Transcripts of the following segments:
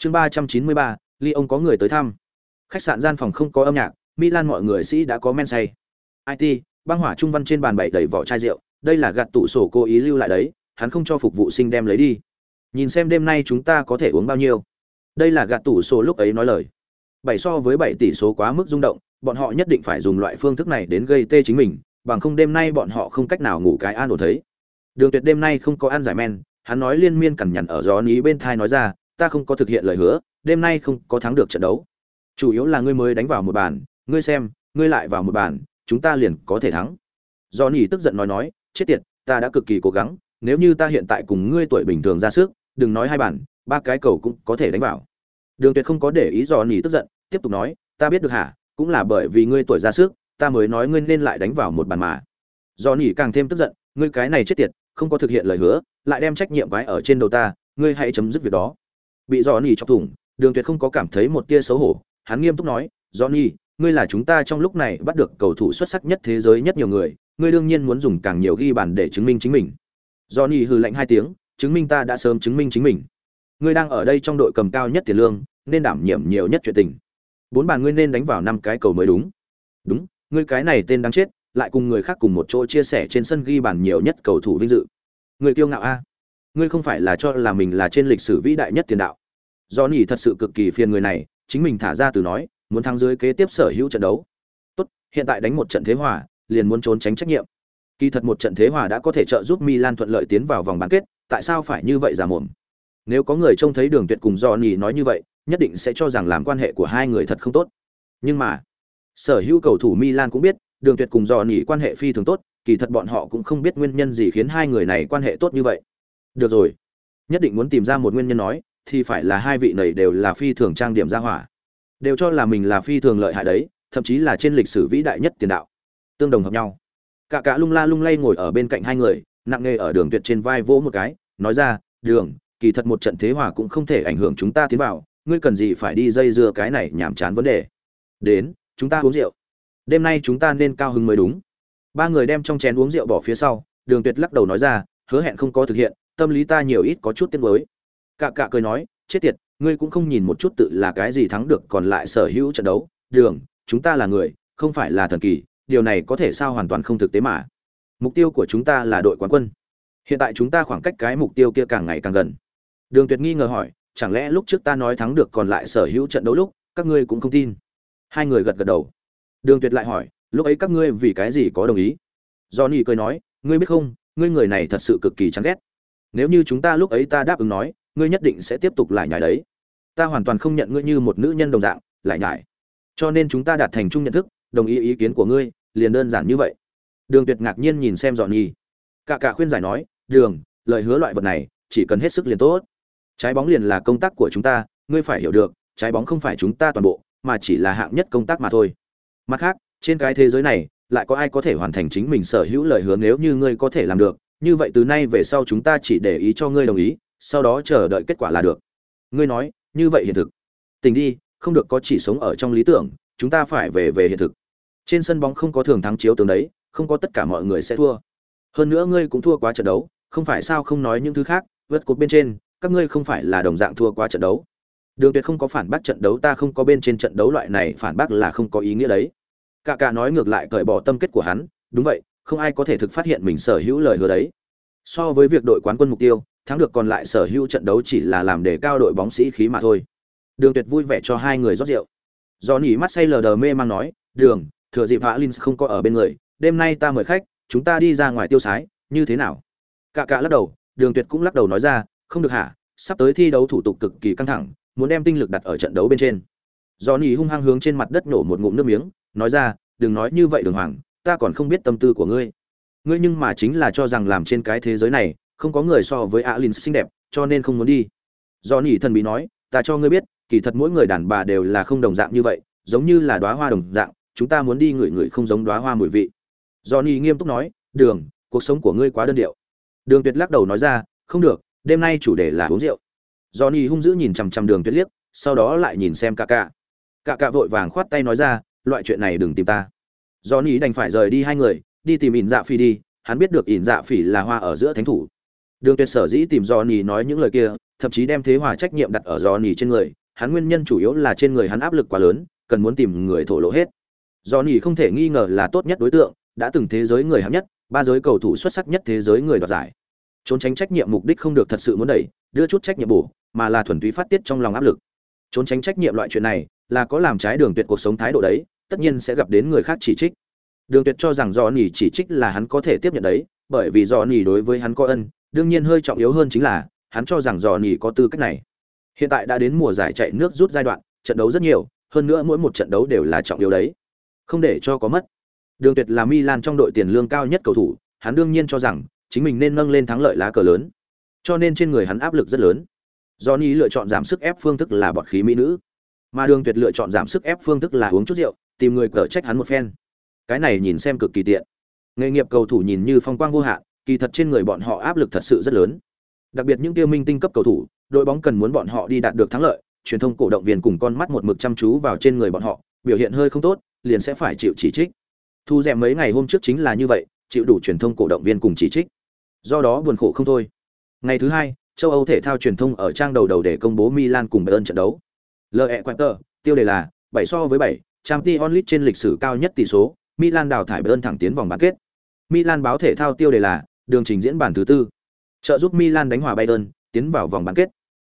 Chương ba trăm chín mươi ba, Lyon có người tới thăm. Khách sạn gian phòng không có âm nhạc, Milan mọi người sĩ đã có men say. IT, băng hỏa trung văn trên bàn bày đầy vỏ chai rượu, đây là gạt tủ sổ cố ý lưu lại đấy, hắn không cho phục vụ sinh đem lấy đi. Nhìn xem đêm nay chúng ta có thể uống bao nhiêu. Đây là gạt tủ sổ lúc ấy nói lời. Bảy so với bảy tỷ số quá mức rung động, bọn họ nhất định phải dùng loại phương thức này đến gây tê chính mình, bằng không đêm nay bọn họ không cách nào ngủ cái an ổn thấy. Đường Tuyệt đêm nay không có ăn giải men, hắn nói liên miên cằn nhằn ở gió ní bên thai nói ra, ta không có thực hiện lời hứa, đêm nay không có thắng được trận đấu. Chủ yếu là ngươi mới đánh vào một bàn, ngươi xem, ngươi lại vào một bàn, chúng ta liền có thể thắng. Johnny tức giận nói nói, chết tiệt, ta đã cực kỳ cố gắng, nếu như ta hiện tại cùng ngươi tuổi bình thường ra sức, đừng nói hai bàn, ba cái cầu cũng có thể đánh vào. Đường Tuyệt không có để ý Johnny tức giận, tiếp tục nói, ta biết được hả, cũng là bởi vì ngươi tuổi ra sức, ta mới nói ngươi nên lại đánh vào một bàn mà. Johnny càng thêm tức giận, ngươi cái này chết tiệt, không có thực hiện lời hứa, lại đem trách nhiệm quái ở trên đầu ta, ngươi hãy chấm dứt việc đó. Bị Johnny chọc thủng, Đường Tuyệt không có cảm thấy một tia xấu hổ, hắn nghiêm túc nói, "Johnny, ngươi là chúng ta trong lúc này bắt được cầu thủ xuất sắc nhất thế giới nhất nhiều người, ngươi đương nhiên muốn dùng càng nhiều ghi bàn để chứng minh chính mình." Johnny hừ lạnh hai tiếng, chứng minh ta đã sớm chứng minh chính mình. Ngươi đang ở đây trong đội cầm cao nhất tiền lương, nên đảm nhiệm nhiều nhất chuyện tình. Bốn bàn ngươi nên đánh vào năm cái cầu mới đúng. Đúng, ngươi cái này tên đáng chết, lại cùng người khác cùng một chỗ chia sẻ trên sân ghi bàn nhiều nhất cầu thủ vinh dự. Ngươi kiêu ngạo a. Ngươi không phải là cho là mình là trên lịch sử vĩ đại nhất tiền đạo. Johnny thật sự cực kỳ phiền người này, chính mình thả ra từ nói, muốn thắng dưới kế tiếp sở hữu trận đấu. Tốt, hiện tại đánh một trận thế hòa, liền muốn trốn tránh trách nhiệm. Kỳ thật một trận thế hòa đã có thể trợ giúp Milan thuận lợi tiến vào vòng bán kết, tại sao phải như vậy giả mồm? Nếu có người trông thấy Đường Tuyệt cùng Johnny nói như vậy, nhất định sẽ cho rằng làm quan hệ của hai người thật không tốt. Nhưng mà, sở hữu cầu thủ Milan cũng biết, Đường Tuyệt cùng Johnny quan hệ phi thường tốt, kỳ thật bọn họ cũng không biết nguyên nhân gì khiến hai người này quan hệ tốt như vậy. Được rồi, nhất định muốn tìm ra một nguyên nhân nói, thì phải là hai vị này đều là phi thường trang điểm ra hỏa. Đều cho là mình là phi thường lợi hại đấy thậm chí là trên lịch sử vĩ đại nhất tiền đạo. Tương đồng hợp nhau. Cả cả lung la lung lay ngồi ở bên cạnh hai người nặng nghề ở đường tuyệt trên vai vỗ một cái nói ra đường kỳ thật một trận thế hòa cũng không thể ảnh hưởng chúng ta tiến vào ngươi cần gì phải đi dây dưa cái này nhảm chán vấn đề. Đến chúng ta uống rượu. Đêm nay chúng ta nên cao hứng mới đúng. Ba người đem trong chén uống rượu bỏ phía sau đường tuyệt lắc đầu nói ra hứa hẹn không có thực hiện tâm lý ta nhiều ít có chút tiếc nuối Cạ cạ cười nói, chết tiệt, ngươi cũng không nhìn một chút tự là cái gì thắng được còn lại sở hữu trận đấu. Đường, chúng ta là người, không phải là thần kỳ, điều này có thể sao hoàn toàn không thực tế mà. Mục tiêu của chúng ta là đội quán quân. Hiện tại chúng ta khoảng cách cái mục tiêu kia càng ngày càng gần. Đường Tuyệt nghi ngờ hỏi, chẳng lẽ lúc trước ta nói thắng được còn lại sở hữu trận đấu lúc, các ngươi cũng không tin? Hai người gật gật đầu. Đường Tuyệt lại hỏi, lúc ấy các ngươi vì cái gì có đồng ý? Johnny cười nói, ngươi biết không, ngươi người này thật sự cực kỳ chán ghét. Nếu như chúng ta lúc ấy ta đáp ứng nói, ngươi nhất định sẽ tiếp tục lại nhải đấy. Ta hoàn toàn không nhận ngươi như một nữ nhân đồng dạng lại nhải cho nên chúng ta đạt thành chung nhận thức đồng ý ý kiến của ngươi liền đơn giản như vậy. Đường tuyệt ngạc nhiên nhìn xem dọn nhi. Cả cả khuyên giải nói đường lời hứa loại vật này chỉ cần hết sức liền tốt. Trái bóng liền là công tác của chúng ta ngươi phải hiểu được trái bóng không phải chúng ta toàn bộ mà chỉ là hạng nhất công tác mà thôi. Mặt khác trên cái thế giới này lại có ai có thể hoàn thành chính mình sở hữu lời hứa nếu như ngươi có thể làm được như vậy từ nay về sau chúng ta chỉ để ý cho ngươi đồng ý, sau đó chờ đợi kết quả là được. Ngươi nói, như vậy hiện thực. Tình đi, không được có chỉ sống ở trong lý tưởng, chúng ta phải về về hiện thực. Trên sân bóng không có thường thắng chiếu tướng đấy, không có tất cả mọi người sẽ thua. Hơn nữa ngươi cũng thua quá trận đấu, không phải sao không nói những thứ khác, vượt cột bên trên, các ngươi không phải là đồng dạng thua quá trận đấu. Đường tuyệt không có phản bác trận đấu, ta không có bên trên trận đấu loại này phản bác là không có ý nghĩa đấy. Cả cả nói ngược lại cởi bỏ tâm kết của hắn, đúng vậy không ai có thể thực phát hiện mình sở hữu lời hứa đấy so với việc đội quán quân mục tiêu thắng được còn lại sở hữu trận đấu chỉ là làm để cao đội bóng sĩ khí mà thôi. Đường Tuyệt vui vẻ cho hai người rót rượu. Do mắt say lờ đờ mê mang nói, "Đường, thừa dịp Vã Linh không có ở bên người, đêm nay ta mời khách, chúng ta đi ra ngoài tiêu sái, như thế nào?" Cả cả lắc đầu, Đường Tuyệt cũng lắc đầu nói ra, "Không được hả, sắp tới thi đấu thủ tục cực kỳ căng thẳng, muốn đem tinh lực đặt ở trận đấu bên trên." Do hung hăng hướng trên mặt đất nổ một ngụm nước miếng, nói ra, "Đừng nói như vậy Đường Hoàng, ta còn không biết tâm tư của ngươi. Ngươi nhưng mà chính là cho rằng làm trên cái thế giới này, không có người so với Alin xinh đẹp, cho nên không muốn đi. Do nỉ thần bí nói, ta cho ngươi biết, kỳ thật mỗi người đàn bà đều là không đồng dạng như vậy, giống như là đóa hoa đồng dạng, chúng ta muốn đi ngửi ngửi không giống đóa hoa mùi vị. do nỉ nghiêm túc nói, "Đường, cuộc sống của ngươi quá đơn điệu." Đường Tuyệt lắc đầu nói ra, "Không được, đêm nay chủ đề là uống rượu." do nỉ hung dữ nhìn chằm chằm Đường Tuyệt liếc, sau đó lại nhìn xem ca ca ca Cả vội vàng khoát tay nói ra, "Loại chuyện này đừng tìm ta." Johnny đành phải rời đi hai người, đi tìm ỉn dạ phi đi, hắn biết được ỉn dạ phỉ là hoa ở giữa thánh thủ Đường Tuyệt sở dĩ tìm Johnny nói những lời kia, thậm chí đem thế hòa trách nhiệm đặt ở Johnny trên người, hắn nguyên nhân chủ yếu là trên người hắn áp lực quá lớn, cần muốn tìm người thổ lộ hết. Johnny không thể nghi ngờ là tốt nhất đối tượng, đã từng thế giới người hạng nhất, ba giới cầu thủ xuất sắc nhất thế giới người đoạt giải. Trốn tránh trách nhiệm mục đích không được thật sự muốn đẩy, đưa chút trách nhiệm bổ, mà là thuần túy phát tiết trong lòng áp lực. Trốn tránh trách nhiệm loại chuyện này, là có làm trái đường tuyệt cuộc sống thái độ đấy, tất nhiên sẽ gặp đến người khác chỉ trích. Đường Tuyệt cho rằng Johnny chỉ trích là hắn có thể tiếp nhận đấy, bởi vì Johnny đối với hắn có ân, đương nhiên hơi trọng yếu hơn chính là, hắn cho rằng Johnny có tư cách này. Hiện tại đã đến mùa giải chạy nước rút giai đoạn, trận đấu rất nhiều, hơn nữa mỗi một trận đấu đều là trọng yếu đấy. Không để cho có mất. Đường Tuyệt là Milan trong đội tiền lương cao nhất cầu thủ, hắn đương nhiên cho rằng chính mình nên nâng lên thắng lợi lá cờ lớn. Cho nên trên người hắn áp lực rất lớn. Johnny lựa chọn giảm sức ép phương thức là bọt khí mỹ nữ, mà Đường Tuyệt lựa chọn giảm sức ép phương thức là uống chút rượu, tìm người cở trách hắn một phen. Cái này nhìn xem cực kỳ tiện. Nghề nghiệp cầu thủ nhìn như phong quang vô hạn, kỳ thật trên người bọn họ áp lực thật sự rất lớn. Đặc biệt những tiêu minh tinh cấp cầu thủ, đội bóng cần muốn bọn họ đi đạt được thắng lợi, truyền thông cổ động viên cùng con mắt một mực chăm chú vào trên người bọn họ, biểu hiện hơi không tốt, liền sẽ phải chịu chỉ trích. Thu rèm mấy ngày hôm trước chính là như vậy, chịu đủ truyền thông cổ động viên cùng chỉ trích. Do đó buồn khổ không thôi. Ngày thứ hai, châu Âu thể thao truyền thông ở trang đầu đầu để công bố Milan cùng Bayern trận đấu. LE Quater, tiêu đề là 7 so với 7, Champions League trên lịch sử cao nhất tỷ số, Milan đào thải Bayern thẳng tiến vòng bán kết. Milan báo thể thao tiêu đề là đường trình diễn bản thứ tư. Trợ giúp Milan đánh hòa Bayern, tiến vào vòng bán kết.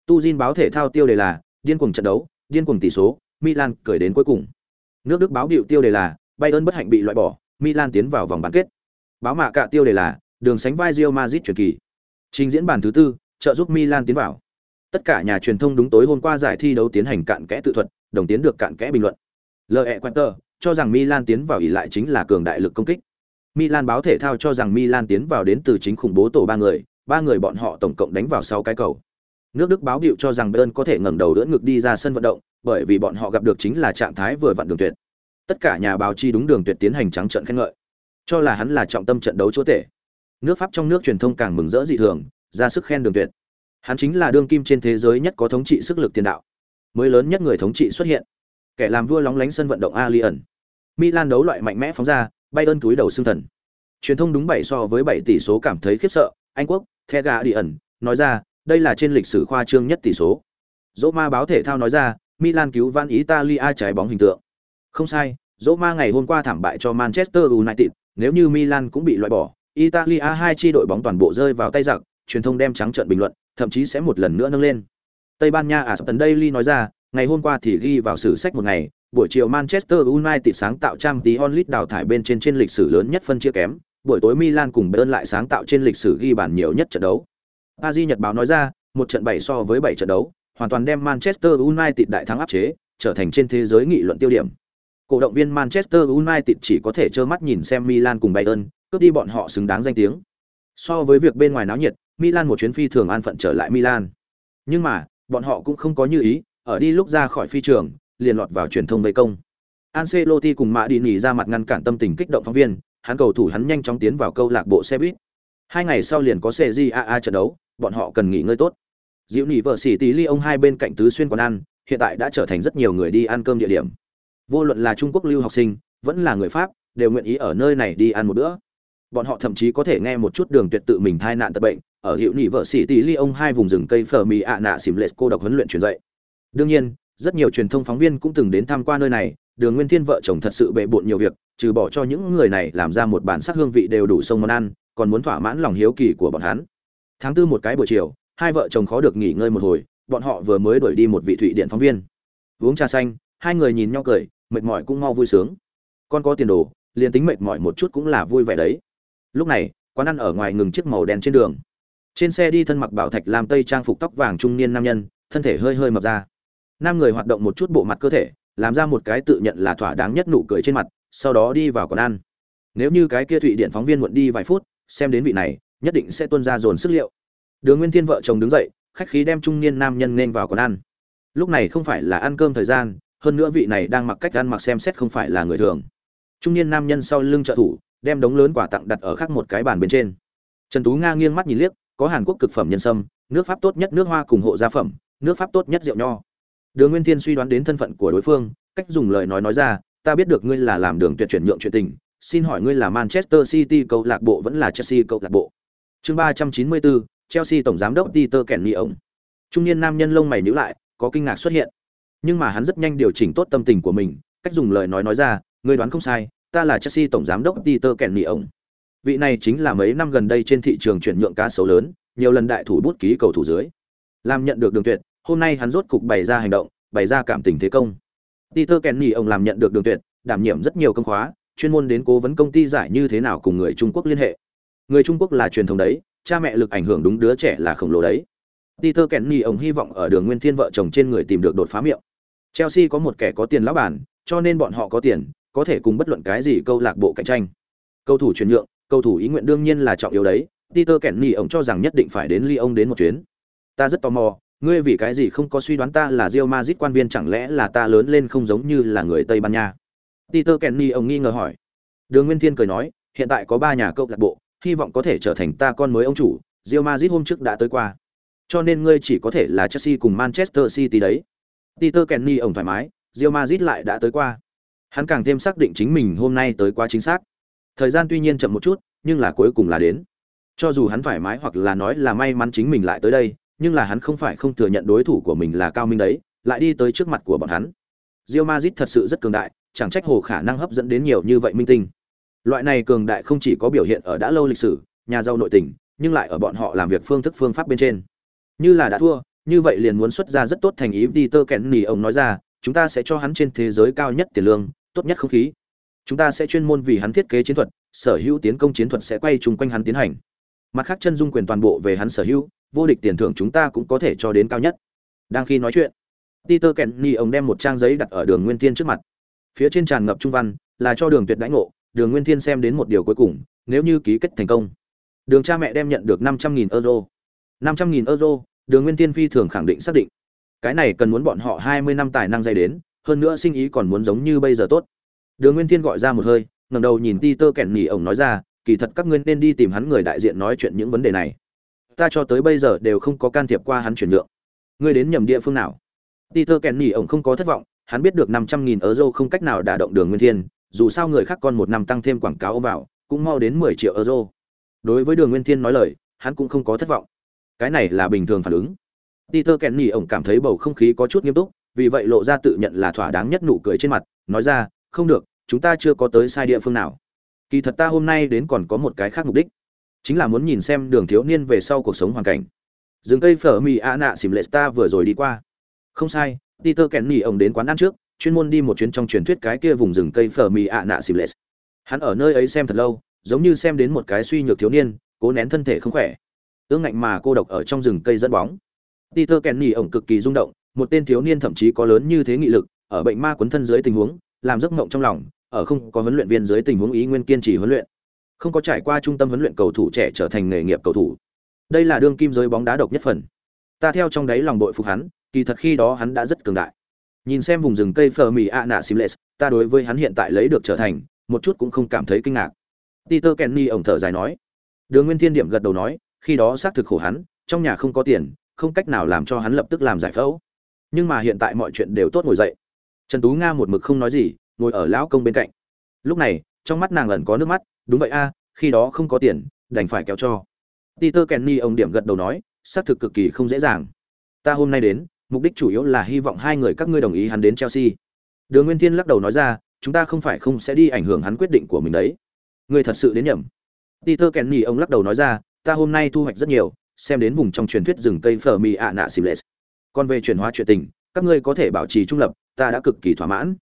Tuzin báo thể thao tiêu đề là điên cuồng trận đấu, điên cuồng tỷ số, Milan cởi đến cuối cùng. Nước Đức báo điệu tiêu đề là Bayern bất hạnh bị loại bỏ, Milan tiến vào vòng bán kết. Báo mạ cả tiêu đề là đường sánh vai Real Madrid truyền kỳ. Trình diễn bản thứ tư, trợ giúp Milan tiến vào. Tất cả nhà truyền thông đúng tối hôm qua giải thi đấu tiến hành cạn kẽ tự thuật, đồng tiến được cạn kẽ bình luận. L.E. Quinter cho rằng Milan tiến vào ỷ lại chính là cường đại lực công kích. Milan báo thể thao cho rằng Milan tiến vào đến từ chính khủng bố tổ ba người, ba người bọn họ tổng cộng đánh vào sáu cái cầu. Nước Đức báo điệu cho rằng Bayern có thể ngẩng đầu đỡ ngực đi ra sân vận động, bởi vì bọn họ gặp được chính là trạng thái vừa vặn đường tuyệt. Tất cả nhà báo chi đúng đường tuyệt tiến hành trắng trận khen ngợi, cho là hắn là trọng tâm trận đấu chúa tể. Nước Pháp trong nước truyền thông càng mừng rỡ dị thường, ra sức khen đường tuyệt. Hắn chính là đương kim trên thế giới nhất có thống trị sức lực tiền đạo, mới lớn nhất người thống trị xuất hiện. Kẻ làm vua lóng lánh sân vận động Alien. Milan đấu loại mạnh mẽ phóng ra, Bayern túi đầu xương thần. Truyền thông đúng bảy so với 7 tỷ số cảm thấy khiếp sợ, Anh quốc, The Guardian nói ra, đây là trên lịch sử khoa trương nhất tỷ số. Roma báo thể thao nói ra, Milan cứu van Italia trái bóng hình tượng. Không sai, Roma ngày hôm qua thảm bại cho Manchester United, nếu như Milan cũng bị loại bỏ, Italia hai chi đội bóng toàn bộ rơi vào tay giặc, truyền thông đem trắng trợn bình luận, thậm chí sẽ một lần nữa nâng lên. Tây Ban Nha à Aston Daily nói ra, ngày hôm qua thì ghi vào sử sách một ngày, buổi chiều Manchester United sáng tạo trang tí onlit đào thải bên trên trên lịch sử lớn nhất phân chia kém, buổi tối Milan cùng Bayern lại sáng tạo trên lịch sử ghi bàn nhiều nhất trận đấu. Paris Nhật báo nói ra, một trận 7 so với 7 trận đấu, hoàn toàn đem Manchester United đại thắng áp chế, trở thành trên thế giới nghị luận tiêu điểm. Cổ động viên Manchester United chỉ có thể trơ mắt nhìn xem Milan cùng Bayern, cướp đi bọn họ xứng đáng danh tiếng. So với việc bên ngoài náo nhiệt, Milan một chuyến phi thường an phận trở lại Milan. Nhưng mà, bọn họ cũng không có như ý, ở đi lúc ra khỏi phi trường, liền lọt vào truyền thông vây công. Ancelotti cùng Mã Đi Nỉ ra mặt ngăn cản tâm tình kích động phóng viên, hắn cầu thủ hắn nhanh chóng tiến vào câu lạc bộ xe buýt. Hai ngày sau liền có CJAA trận đấu, bọn họ cần nghỉ ngơi tốt. Diệu Nỉ vợ sĩ tí ly ông hai bên cạnh tứ xuyên quán ăn, hiện tại đã trở thành rất nhiều người đi ăn cơm địa điểm. Vô luận là Trung Quốc lưu học sinh, vẫn là người Pháp, đều nguyện ý ở nơi này đi ăn một bữa. Bọn họ thậm chí có thể nghe một chút đường tuyệt tự mình thai nạn tật bệnh, ở hiệu nỉ vợ sĩ tí ly ông hai vùng rừng cây phở mì ạ nạ xỉm lệ cô độc huấn luyện truyền dạy. Đương nhiên, rất nhiều truyền thông phóng viên cũng từng đến tham quan nơi này, Đường Nguyên Thiên vợ chồng thật sự bệ bội nhiều việc, trừ bỏ cho những người này làm ra một bản sắc hương vị đều đủ sông món ăn, còn muốn thỏa mãn lòng hiếu kỳ của bọn hắn. Tháng tư một cái buổi chiều, hai vợ chồng khó được nghỉ ngơi một hồi, bọn họ vừa mới đuổi đi một vị thụy điện phóng viên. Uống trà xanh, hai người nhìn nhau cười, mệt mỏi cũng mau vui sướng. Con có tiền đồ, liền tính mệt mỏi một chút cũng là vui vẻ đấy. Lúc này, quán ăn ở ngoài ngừng chiếc màu đen trên đường. Trên xe đi thân mặc bảo thạch làm tây trang phục tóc vàng trung niên nam nhân, thân thể hơi hơi mập ra. Nam người hoạt động một chút bộ mặt cơ thể, làm ra một cái tự nhận là thỏa đáng nhất nụ cười trên mặt, sau đó đi vào quán ăn. Nếu như cái kia thụy điện phóng viên muộn đi vài phút, xem đến vị này, nhất định sẽ tuôn ra dồn sức liệu. Đường Nguyên Thiên vợ chồng đứng dậy, khách khí đem trung niên nam nhân nên vào quán ăn. Lúc này không phải là ăn cơm thời gian, hơn nữa vị này đang mặc cách ăn mặc xem xét không phải là người thường. Trung niên nam nhân sau lưng trợ thủ, đem đống lớn quà tặng đặt ở khác một cái bàn bên trên. Trần Tú Nga nghiêng mắt nhìn liếc, có Hàn Quốc cực phẩm nhân sâm, nước Pháp tốt nhất nước hoa cùng hộ gia phẩm, nước Pháp tốt nhất rượu nho. Đường Nguyên Thiên suy đoán đến thân phận của đối phương, cách dùng lời nói nói ra, ta biết được ngươi là làm đường tuyệt chuyển nhượng chuyện tình, xin hỏi ngươi là Manchester City câu lạc bộ vẫn là Chelsea câu lạc bộ. Chương 394, Chelsea tổng giám đốc Peter Kenny ông. Trung niên nam nhân lông mày nhíu lại, có kinh ngạc xuất hiện. Nhưng mà hắn rất nhanh điều chỉnh tốt tâm tình của mình, cách dùng lời nói nói ra, ngươi đoán không sai, ta là Chelsea tổng giám đốc Peter Kenny ông. Vị này chính là mấy năm gần đây trên thị trường chuyển nhượng cá sấu lớn, nhiều lần đại thủ bút ký cầu thủ dưới. Làm nhận được đường tuyệt, hôm nay hắn rốt cục bày ra hành động, bày ra cảm tình thế công. Peter Kenny ông làm nhận được đường tuyệt, đảm nhiệm rất nhiều công khóa, chuyên môn đến cố vấn công ty giải như thế nào cùng người Trung Quốc liên hệ. Người Trung Quốc là truyền thống đấy, cha mẹ lực ảnh hưởng đúng đứa trẻ là khổng lồ đấy. Peter Kenny ông hy vọng ở đường Nguyên Thiên vợ chồng trên người tìm được đột phá miệng. Chelsea có một kẻ có tiền lão bản, cho nên bọn họ có tiền, có thể cùng bất luận cái gì câu lạc bộ cạnh tranh. Cầu thủ chuyển nhượng, cầu thủ ý nguyện đương nhiên là trọng yếu đấy. Peter Kenny ông cho rằng nhất định phải đến Lyon đến một chuyến. Ta rất tò mò, ngươi vì cái gì không có suy đoán ta là Real Madrid quan viên chẳng lẽ là ta lớn lên không giống như là người Tây Ban Nha? Peter Kenny ông nghi ngờ hỏi. Đường Nguyên Thiên cười nói, hiện tại có ba nhà câu lạc bộ, hy vọng có thể trở thành ta con mới ông chủ, Real Madrid hôm trước đã tới qua. Cho nên ngươi chỉ có thể là Chelsea cùng Manchester City đấy. Peter Kenny ông thoải mái, Real Madrid lại đã tới qua. Hắn càng thêm xác định chính mình hôm nay tới quá chính xác. Thời gian tuy nhiên chậm một chút, nhưng là cuối cùng là đến. Cho dù hắn thoải mái hoặc là nói là may mắn chính mình lại tới đây, nhưng là hắn không phải không thừa nhận đối thủ của mình là cao minh đấy, lại đi tới trước mặt của bọn hắn. rio mazit thật sự rất cường đại, chẳng trách hồ khả năng hấp dẫn đến nhiều như vậy minh tinh. Loại này cường đại không chỉ có biểu hiện ở đã lâu lịch sử, nhà giàu nội tình, nhưng lại ở bọn họ làm việc phương thức phương pháp bên trên. Như là đã thua, như vậy liền muốn xuất ra rất tốt thành ý đi tơ kẹn nỉ ông nói ra, chúng ta sẽ cho hắn trên thế giới cao nhất tiền lương, tốt nhất không khí. Chúng ta sẽ chuyên môn vì hắn thiết kế chiến thuật, sở hữu tiến công chiến thuật sẽ quay chung quanh hắn tiến hành. Mặt khác chân dung quyền toàn bộ về hắn sở hữu, vô địch tiền thưởng chúng ta cũng có thể cho đến cao nhất. Đang khi nói chuyện, Peter Kenny ông đem một trang giấy đặt ở Đường Nguyên Thiên trước mặt. Phía trên tràn ngập trung văn, là cho Đường Tuyệt đãi ngộ, Đường Nguyên Thiên xem đến một điều cuối cùng, nếu như ký kết thành công, Đường cha mẹ đem nhận được 500.000 euro. 500.000 euro, Đường Nguyên Thiên phi thường khẳng định xác định. Cái này cần muốn bọn họ 20 năm tài năng dày đến, hơn nữa sinh ý còn muốn giống như bây giờ tốt. Đường Nguyên Thiên gọi ra một hơi, ngẩng đầu nhìn Peter kẹn nhỉ ông nói ra, kỳ thật các ngươi nên đi tìm hắn người đại diện nói chuyện những vấn đề này. Ta cho tới bây giờ đều không có can thiệp qua hắn chuyển nhượng. Ngươi đến nhầm địa phương nào? Peter kẹn nhỉ ổng không có thất vọng, hắn biết được 500.000 euro không cách nào đả động Đường Nguyên Thiên, dù sao người khác còn một năm tăng thêm quảng cáo vào, cũng mau đến 10 triệu euro. Đối với Đường Nguyên Thiên nói lời, hắn cũng không có thất vọng. Cái này là bình thường phản ứng. Peter Kenny ổng cảm thấy bầu không khí có chút nghiêm túc, vì vậy lộ ra tự nhận là thỏa đáng nhất nụ cười trên mặt, nói ra, "Không được, chúng ta chưa có tới sai địa phương nào. Kỳ thật ta hôm nay đến còn có một cái khác mục đích, chính là muốn nhìn xem Đường thiếu niên về sau cuộc sống hoàn cảnh." Dừng cây phở mì ạ nạ xìm lệ ta vừa rồi đi qua. Không sai, Peter Nỉ ổng đến quán ăn trước, chuyên môn đi một chuyến trong truyền thuyết cái kia vùng rừng cây phở mì ạ nạ xìm lệ. Hắn ở nơi ấy xem thật lâu, giống như xem đến một cái suy nhược thiếu niên, cố nén thân thể không khỏe. Ương ngạnh mà cô độc ở trong rừng cây dẫn bóng. Peter Nỉ ổng cực kỳ rung động, một tên thiếu niên thậm chí có lớn như thế nghị lực, ở bệnh ma quấn thân dưới tình huống, làm giấc mộng trong lòng, ở không có huấn luyện viên dưới tình huống ý nguyên kiên trì huấn luyện. Không có trải qua trung tâm huấn luyện cầu thủ trẻ trở thành nghề nghiệp cầu thủ. Đây là đương kim giới bóng đá độc nhất phần. Ta theo trong đấy lòng đội phục hắn, kỳ thật khi đó hắn đã rất cường đại. Nhìn xem vùng rừng cây phờ mì a nạ Simles, ta đối với hắn hiện tại lấy được trở thành, một chút cũng không cảm thấy kinh ngạc. Peter Kenny ổng thở dài nói. Đường Nguyên Thiên điểm gật đầu nói, khi đó xác thực khổ hắn, trong nhà không có tiền, không cách nào làm cho hắn lập tức làm giải phẫu. Nhưng mà hiện tại mọi chuyện đều tốt ngồi dậy. Trần Tú Nga một mực không nói gì, ngồi ở lão công bên cạnh. Lúc này, trong mắt nàng ẩn có nước mắt, đúng vậy a, khi đó không có tiền, đành phải kéo cho. Peter Kenny ông điểm gật đầu nói, xác thực cực kỳ không dễ dàng. Ta hôm nay đến, mục đích chủ yếu là hy vọng hai người các ngươi đồng ý hắn đến Chelsea. Đường Nguyên Thiên lắc đầu nói ra, chúng ta không phải không sẽ đi ảnh hưởng hắn quyết định của mình đấy. Ngươi thật sự đến nhầm. Peter Kenny ông lắc đầu nói ra, ta hôm nay thu hoạch rất nhiều, xem đến vùng trong truyền thuyết rừng cây phở mì ạ nạ lệ còn về chuyển hóa chuyện tình các ngươi có thể bảo trì trung lập ta đã cực kỳ thỏa mãn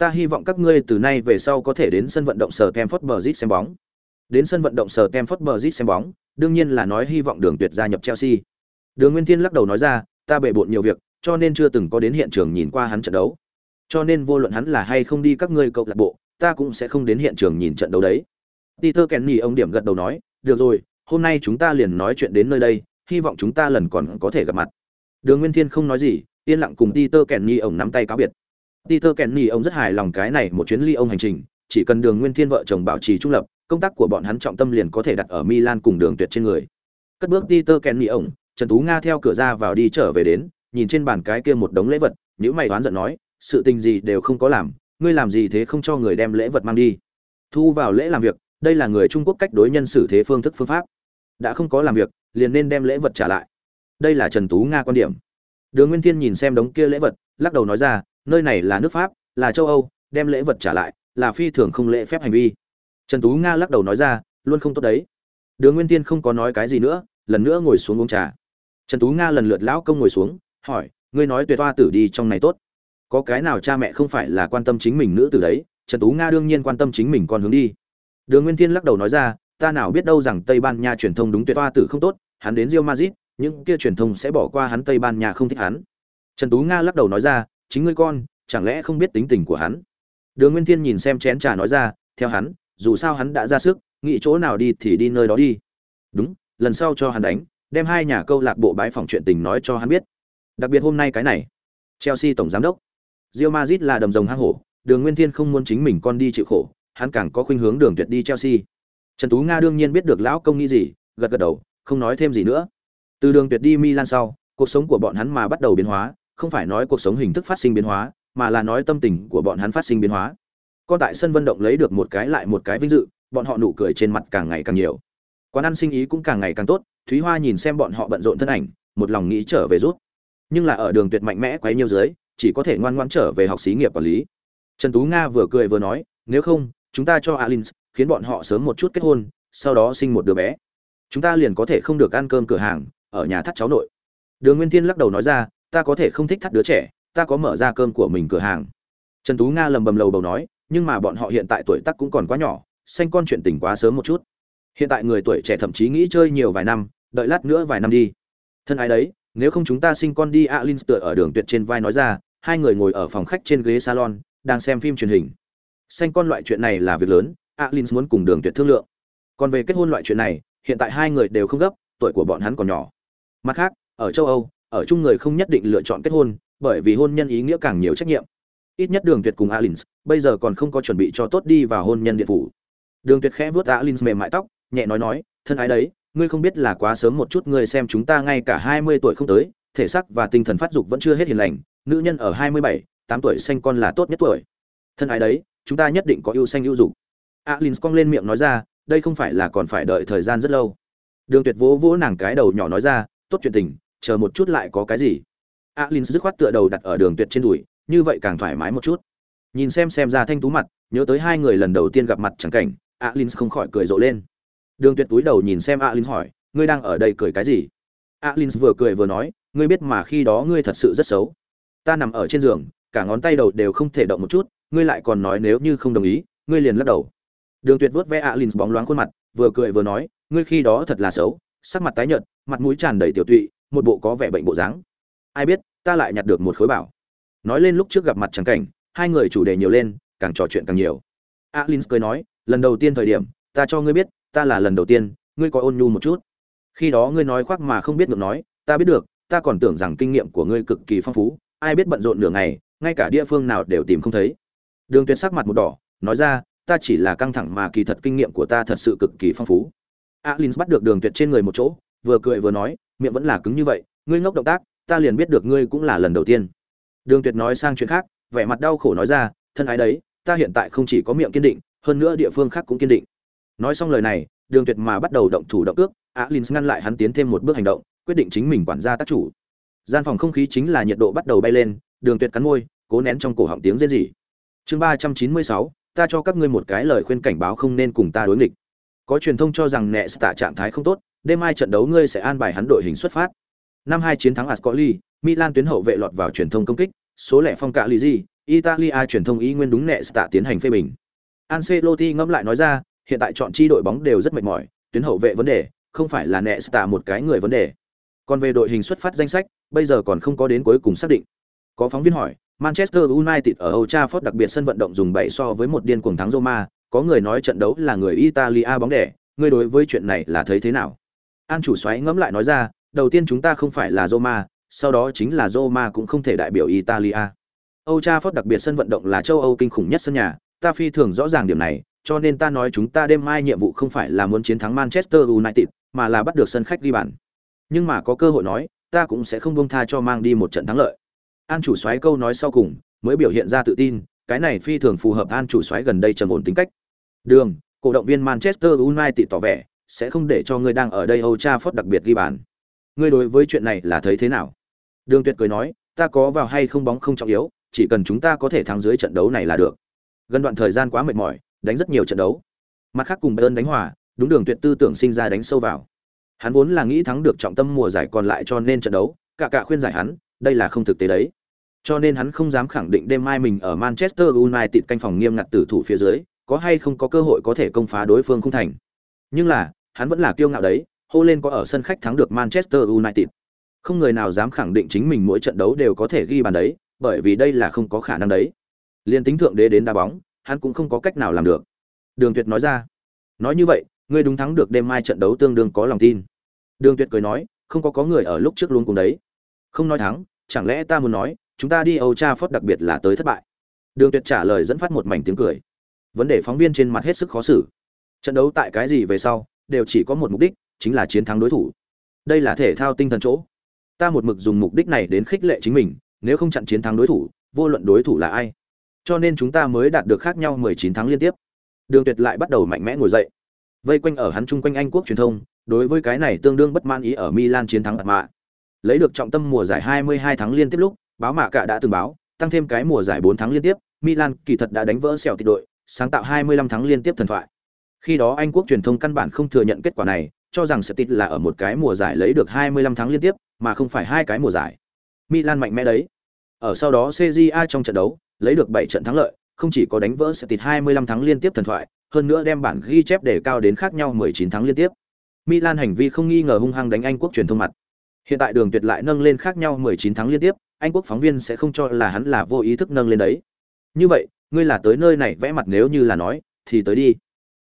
ta hy vọng các ngươi từ nay về sau có thể đến sân vận động sở Campfort Bridge xem bóng. Đến sân vận động sở Campfort Bridge xem bóng, đương nhiên là nói hy vọng đường tuyệt gia nhập Chelsea. Đường nguyên thiên lắc đầu nói ra, ta bệ bộn nhiều việc, cho nên chưa từng có đến hiện trường nhìn qua hắn trận đấu. Cho nên vô luận hắn là hay không đi các ngươi câu lạc bộ, ta cũng sẽ không đến hiện trường nhìn trận đấu đấy. Peter Kenny ông điểm gật đầu nói, được rồi, hôm nay chúng ta liền nói chuyện đến nơi đây, hy vọng chúng ta lần còn có thể gặp mặt. Đường nguyên thiên không nói gì, yên lặng cùng peter Kenny ông nắm tay cáo biệt peter kèn ông rất hài lòng cái này một chuyến ly ông hành trình. Chỉ cần đường nguyên thiên vợ chồng bảo trì trung lập công tác của bọn hắn trọng tâm liền có thể đặt ở milan cùng đường tuyệt trên người. Cất bước peter kèn ông trần tú nga theo cửa ra vào đi trở về đến nhìn trên bàn cái kia một đống lễ vật nhíu mày đoán giận nói sự tình gì đều không có làm ngươi làm gì thế không cho người đem lễ vật mang đi. Thu vào lễ làm việc đây là người trung quốc cách đối nhân xử thế phương thức phương pháp. Đã không có làm việc liền nên đem lễ vật trả lại. Đây là trần tú nga quan điểm. Đường Nguyên Thiên nhìn xem đống kia lễ vật, lắc đầu nói ra, nơi này là nước Pháp, là châu Âu, đem lễ vật trả lại, là phi thường không lễ phép hành vi. Trần Tú Nga lắc đầu nói ra, luôn không tốt đấy. Đường Nguyên tiên không có nói cái gì nữa, lần nữa ngồi xuống uống trà. Trần Tú Nga lần lượt lão công ngồi xuống, hỏi, ngươi nói tuyệt toa tử đi trong này tốt. Có cái nào cha mẹ không phải là quan tâm chính mình nữ tử đấy, Trần Tú Nga đương nhiên quan tâm chính mình con hướng đi. Đường Nguyên tiên lắc đầu nói ra, ta nào biết đâu rằng Tây Ban Nha truyền thông đúng tuyệt toa tử không tốt, hắn đến rio Madrid, những kia truyền thông sẽ bỏ qua hắn Tây Ban Nha không thích hắn. Trần Tú Nga lắc đầu nói ra, chính ngươi con, chẳng lẽ không biết tính tình của hắn? Đường Nguyên Thiên nhìn xem chén trà nói ra, theo hắn, dù sao hắn đã ra sức, nghĩ chỗ nào đi thì đi nơi đó đi. Đúng, lần sau cho hắn đánh, đem hai nhà câu lạc bộ bái phòng chuyện tình nói cho hắn biết. Đặc biệt hôm nay cái này, Chelsea tổng giám đốc, rio mazit là đầm rồng hang hổ, Đường Nguyên Thiên không muốn chính mình con đi chịu khổ, hắn càng có khuynh hướng Đường Tuyệt đi Chelsea. Trần Tú Nga đương nhiên biết được lão công nghĩ gì, gật gật đầu, không nói thêm gì nữa. Từ Đường Tuyệt đi Milan sau, cuộc sống của bọn hắn mà bắt đầu biến hóa, không phải nói cuộc sống hình thức phát sinh biến hóa, mà là nói tâm tình của bọn hắn phát sinh biến hóa. Con tại sân vận động lấy được một cái lại một cái vinh dự, bọn họ nụ cười trên mặt càng ngày càng nhiều. Quán ăn sinh ý cũng càng ngày càng tốt, Thúy Hoa nhìn xem bọn họ bận rộn thân ảnh, một lòng nghĩ trở về rút. Nhưng là ở đường tuyệt mạnh mẽ quấy nhiều dưới, chỉ có thể ngoan ngoãn trở về học xí nghiệp quản lý. Trần Tú Nga vừa cười vừa nói, nếu không, chúng ta cho Alins, khiến bọn họ sớm một chút kết hôn, sau đó sinh một đứa bé. Chúng ta liền có thể không được ăn cơm cửa hàng, ở nhà thắt cháu nội. Đường Nguyên Thiên lắc đầu nói ra, ta có thể không thích thắt đứa trẻ, ta có mở ra cơm của mình cửa hàng. Trần Tú Nga lầm bầm lầu bầu nói, nhưng mà bọn họ hiện tại tuổi tác cũng còn quá nhỏ, sinh con chuyện tình quá sớm một chút. Hiện tại người tuổi trẻ thậm chí nghĩ chơi nhiều vài năm, đợi lát nữa vài năm đi. Thân ái đấy, nếu không chúng ta sinh con đi Alin tựa ở đường tuyệt trên vai nói ra, hai người ngồi ở phòng khách trên ghế salon, đang xem phim truyền hình. Sinh con loại chuyện này là việc lớn, Alin muốn cùng đường tuyệt thương lượng. Còn về kết hôn loại chuyện này, hiện tại hai người đều không gấp, tuổi của bọn hắn còn nhỏ. Mặt khác, ở châu Âu, ở chung người không nhất định lựa chọn kết hôn, bởi vì hôn nhân ý nghĩa càng nhiều trách nhiệm. Ít nhất Đường Tuyệt cùng Alins, bây giờ còn không có chuẩn bị cho tốt đi vào hôn nhân điện phủ. Đường Tuyệt khẽ vuốt Alins mềm mại tóc, nhẹ nói nói, thân ái đấy, ngươi không biết là quá sớm một chút ngươi xem chúng ta ngay cả 20 tuổi không tới, thể xác và tinh thần phát dục vẫn chưa hết hiền lành, nữ nhân ở 27, 8 tuổi sinh con là tốt nhất tuổi. Thân ái đấy, chúng ta nhất định có ưu sanh ưu dục. Alins cong lên miệng nói ra, đây không phải là còn phải đợi thời gian rất lâu. Đường Tuyệt vỗ vỗ nàng cái đầu nhỏ nói ra, tốt chuyện tình, chờ một chút lại có cái gì. Alin dứt khoát tựa đầu đặt ở đường tuyệt trên đùi, như vậy càng thoải mái một chút. Nhìn xem xem ra thanh tú mặt, nhớ tới hai người lần đầu tiên gặp mặt chẳng cảnh, alin không khỏi cười rộ lên. Đường tuyệt túi đầu nhìn xem alin hỏi, ngươi đang ở đây cười cái gì? Alin vừa cười vừa nói, ngươi biết mà khi đó ngươi thật sự rất xấu. Ta nằm ở trên giường, cả ngón tay đầu đều không thể động một chút, ngươi lại còn nói nếu như không đồng ý, ngươi liền lắc đầu. Đường tuyệt vuốt ve alin bóng loáng khuôn mặt, vừa cười vừa nói, ngươi khi đó thật là xấu, sắc mặt tái nhợt, mặt mũi tràn đầy tiểu tụy một bộ có vẻ bệnh bộ dáng. Ai biết, ta lại nhặt được một khối bảo. Nói lên lúc trước gặp mặt trắng cảnh, hai người chủ đề nhiều lên, càng trò chuyện càng nhiều. Alin cười nói, lần đầu tiên thời điểm, ta cho ngươi biết, ta là lần đầu tiên, ngươi có ôn nhu một chút. Khi đó ngươi nói khoác mà không biết được nói, ta biết được, ta còn tưởng rằng kinh nghiệm của ngươi cực kỳ phong phú, ai biết bận rộn nửa ngày, ngay cả địa phương nào đều tìm không thấy. Đường tuyệt sắc mặt một đỏ, nói ra, ta chỉ là căng thẳng mà kỳ thật kinh nghiệm của ta thật sự cực kỳ phong phú. Alin bắt được đường tuyệt trên người một chỗ, vừa cười vừa nói miệng vẫn là cứng như vậy, ngươi ngốc động tác, ta liền biết được ngươi cũng là lần đầu tiên. Đường tuyệt nói sang chuyện khác, vẻ mặt đau khổ nói ra, thân ái đấy, ta hiện tại không chỉ có miệng kiên định, hơn nữa địa phương khác cũng kiên định. Nói xong lời này, đường tuyệt mà bắt đầu động thủ động cước alin ngăn lại hắn tiến thêm một bước hành động, quyết định chính mình quản gia tác chủ. Gian phòng không khí chính là nhiệt độ bắt đầu bay lên, đường tuyệt cắn môi, cố nén trong cổ họng tiếng rên rỉ. Chương ba trăm chín mươi sáu, ta cho các ngươi một cái lời khuyên cảnh báo không nên cùng ta đối nghịch. Có truyền thông cho rằng nẹ tạ trạng thái không tốt đêm mai trận đấu ngươi sẽ an bài hắn đội hình xuất phát. Năm hai chiến thắng Ascoli, Milan tuyến hậu vệ lọt vào truyền thông công kích, số lẻ phong cả lý gì, Italia truyền thông ý nguyên đúng nệ tạ tiến hành phê bình. Ancelotti ngẫm lại nói ra, hiện tại chọn chi đội bóng đều rất mệt mỏi, tuyến hậu vệ vấn đề, không phải là nệ tạ một cái người vấn đề. Còn về đội hình xuất phát danh sách, bây giờ còn không có đến cuối cùng xác định. Có phóng viên hỏi, Manchester United ở Old Trafford đặc biệt sân vận động dùng 7 so với một điên cuồng thắng Roma, có người nói trận đấu là người Italia bóng đẻ, ngươi đối với chuyện này là thấy thế nào? An chủ xoáy ngẫm lại nói ra, đầu tiên chúng ta không phải là Roma, sau đó chính là Roma cũng không thể đại biểu Italia. Âu Trafford đặc biệt sân vận động là châu Âu kinh khủng nhất sân nhà, ta phi thường rõ ràng điểm này, cho nên ta nói chúng ta đêm mai nhiệm vụ không phải là muốn chiến thắng Manchester United, mà là bắt được sân khách ghi bàn. Nhưng mà có cơ hội nói, ta cũng sẽ không buông tha cho mang đi một trận thắng lợi. An chủ soái câu nói sau cùng, mới biểu hiện ra tự tin, cái này phi thường phù hợp An chủ soái gần đây trầm ổn tính cách. Đường, cổ động viên Manchester United tỏ vẻ, sẽ không để cho ngươi đang ở đây Old Trafford đặc biệt ghi bàn. Ngươi đối với chuyện này là thấy thế nào? Đường Tuyệt cười nói, ta có vào hay không bóng không trọng yếu, chỉ cần chúng ta có thể thắng dưới trận đấu này là được. Gần đoạn thời gian quá mệt mỏi, đánh rất nhiều trận đấu. Mặt khác cùng Bayern đánh hòa, đúng đường Tuyệt tư tưởng sinh ra đánh sâu vào. Hắn vốn là nghĩ thắng được trọng tâm mùa giải còn lại cho nên trận đấu, cả cả khuyên giải hắn, đây là không thực tế đấy. Cho nên hắn không dám khẳng định đêm mai mình ở Manchester United canh phòng nghiêm ngặt tử thủ phía dưới, có hay không có cơ hội có thể công phá đối phương không thành. Nhưng là, hắn vẫn là kiêu ngạo đấy, hô lên có ở sân khách thắng được Manchester United. Không người nào dám khẳng định chính mình mỗi trận đấu đều có thể ghi bàn đấy, bởi vì đây là không có khả năng đấy. Liên tính thượng đế đến đá bóng, hắn cũng không có cách nào làm được. Đường Tuyệt nói ra. Nói như vậy, ngươi đúng thắng được đêm mai trận đấu tương đương có lòng tin. Đường Tuyệt cười nói, không có có người ở lúc trước luôn cùng đấy. Không nói thắng, chẳng lẽ ta muốn nói, chúng ta đi Old Trafford đặc biệt là tới thất bại. Đường Tuyệt trả lời dẫn phát một mảnh tiếng cười. Vấn đề phóng viên trên mặt hết sức khó xử. Trận đấu tại cái gì về sau, đều chỉ có một mục đích, chính là chiến thắng đối thủ. Đây là thể thao tinh thần chỗ. Ta một mực dùng mục đích này đến khích lệ chính mình, nếu không chặn chiến thắng đối thủ, vô luận đối thủ là ai. Cho nên chúng ta mới đạt được khác nhau 19 thắng liên tiếp. Đường Tuyệt lại bắt đầu mạnh mẽ ngồi dậy. Vây quanh ở hắn chung quanh Anh quốc truyền thông, đối với cái này tương đương bất man ý ở Milan chiến thắng mạ. Lấy được trọng tâm mùa giải 22 tháng liên tiếp lúc, báo mạ cả đã từng báo, tăng thêm cái mùa giải 4 tháng liên tiếp, Milan kỳ thật đã đánh vỡ sẹo tịt đội, sáng tạo 25 tháng liên tiếp thần thoại. Khi đó Anh quốc truyền thông căn bản không thừa nhận kết quả này, cho rằng sẽ tịt là ở một cái mùa giải lấy được 25 tháng liên tiếp, mà không phải hai cái mùa giải. Milan mạnh mẽ đấy. Ở sau đó CJA trong trận đấu, lấy được 7 trận thắng lợi, không chỉ có đánh vỡ sẽ tịt 25 tháng liên tiếp thần thoại, hơn nữa đem bản ghi chép để cao đến khác nhau 19 tháng liên tiếp. Milan hành vi không nghi ngờ hung hăng đánh Anh quốc truyền thông mặt. Hiện tại Đường Tuyệt lại nâng lên khác nhau 19 tháng liên tiếp, Anh quốc phóng viên sẽ không cho là hắn là vô ý thức nâng lên đấy. Như vậy, ngươi là tới nơi này vẽ mặt nếu như là nói, thì tới đi.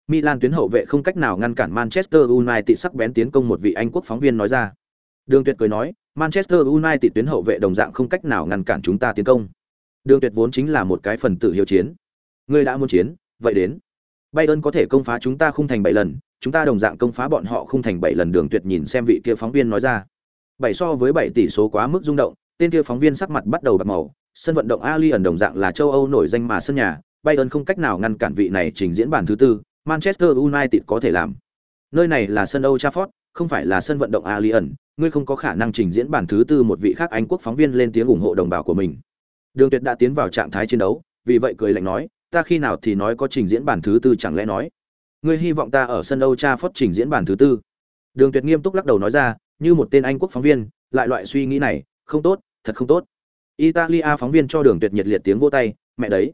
Milan tuyến hậu vệ không cách nào ngăn cản Manchester United sắc bén tiến công một vị Anh quốc phóng viên nói ra. Đường Tuyệt cười nói, Manchester United tuyến hậu vệ đồng dạng không cách nào ngăn cản chúng ta tiến công. Đường Tuyệt vốn chính là một cái phần tử hiếu chiến. Ngươi đã muốn chiến, vậy đến. Bayern có thể công phá chúng ta không thành 7 lần, chúng ta đồng dạng công phá bọn họ không thành 7 lần Đường Tuyệt nhìn xem vị kia phóng viên nói ra. 7 so với 7 tỷ số quá mức rung động, tên kia phóng viên sắc mặt bắt đầu bạc màu, sân vận động Allianz đồng dạng là châu Âu nổi danh mà sân nhà, Bayern không cách nào ngăn cản vị này trình diễn bản thứ tư, Manchester United có thể làm. Nơi này là sân Old Trafford, không phải là sân vận động Allianz, ngươi không có khả năng trình diễn bản thứ tư một vị khác Anh quốc phóng viên lên tiếng ủng hộ đồng bào của mình. Đường Tuyệt đã tiến vào trạng thái chiến đấu, vì vậy cười lạnh nói, ta khi nào thì nói có trình diễn bản thứ tư chẳng lẽ nói, ngươi hy vọng ta ở sân Old Trafford trình diễn bản thứ tư? Đường Tuyệt nghiêm túc lắc đầu nói ra, như một tên Anh quốc phóng viên, lại loại suy nghĩ này, không tốt, thật không tốt. Italia phóng viên cho Đường Tuyệt nhiệt liệt tiếng vỗ tay, mẹ đấy.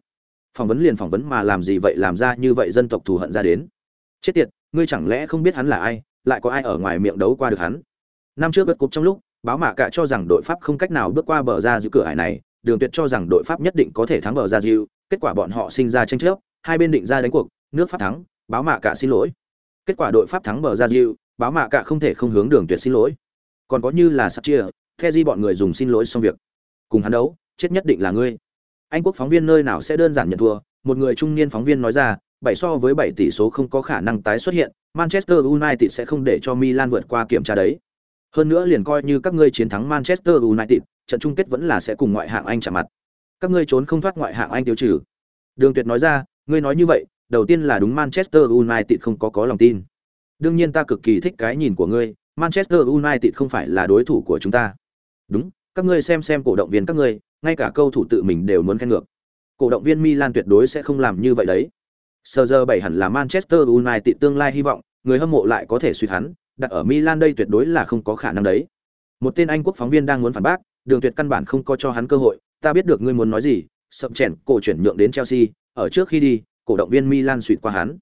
Phỏng vấn liền phỏng vấn mà làm gì vậy làm ra như vậy dân tộc thù hận ra đến. Chết tiệt, ngươi chẳng lẽ không biết hắn là ai, lại có ai ở ngoài miệng đấu qua được hắn? Năm trước bất cục trong lúc, báo mạ cả cho rằng đội Pháp không cách nào bước qua bờ ra giữ cửa hải này, Đường Tuyệt cho rằng đội Pháp nhất định có thể thắng bờ ra dịu, kết quả bọn họ sinh ra tranh chấp, hai bên định ra đánh cuộc, nước Pháp thắng, báo mạ cả xin lỗi. Kết quả đội Pháp thắng bờ ra dịu, báo mạ cả không thể không hướng Đường Tuyệt xin lỗi. Còn có như là sắp chia, Kheji bọn người dùng xin lỗi xong việc. Cùng hắn đấu, chết nhất định là ngươi. Anh quốc phóng viên nơi nào sẽ đơn giản nhận thua, một người trung niên phóng viên nói ra, bảy so với 7 tỷ số không có khả năng tái xuất hiện, Manchester United sẽ không để cho Milan vượt qua kiểm tra đấy. Hơn nữa liền coi như các ngươi chiến thắng Manchester United, trận chung kết vẫn là sẽ cùng ngoại hạng Anh chạm mặt. Các ngươi trốn không thoát ngoại hạng Anh tiêu trừ. Đường Tuyệt nói ra, ngươi nói như vậy, đầu tiên là đúng Manchester United không có có lòng tin. Đương nhiên ta cực kỳ thích cái nhìn của ngươi, Manchester United không phải là đối thủ của chúng ta. Đúng, các ngươi xem xem cổ động viên các ngươi, ngay cả câu thủ tự mình đều muốn khen ngược. Cổ động viên Milan tuyệt đối sẽ không làm như vậy đấy. Sơ giờ bảy hẳn là Manchester United tương lai hy vọng, người hâm mộ lại có thể suy hắn, đặt ở Milan đây tuyệt đối là không có khả năng đấy. Một tên Anh quốc phóng viên đang muốn phản bác, Đường Tuyệt căn bản không có cho hắn cơ hội, ta biết được ngươi muốn nói gì, sậm chèn cổ chuyển nhượng đến Chelsea, ở trước khi đi, cổ động viên Milan suýt qua hắn.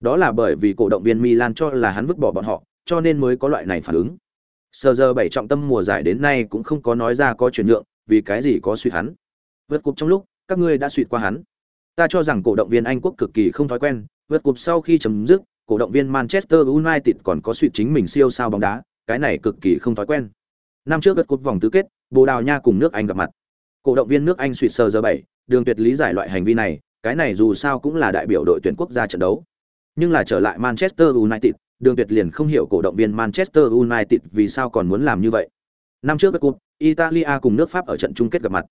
Đó là bởi vì cổ động viên Milan cho là hắn vứt bỏ bọn họ, cho nên mới có loại này phản ứng. Sơ giờ bảy trọng tâm mùa giải đến nay cũng không có nói ra có chuyển nhượng, vì cái gì có suy hắn. Vượt cục trong lúc, các ngươi đã suy qua hắn. Ta cho rằng cổ động viên Anh quốc cực kỳ không thói quen, vượt cục sau khi chấm dứt, cổ động viên Manchester United còn có suy chính mình siêu sao bóng đá, cái này cực kỳ không thói quen. Năm trước vượt cục vòng tứ kết, Bồ Đào Nha cùng nước Anh gặp mặt. Cổ động viên nước Anh suy sờ giờ bảy, đường tuyệt lý giải loại hành vi này, cái này dù sao cũng là đại biểu đội tuyển quốc gia trận đấu. Nhưng là trở lại Manchester United, đường tuyệt liền không hiểu cổ động viên Manchester United vì sao còn muốn làm như vậy. Năm trước Cup, Italia cùng nước Pháp ở trận chung kết gặp mặt.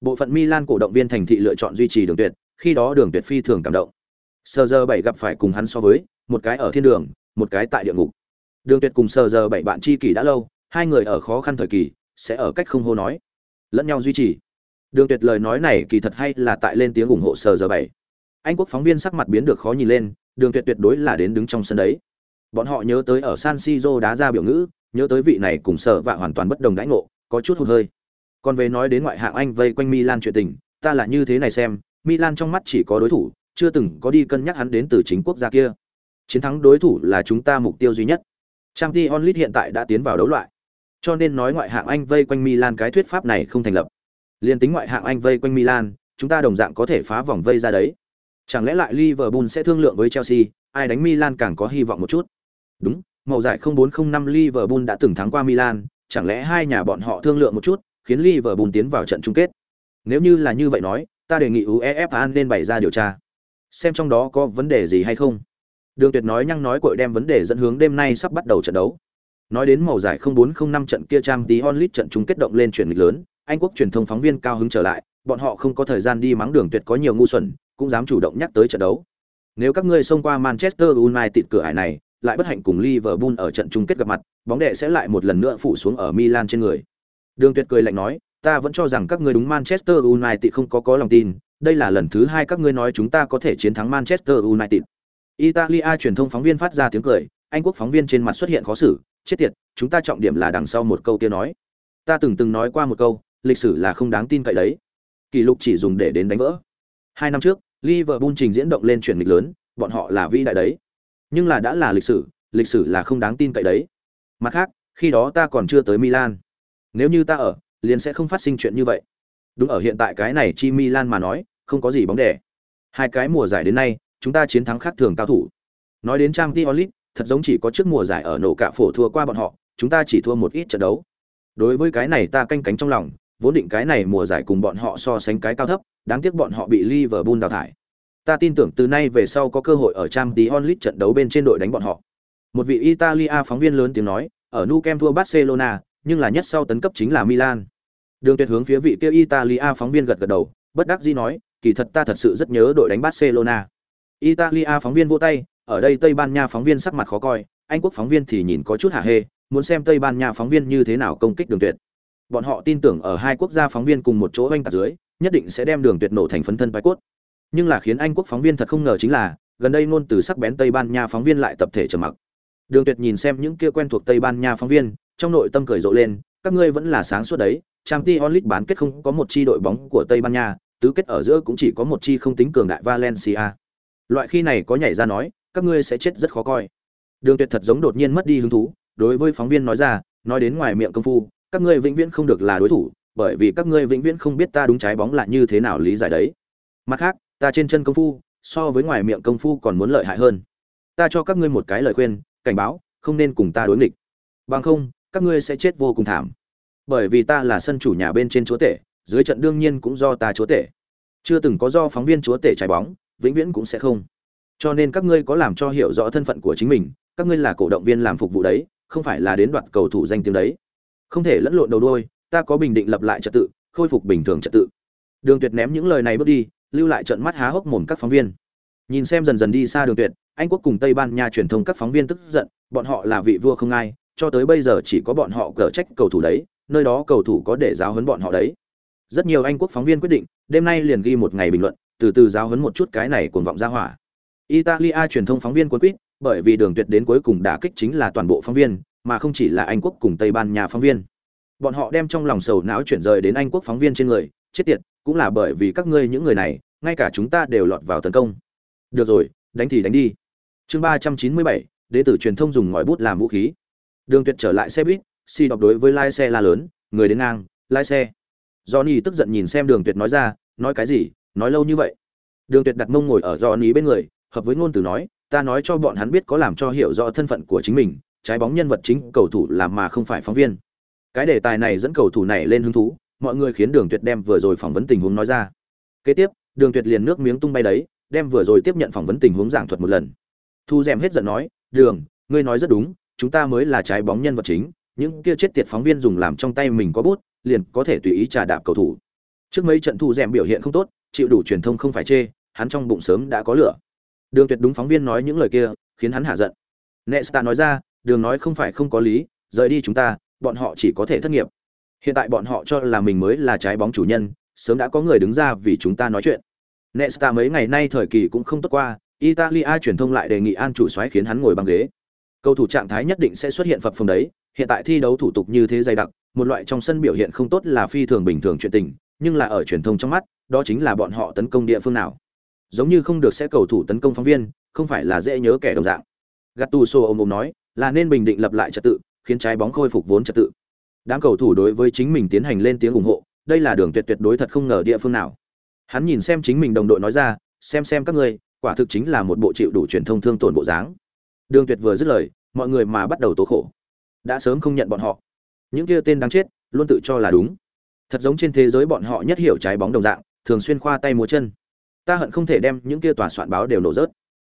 Bộ phận Milan cổ động viên thành thị lựa chọn duy trì đường tuyệt, khi đó đường tuyệt phi thường cảm động. Sơ giờ bảy gặp phải cùng hắn so với, một cái ở thiên đường, một cái tại địa ngục. Đường tuyệt cùng sơ giờ bảy bạn tri kỷ đã lâu, hai người ở khó khăn thời kỳ, sẽ ở cách không hô nói. lẫn nhau duy trì đường tuyệt lời nói này kỳ thật hay là tại lên tiếng ủng hộ Sơ giờ bảy anh quốc phóng viên sắc mặt biến được khó nhìn lên đường tuyệt tuyệt đối là đến đứng trong sân đấy bọn họ nhớ tới ở san siro đá ra biểu ngữ nhớ tới vị này cùng sở vạ hoàn toàn bất đồng đãi ngộ, có chút hụt hơi. Còn về nói đến ngoại hạng anh vây quanh milan chuyện tình, ta là như thế này xem, milan trong mắt chỉ có đối thủ, chưa từng có đi cân nhắc hắn đến từ chính quốc gia kia. Chiến thắng đối thủ là chúng ta mục tiêu duy nhất. Trang t onlit hiện tại đã tiến vào đấu loại. Cho nên nói ngoại hạng anh vây quanh milan cái thuyết pháp này không thành lập. Liên tính ngoại hạng anh vây quanh milan, chúng ta đồng dạng có thể phá vòng vây ra đấy. Chẳng lẽ lại liverpool sẽ thương lượng với chelsea, ai đánh milan càng có hy vọng một chút? Đúng màu giải 0405 liverpool đã từng thắng qua milan, chẳng lẽ hai nhà bọn họ thương lượng một chút, khiến liverpool tiến vào trận chung kết? Nếu như là như vậy nói, ta đề nghị uefa nên bày ra điều tra, xem trong đó có vấn đề gì hay không. Đường tuyệt nói nhăng nói cội đem vấn đề dẫn hướng đêm nay sắp bắt đầu trận đấu. Nói đến màu giải 0405 trận kia trang tí onlit trận chung kết động lên chuyển nghịch lớn, anh quốc truyền thông phóng viên cao hứng trở lại, bọn họ không có thời gian đi mắng đường tuyệt có nhiều ngu xuẩn, cũng dám chủ động nhắc tới trận đấu. Nếu các ngươi xông qua manchester united cửa ải này lại bất hạnh cùng liverpool ở trận chung kết gặp mặt, bóng đệ sẽ lại một lần nữa phủ xuống ở milan trên người. Đường tuyệt cười lạnh nói, ta vẫn cho rằng các ngươi đúng manchester united không có có lòng tin, đây là lần thứ hai các ngươi nói chúng ta có thể chiến thắng manchester united. Italia truyền thông phóng viên phát ra tiếng cười, anh quốc phóng viên trên mặt xuất hiện khó xử, chết tiệt, chúng ta trọng điểm là đằng sau một câu kia nói. Ta từng từng nói qua một câu, lịch sử là không đáng tin cậy đấy. Kỷ lục chỉ dùng để đến đánh vỡ. Hai năm trước, liverpool trình diễn động lên chuyển nghịch lớn, bọn họ là vĩ đại đấy nhưng là đã là lịch sử lịch sử là không đáng tin cậy đấy. Mặt khác, khi đó ta còn chưa tới milan. Nếu như ta ở, liền sẽ không phát sinh chuyện như vậy. Đúng ở hiện tại cái này chi milan mà nói, không có gì bóng đẻ. Hai cái mùa giải đến nay, chúng ta chiến thắng khác thường cao thủ. Nói đến trang t onlit thật giống chỉ có trước mùa giải ở nổ cạ phổ thua qua bọn họ, chúng ta chỉ thua một ít trận đấu. Đối với cái này ta canh cánh trong lòng, vốn định cái này mùa giải cùng bọn họ so sánh cái cao thấp, đáng tiếc bọn họ bị liverpool đào thải ta tin tưởng từ nay về sau có cơ hội ở trang tí onlit trận đấu bên trên đội đánh bọn họ. Một vị italia phóng viên lớn tiếng nói, ở nu kem thua barcelona, nhưng là nhất sau tấn cấp chính là milan. Đường tuyệt hướng phía vị kia italia phóng viên gật gật đầu, bất đắc dĩ nói, kỳ thật ta thật sự rất nhớ đội đánh barcelona. Italia phóng viên vô tay, ở đây tây ban nha phóng viên sắc mặt khó coi, anh quốc phóng viên thì nhìn có chút hạ hê, muốn xem tây ban nha phóng viên như thế nào công kích đường tuyệt. Bọn họ tin tưởng ở hai quốc gia phóng viên cùng một chỗ oanh tạc dưới, nhất định sẽ đem đường tuyệt nổ thành phấn thân bái cốt nhưng là khiến anh quốc phóng viên thật không ngờ chính là, gần đây ngôn từ sắc bén tây ban nha phóng viên lại tập thể trầm mặc. Đường tuyệt nhìn xem những kia quen thuộc tây ban nha phóng viên, trong nội tâm cười rộ lên, các ngươi vẫn là sáng suốt đấy, trang t onlit bán kết không có một chi đội bóng của tây ban nha, tứ kết ở giữa cũng chỉ có một chi không tính cường đại valencia. Loại khi này có nhảy ra nói, các ngươi sẽ chết rất khó coi. Đường tuyệt thật giống đột nhiên mất đi hứng thú, đối với phóng viên nói ra, nói đến ngoài miệng công phu, các ngươi vĩnh viễn không được là đối thủ, bởi vì các ngươi vĩnh viễn không biết ta đúng trái bóng là như thế nào lý giải đấy. Mặt khác ta trên chân công phu, so với ngoài miệng công phu còn muốn lợi hại hơn. Ta cho các ngươi một cái lời khuyên, cảnh báo, không nên cùng ta đối nghịch. Bằng không, các ngươi sẽ chết vô cùng thảm. Bởi vì ta là sân chủ nhà bên trên chúa tể, dưới trận đương nhiên cũng do ta chúa tể. Chưa từng có do phóng viên chúa tể trái bóng, vĩnh viễn cũng sẽ không. Cho nên các ngươi có làm cho hiểu rõ thân phận của chính mình, các ngươi là cổ động viên làm phục vụ đấy, không phải là đến đoạt cầu thủ danh tiếng đấy. Không thể lẫn lộn đầu đôi, ta có bình định lập lại trật tự, khôi phục bình thường trật tự. Đường tuyệt ném những lời này bước đi lưu lại trận mắt há hốc mồm các phóng viên. Nhìn xem dần dần đi xa đường tuyệt, anh quốc cùng tây ban nha truyền thông các phóng viên tức giận, bọn họ là vị vua không ai, cho tới bây giờ chỉ có bọn họ cở trách cầu thủ đấy, nơi đó cầu thủ có để giáo huấn bọn họ đấy. Rất nhiều anh quốc phóng viên quyết định, đêm nay liền ghi một ngày bình luận, từ từ giáo huấn một chút cái này cuồng vọng ra hỏa. Italia truyền thông phóng viên quân quýt, bởi vì đường tuyệt đến cuối cùng đả kích chính là toàn bộ phóng viên, mà không chỉ là anh quốc cùng tây ban nha phóng viên. Bọn họ đem trong lòng sầu não chuyển rời đến anh quốc phóng viên trên người, chết tiệt cũng là bởi vì các ngươi những người này, ngay cả chúng ta đều lọt vào tấn công. Được rồi, đánh thì đánh đi. Chương ba trăm chín mươi bảy đế tử truyền thông dùng ngòi bút làm vũ khí. Đường tuyệt trở lại xe buýt si đọc đối với lái xe la lớn, người đến ngang, lái xe. Johnny tức giận nhìn xem đường tuyệt nói ra, nói cái gì? Nói lâu như vậy? Đường tuyệt đặt mông ngồi ở johnny bên người, hợp với ngôn từ nói, ta nói cho bọn hắn biết có làm cho hiểu rõ thân phận của chính mình, trái bóng nhân vật chính cầu thủ làm mà không phải phóng viên. Cái đề tài này dẫn cầu thủ này lên hứng thú mọi người khiến đường tuyệt đem vừa rồi phỏng vấn tình huống nói ra. Kế tiếp, đường tuyệt liền nước miếng tung bay đấy, đem vừa rồi tiếp nhận phỏng vấn tình huống giảng thuật một lần. Thu d hết giận nói, đường, ngươi nói rất đúng, chúng ta mới là trái bóng nhân vật chính, những kia chết tiệt phóng viên dùng làm trong tay mình có bút, liền có thể tùy ý trà đạp cầu thủ. Trước mấy trận thu d biểu hiện không tốt, chịu đủ truyền thông không phải chê, hắn trong bụng sớm đã có lửa. Đường tuyệt đúng phóng viên nói những lời kia, khiến hắn hạ giận. Nesta nói ra, đường nói không phải không có lý, rời đi chúng ta, bọn họ chỉ có thể thất nghiệp. Hiện tại bọn họ cho là mình mới là trái bóng chủ nhân, sớm đã có người đứng ra vì chúng ta nói chuyện. Nesta mấy ngày nay thời kỳ cũng không tốt qua, Italia truyền thông lại đề nghị An chủ soái khiến hắn ngồi băng ghế. Cầu thủ trạng thái nhất định sẽ xuất hiện phập phồng đấy, hiện tại thi đấu thủ tục như thế dày đặc, một loại trong sân biểu hiện không tốt là phi thường bình thường chuyện tình, nhưng là ở truyền thông trong mắt, đó chính là bọn họ tấn công địa phương nào. Giống như không được sẽ cầu thủ tấn công phóng viên, không phải là dễ nhớ kẻ đồng dạng. Gattuso ôm ôm nói, là nên bình định lập lại trật tự, khiến trái bóng khôi phục vốn trật tự. Đám cầu thủ đối với chính mình tiến hành lên tiếng ủng hộ, đây là đường tuyệt tuyệt đối thật không ngờ địa phương nào. Hắn nhìn xem chính mình đồng đội nói ra, xem xem các ngươi, quả thực chính là một bộ chịu đủ truyền thông thương tổn bộ dáng. Đường Tuyệt vừa dứt lời, mọi người mà bắt đầu tố khổ. Đã sớm không nhận bọn họ. Những kia tên đáng chết, luôn tự cho là đúng. Thật giống trên thế giới bọn họ nhất hiểu trái bóng đồng dạng, thường xuyên khoa tay múa chân. Ta hận không thể đem những kia tòa soạn báo đều nổ rớt.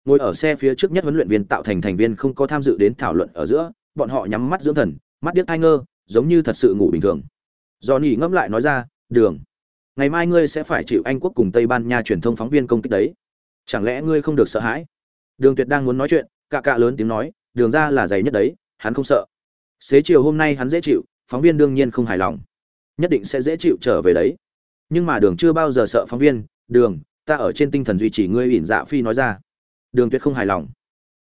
Ngồi ở xe phía trước nhất huấn luyện viên tạo thành thành viên không có tham dự đến thảo luận ở giữa, bọn họ nhắm mắt dưỡng thần, mắt điếc tai ngơ, giống như thật sự ngủ bình thường. Johnny ngẫm lại nói ra, "Đường, ngày mai ngươi sẽ phải chịu Anh quốc cùng Tây Ban Nha truyền thông phóng viên công kích đấy. Chẳng lẽ ngươi không được sợ hãi?" Đường Tuyệt đang muốn nói chuyện, cạ cạ lớn tiếng nói, "Đường ra là dày nhất đấy, hắn không sợ." Xế chiều hôm nay hắn dễ chịu, phóng viên đương nhiên không hài lòng. Nhất định sẽ dễ chịu trở về đấy. Nhưng mà Đường chưa bao giờ sợ phóng viên, "Đường, ta ở trên tinh thần duy trì ngươi ỉn dạ phi nói ra." Đường Tuyệt không hài lòng.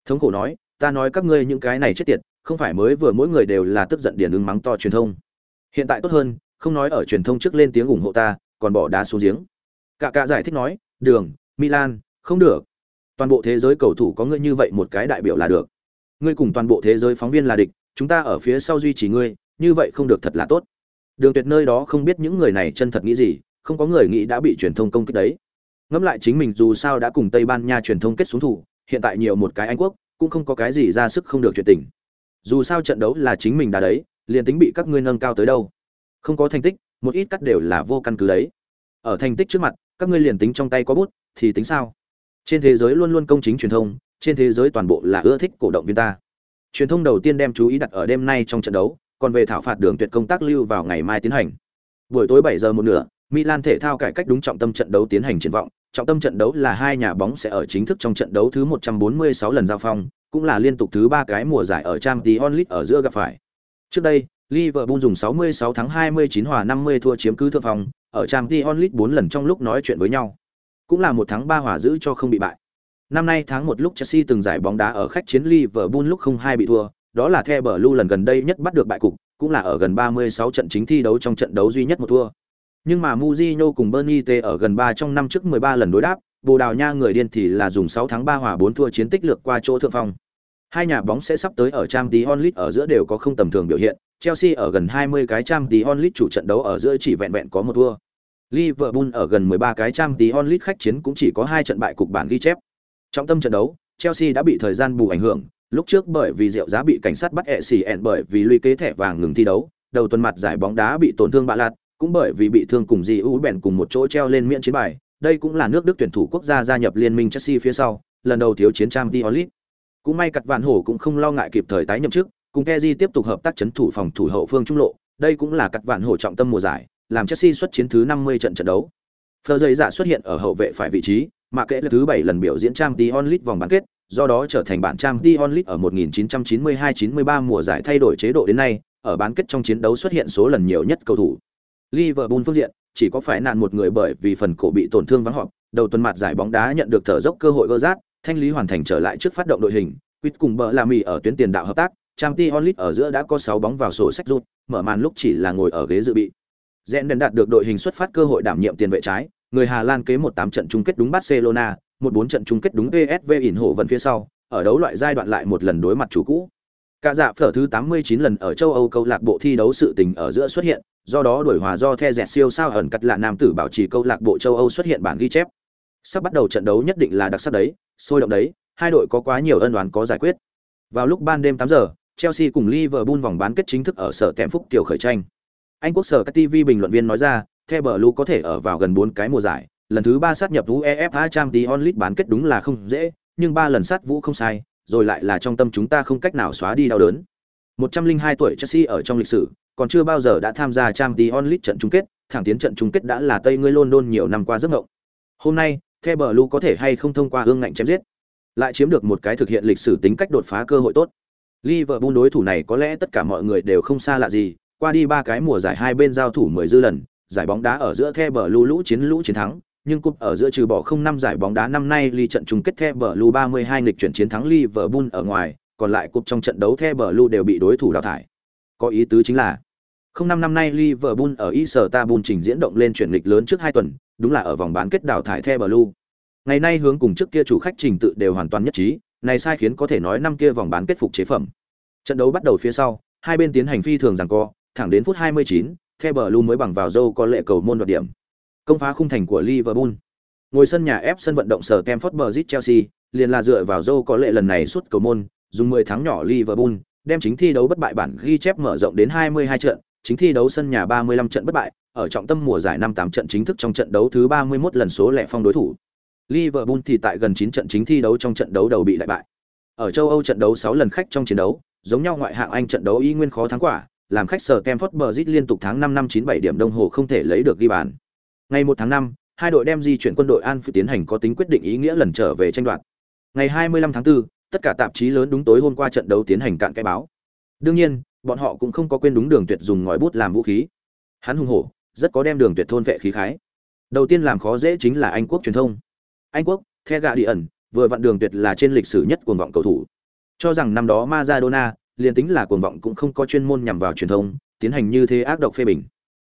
Thống khổ nói, "Ta nói các ngươi những cái này chết tiệt, không phải mới vừa mỗi người đều là tức giận điển ứng mắng to truyền thông. Hiện tại tốt hơn, không nói ở truyền thông trước lên tiếng ủng hộ ta, còn bỏ đá xuống giếng." Cả cả giải thích nói, "Đường, Milan, không được. Toàn bộ thế giới cầu thủ có ngươi như vậy một cái đại biểu là được. Ngươi cùng toàn bộ thế giới phóng viên là địch, chúng ta ở phía sau duy trì ngươi, như vậy không được thật là tốt." Đường Tuyệt nơi đó không biết những người này chân thật nghĩ gì, không có người nghĩ đã bị truyền thông công kích đấy. Ngẫm lại chính mình dù sao đã cùng Tây Ban Nha truyền thông kết xuống thủ, hiện tại nhiều một cái Anh quốc, cũng không có cái gì ra sức không được chuyện tình. Dù sao trận đấu là chính mình đã đấy, liền tính bị các ngươi nâng cao tới đâu. Không có thành tích, một ít cắt đều là vô căn cứ đấy. Ở thành tích trước mặt, các ngươi liền tính trong tay có bút, thì tính sao? Trên thế giới luôn luôn công chính truyền thông, trên thế giới toàn bộ là ưa thích cổ động viên ta. Truyền thông đầu tiên đem chú ý đặt ở đêm nay trong trận đấu, còn về thảo phạt đường tuyệt công tác lưu vào ngày mai tiến hành. Buổi tối 7 giờ một nửa, Milan thể thao cải cách đúng trọng tâm trận đấu tiến hành triển vọng, trọng tâm trận đấu là hai nhà bóng sẽ ở chính thức trong trận đấu thứ 146 lần giao phong, cũng là liên tục thứ ba cái mùa giải ở trang tí onlit ở giữa gặp phải. Trước đây, Liverpool dùng 66 thắng 29 hòa 50 thua chiếm cứ thượng phòng, ở trang tí onlit 4 lần trong lúc nói chuyện với nhau. Cũng là một tháng 3 hòa giữ cho không bị bại. Năm nay tháng một lúc Chelsea từng giải bóng đá ở khách chiến Liverpool lúc 0-2 bị thua, đó là The Blue lần gần đây nhất bắt được bại cục, cũng là ở gần 36 trận chính thi đấu trong trận đấu duy nhất một thua. Nhưng mà Mourinho cùng Bernie T ở gần 3 trong năm trước 13 lần đối đáp, Bồ Đào Nha người điên thì là dùng 6 tháng 3 hòa 4 thua chiến tích lược qua chỗ thượng phong. Hai nhà bóng sẽ sắp tới ở Champions League ở giữa đều có không tầm thường biểu hiện, Chelsea ở gần 20 cái Champions League chủ trận đấu ở giữa chỉ vẹn vẹn có một thua. Liverpool ở gần 13 cái Champions League khách chiến cũng chỉ có hai trận bại cục bản ghi chép. Trong tâm trận đấu, Chelsea đã bị thời gian bù ảnh hưởng, lúc trước bởi vì rượu giá bị cảnh sát bắt ẹ xì ẹn bởi vì lũy kế thẻ vàng ngừng thi đấu, đầu tuần mặt giải bóng đá bị tổn thương bạ lạt, cũng bởi vì bị thương cùng gì u bèn cùng một chỗ treo lên miễn chiến bài, đây cũng là nước Đức tuyển thủ quốc gia gia nhập liên minh Chelsea phía sau, lần đầu thiếu chiến trang League. Cũng may cặt vạn hổ cũng không lo ngại kịp thời tái nhậm chức, cùng Kezi tiếp tục hợp tác chấn thủ phòng thủ hậu phương trung lộ, đây cũng là cặt vạn hổ trọng tâm mùa giải, làm Chelsea xuất chiến thứ 50 trận trận đấu. Fleur dây dạ xuất hiện ở hậu vệ phải vị trí, mà kệ là thứ 7 lần biểu diễn trang League vòng bán kết, do đó trở thành bản trang League ở 1992-93 mùa giải thay đổi chế độ đến nay, ở bán kết trong chiến đấu xuất hiện số lần nhiều nhất cầu thủ. Liverpool phương diện, chỉ có phải nạn một người bởi vì phần cổ bị tổn thương vắng họp, đầu tuần mặt giải bóng đá nhận được thở dốc cơ hội gỡ rát, thanh lý hoàn thành trở lại trước phát động đội hình, Quýt cùng bờ là mì ở tuyến tiền đạo hợp tác, Champions League ở giữa đã có 6 bóng vào sổ sách rút, mở màn lúc chỉ là ngồi ở ghế dự bị. Rèn đền đạt được đội hình xuất phát cơ hội đảm nhiệm tiền vệ trái, người Hà Lan kế một tám trận chung kết đúng Barcelona, một bốn trận chung kết đúng PSV ỉn hộ vận phía sau, ở đấu loại giai đoạn lại một lần đối mặt chủ cũ. Cả dạ phở thứ 89 lần ở châu Âu câu lạc bộ thi đấu sự tình ở giữa xuất hiện, do đó đuổi hòa do The Dẹt siêu sao ẩn cắt lạ nam tử bảo trì câu lạc bộ châu Âu xuất hiện bản ghi chép. Sắp bắt đầu trận đấu nhất định là đặc sắc đấy, sôi động đấy, hai đội có quá nhiều ân oán có giải quyết. Vào lúc ban đêm 8 giờ, Chelsea cùng Liverpool vòng bán kết chính thức ở sở kèm phúc tiểu khởi tranh. Anh quốc sở các TV bình luận viên nói ra, The Blue có thể ở vào gần 4 cái mùa giải, lần thứ 3 sát nhập UEFA Champions League bán kết đúng là không dễ, nhưng ba lần sát vũ không sai, rồi lại là trong tâm chúng ta không cách nào xóa đi đau đớn. 102 tuổi Chelsea ở trong lịch sử, còn chưa bao giờ đã tham gia Champions League trận chung kết, thẳng tiến trận chung kết đã là Tây ngươi London nhiều năm qua rất ngộng. Hôm nay, The Blue có thể hay không thông qua ương ngạnh chém giết, lại chiếm được một cái thực hiện lịch sử tính cách đột phá cơ hội tốt. Liverpool đối thủ này có lẽ tất cả mọi người đều không xa lạ gì, qua đi ba cái mùa giải hai bên giao thủ 10 dư lần, giải bóng đá ở giữa The Blue lũ chiến lũ chiến thắng, nhưng cúp ở giữa trừ bỏ không năm giải bóng đá năm nay ly trận chung kết The Blue 32 nghịch chuyển chiến thắng Liverpool ở ngoài, còn lại cúp trong trận đấu The Blue đều bị đối thủ đào thải. Có ý tứ chính là không năm năm nay Liverpool ở Istanbul trình diễn động lên chuyển lịch lớn trước hai tuần, đúng là ở vòng bán kết đào thải The Blue. Ngày nay hướng cùng trước kia chủ khách trình tự đều hoàn toàn nhất trí, này sai khiến có thể nói năm kia vòng bán kết phục chế phẩm. Trận đấu bắt đầu phía sau, hai bên tiến hành phi thường giằng co, thẳng đến phút 29, The Blue mới bằng vào dâu có lệ cầu môn đoạt điểm. Công phá khung thành của Liverpool. Ngồi sân nhà ép sân vận động sở Stamford Bridge Chelsea, liền là dựa vào dâu có lệ lần này suốt cầu môn, dùng 10 thắng nhỏ Liverpool, đem chính thi đấu bất bại bản ghi chép mở rộng đến 22 trận, chính thi đấu sân nhà 35 trận bất bại, ở trọng tâm mùa giải 58 trận chính thức trong trận đấu thứ 31 lần số lẻ phong đối thủ. Liverpool thì tại gần 9 trận chính thi đấu trong trận đấu đầu bị lại bại. Ở châu Âu trận đấu 6 lần khách trong chiến đấu, giống nhau ngoại hạng Anh trận đấu y nguyên khó thắng quả, làm khách sở Stamford Bridge liên tục tháng 5 năm 97 điểm đồng hồ không thể lấy được ghi bàn. Ngày 1 tháng 5, hai đội đem di chuyển quân đội An tiến hành có tính quyết định ý nghĩa lần trở về tranh đoạt. Ngày 25 tháng 4, tất cả tạp chí lớn đúng tối hôm qua trận đấu tiến hành cạn cái báo. Đương nhiên, bọn họ cũng không có quên đúng đường tuyệt dùng ngòi bút làm vũ khí. Hắn hùng hổ, rất có đem đường tuyệt thôn vệ khí khái. Đầu tiên làm khó dễ chính là Anh quốc truyền thông. Anh quốc, The Guardian, vừa vặn đường tuyệt là trên lịch sử nhất cuồng vọng cầu thủ. Cho rằng năm đó Maradona, liền tính là cuồng vọng cũng không có chuyên môn nhằm vào truyền thông, tiến hành như thế ác độc phê bình.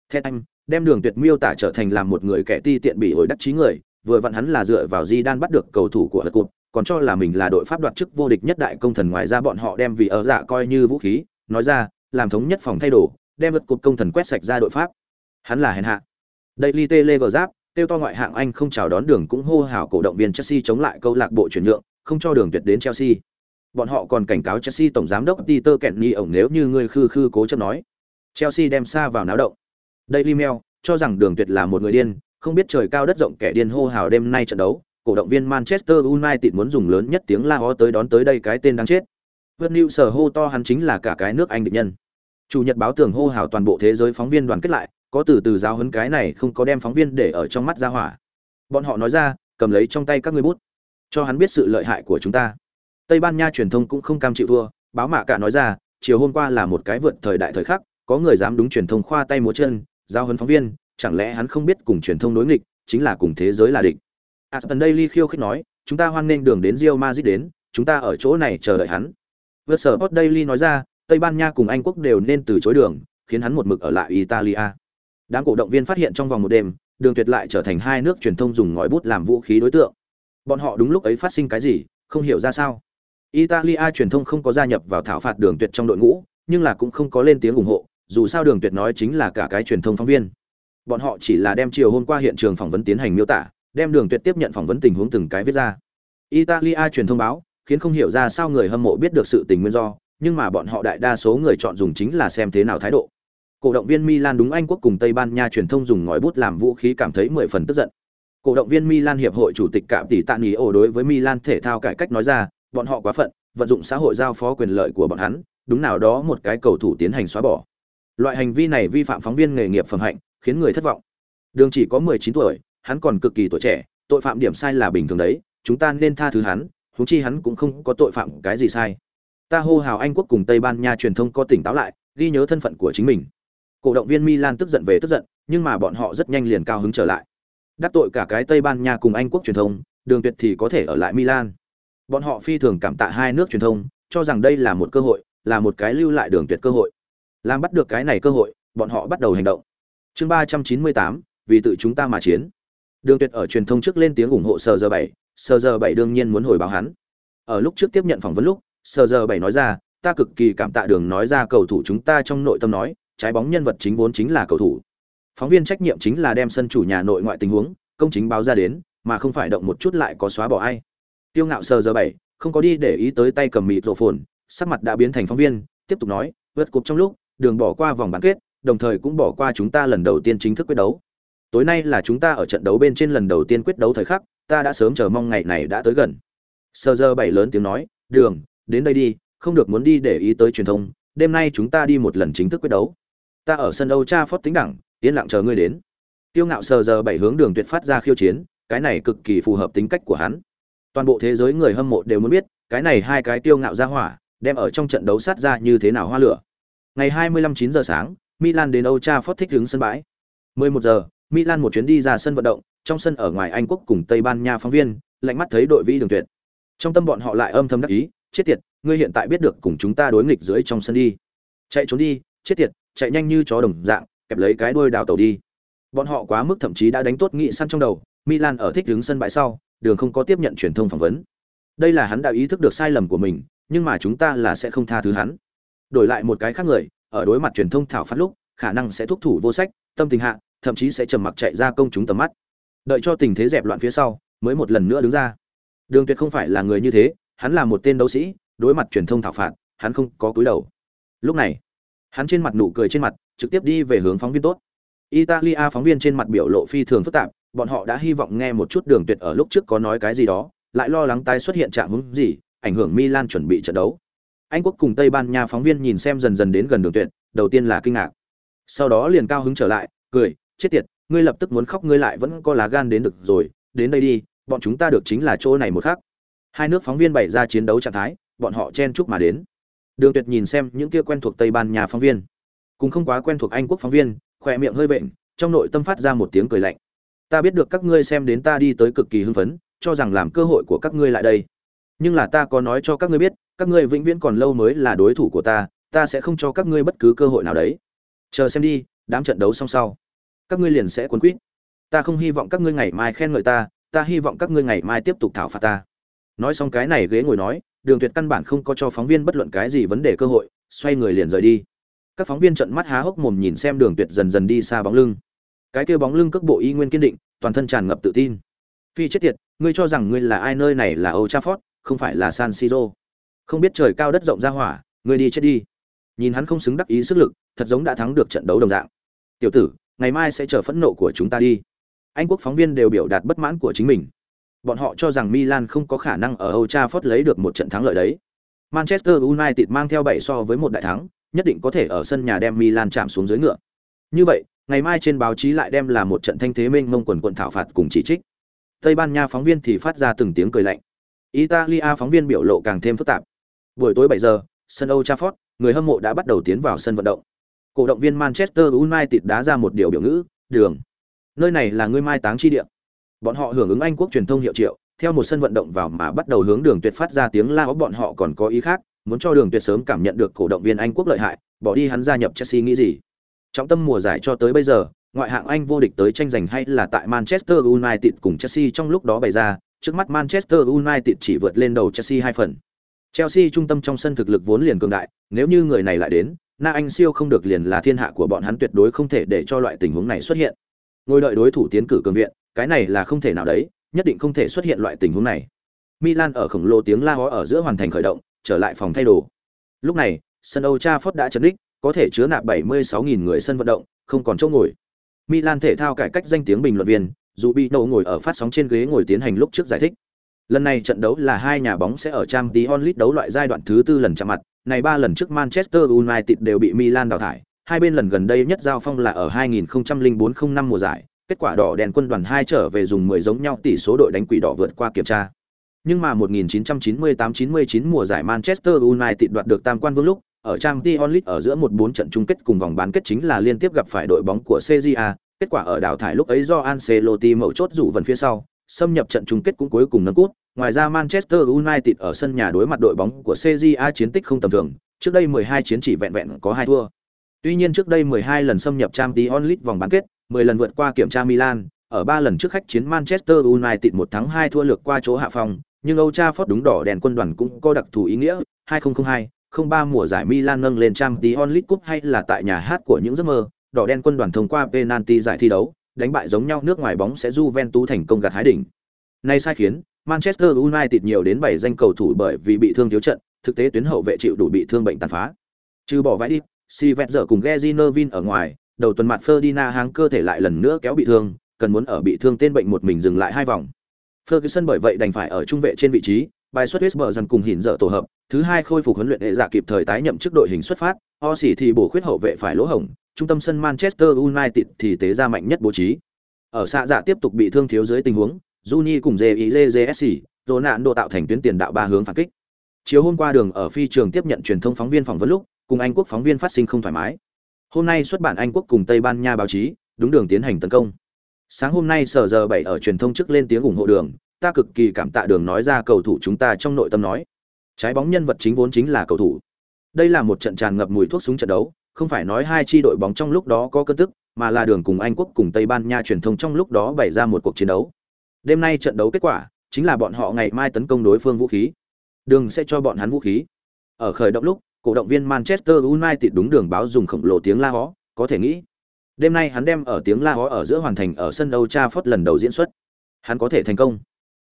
The Anh, đem đường tuyệt miêu tả trở thành làm một người kẻ ti tiện bị ổi đắc chí người, vừa vặn hắn là dựa vào Di Đan bắt được cầu thủ của Hật Cụt, còn cho là mình là đội pháp đoạt chức vô địch nhất đại công thần ngoài ra bọn họ đem vì ở dạ coi như vũ khí, nói ra, làm thống nhất phòng thay đồ, đem vật cột công thần quét sạch ra đội pháp. Hắn là hèn hạ. Daily giáp, tiêu to ngoại hạng Anh không chào đón đường cũng hô hào cổ động viên Chelsea chống lại câu lạc bộ chuyển nhượng, không cho đường tuyệt đến Chelsea. Bọn họ còn cảnh cáo Chelsea tổng giám đốc Peter Kenny ổng nếu như người khư khư cố chấp nói. Chelsea đem xa vào náo động. Daily Mail cho rằng đường tuyệt là một người điên, không biết trời cao đất rộng kẻ điên hô hào đêm nay trận đấu, cổ động viên Manchester United muốn dùng lớn nhất tiếng la ó tới đón tới đây cái tên đáng chết. Vượt New sở hô to hắn chính là cả cái nước Anh địch nhân. Chủ nhật báo tường hô hào toàn bộ thế giới phóng viên đoàn kết lại, có từ từ giáo huấn cái này không có đem phóng viên để ở trong mắt ra hỏa. Bọn họ nói ra, cầm lấy trong tay các ngươi bút, cho hắn biết sự lợi hại của chúng ta. Tây Ban Nha truyền thông cũng không cam chịu thua, báo mạ cả nói ra, chiều hôm qua là một cái vượt thời đại thời khắc, có người dám đúng truyền thông khoa tay múa chân, giao huấn phóng viên, chẳng lẽ hắn không biết cùng truyền thông đối nghịch, chính là cùng thế giới là địch. Aston Daily khiêu khích nói, chúng ta hoan nghênh đường đến Real Madrid đến, chúng ta ở chỗ này chờ đợi hắn. Vượt sở Sport Daily nói ra, Tây Ban Nha cùng Anh quốc đều nên từ chối đường, khiến hắn một mực ở lại Italia. Đám cổ động viên phát hiện trong vòng một đêm, Đường Tuyệt lại trở thành hai nước truyền thông dùng ngòi bút làm vũ khí đối tượng. Bọn họ đúng lúc ấy phát sinh cái gì, không hiểu ra sao. Italia truyền thông không có gia nhập vào thảo phạt Đường Tuyệt trong đội ngũ, nhưng là cũng không có lên tiếng ủng hộ, dù sao Đường Tuyệt nói chính là cả cái truyền thông phóng viên. Bọn họ chỉ là đem chiều hôm qua hiện trường phỏng vấn tiến hành miêu tả, đem Đường Tuyệt tiếp nhận phỏng vấn tình huống từng cái viết ra. Italia truyền thông báo, khiến không hiểu ra sao người hâm mộ biết được sự tình nguyên do, nhưng mà bọn họ đại đa số người chọn dùng chính là xem thế nào thái độ. Cổ động viên Milan đúng Anh quốc cùng Tây Ban Nha truyền thông dùng ngòi bút làm vũ khí cảm thấy mười phần tức giận. Cổ động viên Milan hiệp hội chủ tịch Cạm tỷ Tạ Nghị ổ đối với Milan thể thao cải cách nói ra, bọn họ quá phận, vận dụng xã hội giao phó quyền lợi của bọn hắn, đúng nào đó một cái cầu thủ tiến hành xóa bỏ. Loại hành vi này vi phạm phóng viên nghề nghiệp phẩm hạnh, khiến người thất vọng. Đường chỉ có 19 tuổi, hắn còn cực kỳ tuổi trẻ, tội phạm điểm sai là bình thường đấy, chúng ta nên tha thứ hắn, huống chi hắn cũng không có tội phạm cái gì sai. Ta hô hào Anh quốc cùng Tây Ban Nha truyền thông có tỉnh táo lại, ghi nhớ thân phận của chính mình. Cổ động viên Milan tức giận về tức giận, nhưng mà bọn họ rất nhanh liền cao hứng trở lại. Đắc tội cả cái Tây Ban Nha cùng Anh quốc truyền thông, Đường Tuyệt thì có thể ở lại Milan. Bọn họ phi thường cảm tạ hai nước truyền thông, cho rằng đây là một cơ hội, là một cái lưu lại Đường Tuyệt cơ hội. Làm bắt được cái này cơ hội, bọn họ bắt đầu hành động. Chương ba trăm chín mươi tám, vì tự chúng ta mà chiến. Đường Tuyệt ở truyền thông trước lên tiếng ủng hộ Sở Giờ 7, Sở Giờ 7 đương nhiên muốn hồi báo hắn. Ở lúc trước tiếp nhận phỏng vấn lúc, Sở Giờ 7 nói ra, ta cực kỳ cảm tạ Đường nói ra cầu thủ chúng ta trong nội tâm nói, trái bóng nhân vật chính vốn chính là cầu thủ. Phóng viên trách nhiệm chính là đem sân chủ nhà nội ngoại tình huống, công chính báo ra đến, mà không phải động một chút lại có xóa bỏ ai. Tiêu Ngạo sờ Giờ bảy, không có đi để ý tới tay cầm mịt rộ phồn, sắc mặt đã biến thành phóng viên, tiếp tục nói, vượt cục trong lúc, Đường bỏ qua vòng bán kết, đồng thời cũng bỏ qua chúng ta lần đầu tiên chính thức quyết đấu tối nay là chúng ta ở trận đấu bên trên lần đầu tiên quyết đấu thời khắc ta đã sớm chờ mong ngày này đã tới gần sơ giờ bảy lớn tiếng nói đường đến đây đi không được muốn đi để ý tới truyền thông đêm nay chúng ta đi một lần chính thức quyết đấu ta ở sân âu cha phót tính đẳng yên lặng chờ ngươi đến tiêu ngạo sờ giờ bảy hướng đường tuyệt phát ra khiêu chiến cái này cực kỳ phù hợp tính cách của hắn toàn bộ thế giới người hâm mộ đều muốn biết cái này hai cái tiêu ngạo ra hỏa đem ở trong trận đấu sát ra như thế nào hoa lửa ngày 25 9 giờ sáng Milan đến âu cha phót thích đứng sân bãi. 11 giờ, Milan một chuyến đi ra sân vận động, trong sân ở ngoài Anh quốc cùng Tây Ban Nha phóng viên, lạnh mắt thấy đội Vi đường tuyệt. Trong tâm bọn họ lại âm thầm đắc ý, chết tiệt, ngươi hiện tại biết được cùng chúng ta đối nghịch dưới trong sân đi. Chạy trốn đi, chết tiệt, chạy nhanh như chó đồng dạng, kẹp lấy cái đuôi đào tàu đi. Bọn họ quá mức thậm chí đã đánh tốt nghị săn trong đầu, Milan ở thích đứng sân bãi sau, đường không có tiếp nhận truyền thông phỏng vấn. Đây là hắn đã ý thức được sai lầm của mình, nhưng mà chúng ta là sẽ không tha thứ hắn. Đổi lại một cái khác người, ở đối mặt truyền thông thảo phát lúc, khả năng sẽ thúc thủ vô sách, tâm tình hạ, thậm chí sẽ trầm mặc chạy ra công chúng tầm mắt. Đợi cho tình thế dẹp loạn phía sau, mới một lần nữa đứng ra. Đường Tuyệt không phải là người như thế, hắn là một tên đấu sĩ, đối mặt truyền thông thảo phạt, hắn không có cúi đầu. Lúc này, hắn trên mặt nụ cười trên mặt, trực tiếp đi về hướng phóng viên tốt. Italia phóng viên trên mặt biểu lộ phi thường phức tạp, bọn họ đã hy vọng nghe một chút Đường Tuyệt ở lúc trước có nói cái gì đó, lại lo lắng tái xuất hiện trạng hứng gì, ảnh hưởng Milan chuẩn bị trận đấu. Anh quốc cùng Tây Ban Nha phóng viên nhìn xem dần dần đến gần Đường Tuyệt, đầu tiên là kinh ngạc, sau đó liền cao hứng trở lại, cười, chết tiệt, ngươi lập tức muốn khóc ngươi lại vẫn có lá gan đến được rồi, đến đây đi, bọn chúng ta được chính là chỗ này một khắc. Hai nước phóng viên bày ra chiến đấu trạng thái, bọn họ chen chúc mà đến. Đường Tuyệt nhìn xem những kia quen thuộc Tây Ban Nha phóng viên, cũng không quá quen thuộc Anh quốc phóng viên, khỏe miệng hơi vện, trong nội tâm phát ra một tiếng cười lạnh. Ta biết được các ngươi xem đến ta đi tới cực kỳ hưng phấn, cho rằng làm cơ hội của các ngươi lại đây. Nhưng là ta có nói cho các ngươi biết, các ngươi vĩnh viễn còn lâu mới là đối thủ của ta, ta sẽ không cho các ngươi bất cứ cơ hội nào đấy. Chờ xem đi, đám trận đấu xong sau, các ngươi liền sẽ cuốn quýt. Ta không hy vọng các ngươi ngày mai khen ngợi ta, ta hy vọng các ngươi ngày mai tiếp tục thảo phạt ta. Nói xong cái này ghế ngồi nói, Đường Tuyệt căn bản không có cho phóng viên bất luận cái gì vấn đề cơ hội, xoay người liền rời đi. Các phóng viên trợn mắt há hốc mồm nhìn xem Đường Tuyệt dần dần đi xa bóng lưng. Cái kia bóng lưng cước bộ y nguyên kiên định, toàn thân tràn ngập tự tin. Phi chết tiệt, ngươi cho rằng ngươi là ai nơi này là Old Trafford, không phải là San Siro. Không biết trời cao đất rộng ra hỏa, ngươi đi chết đi. Nhìn hắn không xứng đắc ý sức lực, thật giống đã thắng được trận đấu đồng dạng. Tiểu tử, ngày mai sẽ chờ phẫn nộ của chúng ta đi. Anh quốc phóng viên đều biểu đạt bất mãn của chính mình. Bọn họ cho rằng Milan không có khả năng ở Old Trafford lấy được một trận thắng lợi đấy. Manchester United mang theo 7 so với một đại thắng, nhất định có thể ở sân nhà đem Milan chạm xuống dưới ngựa. Như vậy, ngày mai trên báo chí lại đem là một trận thanh thế mênh mông quần quần thảo phạt cùng chỉ trích. Tây Ban Nha phóng viên thì phát ra từng tiếng cười lạnh. Italia phóng viên biểu lộ càng thêm phức tạp. Buổi tối 7 giờ, sân Old Trafford, người hâm mộ đã bắt đầu tiến vào sân vận động. Cổ động viên Manchester United đá ra một điều biểu ngữ, đường. Nơi này là người mai táng chi địa. Bọn họ hưởng ứng Anh quốc truyền thông hiệu triệu, theo một sân vận động vào mà bắt đầu hướng đường tuyệt phát ra tiếng la ó bọn họ còn có ý khác, muốn cho đường tuyệt sớm cảm nhận được cổ động viên Anh quốc lợi hại, bỏ đi hắn gia nhập Chelsea nghĩ gì. Trọng tâm mùa giải cho tới bây giờ, ngoại hạng Anh vô địch tới tranh giành hay là tại Manchester United cùng Chelsea trong lúc đó bày ra, trước mắt Manchester United chỉ vượt lên đầu Chelsea hai phần. Chelsea trung tâm trong sân thực lực vốn liền cường đại, nếu như người này lại đến, Na Anh siêu không được liền là thiên hạ của bọn hắn tuyệt đối không thể để cho loại tình huống này xuất hiện. Ngồi đợi đối thủ tiến cử cường viện, cái này là không thể nào đấy, nhất định không thể xuất hiện loại tình huống này. Milan ở khổng lồ tiếng la hó ở giữa hoàn thành khởi động, trở lại phòng thay đồ. Lúc này, sân Old Trafford đã chấn đích, có thể chứa nạp 76.000 người sân vận động, không còn chỗ ngồi. Milan thể thao cải cách danh tiếng bình luận viên, dù bị nổ ngồi ở phát sóng trên ghế ngồi tiến hành lúc trước giải thích. Lần này trận đấu là hai nhà bóng sẽ ở Champions League đấu loại giai đoạn thứ tư lần chạm mặt, này ba lần trước Manchester United đều bị Milan đào thải, hai bên lần gần đây nhất giao phong là ở 2004-05 mùa giải, kết quả đỏ đèn quân đoàn hai trở về dùng 10 giống nhau tỷ số đội đánh quỷ đỏ vượt qua kiểm tra. Nhưng mà 1998-99 mùa giải Manchester United đoạt được tam quan vương lúc, ở Champions League ở giữa một bốn trận chung kết cùng vòng bán kết chính là liên tiếp gặp phải đội bóng của CJA, kết quả ở đào thải lúc ấy do Ancelotti mậu chốt rủ vần phía sau, xâm nhập trận chung kết cũng cuối cùng nâng cút. Ngoài ra Manchester United ở sân nhà đối mặt đội bóng của CJA chiến tích không tầm thường, trước đây 12 chiến chỉ vẹn vẹn có 2 thua. Tuy nhiên trước đây 12 lần xâm nhập Champions League vòng bán kết, 10 lần vượt qua kiểm tra Milan, ở 3 lần trước khách chiến Manchester United một thắng 2 thua lược qua chỗ hạ phòng, nhưng Old Trafford đúng đỏ đèn quân đoàn cũng có đặc thù ý nghĩa, 2002, 03 mùa giải Milan nâng lên Champions League Cup hay là tại nhà hát của những giấc mơ, đỏ đen quân đoàn thông qua penalty giải thi đấu, đánh bại giống nhau nước ngoài bóng sẽ Juventus thành công gặt hái đỉnh. Nay sai khiến Manchester United nhiều đến 7 danh cầu thủ bởi vì bị thương thiếu trận, thực tế tuyến hậu vệ chịu đủ bị thương bệnh tàn phá. Trừ bỏ vãi đi, si cùng Gezi ở ngoài, đầu tuần mặt Ferdinand háng cơ thể lại lần nữa kéo bị thương, cần muốn ở bị thương tên bệnh một mình dừng lại hai vòng. Ferguson bởi vậy đành phải ở trung vệ trên vị trí, bài xuất West dần cùng hình dở tổ hợp, thứ hai khôi phục huấn luyện hệ giả kịp thời tái nhậm chức đội hình xuất phát, O xỉ thì bổ khuyết hậu vệ phải lỗ hổng, trung tâm sân Manchester United thì tế ra mạnh nhất bố trí. Ở xạ dạ tiếp tục bị thương thiếu dưới tình huống, Juni cùng JIJJSC, rồi nạn độ tạo thành tuyến tiền đạo ba hướng phản kích. Chiều hôm qua đường ở phi trường tiếp nhận truyền thông phóng viên phỏng vấn lúc, cùng Anh quốc phóng viên phát sinh không thoải mái. Hôm nay xuất bản Anh quốc cùng Tây Ban Nha báo chí, đúng đường tiến hành tấn công. Sáng hôm nay sở giờ 7 ở truyền thông trước lên tiếng ủng hộ đường, ta cực kỳ cảm tạ đường nói ra cầu thủ chúng ta trong nội tâm nói. Trái bóng nhân vật chính vốn chính là cầu thủ. Đây là một trận tràn ngập mùi thuốc súng trận đấu, không phải nói hai chi đội bóng trong lúc đó có cơn tức, mà là đường cùng Anh quốc cùng Tây Ban Nha truyền thông trong lúc đó bày ra một cuộc chiến đấu. Đêm nay trận đấu kết quả chính là bọn họ ngày mai tấn công đối phương vũ khí. Đường sẽ cho bọn hắn vũ khí. Ở khởi động lúc, cổ động viên Manchester United đúng đường báo dùng khổng lồ tiếng la hó, có thể nghĩ. Đêm nay hắn đem ở tiếng la hó ở giữa hoàn thành ở sân Old Trafford lần đầu diễn xuất. Hắn có thể thành công.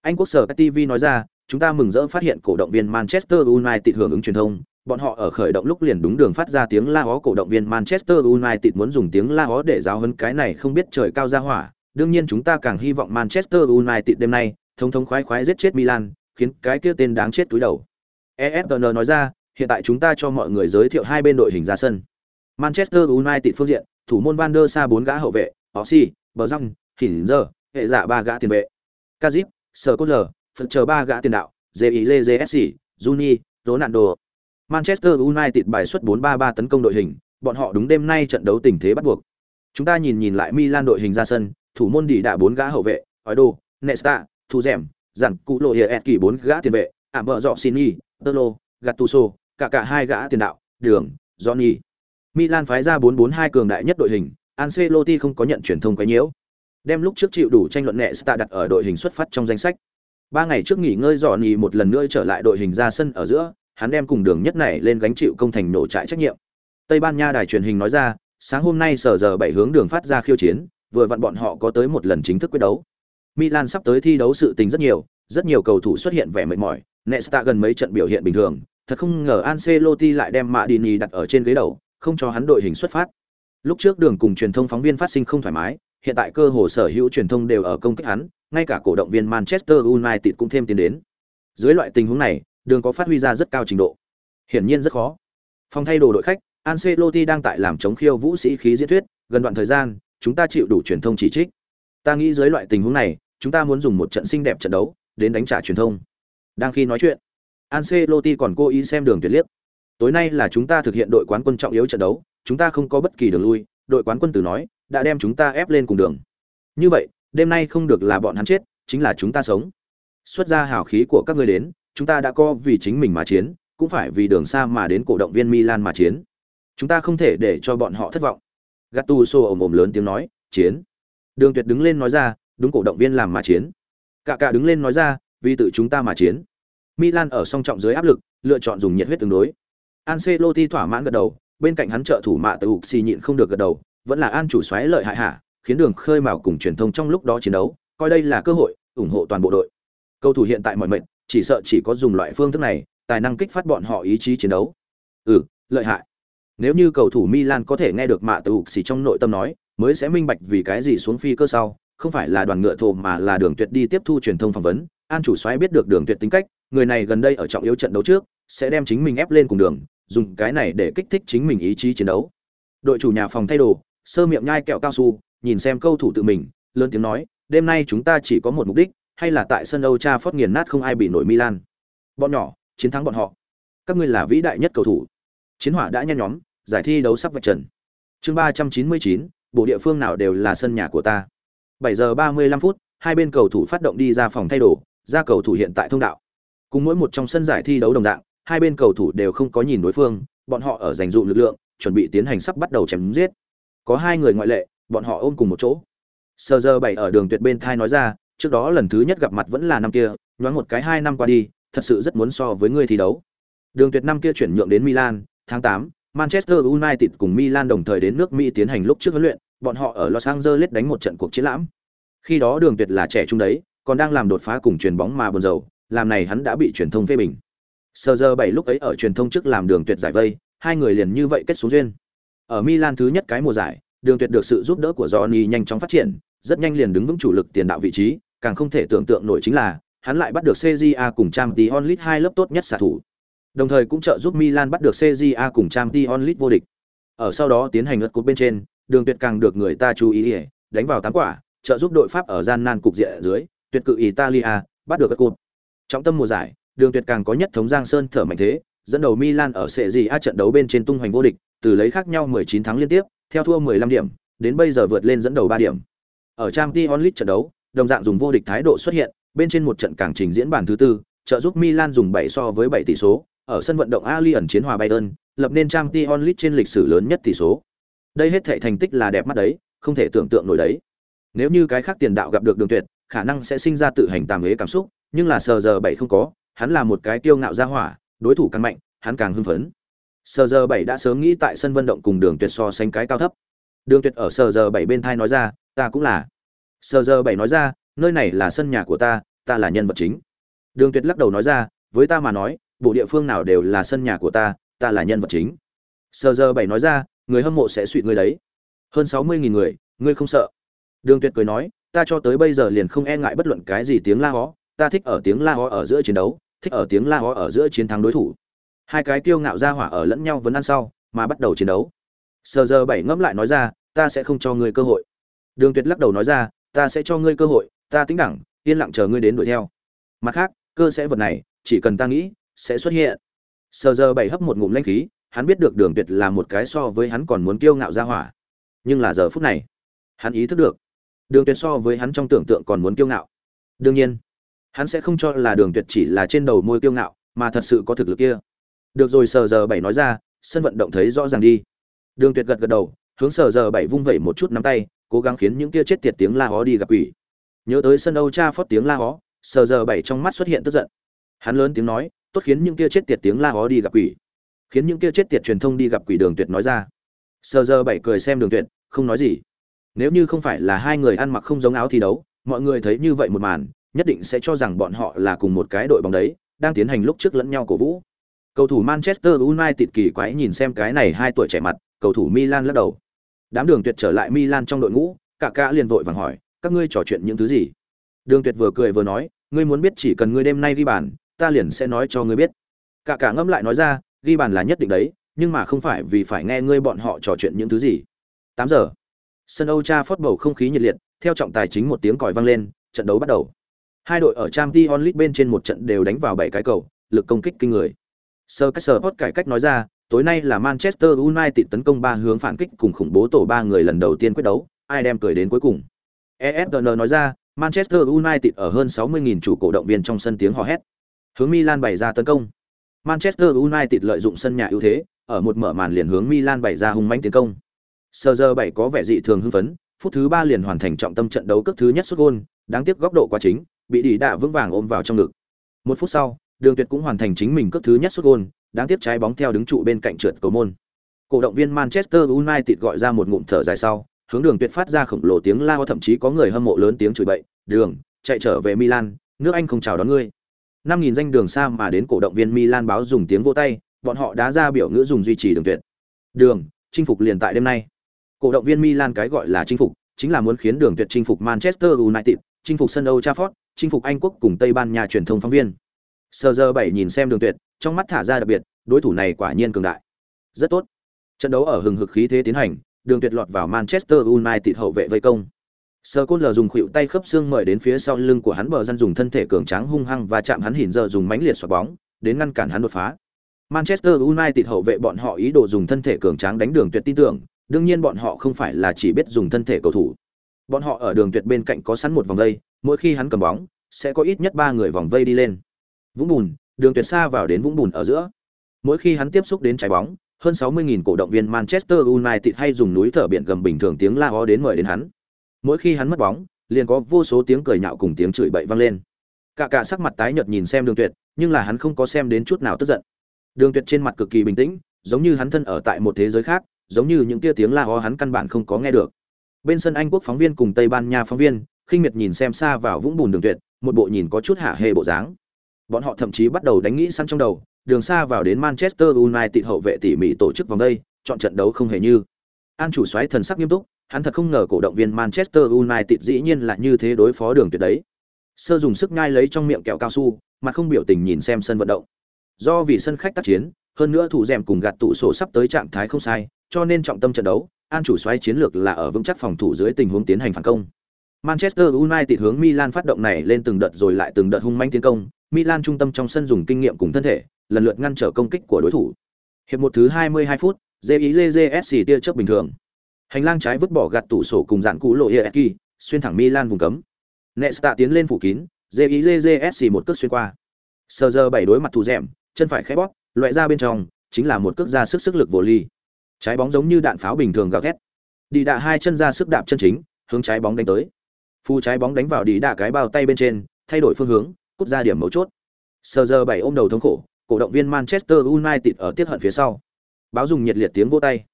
Anh quốc sở TV nói ra, chúng ta mừng rỡ phát hiện cổ động viên Manchester United hưởng ứng truyền thông, bọn họ ở khởi động lúc liền đúng đường phát ra tiếng la hó cổ động viên Manchester United muốn dùng tiếng la hó để giáo huấn cái này không biết trời cao ra hỏa, đương nhiên chúng ta càng hy vọng Manchester United đêm nay thông thống khoái khoái giết chết Milan, khiến cái kia tên đáng chết túi đầu. ESPN nói ra, hiện tại chúng ta cho mọi người giới thiệu hai bên đội hình ra sân. Manchester United phương diện, thủ môn Van der Sar bốn gã hậu vệ, Ossi, Bờ Răng, Hinzer, hệ giả ba gã tiền vệ. Kazip, Scholler, phần chờ ba gã tiền đạo, JIJJSC, Juni, Ronaldo. Manchester United bài xuất 4-3-3 tấn công đội hình, bọn họ đúng đêm nay trận đấu tình thế bắt buộc. Chúng ta nhìn nhìn lại Milan đội hình ra sân, thủ môn đi đã bốn gã hậu vệ, Oido, Nesta, Thu Dẻm, Giản Cụ Lộ Hiệt kỳ bốn gã tiền vệ, ảm dọ Sini, Tolo, Gattuso, cả cả hai gã tiền đạo, Đường, Johnny. Milan phái ra 4-4-2 cường đại nhất đội hình, Ancelotti không có nhận truyền thông quá nhiễu. Đem lúc trước chịu đủ tranh luận Nesta đặt ở đội hình xuất phát trong danh sách. Ba ngày trước nghỉ ngơi Johnny một lần nữa trở lại đội hình ra sân ở giữa, hắn đem cùng đường nhất này lên gánh chịu công thành nổ trại trách nhiệm. Tây Ban Nha đài truyền hình nói ra, sáng hôm nay sở giờ bảy hướng đường phát ra khiêu chiến, vừa vặn bọn họ có tới một lần chính thức quyết đấu. Milan sắp tới thi đấu sự tình rất nhiều, rất nhiều cầu thủ xuất hiện vẻ mệt mỏi, Nesta gần mấy trận biểu hiện bình thường, thật không ngờ Ancelotti lại đem Madini đặt ở trên ghế đầu, không cho hắn đội hình xuất phát. Lúc trước đường cùng truyền thông phóng viên phát sinh không thoải mái, hiện tại cơ hồ sở hữu truyền thông đều ở công kích hắn, ngay cả cổ động viên Manchester United cũng thêm tiến đến. Dưới loại tình huống này, đường có phát huy ra rất cao trình độ. Hiển nhiên rất khó. Phòng thay đồ đội khách, Ancelotti đang tại làm chống khiêu vũ sĩ khí diễn thuyết, gần đoạn thời gian, chúng ta chịu đủ truyền thông chỉ trích. Ta nghĩ dưới loại tình huống này, chúng ta muốn dùng một trận xinh đẹp trận đấu đến đánh trả truyền thông. Đang khi nói chuyện, Ancelotti còn cố ý xem đường tuyệt liếc. Tối nay là chúng ta thực hiện đội quán quân trọng yếu trận đấu, chúng ta không có bất kỳ đường lui, đội quán quân tử nói, đã đem chúng ta ép lên cùng đường. Như vậy, đêm nay không được là bọn hắn chết, chính là chúng ta sống. Xuất ra hào khí của các ngươi đến, chúng ta đã có vì chính mình mà chiến, cũng phải vì đường xa mà đến cổ động viên Milan mà chiến. Chúng ta không thể để cho bọn họ thất vọng. Gattuso ồm ồm lớn tiếng nói, chiến. Đường Tuyệt đứng lên nói ra, đúng cổ động viên làm mà chiến. Cả cả đứng lên nói ra, vì tự chúng ta mà chiến. Milan ở song trọng dưới áp lực, lựa chọn dùng nhiệt huyết tương đối. Ancelotti thỏa mãn gật đầu, bên cạnh hắn trợ thủ mạ tự xì nhịn không được gật đầu, vẫn là an chủ xoáy lợi hại hạ, khiến đường khơi mào cùng truyền thông trong lúc đó chiến đấu, coi đây là cơ hội, ủng hộ toàn bộ đội. Cầu thủ hiện tại mọi mệnh, chỉ sợ chỉ có dùng loại phương thức này, tài năng kích phát bọn họ ý chí chiến đấu. Ừ, lợi hại. Nếu như cầu thủ Milan có thể nghe được mạ tự xì trong nội tâm nói, mới sẽ minh bạch vì cái gì xuống phi cơ sau, không phải là đoàn ngựa thồ mà là đường tuyệt đi tiếp thu truyền thông phỏng vấn. An chủ xoáy biết được đường tuyệt tính cách, người này gần đây ở trọng yếu trận đấu trước, sẽ đem chính mình ép lên cùng đường, dùng cái này để kích thích chính mình ý chí chiến đấu. Đội chủ nhà phòng thay đồ, sơ miệng nhai kẹo cao su, nhìn xem câu thủ tự mình, lớn tiếng nói, đêm nay chúng ta chỉ có một mục đích, hay là tại sân Âu Trafford nghiền nát không ai bị nổi Milan. Bọn nhỏ, chiến thắng bọn họ. Các ngươi là vĩ đại nhất cầu thủ. Chiến hỏa đã nhen nhóm, giải thi đấu sắp vạch trần. Chương ba trăm chín mươi chín, bộ địa phương nào đều là sân nhà của ta. Bảy giờ ba mươi lăm phút, hai bên cầu thủ phát động đi ra phòng thay đồ, ra cầu thủ hiện tại thông đạo. Cùng mỗi một trong sân giải thi đấu đồng dạng, hai bên cầu thủ đều không có nhìn đối phương, bọn họ ở dành dụ lực lượng, chuẩn bị tiến hành sắp bắt đầu chém giết. Có hai người ngoại lệ, bọn họ ôm cùng một chỗ. Sơ giờ bảy ở đường tuyệt bên thai nói ra, trước đó lần thứ nhất gặp mặt vẫn là năm kia, nhoáng một cái hai năm qua đi, thật sự rất muốn so với người thi đấu. Đường tuyệt năm kia chuyển nhượng đến Milan, tháng 8, Manchester United cùng Milan đồng thời đến nước Mỹ tiến hành lúc trước huấn luyện, bọn họ ở Los Angeles đánh một trận cuộc chiến lãm. Khi đó Đường Tuyệt là trẻ trung đấy, còn đang làm đột phá cùng truyền bóng mà buồn rầu, làm này hắn đã bị truyền thông phê bình. Sơ giờ bảy lúc ấy ở truyền thông trước làm Đường Tuyệt giải vây, hai người liền như vậy kết xuống duyên. Ở Milan thứ nhất cái mùa giải, Đường Tuyệt được sự giúp đỡ của Johnny nhanh chóng phát triển, rất nhanh liền đứng vững chủ lực tiền đạo vị trí, càng không thể tưởng tượng nổi chính là hắn lại bắt được CJA cùng Champions League hai lớp tốt nhất xạ thủ. Đồng thời cũng trợ giúp Milan bắt được CJA cùng Champions League vô địch. Ở sau đó tiến hành lượt cột bên trên, Đường Tuyệt càng được người ta chú ý, đánh vào tám quả, trợ giúp đội Pháp ở gian nan cục diện dưới, tuyệt cự Italia bắt được cột. Trọng tâm mùa giải, Đường Tuyệt càng có nhất thống Giang Sơn thở mạnh thế, dẫn đầu Milan ở sệ gì a trận đấu bên trên tung hoành vô địch, từ lấy khác nhau 19 thắng liên tiếp, theo thua 15 điểm, đến bây giờ vượt lên dẫn đầu 3 điểm. Ở Champions League trận đấu, đồng dạng dùng vô địch thái độ xuất hiện, bên trên một trận càng trình diễn bản thứ tư, trợ giúp Milan dùng 7 so với 7 tỷ số, ở sân vận động Allianz chiến hòa Bayern, lập nên Champions League trên lịch sử lớn nhất tỷ số. Đây hết thảy thành tích là đẹp mắt đấy, không thể tưởng tượng nổi đấy. Nếu như cái khác tiền đạo gặp được Đường Tuyệt, khả năng sẽ sinh ra tự hành tàm hế cảm xúc, nhưng là sờ giờ Bảy không có, hắn là một cái tiêu ngạo ra hỏa, đối thủ càng mạnh, hắn càng hưng phấn. Sờ giờ Bảy đã sớm nghĩ tại sân vận động cùng Đường Tuyệt so sánh cái cao thấp. Đường Tuyệt ở sờ giờ Bảy bên thai nói ra, ta cũng là. Sờ giờ Bảy nói ra, nơi này là sân nhà của ta, ta là nhân vật chính. Đường Tuyệt lắc đầu nói ra, với ta mà nói, bộ địa phương nào đều là sân nhà của ta, ta là nhân vật chính. Sờ giờ Bảy nói ra, người hâm mộ sẽ suy người đấy. Hơn 60.000 người, ngươi không sợ. Đường Tuyệt cười nói, ta cho tới bây giờ liền không e ngại bất luận cái gì tiếng la hó, ta thích ở tiếng la ho ở giữa chiến đấu, thích ở tiếng la ho ở giữa chiến thắng đối thủ. Hai cái kiêu ngạo ra hỏa ở lẫn nhau vấn ăn sau, mà bắt đầu chiến đấu. Sờ giờ bảy ngẫm lại nói ra, ta sẽ không cho ngươi cơ hội. Đường Tuyệt lắc đầu nói ra, ta sẽ cho ngươi cơ hội, ta tính đẳng, yên lặng chờ ngươi đến đuổi theo. Mặt khác, cơ sẽ vật này, chỉ cần ta nghĩ, sẽ xuất hiện. Sờ giờ bảy hấp một ngụm lanh khí, hắn biết được Đường Tuyệt là một cái so với hắn còn muốn kiêu ngạo ra hỏa. Nhưng là giờ phút này, hắn ý thức được, Đường Tuyệt so với hắn trong tưởng tượng còn muốn kiêu ngạo. Đương nhiên, hắn sẽ không cho là Đường Tuyệt chỉ là trên đầu môi kiêu ngạo, mà thật sự có thực lực kia. Được rồi sờ giờ bảy nói ra, sân vận động thấy rõ ràng đi. Đường Tuyệt gật gật đầu, hướng sờ giờ bảy vung vẩy một chút nắm tay, cố gắng khiến những kia chết tiệt tiếng la hó đi gặp quỷ. Nhớ tới sân Âu Cha phót tiếng la hó, sờ giờ bảy trong mắt xuất hiện tức giận. Hắn lớn tiếng nói, tốt khiến những kia chết tiệt tiếng la hó đi gặp quỷ khiến những kia chết tiệt truyền thông đi gặp quỷ đường tuyệt nói ra sờ giờ bảy cười xem đường tuyệt không nói gì nếu như không phải là hai người ăn mặc không giống áo thi đấu mọi người thấy như vậy một màn nhất định sẽ cho rằng bọn họ là cùng một cái đội bóng đấy, đang tiến hành lúc trước lẫn nhau cổ vũ. Cầu thủ manchester united kỳ quái nhìn xem cái này hai tuổi trẻ mặt, cầu thủ milan lắc đầu. Đám đường tuyệt trở lại milan trong đội ngũ, cả cả liền vội vàng hỏi, các ngươi trò chuyện những thứ gì? Đường tuyệt vừa cười vừa nói, ngươi muốn biết chỉ cần ngươi đêm nay ghi bàn, ta liền sẽ nói cho ngươi biết. Cả cả ngâm lại nói ra, ghi bàn là nhất định đấy, nhưng mà không phải vì phải nghe ngươi bọn họ trò chuyện những thứ gì. Tám giờ. Sân âu cha phớt bầu không khí nhiệt liệt, theo trọng tài chính một tiếng còi vang lên, trận đấu bắt đầu hai đội ở Champions League bên trên một trận đều đánh vào bảy cái cầu lực công kích kinh người Sir cách cải cách nói ra tối nay là manchester united tấn công ba hướng phản kích cùng khủng bố tổ ba người lần đầu tiên quyết đấu ai đem cười đến cuối cùng ESPN nói ra manchester united ở hơn 60.000 chủ cổ động viên trong sân tiếng hò hét Hướng Milan bày ra tấn công. Manchester United lợi dụng sân nhà ưu thế, ở một mở màn liền hướng Milan bày ra hung mãnh tiến công. Sơ giờ 7 có vẻ dị thường hưng phấn, phút thứ 3 liền hoàn thành trọng tâm trận đấu cước thứ nhất sút gol, đáng tiếc góc độ quá chính, bị đi đạ vững vàng ôm vào trong ngực. Một phút sau, Đường Tuyệt cũng hoàn thành chính mình cước thứ nhất sút gol, đáng tiếc trái bóng theo đứng trụ bên cạnh trượt cầu môn. Cổ động viên Manchester United gọi ra một ngụm thở dài sau, hướng Đường Tuyệt phát ra khổng lồ tiếng la thậm chí có người hâm mộ lớn tiếng chửi bậy, "Đường, chạy trở về Milan, nước Anh không chào đón ngươi." năm nghìn danh đường xa mà đến cổ động viên Milan báo dùng tiếng vô tay, bọn họ đã ra biểu ngữ dùng duy trì đường tuyệt. Đường, chinh phục liền tại đêm nay. Cổ động viên Milan cái gọi là chinh phục, chính là muốn khiến đường tuyệt chinh phục Manchester United, chinh phục sân Old Trafford, chinh phục Anh quốc cùng Tây Ban Nha truyền thông phóng viên. Sơ giờ bảy nhìn xem đường tuyệt, trong mắt thả ra đặc biệt, đối thủ này quả nhiên cường đại. Rất tốt. Trận đấu ở hừng hực khí thế tiến hành, đường tuyệt lọt vào Manchester United hậu vệ vây công. Sơ Côn Lờ dùng khuỷu tay khớp xương mời đến phía sau lưng của hắn bờ dân dùng thân thể cường tráng hung hăng và chạm hắn hỉn giờ dùng mãnh liệt xoạc bóng, đến ngăn cản hắn đột phá. Manchester United hậu vệ bọn họ ý đồ dùng thân thể cường tráng đánh đường tuyệt tin tưởng, đương nhiên bọn họ không phải là chỉ biết dùng thân thể cầu thủ. Bọn họ ở đường tuyệt bên cạnh có sẵn một vòng dây mỗi khi hắn cầm bóng, sẽ có ít nhất ba người vòng vây đi lên. Vũng bùn, đường tuyệt xa vào đến vũng bùn ở giữa. Mỗi khi hắn tiếp xúc đến trái bóng, hơn 60.000 cổ động viên Manchester United hay dùng núi thở biển gầm bình thường tiếng la ó đến mời đến hắn mỗi khi hắn mất bóng liền có vô số tiếng cười nhạo cùng tiếng chửi bậy vang lên cả cả sắc mặt tái nhợt nhìn xem đường tuyệt nhưng là hắn không có xem đến chút nào tức giận đường tuyệt trên mặt cực kỳ bình tĩnh giống như hắn thân ở tại một thế giới khác giống như những tia tiếng la ó hắn căn bản không có nghe được bên sân anh quốc phóng viên cùng tây ban nha phóng viên khinh miệt nhìn xem xa vào vũng bùn đường tuyệt một bộ nhìn có chút hạ hề bộ dáng bọn họ thậm chí bắt đầu đánh nghĩ săn trong đầu đường xa vào đến manchester united hậu vệ tỉ mỉ tổ chức vòng đây chọn trận đấu không hề như an chủ soái thần sắc nghiêm túc hắn thật không ngờ cổ động viên Manchester United dĩ nhiên là như thế đối phó đường tuyệt đấy. Sơ dùng sức nhai lấy trong miệng kẹo cao su, mà không biểu tình nhìn xem sân vận động. Do vì sân khách tác chiến, hơn nữa thủ rèm cùng gạt tụ sổ sắp tới trạng thái không sai, cho nên trọng tâm trận đấu, an chủ soái chiến lược là ở vững chắc phòng thủ dưới tình huống tiến hành phản công. Manchester United hướng Milan phát động này lên từng đợt rồi lại từng đợt hung mãnh tiến công, Milan trung tâm trong sân dùng kinh nghiệm cùng thân thể, lần lượt ngăn trở công kích của đối thủ. Hiệp một thứ 22 phút, JIJJSC tia chớp bình thường. Hành lang trái vứt bỏ gạt tủ sổ cùng dạn cũ lộ Ieki, xuyên thẳng Milan vùng cấm. Nesta tiến lên phủ kín, JIJJSC một cước xuyên qua. Sờ giờ bảy đối mặt thủ dẻm, chân phải khẽ bóp, loại ra bên trong, chính là một cước ra sức sức lực vô ly. Trái bóng giống như đạn pháo bình thường gào thét. Đi đạ hai chân ra sức đạp chân chính, hướng trái bóng đánh tới. Phu trái bóng đánh vào đi đạ cái bao tay bên trên, thay đổi phương hướng, cút ra điểm mấu chốt. Sờ giờ bảy ôm đầu thống khổ, cổ động viên Manchester United ở tiết hận phía sau. Báo dùng nhiệt liệt tiếng vỗ tay.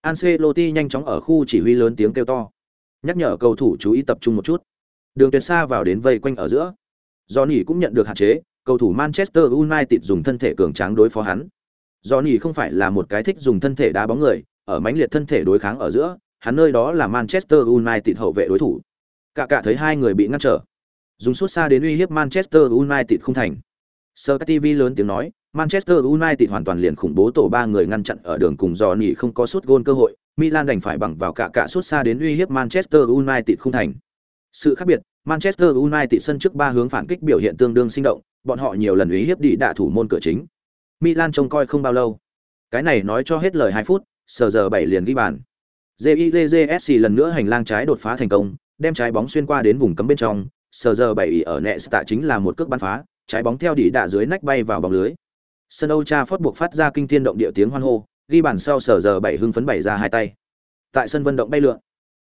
Ancelotti nhanh chóng ở khu chỉ huy lớn tiếng kêu to, nhắc nhở cầu thủ chú ý tập trung một chút. Đường Tuyệt xa vào đến vây quanh ở giữa. Johnny cũng nhận được hạn chế, cầu thủ Manchester United dùng thân thể cường tráng đối phó hắn. Johnny không phải là một cái thích dùng thân thể đá bóng người, ở mãnh liệt thân thể đối kháng ở giữa, hắn nơi đó là Manchester United hậu vệ đối thủ. Cả cả thấy hai người bị ngăn trở, dùng suốt xa đến uy hiếp Manchester United không thành. Sir TV lớn tiếng nói, Manchester United hoàn toàn liền khủng bố tổ ba người ngăn chặn ở đường cùng dò nỉ không có sút gôn cơ hội, Milan đành phải bằng vào cả cả suốt xa đến uy hiếp Manchester United không thành. Sự khác biệt, Manchester United sân trước ba hướng phản kích biểu hiện tương đương sinh động, bọn họ nhiều lần uy hiếp đi đạ thủ môn cửa chính. Milan trông coi không bao lâu. Cái này nói cho hết lời hai phút, sờ giờ bảy liền ghi bàn. JIJJSC lần nữa hành lang trái đột phá thành công, đem trái bóng xuyên qua đến vùng cấm bên trong, sờ giờ 7 ở nẹ tạ chính là một cước bắn phá, trái bóng theo đỉ đạ dưới nách bay vào bóng lưới. Sân Âu Trafford buộc phát ra kinh thiên động địa tiếng hoan hô, ghi bàn sau sờ giờ bảy hưng phấn bảy ra hai tay. Tại sân vận động bay lượn,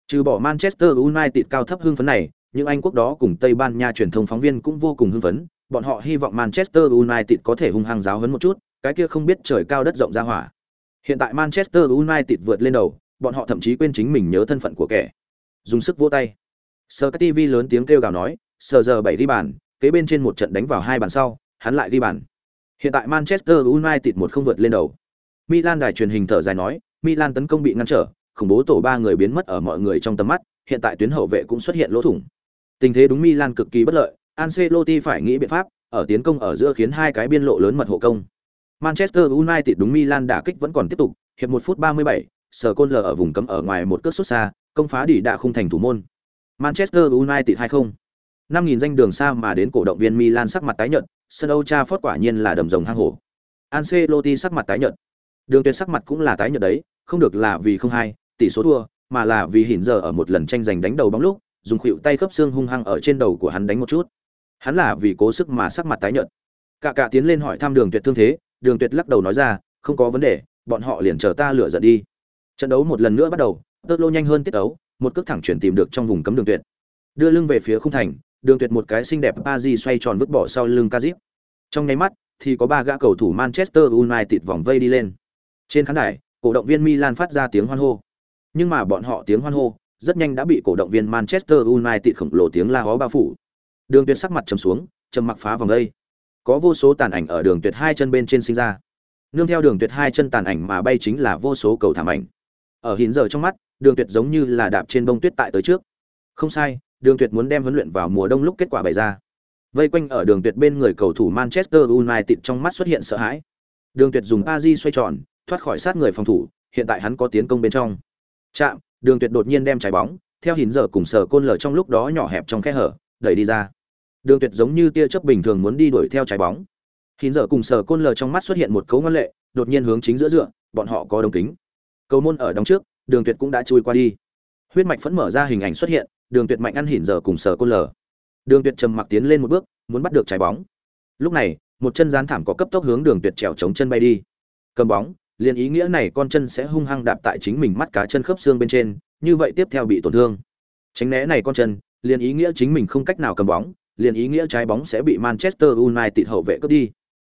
trừ bỏ Manchester United cao thấp hưng phấn này, những Anh quốc đó cùng Tây Ban Nha truyền thông phóng viên cũng vô cùng hưng phấn, bọn họ hy vọng Manchester United có thể hung hăng giáo huấn một chút, cái kia không biết trời cao đất rộng ra hỏa. Hiện tại Manchester United vượt lên đầu, bọn họ thậm chí quên chính mình nhớ thân phận của kẻ. Dùng sức vỗ tay. Sir TV lớn tiếng kêu gào nói, sờ giờ bảy đi bàn, kế bên trên một trận đánh vào hai bàn sau, hắn lại đi bàn. Hiện tại Manchester United một không vượt lên đầu. Milan đài truyền hình thở dài nói, Milan tấn công bị ngăn trở, khủng bố tổ ba người biến mất ở mọi người trong tầm mắt, hiện tại tuyến hậu vệ cũng xuất hiện lỗ thủng. Tình thế đúng Milan cực kỳ bất lợi, Ancelotti phải nghĩ biện pháp, ở tiến công ở giữa khiến hai cái biên lộ lớn mật hộ công. Manchester United đúng Milan đả kích vẫn còn tiếp tục, hiệp 1 phút 37, Sở Côn L ở vùng cấm ở ngoài một cước sút xa, công phá đỉ đạ khung thành thủ môn. Manchester United 20. 5000 danh đường xa mà đến cổ động viên Milan sắc mặt tái nhợt, sân Old Trafford quả nhiên là đầm rồng hang hổ. Ancelotti sắc mặt tái nhợt. Đường Tuyệt sắc mặt cũng là tái nhợt đấy, không được là vì không hay, tỷ số thua, mà là vì hình giờ ở một lần tranh giành đánh đầu bóng lúc, dùng khuỷu tay khớp xương hung hăng ở trên đầu của hắn đánh một chút. Hắn là vì cố sức mà sắc mặt tái nhợt. Cả cả tiến lên hỏi thăm Đường Tuyệt thương thế, Đường Tuyệt lắc đầu nói ra, không có vấn đề, bọn họ liền chờ ta lựa giận đi. Trận đấu một lần nữa bắt đầu, Tơ Lô nhanh hơn tiết đấu, một cước thẳng chuyển tìm được trong vùng cấm Đường Tuyệt. Đưa lưng về phía khung thành, Đường Tuyệt một cái xinh đẹp Pazi xoay tròn vứt bỏ sau lưng Kazip. Trong nháy mắt, thì có ba gã cầu thủ Manchester United vòng vây đi lên. Trên khán đài, cổ động viên Milan phát ra tiếng hoan hô. Nhưng mà bọn họ tiếng hoan hô rất nhanh đã bị cổ động viên Manchester United khổng lồ tiếng la hó bao phủ. Đường Tuyệt sắc mặt trầm xuống, trầm mặc phá vòng đây. Có vô số tàn ảnh ở Đường Tuyệt hai chân bên trên sinh ra. Nương theo Đường Tuyệt hai chân tàn ảnh mà bay chính là vô số cầu thảm ảnh. Ở hiện giờ trong mắt, Đường Tuyệt giống như là đạp trên bông tuyết tại tới trước. Không sai, Đường Tuyệt muốn đem huấn luyện vào mùa đông lúc kết quả bày ra. Vây quanh ở Đường Tuyệt bên người cầu thủ Manchester United trong mắt xuất hiện sợ hãi. Đường Tuyệt dùng Pazi xoay tròn, thoát khỏi sát người phòng thủ, hiện tại hắn có tiến công bên trong. Chạm, Đường Tuyệt đột nhiên đem trái bóng, theo hình giờ cùng sở côn lở trong lúc đó nhỏ hẹp trong khe hở, đẩy đi ra. Đường Tuyệt giống như tia chớp bình thường muốn đi đuổi theo trái bóng. Hình giờ cùng sở côn lở trong mắt xuất hiện một cấu ngân lệ, đột nhiên hướng chính giữa dựa, bọn họ có đồng kính. Cầu môn ở đóng trước, Đường Tuyệt cũng đã chui qua đi. Huyết mạch phẫn mở ra hình ảnh xuất hiện, Đường Tuyệt mạnh ăn hỉn giờ cùng sở côn lở. Đường Tuyệt trầm mặc tiến lên một bước, muốn bắt được trái bóng. Lúc này, một chân gián thảm có cấp tốc hướng Đường Tuyệt trèo chống chân bay đi. Cầm bóng, liền ý nghĩa này con chân sẽ hung hăng đạp tại chính mình mắt cá chân khớp xương bên trên, như vậy tiếp theo bị tổn thương. Tránh né này con chân, liền ý nghĩa chính mình không cách nào cầm bóng, liền ý nghĩa trái bóng sẽ bị Manchester United hậu vệ cướp đi.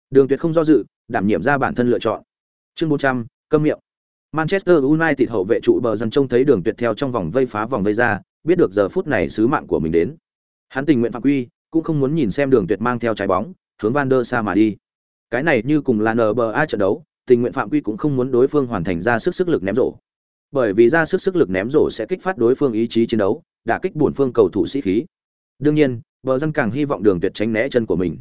Đường Tuyệt không do dự, đảm nhiệm ra bản thân lựa chọn. Chương 400, câm miệng. Manchester United hậu vệ trụ bờ dần trông thấy Đường Tuyệt theo trong vòng vây phá vòng vây ra, biết được giờ phút này sứ mạng của mình đến. Hắn tình nguyện phạm quy, cũng không muốn nhìn xem Đường Tuyệt mang theo trái bóng, hướng Van der Sa mà đi. Cái này như cùng là NBA trận đấu, tình nguyện phạm quy cũng không muốn đối phương hoàn thành ra sức sức lực ném rổ bởi vì ra sức sức lực ném rổ sẽ kích phát đối phương ý chí chiến đấu đả kích bổn phương cầu thủ sĩ khí đương nhiên bờ dân càng hy vọng đường tuyệt tránh né chân của mình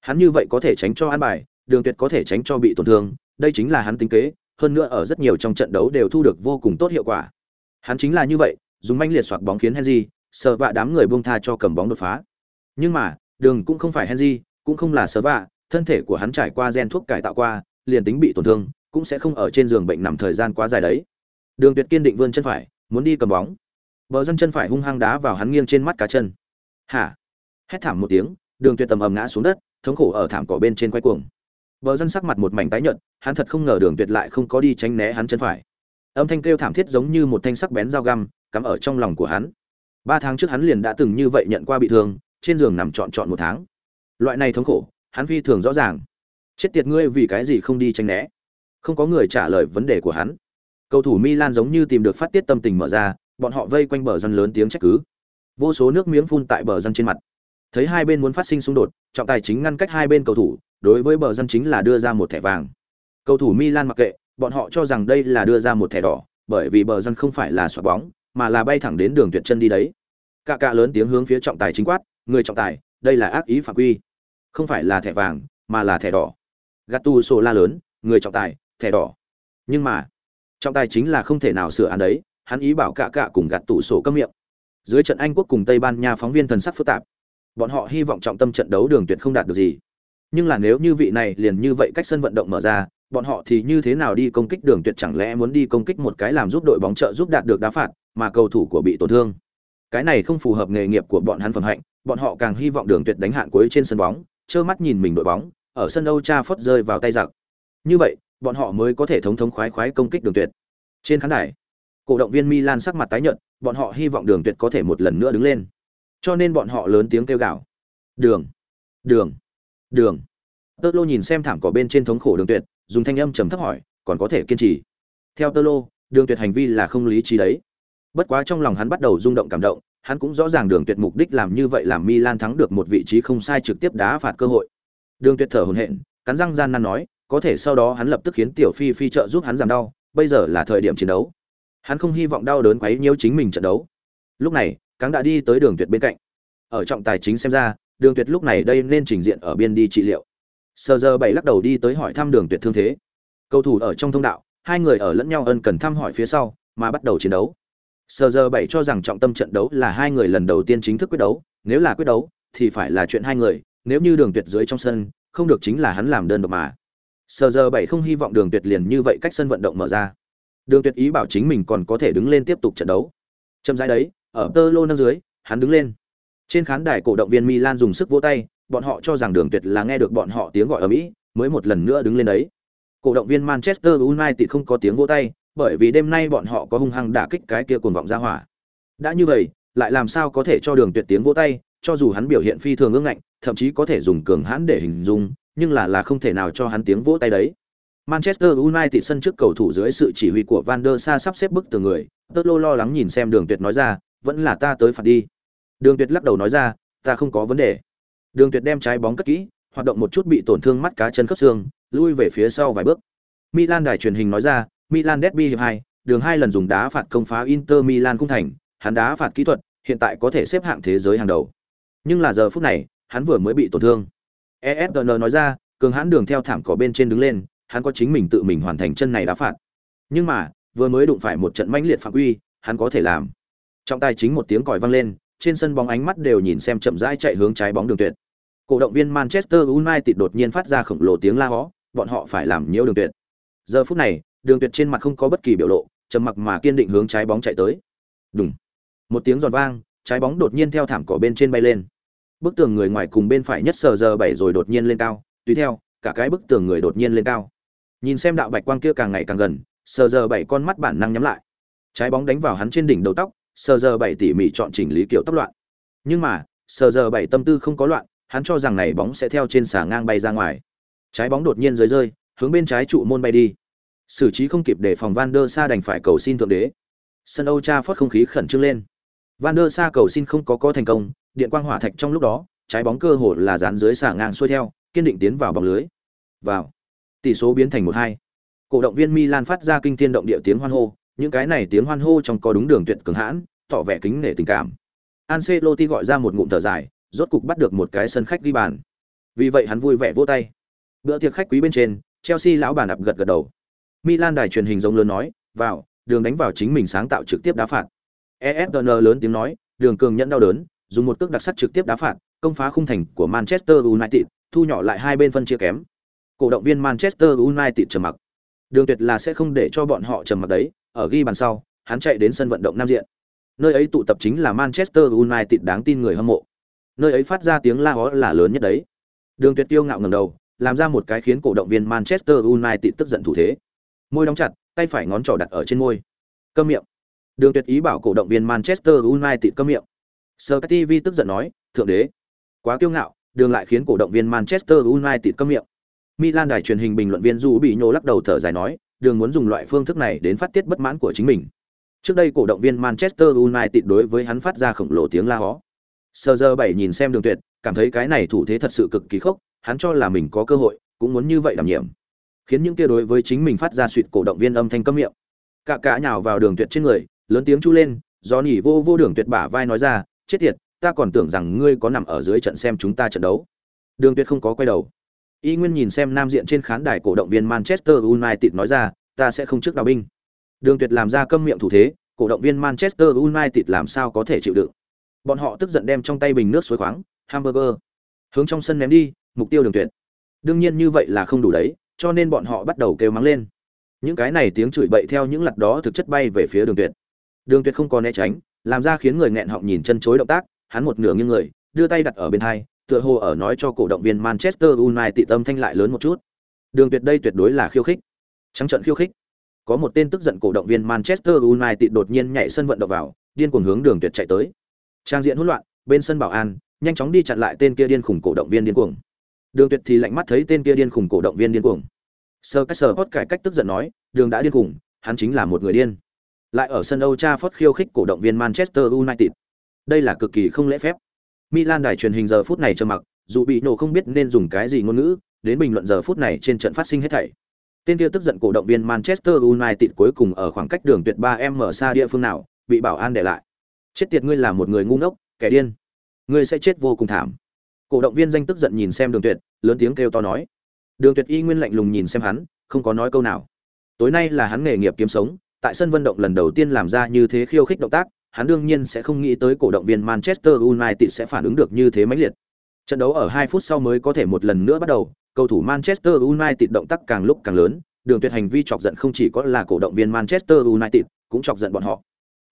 hắn như vậy có thể tránh cho an bài đường tuyệt có thể tránh cho bị tổn thương đây chính là hắn tính kế hơn nữa ở rất nhiều trong trận đấu đều thu được vô cùng tốt hiệu quả hắn chính là như vậy dùng manh liệt xoạc bóng khiến henry sờ vạ đám người buông tha cho cầm bóng đột phá nhưng mà đường cũng không phải henry cũng không là sờ vạ thân thể của hắn trải qua gen thuốc cải tạo qua liền tính bị tổn thương cũng sẽ không ở trên giường bệnh nằm thời gian quá dài đấy. Đường Tuyệt kiên định vươn chân phải, muốn đi cầm bóng. Bờ dân chân phải hung hăng đá vào hắn nghiêng trên mắt cá chân. Hả? Hét thảm một tiếng, Đường Tuyệt tầm ầm ngã xuống đất, thống khổ ở thảm cỏ bên trên quay cuồng. Bờ dân sắc mặt một mảnh tái nhợt, hắn thật không ngờ Đường Tuyệt lại không có đi tránh né hắn chân phải. Âm thanh kêu thảm thiết giống như một thanh sắc bén dao găm, cắm ở trong lòng của hắn. Ba tháng trước hắn liền đã từng như vậy nhận qua bị thương, trên giường nằm trọn trọn một tháng. Loại này thống khổ, hắn phi thường rõ ràng. Chết tiệt ngươi vì cái gì không đi tránh né? Không có người trả lời vấn đề của hắn. Cầu thủ Milan giống như tìm được phát tiết tâm tình mở ra, bọn họ vây quanh bờ dân lớn tiếng trách cứ. Vô số nước miếng phun tại bờ dân trên mặt. Thấy hai bên muốn phát sinh xung đột, trọng tài chính ngăn cách hai bên cầu thủ, đối với bờ dân chính là đưa ra một thẻ vàng. Cầu thủ Milan mặc kệ, bọn họ cho rằng đây là đưa ra một thẻ đỏ, bởi vì bờ dân không phải là xoạc bóng, mà là bay thẳng đến đường tuyệt chân đi đấy. Cả cạ lớn tiếng hướng phía trọng tài chính quát, người trọng tài, đây là ác ý phạm quy, không phải là thẻ vàng, mà là thẻ đỏ. Gattuso la lớn, người trọng tài, thẻ đỏ. Nhưng mà, trọng tài chính là không thể nào sửa án đấy, hắn ý bảo cả cạ cùng gạt tủ sổ câm miệng. Dưới trận Anh quốc cùng Tây Ban Nha phóng viên thần sắc phức tạp. Bọn họ hy vọng trọng tâm trận đấu đường tuyệt không đạt được gì. Nhưng là nếu như vị này liền như vậy cách sân vận động mở ra, bọn họ thì như thế nào đi công kích đường tuyệt chẳng lẽ muốn đi công kích một cái làm giúp đội bóng trợ giúp đạt được đá phạt, mà cầu thủ của bị tổn thương. Cái này không phù hợp nghề nghiệp của bọn hắn phần hạnh, bọn họ càng hy vọng đường tuyệt đánh hạn cuối trên sân bóng, trơ mắt nhìn mình đội bóng ở sân Âu phất rơi vào tay giặc. Như vậy, bọn họ mới có thể thống thống khoái khoái công kích đường tuyệt. Trên khán đài, cổ động viên Milan sắc mặt tái nhợt, bọn họ hy vọng đường tuyệt có thể một lần nữa đứng lên. Cho nên bọn họ lớn tiếng kêu gào. Đường, đường, đường. Tơ Lô nhìn xem thảm cỏ bên trên thống khổ đường tuyệt, dùng thanh âm trầm thấp hỏi, còn có thể kiên trì. Theo Tơ Lô, đường tuyệt hành vi là không lý trí đấy. Bất quá trong lòng hắn bắt đầu rung động cảm động, hắn cũng rõ ràng đường tuyệt mục đích làm như vậy làm Milan thắng được một vị trí không sai trực tiếp đá phạt cơ hội. Đường tuyệt thở hổn hển, cắn răng gian nan nói, có thể sau đó hắn lập tức khiến tiểu phi phi trợ giúp hắn giảm đau, bây giờ là thời điểm chiến đấu. Hắn không hy vọng đau đớn quấy nhiễu chính mình trận đấu. Lúc này, Cáng đã đi tới đường tuyệt bên cạnh. Ở trọng tài chính xem ra, đường tuyệt lúc này đây nên trình diện ở biên đi trị liệu. Sơ giờ bảy lắc đầu đi tới hỏi thăm đường tuyệt thương thế. Cầu thủ ở trong thông đạo, hai người ở lẫn nhau ân cần thăm hỏi phía sau, mà bắt đầu chiến đấu. Sơ giờ bảy cho rằng trọng tâm trận đấu là hai người lần đầu tiên chính thức quyết đấu, nếu là quyết đấu thì phải là chuyện hai người, nếu như đường tuyệt dưới trong sân, không được chính là hắn làm đơn độc mà. Sơ giờ bảy không hy vọng đường tuyệt liền như vậy cách sân vận động mở ra. Đường tuyệt ý bảo chính mình còn có thể đứng lên tiếp tục trận đấu. Chậm rãi đấy, ở tơ lô nâng dưới, hắn đứng lên. Trên khán đài cổ động viên Milan dùng sức vỗ tay, bọn họ cho rằng đường tuyệt là nghe được bọn họ tiếng gọi ở Mỹ, mới một lần nữa đứng lên đấy. Cổ động viên Manchester United không có tiếng vỗ tay, bởi vì đêm nay bọn họ có hung hăng đả kích cái kia cuồng vọng ra hỏa. Đã như vậy, lại làm sao có thể cho Đường Tuyệt tiếng vỗ tay, cho dù hắn biểu hiện phi thường ương ngạnh, thậm chí có thể dùng cường hãn để hình dung, nhưng là là không thể nào cho hắn tiếng vỗ tay đấy. Manchester United sân trước cầu thủ dưới sự chỉ huy của Van der Sa sắp xếp bức từ người, Tớt Lô lo lắng nhìn xem Đường Tuyệt nói ra, vẫn là ta tới phạt đi. Đường Tuyệt lắc đầu nói ra, ta không có vấn đề. Đường Tuyệt đem trái bóng cất kỹ, hoạt động một chút bị tổn thương mắt cá chân khớp xương, lui về phía sau vài bước. Milan đài truyền hình nói ra, Milan derby hiệp 2, đường hai lần dùng đá phạt công phá Inter Milan cung thành, hắn đá phạt kỹ thuật, hiện tại có thể xếp hạng thế giới hàng đầu. Nhưng là giờ phút này, hắn vừa mới bị tổn thương. ESDN nói ra, cường hãn đường theo thảm cỏ bên trên đứng lên, hắn có chính mình tự mình hoàn thành chân này đá phạt. Nhưng mà, vừa mới đụng phải một trận mãnh liệt phạm uy, hắn có thể làm. Trong tay chính một tiếng còi vang lên, trên sân bóng ánh mắt đều nhìn xem chậm rãi chạy hướng trái bóng đường tuyệt. Cổ động viên Manchester United đột nhiên phát ra khổng lồ tiếng la hó, bọn họ phải làm nhiễu đường tuyệt. Giờ phút này, đường tuyệt trên mặt không có bất kỳ biểu lộ trầm mặc mà kiên định hướng trái bóng chạy tới. Đùng, một tiếng giòn vang trái bóng đột nhiên theo thảm cỏ bên trên bay lên. Bức tường người ngoài cùng bên phải nhất sờ giờ bảy rồi đột nhiên lên cao tùy theo cả cái bức tường người đột nhiên lên cao. Nhìn xem đạo bạch quang kia càng ngày càng gần sờ giờ bảy con mắt bản năng nhắm lại. Trái bóng đánh vào hắn trên đỉnh đầu tóc sờ giờ bảy tỉ mỉ chọn chỉnh lý kiểu tóc loạn. Nhưng mà, sờ giờ bảy tâm tư không có loạn, hắn cho rằng này bóng sẽ theo trên xà ngang bay ra ngoài. Trái bóng đột nhiên rơi rơi, hướng bên trái trụ môn bay đi. Xử trí không kịp để phòng van der sa đành phải cầu xin thượng đế. Sân âu cha phót không khí khẩn trương lên. Van der sa cầu xin không có có thành công, điện quang hỏa thạch trong lúc đó, trái bóng cơ hồ là dán dưới xà ngang xuôi theo, kiên định tiến vào bóng lưới. Vào. Tỷ số biến thành một hai. Cổ động viên milan phát ra kinh thiên động địa tiếng hoan hô những cái này tiếng hoan hô trong có đúng đường tuyệt cường hãn tỏ vẻ kính nể tình cảm Ancelotti gọi ra một ngụm thở dài rốt cục bắt được một cái sân khách ghi bàn vì vậy hắn vui vẻ vỗ tay bữa tiệc khách quý bên trên chelsea lão bản ập gật gật đầu Milan đài truyền hình giống lớn nói, vào, đường đánh vào chính mình sáng tạo trực tiếp đá phạt. ESPN lớn tiếng nói, đường cường nhận đau đớn, dùng một cước đặc sắc trực tiếp đá phạt, công phá khung thành của Manchester United, thu nhỏ lại hai bên phân chia kém. Cổ động viên Manchester United trầm mặc. Đường Tuyệt là sẽ không để cho bọn họ trầm mặc đấy, ở ghi bàn sau, hắn chạy đến sân vận động Nam Diện. Nơi ấy tụ tập chính là Manchester United đáng tin người hâm mộ. Nơi ấy phát ra tiếng la hó là lớn nhất đấy. Đường Tuyệt tiêu ngạo ngẩng đầu, làm ra một cái khiến cổ động viên Manchester United tức giận thủ thế. Môi đóng chặt, tay phải ngón trỏ đặt ở trên môi. Câm miệng. Đường Tuyệt ý bảo cổ động viên Manchester United câm miệng. Sky TV tức giận nói, thượng đế, quá kiêu ngạo, đường lại khiến cổ động viên Manchester United câm miệng. Milan đài truyền hình bình luận viên Du bị nhô lắc đầu thở dài nói, đường muốn dùng loại phương thức này đến phát tiết bất mãn của chính mình. Trước đây cổ động viên Manchester United đối với hắn phát ra khổng lồ tiếng la hó. Sơ giờ bảy nhìn xem đường tuyệt, cảm thấy cái này thủ thế thật sự cực kỳ khốc, hắn cho là mình có cơ hội, cũng muốn như vậy đảm nhiệm. Khiến những kia đối với chính mình phát ra suýt cổ động viên âm thanh câm miệng. Cả cả nhào vào đường tuyệt trên người, lớn tiếng chu lên, do nhỉ vô vô đường tuyệt bả vai nói ra, chết tiệt, ta còn tưởng rằng ngươi có nằm ở dưới trận xem chúng ta trận đấu. Đường tuyệt không có quay đầu. Y Nguyên nhìn xem nam diện trên khán đài cổ động viên Manchester United nói ra, ta sẽ không trước đào binh. Đường Tuyệt làm ra câm miệng thủ thế, cổ động viên Manchester United làm sao có thể chịu đựng. Bọn họ tức giận đem trong tay bình nước suối khoáng, hamburger, hướng trong sân ném đi, mục tiêu Đường Tuyệt. Đương nhiên như vậy là không đủ đấy, cho nên bọn họ bắt đầu kêu mắng lên. Những cái này tiếng chửi bậy theo những lật đó thực chất bay về phía Đường Tuyệt. Đường Tuyệt không có né tránh, làm ra khiến người nghẹn họng nhìn chân chối động tác, hắn một nửa nghiêng người, đưa tay đặt ở bên hai, tựa hồ ở nói cho cổ động viên Manchester United tâm thanh lại lớn một chút. Đường Tuyệt đây tuyệt đối là khiêu khích. Trắng trận khiêu khích. Có một tên tức giận cổ động viên Manchester United đột nhiên nhảy sân vận động vào, điên cuồng hướng Đường Tuyệt chạy tới. Trang diện hỗn loạn, bên sân bảo an, nhanh chóng đi chặn lại tên kia điên khủng cổ động viên điên cuồng. Đường Tuyệt thì lạnh mắt thấy tên kia điên khủng cổ động viên điên cuồng. Sir Caesar cải cách tức giận nói, Đường đã điên cuồng, hắn chính là một người điên. Lại ở sân Old Trafford khiêu khích cổ động viên Manchester United. Đây là cực kỳ không lễ phép. Milan đài truyền hình giờ phút này trầm mặc, dù bị nổ không biết nên dùng cái gì ngôn ngữ, đến bình luận giờ phút này trên trận phát sinh hết thảy. Tên kia tức giận cổ động viên Manchester United cuối cùng ở khoảng cách đường tuyệt 3m xa địa phương nào, bị bảo an để lại. Chết tiệt ngươi là một người ngu ngốc, kẻ điên. Ngươi sẽ chết vô cùng thảm. Cổ động viên danh tức giận nhìn xem Đường Tuyệt, lớn tiếng kêu to nói. Đường Tuyệt y nguyên lạnh lùng nhìn xem hắn, không có nói câu nào. Tối nay là hắn nghề nghiệp kiếm sống, tại sân vận động lần đầu tiên làm ra như thế khiêu khích động tác, hắn đương nhiên sẽ không nghĩ tới cổ động viên Manchester United sẽ phản ứng được như thế mãnh liệt. Trận đấu ở 2 phút sau mới có thể một lần nữa bắt đầu, cầu thủ Manchester United động tác càng lúc càng lớn, Đường Tuyệt hành vi chọc giận không chỉ có là cổ động viên Manchester United, cũng chọc giận bọn họ.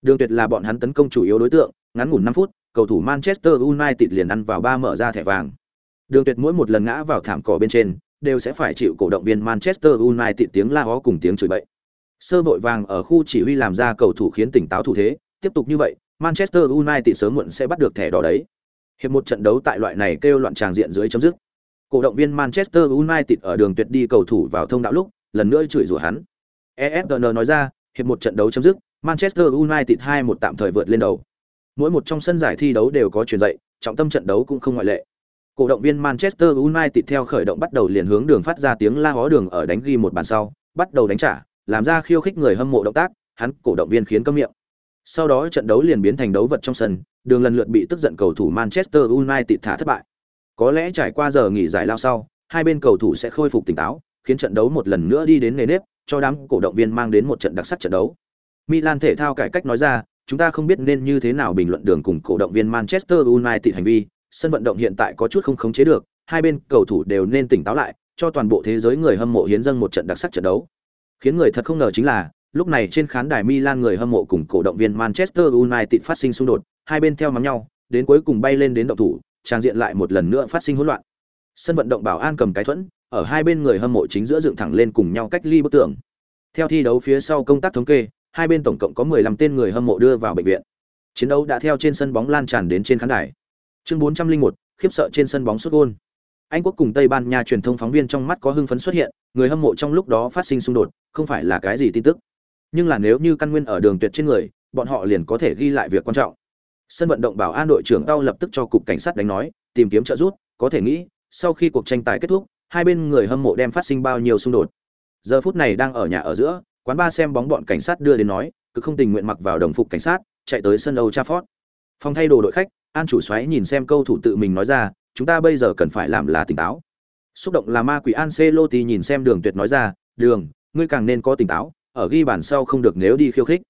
Đường Tuyệt là bọn hắn tấn công chủ yếu đối tượng, ngắn ngủn 5 phút, cầu thủ Manchester United liền ăn vào ba mở ra thẻ vàng. Đường Tuyệt mỗi một lần ngã vào thảm cỏ bên trên, đều sẽ phải chịu cổ động viên Manchester United tiếng la hó cùng tiếng chửi bậy. Sơ vội vàng ở khu chỉ huy làm ra cầu thủ khiến tỉnh táo thủ thế, tiếp tục như vậy, Manchester United sớm muộn sẽ bắt được thẻ đỏ đấy. Hiệp một trận đấu tại loại này kêu loạn tràng diện dưới chấm dứt. Cổ động viên Manchester United ở đường tuyệt đi cầu thủ vào thông đạo lúc, lần nữa chửi rủa hắn. ESPN nói ra, hiệp một trận đấu chấm dứt, Manchester United 2-1 tạm thời vượt lên đầu. Mỗi một trong sân giải thi đấu đều có chuyển dậy, trọng tâm trận đấu cũng không ngoại lệ. Cổ động viên Manchester United theo khởi động bắt đầu liền hướng đường phát ra tiếng la hó đường ở đánh ghi một bàn sau, bắt đầu đánh trả, làm ra khiêu khích người hâm mộ động tác, hắn cổ động viên khiến câm miệng. Sau đó trận đấu liền biến thành đấu vật trong sân, đường lần lượt bị tức giận cầu thủ Manchester United thả thất bại. Có lẽ trải qua giờ nghỉ giải lao sau, hai bên cầu thủ sẽ khôi phục tỉnh táo, khiến trận đấu một lần nữa đi đến nề nếp, cho đám cổ động viên mang đến một trận đặc sắc trận đấu. Milan thể thao cải cách nói ra, chúng ta không biết nên như thế nào bình luận đường cùng cổ động viên Manchester United hành vi, sân vận động hiện tại có chút không khống chế được, hai bên cầu thủ đều nên tỉnh táo lại, cho toàn bộ thế giới người hâm mộ hiến dâng một trận đặc sắc trận đấu. Khiến người thật không ngờ chính là, lúc này trên khán đài Milan người hâm mộ cùng cổ động viên Manchester United phát sinh xung đột, hai bên theo mắng nhau, đến cuối cùng bay lên đến động thủ, trang diện lại một lần nữa phát sinh hỗn loạn. Sân vận động bảo an cầm cái thuẫn, ở hai bên người hâm mộ chính giữa dựng thẳng lên cùng nhau cách ly bức tường. Theo thi đấu phía sau công tác thống kê, hai bên tổng cộng có 15 tên người hâm mộ đưa vào bệnh viện. Chiến đấu đã theo trên sân bóng lan tràn đến trên khán đài. Chương 401, khiếp sợ trên sân bóng sút gol. Anh quốc cùng Tây Ban Nha truyền thông phóng viên trong mắt có hưng phấn xuất hiện, người hâm mộ trong lúc đó phát sinh xung đột, không phải là cái gì tin tức nhưng là nếu như căn nguyên ở đường tuyệt trên người, bọn họ liền có thể ghi lại việc quan trọng. Sân vận động bảo an đội trưởng tao lập tức cho cục cảnh sát đánh nói, tìm kiếm trợ giúp, có thể nghĩ, sau khi cuộc tranh tài kết thúc, hai bên người hâm mộ đem phát sinh bao nhiêu xung đột. Giờ phút này đang ở nhà ở giữa, quán ba xem bóng bọn cảnh sát đưa đến nói cứ không tình nguyện mặc vào đồng phục cảnh sát, chạy tới sân Old Trafford. Phòng thay đồ đội khách, an chủ xoáy nhìn xem câu thủ tự mình nói ra, chúng ta bây giờ cần phải làm là tỉnh táo. Xúc động là ma quỷ Ancelotti nhìn xem đường tuyệt nói ra, đường, ngươi càng nên có tỉnh táo ở ghi bàn sau không được nếu đi khiêu khích.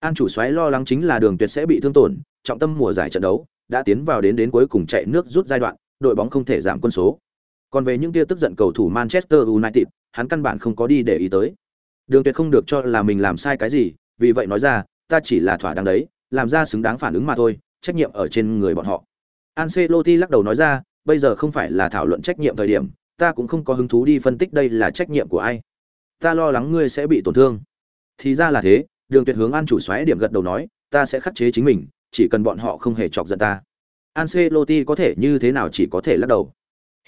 An chủ soái lo lắng chính là Đường Tuyệt sẽ bị thương tổn, trọng tâm mùa giải trận đấu đã tiến vào đến đến cuối cùng chạy nước rút giai đoạn, đội bóng không thể giảm quân số. Còn về những kia tức giận cầu thủ Manchester United, hắn căn bản không có đi để ý tới. Đường Tuyệt không được cho là mình làm sai cái gì, vì vậy nói ra, ta chỉ là thỏa đáng đấy, làm ra xứng đáng phản ứng mà thôi, trách nhiệm ở trên người bọn họ. Ancelotti lắc đầu nói ra, bây giờ không phải là thảo luận trách nhiệm thời điểm, ta cũng không có hứng thú đi phân tích đây là trách nhiệm của ai. Ta lo lắng ngươi sẽ bị tổn thương. Thì ra là thế, Đường Tuyệt hướng An chủ xoáy điểm gật đầu nói, ta sẽ khắc chế chính mình, chỉ cần bọn họ không hề chọc giận ta. Ancelotti có thể như thế nào chỉ có thể lắc đầu.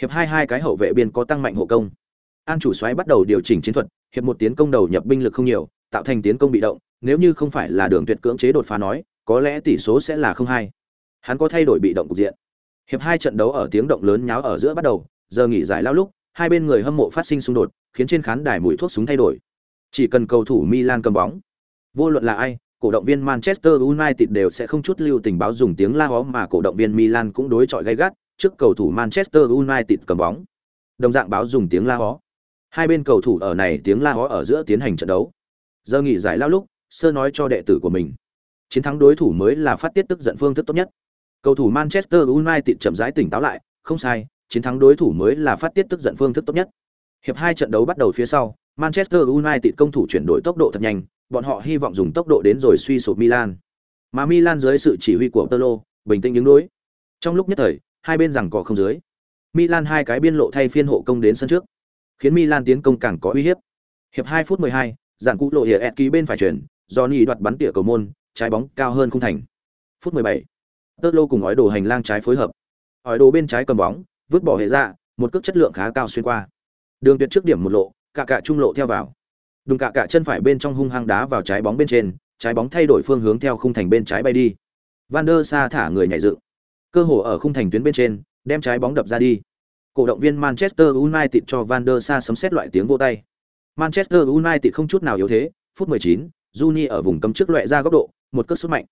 Hiệp hai hai cái hậu vệ biên có tăng mạnh hộ công. An chủ xoáy bắt đầu điều chỉnh chiến thuật, hiệp một tiến công đầu nhập binh lực không nhiều, tạo thành tiến công bị động, nếu như không phải là đường tuyệt cưỡng chế đột phá nói, có lẽ tỷ số sẽ là không hai. Hắn có thay đổi bị động cục diện. Hiệp hai trận đấu ở tiếng động lớn nháo ở giữa bắt đầu, giờ nghỉ giải lao lúc, hai bên người hâm mộ phát sinh xung đột, khiến trên khán đài mùi thuốc súng thay đổi. Chỉ cần cầu thủ Milan cầm bóng, vô luận là ai, cổ động viên Manchester United đều sẽ không chút lưu tình báo dùng tiếng la hó mà cổ động viên Milan cũng đối chọi gay gắt trước cầu thủ Manchester United cầm bóng. Đồng dạng báo dùng tiếng la hó. Hai bên cầu thủ ở này tiếng la hó ở giữa tiến hành trận đấu. Giờ nghỉ giải lao lúc, sơ nói cho đệ tử của mình, chiến thắng đối thủ mới là phát tiết tức giận phương thức tốt nhất. Cầu thủ Manchester United chậm rãi tỉnh táo lại, không sai, chiến thắng đối thủ mới là phát tiết tức giận phương thức tốt nhất. Hiệp hai trận đấu bắt đầu phía sau, Manchester United công thủ chuyển đổi tốc độ thật nhanh, bọn họ hy vọng dùng tốc độ đến rồi suy sụp Milan. Mà Milan dưới sự chỉ huy của Pirlo, bình tĩnh đứng đối. Trong lúc nhất thời, hai bên rằng cọ không dưới. Milan hai cái biên lộ thay phiên hộ công đến sân trước, khiến Milan tiến công càng có uy hiếp. Hiệp 2 phút 12, dàn cũ lộ hiệp Etki bên phải chuyển, Johnny đoạt bắn tỉa cầu môn, trái bóng cao hơn không thành. Phút 17, Pirlo cùng ói đồ hành lang trái phối hợp. Ói đồ bên trái cầm bóng, vứt bỏ hệ ra, một cước chất lượng khá cao xuyên qua. Đường tuyệt trước điểm một lộ, cả cả trung lộ theo vào. Đùng cả cả chân phải bên trong hung hăng đá vào trái bóng bên trên trái bóng thay đổi phương hướng theo khung thành bên trái bay đi. Van der sa thả người nhảy dựng. Cơ hồ ở khung thành tuyến bên trên đem trái bóng đập ra đi. Cổ động viên manchester united cho van der sa sấm xét loại tiếng vô tay. Manchester united không chút nào yếu thế phút 19, Juni ở vùng cấm trước loại ra góc độ một cước sút mạnh.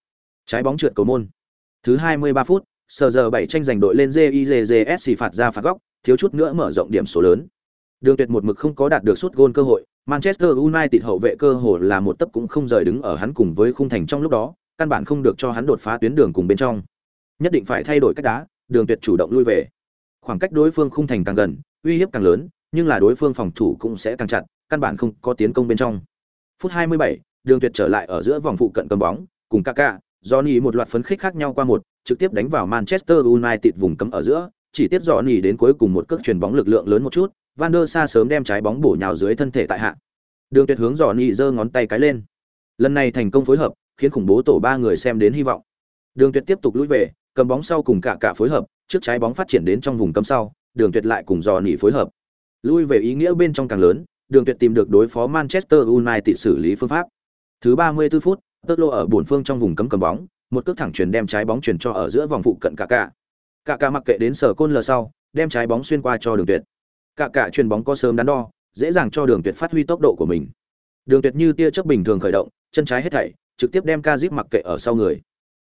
Trái bóng trượt cầu môn. Thứ 23 phút sờ giờ bảy tranh giành đội lên JIJJS phạt ra phạt góc thiếu chút nữa mở rộng điểm số lớn đường tuyệt một mực không có đạt được sút gôn cơ hội Manchester United hậu vệ cơ hồ là một tấp cũng không rời đứng ở hắn cùng với khung thành trong lúc đó, căn bản không được cho hắn đột phá tuyến đường cùng bên trong. Nhất định phải thay đổi cách đá, Đường Tuyệt chủ động lui về. Khoảng cách đối phương khung thành càng gần, uy hiếp càng lớn, nhưng là đối phương phòng thủ cũng sẽ càng chặt, căn bản không có tiến công bên trong. Phút 27, Đường Tuyệt trở lại ở giữa vòng phụ cận cầm bóng, cùng Kaká, Johnny một loạt phấn khích khác nhau qua một, trực tiếp đánh vào Manchester United vùng cấm ở giữa, chỉ tiếp Johnny đến cuối cùng một cước truyền bóng lực lượng lớn một chút, Van der Sa sớm đem trái bóng bổ nhào dưới thân thể tại hạ. Đường Tuyệt hướng dò nhị giơ ngón tay cái lên. Lần này thành công phối hợp, khiến khủng bố tổ ba người xem đến hy vọng. Đường Tuyệt tiếp tục lùi về, cầm bóng sau cùng cả cả phối hợp, trước trái bóng phát triển đến trong vùng cấm sau, Đường Tuyệt lại cùng dò nhị phối hợp. Lui về ý nghĩa bên trong càng lớn, Đường Tuyệt tìm được đối phó Manchester United xử lý phương pháp. Thứ 34 phút, Totlo ở bổn phương trong vùng cấm cầm bóng, một cước thẳng chuyền đem trái bóng chuyển cho ở giữa vòng phụ cận cả cả. Cả cả mặc kệ đến sở côn lờ sau, đem trái bóng xuyên qua cho Đường Tuyệt. Cả cả chuyền bóng có sớm đắn đo, dễ dàng cho Đường Tuyệt phát huy tốc độ của mình. Đường Tuyệt như tia chớp bình thường khởi động, chân trái hết thảy, trực tiếp đem Kazip mặc kệ ở sau người.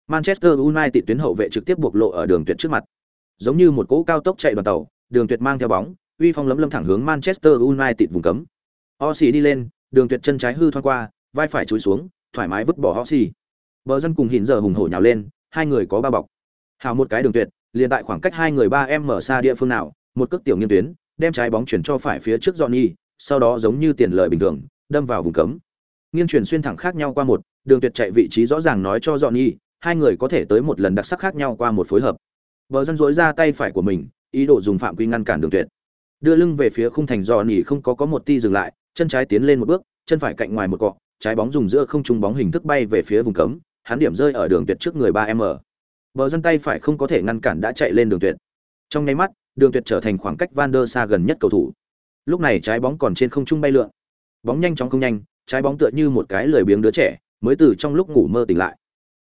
Manchester United tuyến hậu vệ trực tiếp buộc lộ ở Đường Tuyệt trước mặt. Giống như một cỗ cao tốc chạy đoàn tàu, Đường Tuyệt mang theo bóng, uy phong lấm lấm thẳng hướng Manchester United vùng cấm. Osi đi lên, Đường Tuyệt chân trái hư thoăn qua, vai phải chúi xuống, thoải mái vứt bỏ Osi. Bờ dân cùng hỉn giờ hùng hổ nhào lên, hai người có ba bọc. Hào một cái Đường Tuyệt, liền tại khoảng cách hai người ba em mở xa địa phương nào, một cước tiểu nghiêm tuyến, đem trái bóng chuyển cho phải phía trước Johnny, sau đó giống như tiền lợi bình thường, đâm vào vùng cấm. Nghiêng chuyển xuyên thẳng khác nhau qua một, đường tuyệt chạy vị trí rõ ràng nói cho Johnny, hai người có thể tới một lần đặc sắc khác nhau qua một phối hợp. Bờ dân rối ra tay phải của mình, ý đồ dùng phạm quy ngăn cản đường tuyệt. Đưa lưng về phía khung thành Johnny không có có một ti dừng lại, chân trái tiến lên một bước, chân phải cạnh ngoài một cọ, trái bóng dùng giữa không trung bóng hình thức bay về phía vùng cấm, hắn điểm rơi ở đường tuyệt trước người 3m. Bờ dân tay phải không có thể ngăn cản đã chạy lên đường tuyệt. Trong nháy mắt, đường tuyệt trở thành khoảng cách Van der Sa gần nhất cầu thủ. Lúc này trái bóng còn trên không trung bay lượn. Bóng nhanh chóng không nhanh, trái bóng tựa như một cái lười biếng đứa trẻ, mới từ trong lúc ngủ mơ tỉnh lại.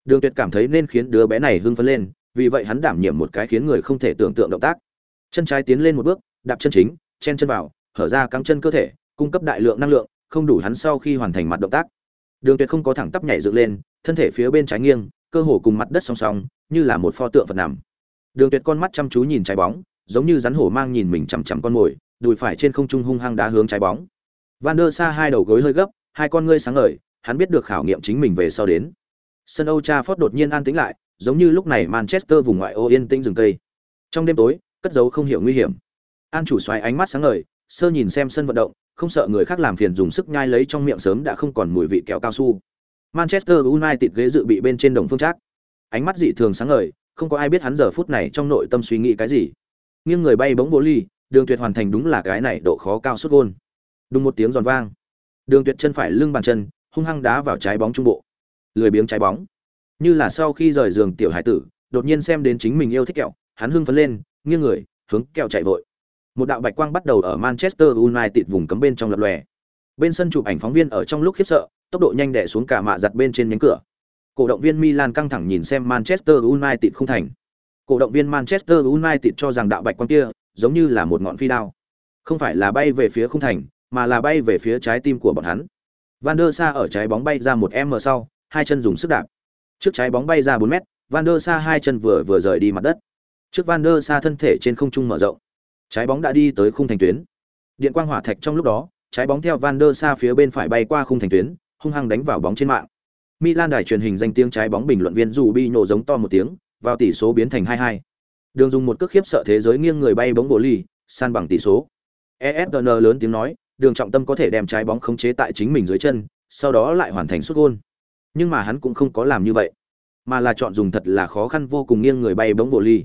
Đường Tuyệt cảm thấy nên khiến đứa bé này hưng phấn lên, vì vậy hắn đảm nhiệm một cái khiến người không thể tưởng tượng động tác. Chân trái tiến lên một bước, đạp chân chính, chen chân vào, hở ra căng chân cơ thể, cung cấp đại lượng năng lượng, không đủ hắn sau khi hoàn thành mặt động tác. Đường Tuyệt không có thẳng tắp nhảy dựng lên, thân thể phía bên trái nghiêng, cơ hồ cùng mặt đất song song, như là một pho tượng Phật nằm. Đường Tuyệt con mắt chăm chú nhìn trái bóng, giống như rắn hổ mang nhìn mình chằm chằm con mồi, đùi phải trên không trung hung hăng đá hướng trái bóng. Van der Sa hai đầu gối hơi gấp, hai con ngươi sáng ngời, hắn biết được khảo nghiệm chính mình về sau đến. Sân Old Trafford đột nhiên an tĩnh lại, giống như lúc này Manchester vùng ngoại ô yên tĩnh rừng cây. Trong đêm tối, cất giấu không hiểu nguy hiểm. An chủ xoáy ánh mắt sáng ngời, sơ nhìn xem sân vận động, không sợ người khác làm phiền dùng sức nhai lấy trong miệng sớm đã không còn mùi vị kẹo cao su. Manchester United ghế dự bị bên trên đồng phương trác. Ánh mắt dị thường sáng ngời, không có ai biết hắn giờ phút này trong nội tâm suy nghĩ cái gì. Nghiêng người bay bóng vô ly, Đường Tuyệt hoàn thành đúng là cái này độ khó cao suốt gôn. Đùng một tiếng giòn vang. Đường Tuyệt chân phải lưng bàn chân, hung hăng đá vào trái bóng trung bộ. Lười biếng trái bóng. Như là sau khi rời giường tiểu hải tử, đột nhiên xem đến chính mình yêu thích kẹo, hắn hưng phấn lên, nghiêng người, hướng kẹo chạy vội. Một đạo bạch quang bắt đầu ở Manchester United vùng cấm bên trong lập lòe. Bên sân chụp ảnh phóng viên ở trong lúc khiếp sợ, tốc độ nhanh đè xuống cả mạ giặt bên trên nhánh cửa. Cổ động viên Milan căng thẳng nhìn xem Manchester United không thành. Cổ động viên Manchester United cho rằng đạo bạch quang kia giống như là một ngọn phi đao, không phải là bay về phía không thành, mà là bay về phía trái tim của bọn hắn. Van der Sa ở trái bóng bay ra một m sau, hai chân dùng sức đạp. Trước trái bóng bay ra 4 mét, Van der Sa hai chân vừa vừa rời đi mặt đất. Trước Van der Sa thân thể trên không trung mở rộng. Trái bóng đã đi tới khung thành tuyến. Điện quang hỏa thạch trong lúc đó, trái bóng theo Van der Sa phía bên phải bay qua khung thành tuyến, hung hăng đánh vào bóng trên mạng. Milan đài truyền hình danh tiếng trái bóng bình luận viên dù nổ giống to một tiếng, vào tỷ số biến thành 2-2. Đường dùng một cước khiếp sợ thế giới nghiêng người bay bóng bộ ly, san bằng tỷ số. ESN lớn tiếng nói, Đường Trọng Tâm có thể đem trái bóng khống chế tại chính mình dưới chân, sau đó lại hoàn thành sút gol. Nhưng mà hắn cũng không có làm như vậy, mà là chọn dùng thật là khó khăn vô cùng nghiêng người bay bóng bộ ly.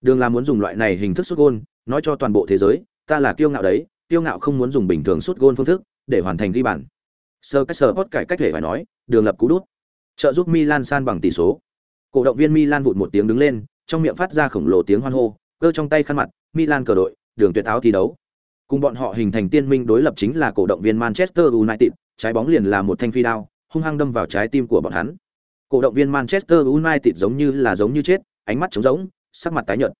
Đường là muốn dùng loại này hình thức sút gol, nói cho toàn bộ thế giới, ta là kiêu ngạo đấy, kiêu ngạo không muốn dùng bình thường sút gol phương thức để hoàn thành ghi bàn. Sơ cách sơ cải cách thể phải nói, đường lập cú đút, trợ giúp Milan san bằng tỷ số. Cổ động viên Milan vụt một tiếng đứng lên, trong miệng phát ra khổng lồ tiếng hoan hô, cơ trong tay khăn mặt, Milan cờ đội, đường tuyệt áo thi đấu. Cùng bọn họ hình thành tiên minh đối lập chính là cổ động viên Manchester United, trái bóng liền là một thanh phi đao, hung hăng đâm vào trái tim của bọn hắn. Cổ động viên Manchester United giống như là giống như chết, ánh mắt trống rỗng, sắc mặt tái nhợt.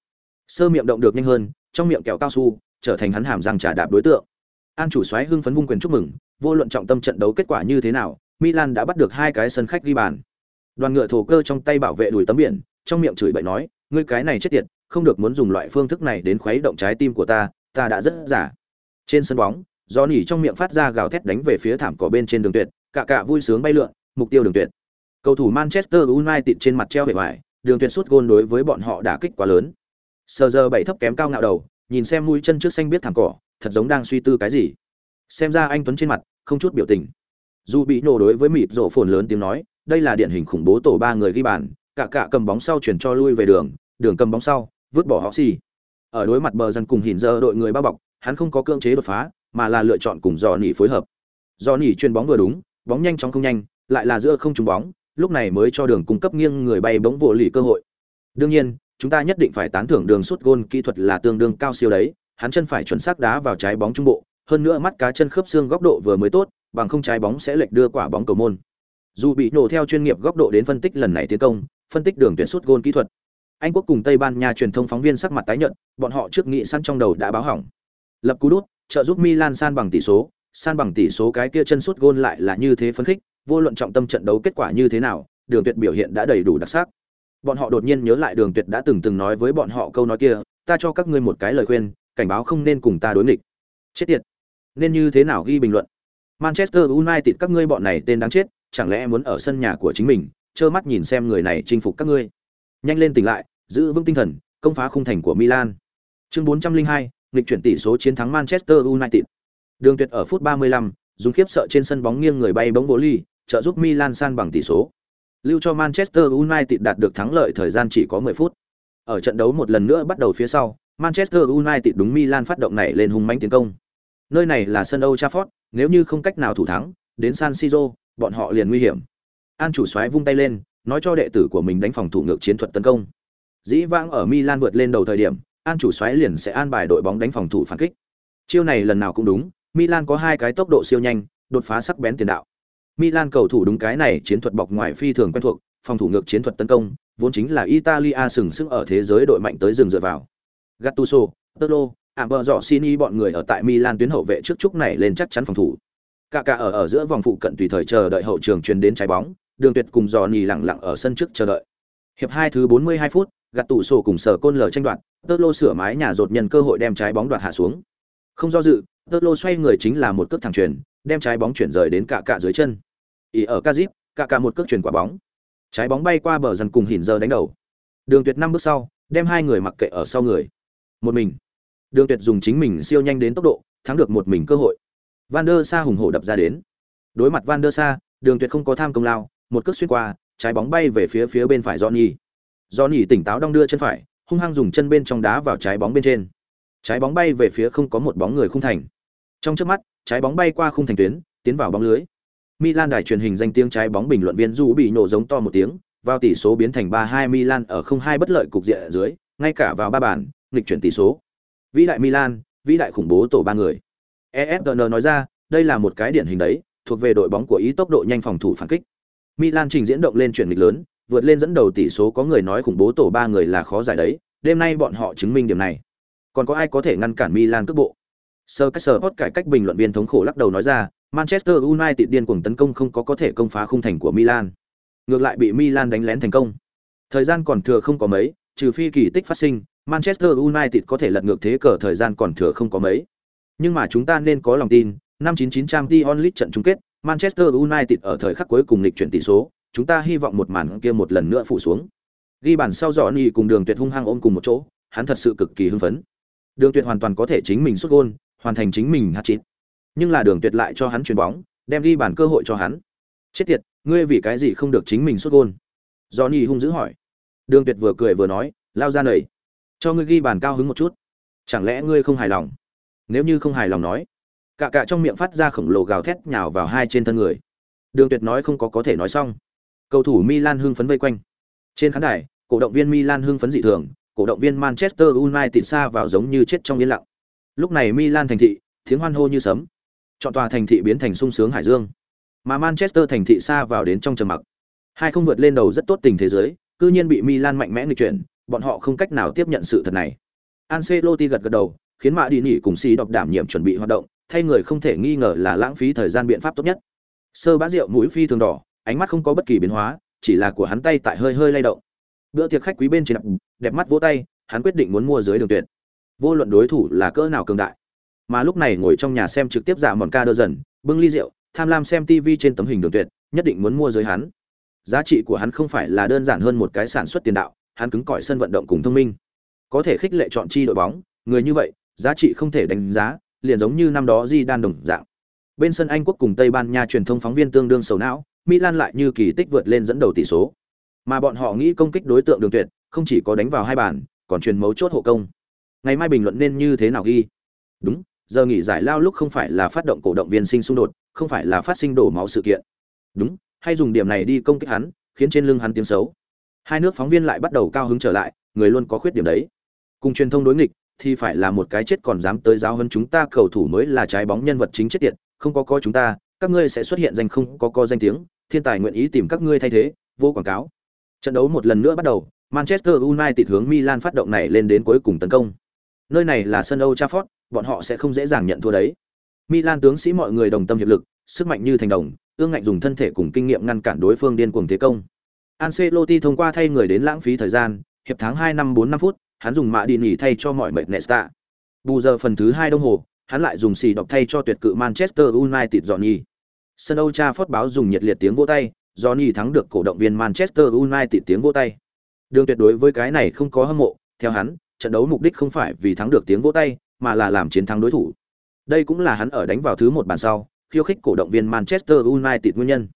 Sơ miệng động được nhanh hơn, trong miệng kẹo cao su, trở thành hắn hàm răng trả đạp đối tượng. An chủ soái hưng phấn vung quyền chúc mừng, vô luận trọng tâm trận đấu kết quả như thế nào, Milan đã bắt được hai cái sân khách ghi bàn. Đoàn ngựa thổ cơ trong tay bảo vệ đùi tấm biển, trong miệng chửi bậy nói, ngươi cái này chết tiệt, không được muốn dùng loại phương thức này đến khuấy động trái tim của ta, ta đã rất giả. Trên sân bóng, do nỉ trong miệng phát ra gào thét đánh về phía thảm cỏ bên trên đường tuyệt, cả cả vui sướng bay lượn, mục tiêu đường tuyệt. Cầu thủ Manchester United trên mặt treo bề ngoài đường tuyệt sút gôn đối với bọn họ đã kích quá lớn. Sờ giờ bảy thấp kém cao ngạo đầu, nhìn xem mũi chân trước xanh biết thảm cỏ, thật giống đang suy tư cái gì. Xem ra anh Tuấn trên mặt không chút biểu tình. Dù bị nổ đối với mịt rộ phồn lớn tiếng nói, đây là điển hình khủng bố tổ ba người ghi bàn, cả cả cầm bóng sau chuyển cho lui về đường, đường cầm bóng sau, vứt bỏ họ xì. Ở đối mặt bờ dân cùng hình giờ đội người bao bọc, hắn không có cưỡng chế đột phá, mà là lựa chọn cùng dò nỉ phối hợp. Dò nỉ chuyền bóng vừa đúng, bóng nhanh chóng không nhanh, lại là giữa không trúng bóng, lúc này mới cho đường cung cấp nghiêng người bay bóng vô lì cơ hội. Đương nhiên, chúng ta nhất định phải tán thưởng đường sút gôn kỹ thuật là tương đương cao siêu đấy, hắn chân phải chuẩn xác đá vào trái bóng trung bộ, hơn nữa mắt cá chân khớp xương góc độ vừa mới tốt, bằng không trái bóng sẽ lệch đưa quả bóng cầu môn. Dù bị nổ theo chuyên nghiệp góc độ đến phân tích lần này tiến công, phân tích đường tuyển suốt gôn kỹ thuật. Anh quốc cùng Tây Ban Nha truyền thông phóng viên sắc mặt tái nhận bọn họ trước nghị săn trong đầu đã báo hỏng. Lập cú đút, trợ giúp Milan san bằng tỷ số, san bằng tỷ số cái kia chân suốt gôn lại là như thế phấn khích, vô luận trọng tâm trận đấu kết quả như thế nào, đường tuyệt biểu hiện đã đầy đủ đặc sắc. Bọn họ đột nhiên nhớ lại đường tuyệt đã từng từng nói với bọn họ câu nói kia, ta cho các ngươi một cái lời khuyên, cảnh báo không nên cùng ta đối nghịch. Chết tiệt. Nên như thế nào ghi bình luận? Manchester United các ngươi bọn này tên đáng chết, chẳng lẽ muốn ở sân nhà của chính mình, trơ mắt nhìn xem người này chinh phục các ngươi. Nhanh lên tỉnh lại, giữ vững tinh thần, công phá khung thành của Milan. Chương 402, nghịch chuyển tỷ số chiến thắng Manchester United. Đường Tuyệt ở phút 35, dùng khiếp sợ trên sân bóng nghiêng người bay bóng vô ly, trợ giúp Milan san bằng tỷ số. Lưu cho Manchester United đạt được thắng lợi thời gian chỉ có 10 phút. Ở trận đấu một lần nữa bắt đầu phía sau, Manchester United đúng Milan phát động này lên hung mãnh tiến công. Nơi này là sân Old Trafford, nếu như không cách nào thủ thắng, đến San Siro, bọn họ liền nguy hiểm. An chủ soái vung tay lên, nói cho đệ tử của mình đánh phòng thủ ngược chiến thuật tấn công. Dĩ vãng ở Milan vượt lên đầu thời điểm, An chủ soái liền sẽ an bài đội bóng đánh phòng thủ phản kích. Chiêu này lần nào cũng đúng, Milan có hai cái tốc độ siêu nhanh, đột phá sắc bén tiền đạo. Milan cầu thủ đúng cái này chiến thuật bọc ngoài phi thường quen thuộc, phòng thủ ngược chiến thuật tấn công, vốn chính là Italia sừng sững ở thế giới đội mạnh tới rừng dựa vào. Gattuso, Pirlo, Amberzosini bọn người ở tại Milan tuyến hậu vệ trước trúc này lên chắc chắn phòng thủ. Cả cả ở ở giữa vòng phụ cận tùy thời chờ đợi hậu trường truyền đến trái bóng, Đường Tuyệt cùng Johnny lặng lặng ở sân trước chờ đợi. Hiệp 2 thứ 42 phút, gạt tủ sổ cùng sở côn lở tranh đoạt, lô sửa mái nhà rột nhân cơ hội đem trái bóng đoạt hạ xuống. Không do dự, Pirlo xoay người chính là một cước thẳng truyền, đem trái bóng chuyển rời đến cả cả dưới chân. Ý ở Kazip, cả cả một cước chuyển quả bóng. Trái bóng bay qua bờ dần cùng hỉn giờ đánh đầu. Đường Tuyệt năm bước sau, đem hai người mặc kệ ở sau người. Một mình. Đường Tuyệt dùng chính mình siêu nhanh đến tốc độ, thắng được một mình cơ hội. Van der Sa hùng hổ đập ra đến. Đối mặt Van der Sa, Đường Tuyệt không có tham công lao, một cước xuyên qua, trái bóng bay về phía phía bên phải Johnny. Johnny tỉnh táo đong đưa chân phải, hung hăng dùng chân bên trong đá vào trái bóng bên trên. Trái bóng bay về phía không có một bóng người khung thành. Trong chớp mắt, trái bóng bay qua khung thành tuyến, tiến vào bóng lưới. Milan đài truyền hình danh tiếng trái bóng bình luận viên Du bị nổ giống to một tiếng, vào tỷ số biến thành 3-2 Milan ở không hai bất lợi cục diện ở dưới, ngay cả vào ba bàn, nghịch chuyển tỷ số. Vĩ đại Milan, vĩ đại khủng bố tổ ba người. ESPN nói ra, đây là một cái điển hình đấy, thuộc về đội bóng của ý tốc độ nhanh phòng thủ phản kích. Milan trình diễn động lên chuyển nghịch lớn, vượt lên dẫn đầu tỷ số có người nói khủng bố tổ ba người là khó giải đấy, đêm nay bọn họ chứng minh điểm này. Còn có ai có thể ngăn cản Milan cước bộ? Sir Caesar cải cách bình luận viên thống khổ lắc đầu nói ra, Manchester United điên cuồng tấn công không có có thể công phá khung thành của Milan. Ngược lại bị Milan đánh lén thành công. Thời gian còn thừa không có mấy, trừ phi kỳ tích phát sinh, Manchester United có thể lật ngược thế cờ thời gian còn thừa không có mấy. Nhưng mà chúng ta nên có lòng tin, năm 99 Champions League trận chung kết, Manchester United ở thời khắc cuối cùng lịch chuyển tỷ số, chúng ta hy vọng một màn kia một lần nữa phủ xuống. Ghi bàn sau Johnny cùng Đường Tuyệt hung hăng ôm cùng một chỗ, hắn thật sự cực kỳ hưng phấn. Đường Tuyệt hoàn toàn có thể chính mình sút gol, hoàn thành chính mình hat-trick. Nhưng là Đường Tuyệt lại cho hắn chuyền bóng, đem ghi bàn cơ hội cho hắn. Chết tiệt, ngươi vì cái gì không được chính mình sút gol? Johnny hung dữ hỏi. Đường Tuyệt vừa cười vừa nói, lao ra nảy, cho ngươi ghi bàn cao hứng một chút. Chẳng lẽ ngươi không hài lòng? Nếu như không hài lòng nói, cả cả trong miệng phát ra khổng lồ gào thét nhào vào hai trên thân người. Đường Tuyệt nói không có có thể nói xong. Cầu thủ Milan hưng phấn vây quanh. Trên khán đài, cổ động viên Milan hưng phấn dị thường, cổ động viên Manchester United xa vào giống như chết trong yên lặng. Lúc này Milan thành thị, tiếng hoan hô như sấm. Chọn tòa thành thị biến thành sung sướng hải dương. Mà Manchester thành thị xa vào đến trong trầm mặc. Hai không vượt lên đầu rất tốt tình thế giới, cư nhiên bị Milan mạnh mẽ nghịch chuyển, bọn họ không cách nào tiếp nhận sự thật này. Ancelotti gật gật đầu, khiến Mã Đi nỉ cùng Si đọc đảm nhiệm chuẩn bị hoạt động, thay người không thể nghi ngờ là lãng phí thời gian biện pháp tốt nhất. Sơ bá rượu mũi phi thường đỏ, ánh mắt không có bất kỳ biến hóa, chỉ là của hắn tay tại hơi hơi lay động. Bữa tiệc khách quý bên trên đẹp, đẹp mắt vỗ tay, hắn quyết định muốn mua dưới đường tuyệt. Vô luận đối thủ là cỡ nào cường đại. Mà lúc này ngồi trong nhà xem trực tiếp giả mòn ca đơ dần, bưng ly rượu, tham lam xem TV trên tấm hình đường tuyệt, nhất định muốn mua dưới hắn. Giá trị của hắn không phải là đơn giản hơn một cái sản xuất tiền đạo, hắn cứng cỏi sân vận động cùng thông minh. Có thể khích lệ chọn chi đội bóng, người như vậy, giá trị không thể đánh giá, liền giống như năm đó Di đan đồng dạng. Bên sân Anh quốc cùng Tây Ban Nha truyền thông phóng viên tương đương sầu não, Milan lại như kỳ tích vượt lên dẫn đầu tỷ số. Mà bọn họ nghĩ công kích đối tượng Đường Tuyệt, không chỉ có đánh vào hai bàn, còn truyền mấu chốt hộ công. Ngày mai bình luận nên như thế nào ghi? Đúng, giờ nghỉ giải lao lúc không phải là phát động cổ động viên sinh xung đột, không phải là phát sinh đổ máu sự kiện. Đúng, hay dùng điểm này đi công kích hắn, khiến trên lưng hắn tiếng xấu. Hai nước phóng viên lại bắt đầu cao hứng trở lại, người luôn có khuyết điểm đấy. Cùng truyền thông đối nghịch, thì phải là một cái chết còn dám tới giáo hơn chúng ta cầu thủ mới là trái bóng nhân vật chính chết tiệt, không có có chúng ta, các ngươi sẽ xuất hiện danh không có có danh tiếng, thiên tài nguyện ý tìm các ngươi thay thế, vô quảng cáo. Trận đấu một lần nữa bắt đầu, Manchester United hướng Milan phát động này lên đến cuối cùng tấn công. Nơi này là sân Old Trafford, bọn họ sẽ không dễ dàng nhận thua đấy. Milan tướng sĩ mọi người đồng tâm hiệp lực, sức mạnh như thành đồng, ương ngạnh dùng thân thể cùng kinh nghiệm ngăn cản đối phương điên cuồng thế công. Ancelotti thông qua thay người đến lãng phí thời gian, hiệp tháng 2 năm 4 phút, hắn dùng mạ đi nỉ thay cho mọi mệt Nesta. Bù giờ phần thứ hai đồng hồ, hắn lại dùng xì độc thay cho tuyệt cự Manchester United Johnny. Sân âu cha phót báo dùng nhiệt liệt tiếng vỗ tay, Johnny thắng được cổ động viên Manchester United tiếng vỗ tay. Đường tuyệt đối với cái này không có hâm mộ, theo hắn, trận đấu mục đích không phải vì thắng được tiếng vỗ tay, mà là làm chiến thắng đối thủ. Đây cũng là hắn ở đánh vào thứ một bàn sau, khiêu khích cổ động viên Manchester United nguyên nhân.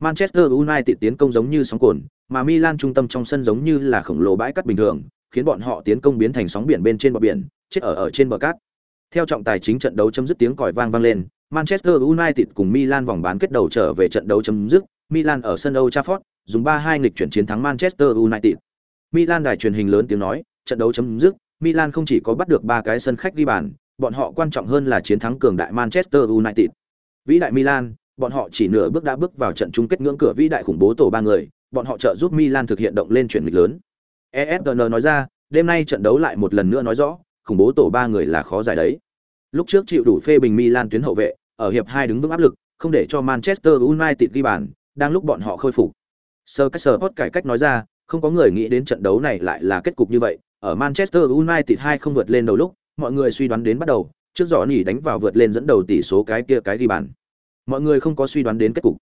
Manchester United tiến công giống như sóng cồn, mà Milan trung tâm trong sân giống như là khổng lồ bãi cắt bình thường, khiến bọn họ tiến công biến thành sóng biển bên trên bờ biển, chết ở ở trên bờ cát. Theo trọng tài chính trận đấu chấm dứt tiếng còi vang vang lên, Manchester United cùng Milan vòng bán kết đầu trở về trận đấu chấm dứt, Milan ở sân Old Trafford dùng 3-2 nghịch chuyển chiến thắng Manchester United. Milan đài truyền hình lớn tiếng nói, trận đấu chấm dứt, Milan không chỉ có bắt được ba cái sân khách ghi bàn, bọn họ quan trọng hơn là chiến thắng cường đại Manchester United. Vĩ đại Milan, bọn họ chỉ nửa bước đã bước vào trận chung kết ngưỡng cửa vĩ đại khủng bố tổ ba người, bọn họ trợ giúp Milan thực hiện động lên chuyển nghịch lớn. ESPN nói ra, đêm nay trận đấu lại một lần nữa nói rõ, khủng bố tổ ba người là khó giải đấy. Lúc trước chịu đủ phê bình Milan tuyến hậu vệ, ở hiệp hai đứng vững áp lực, không để cho Manchester United ghi bàn, đang lúc bọn họ khôi phục. Sir Caesar cải cách nói ra, không có người nghĩ đến trận đấu này lại là kết cục như vậy, ở Manchester United hai không vượt lên đầu lúc, mọi người suy đoán đến bắt đầu, trước giỏ nỉ đánh vào vượt lên dẫn đầu tỷ số cái kia cái ghi bàn. Mọi người không có suy đoán đến kết cục.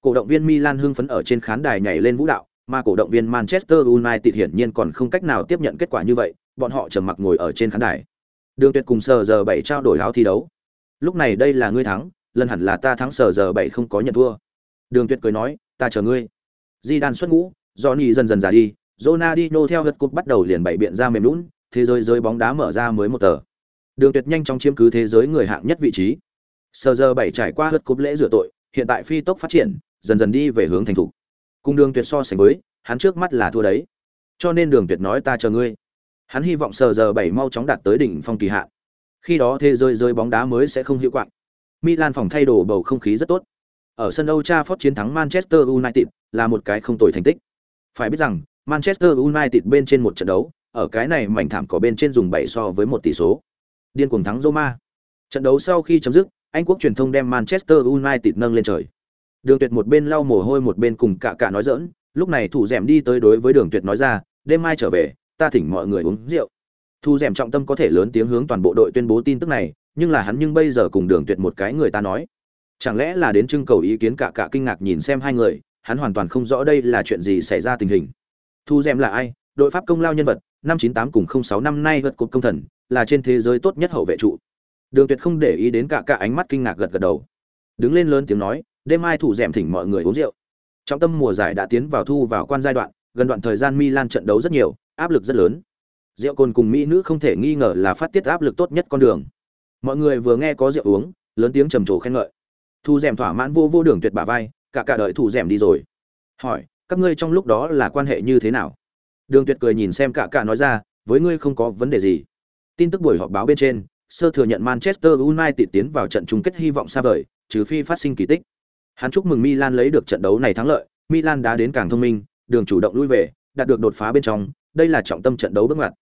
Cổ động viên Milan hưng phấn ở trên khán đài nhảy lên vũ đạo, mà cổ động viên Manchester United hiển nhiên còn không cách nào tiếp nhận kết quả như vậy, bọn họ trầm mặc ngồi ở trên khán đài. Đường Tuyệt cùng Sở Giờ 7 trao đổi áo thi đấu. Lúc này đây là ngươi thắng, lần hẳn là ta thắng sở Giờ 7 không có nhận thua đường tuyệt cười nói ta chờ ngươi di đan xuất ngũ johnny dần dần già đi Ronaldinho theo gật cục bắt đầu liền bảy biện ra mềm nhũn, thế giới giới bóng đá mở ra mới một tờ đường tuyệt nhanh chóng chiếm cứ thế giới người hạng nhất vị trí sở Giờ 7 trải qua hất cúp lễ rửa tội hiện tại phi tốc phát triển dần dần đi về hướng thành thủ cùng đường tuyệt so sánh với, hắn trước mắt là thua đấy. Cho nên đường tuyệt nói ta chờ ngươi. Hắn hy vọng sờ giờ bảy mau chóng đạt tới đỉnh phong kỳ hạn. Khi đó thế giới rơi bóng đá mới sẽ không hiệu quạng. Milan phòng thay đồ bầu không khí rất tốt. Ở sân Old Trafford chiến thắng Manchester United là một cái không tồi thành tích. Phải biết rằng, Manchester United bên trên một trận đấu, ở cái này mảnh thảm có bên trên dùng 7 so với một tỷ số. Điên cuồng thắng Roma. Trận đấu sau khi chấm dứt, anh quốc truyền thông đem Manchester United nâng lên trời đường tuyệt một bên lau mồ hôi một bên cùng cả cả nói dỡn lúc này thủ dẻm đi tới đối với đường tuyệt nói ra, đêm mai trở về, ta thỉnh mọi người uống rượu. Thu dẻm trọng tâm có thể lớn tiếng hướng toàn bộ đội tuyên bố tin tức này, nhưng là hắn nhưng bây giờ cùng đường tuyệt một cái người ta nói. Chẳng lẽ là đến trưng cầu ý kiến cả cả kinh ngạc nhìn xem hai người, hắn hoàn toàn không rõ đây là chuyện gì xảy ra tình hình. Thu dẻm là ai? Đội pháp công lao nhân vật, năm chín tám cùng không sáu năm nay vượt cột công thần, là trên thế giới tốt nhất hậu vệ trụ. Đường tuyệt không để ý đến cả cả ánh mắt kinh ngạc gật gật đầu. Đứng lên lớn tiếng nói đêm mai thủ dẻm thỉnh mọi người uống rượu. Trọng tâm mùa giải đã tiến vào thu vào quan giai đoạn, gần đoạn thời gian milan trận đấu rất nhiều, áp lực rất lớn. Rượu cồn cùng mỹ nữ không thể nghi ngờ là phát tiết áp lực tốt nhất con đường. Mọi người vừa nghe có rượu uống, lớn tiếng trầm trồ khen ngợi. Thu rèm thỏa mãn vô vô đường tuyệt bả vai, cả cả đợi thủ rèm đi rồi. Hỏi, các ngươi trong lúc đó là quan hệ như thế nào? Đường tuyệt cười nhìn xem cả cả nói ra, với ngươi không có vấn đề gì. Tin tức buổi họp báo bên trên, sơ thừa nhận manchester united tiến vào trận chung kết hy vọng xa vời, trừ phi phát sinh kỳ tích hắn chúc mừng milan lấy được trận đấu này thắng lợi, milan đã đến càng thông minh, đường chủ động lui về, đạt được đột phá bên trong, đây là trọng tâm trận đấu bước ngoặt.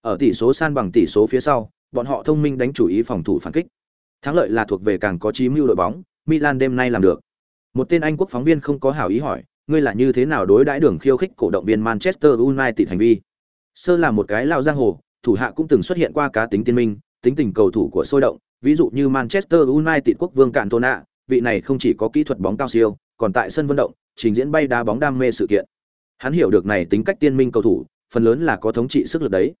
Ở tỷ số san bằng tỷ số phía sau, bọn họ thông minh đánh chủ ý phòng thủ phản kích. Thắng lợi là thuộc về càng có chí mưu đội bóng, milan đêm nay làm được. Một tên anh quốc phóng viên không có hảo ý hỏi, ngươi là như thế nào đối đãi đường khiêu khích cổ động viên manchester united hành vi? Sơ là một cái lao giang hồ, thủ hạ cũng từng xuất hiện qua cá tính tiên minh, tính tình cầu thủ của sôi động, ví dụ như manchester united quốc vương cạn vị này không chỉ có kỹ thuật bóng cao siêu, còn tại sân vận động, trình diễn bay đá bóng đam mê sự kiện. Hắn hiểu được này tính cách tiên minh cầu thủ, phần lớn là có thống trị sức lực đấy.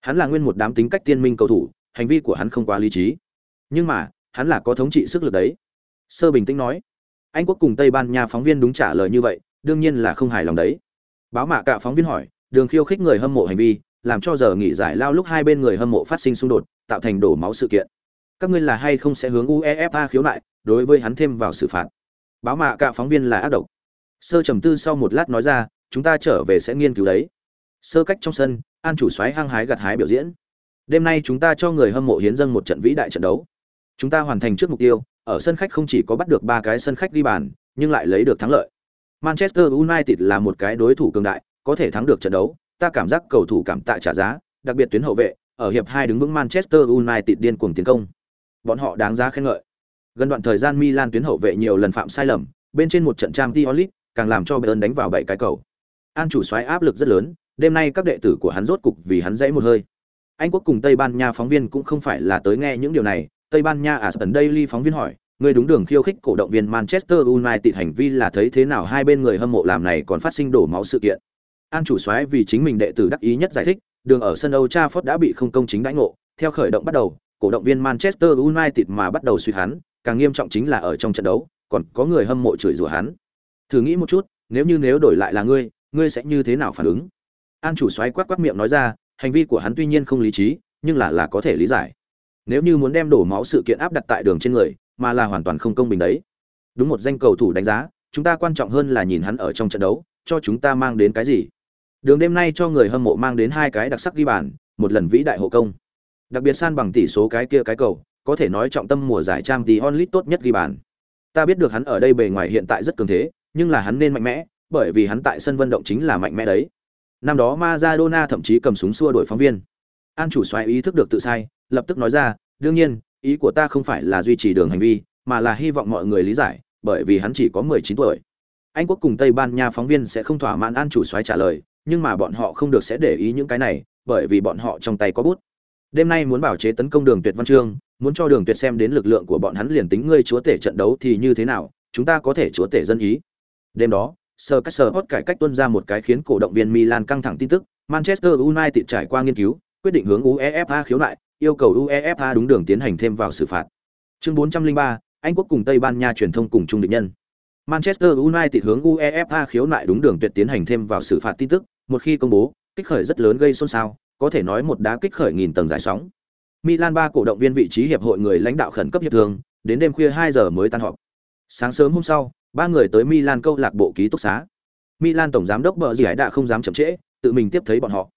Hắn là nguyên một đám tính cách tiên minh cầu thủ, hành vi của hắn không quá lý trí. Nhưng mà, hắn là có thống trị sức lực đấy. Sơ bình tĩnh nói, anh quốc cùng tây ban nha phóng viên đúng trả lời như vậy, đương nhiên là không hài lòng đấy. Báo mạ cả phóng viên hỏi, đường khiêu khích người hâm mộ hành vi, làm cho giờ nghỉ giải lao lúc hai bên người hâm mộ phát sinh xung đột, tạo thành đổ máu sự kiện. Các ngươi là hay không sẽ hướng uefa khiếu nại đối với hắn thêm vào xử phạt. Báo mạ cả phóng viên là ác độc. Sơ trầm tư sau một lát nói ra, chúng ta trở về sẽ nghiên cứu đấy. Sơ cách trong sân, an chủ xoáy hăng hái gặt hái biểu diễn. Đêm nay chúng ta cho người hâm mộ hiến dâng một trận vĩ đại trận đấu. Chúng ta hoàn thành trước mục tiêu, ở sân khách không chỉ có bắt được ba cái sân khách ghi bàn, nhưng lại lấy được thắng lợi. Manchester united là một cái đối thủ cường đại, có thể thắng được trận đấu, ta cảm giác cầu thủ cảm tạ trả giá, đặc biệt tuyến hậu vệ, ở hiệp hai đứng vững manchester united điên cuồng tiến công. Bọn họ đáng giá khen ngợi gần đoạn thời gian milan tuyến hậu vệ nhiều lần phạm sai lầm, bên trên một trận trang League càng làm cho bayern đánh vào bảy cái cầu. An chủ xoáy áp lực rất lớn, đêm nay các đệ tử của hắn rốt cục vì hắn dãy một hơi. Anh quốc cùng tây ban nha phóng viên cũng không phải là tới nghe những điều này, tây ban nha à tần daily phóng viên hỏi người đúng đường khiêu khích cổ động viên manchester united hành vi là thấy thế nào? Hai bên người hâm mộ làm này còn phát sinh đổ máu sự kiện. An chủ soái vì chính mình đệ tử đắc ý nhất giải thích, đường ở sân Old Trafford đã bị không công chính đãi ngộ. Theo khởi động bắt đầu, cổ động viên manchester united mà bắt đầu suy hắn càng nghiêm trọng chính là ở trong trận đấu, còn có người hâm mộ chửi rủa hắn. Thử nghĩ một chút, nếu như nếu đổi lại là ngươi ngươi sẽ như thế nào phản ứng? An chủ xoáy quát quát miệng nói ra, hành vi của hắn tuy nhiên không lý trí, nhưng là là có thể lý giải. Nếu như muốn đem đổ máu sự kiện áp đặt tại đường trên người, mà là hoàn toàn không công bình đấy. Đúng một danh cầu thủ đánh giá, chúng ta quan trọng hơn là nhìn hắn ở trong trận đấu, cho chúng ta mang đến cái gì? Đường đêm nay cho người hâm mộ mang đến hai cái đặc sắc ghi bàn, một lần vĩ đại hộ công. Đặc biệt san bằng tỷ số cái kia cái cầu có thể nói trọng tâm mùa giải trang tí onlit tốt nhất ghi bàn. Ta biết được hắn ở đây bề ngoài hiện tại rất cường thế, nhưng là hắn nên mạnh mẽ, bởi vì hắn tại sân vận động chính là mạnh mẽ đấy. Năm đó Maradona thậm chí cầm súng xua đuổi phóng viên. An chủ xoay ý thức được tự sai, lập tức nói ra, đương nhiên, ý của ta không phải là duy trì đường hành vi, mà là hy vọng mọi người lý giải, bởi vì hắn chỉ có 19 tuổi. Anh quốc cùng tây ban nha phóng viên sẽ không thỏa mãn an chủ xoáy trả lời, nhưng mà bọn họ không được sẽ để ý những cái này, bởi vì bọn họ trong tay có bút đêm nay muốn bảo chế tấn công đường tuyệt văn chương muốn cho đường tuyệt xem đến lực lượng của bọn hắn liền tính ngươi chúa tể trận đấu thì như thế nào chúng ta có thể chúa tể dân ý. Đêm đó sơ cắt sơ hot cải cách tuân ra một cái khiến cổ động viên milan căng thẳng tin tức manchester united trải qua nghiên cứu quyết định hướng uefa khiếu nại yêu cầu uefa đúng đường tiến hành thêm vào xử phạt. Chương 403, Anh quốc cùng Tây Ban Nha truyền thông cùng chung địch nhân. Manchester United hướng UEFA khiếu nại đúng đường tuyệt tiến hành thêm vào xử phạt tin tức, một khi công bố, kích khởi rất lớn gây xôn xao, có thể nói một đá kích khởi nghìn tầng giải sóng. Milan ba cổ động viên vị trí hiệp hội người lãnh đạo khẩn cấp hiệp thương, đến đêm khuya 2 giờ mới tan họp. Sáng sớm hôm sau, ba người tới Milan câu lạc bộ ký túc xá. Milan tổng giám đốc Bợ Giải đã không dám chậm trễ, tự mình tiếp thấy bọn họ.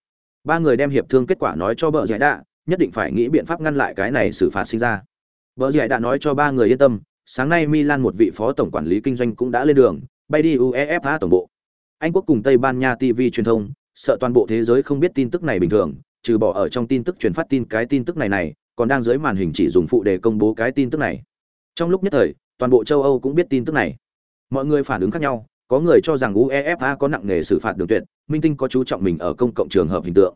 Ba người đem hiệp thương kết quả nói cho Bợ Giải đã, nhất định phải nghĩ biện pháp ngăn lại cái này xử phạt sinh ra. Bợ Giải đã nói cho ba người yên tâm, sáng nay Milan một vị phó tổng quản lý kinh doanh cũng đã lên đường, bay đi UEFA tổng bộ. Anh quốc cùng Tây Ban Nha TV truyền thông, sợ toàn bộ thế giới không biết tin tức này bình thường, trừ bỏ ở trong tin tức truyền phát tin cái tin tức này này, còn đang dưới màn hình chỉ dùng phụ để công bố cái tin tức này. Trong lúc nhất thời, toàn bộ châu Âu cũng biết tin tức này. Mọi người phản ứng khác nhau, có người cho rằng UEFA có nặng nghề xử phạt đường tuyệt, minh tinh có chú trọng mình ở công cộng trường hợp hình tượng.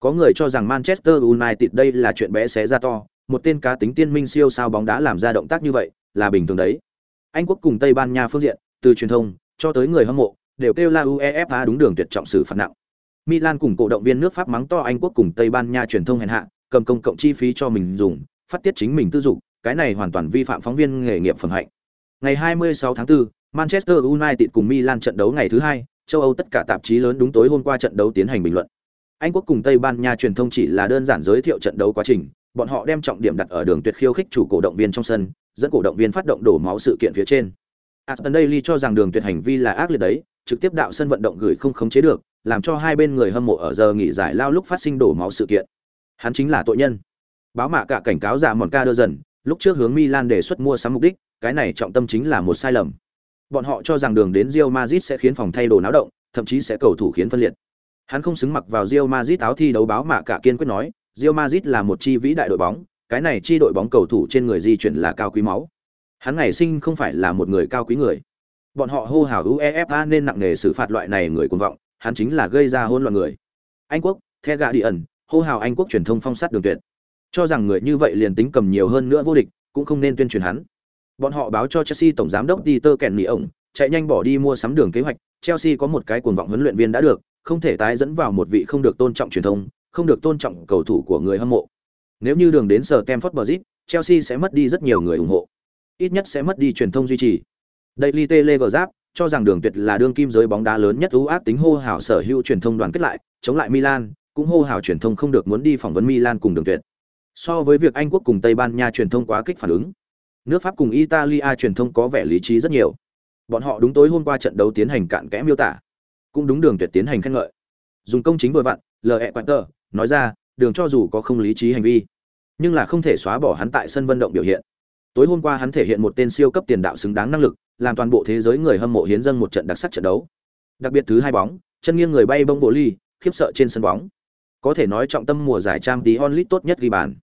Có người cho rằng Manchester United đây là chuyện bé xé ra to, một tên cá tính tiên minh siêu sao bóng đá làm ra động tác như vậy, là bình thường đấy. Anh quốc cùng Tây Ban Nha phương diện, từ truyền thông cho tới người hâm mộ, đều kêu la UEFA đúng đường tuyệt trọng xử phạt nặng. Milan cùng cổ động viên nước Pháp mắng to Anh quốc cùng Tây Ban Nha truyền thông hèn hạ, cầm công cộng chi phí cho mình dùng, phát tiết chính mình tư dụng, cái này hoàn toàn vi phạm phóng viên nghề nghiệp phẩm hạnh. Ngày 26 tháng 4, Manchester United cùng Milan trận đấu ngày thứ hai, châu Âu tất cả tạp chí lớn đúng tối hôm qua trận đấu tiến hành bình luận. Anh quốc cùng Tây Ban Nha truyền thông chỉ là đơn giản giới thiệu trận đấu quá trình, bọn họ đem trọng điểm đặt ở đường tuyệt khiêu khích chủ cổ động viên trong sân, dẫn cổ động viên phát động đổ máu sự kiện phía trên. Aston Daily cho rằng đường tuyệt hành vi là ác liệt đấy, trực tiếp đạo sân vận động gửi không khống chế được, làm cho hai bên người hâm mộ ở giờ nghỉ giải lao lúc phát sinh đổ máu sự kiện. Hắn chính là tội nhân. Báo mạ cả cảnh cáo giả mòn ca đưa dần, lúc trước hướng Milan đề xuất mua sắm mục đích, cái này trọng tâm chính là một sai lầm. Bọn họ cho rằng đường đến Real Madrid sẽ khiến phòng thay đồ náo động, thậm chí sẽ cầu thủ khiến phân liệt. Hắn không xứng mặc vào Real Madrid áo thi đấu báo mạ cả kiên quyết nói, Real Madrid là một chi vĩ đại đội bóng, cái này chi đội bóng cầu thủ trên người di chuyển là cao quý máu. Hắn ngày sinh không phải là một người cao quý người. Bọn họ hô hào UEFA nên nặng nề xử phạt loại này người cuồng vọng, hắn chính là gây ra hỗn loạn người. Anh quốc, The Guardian, hô hào Anh quốc truyền thông phong sát đường tuyệt. Cho rằng người như vậy liền tính cầm nhiều hơn nữa vô địch, cũng không nên tuyên truyền hắn. Bọn họ báo cho Chelsea tổng giám đốc Peter Kenny ổng, chạy nhanh bỏ đi mua sắm đường kế hoạch, Chelsea có một cái cuồng vọng huấn luyện viên đã được, không thể tái dẫn vào một vị không được tôn trọng truyền thông, không được tôn trọng cầu thủ của người hâm mộ. Nếu như đường đến sở Stamford Bridge, Chelsea sẽ mất đi rất nhiều người ủng hộ. Ít nhất sẽ mất đi truyền thông duy trì. Daily Telegraph cho rằng đường tuyệt là đương kim giới bóng đá lớn nhất ưu ác tính hô hào sở hữu truyền thông đoàn kết lại, chống lại Milan, cũng hô hào truyền thông không được muốn đi phỏng vấn Milan cùng đường tuyệt. So với việc Anh quốc cùng Tây Ban Nha truyền thông quá kích phản ứng, nước Pháp cùng Italia truyền thông có vẻ lý trí rất nhiều. Bọn họ đúng tối hôm qua trận đấu tiến hành cạn kẽ miêu tả, cũng đúng đường tuyệt tiến hành khen ngợi. Dùng công chính vừa vặn, L.E. Quater nói ra, đường cho dù có không lý trí hành vi, nhưng là không thể xóa bỏ hắn tại sân vận động biểu hiện. Tối hôm qua hắn thể hiện một tên siêu cấp tiền đạo xứng đáng năng lực, làm toàn bộ thế giới người hâm mộ hiến dâng một trận đặc sắc trận đấu. Đặc biệt thứ hai bóng, chân nghiêng người bay bông bộ ly, khiếp sợ trên sân bóng. Có thể nói trọng tâm mùa giải Champions League tốt nhất ghi bàn.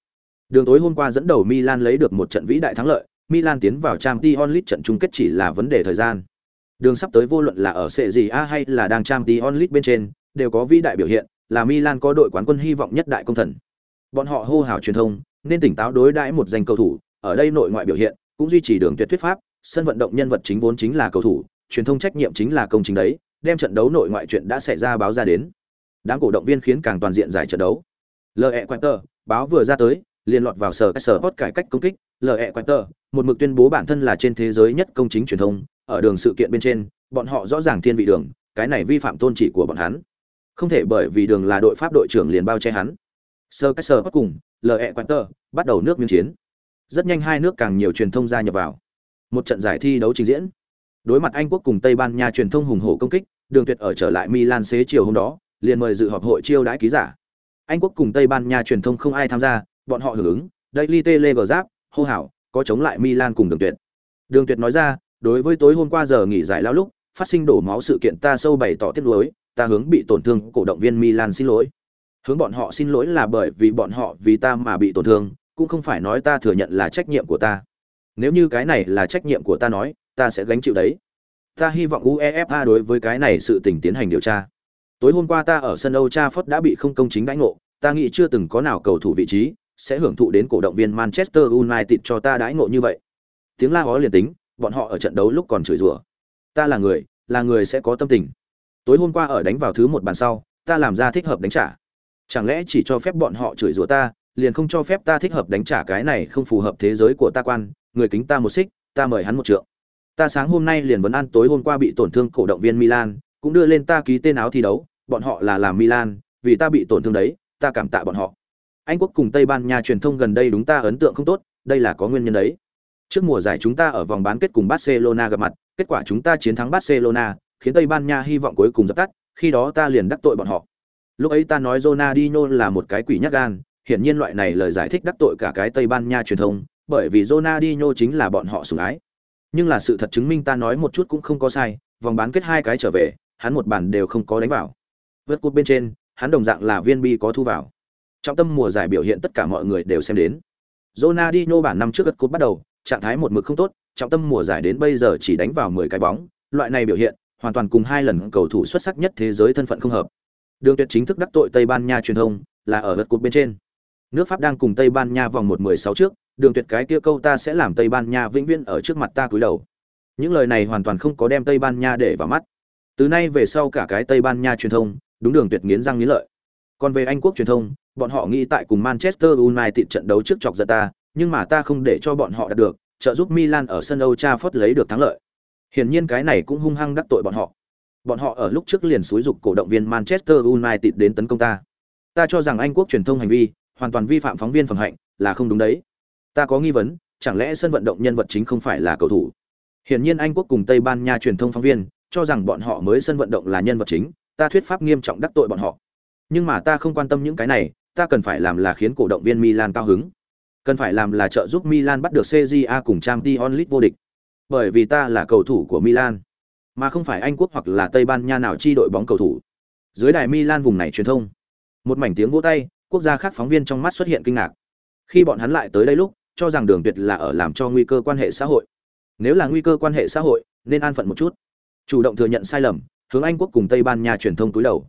Đường tối hôm qua dẫn đầu Milan lấy được một trận vĩ đại thắng lợi, Milan tiến vào Champions League trận chung kết chỉ là vấn đề thời gian. Đường sắp tới vô luận là ở Serie A hay là đang Champions League bên trên, đều có vĩ đại biểu hiện, là Milan có đội quán quân hy vọng nhất đại công thần. Bọn họ hô hào truyền thông, nên tỉnh táo đối đãi một danh cầu thủ, ở đây nội ngoại biểu hiện, cũng duy trì đường tuyệt thuyết pháp, sân vận động nhân vật chính vốn chính là cầu thủ, truyền thông trách nhiệm chính là công chính đấy, đem trận đấu nội ngoại chuyện đã xảy ra báo ra đến. Đám cổ động viên khiến càng toàn diện giải trận đấu. LE Quater, báo vừa ra tới, liền lọt vào sở sở hot cải cách công kích, LE Quater, một mực tuyên bố bản thân là trên thế giới nhất công chính truyền thông, ở đường sự kiện bên trên, bọn họ rõ ràng thiên vị đường, cái này vi phạm tôn chỉ của bọn hắn. Không thể bởi vì đường là đội pháp đội trưởng liền bao che hắn. Sơ cách sở cùng, LE Quater, bắt đầu nước miếng chiến. Rất nhanh hai nước càng nhiều truyền thông gia nhập vào. Một trận giải thi đấu trình diễn. Đối mặt Anh quốc cùng Tây Ban Nha truyền thông hùng hổ công kích, Đường Tuyệt ở trở lại Milan xế chiều hôm đó, liền mời dự họp hội chiêu đãi ký giả. Anh quốc cùng Tây Ban Nha truyền thông không ai tham gia, bọn họ hưởng ứng, Daily Telegraph, hô hào, có chống lại Milan cùng Đường Tuyệt. Đường Tuyệt nói ra, đối với tối hôm qua giờ nghỉ giải lao lúc, phát sinh đổ máu sự kiện ta sâu bày tỏ tiếc nuối, ta hướng bị tổn thương cổ động viên Milan xin lỗi. Hướng bọn họ xin lỗi là bởi vì bọn họ vì ta mà bị tổn thương, cũng không phải nói ta thừa nhận là trách nhiệm của ta nếu như cái này là trách nhiệm của ta nói, ta sẽ gánh chịu đấy. Ta hy vọng uefa đối với cái này sự tình tiến hành điều tra. Tối hôm qua ta ở sân âu trafford đã bị không công chính đãi ngộ, ta nghĩ chưa từng có nào cầu thủ vị trí sẽ hưởng thụ đến cổ động viên manchester united cho ta đãi ngộ như vậy. Tiếng la hó liền tính, bọn họ ở trận đấu lúc còn chửi rủa. Ta là người là người sẽ có tâm tình. Tối hôm qua ở đánh vào thứ một bàn sau, ta làm ra thích hợp đánh trả. Chẳng lẽ chỉ cho phép bọn họ chửi rủa ta, liền không cho phép ta thích hợp đánh trả cái này không phù hợp thế giới của ta quan người kính ta một xích ta mời hắn một trượng. Ta sáng hôm nay liền vấn an tối hôm qua bị tổn thương cổ động viên Milan, cũng đưa lên ta ký tên áo thi đấu, bọn họ là làm Milan, vì ta bị tổn thương đấy, ta cảm tạ bọn họ. Anh quốc cùng Tây Ban Nha truyền thông gần đây đúng ta ấn tượng không tốt, đây là có nguyên nhân đấy. Trước mùa giải chúng ta ở vòng bán kết cùng Barcelona gặp mặt, kết quả chúng ta chiến thắng Barcelona, khiến Tây Ban Nha hy vọng cuối cùng dập tắt, khi đó ta liền đắc tội bọn họ. Lúc ấy ta nói Ronaldinho là một cái quỷ nhát gan, hiển nhiên loại này lời giải thích đắc tội cả cái Tây Ban Nha truyền thông, bởi vì Ronaldinho chính là bọn họ sủng ái. Nhưng là sự thật chứng minh ta nói một chút cũng không có sai, vòng bán kết hai cái trở về, hắn một bàn đều không có đánh vào. Vượt cột bên trên, hắn đồng dạng là viên bi có thu vào. Trong tâm mùa giải biểu hiện tất cả mọi người đều xem đến. Ronaldinho bản năm trước gật cột bắt đầu, trạng thái một mực không tốt, trọng tâm mùa giải đến bây giờ chỉ đánh vào 10 cái bóng, loại này biểu hiện hoàn toàn cùng hai lần cầu thủ xuất sắc nhất thế giới thân phận không hợp. Đường Tuyệt chính thức đắc tội Tây Ban Nha truyền thông, là ở gật cột bên trên. Nước Pháp đang cùng Tây Ban Nha vòng 1-16 trước, Đường Tuyệt cái kia câu ta sẽ làm Tây Ban Nha vĩnh viễn ở trước mặt ta cúi đầu. Những lời này hoàn toàn không có đem Tây Ban Nha để vào mắt. Từ nay về sau cả cái Tây Ban Nha truyền thông, đúng Đường Tuyệt nghiến răng nghiến lợi. Còn về Anh quốc truyền thông, bọn họ nghĩ tại cùng Manchester United trận đấu trước chọc giận ta, nhưng mà ta không để cho bọn họ đạt được, trợ giúp Milan ở sân Old Trafford lấy được thắng lợi. Hiển nhiên cái này cũng hung hăng đắc tội bọn họ. Bọn họ ở lúc trước liền xúi dục cổ động viên Manchester United đến tấn công ta. Ta cho rằng Anh quốc truyền thông hành vi hoàn toàn vi phạm phóng viên phẩm hạnh, là không đúng đấy. Ta có nghi vấn, chẳng lẽ sân vận động nhân vật chính không phải là cầu thủ? Hiển nhiên Anh quốc cùng Tây Ban Nha truyền thông phóng viên cho rằng bọn họ mới sân vận động là nhân vật chính, ta thuyết pháp nghiêm trọng đắc tội bọn họ. Nhưng mà ta không quan tâm những cái này, ta cần phải làm là khiến cổ động viên Milan cao hứng. Cần phải làm là trợ giúp Milan bắt được CJA cùng trang t onlit vô địch. Bởi vì ta là cầu thủ của Milan, mà không phải Anh quốc hoặc là Tây Ban Nha nào chi đội bóng cầu thủ. Dưới đài Milan vùng này truyền thông, một mảnh tiếng vỗ tay, quốc gia khác phóng viên trong mắt xuất hiện kinh ngạc. Khi bọn hắn lại tới đây lúc, cho rằng Đường Tuyệt là ở làm cho nguy cơ quan hệ xã hội. Nếu là nguy cơ quan hệ xã hội, nên an phận một chút. Chủ động thừa nhận sai lầm, hướng Anh quốc cùng Tây Ban Nha truyền thông túi đầu.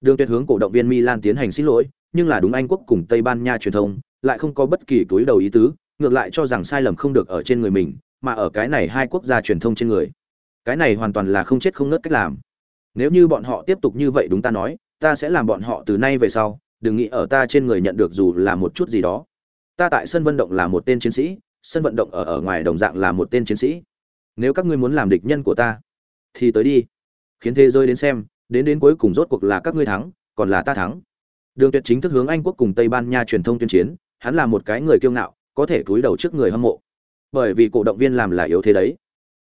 Đường Tuyệt hướng cổ động viên Milan tiến hành xin lỗi, nhưng là đúng Anh quốc cùng Tây Ban Nha truyền thông, lại không có bất kỳ túi đầu ý tứ, ngược lại cho rằng sai lầm không được ở trên người mình, mà ở cái này hai quốc gia truyền thông trên người. Cái này hoàn toàn là không chết không ngớt cách làm. Nếu như bọn họ tiếp tục như vậy đúng ta nói, ta sẽ làm bọn họ từ nay về sau, đừng nghĩ ở ta trên người nhận được dù là một chút gì đó. Ta tại sân vận động là một tên chiến sĩ, sân vận động ở ở ngoài đồng dạng là một tên chiến sĩ. Nếu các ngươi muốn làm địch nhân của ta, thì tới đi. Khiến thế giới đến xem, đến đến cuối cùng rốt cuộc là các ngươi thắng, còn là ta thắng. Đường Tuyệt chính thức hướng Anh quốc cùng Tây Ban Nha truyền thông tuyên chiến, hắn là một cái người kiêu ngạo, có thể cúi đầu trước người hâm mộ. Bởi vì cổ động viên làm là yếu thế đấy.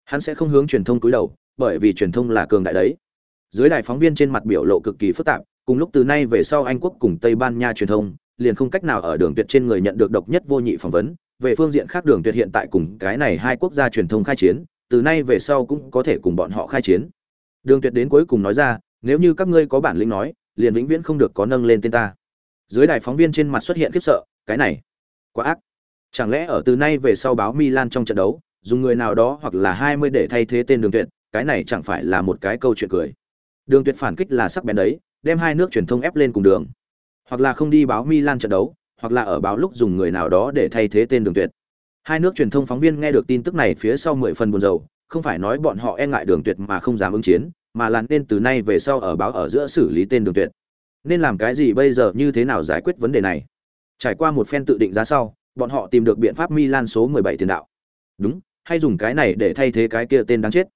Hắn sẽ không hướng truyền thông cúi đầu, bởi vì truyền thông là cường đại đấy. Dưới đài phóng viên trên mặt biểu lộ cực kỳ phức tạp, cùng lúc từ nay về sau Anh quốc cùng Tây Ban Nha truyền thông liền không cách nào ở đường tuyệt trên người nhận được độc nhất vô nhị phỏng vấn. Về phương diện khác đường tuyệt hiện tại cùng cái này hai quốc gia truyền thông khai chiến, từ nay về sau cũng có thể cùng bọn họ khai chiến. Đường tuyệt đến cuối cùng nói ra, nếu như các ngươi có bản lĩnh nói, liền vĩnh viễn không được có nâng lên tên ta. Dưới đài phóng viên trên mặt xuất hiện khiếp sợ, cái này quá ác chẳng lẽ ở từ nay về sau báo milan trong trận đấu dùng người nào đó hoặc là hai mươi để thay thế tên đường tuyệt cái này chẳng phải là một cái câu chuyện cười đường tuyệt phản kích là sắc bén đấy đem hai nước truyền thông ép lên cùng đường hoặc là không đi báo milan trận đấu hoặc là ở báo lúc dùng người nào đó để thay thế tên đường tuyệt hai nước truyền thông phóng viên nghe được tin tức này phía sau mười phần buồn rầu không phải nói bọn họ e ngại đường tuyệt mà không dám ứng chiến mà là nên từ nay về sau ở báo ở giữa xử lý tên đường tuyệt nên làm cái gì bây giờ như thế nào giải quyết vấn đề này Trải qua một phen tự định giá sau, bọn họ tìm được biện pháp Milan số 17 tiền đạo. Đúng, hay dùng cái này để thay thế cái kia tên đáng chết.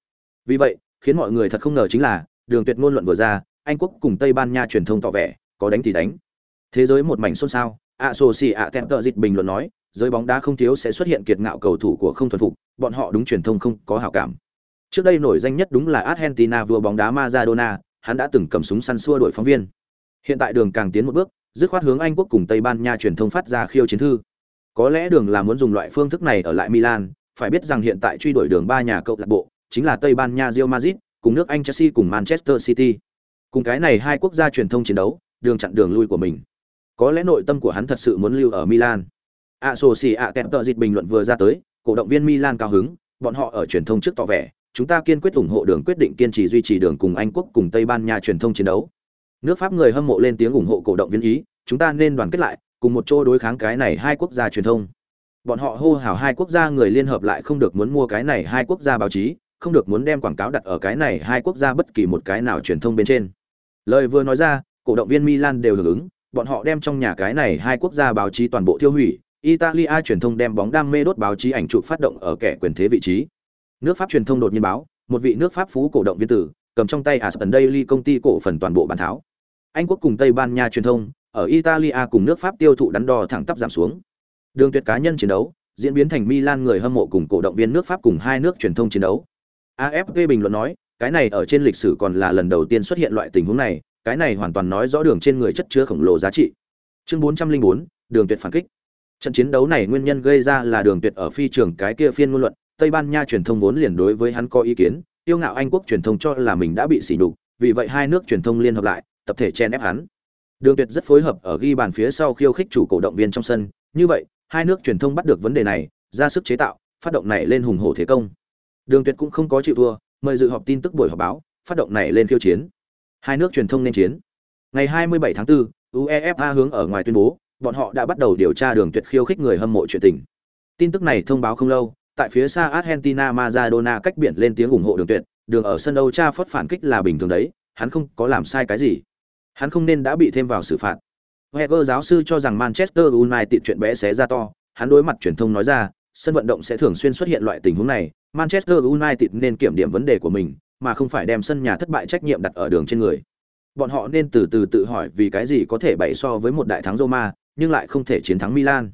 Vì vậy, khiến mọi người thật không ngờ chính là, đường tuyệt ngôn luận vừa ra, Anh quốc cùng Tây Ban Nha truyền thông tỏ vẻ, có đánh thì đánh. Thế giới một mảnh xôn xao, Asoci ạ tợ dịch bình luận nói, giới bóng đá không thiếu sẽ xuất hiện kiệt ngạo cầu thủ của không thuần phục, bọn họ đúng truyền thông không có hảo cảm. Trước đây nổi danh nhất đúng là Argentina vua bóng đá Maradona, hắn đã từng cầm súng săn xua đuổi phóng viên. Hiện tại đường càng tiến một bước, dứt khoát hướng Anh quốc cùng Tây Ban Nha truyền thông phát ra khiêu chiến thư. Có lẽ đường là muốn dùng loại phương thức này ở lại Milan, phải biết rằng hiện tại truy đuổi đường ba nhà câu lạc bộ, chính là Tây Ban Nha Real Madrid, cùng nước Anh Chelsea cùng Manchester City. Cùng cái này hai quốc gia truyền thông chiến đấu, đường chặn đường lui của mình. Có lẽ nội tâm của hắn thật sự muốn lưu ở Milan. Asoci A kẹp tợ dịch bình luận vừa ra tới, cổ động viên Milan cao hứng, bọn họ ở truyền thông trước tỏ vẻ, chúng ta kiên quyết ủng hộ đường quyết định kiên trì duy trì đường cùng Anh quốc cùng Tây Ban Nha truyền thông chiến đấu. Nước pháp người hâm mộ lên tiếng ủng hộ cổ động viên ý chúng ta nên đoàn kết lại cùng một chỗ đối kháng cái này hai quốc gia truyền thông. Bọn họ hô hào hai quốc gia người liên hợp lại không được muốn mua cái này hai quốc gia báo chí không được muốn đem quảng cáo đặt ở cái này hai quốc gia bất kỳ một cái nào truyền thông bên trên. Lời vừa nói ra cổ động viên milan đều hưởng ứng bọn họ đem trong nhà cái này hai quốc gia báo chí toàn bộ tiêu hủy Italia truyền thông đem bóng đam mê đốt báo chí ảnh chụp phát động ở kẻ quyền thế vị trí. Nước Pháp truyền thông đột nhiên báo, một vị nước Pháp phú cổ động viên tử, cầm trong tay Aspen Daily công ty cổ phần toàn bộ bán tháo. Anh quốc cùng Tây Ban Nha truyền thông, ở Italia cùng nước Pháp tiêu thụ đắn đo thẳng tắp giảm xuống. Đường tuyệt cá nhân chiến đấu, diễn biến thành Milan người hâm mộ cùng cổ động viên nước Pháp cùng hai nước truyền thông chiến đấu. AFP bình luận nói, cái này ở trên lịch sử còn là lần đầu tiên xuất hiện loại tình huống này, cái này hoàn toàn nói rõ đường trên người chất chứa khổng lồ giá trị. Chương 404, đường tuyệt phản kích. Trận chiến đấu này nguyên nhân gây ra là đường tuyệt ở phi trường cái kia phiên ngôn luận, Tây Ban Nha truyền thông vốn liền đối với hắn có ý kiến, tiêu ngạo Anh quốc truyền thông cho là mình đã bị sỉ nhục, vì vậy hai nước truyền thông liên hợp lại, tập thể chen ép hắn. Đường Tuyệt rất phối hợp ở ghi bàn phía sau khiêu khích chủ cổ động viên trong sân, như vậy, hai nước truyền thông bắt được vấn đề này, ra sức chế tạo, phát động này lên hùng hổ thế công. Đường Tuyệt cũng không có chịu thua, mời dự họp tin tức buổi họp báo, phát động này lên khiêu chiến. Hai nước truyền thông nên chiến. Ngày 27 tháng 4, UEFA hướng ở ngoài tuyên bố, bọn họ đã bắt đầu điều tra Đường Tuyệt khiêu khích người hâm mộ chuyện tình. Tin tức này thông báo không lâu, tại phía xa Argentina Maradona cách biển lên tiếng ủng hộ Đường Tuyệt, đường ở sân đấu Cha phất phản kích là bình thường đấy, hắn không có làm sai cái gì. Hắn không nên đã bị thêm vào xử phạt. Wenger giáo sư cho rằng Manchester United chuyện bé xé ra to, hắn đối mặt truyền thông nói ra, sân vận động sẽ thường xuyên xuất hiện loại tình huống này, Manchester United nên kiểm điểm vấn đề của mình, mà không phải đem sân nhà thất bại trách nhiệm đặt ở đường trên người. Bọn họ nên từ từ tự hỏi vì cái gì có thể bày so với một đại thắng Roma, nhưng lại không thể chiến thắng Milan.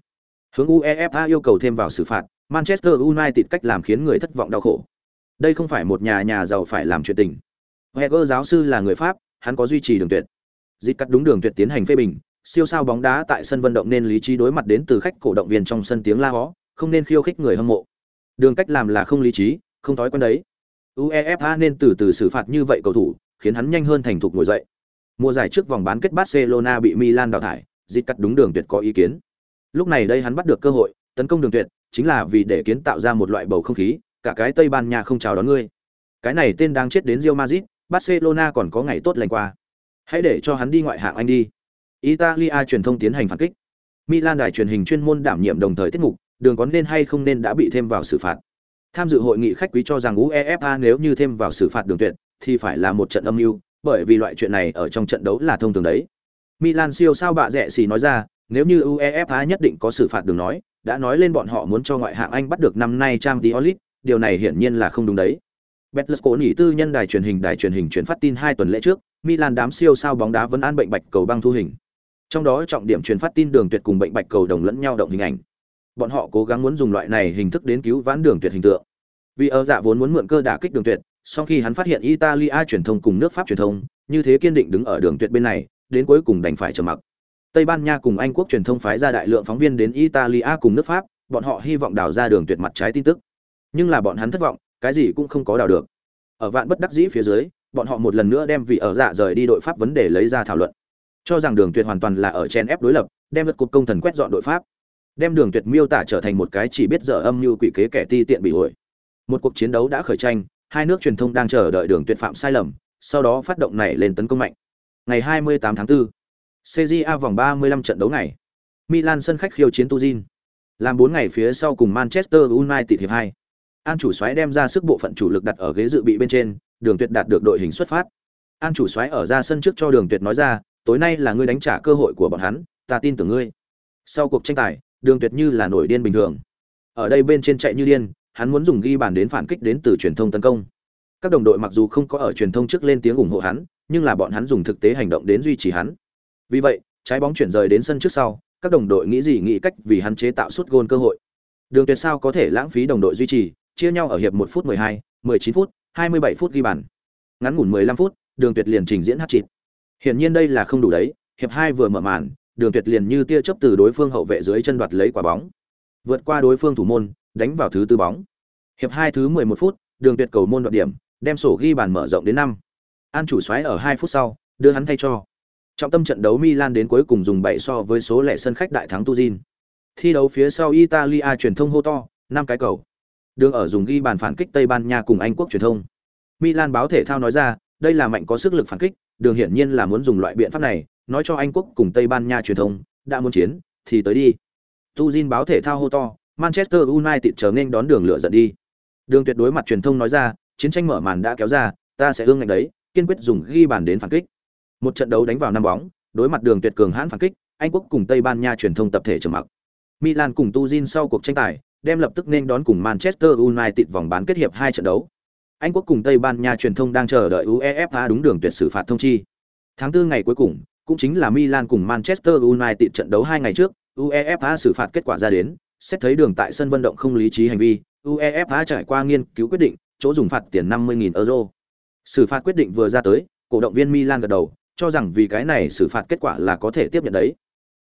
Hướng UEFA yêu cầu thêm vào xử phạt, Manchester United cách làm khiến người thất vọng đau khổ. Đây không phải một nhà nhà giàu phải làm chuyện tình. Wenger giáo sư là người Pháp, hắn có duy trì đường tuyệt. Dịch cắt đúng đường tuyệt tiến hành phê bình, siêu sao bóng đá tại sân vận động nên lý trí đối mặt đến từ khách cổ động viên trong sân tiếng la hó, không nên khiêu khích người hâm mộ. Đường cách làm là không lý trí, không thói quen đấy. UEFA nên từ từ xử phạt như vậy cầu thủ, khiến hắn nhanh hơn thành thục ngồi dậy. Mùa giải trước vòng bán kết Barcelona bị Milan đào thải, dịch cắt đúng đường tuyệt có ý kiến. Lúc này đây hắn bắt được cơ hội, tấn công đường tuyệt, chính là vì để kiến tạo ra một loại bầu không khí, cả cái Tây Ban Nha không chào đón ngươi. Cái này tên đang chết đến Real Madrid, Barcelona còn có ngày tốt lành qua. Hãy để cho hắn đi ngoại hạng Anh đi. Italia truyền thông tiến hành phản kích. Milan đài truyền hình chuyên môn đảm nhiệm đồng thời tiết mục, đường có nên hay không nên đã bị thêm vào xử phạt. Tham dự hội nghị khách quý cho rằng UEFA nếu như thêm vào xử phạt đường tuyệt thì phải là một trận âm mưu, bởi vì loại chuyện này ở trong trận đấu là thông thường đấy. Milan siêu sao bạ rẻ xì nói ra, nếu như UEFA nhất định có xử phạt đường nói, đã nói lên bọn họ muốn cho ngoại hạng Anh bắt được năm nay Champions League, điều này hiển nhiên là không đúng đấy. Betlesconi tư nhân đài truyền hình đài truyền hình chuyển phát tin hai tuần lễ trước, Milan đám siêu sao bóng đá vẫn an bệnh bạch cầu băng thu hình. Trong đó trọng điểm truyền phát tin đường tuyệt cùng bệnh bạch cầu đồng lẫn nhau động hình ảnh. Bọn họ cố gắng muốn dùng loại này hình thức đến cứu vãn đường tuyệt hình tượng. Vì ở dạ vốn muốn mượn cơ đả kích đường tuyệt, sau khi hắn phát hiện Italia truyền thông cùng nước Pháp truyền thông, như thế kiên định đứng ở đường tuyệt bên này, đến cuối cùng đành phải trầm mặc. Tây Ban Nha cùng Anh quốc truyền thông phái ra đại lượng phóng viên đến Italia cùng nước Pháp, bọn họ hy vọng đào ra đường tuyệt mặt trái tin tức. Nhưng là bọn hắn thất vọng, cái gì cũng không có đào được. Ở vạn bất đắc dĩ phía dưới, bọn họ một lần nữa đem vị ở dạ rời đi đội Pháp vấn đề lấy ra thảo luận. Cho rằng đường tuyệt hoàn toàn là ở chen ép đối lập, đem lượt cục công thần quét dọn đội Pháp. Đem đường tuyệt miêu tả trở thành một cái chỉ biết dở âm như quỷ kế kẻ ti tiện bị ổi. Một cuộc chiến đấu đã khởi tranh, hai nước truyền thông đang chờ đợi đường tuyệt phạm sai lầm, sau đó phát động này lên tấn công mạnh. Ngày 28 tháng 4, CJA vòng 35 trận đấu ngày. Milan sân khách khiêu chiến Turin. Làm 4 ngày phía sau cùng Manchester United hiệp 2. An chủ soái đem ra sức bộ phận chủ lực đặt ở ghế dự bị bên trên, Đường Tuyệt đạt được đội hình xuất phát. An chủ soái ở ra sân trước cho Đường Tuyệt nói ra, tối nay là ngươi đánh trả cơ hội của bọn hắn, ta tin tưởng ngươi. Sau cuộc tranh tài, Đường Tuyệt như là nổi điên bình thường. Ở đây bên trên chạy như điên, hắn muốn dùng ghi bàn đến phản kích đến từ truyền thông tấn công. Các đồng đội mặc dù không có ở truyền thông trước lên tiếng ủng hộ hắn, nhưng là bọn hắn dùng thực tế hành động đến duy trì hắn. Vì vậy, trái bóng chuyển rời đến sân trước sau, các đồng đội nghĩ gì nghĩ cách vì hắn chế tạo suốt gôn cơ hội. Đường Tuyệt sao có thể lãng phí đồng đội duy trì, chia nhau ở hiệp 1 phút 12, 19 phút, 27 phút ghi bàn. Ngắn ngủn 15 phút, Đường Tuyệt liền trình diễn hat-trick. Hiển nhiên đây là không đủ đấy, hiệp 2 vừa mở màn, Đường Tuyệt liền như tia chớp từ đối phương hậu vệ dưới chân đoạt lấy quả bóng. Vượt qua đối phương thủ môn, đánh vào thứ tư bóng. Hiệp 2 thứ 11 phút, Đường Tuyệt cầu môn đoạt điểm, đem sổ ghi bàn mở rộng đến 5. An chủ xoáy ở 2 phút sau, đưa hắn thay cho. Trọng tâm trận đấu Milan đến cuối cùng dùng 7 so với số lẻ sân khách đại thắng Turin. Thi đấu phía sau Italia truyền thông hô to, năm cái cầu. Đường ở dùng ghi bàn phản kích Tây Ban Nha cùng Anh quốc truyền thông. Milan báo thể thao nói ra, đây là mạnh có sức lực phản kích, đường hiển nhiên là muốn dùng loại biện pháp này, nói cho Anh quốc cùng Tây Ban Nha truyền thông, đã muốn chiến, thì tới đi. Tu Jin báo thể thao hô to, Manchester United chờ nên đón đường lựa giận đi. Đường tuyệt đối mặt truyền thông nói ra, chiến tranh mở màn đã kéo ra, ta sẽ ương ngạnh đấy, kiên quyết dùng ghi bàn đến phản kích. Một trận đấu đánh vào năm bóng, đối mặt đường tuyệt cường hãn phản kích, Anh quốc cùng Tây Ban Nha truyền thông tập thể trầm mặc. Milan cùng Turin sau cuộc tranh tài, đem lập tức nên đón cùng Manchester United vòng bán kết hiệp hai trận đấu. Anh quốc cùng Tây Ban Nha truyền thông đang chờ đợi UEFA đúng đường tuyệt xử phạt thông chi. Tháng 4 ngày cuối cùng, cũng chính là Milan cùng Manchester United trận đấu hai ngày trước, UEFA xử phạt kết quả ra đến, xét thấy đường tại sân vận động không lý trí hành vi, UEFA trải qua nghiên cứu quyết định, chỗ dùng phạt tiền 50.000 euro. Xử phạt quyết định vừa ra tới, cổ động viên Milan gật đầu, cho rằng vì cái này xử phạt kết quả là có thể tiếp nhận đấy.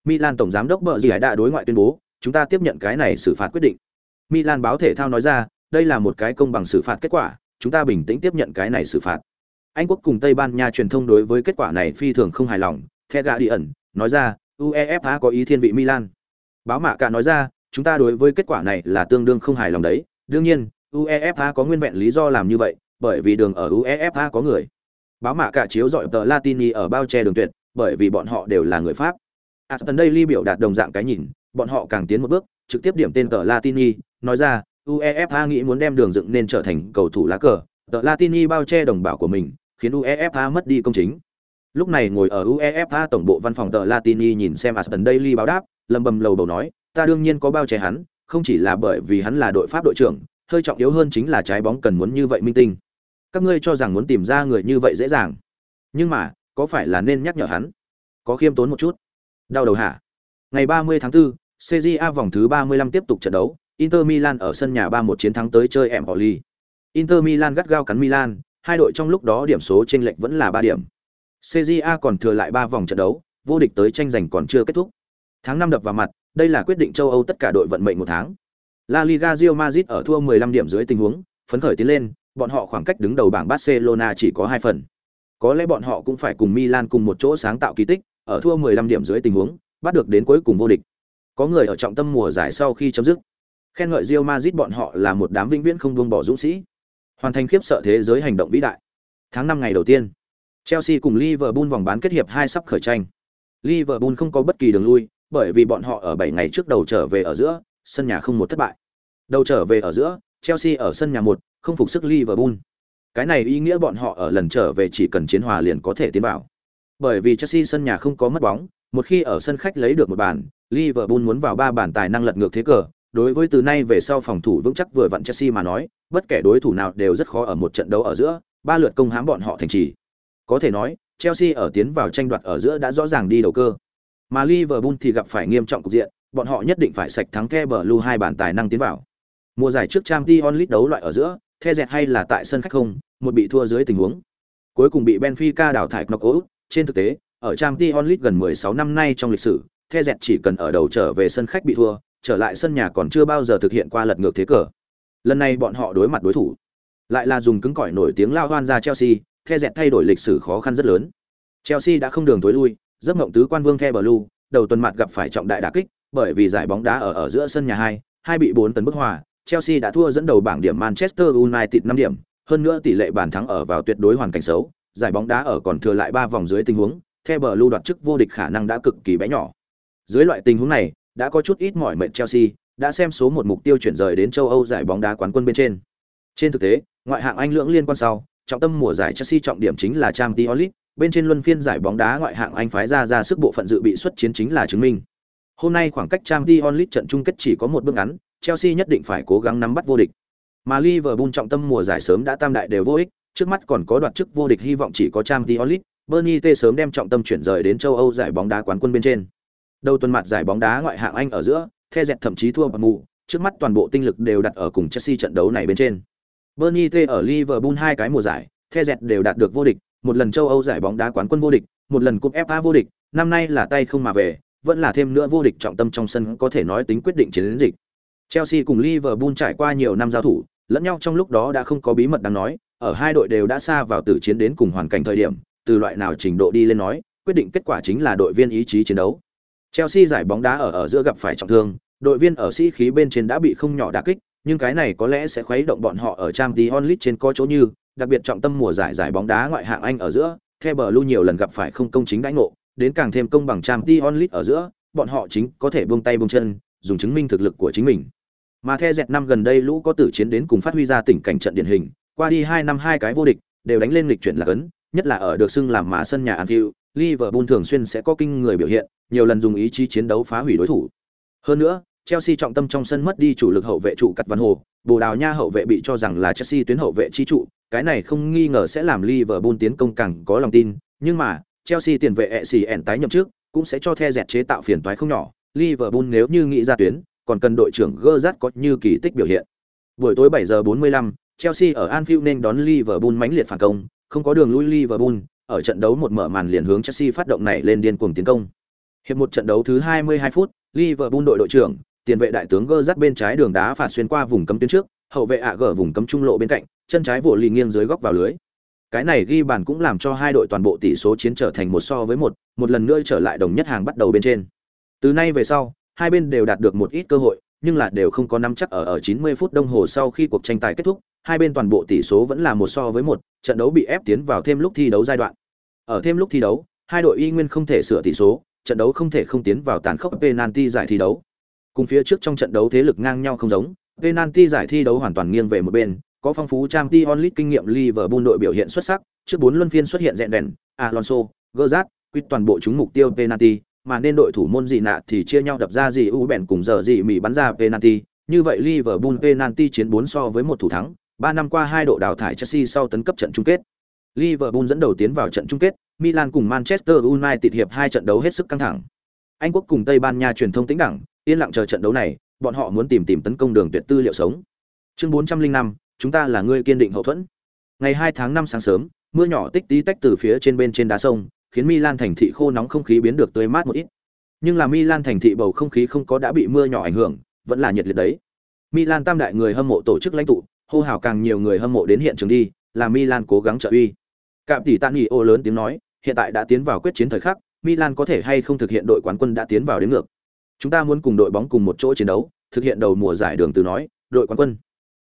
Milan tổng giám đốc Bợ Gì đã đối ngoại tuyên bố, chúng ta tiếp nhận cái này xử phạt quyết định. Milan báo thể thao nói ra, đây là một cái công bằng xử phạt kết quả, chúng ta bình tĩnh tiếp nhận cái này xử phạt. Anh quốc cùng Tây Ban Nha truyền thông đối với kết quả này phi thường không hài lòng, The Guardian nói ra, UEFA có ý thiên vị Milan. Báo mạ cả nói ra, chúng ta đối với kết quả này là tương đương không hài lòng đấy, đương nhiên, UEFA có nguyên vẹn lý do làm như vậy, bởi vì đường ở UEFA có người. Báo mạ cả chiếu dọi tờ Latini ở bao che đường tuyệt, bởi vì bọn họ đều là người Pháp. À, Aston Daily biểu đạt đồng dạng cái nhìn, bọn họ càng tiến một bước, trực tiếp điểm tên tờ Latini, nói ra, UEFA nghĩ muốn đem đường dựng nên trở thành cầu thủ lá cờ, tờ Latini bao che đồng bào của mình, khiến UEFA mất đi công chính. Lúc này ngồi ở UEFA tổng bộ văn phòng tờ Latini nhìn xem Aston Daily báo đáp, lầm bầm lầu bầu nói, ta đương nhiên có bao che hắn, không chỉ là bởi vì hắn là đội Pháp đội trưởng, hơi trọng yếu hơn chính là trái bóng cần muốn như vậy minh tinh. Các ngươi cho rằng muốn tìm ra người như vậy dễ dàng, nhưng mà, có phải là nên nhắc nhở hắn? Có khiêm tốn một chút. Đau đầu hả? Ngày 30 tháng 4, CJA vòng thứ 35 tiếp tục trận đấu, Inter Milan ở sân nhà 3-1 chiến thắng tới chơi Empoli. Inter Milan gắt gao cắn Milan, hai đội trong lúc đó điểm số chênh lệch vẫn là 3 điểm. CJA còn thừa lại 3 vòng trận đấu, vô địch tới tranh giành còn chưa kết thúc. Tháng 5 đập vào mặt, đây là quyết định châu Âu tất cả đội vận mệnh một tháng. La Liga Real Madrid ở thua 15 điểm dưới tình huống, phấn khởi tiến lên, bọn họ khoảng cách đứng đầu bảng Barcelona chỉ có 2 phần. Có lẽ bọn họ cũng phải cùng Milan cùng một chỗ sáng tạo kỳ tích, ở thua 15 điểm dưới tình huống, bắt được đến cuối cùng vô địch. Có người ở trọng tâm mùa giải sau khi chấm dứt, khen ngợi Real Madrid bọn họ là một đám vĩnh viễn không buông bỏ dũng sĩ, hoàn thành khiếp sợ thế giới hành động vĩ đại. Tháng 5 ngày đầu tiên, Chelsea cùng Liverpool vòng bán kết hiệp 2 sắp khởi tranh. Liverpool không có bất kỳ đường lui, bởi vì bọn họ ở 7 ngày trước đầu trở về ở giữa, sân nhà không một thất bại. Đầu trở về ở giữa, Chelsea ở sân nhà một, không phục sức Liverpool. Cái này ý nghĩa bọn họ ở lần trở về chỉ cần chiến hòa liền có thể tiến vào. Bởi vì Chelsea sân nhà không có mất bóng, một khi ở sân khách lấy được một bàn, Liverpool muốn vào ba bàn tài năng lật ngược thế cờ. Đối với từ nay về sau phòng thủ vững chắc vừa vặn Chelsea mà nói, bất kể đối thủ nào đều rất khó ở một trận đấu ở giữa, ba lượt công hãm bọn họ thành trì. Có thể nói, Chelsea ở tiến vào tranh đoạt ở giữa đã rõ ràng đi đầu cơ. Mà Liverpool thì gặp phải nghiêm trọng cục diện, bọn họ nhất định phải sạch thắng The Blue hai bàn tài năng tiến vào. Mùa giải trước Champions League đấu loại ở giữa, The dẹt hay là tại sân khách không, một bị thua dưới tình huống. Cuối cùng bị Benfica đảo thải knockout, trên thực tế, ở Champions League gần 16 năm nay trong lịch sử, The dẹt chỉ cần ở đầu trở về sân khách bị thua, trở lại sân nhà còn chưa bao giờ thực hiện qua lật ngược thế cờ. Lần này bọn họ đối mặt đối thủ, lại là dùng cứng cỏi nổi tiếng lao hoan ra Chelsea, The dẹt thay đổi lịch sử khó khăn rất lớn. Chelsea đã không đường tối lui, giấc mộng tứ quan vương The Blue, đầu tuần mặt gặp phải trọng đại đả kích, bởi vì giải bóng đá ở ở giữa sân nhà hai, hai bị 4 tấn bức hòa, Chelsea đã thua dẫn đầu bảng điểm Manchester United 5 điểm, hơn nữa tỷ lệ bàn thắng ở vào tuyệt đối hoàn cảnh xấu, giải bóng đá ở còn thừa lại 3 vòng dưới tình huống, The Blue đoạt chức vô địch khả năng đã cực kỳ bé nhỏ. Dưới loại tình huống này, đã có chút ít mỏi mệt Chelsea, đã xem số một mục tiêu chuyển rời đến châu Âu giải bóng đá quán quân bên trên. Trên thực tế, ngoại hạng Anh lưỡng liên quan sau, trọng tâm mùa giải Chelsea trọng điểm chính là Champions League, bên trên luân phiên giải bóng đá ngoại hạng Anh phái ra ra sức bộ phận dự bị xuất chiến chính là chứng minh. Hôm nay khoảng cách Champions League trận chung kết chỉ có một bước ngắn, Chelsea nhất định phải cố gắng nắm bắt vô địch. Mà Liverpool trọng tâm mùa giải sớm đã tam đại đều vô ích, trước mắt còn có đoạt chức vô địch hy vọng chỉ có Champions League, Bernie T sớm đem trọng tâm chuyển rời đến châu Âu giải bóng đá quán quân bên trên. Đầu tuần mặt giải bóng đá ngoại hạng Anh ở giữa, The dẹt thậm chí thua và mù, trước mắt toàn bộ tinh lực đều đặt ở cùng Chelsea trận đấu này bên trên. Bernie T ở Liverpool hai cái mùa giải, The dẹt đều đạt được vô địch, một lần châu Âu giải bóng đá quán quân vô địch, một lần cúp FA vô địch, năm nay là tay không mà về, vẫn là thêm nữa vô địch trọng tâm trong sân có thể nói tính quyết định chiến dịch. Chelsea cùng Liverpool trải qua nhiều năm giao thủ, lẫn nhau trong lúc đó đã không có bí mật đáng nói, ở hai đội đều đã xa vào tử chiến đến cùng hoàn cảnh thời điểm, từ loại nào trình độ đi lên nói, quyết định kết quả chính là đội viên ý chí chiến đấu. Chelsea giải bóng đá ở ở giữa gặp phải trọng thương, đội viên ở sĩ khí bên trên đã bị không nhỏ đả kích, nhưng cái này có lẽ sẽ khuấy động bọn họ ở trang tí onlit trên có chỗ như, đặc biệt trọng tâm mùa giải giải bóng đá ngoại hạng Anh ở giữa, The Blue nhiều lần gặp phải không công chính đãi ngộ, đến càng thêm công bằng trang tí onlit ở giữa, bọn họ chính có thể buông tay buông chân, dùng chứng minh thực lực của chính mình. Mà The dẹt năm gần đây lũ có tử chiến đến cùng phát huy ra tình cảnh trận điển hình, qua đi 2 năm hai cái vô địch, đều đánh lên lịch chuyển là cấn, nhất là ở được xưng làm mã sân nhà Anfield, Liverpool thường xuyên sẽ có kinh người biểu hiện, nhiều lần dùng ý chí chiến đấu phá hủy đối thủ. Hơn nữa, Chelsea trọng tâm trong sân mất đi chủ lực hậu vệ trụ cắt văn hồ, Bồ Đào Nha hậu vệ bị cho rằng là Chelsea tuyến hậu vệ chi trụ, cái này không nghi ngờ sẽ làm Liverpool tiến công càng có lòng tin, nhưng mà, Chelsea tiền vệ Essien tái nhậm trước, cũng sẽ cho The dẹt chế tạo phiền toái không nhỏ, Liverpool nếu như nghĩ ra tuyến, còn cần đội trưởng Gerrard có như kỳ tích biểu hiện. Buổi tối 7 giờ 45, Chelsea ở Anfield nên đón Liverpool mãnh liệt phản công, không có đường lui Liverpool, ở trận đấu một mở màn liền hướng Chelsea phát động này lên điên cuồng tiến công. Hiệp một trận đấu thứ 22 phút, Liverpool đội đội trưởng, tiền vệ đại tướng Gerrard bên trái đường đá phạt xuyên qua vùng cấm tuyến trước, hậu vệ ạ gở vùng cấm trung lộ bên cạnh, chân trái vỗ lì nghiêng dưới góc vào lưới. Cái này ghi bàn cũng làm cho hai đội toàn bộ tỷ số chiến trở thành một so với một, một lần nữa trở lại đồng nhất hàng bắt đầu bên trên. Từ nay về sau, hai bên đều đạt được một ít cơ hội, nhưng là đều không có nắm chắc ở ở 90 phút đồng hồ sau khi cuộc tranh tài kết thúc, hai bên toàn bộ tỷ số vẫn là một so với một, trận đấu bị ép tiến vào thêm lúc thi đấu giai đoạn. Ở thêm lúc thi đấu, hai đội y nguyên không thể sửa tỷ số, trận đấu không thể không tiến vào tàn khốc penalty giải thi đấu. Cùng phía trước trong trận đấu thế lực ngang nhau không giống, penalty giải thi đấu hoàn toàn nghiêng về một bên, có phong phú Champions League kinh nghiệm Liverpool đội biểu hiện xuất sắc, trước bốn luân phiên xuất hiện rèn đèn, Alonso, Gerrard, quyết toàn bộ chúng mục tiêu penalty, mà nên đội thủ môn gì nạ thì chia nhau đập ra gì u bèn cùng giờ gì mì bắn ra penalty, như vậy Liverpool penalty chiến 4 so với một thủ thắng, 3 năm qua hai đội đào thải Chelsea sau tấn cấp trận chung kết. Liverpool dẫn đầu tiến vào trận chung kết, Milan cùng Manchester United hiệp hai trận đấu hết sức căng thẳng. Anh quốc cùng Tây Ban Nha truyền thông tĩnh đẳng, yên lặng chờ trận đấu này, bọn họ muốn tìm tìm tấn công đường tuyệt tư liệu sống. Chương 405, chúng ta là người kiên định hậu thuẫn. Ngày 2 tháng 5 sáng sớm, mưa nhỏ tích tí tách từ phía trên bên trên đá sông, khiến Milan thành thị khô nóng không khí biến được tươi mát một ít. Nhưng là Milan thành thị bầu không khí không có đã bị mưa nhỏ ảnh hưởng, vẫn là nhiệt liệt đấy. Milan tam đại người hâm mộ tổ chức lãnh tụ, hô hào càng nhiều người hâm mộ đến hiện trường đi, là Milan cố gắng trợ uy. Cạm tỷ Tani ô lớn tiếng nói, hiện tại đã tiến vào quyết chiến thời khắc, Milan có thể hay không thực hiện đội quán quân đã tiến vào đến ngược. Chúng ta muốn cùng đội bóng cùng một chỗ chiến đấu, thực hiện đầu mùa giải đường từ nói, đội quán quân.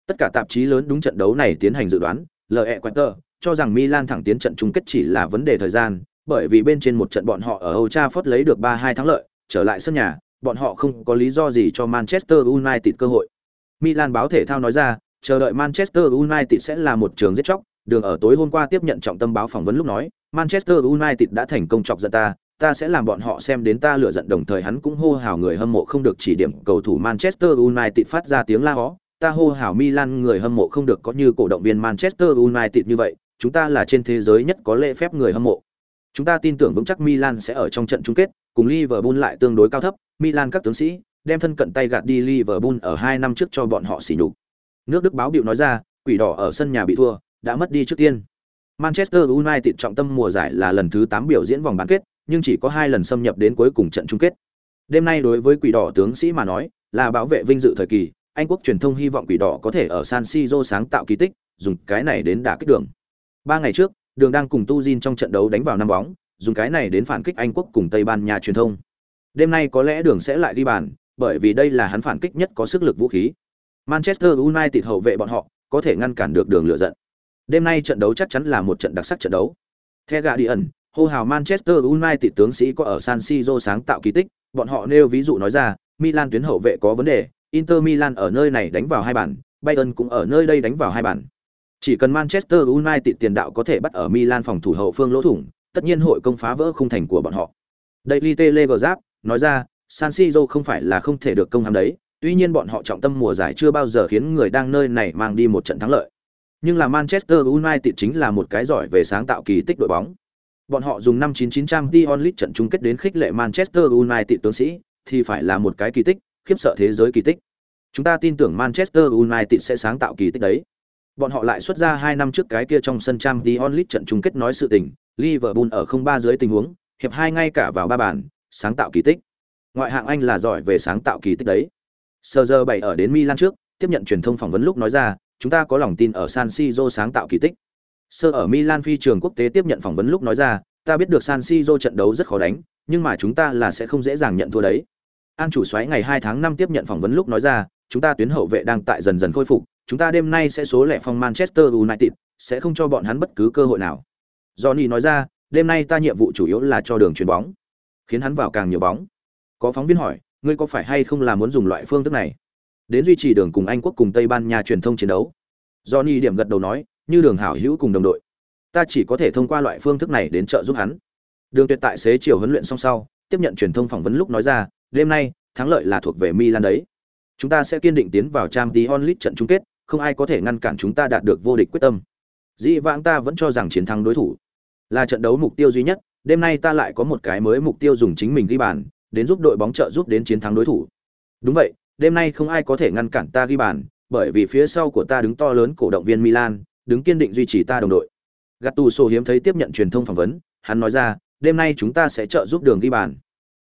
Tất cả tạp chí lớn đúng trận đấu này tiến hành dự đoán, LE Quater cho rằng Milan thẳng tiến trận chung kết chỉ là vấn đề thời gian, bởi vì bên trên một trận bọn họ ở Old Trafford lấy được 3-2 thắng lợi, trở lại sân nhà, bọn họ không có lý do gì cho Manchester United cơ hội. Milan báo thể thao nói ra, chờ đợi Manchester United sẽ là một trường giết chóc, đường ở tối hôm qua tiếp nhận trọng tâm báo phỏng vấn lúc nói, Manchester United đã thành công chọc giận ta, ta sẽ làm bọn họ xem đến ta lựa giận đồng thời hắn cũng hô hào người hâm mộ không được chỉ điểm cầu thủ Manchester United phát ra tiếng la hó, ta hô hào Milan người hâm mộ không được có như cổ động viên Manchester United như vậy, chúng ta là trên thế giới nhất có lễ phép người hâm mộ. Chúng ta tin tưởng vững chắc Milan sẽ ở trong trận chung kết, cùng Liverpool lại tương đối cao thấp, Milan các tướng sĩ đem thân cận tay gạt đi Liverpool ở hai năm trước cho bọn họ xỉ nhục. Nước Đức báo biểu nói ra, quỷ đỏ ở sân nhà bị thua, đã mất đi trước tiên. Manchester United trọng tâm mùa giải là lần thứ 8 biểu diễn vòng bán kết, nhưng chỉ có hai lần xâm nhập đến cuối cùng trận chung kết. Đêm nay đối với quỷ đỏ tướng sĩ mà nói, là bảo vệ vinh dự thời kỳ, Anh quốc truyền thông hy vọng quỷ đỏ có thể ở San Siro sáng tạo kỳ tích, dùng cái này đến đả kích đường. Ba ngày trước, đường đang cùng Tu Jin trong trận đấu đánh vào năm bóng, dùng cái này đến phản kích Anh quốc cùng Tây Ban Nha truyền thông. Đêm nay có lẽ đường sẽ lại đi bàn, bởi vì đây là hắn phản kích nhất có sức lực vũ khí. Manchester United hậu vệ bọn họ có thể ngăn cản được đường lựa giận. Đêm nay trận đấu chắc chắn là một trận đặc sắc trận đấu. Theo ẩn hô hào Manchester United tướng sĩ có ở San Siro sáng tạo kỳ tích, bọn họ nêu ví dụ nói ra, Milan tuyến hậu vệ có vấn đề, Inter Milan ở nơi này đánh vào hai bàn, Bayern cũng ở nơi đây đánh vào hai bàn. Chỉ cần Manchester United tiền đạo có thể bắt ở Milan phòng thủ hậu phương lỗ thủng, tất nhiên hội công phá vỡ khung thành của bọn họ. Daily Telegraph nói ra, San Siro không phải là không thể được công hàm đấy, tuy nhiên bọn họ trọng tâm mùa giải chưa bao giờ khiến người đang nơi này mang đi một trận thắng lợi. Nhưng là Manchester United chính là một cái giỏi về sáng tạo kỳ tích đội bóng. Bọn họ dùng 599 trang Dion League trận chung kết đến khích lệ Manchester United tướng sĩ, thì phải là một cái kỳ tích, khiếp sợ thế giới kỳ tích. Chúng ta tin tưởng Manchester United sẽ sáng tạo kỳ tích đấy. Bọn họ lại xuất ra 2 năm trước cái kia trong sân trang Dion League trận chung kết nói sự tình, Liverpool ở 0-3 dưới tình huống, hiệp hai ngay cả vào ba bàn, sáng tạo kỳ tích. Ngoại hạng Anh là giỏi về sáng tạo kỳ tích đấy. Sơ giờ 7 ở đến Milan trước, tiếp nhận truyền thông phỏng vấn lúc nói ra, chúng ta có lòng tin ở San Siro sáng tạo kỳ tích. Sơ ở Milan phi trường quốc tế tiếp nhận phỏng vấn lúc nói ra, ta biết được San Siro trận đấu rất khó đánh, nhưng mà chúng ta là sẽ không dễ dàng nhận thua đấy. An chủ xoáy ngày 2 tháng 5 tiếp nhận phỏng vấn lúc nói ra, chúng ta tuyến hậu vệ đang tại dần dần khôi phục, chúng ta đêm nay sẽ số lẻ phong Manchester United, sẽ không cho bọn hắn bất cứ cơ hội nào. Johnny nói ra, đêm nay ta nhiệm vụ chủ yếu là cho đường chuyền bóng, khiến hắn vào càng nhiều bóng. Có phóng viên hỏi, ngươi có phải hay không là muốn dùng loại phương thức này? đến duy trì đường cùng Anh quốc cùng Tây Ban Nha truyền thông chiến đấu. Johnny điểm gật đầu nói, như đường hảo hữu cùng đồng đội, ta chỉ có thể thông qua loại phương thức này đến trợ giúp hắn. Đường Tuyệt tại xế chiều huấn luyện xong sau, tiếp nhận truyền thông phỏng vấn lúc nói ra, đêm nay thắng lợi là thuộc về Milan đấy. Chúng ta sẽ kiên định tiến vào Champions League trận chung kết, không ai có thể ngăn cản chúng ta đạt được vô địch quyết tâm. Dĩ vãng ta vẫn cho rằng chiến thắng đối thủ là trận đấu mục tiêu duy nhất, đêm nay ta lại có một cái mới mục tiêu dùng chính mình ghi bàn, đến giúp đội bóng trợ giúp đến chiến thắng đối thủ. Đúng vậy, đêm nay không ai có thể ngăn cản ta ghi bàn, bởi vì phía sau của ta đứng to lớn cổ động viên Milan, đứng kiên định duy trì ta đồng đội. Gattuso hiếm thấy tiếp nhận truyền thông phỏng vấn, hắn nói ra, đêm nay chúng ta sẽ trợ giúp đường ghi bàn.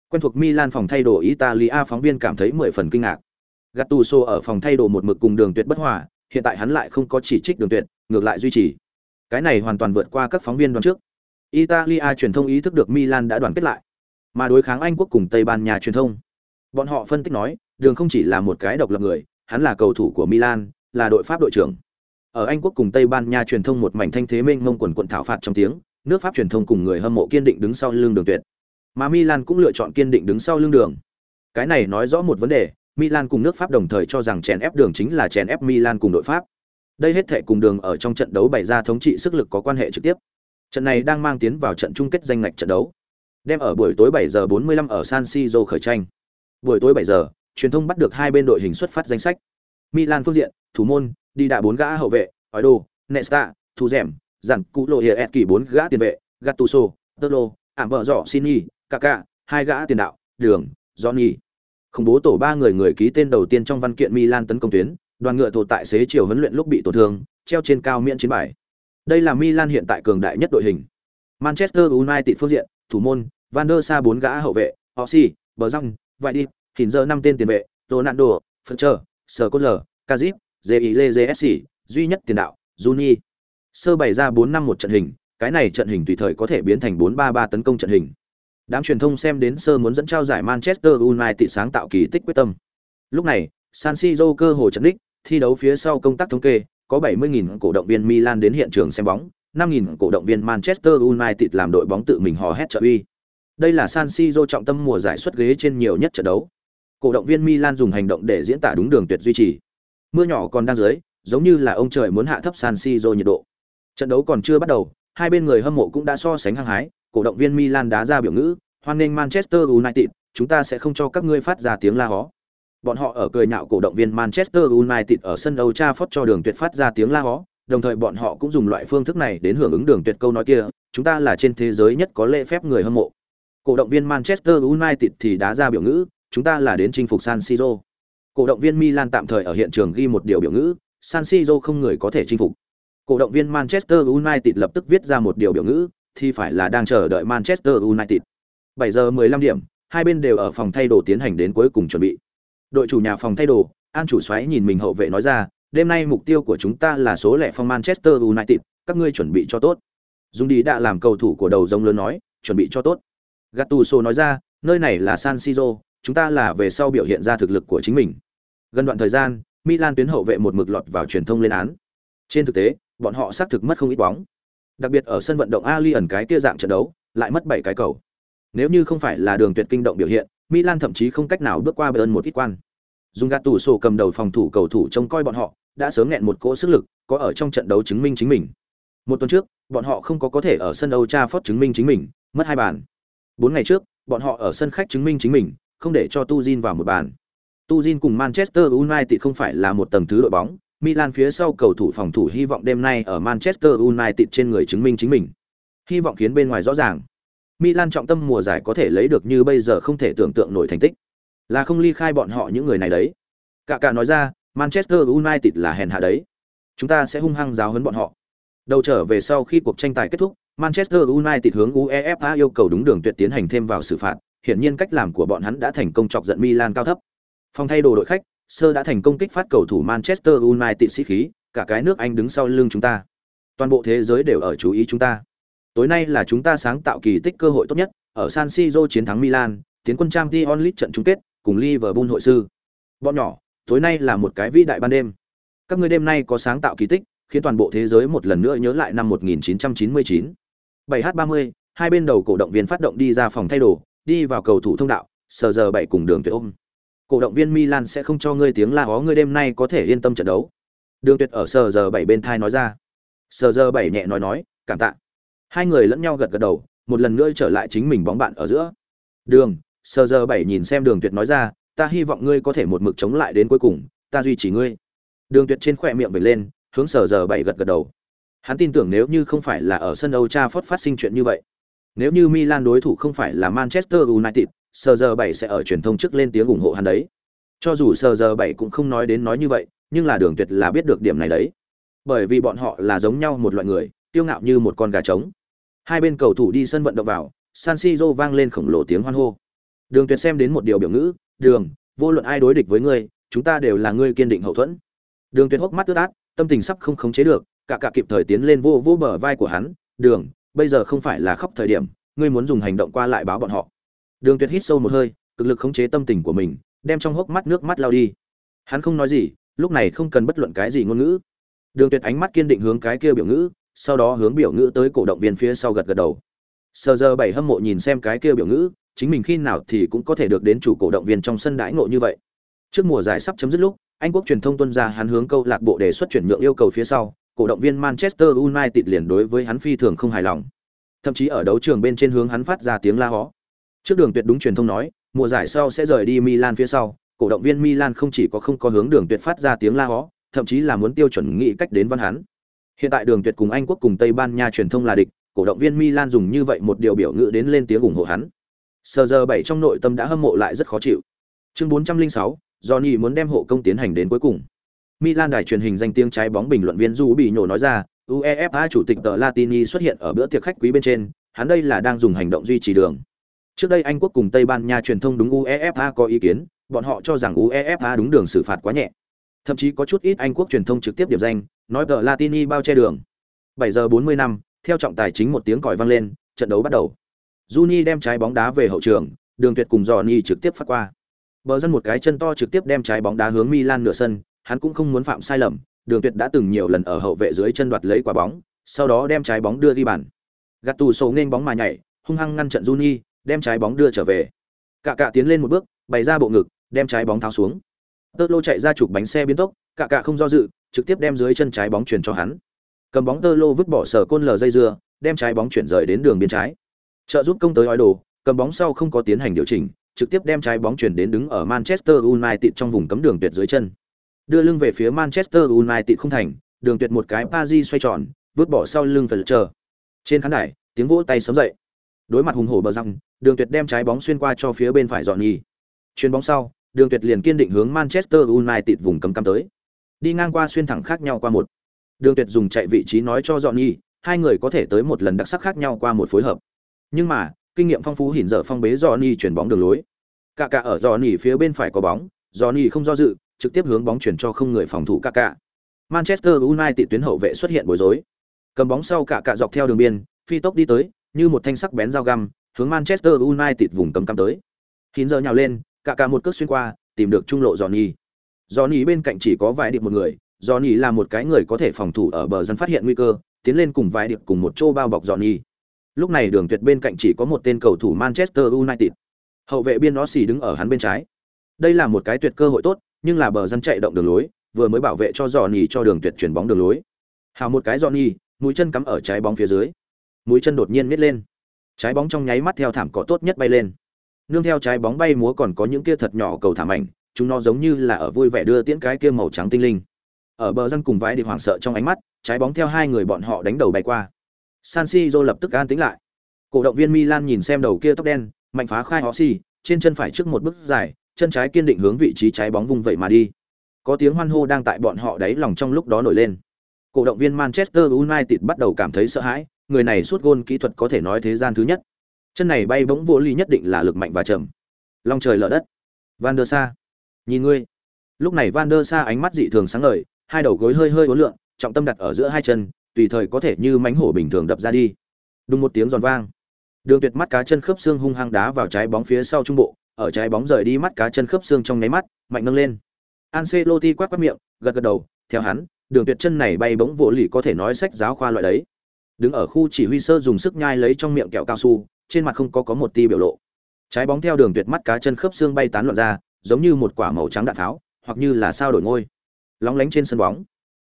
Quen thuộc Milan phòng thay đồ Italia phóng viên cảm thấy mười phần kinh ngạc. Gattuso ở phòng thay đồ một mực cùng đường tuyệt bất hòa, hiện tại hắn lại không có chỉ trích đường tuyệt, ngược lại duy trì. Cái này hoàn toàn vượt qua các phóng viên đoán trước. Italia truyền thông ý thức được Milan đã đoàn kết lại, mà đối kháng Anh quốc cùng Tây Ban Nha truyền thông. Bọn họ phân tích nói, đường không chỉ là một cái độc lập người, hắn là cầu thủ của Milan, là đội Pháp đội trưởng. Ở Anh quốc cùng Tây Ban Nha truyền thông một mảnh thanh thế mênh mông quần quần thảo phạt trong tiếng, nước Pháp truyền thông cùng người hâm mộ kiên định đứng sau lưng đường tuyệt. Mà Milan cũng lựa chọn kiên định đứng sau lưng đường. Cái này nói rõ một vấn đề, Milan cùng nước Pháp đồng thời cho rằng chèn ép đường chính là chèn ép Milan cùng đội Pháp. Đây hết thể cùng đường ở trong trận đấu bày ra thống trị sức lực có quan hệ trực tiếp. Trận này đang mang tiến vào trận chung kết danh ngạch trận đấu. Đem ở buổi tối 7 giờ 45 ở San Siro khởi tranh. Buổi tối 7 giờ, truyền thông bắt được hai bên đội hình xuất phát danh sách. Milan phương diện, thủ môn, đi đạ bốn gã hậu vệ, Oido, Nesta, Thu Dẻm, dặn cụ lộ hiệp kỳ bốn gã tiền vệ, Gattuso, Tolo, ảm vợ rõ nhi kaka hai gã tiền đạo, Đường, Johnny. khủng bố tổ ba người người ký tên đầu tiên trong văn kiện Milan tấn công tuyến, đoàn ngựa thổ tại xế chiều huấn luyện lúc bị tổn thương, treo trên cao miễn chiến bài. Đây là Milan hiện tại cường đại nhất đội hình. Manchester United phương diện, thủ môn, Van der Sa bốn gã hậu vệ, Ossi, Bờ Răng, đi, hiện giờ năm tên tiền vệ, Ronaldo, Fletcher, Skrtel, Kazip, JIJSC, duy nhất tiền đạo, Juni. Sơ bày ra 4 năm một trận hình, cái này trận hình tùy thời có thể biến thành 4-3-3 tấn công trận hình. Đám truyền thông xem đến sơ muốn dẫn trao giải Manchester United sáng tạo kỳ tích quyết tâm. Lúc này, San Siro cơ hội trận đích, thi đấu phía sau công tác thống kê, có 70.000 cổ động viên Milan đến hiện trường xem bóng, 5.000 cổ động viên Manchester United làm đội bóng tự mình hò hét trợ uy. Đây là San Siro trọng tâm mùa giải xuất ghế trên nhiều nhất trận đấu. Cổ động viên Milan dùng hành động để diễn tả đúng đường tuyệt duy trì. Mưa nhỏ còn đang dưới, giống như là ông trời muốn hạ thấp San Siro nhiệt độ. Trận đấu còn chưa bắt đầu, hai bên người hâm mộ cũng đã so sánh hăng hái, cổ động viên Milan đá ra biểu ngữ, hoan nghênh Manchester United, chúng ta sẽ không cho các ngươi phát ra tiếng la hó. Bọn họ ở cười nhạo cổ động viên Manchester United ở sân Old Trafford cho đường tuyệt phát ra tiếng la hó, đồng thời bọn họ cũng dùng loại phương thức này đến hưởng ứng đường tuyệt câu nói kia, chúng ta là trên thế giới nhất có lễ phép người hâm mộ. Cổ động viên Manchester United thì đá ra biểu ngữ, chúng ta là đến chinh phục San Siro. Cổ động viên Milan tạm thời ở hiện trường ghi một điều biểu ngữ, San Siro không người có thể chinh phục. Cổ động viên Manchester United lập tức viết ra một điều biểu ngữ, thì phải là đang chờ đợi Manchester United. 7 giờ 15 điểm, hai bên đều ở phòng thay đồ tiến hành đến cuối cùng chuẩn bị. Đội chủ nhà phòng thay đồ, An chủ xoáy nhìn mình hậu vệ nói ra, đêm nay mục tiêu của chúng ta là số lẻ phong Manchester United, các ngươi chuẩn bị cho tốt. Dung đi đã làm cầu thủ của đầu giống lớn nói, chuẩn bị cho tốt. Gattuso nói ra, nơi này là San Siro, chúng ta là về sau biểu hiện ra thực lực của chính mình. Gần đoạn thời gian, Milan tuyến hậu vệ một mực lọt vào truyền thông lên án. Trên thực tế, bọn họ xác thực mất không ít bóng. Đặc biệt ở sân vận động Allianz cái kia dạng trận đấu, lại mất 7 cái cầu. Nếu như không phải là đường tuyệt kinh động biểu hiện, Milan thậm chí không cách nào bước qua Bayern một ít quan. Dùng gạt tủ sổ cầm đầu phòng thủ cầu thủ trông coi bọn họ, đã sớm nghẹn một cỗ sức lực, có ở trong trận đấu chứng minh chính mình. Một tuần trước, bọn họ không có có thể ở sân Old Trafford chứng minh chính mình, mất hai bàn. Bốn ngày trước, bọn họ ở sân khách chứng minh chính mình, không để cho Tuzin vào một bàn. Tuzin cùng Manchester United không phải là một tầng thứ đội bóng, Milan phía sau cầu thủ phòng thủ hy vọng đêm nay ở Manchester United trên người chứng minh chính mình. Hy vọng khiến bên ngoài rõ ràng. Milan trọng tâm mùa giải có thể lấy được như bây giờ không thể tưởng tượng nổi thành tích. Là không ly khai bọn họ những người này đấy. Cả cả nói ra, Manchester United là hèn hạ đấy. Chúng ta sẽ hung hăng giáo huấn bọn họ. Đầu trở về sau khi cuộc tranh tài kết thúc, Manchester United hướng UEFA yêu cầu đúng đường tuyệt tiến hành thêm vào xử phạt, hiển nhiên cách làm của bọn hắn đã thành công chọc giận Milan cao thấp. Phòng thay đồ đội khách, Sơ đã thành công kích phát cầu thủ Manchester United sĩ khí, cả cái nước Anh đứng sau lưng chúng ta. Toàn bộ thế giới đều ở chú ý chúng ta. Tối nay là chúng ta sáng tạo kỳ tích cơ hội tốt nhất, ở San Siro chiến thắng Milan, tiến quân Champions League trận chung kết, cùng Liverpool hội sư. Bọn nhỏ, tối nay là một cái vĩ đại ban đêm. Các ngươi đêm nay có sáng tạo kỳ tích, khiến toàn bộ thế giới một lần nữa nhớ lại năm 1999. 7h30, hai bên đầu cổ động viên phát động đi ra phòng thay đồ, đi vào cầu thủ thông đạo, sờ giờ bảy cùng đường tuyệt ôm. Cổ động viên Milan sẽ không cho ngươi tiếng la ó. ngươi đêm nay có thể yên tâm trận đấu. Đường tuyệt ở sờ giờ 7 bên thai nói ra. Sờ giờ 7 nhẹ nói nói, cảm tạ. Hai người lẫn nhau gật gật đầu, một lần nữa trở lại chính mình bóng bạn ở giữa. Đường, sờ giờ 7 nhìn xem đường tuyệt nói ra, ta hy vọng ngươi có thể một mực chống lại đến cuối cùng, ta duy trì ngươi. Đường Tuyệt trên khỏe miệng vểnh lên, hướng sờ giờ 7 gật gật đầu. Hắn tin tưởng nếu như không phải là ở sân Old Trafford phát sinh chuyện như vậy, nếu như Milan đối thủ không phải là Manchester United, sờ giờ bảy sẽ ở truyền thông trước lên tiếng ủng hộ hắn đấy. Cho dù sờ giờ bảy cũng không nói đến nói như vậy, nhưng là Đường Tuyệt là biết được điểm này đấy. Bởi vì bọn họ là giống nhau một loại người, tiêu ngạo như một con gà trống. Hai bên cầu thủ đi sân vận động vào, San Siro vang lên khổng lồ tiếng hoan hô. Đường Tuyệt xem đến một điều biểu ngữ, "Đường, vô luận ai đối địch với ngươi, chúng ta đều là ngươi kiên định hậu thuẫn." Đường Tuyệt hốc mắt ướt át, tâm tình sắp không khống chế được, cả cả kịp thời tiến lên vô vô bờ vai của hắn, "Đường, bây giờ không phải là khóc thời điểm, ngươi muốn dùng hành động qua lại báo bọn họ." Đường Tuyệt hít sâu một hơi, cực lực khống chế tâm tình của mình, đem trong hốc mắt nước mắt lao đi. Hắn không nói gì, lúc này không cần bất luận cái gì ngôn ngữ. Đường Tuyệt ánh mắt kiên định hướng cái kia biểu ngữ, sau đó hướng biểu ngữ tới cổ động viên phía sau gật gật đầu. Sơ giờ bảy hâm mộ nhìn xem cái kia biểu ngữ, chính mình khi nào thì cũng có thể được đến chủ cổ động viên trong sân đãi ngộ như vậy. Trước mùa giải sắp chấm dứt lúc, Anh quốc truyền thông tuân ra hắn hướng câu lạc bộ đề xuất chuyển nhượng yêu cầu phía sau, cổ động viên Manchester United liền đối với hắn phi thường không hài lòng. Thậm chí ở đấu trường bên trên hướng hắn phát ra tiếng la hó. Trước đường tuyệt đúng truyền thông nói, mùa giải sau sẽ rời đi Milan phía sau, cổ động viên Milan không chỉ có không có hướng đường tuyệt phát ra tiếng la hó, thậm chí là muốn tiêu chuẩn nghị cách đến văn hắn. Hiện tại đường tuyệt cùng Anh quốc cùng Tây Ban Nha truyền thông là địch, cổ động viên Milan dùng như vậy một điều biểu ngữ đến lên tiếng ủng hộ hắn. Sờ giờ bảy trong nội tâm đã hâm mộ lại rất khó chịu. Chương 406, Johnny muốn đem hộ công tiến hành đến cuối cùng. Milan đài truyền hình danh tiếng trái bóng bình luận viên Du bị nhổ nói ra, UEFA chủ tịch tờ Latini xuất hiện ở bữa tiệc khách quý bên trên, hắn đây là đang dùng hành động duy trì đường. Trước đây Anh quốc cùng Tây Ban Nha truyền thông đúng UEFA có ý kiến, bọn họ cho rằng UEFA đúng đường xử phạt quá nhẹ. Thậm chí có chút ít Anh quốc truyền thông trực tiếp điểm danh, nói The Latini bao che đường. 7 giờ 40 năm, theo trọng tài chính một tiếng còi vang lên, trận đấu bắt đầu. Juni đem trái bóng đá về hậu trường, Đường Tuyệt cùng Johnny trực tiếp phát qua. Bờ dân một cái chân to trực tiếp đem trái bóng đá hướng Milan nửa sân, hắn cũng không muốn phạm sai lầm, Đường Tuyệt đã từng nhiều lần ở hậu vệ dưới chân đoạt lấy quả bóng, sau đó đem trái bóng đưa đi bàn. Gattuso nên bóng mà nhảy, hung hăng ngăn trận Juni, đem trái bóng đưa trở về. Cả cạ tiến lên một bước, bày ra bộ ngực, đem trái bóng tháo xuống. Tơ lô chạy ra chụp bánh xe biến tốc, cả cạ không do dự, trực tiếp đem dưới chân trái bóng chuyển cho hắn. Cầm bóng tơ lô vứt bỏ sở côn lờ dây dưa, đem trái bóng chuyển rời đến đường biên trái. Trợ giúp công tới ói đồ, cầm bóng sau không có tiến hành điều chỉnh, trực tiếp đem trái bóng chuyển đến đứng ở Manchester United trong vùng cấm đường tuyệt dưới chân. Đưa lưng về phía Manchester United không thành, đường tuyệt một cái Paris xoay tròn, vứt bỏ sau lưng phải chờ. Trên khán đài, tiếng vỗ tay sớm dậy. Đối mặt hùng hổ bờ răng, đường tuyệt đem trái bóng xuyên qua cho phía bên phải dọn nhì. Chuyền bóng sau, đường tuyệt liền kiên định hướng Manchester United vùng cấm cắm tới. Đi ngang qua xuyên thẳng khác nhau qua một. Đường tuyệt dùng chạy vị trí nói cho dọn nhì, hai người có thể tới một lần đặc sắc khác nhau qua một phối hợp nhưng mà kinh nghiệm phong phú hiển dở phong bế Johnny chuyển bóng đường lối. Cả cả ở Johnny phía bên phải có bóng, Johnny không do dự, trực tiếp hướng bóng chuyển cho không người phòng thủ cả cả. Manchester United tuyến hậu vệ xuất hiện bối rối. Cầm bóng sau cả cả dọc theo đường biên, phi tốc đi tới, như một thanh sắc bén dao găm, hướng Manchester United vùng cấm cắm tới. Khiến giờ nhào lên, cả cả một cước xuyên qua, tìm được trung lộ Johnny. Johnny bên cạnh chỉ có vài điệp một người, Johnny là một cái người có thể phòng thủ ở bờ dân phát hiện nguy cơ, tiến lên cùng vài điệp cùng một chỗ bao bọc Johnny. Lúc này đường tuyệt bên cạnh chỉ có một tên cầu thủ Manchester United. Hậu vệ biên Rossi đứng ở hắn bên trái. Đây là một cái tuyệt cơ hội tốt, nhưng là bờ dân chạy động đường lối, vừa mới bảo vệ cho Johnny cho đường tuyệt chuyển bóng đường lối. Hào một cái Johnny, mũi chân cắm ở trái bóng phía dưới. Mũi chân đột nhiên miết lên. Trái bóng trong nháy mắt theo thảm cỏ tốt nhất bay lên. Nương theo trái bóng bay múa còn có những kia thật nhỏ cầu thảm ảnh, chúng nó giống như là ở vui vẻ đưa tiễn cái kia màu trắng tinh linh. Ở bờ dân cùng vãi đi hoảng sợ trong ánh mắt, trái bóng theo hai người bọn họ đánh đầu bay qua. San Siro lập tức an tĩnh lại. Cổ động viên Milan nhìn xem đầu kia tóc đen, mạnh phá khai Rossi, trên chân phải trước một bước dài, chân trái kiên định hướng vị trí trái bóng vung vậy mà đi. Có tiếng hoan hô đang tại bọn họ đáy lòng trong lúc đó nổi lên. Cổ động viên Manchester United bắt đầu cảm thấy sợ hãi, người này suốt gôn kỹ thuật có thể nói thế gian thứ nhất. Chân này bay bỗng vô ly nhất định là lực mạnh và trầm. Long trời lở đất. Van der Sa, nhìn ngươi. Lúc này Van der Sa ánh mắt dị thường sáng ngời, hai đầu gối hơi hơi uốn lượn, trọng tâm đặt ở giữa hai chân, tùy thời có thể như mánh hổ bình thường đập ra đi đúng một tiếng giòn vang đường tuyệt mắt cá chân khớp xương hung hăng đá vào trái bóng phía sau trung bộ ở trái bóng rời đi mắt cá chân khớp xương trong nháy mắt mạnh nâng lên Ancelotti quát quát miệng gật gật đầu theo hắn đường tuyệt chân này bay bỗng vỗ lì có thể nói sách giáo khoa loại đấy đứng ở khu chỉ huy sơ dùng sức nhai lấy trong miệng kẹo cao su trên mặt không có có một ti biểu lộ trái bóng theo đường tuyệt mắt cá chân khớp xương bay tán loạn ra giống như một quả màu trắng đạn tháo hoặc như là sao đổi ngôi lóng lánh trên sân bóng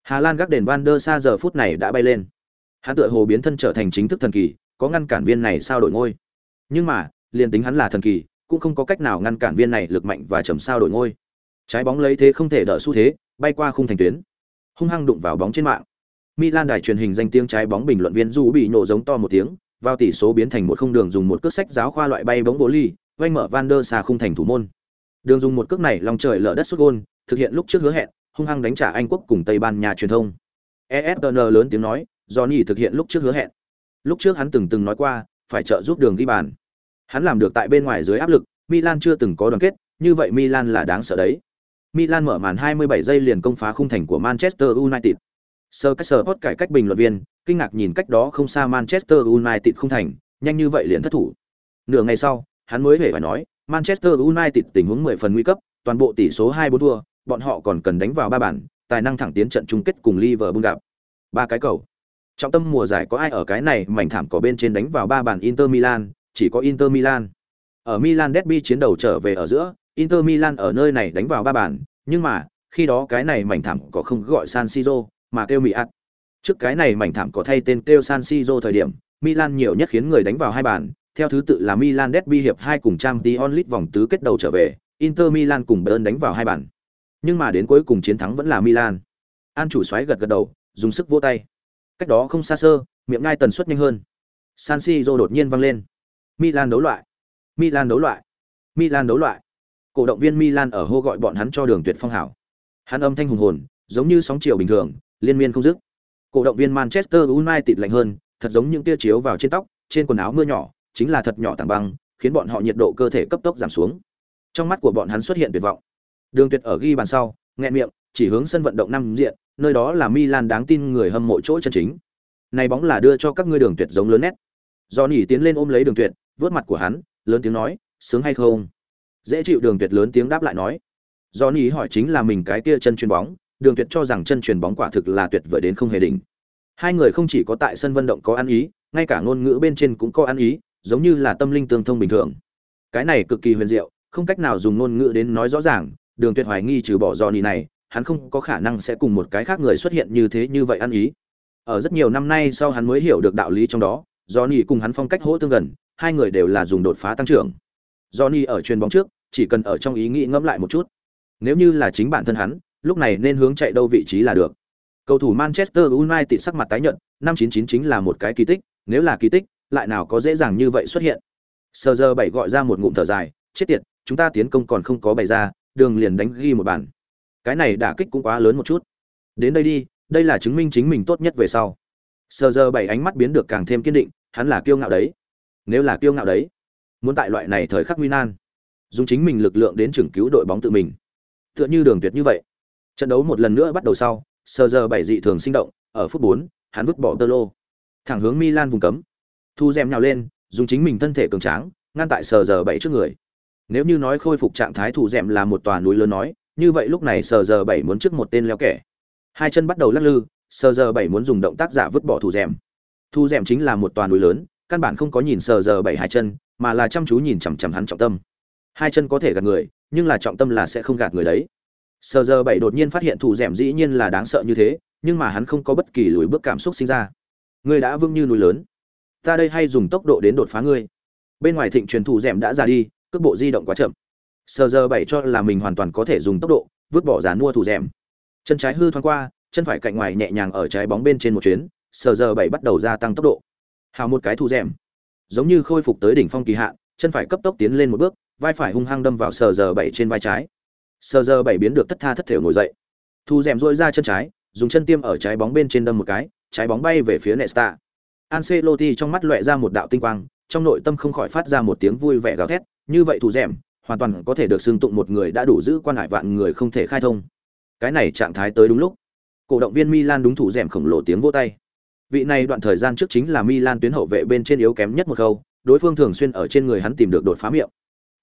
Hà Lan gác đền Van der Sa giờ phút này đã bay lên. Hắn tựa hồ biến thân trở thành chính thức thần kỳ, có ngăn cản viên này sao đổi ngôi. Nhưng mà, liền tính hắn là thần kỳ, cũng không có cách nào ngăn cản viên này lực mạnh và chầm sao đổi ngôi. Trái bóng lấy thế không thể đỡ xu thế, bay qua khung thành tuyến. Hung hăng đụng vào bóng trên mạng. Milan đài truyền hình danh tiếng trái bóng bình luận viên Du bị nổ giống to một tiếng, vào tỷ số biến thành một không đường dùng một cước sách giáo khoa loại bay bóng bố ly, vanh mở Van der Sa khung thành thủ môn. Đường dùng một cước này lòng trời lở đất sút gôn, thực hiện lúc trước hứa hẹn, hung hăng đánh trả Anh quốc cùng Tây Ban Nha truyền thông. ESPN lớn tiếng nói, Johnny thực hiện lúc trước hứa hẹn. Lúc trước hắn từng từng nói qua, phải trợ giúp đường ghi bàn. Hắn làm được tại bên ngoài dưới áp lực, Milan chưa từng có đoàn kết, như vậy Milan là đáng sợ đấy. Milan mở màn 27 giây liền công phá khung thành của Manchester United. Sir Caesar cải cách bình luận viên, kinh ngạc nhìn cách đó không xa Manchester United không thành, nhanh như vậy liền thất thủ. Nửa ngày sau, hắn mới hề phải nói, Manchester United tình huống 10 phần nguy cấp, toàn bộ tỷ số 2-4 thua, bọn họ còn cần đánh vào ba bản, tài năng thẳng tiến trận chung kết cùng Liverpool gặp. Ba cái cầu. Trọng tâm mùa giải có ai ở cái này mảnh thảm có bên trên đánh vào ba bàn Inter Milan, chỉ có Inter Milan. Ở Milan derby chiến đầu trở về ở giữa, Inter Milan ở nơi này đánh vào ba bàn nhưng mà, khi đó cái này mảnh thảm có không gọi San Siro, mà kêu Miat. Trước cái này mảnh thảm có thay tên kêu San Siro thời điểm, Milan nhiều nhất khiến người đánh vào hai bàn, theo thứ tự là Milan derby hiệp 2 cùng Champions League vòng tứ kết đầu trở về, Inter Milan cùng Bayern đánh vào hai bàn. Nhưng mà đến cuối cùng chiến thắng vẫn là Milan. An chủ xoáy gật gật đầu, dùng sức vỗ tay. Cách đó không xa sơ, miệng ngai tần suất nhanh hơn. San Siro đột nhiên vang lên. Milan đấu loại. Milan đấu loại. Milan đấu loại. Cổ động viên Milan ở hô gọi bọn hắn cho đường tuyệt phong hảo. Hắn âm thanh hùng hồn, giống như sóng chiều bình thường, liên miên không dứt. Cổ động viên Manchester United lạnh hơn, thật giống những tia chiếu vào trên tóc, trên quần áo mưa nhỏ, chính là thật nhỏ tảng băng, khiến bọn họ nhiệt độ cơ thể cấp tốc giảm xuống. Trong mắt của bọn hắn xuất hiện tuyệt vọng. Đường Tuyệt ở ghi bàn sau, nghẹn miệng, chỉ hướng sân vận động năm diện, nơi đó là Milan đáng tin người hâm mộ chỗ chân chính. Này bóng là đưa cho các ngươi Đường Tuyệt giống lớn nét. Johnny tiến lên ôm lấy Đường Tuyệt, vuốt mặt của hắn, lớn tiếng nói, sướng hay không? Dễ chịu Đường Tuyệt lớn tiếng đáp lại nói. Johnny hỏi chính là mình cái kia chân chuyền bóng, Đường Tuyệt cho rằng chân truyền bóng quả thực là tuyệt vời đến không hề đỉnh. Hai người không chỉ có tại sân vận động có ăn ý, ngay cả ngôn ngữ bên trên cũng có ăn ý, giống như là tâm linh tương thông bình thường. Cái này cực kỳ huyền diệu, không cách nào dùng ngôn ngữ đến nói rõ ràng, Đường Tuyệt hoài nghi trừ bỏ Johnny này, hắn không có khả năng sẽ cùng một cái khác người xuất hiện như thế như vậy ăn ý. Ở rất nhiều năm nay sau hắn mới hiểu được đạo lý trong đó, Johnny cùng hắn phong cách hỗ tương gần, hai người đều là dùng đột phá tăng trưởng. Johnny ở chuyền bóng trước, chỉ cần ở trong ý nghĩ ngẫm lại một chút. Nếu như là chính bản thân hắn, lúc này nên hướng chạy đâu vị trí là được. Cầu thủ Manchester United sắc mặt tái nhợt, năm 99 chính là một cái kỳ tích, nếu là kỳ tích, lại nào có dễ dàng như vậy xuất hiện. Sơ giờ bảy gọi ra một ngụm thở dài, chết tiệt, chúng ta tiến công còn không có bày ra, đường liền đánh ghi một bàn. Cái này đả kích cũng quá lớn một chút. Đến đây đi, đây là chứng minh chính mình tốt nhất về sau. Sơ giờ bảy ánh mắt biến được càng thêm kiên định, hắn là kiêu ngạo đấy. Nếu là kiêu ngạo đấy, muốn tại loại này thời khắc nguy nan, dùng chính mình lực lượng đến chừng cứu đội bóng tự mình. Tựa như đường tuyệt như vậy. Trận đấu một lần nữa bắt đầu sau, sờ giờ bảy dị thường sinh động, ở phút 4, hắn vứt bỏ tơ lô, thẳng hướng Milan vùng cấm. Thu dèm nhào lên, dùng chính mình thân thể cường tráng, ngăn tại sờ giờ bảy trước người. Nếu như nói khôi phục trạng thái thủ dèm là một tòa núi lớn nói, như vậy lúc này sờ giờ bảy muốn trước một tên leo kẻ. Hai chân bắt đầu lắc lư, sờ giờ bảy muốn dùng động tác giả vứt bỏ thủ dèm. Thu dèm chính là một tòa núi lớn, căn bản không có nhìn sờ giờ bảy hai chân, mà là chăm chú nhìn chằm chằm hắn trọng tâm. Hai chân có thể gạt người, nhưng là trọng tâm là sẽ không gạt người đấy sờ giờ bảy đột nhiên phát hiện thủ dẻm dĩ nhiên là đáng sợ như thế, nhưng mà hắn không có bất kỳ lùi bước cảm xúc sinh ra. Ngươi đã vững như núi lớn. Ta đây hay dùng tốc độ đến đột phá ngươi. Bên ngoài thịnh truyền thủ dẻm đã ra đi, cước bộ di động quá chậm. Sờ giờ bảy cho là mình hoàn toàn có thể dùng tốc độ, vứt bỏ dàn mua thủ dẻm chân trái hư thoáng qua, chân phải cạnh ngoài nhẹ nhàng ở trái bóng bên trên một chuyến, sờ giờ bảy bắt đầu gia tăng tốc độ. Hào một cái thủ dẻm giống như khôi phục tới đỉnh phong kỳ hạn, chân phải cấp tốc tiến lên một bước, vai phải hung hăng đâm vào sờ giờ bảy trên vai trái sờ giờ bảy biến được thất tha thất thểu ngồi dậy. Thu rèm rỗi ra chân trái, dùng chân tiêm ở trái bóng bên trên đâm một cái, trái bóng bay về phía nesta. Ancelotti trong mắt loẹ ra một đạo tinh quang, trong nội tâm không khỏi phát ra một tiếng vui vẻ gào thét, như vậy thủ rèm, hoàn toàn có thể được xưng tụng một người đã đủ giữ quan hải vạn người không thể khai thông. Cái này trạng thái tới đúng lúc. Cổ động viên Milan đúng thủ rèm khổng lồ tiếng vỗ tay. Vị này đoạn thời gian trước chính là Milan tuyến hậu vệ bên trên yếu kém nhất một khâu, đối phương thường xuyên ở trên người hắn tìm được đột phá miệng.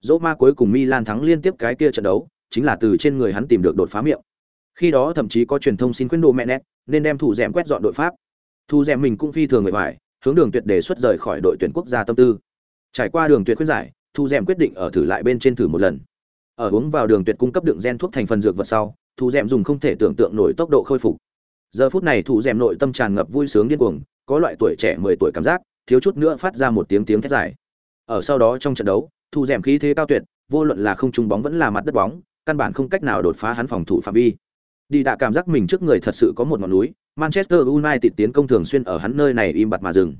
Dỗ ma cuối cùng Milan thắng liên tiếp cái kia trận đấu chính là từ trên người hắn tìm được đột phá miệng. Khi đó thậm chí có truyền thông xin khuyên đồ mẹ nét nên đem thủ dẻm quét dọn đội pháp. Thu dẻm mình cũng phi thường người phải hướng đường tuyệt đề xuất rời khỏi đội tuyển quốc gia tâm tư. Trải qua đường tuyệt khuyên giải, thu dẻm quyết định ở thử lại bên trên thử một lần. Ở uống vào đường tuyệt cung cấp đựng gen thuốc thành phần dược vật sau, thu dẻm dùng không thể tưởng tượng nổi tốc độ khôi phục. Giờ phút này thu dẻm nội tâm tràn ngập vui sướng điên cuồng, có loại tuổi trẻ mười tuổi cảm giác, thiếu chút nữa phát ra một tiếng tiếng thét dài. Ở sau đó trong trận đấu, thu rèm khí thế cao tuyệt, vô luận là không trung bóng vẫn là mặt đất bóng căn bản không cách nào đột phá hắn phòng thủ phạm vi. Đi đã cảm giác mình trước người thật sự có một ngọn núi, manchester united tiến công thường xuyên ở hắn nơi này im bặt mà dừng.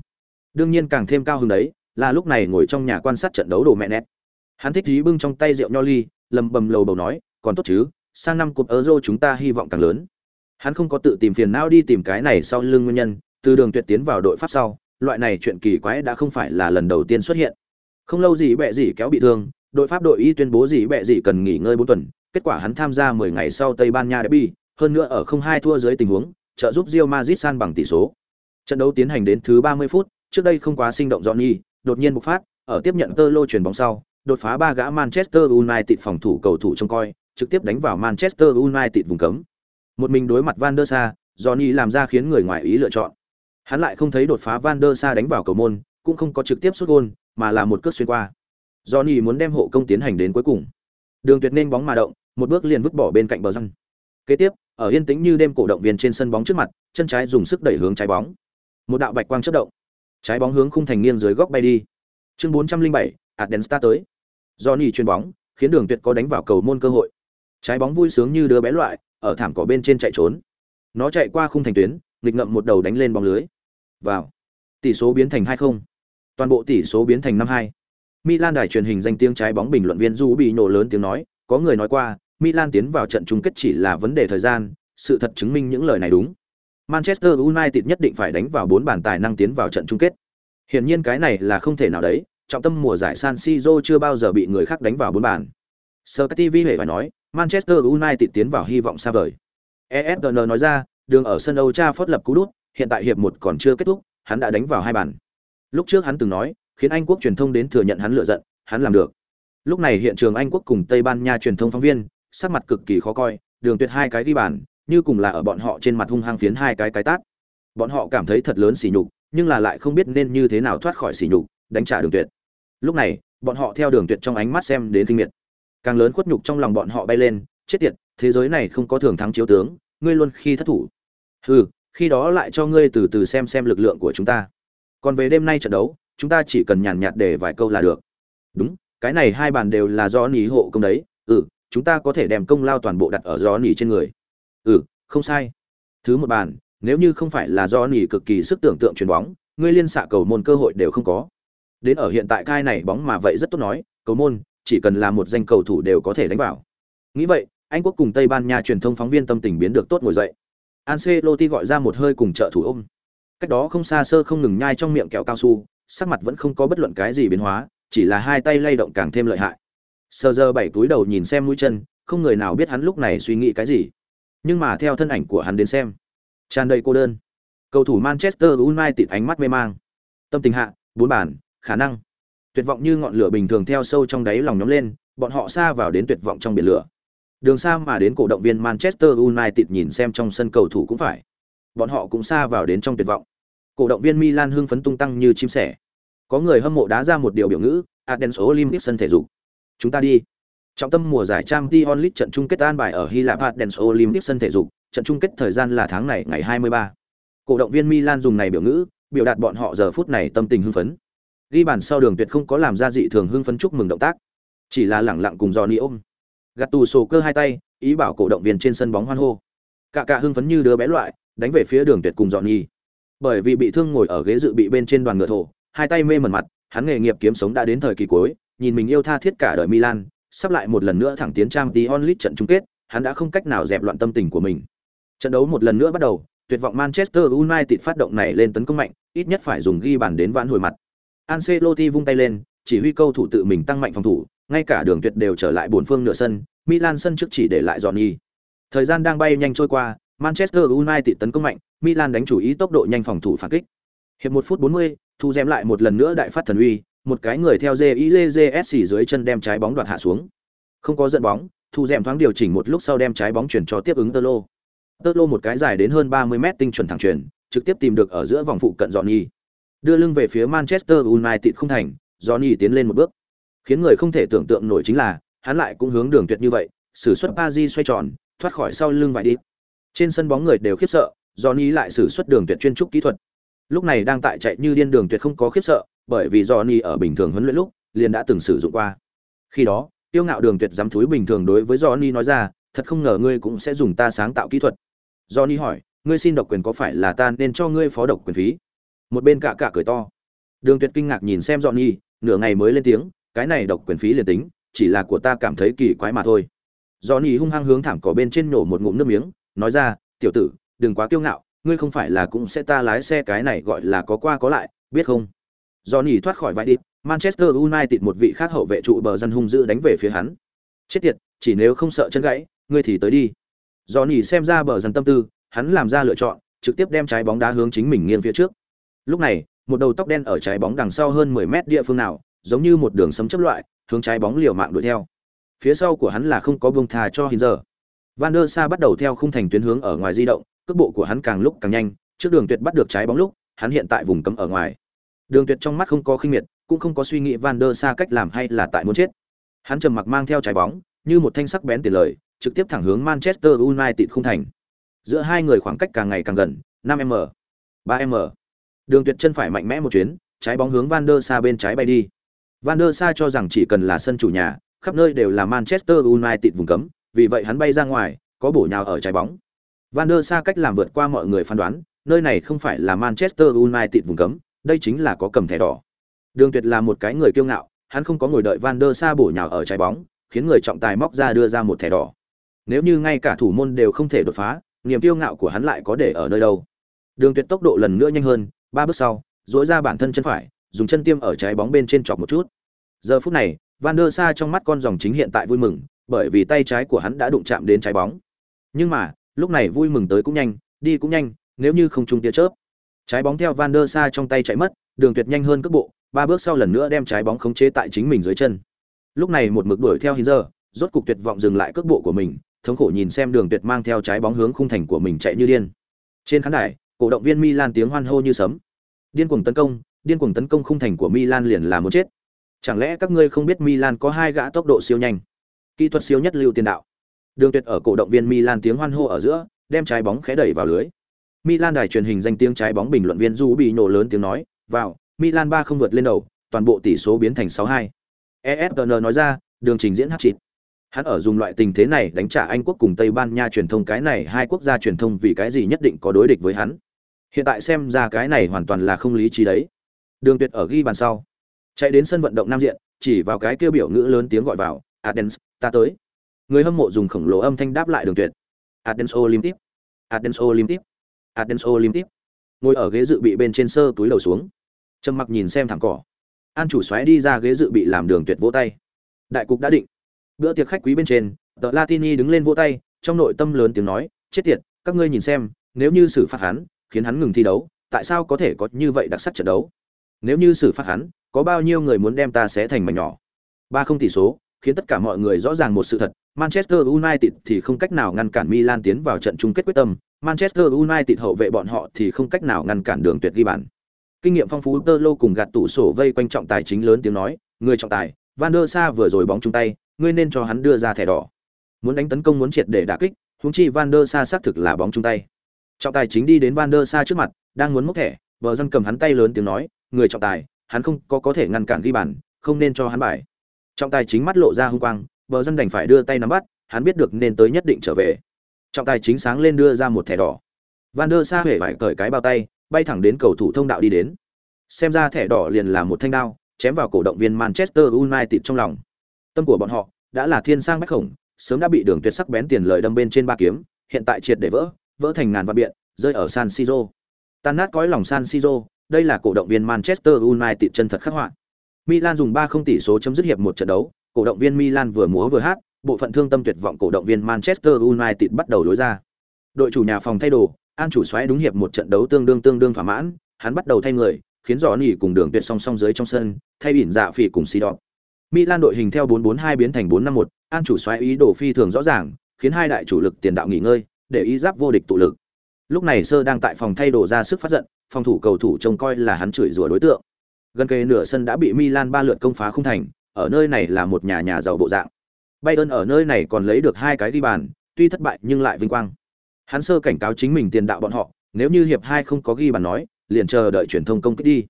Đương nhiên càng thêm cao hơn đấy, là lúc này ngồi trong nhà quan sát trận đấu đồ mẹ nét. Hắn thích trí bưng trong tay rượu nho ly, lầm bầm lầu bầu nói, còn tốt chứ, sang năm cúp euro chúng ta hy vọng càng lớn. Hắn không có tự tìm phiền não đi tìm cái này sau lưng nguyên nhân, từ đường tuyệt tiến vào đội pháp sau, loại này chuyện kỳ quái đã không phải là lần đầu tiên xuất hiện. Không lâu gì bẹ gì kéo bị thương đội pháp đội y tuyên bố gì bẹ gì cần nghỉ ngơi bốn tuần, kết quả hắn tham gia 10 ngày sau tây ban nha derby, hơn nữa ở không hai thua dưới tình huống, trợ giúp Real Madrid san bằng tỷ số. Trận đấu tiến hành đến thứ 30 phút, trước đây không quá sinh động Johnny đột nhiên bộc phát, ở tiếp nhận tơ lô chuyển bóng sau, đột phá ba gã Manchester United phòng thủ cầu thủ trông coi, trực tiếp đánh vào Manchester United vùng cấm. Một mình đối mặt Van der Sa Johnny làm ra khiến người ngoài ý lựa chọn. Hắn lại không thấy đột phá Van der Sa đánh vào cầu môn, cũng không có trực tiếp sút gôn, mà là một cước xuyên qua. Johnny muốn đem hộ công tiến hành đến cuối cùng. Đường tuyệt nên bóng mà động một bước liền vứt bỏ bên cạnh bờ răng. Kế tiếp ở yên tĩnh như đêm cổ động viên trên sân bóng trước mặt chân trái dùng sức đẩy hướng trái bóng. Một đạo bạch quang chất động. Trái bóng hướng khung thành nghiêng dưới góc bay đi. Chương 407, Adensta tới. Johnny chuyền bóng khiến đường tuyệt có đánh vào cầu môn cơ hội. Trái bóng vui sướng như đứa bé loại ở thảm cỏ bên trên chạy trốn. Nó chạy qua khung thành tuyến nghịch ngậm một đầu đánh lên bóng lưới. Vào. Tỷ số biến thành hai không. Toàn bộ tỷ số biến thành năm hai. Milan đài truyền hình danh tiếng trái bóng bình luận viên Du bị nổ lớn tiếng nói, có người nói qua, Milan tiến vào trận chung kết chỉ là vấn đề thời gian, sự thật chứng minh những lời này đúng. Manchester United nhất định phải đánh vào bốn bàn tài năng tiến vào trận chung kết. Hiển nhiên cái này là không thể nào đấy, trọng tâm mùa giải San Siro chưa bao giờ bị người khác đánh vào bốn bàn. Sky TV hề phải nói, Manchester United tiến vào hy vọng xa vời. ESPN nói ra, đường ở sân Old Trafford lập cú đút, hiện tại hiệp một còn chưa kết thúc, hắn đã đánh vào hai bàn. Lúc trước hắn từng nói, khiến Anh quốc truyền thông đến thừa nhận hắn lựa giận, hắn làm được. Lúc này hiện trường Anh quốc cùng Tây Ban Nha truyền thông phóng viên, sắc mặt cực kỳ khó coi, đường tuyệt hai cái ghi bàn, như cùng là ở bọn họ trên mặt hung hăng phiến hai cái cái tát. Bọn họ cảm thấy thật lớn sỉ nhục, nhưng là lại không biết nên như thế nào thoát khỏi sỉ nhục, đánh trả đường tuyệt. Lúc này, bọn họ theo đường tuyệt trong ánh mắt xem đến kinh miệt. Càng lớn khuất nhục trong lòng bọn họ bay lên, chết tiệt, thế giới này không có thường thắng chiếu tướng, ngươi luôn khi thất thủ. Hừ, khi đó lại cho ngươi từ từ xem xem lực lượng của chúng ta. Còn về đêm nay trận đấu, chúng ta chỉ cần nhàn nhạt để vài câu là được. Đúng, cái này hai bàn đều là do nỉ hộ công đấy. Ừ chúng ta có thể đem công lao toàn bộ đặt ở do nỉ trên người. Ừ không sai. Thứ một bàn, nếu như không phải là do nỉ cực kỳ sức tưởng tượng chuyền bóng, ngươi liên xạ cầu môn cơ hội đều không có. Đến ở hiện tại cai này bóng mà vậy rất tốt nói, cầu môn, chỉ cần là một danh cầu thủ đều có thể đánh vào. Nghĩ vậy, anh quốc cùng tây ban nha truyền thông phóng viên tâm tình biến được tốt ngồi dậy. Ancelotti gọi ra một hơi cùng trợ thủ ôm. Cách đó không xa sơ không ngừng nhai trong miệng kẹo cao su sắc mặt vẫn không có bất luận cái gì biến hóa, chỉ là hai tay lay động càng thêm lợi hại. Sờ giờ bảy túi đầu nhìn xem mũi chân, không người nào biết hắn lúc này suy nghĩ cái gì. Nhưng mà theo thân ảnh của hắn đến xem, tràn đầy cô đơn. Cầu thủ manchester united ánh mắt mê mang. Tâm tình hạ, bốn bản khả năng. Tuyệt vọng như ngọn lửa bình thường theo sâu trong đáy lòng nhóm lên, bọn họ xa vào đến tuyệt vọng trong biển lửa. Đường xa mà đến cổ động viên manchester united nhìn xem trong sân cầu thủ cũng phải. Bọn họ cũng xa vào đến trong tuyệt vọng cổ động viên milan hưng phấn tung tăng như chim sẻ. Có người hâm mộ đá ra một điều biểu ngữ, Athens Olympic sân thể dục. Chúng ta đi. Trọng tâm mùa giải Champions League trận chung kết an bài ở Hy Lạp, Athens Olympic sân thể dục. Trận chung kết thời gian là tháng này, ngày 23. cổ động viên Milan dùng này biểu ngữ, biểu đạt bọn họ giờ phút này tâm tình hưng phấn. Ghi bàn sau đường tuyệt không có làm ra dị thường hưng phấn chúc mừng động tác. Chỉ là lẳng lặng cùng Johnny ôm. Gattuso tù cơ hai tay, ý bảo cổ động viên trên sân bóng hoan hô. Cả cả hưng phấn như đứa bé loại, đánh về phía đường tuyệt cùng Johnny bởi vì bị thương ngồi ở ghế dự bị bên trên đoàn ngựa thổ, hai tay mê mẩn mặt, hắn nghề nghiệp kiếm sống đã đến thời kỳ cuối, nhìn mình yêu tha thiết cả đời milan, sắp lại một lần nữa thẳng tiến trang tí onlit trận chung kết, hắn đã không cách nào dẹp loạn tâm tình của mình. Trận đấu một lần nữa bắt đầu, tuyệt vọng manchester united phát động này lên tấn công mạnh, ít nhất phải dùng ghi bàn đến vãn hồi mặt. Ancelotti vung tay lên, chỉ huy câu thủ tự mình tăng mạnh phòng thủ, ngay cả đường tuyệt đều trở lại bốn phương nửa sân, milan sân trước chỉ để lại dọn y thời gian đang bay nhanh trôi qua manchester united tấn công mạnh Milan đánh chủ ý tốc độ nhanh phòng thủ phản kích. Hiệp 1 phút 40, thu dém lại một lần nữa đại phát thần uy, một cái người theo JIJJSC dưới chân đem trái bóng đoạt hạ xuống. Không có dẫn bóng, thu dém thoáng điều chỉnh một lúc sau đem trái bóng chuyển cho tiếp ứng Tơ Lô. một cái dài đến hơn 30 mét tinh chuẩn thẳng chuyển, trực tiếp tìm được ở giữa vòng phụ cận Johnny. Đưa lưng về phía Manchester United không thành, Johnny tiến lên một bước. Khiến người không thể tưởng tượng nổi chính là, hắn lại cũng hướng đường tuyệt như vậy, sử xuất Pazi xoay tròn, thoát khỏi sau lưng vài đi. Trên sân bóng người đều khiếp sợ, Johnny lại sử xuất đường tuyệt chuyên trúc kỹ thuật. Lúc này đang tại chạy như điên đường tuyệt không có khiếp sợ, bởi vì Johnny ở bình thường huấn luyện lúc, liền đã từng sử dụng qua. Khi đó, tiêu ngạo đường tuyệt dám thúi bình thường đối với Johnny nói ra, thật không ngờ ngươi cũng sẽ dùng ta sáng tạo kỹ thuật. Johnny hỏi, ngươi xin độc quyền có phải là ta nên cho ngươi phó độc quyền phí? Một bên cả cả cười to. Đường Tuyệt kinh ngạc nhìn xem Johnny, nửa ngày mới lên tiếng, cái này độc quyền phí liền tính, chỉ là của ta cảm thấy kỳ quái mà thôi. Johnny hung hăng hướng thảm cỏ bên trên nổ một ngụm nước miếng, nói ra, tiểu tử, đừng quá kiêu ngạo, ngươi không phải là cũng sẽ ta lái xe cái này gọi là có qua có lại, biết không? Johnny thoát khỏi vai đi, Manchester United một vị khác hậu vệ trụ bờ dân hung dữ đánh về phía hắn. Chết tiệt, chỉ nếu không sợ chân gãy, ngươi thì tới đi. Johnny xem ra bờ dân tâm tư, hắn làm ra lựa chọn, trực tiếp đem trái bóng đá hướng chính mình nghiêng phía trước. Lúc này, một đầu tóc đen ở trái bóng đằng sau hơn 10 mét địa phương nào, giống như một đường sấm chấp loại, hướng trái bóng liều mạng đuổi theo. Phía sau của hắn là không có buông thà cho Hinzer. Van der Sa bắt đầu theo khung thành tuyến hướng ở ngoài di động, cước bộ của hắn càng lúc càng nhanh, trước đường tuyệt bắt được trái bóng lúc, hắn hiện tại vùng cấm ở ngoài. Đường tuyệt trong mắt không có khinh miệt, cũng không có suy nghĩ Van der Sa cách làm hay là tại muốn chết. Hắn trầm mặc mang theo trái bóng, như một thanh sắc bén tiền lời, trực tiếp thẳng hướng Manchester United khung thành. Giữa hai người khoảng cách càng ngày càng gần, 5m, 3m. Đường Tuyệt chân phải mạnh mẽ một chuyến, trái bóng hướng Van der Sa bên trái bay đi. Van der Sa cho rằng chỉ cần là sân chủ nhà, khắp nơi đều là Manchester United vùng cấm, vì vậy hắn bay ra ngoài, có bổ nhào ở trái bóng. Van der Sa cách làm vượt qua mọi người phán đoán, nơi này không phải là Manchester United vùng cấm, đây chính là có cầm thẻ đỏ. Đường Tuyệt là một cái người kiêu ngạo, hắn không có ngồi đợi Van der Sa bổ nhào ở trái bóng, khiến người trọng tài móc ra đưa ra một thẻ đỏ. Nếu như ngay cả thủ môn đều không thể đột phá, niềm kiêu ngạo của hắn lại có để ở nơi đâu? Đường Tuyệt tốc độ lần nữa nhanh hơn, ba bước sau, duỗi ra bản thân chân phải, dùng chân tiêm ở trái bóng bên trên chọc một chút. Giờ phút này, Van der Sa trong mắt con dòng chính hiện tại vui mừng, bởi vì tay trái của hắn đã đụng chạm đến trái bóng. Nhưng mà, lúc này vui mừng tới cũng nhanh, đi cũng nhanh, nếu như không trung tia chớp. Trái bóng theo Van der Sa trong tay chạy mất, Đường Tuyệt nhanh hơn cước bộ, ba bước sau lần nữa đem trái bóng khống chế tại chính mình dưới chân. Lúc này một mực đuổi theo Hinzer, rốt cục tuyệt vọng dừng lại cước bộ của mình, thống khổ nhìn xem Đường Tuyệt mang theo trái bóng hướng khung thành của mình chạy như điên. Trên khán đài, cổ động viên Milan tiếng hoan hô như sấm. Điên cuồng tấn công, điên cuồng tấn công khung thành của Milan liền là muốn chết. Chẳng lẽ các ngươi không biết Milan có hai gã tốc độ siêu nhanh, kỹ thuật siêu nhất lưu tiền đạo. Đường Tuyệt ở cổ động viên Milan tiếng hoan hô ở giữa, đem trái bóng khẽ đẩy vào lưới. Milan đài truyền hình danh tiếng trái bóng bình luận viên Du bị nổ lớn tiếng nói, "Vào, Milan 3 không vượt lên đầu, toàn bộ tỷ số biến thành 6-2." ESPN nói ra, đường trình diễn hát chít. Hắn ở dùng loại tình thế này đánh trả Anh quốc cùng Tây Ban Nha truyền thông cái này hai quốc gia truyền thông vì cái gì nhất định có đối địch với hắn. Hiện tại xem ra cái này hoàn toàn là không lý trí đấy. Đường Tuyệt ở ghi bàn sau, chạy đến sân vận động nam diện, chỉ vào cái kêu biểu ngữ lớn tiếng gọi vào, "Adens, ta tới." Người hâm mộ dùng khổng lồ âm thanh đáp lại Đường Tuyệt. "Adens Olympic, Adens Olympic, Adens Olympic." Ngồi ở ghế dự bị bên trên sơ túi đầu xuống, trầm mặc nhìn xem thẳng cỏ. An chủ xoáy đi ra ghế dự bị làm Đường Tuyệt vỗ tay. Đại cục đã định. Bữa tiệc khách quý bên trên, Tờ Latini đứng lên vỗ tay, trong nội tâm lớn tiếng nói, "Chết tiệt, các ngươi nhìn xem, nếu như xử phạt hắn, khiến hắn ngừng thi đấu, tại sao có thể có như vậy đặc sắc trận đấu? Nếu như xử phạt hắn, có bao nhiêu người muốn đem ta xé thành mảnh nhỏ? Ba không tỷ số, khiến tất cả mọi người rõ ràng một sự thật, Manchester United thì không cách nào ngăn cản Milan tiến vào trận chung kết quyết tâm, Manchester United hậu vệ bọn họ thì không cách nào ngăn cản đường tuyệt ghi bàn. Kinh nghiệm phong phú Tơ Lô cùng gạt tủ sổ vây quanh trọng tài chính lớn tiếng nói, người trọng tài, Van der Sa vừa rồi bóng chung tay, ngươi nên cho hắn đưa ra thẻ đỏ. Muốn đánh tấn công muốn triệt để đả kích, huống chi Van der Sa xác thực là bóng chung tay trọng tài chính đi đến van der sa trước mặt đang muốn móc thẻ vợ dân cầm hắn tay lớn tiếng nói người trọng tài hắn không có có thể ngăn cản ghi bàn không nên cho hắn bài trọng tài chính mắt lộ ra hung quang bờ dân đành phải đưa tay nắm bắt hắn biết được nên tới nhất định trở về trọng tài chính sáng lên đưa ra một thẻ đỏ van der sa huệ phải cởi cái bao tay bay thẳng đến cầu thủ thông đạo đi đến xem ra thẻ đỏ liền là một thanh đao chém vào cổ động viên manchester united trong lòng tâm của bọn họ đã là thiên sang bách khổng sớm đã bị đường tuyệt sắc bén tiền lời đâm bên trên ba kiếm hiện tại triệt để vỡ vỡ thành ngàn vạn biện, rơi ở San Siro. Tan nát cõi lòng San Siro, đây là cổ động viên Manchester United chân thật khắc họa. Milan dùng 3-0 tỷ số chấm dứt hiệp một trận đấu, cổ động viên Milan vừa múa vừa hát, bộ phận thương tâm tuyệt vọng cổ động viên Manchester United bắt đầu lối ra. Đội chủ nhà phòng thay đồ, An chủ xoáy đúng hiệp một trận đấu tương đương tương đương thỏa mãn, hắn bắt đầu thay người, khiến rõ nỉ cùng đường tuyệt song song dưới trong sân, thay biển dạ phỉ cùng xì đỏ. Milan đội hình theo 4-4-2 biến thành 4-5-1, An chủ xoáy ý đồ phi thường rõ ràng, khiến hai đại chủ lực tiền đạo nghỉ ngơi, để ý giáp vô địch tụ lực lúc này sơ đang tại phòng thay đồ ra sức phát giận phòng thủ cầu thủ trông coi là hắn chửi rủa đối tượng gần kề nửa sân đã bị milan ba lượt công phá không thành ở nơi này là một nhà nhà giàu bộ dạng bayern ở nơi này còn lấy được hai cái ghi bàn tuy thất bại nhưng lại vinh quang hắn sơ cảnh cáo chính mình tiền đạo bọn họ nếu như hiệp hai không có ghi bàn nói liền chờ đợi truyền thông công kích đi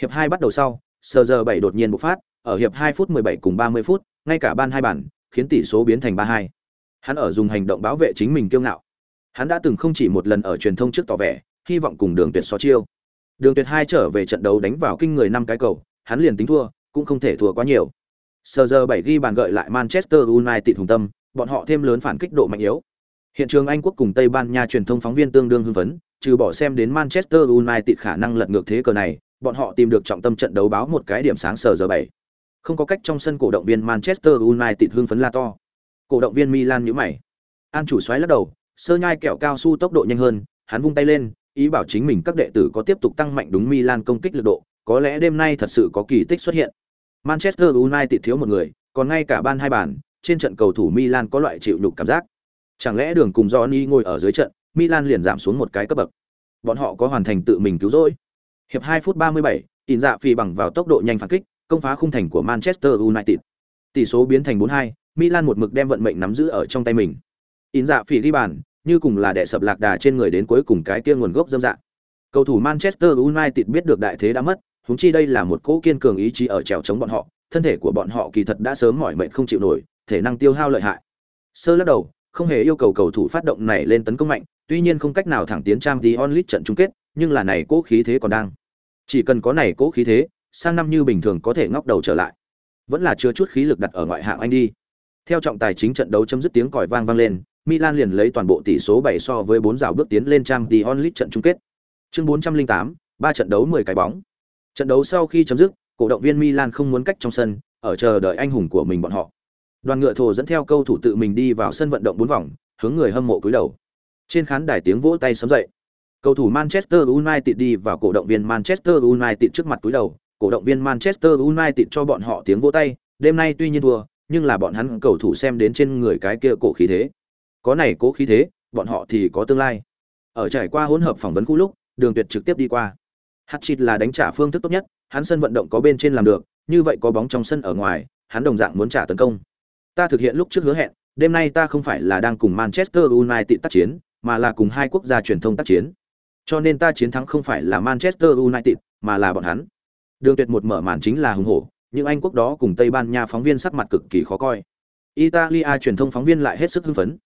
hiệp hai bắt đầu sau sờ giờ bảy đột nhiên bộc phát ở hiệp hai phút 17 cùng 30 phút ngay cả ban hai bản, khiến tỷ số biến thành 3-2. Hắn ở dùng hành động bảo vệ chính mình kiêu ngạo. Hắn đã từng không chỉ một lần ở truyền thông trước tỏ vẻ, hy vọng cùng Đường Tuyệt so chiêu. Đường Tuyệt hai trở về trận đấu đánh vào kinh người năm cái cầu, hắn liền tính thua, cũng không thể thua quá nhiều. Sờ giờ 7 ghi bàn gợi lại Manchester United hùng tâm, bọn họ thêm lớn phản kích độ mạnh yếu. Hiện trường Anh quốc cùng Tây Ban Nha truyền thông phóng viên tương đương hưng phấn, trừ bỏ xem đến Manchester United khả năng lật ngược thế cờ này, bọn họ tìm được trọng tâm trận đấu báo một cái điểm sáng sờ giờ 7. Không có cách trong sân cổ động viên Manchester United hưng phấn la to. Cổ động viên Milan nhíu mày. An chủ xoáy lắc đầu, sơ nhai kẹo cao su tốc độ nhanh hơn, hắn vung tay lên, ý bảo chính mình các đệ tử có tiếp tục tăng mạnh đúng Milan công kích lực độ, có lẽ đêm nay thật sự có kỳ tích xuất hiện. Manchester United thiếu một người, còn ngay cả ban hai bàn, trên trận cầu thủ Milan có loại chịu nhục cảm giác. Chẳng lẽ đường cùng Johnny ngồi ở dưới trận, Milan liền giảm xuống một cái cấp bậc. Bọn họ có hoàn thành tự mình cứu rỗi. Hiệp 2 phút 37, in dạ phi bằng vào tốc độ nhanh phản kích, công phá khung thành của Manchester United. Tỷ số biến thành 4-2, Milan một mực đem vận mệnh nắm giữ ở trong tay mình. In dạ phi ghi bàn, như cùng là đè sập lạc đà trên người đến cuối cùng cái kia nguồn gốc dâm dạng. Cầu thủ Manchester United biết được đại thế đã mất, huống chi đây là một cỗ kiên cường ý chí ở trèo chống bọn họ, thân thể của bọn họ kỳ thật đã sớm mỏi mệt không chịu nổi, thể năng tiêu hao lợi hại. Sơ lắc đầu, không hề yêu cầu cầu thủ phát động này lên tấn công mạnh, tuy nhiên không cách nào thẳng tiến trang tí onlit trận chung kết, nhưng là này cố khí thế còn đang. Chỉ cần có này cố khí thế, sang năm như bình thường có thể ngóc đầu trở lại. Vẫn là chưa chút khí lực đặt ở ngoại hạng Anh đi. Theo trọng tài chính trận đấu chấm dứt tiếng còi vang vang lên, Milan liền lấy toàn bộ tỷ số 7 so với 4 rào bước tiến lên trang tí onlit trận chung kết. Chương 408, 3 trận đấu 10 cái bóng. Trận đấu sau khi chấm dứt, cổ động viên Milan không muốn cách trong sân, ở chờ đợi anh hùng của mình bọn họ. Đoàn ngựa thổ dẫn theo câu thủ tự mình đi vào sân vận động bốn vòng, hướng người hâm mộ cúi đầu. Trên khán đài tiếng vỗ tay sớm dậy. Cầu thủ Manchester United đi vào cổ động viên Manchester United trước mặt cúi đầu, cổ động viên Manchester United cho bọn họ tiếng vỗ tay, đêm nay tuy nhiên thua, nhưng là bọn hắn cầu thủ xem đến trên người cái kia cổ khí thế. Có này cố khí thế, bọn họ thì có tương lai. Ở trải qua hỗn hợp phỏng vấn khu lúc, Đường Tuyệt trực tiếp đi qua. hạt chịt là đánh trả phương thức tốt nhất, hắn sân vận động có bên trên làm được, như vậy có bóng trong sân ở ngoài, hắn đồng dạng muốn trả tấn công. Ta thực hiện lúc trước hứa hẹn, đêm nay ta không phải là đang cùng Manchester United tác chiến, mà là cùng hai quốc gia truyền thông tác chiến. Cho nên ta chiến thắng không phải là Manchester United, mà là bọn hắn. Đường Tuyệt một mở màn chính là hùng hổ, nhưng Anh quốc đó cùng Tây Ban Nha phóng viên sắc mặt cực kỳ khó coi. Italia truyền thông phóng viên lại hết sức hưng phấn.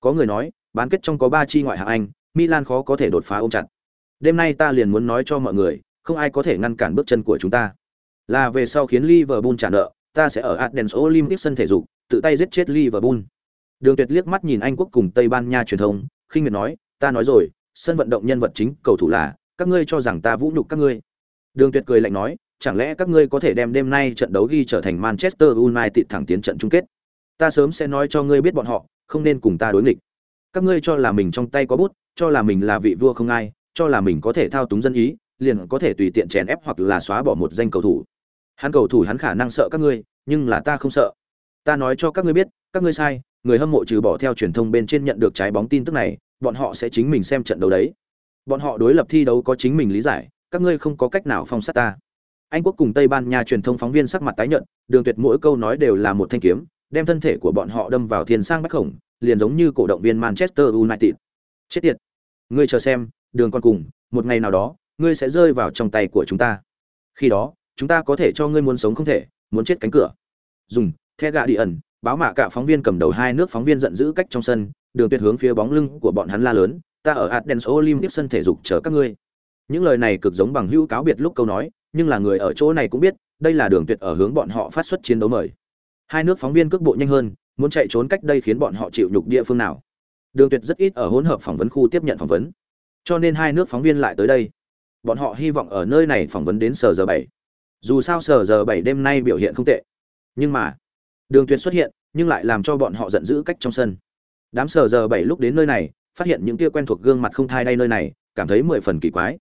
Có người nói, bán kết trong có 3 chi ngoại hạng Anh, Milan khó có thể đột phá ôm chặt. Đêm nay ta liền muốn nói cho mọi người, không ai có thể ngăn cản bước chân của chúng ta. Là về sau khiến Liverpool trả nợ, ta sẽ ở Athens Olympic sân thể dục, tự tay giết chết Liverpool. Đường Tuyệt liếc mắt nhìn Anh quốc cùng Tây Ban Nha truyền thông, khinh miệt nói, ta nói rồi, sân vận động nhân vật chính cầu thủ là, các ngươi cho rằng ta vũ nhục các ngươi. Đường Tuyệt cười lạnh nói, chẳng lẽ các ngươi có thể đem đêm nay trận đấu ghi trở thành Manchester United thẳng tiến trận chung kết? Ta sớm sẽ nói cho ngươi biết bọn họ, không nên cùng ta đối nghịch. Các ngươi cho là mình trong tay có bút, cho là mình là vị vua không ai, cho là mình có thể thao túng dân ý, liền có thể tùy tiện chèn ép hoặc là xóa bỏ một danh cầu thủ. Hắn cầu thủ hắn khả năng sợ các ngươi, nhưng là ta không sợ. Ta nói cho các ngươi biết, các ngươi sai, người hâm mộ trừ bỏ theo truyền thông bên trên nhận được trái bóng tin tức này, bọn họ sẽ chính mình xem trận đấu đấy. Bọn họ đối lập thi đấu có chính mình lý giải, các ngươi không có cách nào phong sát ta. Anh quốc cùng Tây Ban Nha truyền thông phóng viên sắc mặt tái nhợt, Đường Tuyệt mỗi câu nói đều là một thanh kiếm, đem thân thể của bọn họ đâm vào thiên sang bách khổng, liền giống như cổ động viên Manchester United. Chết tiệt. Ngươi chờ xem, Đường con cùng, một ngày nào đó, ngươi sẽ rơi vào trong tay của chúng ta. Khi đó, chúng ta có thể cho ngươi muốn sống không thể, muốn chết cánh cửa. Dùng, The ẩn báo mạ cả phóng viên cầm đầu hai nước phóng viên giận dữ cách trong sân, đường tuyệt hướng phía bóng lưng của bọn hắn la lớn, ta ở Athens Olympic sân thể dục chờ các ngươi. Những lời này cực giống bằng hữu cáo biệt lúc câu nói, nhưng là người ở chỗ này cũng biết, đây là đường tuyệt ở hướng bọn họ phát xuất chiến đấu mời. Hai nước phóng viên cước bộ nhanh hơn, muốn chạy trốn cách đây khiến bọn họ chịu nhục địa phương nào. Đường tuyệt rất ít ở hỗn hợp phỏng vấn khu tiếp nhận phỏng vấn, cho nên hai nước phóng viên lại tới đây. Bọn họ hy vọng ở nơi này phỏng vấn đến sở giờ bảy Dù sao sở giờ bảy đêm nay biểu hiện không tệ, nhưng mà Đường Tuyệt xuất hiện, nhưng lại làm cho bọn họ giận dữ cách trong sân. Đám sở giờ bảy lúc đến nơi này, phát hiện những kia quen thuộc gương mặt không thai đây nơi này, cảm thấy mười phần kỳ quái.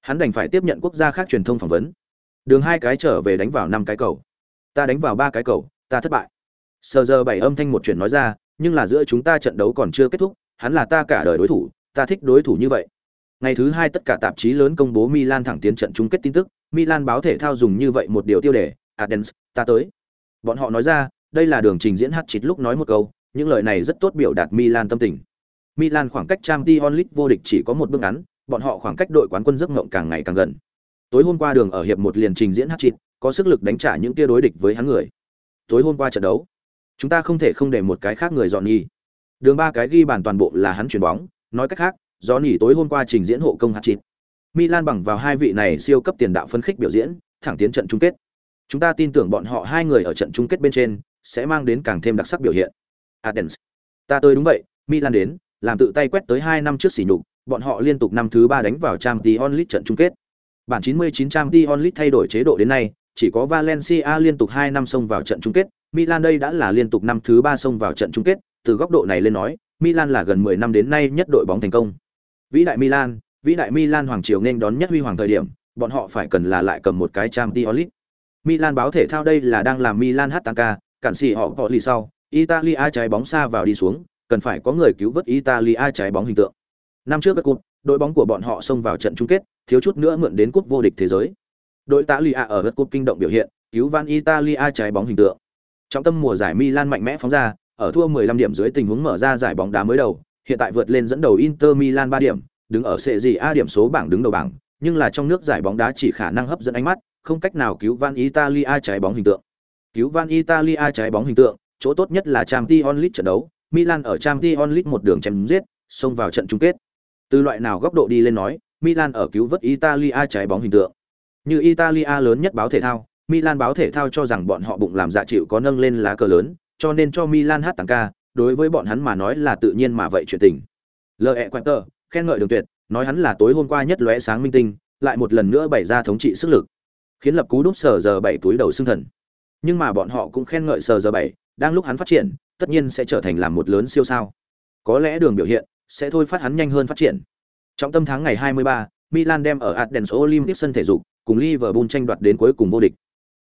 Hắn đành phải tiếp nhận quốc gia khác truyền thông phỏng vấn. Đường hai cái trở về đánh vào năm cái cầu. Ta đánh vào ba cái cầu, ta thất bại. sờ giờ bảy âm thanh một chuyện nói ra, nhưng là giữa chúng ta trận đấu còn chưa kết thúc, hắn là ta cả đời đối thủ, ta thích đối thủ như vậy. Ngày thứ hai tất cả tạp chí lớn công bố Milan thẳng tiến trận chung kết tin tức, Milan báo thể thao dùng như vậy một điều tiêu đề, Adens, ta tới. Bọn họ nói ra, đây là đường trình diễn hát chít lúc nói một câu, những lời này rất tốt biểu đạt Milan tâm tình. Milan khoảng cách trang t onlit vô địch chỉ có một bước ngắn, bọn họ khoảng cách đội quán quân giấc ngộng càng ngày càng gần. Tối hôm qua đường ở hiệp một liền trình diễn hát chít, có sức lực đánh trả những tia đối địch với hắn người. Tối hôm qua trận đấu, Chúng ta không thể không để một cái khác người dọn nhì. Đường ba cái ghi bàn toàn bộ là hắn chuyền bóng, nói cách khác, do nhì tối hôm qua trình diễn hộ công hạt chịt Milan bằng vào hai vị này siêu cấp tiền đạo phân khích biểu diễn, thẳng tiến trận chung kết. Chúng ta tin tưởng bọn họ hai người ở trận chung kết bên trên sẽ mang đến càng thêm đặc sắc biểu hiện. Adens. Ta tới đúng vậy, Milan đến, làm tự tay quét tới hai năm trước xỉ nhục, bọn họ liên tục năm thứ ba đánh vào trang t onlit trận chung kết. Bản 99 trang t onlit thay đổi chế độ đến nay, chỉ có Valencia liên tục 2 năm xông vào trận chung kết, Milan đây đã là liên tục năm thứ 3 xông vào trận chung kết, từ góc độ này lên nói, Milan là gần 10 năm đến nay nhất đội bóng thành công. Vĩ đại Milan, vĩ đại Milan hoàng triều nên đón nhất huy hoàng thời điểm, bọn họ phải cần là lại cầm một cái Champions League. Milan báo thể thao đây là đang làm Milan hát tăng ca, cản sĩ họ bỏ lì sau, Italia trái bóng xa vào đi xuống, cần phải có người cứu vớt Italia trái bóng hình tượng. Năm trước các cúp, đội bóng của bọn họ xông vào trận chung kết, thiếu chút nữa mượn đến cúp vô địch thế giới. Đội tạ Italia ở gật cúp kinh động biểu hiện, cứu van Italia trái bóng hình tượng. Trong tâm mùa giải Milan mạnh mẽ phóng ra, ở thua 15 điểm dưới tình huống mở ra giải bóng đá mới đầu, hiện tại vượt lên dẫn đầu Inter Milan 3 điểm, đứng ở Serie A điểm số bảng đứng đầu bảng, nhưng là trong nước giải bóng đá chỉ khả năng hấp dẫn ánh mắt, không cách nào cứu van Italia trái bóng hình tượng. Cứu van Italia trái bóng hình tượng, chỗ tốt nhất là Champions League trận đấu, Milan ở Champions League một đường chém giết, xông vào trận chung kết. Từ loại nào góc độ đi lên nói, Milan ở cứu vớt Italia trái bóng hình tượng. Như Italia lớn nhất báo thể thao, Milan báo thể thao cho rằng bọn họ bụng làm dạ chịu có nâng lên lá cờ lớn, cho nên cho Milan hát tăng ca, đối với bọn hắn mà nói là tự nhiên mà vậy chuyện tình. L.E. Quater, khen ngợi đường tuyệt, nói hắn là tối hôm qua nhất lóe sáng minh tinh, lại một lần nữa bày ra thống trị sức lực, khiến lập cú đúp sở giờ bảy túi đầu xương thần. Nhưng mà bọn họ cũng khen ngợi sở giờ bảy, đang lúc hắn phát triển, tất nhiên sẽ trở thành làm một lớn siêu sao. Có lẽ đường biểu hiện sẽ thôi phát hắn nhanh hơn phát triển. Trong tâm tháng ngày 23, Milan đem ở Athens Olympic sân thể dục cùng Liverpool tranh đoạt đến cuối cùng vô địch.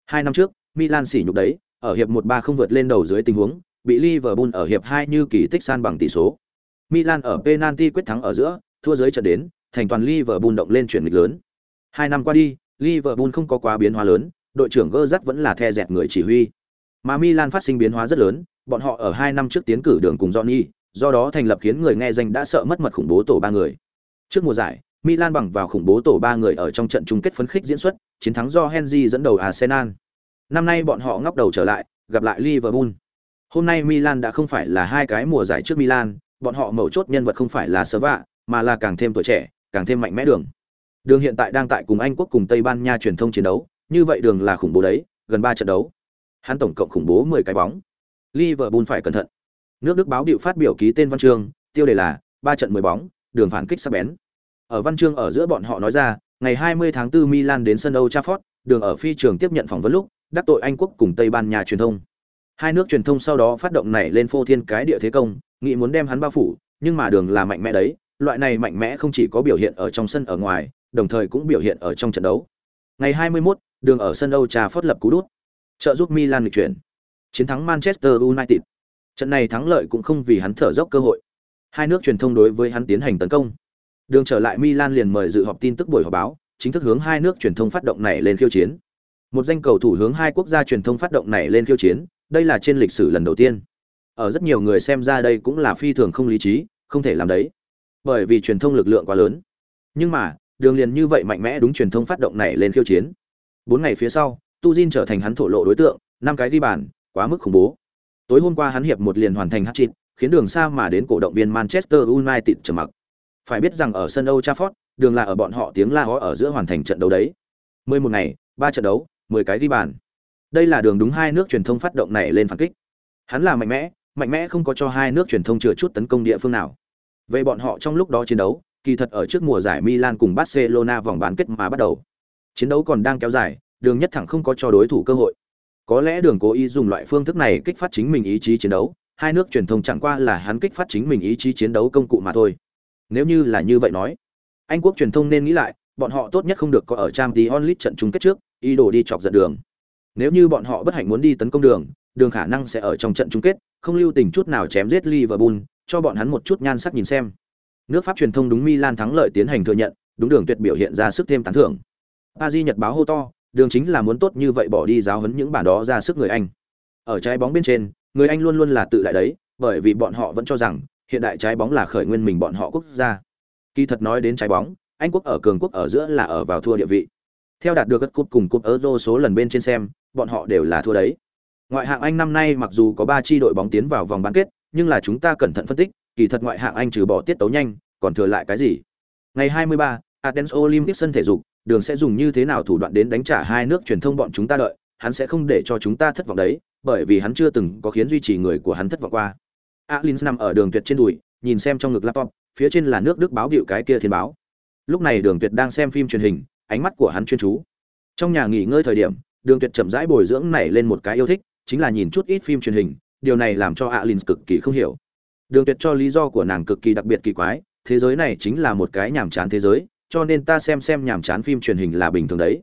Hai năm trước, Milan sỉ nhục đấy, ở hiệp 1-3 không vượt lên đầu dưới tình huống, bị Liverpool ở hiệp 2 như kỳ tích san bằng tỷ số. Milan ở penalty quyết thắng ở giữa, thua dưới trận đến, thành toàn Liverpool động lên chuyển nghịch lớn. Hai năm qua đi, Liverpool không có quá biến hóa lớn, đội trưởng Gerrard vẫn là the dẹt người chỉ huy. Mà Milan phát sinh biến hóa rất lớn, bọn họ ở hai năm trước tiến cử đường cùng Johnny, do đó thành lập khiến người nghe danh đã sợ mất mật khủng bố tổ ba người. Trước mùa giải, Milan bằng vào khủng bố tổ ba người ở trong trận chung kết phấn khích diễn xuất, chiến thắng do Henry dẫn đầu Arsenal. Năm nay bọn họ ngóc đầu trở lại, gặp lại Liverpool. Hôm nay Milan đã không phải là hai cái mùa giải trước Milan, bọn họ mấu chốt nhân vật không phải là Serva, mà là càng thêm tuổi trẻ, càng thêm mạnh mẽ đường. Đường hiện tại đang tại cùng Anh quốc cùng Tây Ban Nha truyền thông chiến đấu, như vậy đường là khủng bố đấy, gần 3 trận đấu. Hắn tổng cộng khủng bố 10 cái bóng. Liverpool phải cẩn thận. Nước Đức báo điệu phát biểu ký tên văn chương, tiêu đề là 3 trận 10 bóng, đường phản kích sắc bén. Ở văn chương ở giữa bọn họ nói ra, ngày 20 tháng 4 Milan đến sân Old Trafford, đường ở phi trường tiếp nhận phỏng vấn lúc, đắc tội Anh quốc cùng Tây Ban Nha truyền thông. Hai nước truyền thông sau đó phát động này lên phô thiên cái địa thế công, nghĩ muốn đem hắn bao phủ, nhưng mà đường là mạnh mẽ đấy, loại này mạnh mẽ không chỉ có biểu hiện ở trong sân ở ngoài, đồng thời cũng biểu hiện ở trong trận đấu. Ngày 21, đường ở sân Old Trafford lập cú đút, trợ giúp Milan lịch chuyển, chiến thắng Manchester United. Trận này thắng lợi cũng không vì hắn thở dốc cơ hội. Hai nước truyền thông đối với hắn tiến hành tấn công. Đường trở lại Milan liền mời dự họp tin tức buổi họp báo, chính thức hướng hai nước truyền thông phát động này lên khiêu chiến. Một danh cầu thủ hướng hai quốc gia truyền thông phát động này lên khiêu chiến, đây là trên lịch sử lần đầu tiên. Ở rất nhiều người xem ra đây cũng là phi thường không lý trí, không thể làm đấy. Bởi vì truyền thông lực lượng quá lớn. Nhưng mà, đường liền như vậy mạnh mẽ đúng truyền thông phát động này lên khiêu chiến. Bốn ngày phía sau, Tu Jin trở thành hắn thổ lộ đối tượng, năm cái ghi bàn, quá mức khủng bố. Tối hôm qua hắn hiệp một liền hoàn thành hat-trick, khiến đường xa mà đến cổ động viên Manchester United trầm mặc. Phải biết rằng ở sân Old Trafford, đường là ở bọn họ tiếng la hó ở giữa hoàn thành trận đấu đấy. 11 ngày, 3 trận đấu, 10 cái ghi bàn. Đây là đường đúng hai nước truyền thông phát động này lên phản kích. Hắn là mạnh mẽ, mạnh mẽ không có cho hai nước truyền thông chừa chút tấn công địa phương nào. Về bọn họ trong lúc đó chiến đấu, kỳ thật ở trước mùa giải Milan cùng Barcelona vòng bán kết mà bắt đầu. Chiến đấu còn đang kéo dài, đường nhất thẳng không có cho đối thủ cơ hội. Có lẽ đường cố ý dùng loại phương thức này kích phát chính mình ý chí chiến đấu, hai nước truyền thông chẳng qua là hắn kích phát chính mình ý chí chiến đấu công cụ mà thôi. Nếu như là như vậy nói, Anh quốc truyền thông nên nghĩ lại, bọn họ tốt nhất không được có ở trang tí onlit trận chung kết trước, ý đồ đi chọc giận đường. Nếu như bọn họ bất hạnh muốn đi tấn công đường, đường khả năng sẽ ở trong trận chung kết, không lưu tình chút nào chém giết Liverpool, cho bọn hắn một chút nhan sắc nhìn xem. Nước Pháp truyền thông đúng Milan thắng lợi tiến hành thừa nhận, đúng đường tuyệt biểu hiện ra sức thêm tán thưởng. Paris Nhật báo hô to, đường chính là muốn tốt như vậy bỏ đi giáo huấn những bản đó ra sức người Anh. Ở trái bóng bên trên, người Anh luôn luôn là tự đại đấy, bởi vì bọn họ vẫn cho rằng hiện đại trái bóng là khởi nguyên mình bọn họ quốc gia. Kỳ thật nói đến trái bóng, Anh quốc ở cường quốc ở giữa là ở vào thua địa vị. Theo đạt được các cúp cùng cúp Euro số lần bên trên xem, bọn họ đều là thua đấy. Ngoại hạng Anh năm nay mặc dù có 3 chi đội bóng tiến vào vòng bán kết, nhưng là chúng ta cẩn thận phân tích, kỳ thật ngoại hạng Anh trừ bỏ tiết tấu nhanh, còn thừa lại cái gì? Ngày 23, Athens Olympic sân thể dục, đường sẽ dùng như thế nào thủ đoạn đến đánh trả hai nước truyền thông bọn chúng ta đợi, hắn sẽ không để cho chúng ta thất vọng đấy, bởi vì hắn chưa từng có khiến duy trì người của hắn thất vọng qua. Alins nằm ở đường tuyệt trên đùi, nhìn xem trong ngực laptop, phía trên là nước Đức báo biểu cái kia thiên báo. Lúc này Đường Tuyệt đang xem phim truyền hình, ánh mắt của hắn chuyên chú. Trong nhà nghỉ ngơi thời điểm, Đường Tuyệt chậm rãi bồi dưỡng nảy lên một cái yêu thích, chính là nhìn chút ít phim truyền hình, điều này làm cho Alins cực kỳ không hiểu. Đường Tuyệt cho lý do của nàng cực kỳ đặc biệt kỳ quái, thế giới này chính là một cái nhàm chán thế giới, cho nên ta xem xem nhàm chán phim truyền hình là bình thường đấy.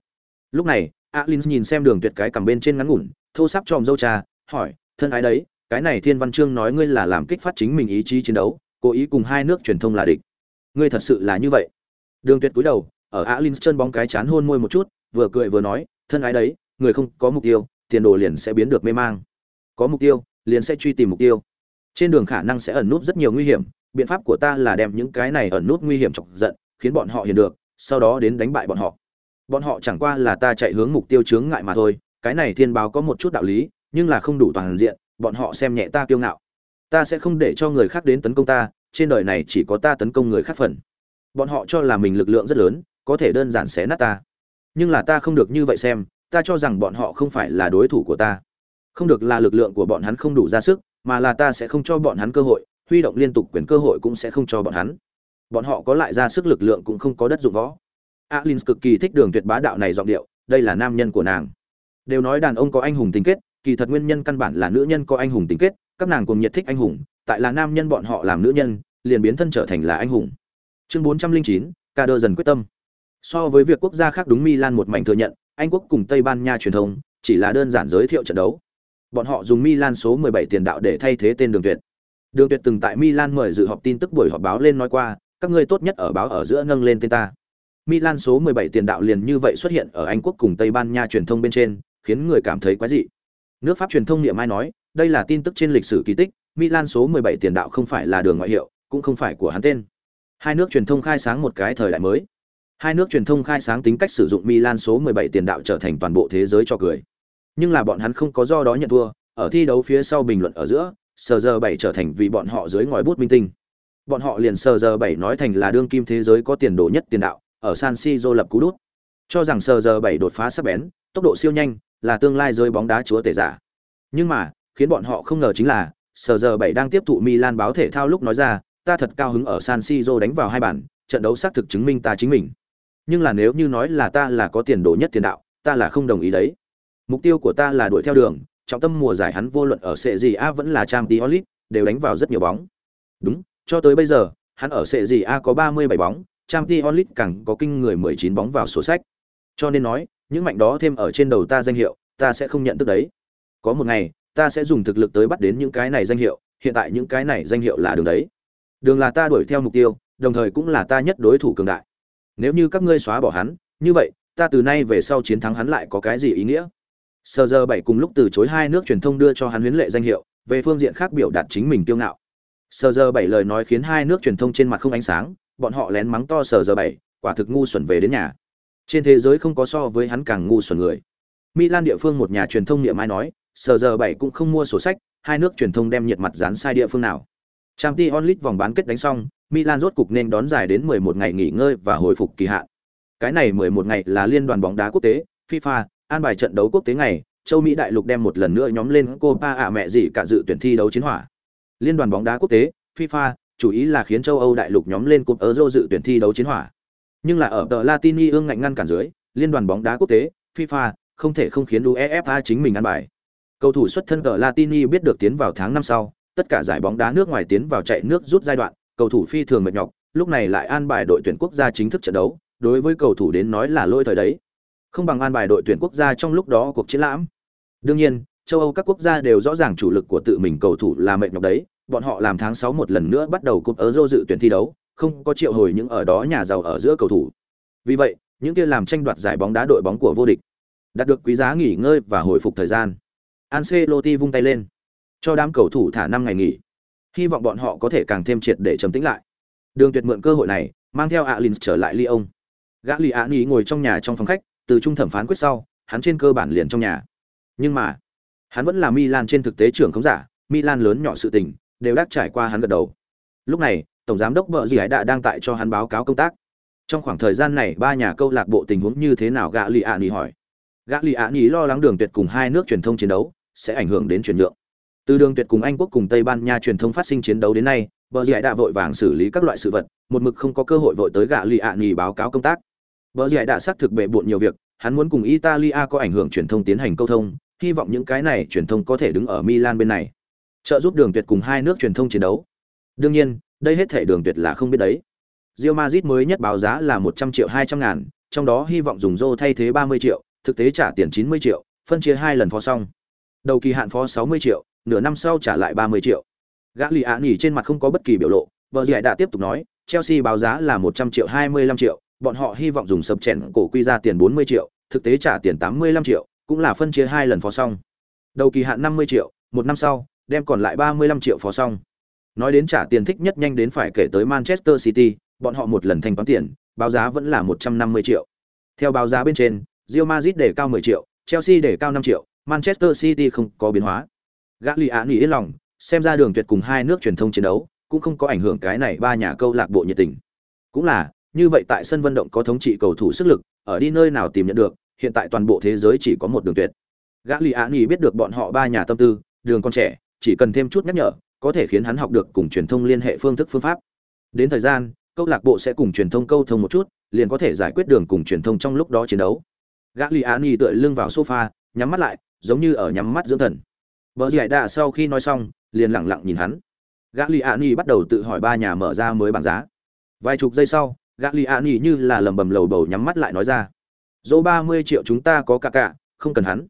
Lúc này, Alins nhìn xem Đường Tuyệt cái cầm bên trên ngắn ngủn, thô sắp tròm dâu trà, hỏi, thân ái đấy, cái này Thiên Văn Chương nói ngươi là làm kích phát chính mình ý chí chiến đấu, cố ý cùng hai nước truyền thông là địch. Ngươi thật sự là như vậy? Đường Tuyệt cúi đầu, ở Alins chân bóng cái chán hôn môi một chút, vừa cười vừa nói, thân ái đấy, người không có mục tiêu, tiền đồ liền sẽ biến được mê mang. Có mục tiêu, liền sẽ truy tìm mục tiêu. Trên đường khả năng sẽ ẩn nút rất nhiều nguy hiểm, biện pháp của ta là đem những cái này ẩn nút nguy hiểm chọc giận, khiến bọn họ hiểu được, sau đó đến đánh bại bọn họ. Bọn họ chẳng qua là ta chạy hướng mục tiêu chướng ngại mà thôi, cái này thiên báo có một chút đạo lý, nhưng là không đủ toàn diện, bọn họ xem nhẹ ta kiêu ngạo. Ta sẽ không để cho người khác đến tấn công ta, trên đời này chỉ có ta tấn công người khác phần. Bọn họ cho là mình lực lượng rất lớn, có thể đơn giản xé nát ta. Nhưng là ta không được như vậy xem, ta cho rằng bọn họ không phải là đối thủ của ta. Không được là lực lượng của bọn hắn không đủ ra sức, mà là ta sẽ không cho bọn hắn cơ hội, huy động liên tục quyền cơ hội cũng sẽ không cho bọn hắn. Bọn họ có lại ra sức lực lượng cũng không có đất dụng võ. Alin cực kỳ thích đường tuyệt bá đạo này giọng điệu, đây là nam nhân của nàng. Đều nói đàn ông có anh hùng tình kết, kỳ thật nguyên nhân căn bản là nữ nhân có anh hùng tính kết, các nàng cùng nhiệt thích anh hùng, tại là nam nhân bọn họ làm nữ nhân, liền biến thân trở thành là anh hùng. Chương 409, ca đơ dần quyết tâm. So với việc quốc gia khác đúng Milan một mảnh thừa nhận, Anh quốc cùng Tây Ban Nha truyền thông chỉ là đơn giản giới thiệu trận đấu. Bọn họ dùng Milan số 17 tiền đạo để thay thế tên Đường Tuyệt. Đường Tuyệt từng tại Milan mời dự họp tin tức buổi họp báo lên nói qua, các ngươi tốt nhất ở báo ở giữa nâng lên tên ta. Milan số 17 tiền đạo liền như vậy xuất hiện ở Anh quốc cùng Tây Ban Nha truyền thông bên trên, khiến người cảm thấy quái dị. Nước Pháp truyền thông niệm mai nói, đây là tin tức trên lịch sử kỳ tích, Milan số 17 tiền đạo không phải là đường ngoại hiệu, cũng không phải của hắn tên. Hai nước truyền thông khai sáng một cái thời đại mới. Hai nước truyền thông khai sáng tính cách sử dụng Milan số 17 tiền đạo trở thành toàn bộ thế giới cho cười. Nhưng là bọn hắn không có do đó nhận thua, ở thi đấu phía sau bình luận ở giữa, sờ giờ 7 trở thành vì bọn họ dưới ngòi bút minh tinh. Bọn họ liền sờ giờ 7 nói thành là đương kim thế giới có tiền đồ nhất tiền đạo, ở San Siro lập cú đút. Cho rằng sờ giờ 7 đột phá sắc bén, tốc độ siêu nhanh, là tương lai rơi bóng đá chúa tể giả. Nhưng mà, khiến bọn họ không ngờ chính là, sở giờ 7 đang tiếp thụ Milan báo thể thao lúc nói ra, ta thật cao hứng ở San Siro đánh vào hai bàn, trận đấu xác thực chứng minh ta chính mình. Nhưng là nếu như nói là ta là có tiền đồ nhất tiền đạo, ta là không đồng ý đấy. Mục tiêu của ta là đuổi theo đường, trọng tâm mùa giải hắn vô luận ở sệ gì A vẫn là Champions League, đều đánh vào rất nhiều bóng. Đúng, cho tới bây giờ, hắn ở sệ gì A có 37 bóng, Champions League càng có kinh người 19 bóng vào sổ sách. Cho nên nói, những mạnh đó thêm ở trên đầu ta danh hiệu, ta sẽ không nhận thức đấy. Có một ngày, ta sẽ dùng thực lực tới bắt đến những cái này danh hiệu, hiện tại những cái này danh hiệu là đường đấy. Đường là ta đuổi theo mục tiêu, đồng thời cũng là ta nhất đối thủ cường đại. Nếu như các ngươi xóa bỏ hắn, như vậy, ta từ nay về sau chiến thắng hắn lại có cái gì ý nghĩa? Sơ giờ bảy cùng lúc từ chối hai nước truyền thông đưa cho hắn huyến lệ danh hiệu, về phương diện khác biểu đạt chính mình kiêu ngạo. Sơ giờ bảy lời nói khiến hai nước truyền thông trên mặt không ánh sáng, bọn họ lén mắng to sờ giờ bảy quả thực ngu xuẩn về đến nhà trên thế giới không có so với hắn càng ngu xuẩn người. Milan địa phương một nhà truyền thông niệm ai nói, sờ giờ bảy cũng không mua sổ sách, hai nước truyền thông đem nhiệt mặt dán sai địa phương nào. Trang t onlit vòng bán kết đánh xong, milan rốt cục nên đón dài đến 11 ngày nghỉ ngơi và hồi phục kỳ hạn. Cái này 11 ngày là liên đoàn bóng đá quốc tế, fifa, an bài trận đấu quốc tế ngày, châu mỹ đại lục đem một lần nữa nhóm lên copa ạ mẹ gì cả dự tuyển thi đấu chiến hỏa. Liên đoàn bóng đá quốc tế, fifa, chủ ý là khiến châu Âu đại lục nhóm lên cúp Euro dự tuyển thi đấu chiến hỏa. Nhưng là ở tờ Latini ương ngạnh ngăn cản dưới, liên đoàn bóng đá quốc tế, FIFA, không thể không khiến UEFA chính mình ăn bài. Cầu thủ xuất thân tờ Latini biết được tiến vào tháng năm sau, tất cả giải bóng đá nước ngoài tiến vào chạy nước rút giai đoạn, cầu thủ phi thường mệt nhọc, lúc này lại an bài đội tuyển quốc gia chính thức trận đấu, đối với cầu thủ đến nói là lôi thời đấy. Không bằng an bài đội tuyển quốc gia trong lúc đó cuộc chiến lãm. Đương nhiên, châu Âu các quốc gia đều rõ ràng chủ lực của tự mình cầu thủ là mệt nhọc đấy, bọn họ làm tháng 6 một lần nữa bắt đầu cúp Euro dự tuyển thi đấu, không có triệu hồi những ở đó nhà giàu ở giữa cầu thủ. Vì vậy, những kia làm tranh đoạt giải bóng đá đội bóng của vô địch, đạt được quý giá nghỉ ngơi và hồi phục thời gian. Ancelotti vung tay lên, cho đám cầu thủ thả 5 ngày nghỉ. Hy vọng bọn họ có thể càng thêm triệt để trầm tĩnh lại. Đường Tuyệt mượn cơ hội này, mang theo Alins trở lại Lyon. Gã Liani ngồi trong nhà trong phòng khách, từ trung thẩm phán quyết sau, hắn trên cơ bản liền trong nhà. Nhưng mà, Hắn vẫn là Milan trên thực tế trưởng khống giả, Milan lớn nhỏ sự tình đều đắc trải qua hắn gật đầu. Lúc này, tổng giám đốc vợ gì ấy đã đang tại cho hắn báo cáo công tác. Trong khoảng thời gian này, ba nhà câu lạc bộ tình huống như thế nào gã lì ạ Nỉ hỏi. Gã lì ạ Nỉ lo lắng đường tuyệt cùng hai nước truyền thông chiến đấu sẽ ảnh hưởng đến chuyển nhượng. Từ đường tuyệt cùng Anh quốc cùng Tây Ban Nha truyền thông phát sinh chiến đấu đến nay, vợ gì ấy đã vội vàng xử lý các loại sự vật, một mực không có cơ hội vội tới gã lì ạ Nỉ báo cáo công tác. vợ gì ấy đã xác thực bệ bộn nhiều việc, hắn muốn cùng Italia có ảnh hưởng truyền thông tiến hành câu thông, hy vọng những cái này truyền thông có thể đứng ở Milan bên này, trợ giúp Đường Tuyệt cùng hai nước truyền thông chiến đấu. Đương nhiên, đây hết thể Đường Tuyệt là không biết đấy. Real Madrid mới nhất báo giá là 100 triệu 200 ngàn, trong đó hy vọng dùng Zô thay thế 30 triệu, thực tế trả tiền 90 triệu, phân chia hai lần phó xong. Đầu kỳ hạn phó 60 triệu, nửa năm sau trả lại 30 triệu. Gã Lý ạ nhỉ trên mặt không có bất kỳ biểu lộ, vợ giải đã tiếp tục nói, Chelsea báo giá là 100 triệu 25 triệu, bọn họ hy vọng dùng sập chèn cổ quy ra tiền 40 triệu, thực tế trả tiền 85 triệu, cũng là phân chia hai lần phó xong. Đầu kỳ hạn 50 triệu, một năm sau, đem còn lại 35 triệu phó xong. Nói đến trả tiền thích nhất nhanh đến phải kể tới Manchester City, bọn họ một lần thanh toán tiền, báo giá vẫn là 150 triệu. Theo báo giá bên trên, Real Madrid để cao 10 triệu, Chelsea để cao 5 triệu, Manchester City không có biến hóa. Gagliani yên lòng, xem ra đường tuyệt cùng hai nước truyền thông chiến đấu, cũng không có ảnh hưởng cái này ba nhà câu lạc bộ nhiệt tình. Cũng là, như vậy tại sân vận động có thống trị cầu thủ sức lực, ở đi nơi nào tìm nhận được, hiện tại toàn bộ thế giới chỉ có một đường tuyệt. Gagliani biết được bọn họ ba nhà tâm tư, đường con trẻ, chỉ cần thêm chút nhắc nhở, có thể khiến hắn học được cùng truyền thông liên hệ phương thức phương pháp. Đến thời gian, câu lạc bộ sẽ cùng truyền thông câu thông một chút, liền có thể giải quyết đường cùng truyền thông trong lúc đó chiến đấu. Gã Gagliani tựa lưng vào sofa, nhắm mắt lại, giống như ở nhắm mắt dưỡng thần. Bờ Giải Đạ sau khi nói xong, liền lặng lặng nhìn hắn. Gã Gagliani bắt đầu tự hỏi ba nhà mở ra mới bảng giá. Vài chục giây sau, gã Gagliani như là lầm bầm lầu bầu nhắm mắt lại nói ra. Dỗ 30 triệu chúng ta có cả cả, không cần hắn.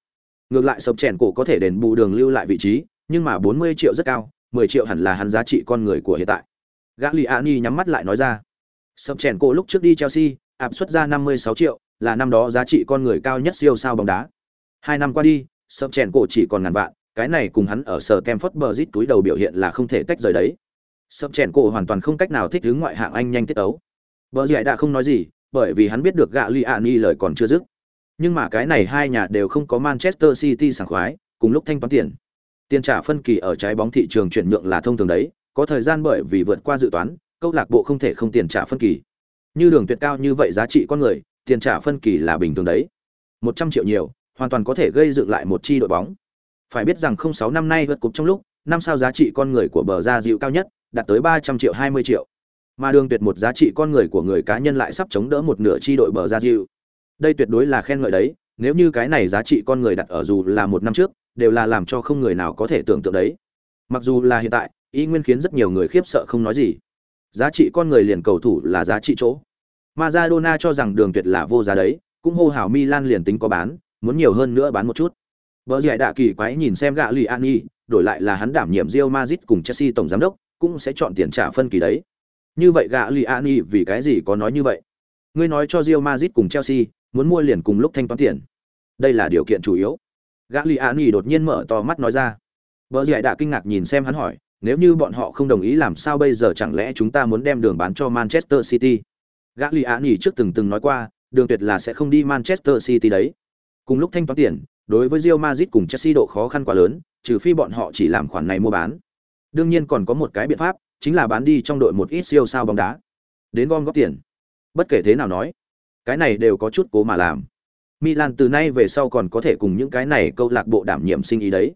Ngược lại sập chèn cổ có thể đền bù đường lưu lại vị trí, nhưng mà 40 triệu rất cao, 10 triệu hẳn là hắn giá trị con người của hiện tại. Gã lìa Ani nhắm mắt lại nói ra. Sập chèn cổ lúc trước đi Chelsea, áp suất ra 56 triệu, là năm đó giá trị con người cao nhất siêu sao bóng đá. Hai năm qua đi, sập chèn cổ chỉ còn ngàn vạn, cái này cùng hắn ở sở Kemford Bridge túi đầu biểu hiện là không thể tách rời đấy. Sập chèn cổ hoàn toàn không cách nào thích ứng ngoại hạng Anh nhanh tiết ấu. Bờ Giải đã không nói gì, bởi vì hắn biết được gạ Liani lời còn chưa dứt. Nhưng mà cái này hai nhà đều không có Manchester City sảng khoái, cùng lúc thanh toán tiền. Tiền trả phân kỳ ở trái bóng thị trường chuyển nhượng là thông thường đấy, có thời gian bởi vì vượt qua dự toán, câu lạc bộ không thể không tiền trả phân kỳ. Như đường tuyệt cao như vậy giá trị con người, tiền trả phân kỳ là bình thường đấy. 100 triệu nhiều, hoàn toàn có thể gây dựng lại một chi đội bóng. Phải biết rằng 06 năm nay vượt cục trong lúc, năm sao giá trị con người của bờ ra dịu cao nhất, đạt tới 300 triệu 20 triệu. Mà đường tuyệt một giá trị con người của người cá nhân lại sắp chống đỡ một nửa chi đội bờ ra dịu. Đây tuyệt đối là khen ngợi đấy, nếu như cái này giá trị con người đặt ở dù là một năm trước, đều là làm cho không người nào có thể tưởng tượng đấy. Mặc dù là hiện tại, ý nguyên khiến rất nhiều người khiếp sợ không nói gì. Giá trị con người liền cầu thủ là giá trị chỗ. Maradona cho rằng đường tuyệt là vô giá đấy, cũng hô hào Milan liền tính có bán, muốn nhiều hơn nữa bán một chút. Bờ Giải Đạ kỳ quái nhìn xem gã Lì Ani, đổi lại là hắn đảm nhiệm Real Madrid cùng Chelsea tổng giám đốc, cũng sẽ chọn tiền trả phân kỳ đấy. Như vậy gã Lì Ani vì cái gì có nói như vậy? Ngươi nói cho Real Madrid cùng Chelsea, muốn mua liền cùng lúc thanh toán tiền. Đây là điều kiện chủ yếu. Gã li a ni đột nhiên mở to mắt nói ra. vợ Giải đã kinh ngạc nhìn xem hắn hỏi, nếu như bọn họ không đồng ý làm sao bây giờ chẳng lẽ chúng ta muốn đem đường bán cho Manchester City? Gã li a ni trước từng từng nói qua, đường tuyệt là sẽ không đi Manchester City đấy. Cùng lúc thanh toán tiền, đối với Real Madrid cùng Chelsea độ khó khăn quá lớn, trừ phi bọn họ chỉ làm khoản này mua bán. Đương nhiên còn có một cái biện pháp, chính là bán đi trong đội một ít siêu sao bóng đá, đến gom góp tiền. Bất kể thế nào nói, cái này đều có chút cố mà làm. Milan từ nay về sau còn có thể cùng những cái này câu lạc bộ đảm nhiệm sinh ý đấy.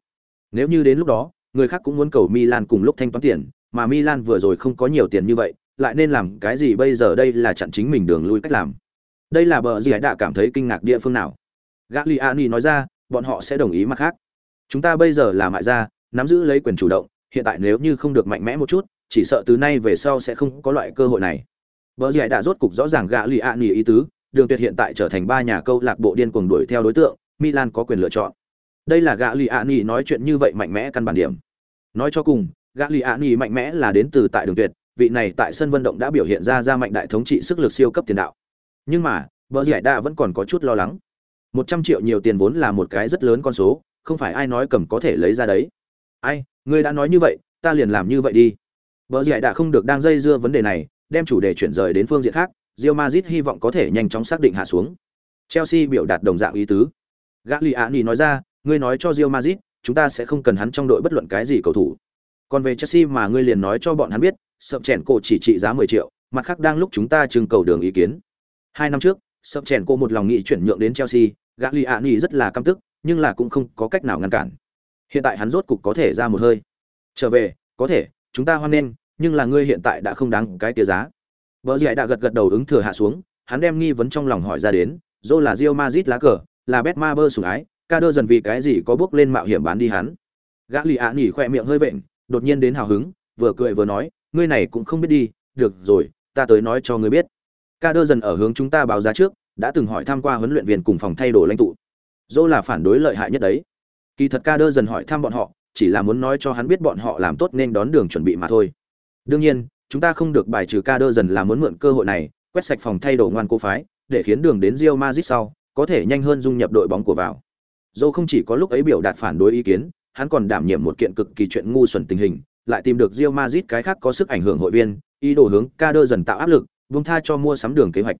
Nếu như đến lúc đó, người khác cũng muốn cầu Milan cùng lúc thanh toán tiền, mà Milan vừa rồi không có nhiều tiền như vậy, lại nên làm cái gì bây giờ đây là chặn chính mình đường lui cách làm. Đây là bờ gì đã cảm thấy kinh ngạc địa phương nào. Gagliani nói ra, bọn họ sẽ đồng ý mặt khác. Chúng ta bây giờ là mại gia, nắm giữ lấy quyền chủ động, hiện tại nếu như không được mạnh mẽ một chút, chỉ sợ từ nay về sau sẽ không có loại cơ hội này. Bờ gì đã rốt cục rõ ràng Gagliani ý tứ, Đường Tuyệt hiện tại trở thành ba nhà câu lạc bộ điên cuồng đuổi theo đối tượng, Milan có quyền lựa chọn. Đây là gã Lý nói chuyện như vậy mạnh mẽ căn bản điểm. Nói cho cùng, gã Lý mạnh mẽ là đến từ tại Đường Tuyệt, vị này tại sân vận động đã biểu hiện ra ra mạnh đại thống trị sức lực siêu cấp tiền đạo. Nhưng mà, Bờ Giải Đa vẫn còn có chút lo lắng một trăm triệu nhiều tiền vốn là một cái rất lớn con số không phải ai nói cầm có thể lấy ra đấy ai ngươi đã nói như vậy ta liền làm như vậy đi Bờ Giải Đa không được đang dây dưa vấn đề này đem chủ đề chuyển rời đến phương diện khác Real Madrid hy vọng có thể nhanh chóng xác định hạ xuống chelsea biểu đạt đồng dạng ý tứ Gagliani nói ra ngươi nói cho Real Madrid, chúng ta sẽ không cần hắn trong đội bất luận cái gì cầu thủ. Còn về Chelsea mà ngươi liền nói cho bọn hắn biết, sập chèn cổ chỉ trị giá 10 triệu, mặt khác đang lúc chúng ta trưng cầu đường ý kiến. Hai năm trước, sập chèn cổ một lòng nghị chuyển nhượng đến Chelsea, Gagliani rất là căm tức, nhưng là cũng không có cách nào ngăn cản. Hiện tại hắn rốt cục có thể ra một hơi. Trở về, có thể, chúng ta hoan nghênh, nhưng là ngươi hiện tại đã không đáng cái tia giá. Bỡ Dĩ đã gật gật đầu ứng thừa hạ xuống, hắn đem nghi vấn trong lòng hỏi ra đến, Rô là Real Madrid lá cờ, là Betmaber sủng ái, ca đơ dần vì cái gì có bước lên mạo hiểm bán đi hắn. Gã Lý ạ nhỉ khoe miệng hơi vện, đột nhiên đến hào hứng, vừa cười vừa nói, ngươi này cũng không biết đi, được rồi, ta tới nói cho ngươi biết. Ca đơ dần ở hướng chúng ta báo giá trước, đã từng hỏi tham qua huấn luyện viên cùng phòng thay đổi lãnh tụ. Dô là phản đối lợi hại nhất đấy. Kỳ thật ca đơ dần hỏi thăm bọn họ, chỉ là muốn nói cho hắn biết bọn họ làm tốt nên đón đường chuẩn bị mà thôi. Đương nhiên, chúng ta không được bài trừ ca đơ dần là muốn mượn cơ hội này, quét sạch phòng thay đồ ngoan cô phái, để khiến đường đến Real Madrid sau, có thể nhanh hơn dung nhập đội bóng của vào. Dô không chỉ có lúc ấy biểu đạt phản đối ý kiến, hắn còn đảm nhiệm một kiện cực kỳ chuyện ngu xuẩn tình hình, lại tìm được Real Madrid cái khác có sức ảnh hưởng hội viên, ý đồ hướng Kader dần tạo áp lực, buông tha cho mua sắm đường kế hoạch.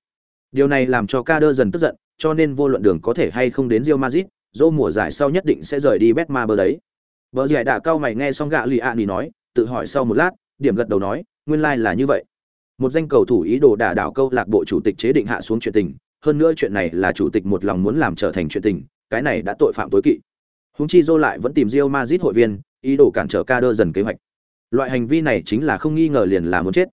Điều này làm cho Kader dần tức giận, cho nên vô luận đường có thể hay không đến Real Madrid, Dô mùa giải sau nhất định sẽ rời đi Betmaber đấy. Bờ giải đã cao mày nghe xong gạ lì ạ nói, tự hỏi sau một lát, điểm gật đầu nói, nguyên lai like là như vậy. Một danh cầu thủ ý đồ đả đảo câu lạc bộ chủ tịch chế định hạ xuống chuyện tình, hơn nữa chuyện này là chủ tịch một lòng muốn làm trở thành chuyện tình, cái này đã tội phạm tối kỵ. Húng chi dô lại vẫn tìm rio mazit hội viên, ý đồ cản trở ca đơ dần kế hoạch. Loại hành vi này chính là không nghi ngờ liền là muốn chết.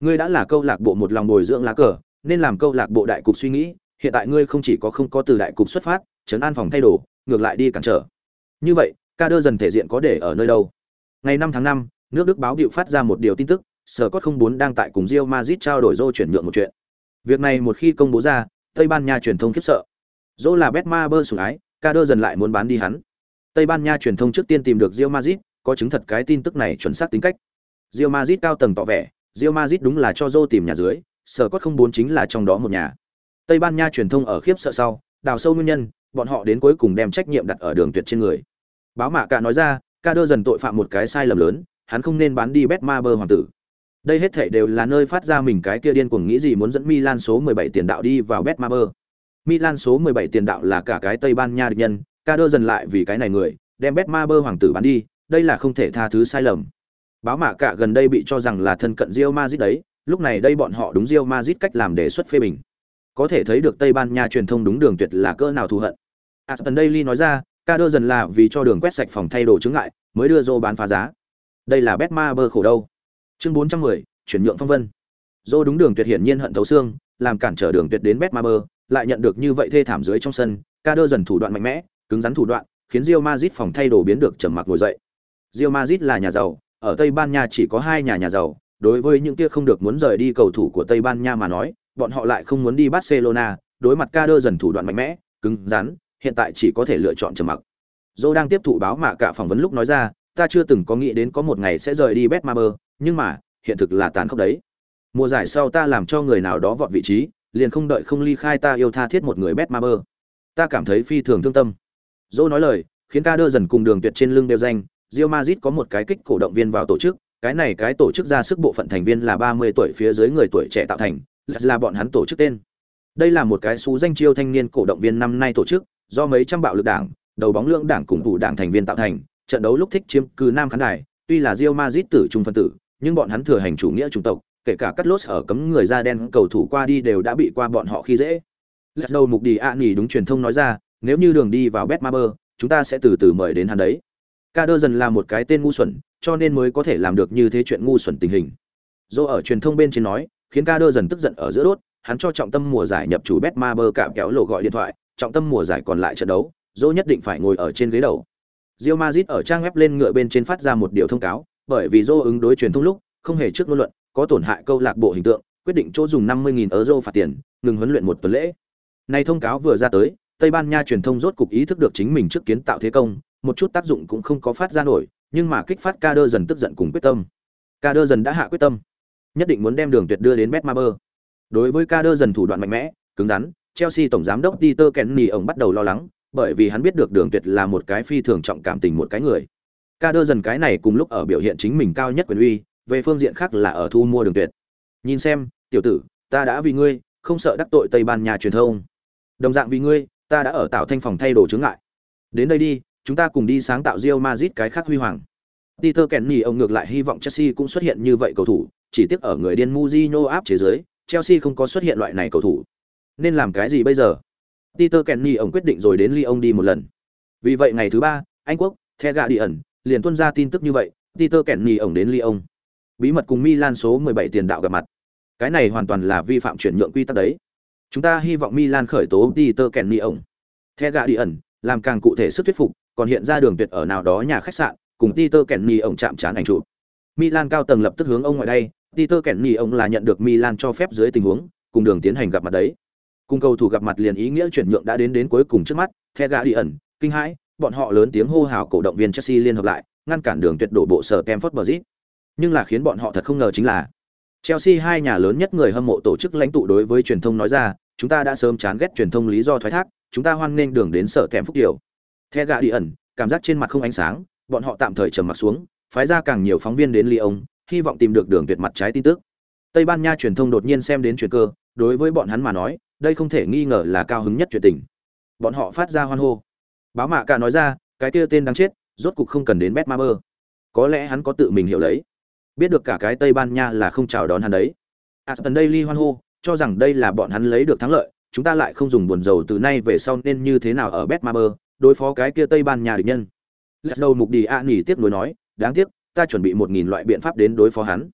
Ngươi đã là câu lạc bộ một lòng bồi dưỡng lá cờ, nên làm câu lạc bộ đại cục suy nghĩ, hiện tại ngươi không chỉ có không có từ đại cục xuất phát chấn an phòng thay đồ, ngược lại đi cản trở. Như vậy ca đơ dần thể diện có để ở nơi đâu? Ngày năm tháng năm, nước đức báo điệu phát ra một điều tin tức sở cốt không muốn đang tại cùng Real Madrid trao đổi Zô chuyển nhượng một chuyện. Việc này một khi công bố ra, Tây Ban Nha truyền thông khiếp sợ. Zô là Betmaber sủng ái, Kader dần lại muốn bán đi hắn. Tây Ban Nha truyền thông trước tiên tìm được Real Madrid, có chứng thật cái tin tức này chuẩn xác tính cách. Real Madrid cao tầng tỏ vẻ, Real Madrid đúng là cho Zô tìm nhà dưới, sở cốt không muốn chính là trong đó một nhà. Tây Ban Nha truyền thông ở khiếp sợ sau, đào sâu nguyên nhân, bọn họ đến cuối cùng đem trách nhiệm đặt ở đường tuyệt trên người. Báo mạ cả nói ra, Kader dần tội phạm một cái sai lầm lớn, hắn không nên bán đi Betmaber hoàng tử. Đây hết thảy đều là nơi phát ra mình cái kia điên cuồng nghĩ gì muốn dẫn Milan số 17 tiền đạo đi vào Betmaber. Milan số 17 tiền đạo là cả cái Tây Ban Nha địch nhân, Kader dần lại vì cái này người, đem Betmaber hoàng tử bán đi, đây là không thể tha thứ sai lầm. Báo mạ cả gần đây bị cho rằng là thân cận Real Madrid đấy, lúc này đây bọn họ đúng Real Madrid cách làm đề xuất phê bình. Có thể thấy được Tây Ban Nha truyền thông đúng đường tuyệt là cỡ nào thù hận. Aston Daily nói ra, Kader dần là vì cho đường quét sạch phòng thay đồ chứng ngại, mới đưa Zô bán phá giá. Đây là Betmaber khổ đâu chương bốn trăm mười, chuyển nhượng phong vân. Dô đúng đường tuyệt hiển nhiên hận thấu xương, làm cản trở đường tuyệt đến betmaber lại nhận được như vậy thê thảm dưới trong sân, ca đơ dần thủ đoạn mạnh mẽ, cứng rắn thủ đoạn, khiến rio mazit phòng thay đồ biến được trầm mặc ngồi dậy. Rio mazit là nhà giàu, ở tây ban nha chỉ có hai nhà nhà giàu, đối với những kia không được muốn rời đi cầu thủ của tây ban nha mà nói, bọn họ lại không muốn đi barcelona, đối mặt ca đơ dần thủ đoạn mạnh mẽ, cứng rắn, hiện tại chỉ có thể lựa chọn trầm mặc. Dô đang tiếp thụ báo mạ cả phỏng vấn lúc nói ra, ta chưa từng có nghĩ đến có một ngày sẽ rời đi betmaber nhưng mà hiện thực là tàn khốc đấy. Mùa giải sau ta làm cho người nào đó vọt vị trí liền không đợi không ly khai ta yêu tha thiết một người bet ma bơ. Ta cảm thấy phi thường thương tâm. Dỗ nói lời khiến ca đơ dần cùng đường tuyệt trên lưng đều danh rio mazit có một cái kích cổ động viên vào tổ chức cái này cái tổ chức ra sức bộ phận thành viên là ba mươi tuổi phía dưới người tuổi trẻ tạo thành là bọn hắn tổ chức tên. Đây là một cái xú danh chiêu thanh niên cổ động viên năm nay tổ chức do mấy trăm bạo lực đảng đầu bóng lượng đảng cùng thủ đảng thành viên tạo thành trận đấu lúc thích chiếm cứ nam khán đài tuy là Real Madrid tử trung phân tử, nhưng bọn hắn thừa hành chủ nghĩa chủng tộc, kể cả cắt lốt ở cấm người da đen cầu thủ qua đi đều đã bị qua bọn họ khi dễ. Lật đầu mục đi ạ à đúng truyền thông nói ra, nếu như đường đi vào Betmaber, chúng ta sẽ từ từ mời đến hắn đấy. Ca đơ dần là một cái tên ngu xuẩn, cho nên mới có thể làm được như thế chuyện ngu xuẩn tình hình. Do ở truyền thông bên trên nói, khiến ca đơ dần tức giận ở giữa đốt, hắn cho trọng tâm mùa giải nhập chủ Betmaber cạm kéo lộ gọi điện thoại, trọng tâm mùa giải còn lại trận đấu, Dô nhất định phải ngồi ở trên ghế đầu. Real Madrid ở trang web lên ngựa bên trên phát ra một điều thông cáo, bởi vì dô ứng đối truyền thông lúc, không hề trước ngôn luận, có tổn hại câu lạc bộ hình tượng, quyết định chỗ dùng 50.000 euro phạt tiền, ngừng huấn luyện một tuần lễ. Này thông cáo vừa ra tới, Tây Ban Nha truyền thông rốt cục ý thức được chính mình trước kiến tạo thế công, một chút tác dụng cũng không có phát ra nổi, nhưng mà kích phát Kader dần tức giận cùng quyết tâm. Kader dần đã hạ quyết tâm, nhất định muốn đem đường tuyệt đưa đến Betmaber. Đối với Kader dần thủ đoạn mạnh mẽ, cứng rắn, Chelsea tổng giám đốc Peter Kenny ông bắt đầu lo lắng, bởi vì hắn biết được đường tuyệt là một cái phi thường trọng cảm tình một cái người ca đơ dần cái này cùng lúc ở biểu hiện chính mình cao nhất quyền uy về phương diện khác là ở thu mua đường tuyệt nhìn xem tiểu tử ta đã vì ngươi không sợ đắc tội tây ban nha truyền thông đồng dạng vì ngươi ta đã ở tạo thanh phòng thay đồ chướng ngại đến đây đi Chúng ta cùng đi sáng tạo Real Madrid cái khác huy hoàng. Peter Kenny ông ngược lại hy vọng Chelsea cũng xuất hiện như vậy cầu thủ, chỉ tiếc ở người điên Mourinho áp chế giới, Chelsea không có xuất hiện loại này cầu thủ. Nên làm cái gì bây giờ? Peter Kenny ông quyết định rồi đến Lyon đi một lần. Vì vậy ngày thứ ba, Anh quốc, The Guardian liền tuân ra tin tức như vậy, Peter Kenny ông đến Lyon. Bí mật cùng Milan số 17 tiền đạo gặp mặt. Cái này hoàn toàn là vi phạm chuyển nhượng quy tắc đấy. Chúng ta hy vọng Milan khởi tố Peter Kenny ông. The Guardian làm càng cụ thể sức thuyết phục, còn hiện ra đường tuyệt ở nào đó nhà khách sạn, cùng Peter Kenny ông chạm trán ảnh chụp. Milan cao tầng lập tức hướng ông ngoài đây, Peter Kenny ông là nhận được Milan cho phép dưới tình huống, cùng đường tiến hành gặp mặt đấy. Cùng cầu thủ gặp mặt liền ý nghĩa chuyển nhượng đã đến đến cuối cùng trước mắt, The Guardian, kinh hãi, bọn họ lớn tiếng hô hào cổ động viên Chelsea liên hợp lại, ngăn cản đường tuyệt đổ bộ sở Stamford Bridge. Nhưng là khiến bọn họ thật không ngờ chính là Chelsea hai nhà lớn nhất người hâm mộ tổ chức lãnh tụ đối với truyền thông nói ra, chúng ta đã sớm chán ghét truyền thông lý do thoái thác, chúng ta hoan nghênh đường đến sở kèm phúc điều. The Guardian, cảm giác trên mặt không ánh sáng, bọn họ tạm thời trầm mặt xuống, phái ra càng nhiều phóng viên đến Lyon, hy vọng tìm được đường tuyệt mặt trái tin tức. Tây Ban Nha truyền thông đột nhiên xem đến chuyện cơ, đối với bọn hắn mà nói, đây không thể nghi ngờ là cao hứng nhất chuyện tình. Bọn họ phát ra hoan hô. Báo mạ cả nói ra, cái kia tên đang chết, rốt cục không cần đến Betmaber. Có lẽ hắn có tự mình hiểu lấy. Biết được cả cái Tây Ban Nha là không chào đón hắn đấy. À, Aston Daily hoan hô, cho rằng đây là bọn hắn lấy được thắng lợi, chúng ta lại không dùng buồn dầu từ nay về sau nên như thế nào ở Betmaber, đối phó cái kia Tây Ban Nha địch nhân. Lật đầu mục đi a nghỉ tiếp nối nói, đáng tiếc, ta chuẩn bị một nghìn loại biện pháp đến đối phó hắn.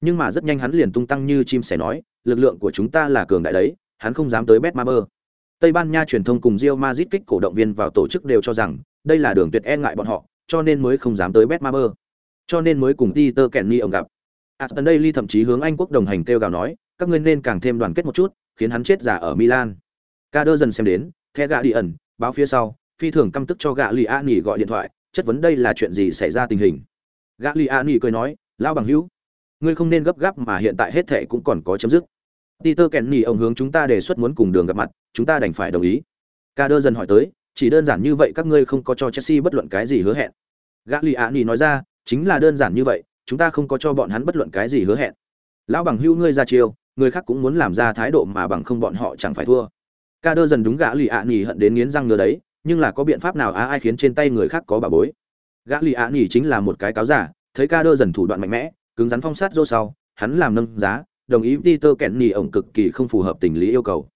Nhưng mà rất nhanh hắn liền tung tăng như chim sẻ nói, lực lượng của chúng ta là cường đại đấy, hắn không dám tới Betmaber. Tây Ban Nha truyền thông cùng Real Madrid kích cổ động viên vào tổ chức đều cho rằng, đây là đường tuyệt e ngại bọn họ, cho nên mới không dám tới Betmaber. Cho nên mới cùng Peter Kenny ông gặp. À, Aston Daily thậm chí hướng Anh quốc đồng hành kêu gào nói, các ngươi nên càng thêm đoàn kết một chút, khiến hắn chết giả ở Milan. Kader dần xem đến, The Guardian, báo phía sau, phi thường căm tức cho gã Lý nghỉ gọi điện thoại, chất vấn đây là chuyện gì xảy ra tình hình. Gã Lý nghỉ cười nói, lão bằng hữu, ngươi không nên gấp gáp mà hiện tại hết thệ cũng còn có chấm dứt. Peter Kenny ông hướng chúng ta đề xuất muốn cùng đường gặp mặt, chúng ta đành phải đồng ý. Kader dần hỏi tới, chỉ đơn giản như vậy các ngươi không có cho Chelsea bất luận cái gì hứa hẹn. Gagliani nói ra, chính là đơn giản như vậy, chúng ta không có cho bọn hắn bất luận cái gì hứa hẹn. Lão bằng hữu ngươi ra chiêu, người khác cũng muốn làm ra thái độ mà bằng không bọn họ chẳng phải thua. Kader dần đúng Gagliani hận đến nghiến răng ngửa đấy, nhưng là có biện pháp nào á ai khiến trên tay người khác có bà bối. Gagliani chính là một cái cáo giả, thấy Kader dần thủ đoạn mạnh mẽ, cứng rắn phong sát rô sau, hắn làm nâng giá, đồng ý Peter Kenny ổng cực kỳ không phù hợp tình lý yêu cầu.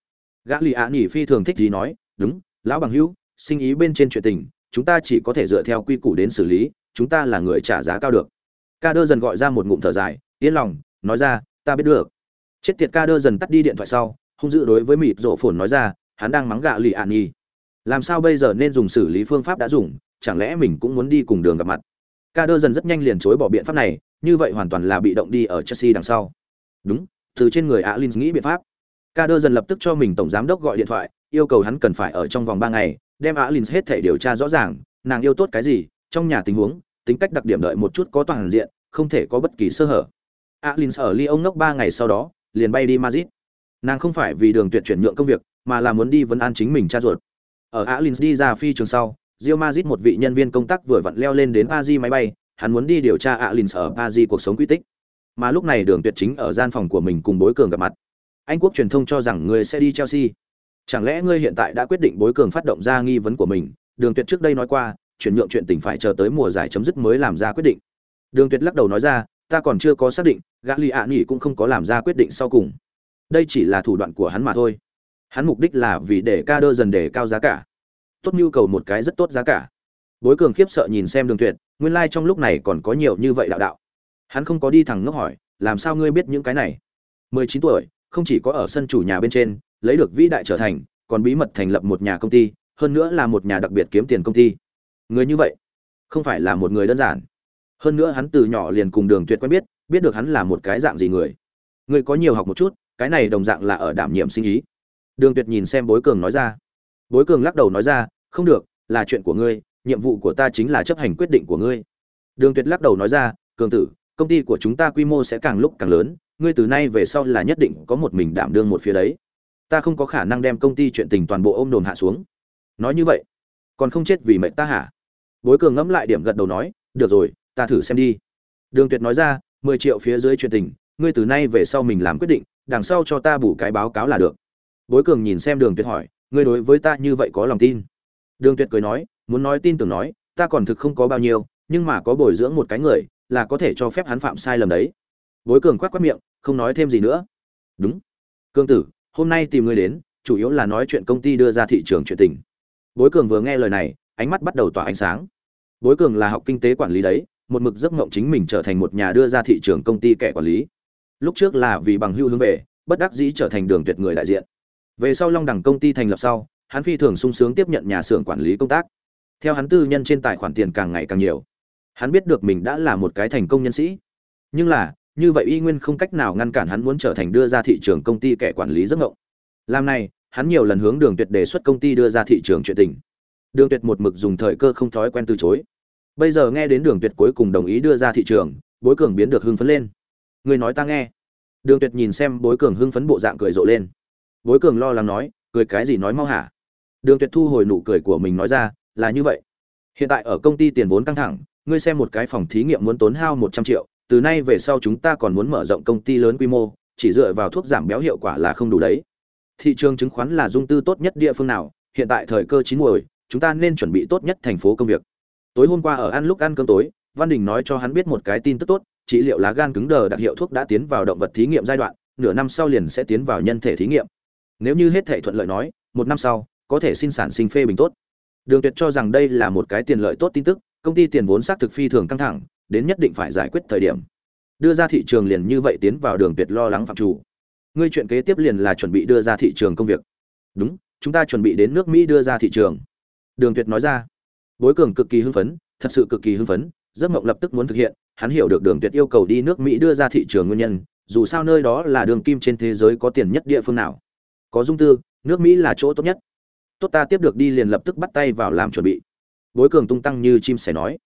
Gagliani phi thường thích gì nói, đúng, lão bằng hữu, sinh ý bên trên chuyện tình chúng ta chỉ có thể dựa theo quy củ đến xử lý chúng ta là người trả giá cao được ca đơ dần gọi ra một ngụm thở dài yên lòng nói ra ta biết được chết tiệt ca đơ dần tắt đi điện thoại sau hung dữ đối với mịt rộ phồn nói ra hắn đang mắng gã Lý Á Nhỉ. làm sao bây giờ nên dùng xử lý phương pháp đã dùng chẳng lẽ mình cũng muốn đi cùng đường gặp mặt ca đơ dần rất nhanh liền chối bỏ biện pháp này như vậy hoàn toàn là bị động đi ở chelsea đằng sau đúng từ trên người alin nghĩ biện pháp ca đơ dần lập tức cho mình tổng giám đốc gọi điện thoại yêu cầu hắn cần phải ở trong vòng ba ngày đem Alin hết thể điều tra rõ ràng, nàng yêu tốt cái gì, trong nhà tình huống, tính cách đặc điểm đợi một chút có toàn diện, không thể có bất kỳ sơ hở. Alin ở Lyon ngốc ba ngày sau đó, liền bay đi Madrid. Nàng không phải vì đường tuyệt chuyển nhượng công việc, mà là muốn đi vấn an chính mình cha ruột. Ở Alin đi ra phi trường sau, Real Madrid một vị nhân viên công tác vừa vặn leo lên đến Paris máy bay, hắn muốn đi điều tra Alin ở Paris cuộc sống quy tích. Mà lúc này Đường Tuyệt chính ở gian phòng của mình cùng Bối Cường gặp mặt. Anh quốc truyền thông cho rằng người sẽ đi Chelsea. Chẳng lẽ ngươi hiện tại đã quyết định bối cường phát động ra nghi vấn của mình? Đường tuyệt trước đây nói qua, chuyển nhượng chuyện tình phải chờ tới mùa giải chấm dứt mới làm ra quyết định. Đường tuyệt lắc đầu nói ra, ta còn chưa có xác định gã lì ạ nghỉ cũng không có làm ra quyết định sau cùng. Đây chỉ là thủ đoạn của hắn mà thôi. Hắn mục đích là vì để ca đơ dần để cao giá cả. Tốt nhu cầu một cái rất tốt giá cả. Bối cường khiếp sợ nhìn xem đường tuyệt, nguyên lai trong lúc này còn có nhiều như vậy đạo đạo hắn không có đi thẳng ngốc hỏi làm sao ngươi biết những cái này 19 tuổi không chỉ có ở sân chủ nhà bên trên lấy được vĩ đại trở thành, còn bí mật thành lập một nhà công ty, hơn nữa là một nhà đặc biệt kiếm tiền công ty. Người như vậy, không phải là một người đơn giản. Hơn nữa hắn từ nhỏ liền cùng Đường Tuyệt quen biết, biết được hắn là một cái dạng gì người. Người có nhiều học một chút, cái này đồng dạng là ở đảm nhiệm sinh ý. Đường Tuyệt nhìn xem Bối Cường nói ra. Bối Cường lắc đầu nói ra, không được, là chuyện của ngươi, nhiệm vụ của ta chính là chấp hành quyết định của ngươi. Đường Tuyệt lắc đầu nói ra, Cường tử, công ty của chúng ta quy mô sẽ càng lúc càng lớn, ngươi từ nay về sau là nhất định có một mình đảm đương một phía đấy. Ta không có khả năng đem công ty chuyện tình toàn bộ ôm đồm hạ xuống. Nói như vậy còn không chết vì mệnh ta hả? Bối cường ngẫm lại điểm gật đầu nói được rồi ta thử xem đi. Đường tuyệt nói ra mười triệu phía dưới chuyện tình ngươi từ nay về sau mình làm quyết định đằng sau cho ta bù cái báo cáo là được. Bối cường nhìn xem đường tuyệt hỏi ngươi đối với ta như vậy có lòng tin? Đường tuyệt cười nói muốn nói tin tưởng nói ta còn thực không có bao nhiêu nhưng mà có bồi dưỡng một cái người là có thể cho phép hắn phạm sai lầm đấy. Bối cường quát quát miệng, không nói thêm gì nữa. Đúng. Cương tử, hôm nay tìm ngươi đến, chủ yếu là nói chuyện công ty đưa ra thị trường chuyện tình. Bối cường vừa nghe lời này, ánh mắt bắt đầu tỏa ánh sáng. Bối cường là học kinh tế quản lý đấy, một mực giấc mộng chính mình trở thành một nhà đưa ra thị trường công ty kẻ quản lý. Lúc trước là vì bằng hưu hướng về, bất đắc dĩ trở thành đường tuyệt người đại diện. Về sau long đẳng công ty thành lập sau, hắn phi thường sung sướng tiếp nhận nhà xưởng quản lý công tác. Theo hắn tư nhân trên tài khoản tiền càng ngày càng nhiều hắn biết được mình đã là một cái thành công nhân sĩ. Nhưng là, như vậy y nguyên không cách nào ngăn cản hắn muốn trở thành đưa ra thị trường công ty kẻ quản lý giấc ngộng làm này, hắn nhiều lần hướng đường tuyệt đề xuất công ty đưa ra thị trường chuyện tình. Đường tuyệt một mực dùng thời cơ không thói quen từ chối. Bây giờ nghe đến đường tuyệt cuối cùng đồng ý đưa ra thị trường, bối cường biến được hưng phấn lên. Người nói ta nghe. Đường tuyệt nhìn xem bối cường hưng phấn bộ dạng cười rộ lên. Bối cường lo lắng nói, cười cái gì nói mau hả? Đường tuyệt thu hồi nụ cười của mình nói ra, là như vậy. Hiện tại ở công ty tiền vốn căng thẳng ngươi xem một cái phòng thí nghiệm muốn tốn hao một trăm triệu, từ nay về sau chúng ta còn muốn mở rộng công ty lớn quy mô, chỉ dựa vào thuốc giảm béo hiệu quả là không đủ đấy. Thị trường chứng khoán là dung tư tốt nhất địa phương nào, hiện tại thời cơ chín muồi, chúng ta nên chuẩn bị tốt nhất thành phố công việc. Tối hôm qua ở ăn lúc ăn cơm tối, văn đình nói cho hắn biết một cái tin tức tốt, trị liệu lá gan cứng đờ đặc hiệu thuốc đã tiến vào động vật thí nghiệm giai đoạn, nửa năm sau liền sẽ tiến vào nhân thể thí nghiệm. Nếu như hết thể thuận lợi nói, một năm sau, có thể sinh sản sinh phê bình tốt. Đường tuyệt cho rằng đây là một cái tiền lợi tốt tin tức công ty tiền vốn xác thực phi thường căng thẳng, đến nhất định phải giải quyết thời điểm. Đưa ra thị trường liền như vậy tiến vào đường tuyệt lo lắng phạm chủ. Ngươi chuyện kế tiếp liền là chuẩn bị đưa ra thị trường công việc. Đúng, chúng ta chuẩn bị đến nước mỹ đưa ra thị trường. Đường tuyệt nói ra. Bối cường cực kỳ hưng phấn, thật sự cực kỳ hưng phấn, giấc mộng lập tức muốn thực hiện, hắn hiểu được đường tuyệt yêu cầu đi nước mỹ đưa ra thị trường nguyên nhân, dù sao nơi đó là đường kim trên thế giới có tiền nhất địa phương nào. Có dung tư, nước mỹ là chỗ tốt nhất. Tốt ta tiếp được đi liền lập tức bắt tay vào làm chuẩn bị bối cường tung tăng như chim sẻ nói.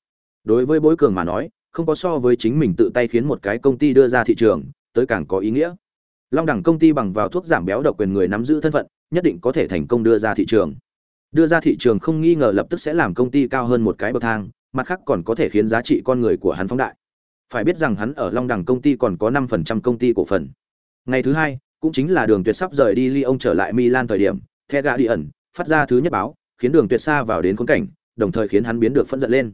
Đối với bối cường mà nói, không có so với chính mình tự tay khiến một cái công ty đưa ra thị trường, tới càng có ý nghĩa. Long đẳng công ty bằng vào thuốc giảm béo độc quyền người nắm giữ thân phận, nhất định có thể thành công đưa ra thị trường. Đưa ra thị trường không nghi ngờ lập tức sẽ làm công ty cao hơn một cái bậc thang, mặt khác còn có thể khiến giá trị con người của hắn phóng đại. Phải biết rằng hắn ở long đẳng công ty còn có năm phần trăm công ty cổ phần. Ngày thứ hai, cũng chính là đường tuyệt sắp rời đi ly ông trở lại Milan thời điểm, The ẩn phát ra thứ nhất báo, khiến đường tuyệt xa vào đến khốn cảnh đồng thời khiến hắn biến được phẫn giận lên.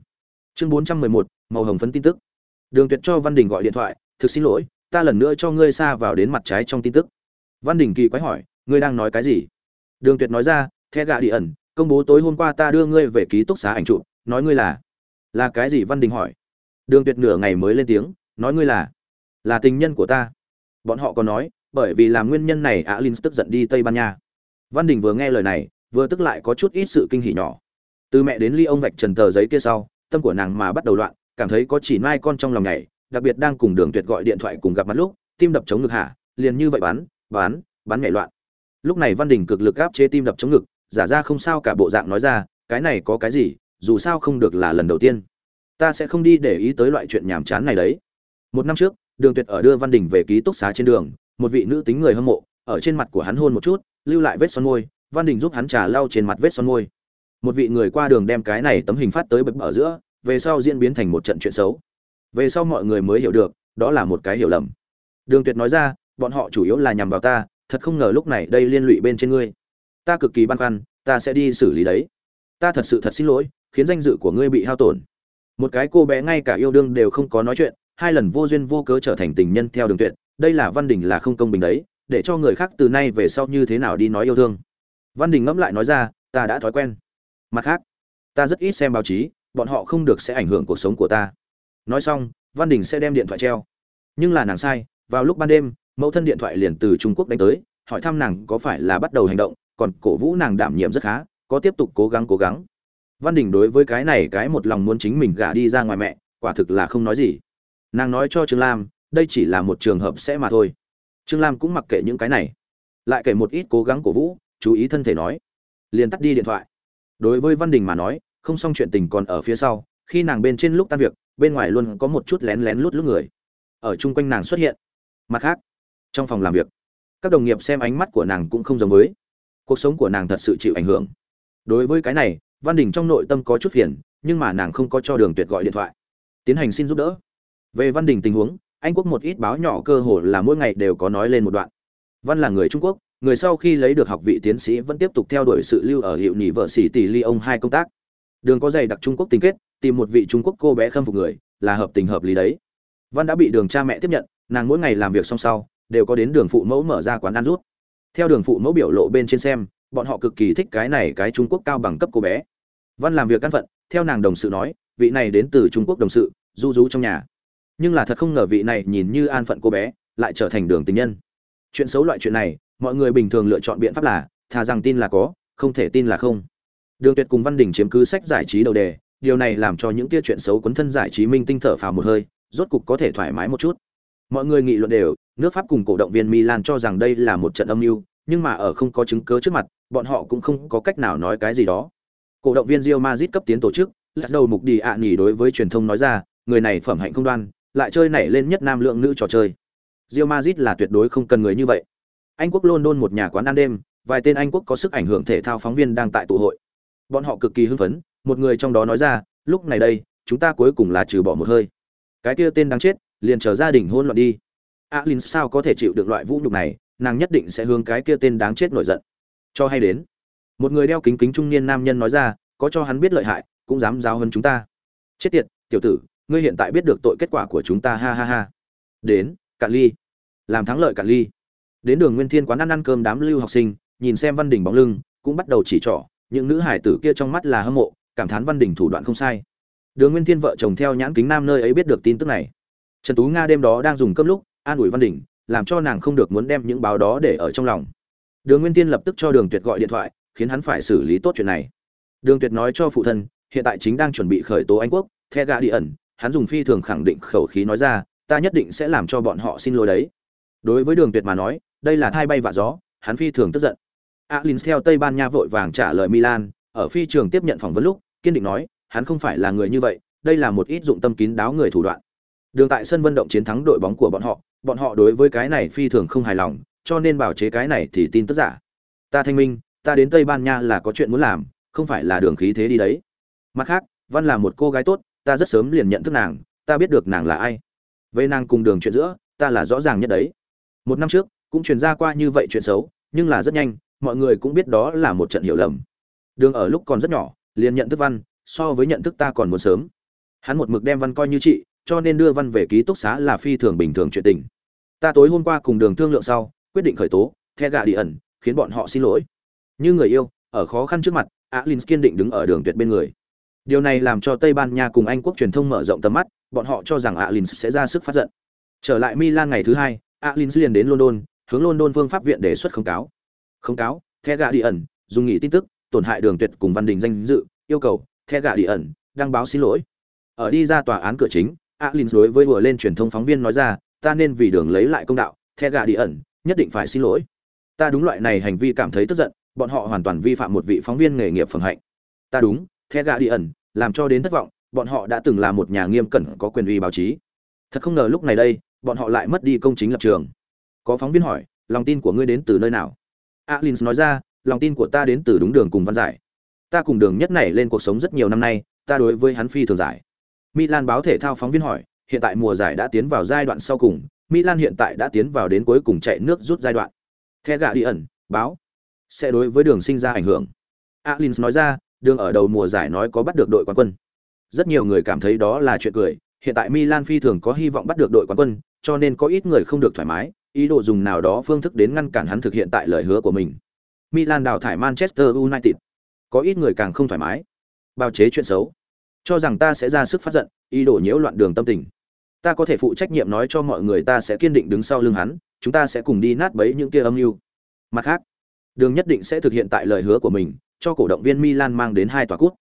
Chương 411, màu hồng phấn tin tức. Đường tuyệt cho văn đình gọi điện thoại thực xin lỗi ta lần nữa cho ngươi xa vào đến mặt trái trong tin tức. Văn đình kỳ quái hỏi ngươi đang nói cái gì? Đường tuyệt nói ra the gạ đi ẩn công bố tối hôm qua ta đưa ngươi về ký túc xá ảnh chụp nói ngươi là là cái gì? Văn đình hỏi. Đường tuyệt nửa ngày mới lên tiếng nói ngươi là là tình nhân của ta. Bọn họ còn nói bởi vì làm nguyên nhân này á linh tức giận đi tây ban nha. Văn đình vừa nghe lời này vừa tức lại có chút ít sự kinh hỉ nhỏ từ mẹ đến ly ông vạch trần tờ giấy kia sau, tâm của nàng mà bắt đầu loạn, cảm thấy có chỉ mai con trong lòng nhảy, đặc biệt đang cùng đường tuyệt gọi điện thoại cùng gặp mặt lúc, tim đập chống ngực hạ liền như vậy bắn bắn bắn nhảy loạn. Lúc này văn đình cực lực áp chế tim đập chống ngực, giả ra không sao cả bộ dạng nói ra, cái này có cái gì, dù sao không được là lần đầu tiên. Ta sẽ không đi để ý tới loại chuyện nhàm chán này đấy. Một năm trước, đường tuyệt ở đưa văn đình về ký túc xá trên đường, một vị nữ tính người hâm mộ, ở trên mặt của hắn hôn một chút, lưu lại vết son môi, văn đình giúp hắn trà lau trên mặt vết son môi một vị người qua đường đem cái này tấm hình phát tới bập ở giữa, về sau diễn biến thành một trận chuyện xấu. Về sau mọi người mới hiểu được, đó là một cái hiểu lầm. Đường tuyệt nói ra, bọn họ chủ yếu là nhằm vào ta, thật không ngờ lúc này đây liên lụy bên trên ngươi. Ta cực kỳ băn khoăn, ta sẽ đi xử lý đấy. Ta thật sự thật xin lỗi, khiến danh dự của ngươi bị hao tổn. Một cái cô bé ngay cả yêu đương đều không có nói chuyện, hai lần vô duyên vô cớ trở thành tình nhân theo đường tuyệt, đây là văn đình là không công bình đấy, để cho người khác từ nay về sau như thế nào đi nói yêu thương. Văn đình ngẫm lại nói ra, ta đã thói quen mặt khác, ta rất ít xem báo chí, bọn họ không được sẽ ảnh hưởng cuộc sống của ta. Nói xong, văn đình sẽ đem điện thoại treo. Nhưng là nàng sai, vào lúc ban đêm, mẫu thân điện thoại liền từ trung quốc đánh tới, hỏi thăm nàng có phải là bắt đầu hành động, còn cổ vũ nàng đảm nhiệm rất khá, có tiếp tục cố gắng cố gắng. Văn đình đối với cái này cái một lòng muốn chính mình gả đi ra ngoài mẹ, quả thực là không nói gì. Nàng nói cho trương lam, đây chỉ là một trường hợp sẽ mà thôi. Trương lam cũng mặc kệ những cái này, lại kể một ít cố gắng cổ vũ, chú ý thân thể nói. Liền tắt đi điện thoại đối với văn đình mà nói, không xong chuyện tình còn ở phía sau, khi nàng bên trên lúc tan việc, bên ngoài luôn có một chút lén lén lút lút người. Ở chung quanh nàng xuất hiện. Mặt khác, trong phòng làm việc, các đồng nghiệp xem ánh mắt của nàng cũng không giống với. Cuộc sống của nàng thật sự chịu ảnh hưởng. Đối với cái này, văn đình trong nội tâm có chút phiền, nhưng mà nàng không có cho đường tuyệt gọi điện thoại. Tiến hành xin giúp đỡ. Về văn đình tình huống, anh quốc một ít báo nhỏ cơ hồ là mỗi ngày đều có nói lên một đoạn. Văn là người trung quốc người sau khi lấy được học vị tiến sĩ vẫn tiếp tục theo đuổi sự lưu ở hiệu nhị vợ sĩ tỷ ly ông hai công tác. Đường có giày đặc trung quốc tình kết, tìm một vị trung quốc cô bé khâm phục người, là hợp tình hợp lý đấy. Văn đã bị đường cha mẹ tiếp nhận, nàng mỗi ngày làm việc song sau, đều có đến đường phụ mẫu mở ra quán ăn rút. Theo đường phụ mẫu biểu lộ bên trên xem, bọn họ cực kỳ thích cái này cái trung quốc cao bằng cấp cô bé. Văn làm việc căn phận, theo nàng đồng sự nói, vị này đến từ trung quốc đồng sự, du rú trong nhà. Nhưng là thật không ngờ vị này nhìn như an phận cô bé, lại trở thành đường tình nhân. Chuyện xấu loại chuyện này mọi người bình thường lựa chọn biện pháp là, thà rằng tin là có, không thể tin là không. Đường tuyệt cùng văn đình chiếm cứ sách giải trí đầu đề, điều này làm cho những tia chuyện xấu quấn thân giải trí minh tinh thở phào một hơi, rốt cục có thể thoải mái một chút. Mọi người nghị luận đều, nước pháp cùng cổ động viên milan cho rằng đây là một trận âm mưu, nhưng mà ở không có chứng cứ trước mặt, bọn họ cũng không có cách nào nói cái gì đó. Cổ động viên rio mazit cấp tiến tổ chức, lắc đầu mục đi ạ à đối với truyền thông nói ra, người này phẩm hạnh không đoan, lại chơi nảy lên nhất nam lượng nữ trò chơi. Rio mazit là tuyệt đối không cần người như vậy anh quốc london một nhà quán ăn đêm, vài tên anh quốc có sức ảnh hưởng thể thao phóng viên đang tại tụ hội. Bọn họ cực kỳ hưng phấn, một người trong đó nói ra, lúc này đây, chúng ta cuối cùng là trừ bỏ một hơi. Cái kia tên đáng chết, liền chờ gia đình hôn loạn đi. Alin sao có thể chịu được loại vũ nhục này, nàng nhất định sẽ hướng cái kia tên đáng chết nổi giận. Cho hay đến. Một người đeo kính kính trung niên nam nhân nói ra, có cho hắn biết lợi hại, cũng dám giáo hơn chúng ta. Chết tiệt, tiểu tử, ngươi hiện tại biết được tội kết quả của chúng ta, ha ha ha. Đến, cạn ly. Làm thắng lợi cạn ly đến đường nguyên thiên quán ăn ăn cơm đám lưu học sinh, nhìn xem văn đình bóng lưng, cũng bắt đầu chỉ trỏ, những nữ hải tử kia trong mắt là hâm mộ, cảm thán văn đình thủ đoạn không sai. Đường nguyên thiên vợ chồng theo nhãn kính nam nơi ấy biết được tin tức này. Trần tú nga đêm đó đang dùng cơm lúc, an ủi văn đình, làm cho nàng không được muốn đem những báo đó để ở trong lòng. Đường nguyên tiên lập tức cho đường tuyệt gọi điện thoại, khiến hắn phải xử lý tốt chuyện này. Đường tuyệt nói cho phụ thân, hiện tại chính đang chuẩn bị khởi tố anh quốc, the gà đi ẩn hắn dùng phi thường khẳng định khẩu khí nói ra, ta nhất định sẽ làm cho bọn họ xin lỗi đấy. Đối với đường tuyệt mà nói đây là thai bay vạ gió, hắn phi thường tức giận. Alin theo tây ban nha vội vàng trả lời milan, ở phi trường tiếp nhận phỏng vấn lúc, kiên định nói, hắn không phải là người như vậy, đây là một ít dụng tâm kín đáo người thủ đoạn. Đường tại sân vận động chiến thắng đội bóng của bọn họ bọn họ đối với cái này phi thường không hài lòng, cho nên bảo chế cái này thì tin tức giả. Ta thanh minh, ta đến tây ban nha là có chuyện muốn làm, không phải là đường khí thế đi đấy. Mặt khác, văn là một cô gái tốt, ta rất sớm liền nhận thức nàng, ta biết được nàng là ai. Với nàng cùng đường chuyện giữa, ta là rõ ràng nhất đấy. Một năm trước cũng truyền ra qua như vậy chuyện xấu, nhưng là rất nhanh, mọi người cũng biết đó là một trận hiểu lầm. Đường ở lúc còn rất nhỏ, liền nhận thức văn, so với nhận thức ta còn muốn sớm. Hắn một mực đem văn coi như chị cho nên đưa văn về ký túc xá là phi thường bình thường chuyện tình. Ta tối hôm qua cùng đường thương lượng sau, quyết định khởi tố, the gà đi ẩn, khiến bọn họ xin lỗi. Như người yêu, ở khó khăn trước mặt, alin kiên định đứng ở đường tuyệt bên người. Điều này làm cho tây ban nha cùng anh quốc truyền thông mở rộng tầm mắt, bọn họ cho rằng alin sẽ ra sức phát giận. Trở lại milan ngày thứ hai, alin liền đến london hướng london phương pháp viện đề xuất khống cáo. Khống cáo, the gà đi ẩn dùng nghỉ tin tức, tổn hại đường tuyệt cùng văn đình danh dự, yêu cầu, the gà đi ẩn đăng báo xin lỗi. Ở đi ra tòa án cửa chính, alin đối với vừa lên truyền thông phóng viên nói ra, ta nên vì đường lấy lại công đạo, the gà đi ẩn nhất định phải xin lỗi. Ta đúng loại này hành vi cảm thấy tức giận, bọn họ hoàn toàn vi phạm một vị phóng viên nghề nghiệp phẩm hạnh. Ta đúng, the gà đi ẩn làm cho đến thất vọng, bọn họ đã từng là một nhà nghiêm cẩn có quyền uy báo chí. Thật không ngờ lúc này đây, bọn họ lại mất đi công chính lập trường có phóng viên hỏi, lòng tin của ngươi đến từ nơi nào? Alin nói ra, lòng tin của ta đến từ đúng đường cùng văn giải. Ta cùng đường nhất này lên cuộc sống rất nhiều năm nay, ta đối với hắn phi thường giải. Milan báo thể thao phóng viên hỏi, hiện tại mùa giải đã tiến vào giai đoạn sau cùng, milan hiện tại đã tiến vào đến cuối cùng chạy nước rút giai đoạn. The gà đi ẩn, báo, sẽ đối với đường sinh ra ảnh hưởng. Alin nói ra, đường ở đầu mùa giải nói có bắt được đội quán quân. Rất nhiều người cảm thấy đó là chuyện cười, hiện tại milan phi thường có hy vọng bắt được đội quán quân, cho nên có ít người không được thoải mái ý đồ dùng nào đó phương thức đến ngăn cản hắn thực hiện tại lời hứa của mình. Milan đào thải manchester united. Có ít người càng không thoải mái. Bào chế chuyện xấu. Cho rằng ta sẽ ra sức phát giận, ý đồ nhiễu loạn đường tâm tình. Ta có thể phụ trách nhiệm nói cho mọi người ta sẽ kiên định đứng sau lưng hắn, chúng ta sẽ cùng đi nát bấy những kia âm mưu. Mặt khác, đường nhất định sẽ thực hiện tại lời hứa của mình, cho cổ động viên milan mang đến hai tòa cút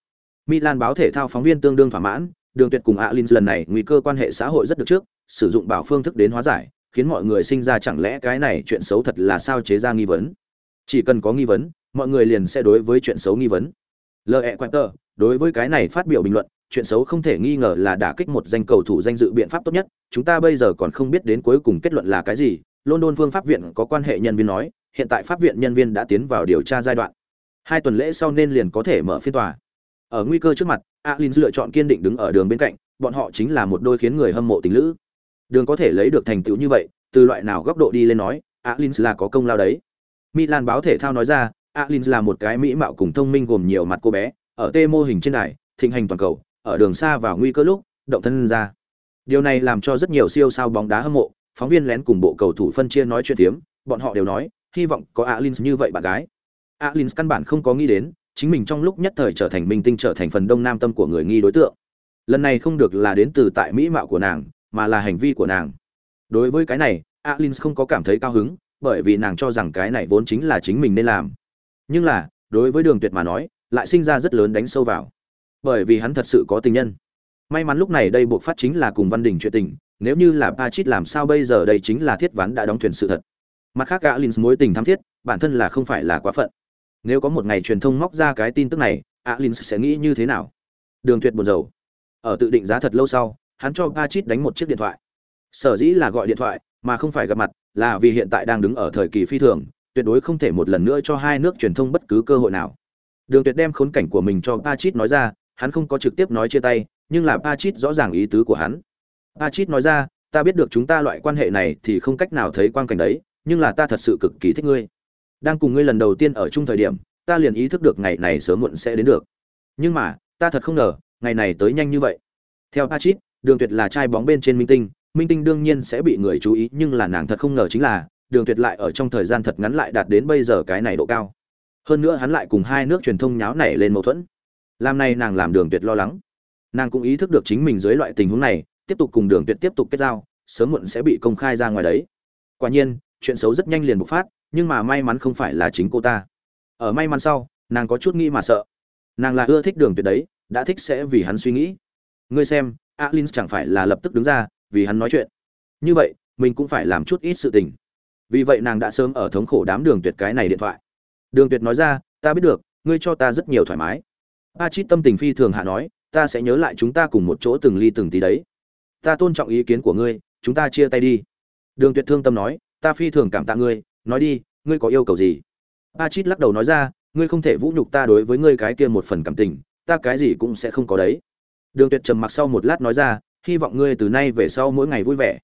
milan báo thể thao phóng viên tương đương thỏa mãn, đường tuyệt cùng Alins lần này nguy cơ quan hệ xã hội rất được trước, sử dụng bảo phương thức đến hóa giải khiến mọi người sinh ra chẳng lẽ cái này chuyện xấu thật là sao chế ra nghi vấn? Chỉ cần có nghi vấn, mọi người liền sẽ đối với chuyện xấu nghi vấn. Lờ ẹ quẹt tờ, đối với cái này phát biểu bình luận, chuyện xấu không thể nghi ngờ là đả kích một danh cầu thủ danh dự biện pháp tốt nhất. Chúng ta bây giờ còn không biết đến cuối cùng kết luận là cái gì. London phương pháp viện có quan hệ nhân viên nói, hiện tại pháp viện nhân viên đã tiến vào điều tra giai đoạn. Hai tuần lễ sau nên liền có thể mở phiên tòa. Ở nguy cơ trước mặt, alin lựa chọn kiên định đứng ở đường bên cạnh, bọn họ chính là một đôi khiến người hâm mộ tình lữ đường có thể lấy được thành tựu như vậy từ loại nào góc độ đi lên nói alin là có công lao đấy milan báo thể thao nói ra alin là một cái mỹ mạo cùng thông minh gồm nhiều mặt cô bé ở tê mô hình trên đài, thịnh hành toàn cầu, ở đường xa vào nguy cơ lúc, động thân ra. Điều này làm cho rất nhiều siêu sao bóng đá hâm mộ, phóng viên lén cùng bộ cầu thủ phân chia nói chuyện tiếm, bọn họ đều nói, hy vọng có Alins như vậy bạn gái. Alins căn bản không có nghĩ đến, chính mình trong lúc nhất thời trở thành minh tinh trở thành phần đông nam tâm của người nghi đối tượng. Lần này không được là đến từ tại mỹ mạo của nàng, mà là hành vi của nàng. Đối với cái này, alin không có cảm thấy cao hứng, bởi vì nàng cho rằng cái này vốn chính là chính mình nên làm. Nhưng là, đối với Đường Tuyệt mà nói, lại sinh ra rất lớn đánh sâu vào. Bởi vì hắn thật sự có tình nhân. May mắn lúc này đây buộc phát chính là cùng Văn Đình chuyện tình, nếu như là Pachit làm sao bây giờ đây chính là thiết ván đã đóng thuyền sự thật. Mặt khác alin mối tình thắm thiết, bản thân là không phải là quá phận. Nếu có một ngày truyền thông móc ra cái tin tức này, alin sẽ nghĩ như thế nào? Đường Tuyệt buồn rầu. Ở tự định giá thật lâu sau, hắn cho Pachit đánh một chiếc điện thoại. Sở dĩ là gọi điện thoại, mà không phải gặp mặt, là vì hiện tại đang đứng ở thời kỳ phi thường, tuyệt đối không thể một lần nữa cho hai nước truyền thông bất cứ cơ hội nào. Đường Tuyệt đem khốn cảnh của mình cho Pachit nói ra, hắn không có trực tiếp nói chia tay, nhưng là Pachit rõ ràng ý tứ của hắn. Pachit nói ra, ta biết được chúng ta loại quan hệ này thì không cách nào thấy quang cảnh đấy, nhưng là ta thật sự cực kỳ thích ngươi. Đang cùng ngươi lần đầu tiên ở chung thời điểm, ta liền ý thức được ngày này sớm muộn sẽ đến được. Nhưng mà, ta thật không ngờ, ngày này tới nhanh như vậy. Theo Pachit, Đường Tuyệt là trai bóng bên trên minh tinh, minh tinh đương nhiên sẽ bị người chú ý, nhưng là nàng thật không ngờ chính là, Đường Tuyệt lại ở trong thời gian thật ngắn lại đạt đến bây giờ cái này độ cao. Hơn nữa hắn lại cùng hai nước truyền thông nháo nảy lên mâu thuẫn. Làm này nàng làm Đường Tuyệt lo lắng. Nàng cũng ý thức được chính mình dưới loại tình huống này, tiếp tục cùng Đường Tuyệt tiếp tục kết giao, sớm muộn sẽ bị công khai ra ngoài đấy. Quả nhiên, chuyện xấu rất nhanh liền bộc phát, nhưng mà may mắn không phải là chính cô ta. Ở may mắn sau, nàng có chút nghĩ mà sợ. Nàng là ưa thích Đường Tuyệt đấy, đã thích sẽ vì hắn suy nghĩ. Ngươi xem, Alin chẳng phải là lập tức đứng ra, vì hắn nói chuyện. Như vậy, mình cũng phải làm chút ít sự tình. Vì vậy nàng đã sớm ở thống khổ đám Đường Tuyệt cái này điện thoại. Đường Tuyệt nói ra, ta biết được, ngươi cho ta rất nhiều thoải mái. A Chít tâm tình phi thường hạ nói, ta sẽ nhớ lại chúng ta cùng một chỗ từng ly từng tí đấy. Ta tôn trọng ý kiến của ngươi, chúng ta chia tay đi. Đường Tuyệt thương tâm nói, ta phi thường cảm tạ ngươi, nói đi, ngươi có yêu cầu gì? A Chít lắc đầu nói ra, ngươi không thể vũ nhục ta đối với ngươi cái kia một phần cảm tình, ta cái gì cũng sẽ không có đấy. Đường Tuyệt trầm mặc sau một lát nói ra, hy vọng ngươi từ nay về sau mỗi ngày vui vẻ.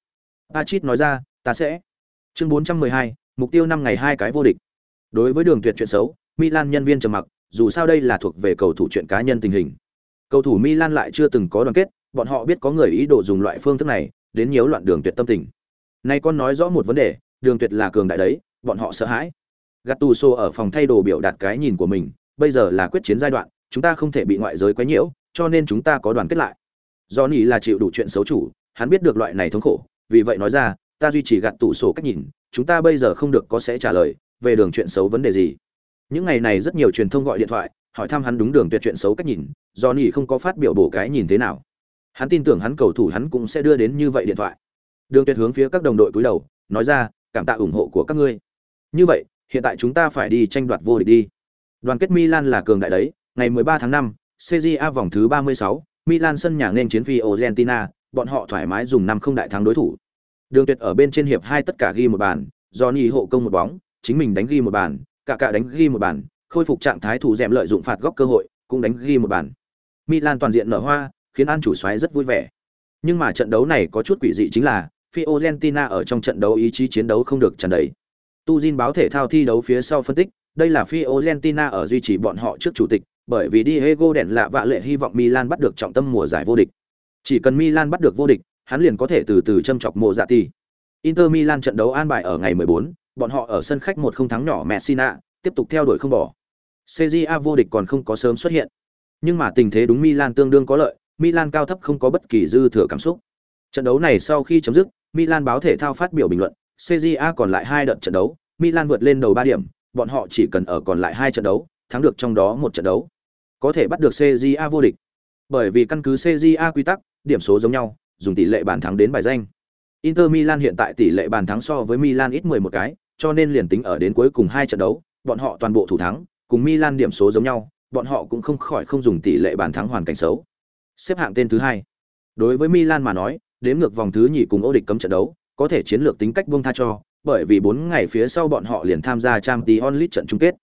A Chít nói ra, ta sẽ. Chương 412, mục tiêu năm ngày hai cái vô địch. Đối với Đường Tuyệt chuyện xấu, Milan nhân viên trầm mặc, dù sao đây là thuộc về cầu thủ chuyện cá nhân tình hình. Cầu thủ Milan lại chưa từng có đoàn kết, bọn họ biết có người ý đồ dùng loại phương thức này đến nhiễu loạn Đường Tuyệt tâm tình. Nay con nói rõ một vấn đề, Đường Tuyệt là cường đại đấy, bọn họ sợ hãi. Gattuso ở phòng thay đồ biểu đạt cái nhìn của mình, bây giờ là quyết chiến giai đoạn, chúng ta không thể bị ngoại giới quấy nhiễu, cho nên chúng ta có đoàn kết lại. Johnny là chịu đủ chuyện xấu chủ, hắn biết được loại này thống khổ, vì vậy nói ra, ta duy trì gạt tủ sổ cách nhìn, chúng ta bây giờ không được có sẽ trả lời về đường chuyện xấu vấn đề gì. Những ngày này rất nhiều truyền thông gọi điện thoại hỏi thăm hắn đúng đường tuyệt chuyện xấu cách nhìn do nỉ không có phát biểu bổ cái nhìn thế nào. Hắn tin tưởng hắn cầu thủ hắn cũng sẽ đưa đến như vậy điện thoại. Đường tuyệt hướng phía các đồng đội cúi đầu nói ra cảm tạ ủng hộ của các ngươi. Như vậy hiện tại chúng ta phải đi tranh đoạt vô địch đi. Đoàn kết milan là cường đại đấy ngày 13 tháng 5, CJA vòng thứ 36, Milan sân nhà nên chiến phi Argentina, bọn họ thoải mái dùng năm không đại thắng đối thủ. Đường Tuyệt ở bên trên hiệp hai tất cả ghi một bàn, Johnny hộ công một bóng, chính mình đánh ghi một bàn, cả cả đánh ghi một bàn, khôi phục trạng thái thủ dẻm lợi dụng phạt góc cơ hội, cũng đánh ghi một bàn. Milan toàn diện nở hoa, khiến An chủ soái rất vui vẻ. Nhưng mà trận đấu này có chút quỷ dị chính là, Fiorentina ở trong trận đấu ý chí chiến đấu không được tràn đầy. Tuzin báo thể thao thi đấu phía sau phân tích, đây là Fiorentina ở duy trì bọn họ trước chủ tịch, bởi vì Diego đèn lạ vạ lệ hy vọng Milan bắt được trọng tâm mùa giải vô địch. Chỉ cần Milan bắt được vô địch, hắn liền có thể từ từ châm chọc mộ dạ tỷ. Inter Milan trận đấu an bài ở ngày 14, bọn họ ở sân khách một không thắng nhỏ Messina, tiếp tục theo đuổi không bỏ. CJA vô địch còn không có sớm xuất hiện. Nhưng mà tình thế đúng Milan tương đương có lợi, Milan cao thấp không có bất kỳ dư thừa cảm xúc. Trận đấu này sau khi chấm dứt, Milan báo thể thao phát biểu bình luận, CJA còn lại hai đợt trận đấu, Milan vượt lên đầu 3 điểm, bọn họ chỉ cần ở còn lại hai trận đấu, thắng được trong đó một trận đấu, có thể bắt được CJA vô địch. Bởi vì căn cứ CJA quy tắc, điểm số giống nhau, dùng tỷ lệ bàn thắng đến bài danh. Inter Milan hiện tại tỷ lệ bàn thắng so với Milan ít 11 cái, cho nên liền tính ở đến cuối cùng hai trận đấu, bọn họ toàn bộ thủ thắng, cùng Milan điểm số giống nhau, bọn họ cũng không khỏi không dùng tỷ lệ bàn thắng hoàn cảnh xấu. Xếp hạng tên thứ hai. Đối với Milan mà nói, đếm ngược vòng thứ nhì cùng ô địch cấm trận đấu, có thể chiến lược tính cách buông tha cho, bởi vì 4 ngày phía sau bọn họ liền tham gia Champions League trận chung kết.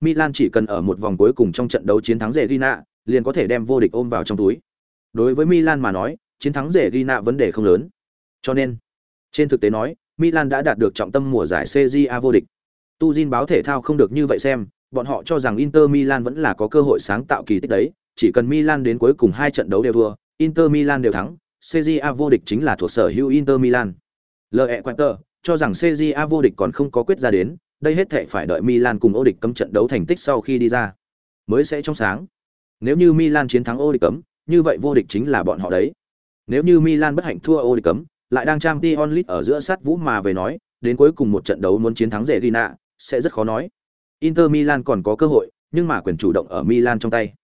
Milan chỉ cần ở một vòng cuối cùng trong trận đấu chiến thắng Regina, liền có thể đem vô địch ôm vào trong túi. Đối với Milan mà nói, chiến thắng Regina vấn đề không lớn. Cho nên, trên thực tế nói, Milan đã đạt được trọng tâm mùa giải CJA vô địch. Tuzin báo thể thao không được như vậy xem, bọn họ cho rằng Inter Milan vẫn là có cơ hội sáng tạo kỳ tích đấy, chỉ cần Milan đến cuối cùng hai trận đấu đều thua, Inter Milan đều thắng, CJA vô địch chính là thuộc sở hữu Inter Milan. L.E. Quater cho rằng CJA vô địch còn không có quyết ra đến, đây hết thảy phải đợi Milan cùng ô địch cấm trận đấu thành tích sau khi đi ra, mới sẽ trong sáng. Nếu như Milan chiến thắng ô địch cấm, như vậy vô địch chính là bọn họ đấy. Nếu như Milan bất hạnh thua ô địch cấm, lại đang trang Champions League ở giữa sát vũ mà về nói, đến cuối cùng một trận đấu muốn chiến thắng dễ Gina, sẽ rất khó nói. Inter Milan còn có cơ hội, nhưng mà quyền chủ động ở Milan trong tay.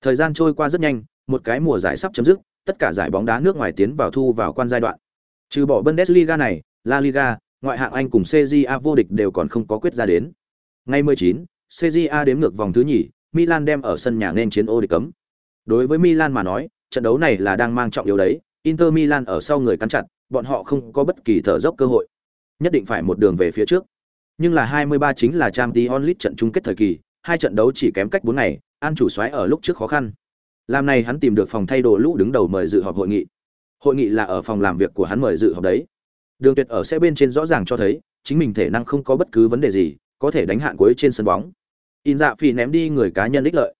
Thời gian trôi qua rất nhanh, một cái mùa giải sắp chấm dứt, tất cả giải bóng đá nước ngoài tiến vào thu vào quan giai đoạn. Trừ bỏ Bundesliga này, La Liga, ngoại hạng Anh cùng CJA vô địch đều còn không có quyết ra đến. Ngày 19, CJA đếm ngược vòng thứ nhì, Milan đem ở sân nhà nên chiến ô địch cấm. Đối với Milan mà nói, trận đấu này là đang mang trọng yếu đấy, Inter Milan ở sau người cắn chặt, bọn họ không có bất kỳ thở dốc cơ hội. Nhất định phải một đường về phía trước. Nhưng là 23 chính là Champions League trận chung kết thời kỳ, hai trận đấu chỉ kém cách 4 ngày, An chủ soái ở lúc trước khó khăn. Làm này hắn tìm được phòng thay đồ lũ đứng đầu mời dự họp hội nghị. Hội nghị là ở phòng làm việc của hắn mời dự họp đấy. Đường Tuyệt ở xe bên trên rõ ràng cho thấy, chính mình thể năng không có bất cứ vấn đề gì, có thể đánh hạn cuối trên sân bóng. In dạ phỉ ném đi người cá nhân ích lợi.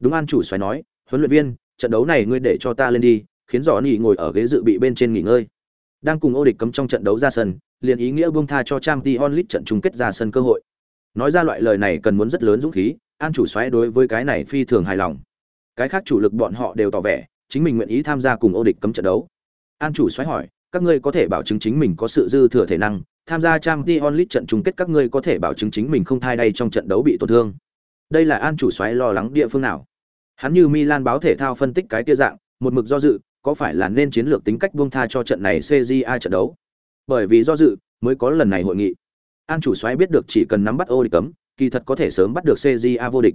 Đúng An chủ xoáy nói, huấn luyện viên, trận đấu này ngươi để cho ta lên đi, khiến rõ Nỉ ngồi ở ghế dự bị bên trên nghỉ ngơi. Đang cùng ô địch cấm trong trận đấu ra sân, liền ý nghĩa buông tha cho Champions League trận chung kết ra sân cơ hội. Nói ra loại lời này cần muốn rất lớn dũng khí, An chủ xoáy đối với cái này phi thường hài lòng. Cái khác chủ lực bọn họ đều tỏ vẻ, chính mình nguyện ý tham gia cùng ô địch cấm trận đấu. An chủ xoáy hỏi, các ngươi có thể bảo chứng chính mình có sự dư thừa thể năng, tham gia Champions League trận chung kết các ngươi có thể bảo chứng chính mình không thai đây trong trận đấu bị tổn thương. Đây là An chủ xoáy lo lắng địa phương nào? Hắn như Milan báo thể thao phân tích cái kia dạng, một mực do dự, có phải là nên chiến lược tính cách buông tha cho trận này CJA trận đấu? Bởi vì do dự, mới có lần này hội nghị. An chủ xoáy biết được chỉ cần nắm bắt ô địch cấm, kỳ thật có thể sớm bắt được CJA vô địch.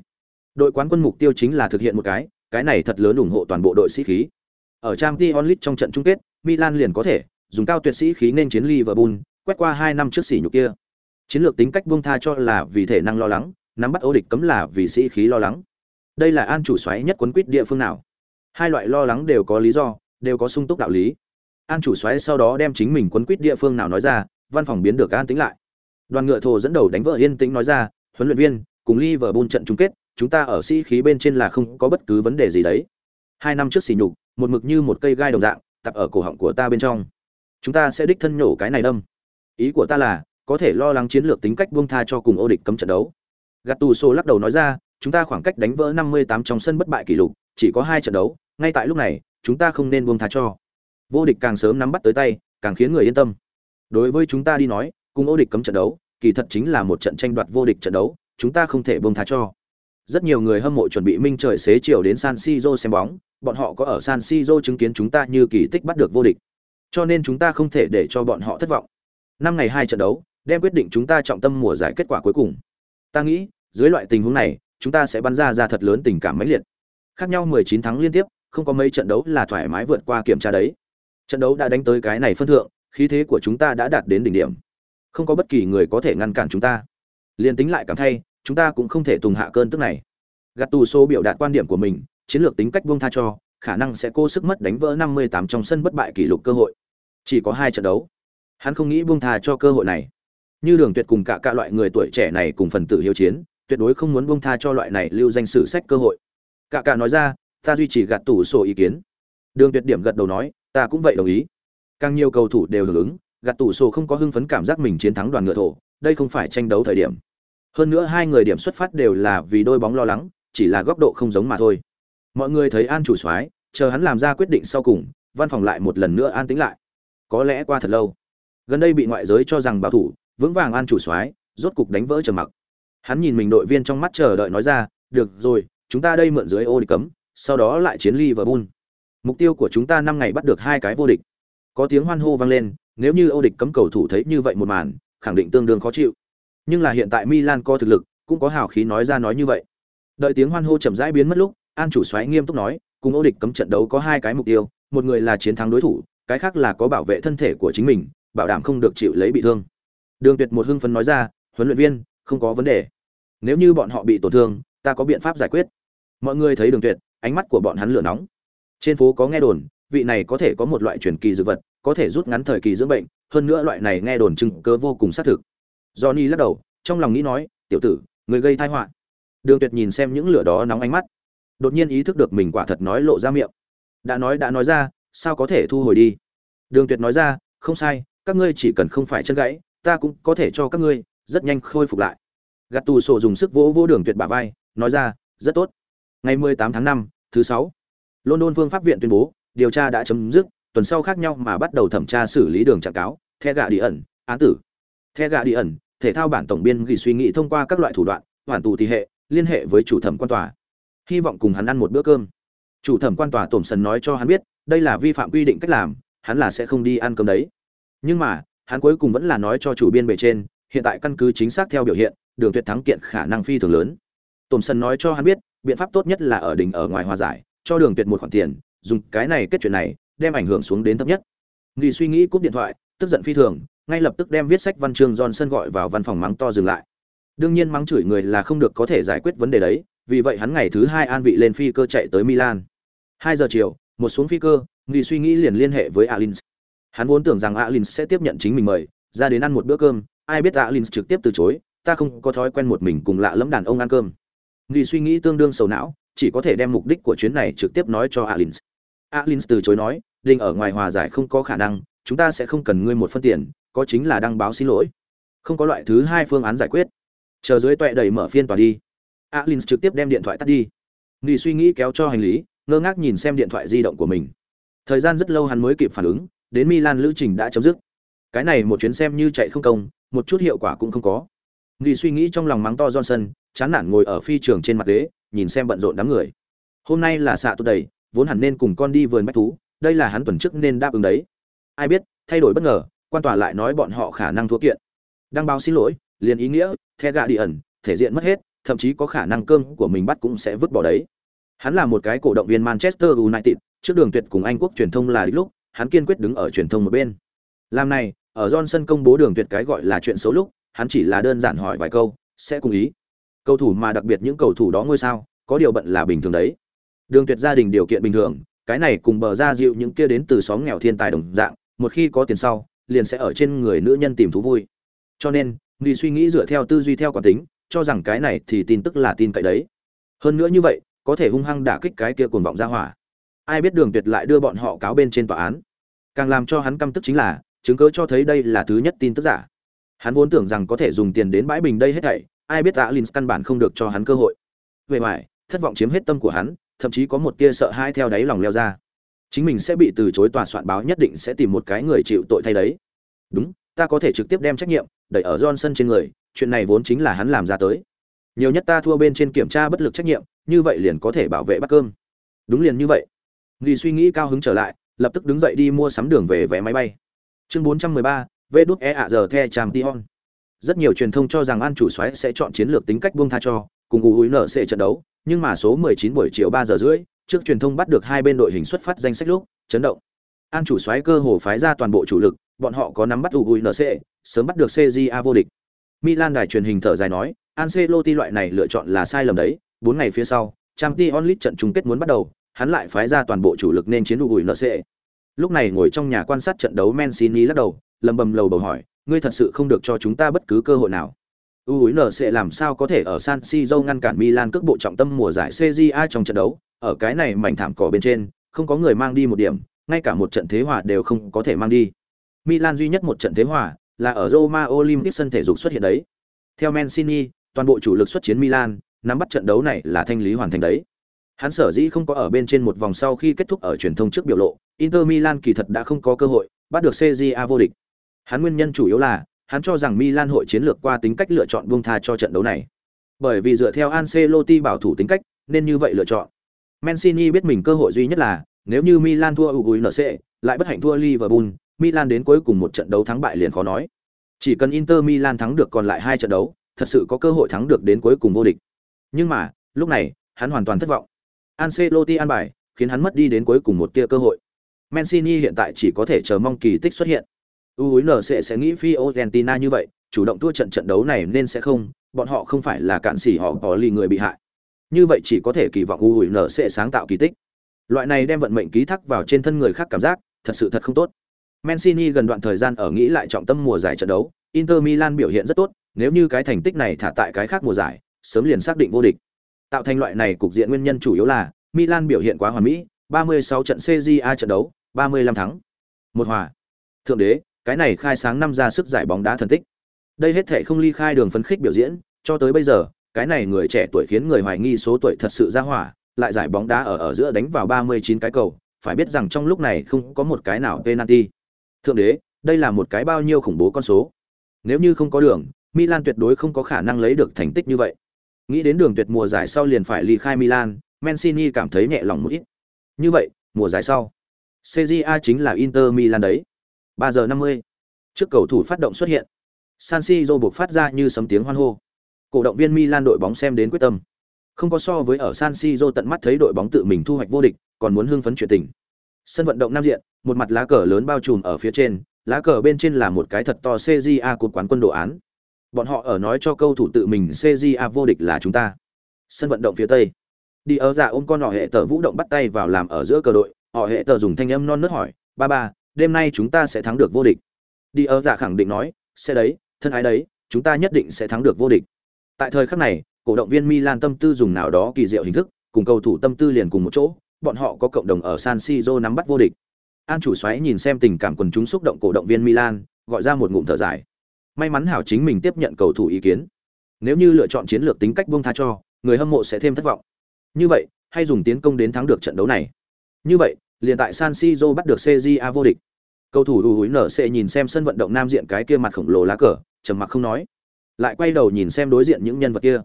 Đội quán quân mục tiêu chính là thực hiện một cái, cái này thật lớn ủng hộ toàn bộ đội sĩ khí. Ở Champions League trong trận chung kết, Milan liền có thể dùng cao tuyệt sĩ khí nên chiến Liverpool, quét qua hai năm trước sỉ nhục kia. Chiến lược tính cách buông tha cho là vì thể năng lo lắng, nắm bắt ô địch cấm là vì sĩ khí lo lắng. Đây là an chủ xoáy nhất quấn quýt địa phương nào? Hai loại lo lắng đều có lý do, đều có sung túc đạo lý. An chủ xoáy sau đó đem chính mình quấn quýt địa phương nào nói ra, văn phòng biến được an tĩnh lại. Đoàn ngựa thổ dẫn đầu đánh vợ yên tĩnh nói ra, huấn luyện viên, cùng Liverpool trận chung kết, chúng ta ở sĩ khí bên trên là không có bất cứ vấn đề gì đấy. Hai năm trước sỉ nhục, một mực như một cây gai đồng dạng, tập ở cổ họng của ta bên trong. Chúng ta sẽ đích thân nhổ cái này đâm. Ý của ta là, có thể lo lắng chiến lược tính cách buông tha cho cùng ô địch cấm trận đấu. Gạt tù xô lắc đầu nói ra, chúng ta khoảng cách đánh vỡ 58 trong sân bất bại kỷ lục, chỉ có hai trận đấu, ngay tại lúc này, chúng ta không nên buông tha cho. Vô địch càng sớm nắm bắt tới tay, càng khiến người yên tâm. Đối với chúng ta đi nói, cùng ô địch cấm trận đấu, kỳ thật chính là một trận tranh đoạt vô địch trận đấu, chúng ta không thể buông tha cho rất nhiều người hâm mộ chuẩn bị minh trời xế chiều đến San Siro xem bóng, bọn họ có ở San Siro chứng kiến chúng ta như kỳ tích bắt được vô địch. Cho nên chúng ta không thể để cho bọn họ thất vọng. Năm ngày hai trận đấu, đem quyết định chúng ta trọng tâm mùa giải kết quả cuối cùng. Ta nghĩ, dưới loại tình huống này, chúng ta sẽ bắn ra ra thật lớn tình cảm mãnh liệt. Khác nhau 19 thắng liên tiếp, không có mấy trận đấu là thoải mái vượt qua kiểm tra đấy. Trận đấu đã đánh tới cái này phân thượng, khí thế của chúng ta đã đạt đến đỉnh điểm. Không có bất kỳ người có thể ngăn cản chúng ta. Liên tính lại cảm thay, chúng ta cũng không thể tùng hạ cơn tức này. gạt tù số biểu đạt quan điểm của mình, chiến lược tính cách buông tha cho, khả năng sẽ cố sức mất đánh vỡ 58 trong sân bất bại kỷ lục cơ hội. Chỉ có hai trận đấu. Hắn không nghĩ buông tha cho cơ hội này. Như Đường Tuyệt cùng cả cả loại người tuổi trẻ này cùng phần tử hiếu chiến, tuyệt đối không muốn buông tha cho loại này lưu danh sử sách cơ hội. Cả cả nói ra, ta duy trì gạt tủ sổ ý kiến. Đường Tuyệt điểm gật đầu nói, ta cũng vậy đồng ý. Càng nhiều cầu thủ đều hưởng ứng, gạt tủ sổ không có hưng phấn cảm giác mình chiến thắng đoàn ngựa thổ, đây không phải tranh đấu thời điểm. Hơn nữa hai người điểm xuất phát đều là vì đôi bóng lo lắng, chỉ là góc độ không giống mà thôi mọi người thấy an chủ soái chờ hắn làm ra quyết định sau cùng văn phòng lại một lần nữa an tĩnh lại có lẽ qua thật lâu gần đây bị ngoại giới cho rằng bảo thủ vững vàng an chủ soái rốt cục đánh vỡ trầm mặc hắn nhìn mình đội viên trong mắt chờ đợi nói ra được rồi chúng ta đây mượn dưới ô địch cấm sau đó lại chiến Liverpool. Mục tiêu của chúng ta năm ngày bắt được hai cái vô địch. Có tiếng hoan hô vang lên, nếu như ô địch cấm cầu thủ thấy như vậy một màn, khẳng định tương đương khó chịu. Nhưng là hiện tại Milan có thực lực, cũng có hào khí nói ra nói như vậy. Đợi tiếng hoan hô chậm rãi biến mất lúc, An chủ soái nghiêm túc nói, cùng Âu địch cấm trận đấu có hai cái mục tiêu, một người là chiến thắng đối thủ, cái khác là có bảo vệ thân thể của chính mình, bảo đảm không được chịu lấy bị thương. Đường Tuyệt một hưng phấn nói ra, huấn luyện viên, không có vấn đề. Nếu như bọn họ bị tổn thương, ta có biện pháp giải quyết. Mọi người thấy Đường Tuyệt, ánh mắt của bọn hắn lửa nóng. Trên phố có nghe đồn, vị này có thể có một loại truyền kỳ dược vật, có thể rút ngắn thời kỳ dưỡng bệnh, hơn nữa loại này nghe đồn chứng cơ vô cùng xác thực. Johnny lắc đầu, trong lòng nghĩ nói, tiểu tử, người gây tai họa. Đường Tuyệt nhìn xem những lửa đó nóng ánh mắt, đột nhiên ý thức được mình quả thật nói lộ ra miệng. Đã nói đã nói ra sao có thể thu hồi đi? Đường tuyệt nói ra không sai các ngươi chỉ cần không phải chân gãy ta cũng có thể cho các ngươi rất nhanh khôi phục lại. Gạt tù sổ dùng sức vỗ vỗ đường tuyệt bả vai nói ra rất tốt. Ngày 18 tháng 5, thứ sáu london Vương pháp viện tuyên bố điều tra đã chấm dứt tuần sau khác nhau mà bắt đầu thẩm tra xử lý đường trạng cáo the gạ đi ẩn án tử the gạ đi ẩn, thể thao bản tổng biên ghi suy nghĩ thông qua các loại thủ đoạn, hoàn tù tỷ hệ, liên hệ với chủ thẩm quan tòa. Hy vọng cùng hắn ăn một bữa cơm. Chủ thẩm quan tòa tổm sần nói cho hắn biết, đây là vi phạm quy định cách làm, hắn là sẽ không đi ăn cơm đấy. Nhưng mà, hắn cuối cùng vẫn là nói cho chủ biên bề trên, hiện tại căn cứ chính xác theo biểu hiện, đường tuyệt thắng kiện khả năng phi thường lớn. Tổm sần nói cho hắn biết, biện pháp tốt nhất là ở đỉnh ở ngoài hòa giải, cho đường tuyệt một khoản tiền, dùng cái này kết chuyện này, đem ảnh hưởng xuống đến thấp nhất. Nghi suy nghĩ cúp điện thoại, tức giận phi thường ngay lập tức đem viết sách văn chương Johnson gọi vào văn phòng mắng to dừng lại. Đương nhiên mắng chửi người là không được có thể giải quyết vấn đề đấy, vì vậy hắn ngày thứ hai an vị lên phi cơ chạy tới Milan. 2 giờ chiều, một xuống phi cơ, nghị suy nghĩ liền liên hệ với Alins. Hắn vốn tưởng rằng Alins sẽ tiếp nhận chính mình mời, ra đến ăn một bữa cơm, ai biết Alins trực tiếp từ chối, ta không có thói quen một mình cùng lạ lẫm đàn ông ăn cơm. nghị suy nghĩ tương đương sầu não, chỉ có thể đem mục đích của chuyến này trực tiếp nói cho Alins. Alins từ chối nói, đình ở ngoài hòa giải không có khả năng, chúng ta sẽ không cần ngươi một phân tiền, có chính là đăng báo xin lỗi. Không có loại thứ hai phương án giải quyết. Chờ dưới tuệ đẩy mở phiên tòa đi. Alin trực tiếp đem điện thoại tắt đi. Nghi suy nghĩ kéo cho hành lý, ngơ ngác nhìn xem điện thoại di động của mình. Thời gian rất lâu hắn mới kịp phản ứng, đến milan lữ trình đã chấm dứt. Cái này một chuyến xem như chạy không công, một chút hiệu quả cũng không có. Nghi suy nghĩ trong lòng mắng to johnson, chán nản ngồi ở phi trường trên mặt ghế, nhìn xem bận rộn đám người. Hôm nay là xạ tụ đầy, vốn hẳn nên cùng con đi vườn bách thú, đây là hắn tuần trước nên đáp ứng đấy. Ai biết, thay đổi bất ngờ quan tòa lại nói bọn họ khả năng thua kiện. Đăng báo xin lỗi, liền ý nghĩa, the gạ đi ẩn, thể diện mất hết, thậm chí có khả năng cơm của mình bắt cũng sẽ vứt bỏ đấy. Hắn là một cái cổ động viên manchester united, trước đường tuyệt cùng anh quốc truyền thông là đích lúc, hắn kiên quyết đứng ở truyền thông một bên. Làm này, ở johnson công bố đường tuyệt cái gọi là chuyện xấu lúc, hắn chỉ là đơn giản hỏi vài câu, sẽ cùng ý. Cầu thủ mà đặc biệt những cầu thủ đó ngôi sao, có điều bận là bình thường đấy. Đường tuyệt gia đình điều kiện bình thường, cái này cùng bờ ra dịu những kia đến từ xóm nghèo thiên tài đồng dạng, một khi có tiền sau liền sẽ ở trên người nữ nhân tìm thú vui. Cho nên nghi suy nghĩ dựa theo tư duy theo quán tính, cho rằng cái này thì tin tức là tin cậy đấy. Hơn nữa như vậy, có thể hung hăng đả kích cái kia cuồng vọng ra hỏa. Ai biết đường tuyệt lại đưa bọn họ cáo bên trên tòa án. Càng làm cho hắn căm tức chính là, chứng cứ cho thấy đây là thứ nhất tin tức giả. Hắn vốn tưởng rằng có thể dùng tiền đến bãi bình đây hết thảy, ai biết alin căn bản không được cho hắn cơ hội. Về ngoài, thất vọng chiếm hết tâm của hắn, thậm chí có một tia sợ hãi theo đáy lòng leo ra chính mình sẽ bị từ chối tòa soạn báo nhất định sẽ tìm một cái người chịu tội thay đấy. Đúng ta có thể trực tiếp đem trách nhiệm đẩy ở johnson trên người chuyện này vốn chính là hắn làm ra tới. Nhiều nhất ta thua bên trên kiểm tra bất lực trách nhiệm như vậy liền có thể bảo vệ bát cơm. Đúng liền như vậy. Vì suy nghĩ cao hứng trở lại lập tức đứng dậy đi mua sắm đường về vé máy bay. Chương 413, vê đút e ạ giờ the tràm tion rất nhiều truyền thông cho rằng an chủ xoáy sẽ chọn chiến lược tính cách buông tha cho cùng u nở sẽ trận đấu nhưng mà số 19 buổi chiều 3 giờ rưỡi trước truyền thông bắt được hai bên đội hình xuất phát danh sách lúc chấn động an chủ xoáy cơ hồ phái ra toàn bộ chủ lực bọn họ có nắm bắt UNC, sớm bắt được CJA vô địch. Milan đài truyền hình thở dài nói, Ancelotti loại này lựa chọn là sai lầm đấy, Bốn ngày phía sau, Champions League trận chung kết muốn bắt đầu, hắn lại phái ra toàn bộ chủ lực nên chiến UNC. Lúc này ngồi trong nhà quan sát trận đấu Mancini lắc đầu, lầm bầm lầu bầu hỏi, ngươi thật sự không được cho chúng ta bất cứ cơ hội nào. UNC làm sao có thể ở San Siro ngăn cản Milan cước bộ trọng tâm mùa giải CJA trong trận đấu, ở cái này mảnh thảm cỏ bên trên, không có người mang đi một điểm, ngay cả một trận thế hòa đều không có thể mang đi. Milan duy nhất một trận thế hòa là ở Roma Olympic sân thể dục xuất hiện đấy. Theo Mancini, toàn bộ chủ lực xuất chiến Milan, nắm bắt trận đấu này là thanh lý hoàn thành đấy. Hắn sở dĩ không có ở bên trên một vòng sau khi kết thúc ở truyền thông trước biểu lộ, Inter Milan kỳ thật đã không có cơ hội bắt được CJA vô địch. Hắn nguyên nhân chủ yếu là, hắn cho rằng Milan hội chiến lược qua tính cách lựa chọn buông tha cho trận đấu này. Bởi vì dựa theo Ancelotti bảo thủ tính cách, nên như vậy lựa chọn. Mancini biết mình cơ hội duy nhất là, nếu như Milan thua UNC, lại bất hạnh thua Liverpool, Milan đến cuối cùng một trận đấu thắng bại liền khó nói. Chỉ cần Inter Milan thắng được còn lại hai trận đấu, thật sự có cơ hội thắng được đến cuối cùng vô địch. Nhưng mà, lúc này, hắn hoàn toàn thất vọng. Ancelotti an bài, khiến hắn mất đi đến cuối cùng một tia cơ hội. Mancini hiện tại chỉ có thể chờ mong kỳ tích xuất hiện. UNC sẽ, sẽ nghĩ Fiorentina như vậy, chủ động thua trận trận đấu này nên sẽ không, bọn họ không phải là cạn sỉ họ có lì người bị hại. Như vậy chỉ có thể kỳ vọng u nở sẽ sáng tạo kỳ tích. Loại này đem vận mệnh ký thác vào trên thân người khác cảm giác, thật sự thật không tốt. Mancini gần đoạn thời gian ở nghĩ lại trọng tâm mùa giải trận đấu, Inter Milan biểu hiện rất tốt, nếu như cái thành tích này thả tại cái khác mùa giải, sớm liền xác định vô địch. Tạo thành loại này cục diện nguyên nhân chủ yếu là Milan biểu hiện quá hoàn mỹ, 36 trận CJA trận đấu, 35 thắng, một hòa. Thượng đế, cái này khai sáng năm ra sức giải bóng đá thần tích. Đây hết thảy không ly khai đường phấn khích biểu diễn, cho tới bây giờ, cái này người trẻ tuổi khiến người hoài nghi số tuổi thật sự ra hỏa, lại giải bóng đá ở ở giữa đánh vào 39 cái cầu, phải biết rằng trong lúc này không có một cái nào penalty. Thượng đế, đây là một cái bao nhiêu khủng bố con số. Nếu như không có đường, Milan tuyệt đối không có khả năng lấy được thành tích như vậy. Nghĩ đến đường tuyệt mùa giải sau liền phải ly khai Milan, Mancini cảm thấy nhẹ lòng một ít. Như vậy, mùa giải sau, CJA chính là Inter Milan đấy. 3 giờ 50. Trước cầu thủ phát động xuất hiện. San Siro buộc phát ra như sấm tiếng hoan hô. Cổ động viên Milan đội bóng xem đến quyết tâm. Không có so với ở San Siro tận mắt thấy đội bóng tự mình thu hoạch vô địch, còn muốn hưng phấn chuyện tình. Sân vận động nam diện, một mặt lá cờ lớn bao trùm ở phía trên, lá cờ bên trên là một cái thật to CJA cột quán quân đồ án. Bọn họ ở nói cho câu thủ tự mình CJA vô địch là chúng ta. Sân vận động phía tây. Đi ở dạ ôm con họ hệ tờ vũ động bắt tay vào làm ở giữa cờ đội, họ hệ tờ dùng thanh âm non nớt hỏi, "Ba ba, đêm nay chúng ta sẽ thắng được vô địch." Đi ở dạ khẳng định nói, "Sẽ đấy, thân ái đấy, chúng ta nhất định sẽ thắng được vô địch." Tại thời khắc này, cổ động viên Milan tâm tư dùng nào đó kỳ diệu hình thức, cùng cầu thủ tâm tư liền cùng một chỗ, bọn họ có cộng đồng ở San Siro nắm bắt vô địch. An chủ xoáy nhìn xem tình cảm quần chúng xúc động cổ động viên Milan, gọi ra một ngụm thở dài. May mắn hảo chính mình tiếp nhận cầu thủ ý kiến. Nếu như lựa chọn chiến lược tính cách buông tha cho, người hâm mộ sẽ thêm thất vọng. Như vậy, hay dùng tiến công đến thắng được trận đấu này. Như vậy, liền tại San Siro bắt được CJA vô địch. Cầu thủ đủ húi nở sẽ nhìn xem sân vận động nam diện cái kia mặt khổng lồ lá cờ, trầm mặc không nói. Lại quay đầu nhìn xem đối diện những nhân vật kia.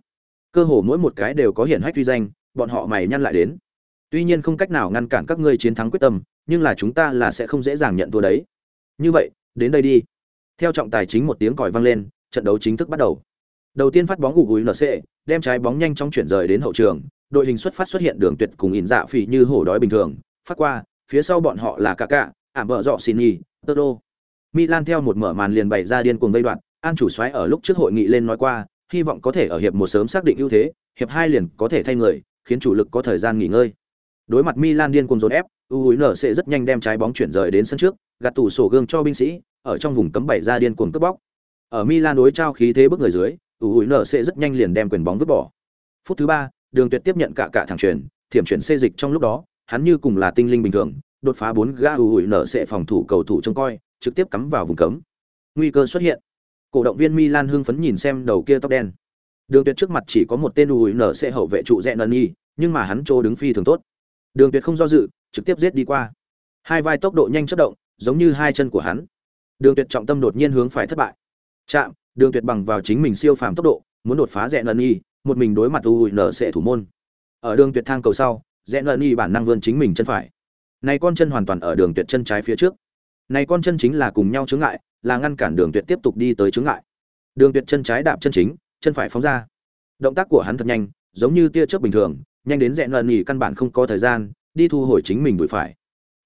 Cơ hồ mỗi một cái đều có hiển hách uy danh, bọn họ mày nhăn lại đến. Tuy nhiên không cách nào ngăn cản các ngươi chiến thắng quyết tâm, nhưng là chúng ta là sẽ không dễ dàng nhận thua đấy. Như vậy, đến đây đi. Theo trọng tài chính một tiếng còi vang lên, trận đấu chính thức bắt đầu. Đầu tiên phát bóng ủ gùi NC, đem trái bóng nhanh chóng chuyển rời đến hậu trường, đội hình xuất phát xuất hiện đường tuyệt cùng ỉn dạ phỉ như hổ đói bình thường, phát qua, phía sau bọn họ là Kaká, ảm bợ dọ Sini, Toro. Milan theo một mở màn liền bày ra điên cuồng vây đoạn, An chủ soái ở lúc trước hội nghị lên nói qua, hy vọng có thể ở hiệp một sớm xác định ưu thế, hiệp hai liền có thể thay người, khiến chủ lực có thời gian nghỉ ngơi. Đối mặt Milan điên cuồng dồn ép, UNC rất nhanh đem trái bóng chuyển rời đến sân trước, gạt tủ sổ gương cho binh sĩ, ở trong vùng cấm bảy ra điên cuồng cướp bóc. Ở Milan đối trao khí thế bước người dưới, UNC rất nhanh liền đem quyền bóng vứt bỏ. Phút thứ ba, Đường Tuyệt tiếp nhận cả cả thẳng chuyển, thiểm chuyển xê dịch trong lúc đó, hắn như cùng là tinh linh bình thường, đột phá bốn ga UNC phòng thủ cầu thủ trông coi, trực tiếp cắm vào vùng cấm. Nguy cơ xuất hiện. Cổ động viên Milan hưng phấn nhìn xem đầu kia tóc đen. Đường Tuyệt trước mặt chỉ có một tên UNC hậu vệ trụ Zenani, nhưng mà hắn trô đứng phi thường tốt. Đường Tuyệt không do dự, trực tiếp giết đi qua. Hai vai tốc độ nhanh chớp động, giống như hai chân của hắn. Đường Tuyệt trọng tâm đột nhiên hướng phải thất bại. Chạm, Đường Tuyệt bằng vào chính mình siêu phàm tốc độ, muốn đột phá Zenani, một mình đối mặt UNC thủ môn. Ở đường tuyệt thang cầu sau, Zenani bản năng vươn chính mình chân phải. Này con chân hoàn toàn ở đường tuyệt chân trái phía trước. Này con chân chính là cùng nhau chướng ngại, là ngăn cản đường tuyệt tiếp tục đi tới chướng ngại. Đường tuyệt chân trái đạp chân chính, chân phải phóng ra. Động tác của hắn thật nhanh, giống như tia chớp bình thường, nhanh đến dẹn lần nhỉ căn bản không có thời gian đi thu hồi chính mình đùi phải.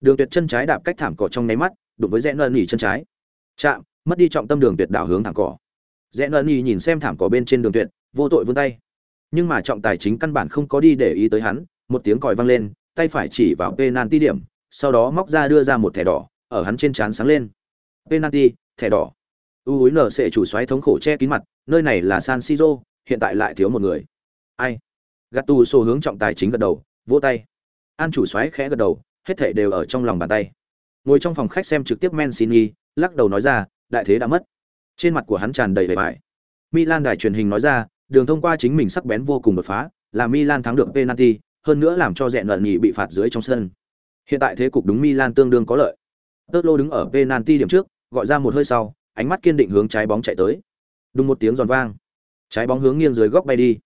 Đường tuyệt chân trái đạp cách thảm cỏ trong nháy mắt đụng với dẹn lần nhỉ chân trái. Chạm mất đi trọng tâm đường tuyệt đảo hướng thảm cỏ. Dẹn lần nhỉ nhìn xem thảm cỏ bên trên đường tuyệt vô tội vươn tay. Nhưng mà trọng tài chính căn bản không có đi để ý tới hắn một tiếng còi vang lên tay phải chỉ vào penalty điểm sau đó móc ra đưa ra một thẻ đỏ ở hắn trên trán sáng lên. Penalty thẻ đỏ. U nở sẽ chủ xoáy thống khổ che kín mặt nơi này là san siro hiện tại lại thiếu một người. Ai? Gạt tù sổ hướng trọng tài chính gật đầu vỗ tay. An chủ xoáy khẽ gật đầu hết thảy đều ở trong lòng bàn tay. Ngồi trong phòng khách xem trực tiếp Mancini, lắc đầu nói ra đại thế đã mất. Trên mặt của hắn tràn đầy vẻ vải. Milan đài truyền hình nói ra đường thông qua chính mình sắc bén vô cùng đột phá là milan thắng được penalty hơn nữa làm cho dẹn luận nhị bị phạt dưới trong sân. Hiện tại thế cục đúng milan tương đương có lợi. Tớt lô đứng ở penalty điểm trước gọi ra một hơi sau, ánh mắt kiên định hướng trái bóng chạy tới. Đúng một tiếng giòn vang. Trái bóng hướng nghiêng dưới góc bay đi.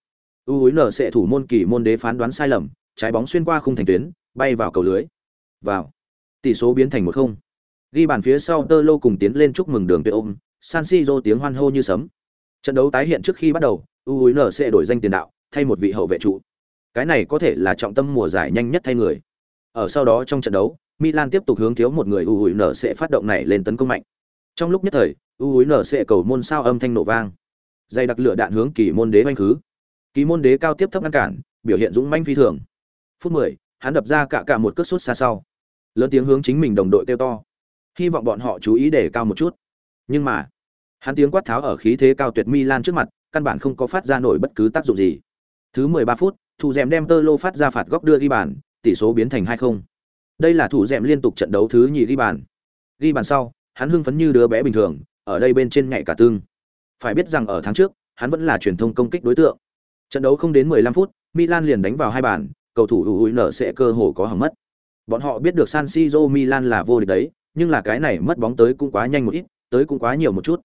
U hối nở sẽ thủ môn kỳ môn đế phán đoán sai lầm, trái bóng xuyên qua khung thành tuyến, bay vào cầu lưới. Vào. Tỷ số biến thành một không. Ghi bàn phía sau tơ lô cùng tiến lên chúc mừng đường tuyệt ôm, san siro tiếng hoan hô như sấm. Trận đấu tái hiện trước khi bắt đầu, u hối nở sẽ đổi danh tiền đạo, thay một vị hậu vệ trụ. Cái này có thể là trọng tâm mùa giải nhanh nhất thay người. Ở sau đó trong trận đấu, milan tiếp tục hướng thiếu một người u hối nở sẽ phát động này lên tấn công mạnh trong lúc nhất thời u hối nở sệ cầu môn sao âm thanh nổ vang dây đặc lửa đạn hướng kỳ môn đế oanh khứ Kỳ môn đế cao tiếp thấp ngăn cản, biểu hiện dũng mãnh phi thường. Phút 10, hắn đập ra cả cả một cước sút xa sau. Lớn tiếng hướng chính mình đồng đội kêu to. Hy vọng bọn họ chú ý để cao một chút. Nhưng mà, hắn tiếng quát tháo ở khí thế cao tuyệt mi lan trước mặt, căn bản không có phát ra nổi bất cứ tác dụng gì. Thứ 13 phút, Thủ dẻm đem tơ lô phát ra phạt góc đưa ghi bàn, tỷ số biến thành 2-0. Đây là thủ dẻm liên tục trận đấu thứ nhì ghi bàn. Ghi bàn sau, hắn hưng phấn như đứa bé bình thường, ở đây bên trên nhảy cả tương. Phải biết rằng ở tháng trước, hắn vẫn là truyền thông công kích đối tượng. Trận đấu không đến 15 phút, Milan liền đánh vào hai bàn, cầu thủ Ui nở sẽ cơ hồ có hỏng mất. Bọn họ biết được San Siro Milan là vô địch đấy, nhưng là cái này mất bóng tới cũng quá nhanh một ít, tới cũng quá nhiều một chút.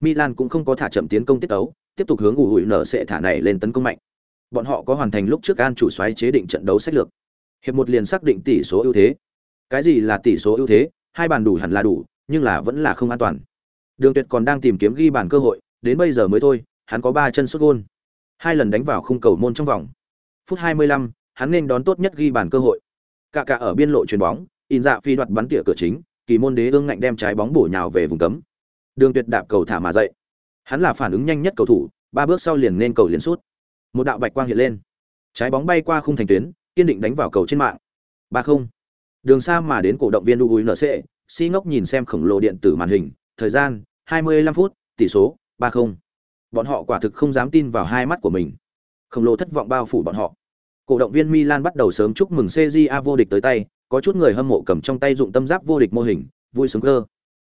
Milan cũng không có thả chậm tiến công tiết đấu, tiếp tục hướng Ui nở sẽ thả này lên tấn công mạnh. Bọn họ có hoàn thành lúc trước an chủ xoáy chế định trận đấu sách lược. Hiệp một liền xác định tỷ số ưu thế. Cái gì là tỷ số ưu thế? Hai bàn đủ hẳn là đủ, nhưng là vẫn là không an toàn. Đường Tuyệt còn đang tìm kiếm ghi bàn cơ hội, đến bây giờ mới thôi, hắn có ba chân sút gôn. Hai lần đánh vào khung cầu môn trong vòng. Phút 25, hắn nên đón tốt nhất ghi bàn cơ hội. Cả cả ở biên lộ chuyền bóng, in dạ phi đoạt bắn tỉa cửa chính, kỳ môn đế ương ngạnh đem trái bóng bổ nhào về vùng cấm. Đường Tuyệt đạp cầu thả mà dậy. Hắn là phản ứng nhanh nhất cầu thủ, ba bước sau liền nên cầu liền sút. Một đạo bạch quang hiện lên. Trái bóng bay qua khung thành tuyến, kiên định đánh vào cầu trên mạng. Ba không. Đường xa mà đến cổ động viên UNC, si ngốc nhìn xem khổng lồ điện tử màn hình, thời gian 25 phút, tỷ số 3-0. Bọn họ quả thực không dám tin vào hai mắt của mình. Khổng lồ thất vọng bao phủ bọn họ. Cổ động viên Milan bắt đầu sớm chúc mừng CJA vô địch tới tay, có chút người hâm mộ cầm trong tay dụng tâm giáp vô địch mô hình, vui sướng cơ.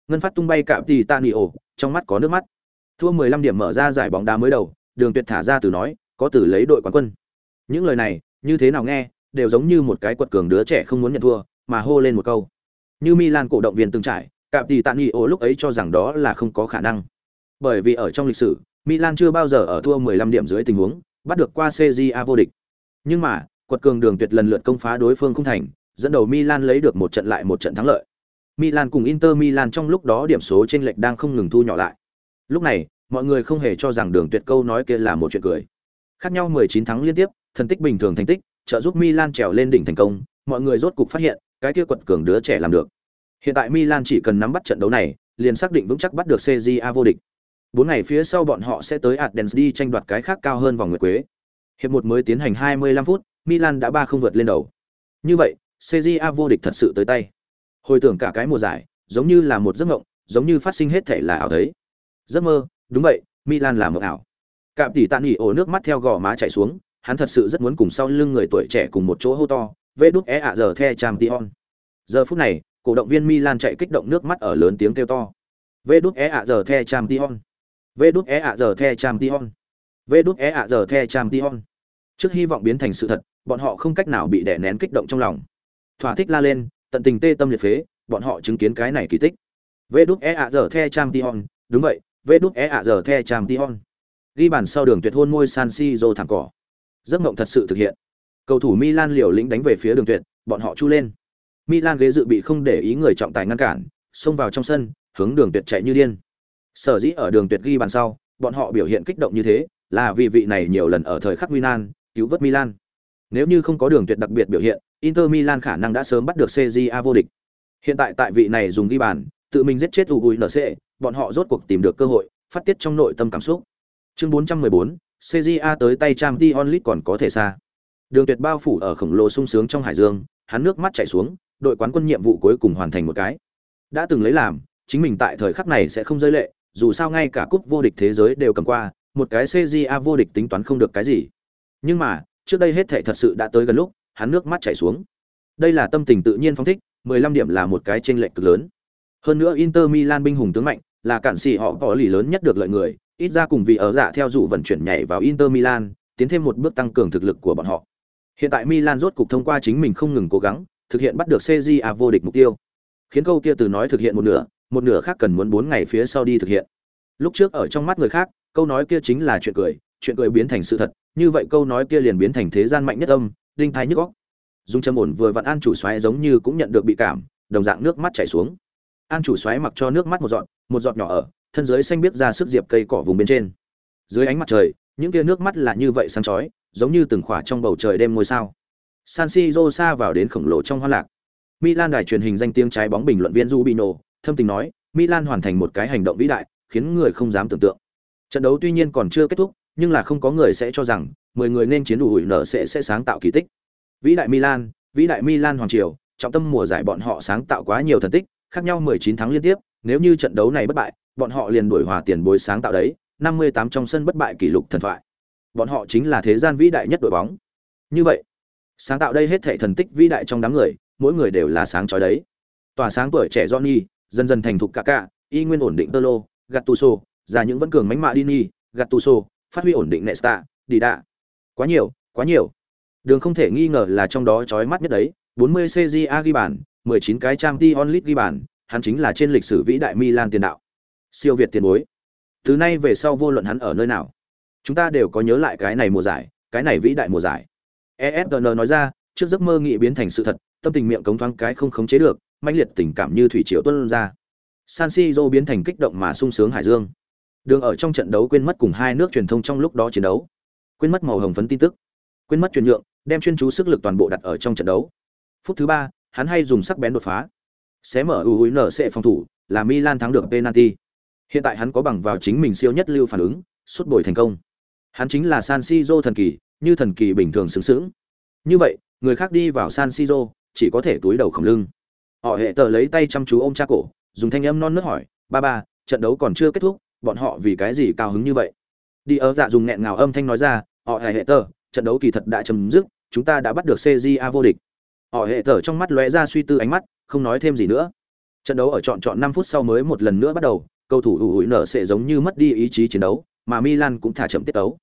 Ngân phát tung bay cạm tỷ Tanio, trong mắt có nước mắt. Thua 15 điểm mở ra giải bóng đá mới đầu, Đường Tuyệt thả ra từ nói, có từ lấy đội quán quân. Những lời này, như thế nào nghe, đều giống như một cái quật cường đứa trẻ không muốn nhận thua, mà hô lên một câu. Như Milan cổ động viên từng trải, cạm tỷ Tanio lúc ấy cho rằng đó là không có khả năng. Bởi vì ở trong lịch sử, Milan chưa bao giờ ở thua 15 điểm dưới tình huống bắt được qua CJA vô địch. Nhưng mà, quật cường đường tuyệt lần lượt công phá đối phương không thành, dẫn đầu Milan lấy được một trận lại một trận thắng lợi. Milan cùng Inter Milan trong lúc đó điểm số chênh lệch đang không ngừng thu nhỏ lại. Lúc này, mọi người không hề cho rằng đường tuyệt câu nói kia là một chuyện cười. Khác nhau 19 thắng liên tiếp, thành tích bình thường thành tích, trợ giúp Milan trèo lên đỉnh thành công, mọi người rốt cục phát hiện, cái kia quật cường đứa trẻ làm được. Hiện tại Milan chỉ cần nắm bắt trận đấu này, liền xác định vững chắc bắt được CJA vô địch. 4 ngày phía sau bọn họ sẽ tới Athens đi tranh đoạt cái khác cao hơn vòng nguyệt quế. Hiệp một mới tiến hành 25 phút, Milan đã ba không vượt lên đầu. Như vậy, CJA vô địch thật sự tới tay. Hồi tưởng cả cái mùa giải, giống như là một giấc mộng, giống như phát sinh hết thể là ảo thấy. Giấc mơ, đúng vậy, Milan là mộng ảo. Cạm tỷ tạn nhỉ ổ nước mắt theo gò má chảy xuống, hắn thật sự rất muốn cùng sau lưng người tuổi trẻ cùng một chỗ hô to, "Vê đút e ạ giờ the champion." Giờ phút này, cổ động viên Milan chạy kích động nước mắt ở lớn tiếng kêu to. "Vê đút e ạ giờ the champion." Vê đút e ạ giờ the champion. Vê đút e ạ giờ the champion. Trước hy vọng biến thành sự thật, bọn họ không cách nào bị đè nén kích động trong lòng. Thỏa thích la lên, tận tình tê tâm liệt phế, bọn họ chứng kiến cái này kỳ tích. Vê đút e ạ giờ the champion, đúng vậy, vê đút e ạ giờ the champion. Ghi bàn sau đường tuyệt hôn môi San Siro thẳng cỏ. Giấc mộng thật sự thực hiện. Cầu thủ Milan liều lĩnh đánh về phía đường tuyệt, bọn họ chu lên. Milan ghế dự bị không để ý người trọng tài ngăn cản, xông vào trong sân, hướng đường tuyệt chạy như điên. Sở dĩ ở đường tuyệt ghi bàn sau, bọn họ biểu hiện kích động như thế, là vì vị này nhiều lần ở thời khắc Milan, cứu vớt Milan. Nếu như không có đường tuyệt đặc biệt biểu hiện, Inter Milan khả năng đã sớm bắt được CJA vô địch. Hiện tại tại vị này dùng ghi bàn, tự mình giết chết UNC, bọn họ rốt cuộc tìm được cơ hội, phát tiết trong nội tâm cảm xúc. Chương 414, CJA tới tay Champions League còn có thể xa. Đường Tuyệt bao phủ ở khổng lồ sung sướng trong hải dương, hắn nước mắt chảy xuống, đội quán quân nhiệm vụ cuối cùng hoàn thành một cái. Đã từng lấy làm, chính mình tại thời khắc này sẽ không rơi lệ, dù sao ngay cả cúp vô địch thế giới đều cầm qua, một cái CJA vô địch tính toán không được cái gì. Nhưng mà, trước đây hết thảy thật sự đã tới gần lúc, hắn nước mắt chảy xuống. Đây là tâm tình tự nhiên phóng thích, 15 điểm là một cái chênh lệch cực lớn. Hơn nữa Inter Milan binh hùng tướng mạnh, là cản sĩ họ có lì lớn nhất được lợi người, ít ra cùng vì ở dạ theo dụ vận chuyển nhảy vào Inter Milan, tiến thêm một bước tăng cường thực lực của bọn họ. Hiện tại Milan rốt cục thông qua chính mình không ngừng cố gắng, thực hiện bắt được CJA vô địch mục tiêu. Khiến câu kia từ nói thực hiện một nửa, một nửa khác cần muốn bốn ngày phía sau đi thực hiện lúc trước ở trong mắt người khác câu nói kia chính là chuyện cười chuyện cười biến thành sự thật như vậy câu nói kia liền biến thành thế gian mạnh nhất âm đinh thái nhức óc. dung châm ổn vừa vặn an chủ xoáy giống như cũng nhận được bị cảm đồng dạng nước mắt chảy xuống an chủ xoáy mặc cho nước mắt một giọt một giọt nhỏ ở thân dưới xanh biết ra sức diệp cây cỏ vùng bên trên dưới ánh mặt trời những kia nước mắt là như vậy sáng chói giống như từng khỏa trong bầu trời đêm ngôi sao san siro xa vào đến khổng lồ trong hoa lạc milan đài truyền hình danh tiếng trái bóng bình luận viên rubino thâm tình nói Milan hoàn thành một cái hành động vĩ đại, khiến người không dám tưởng tượng. Trận đấu tuy nhiên còn chưa kết thúc, nhưng là không có người sẽ cho rằng 10 người nên chiến đủ hủy nở sẽ sẽ sáng tạo kỳ tích. Vĩ đại Milan, vĩ đại Milan hoàng triều, trọng tâm mùa giải bọn họ sáng tạo quá nhiều thần tích, khác nhau 19 thắng liên tiếp, nếu như trận đấu này bất bại, bọn họ liền đuổi hòa tiền bối sáng tạo đấy, 58 trong sân bất bại kỷ lục thần thoại. Bọn họ chính là thế gian vĩ đại nhất đội bóng. Như vậy, sáng tạo đây hết thảy thần tích vĩ đại trong đám người, mỗi người đều là sáng chói đấy. Tỏa sáng tuổi trẻ Johnny, dần dần thành thục cả cả, y nguyên ổn định Tolo, Gattuso, ra những vẫn cường mãnh mạ Dini, Gattuso, phát huy ổn định Nesta, đi đạ. Quá nhiều, quá nhiều. Đường không thể nghi ngờ là trong đó chói mắt nhất đấy, 40 CJA ghi bàn, 19 cái Champions League ghi bàn, hắn chính là trên lịch sử vĩ đại Milan tiền đạo. Siêu việt tiền bối. Từ nay về sau vô luận hắn ở nơi nào, chúng ta đều có nhớ lại cái này mùa giải, cái này vĩ đại mùa giải. ESPN nói ra, trước giấc mơ nghị biến thành sự thật, tâm tình miệng cống thoáng cái không khống chế được, mãnh liệt tình cảm như thủy triều tuôn ra. San Siro biến thành kích động mà sung sướng hải dương. Đường ở trong trận đấu quên mất cùng hai nước truyền thông trong lúc đó chiến đấu, quên mất màu hồng phấn tin tức, quên mất chuyển nhượng, đem chuyên chú sức lực toàn bộ đặt ở trong trận đấu. Phút thứ ba, hắn hay dùng sắc bén đột phá, xé mở UNC phòng thủ, là Milan thắng được penalty. Hiện tại hắn có bằng vào chính mình siêu nhất lưu phản ứng, suốt bồi thành công. Hắn chính là San Siro thần kỳ, như thần kỳ bình thường sướng sướng. Như vậy, người khác đi vào San Siro, chỉ có thể túi đầu khổng lưng. Họ hệ tờ lấy tay chăm chú ôm cha cổ, dùng thanh âm non nớt hỏi, "Ba ba, trận đấu còn chưa kết thúc, bọn họ vì cái gì cao hứng như vậy?" Đi ở dạ dùng nghẹn ngào âm thanh nói ra, "Họ hệ tờ, trận đấu kỳ thật đã chấm dứt, chúng ta đã bắt được CJA vô địch." Họ hệ tờ trong mắt lóe ra suy tư ánh mắt, không nói thêm gì nữa. Trận đấu ở trọn trọn 5 phút sau mới một lần nữa bắt đầu, cầu thủ ủ hủi nở sẽ giống như mất đi ý chí chiến đấu, mà Milan cũng thả chậm tiết tấu.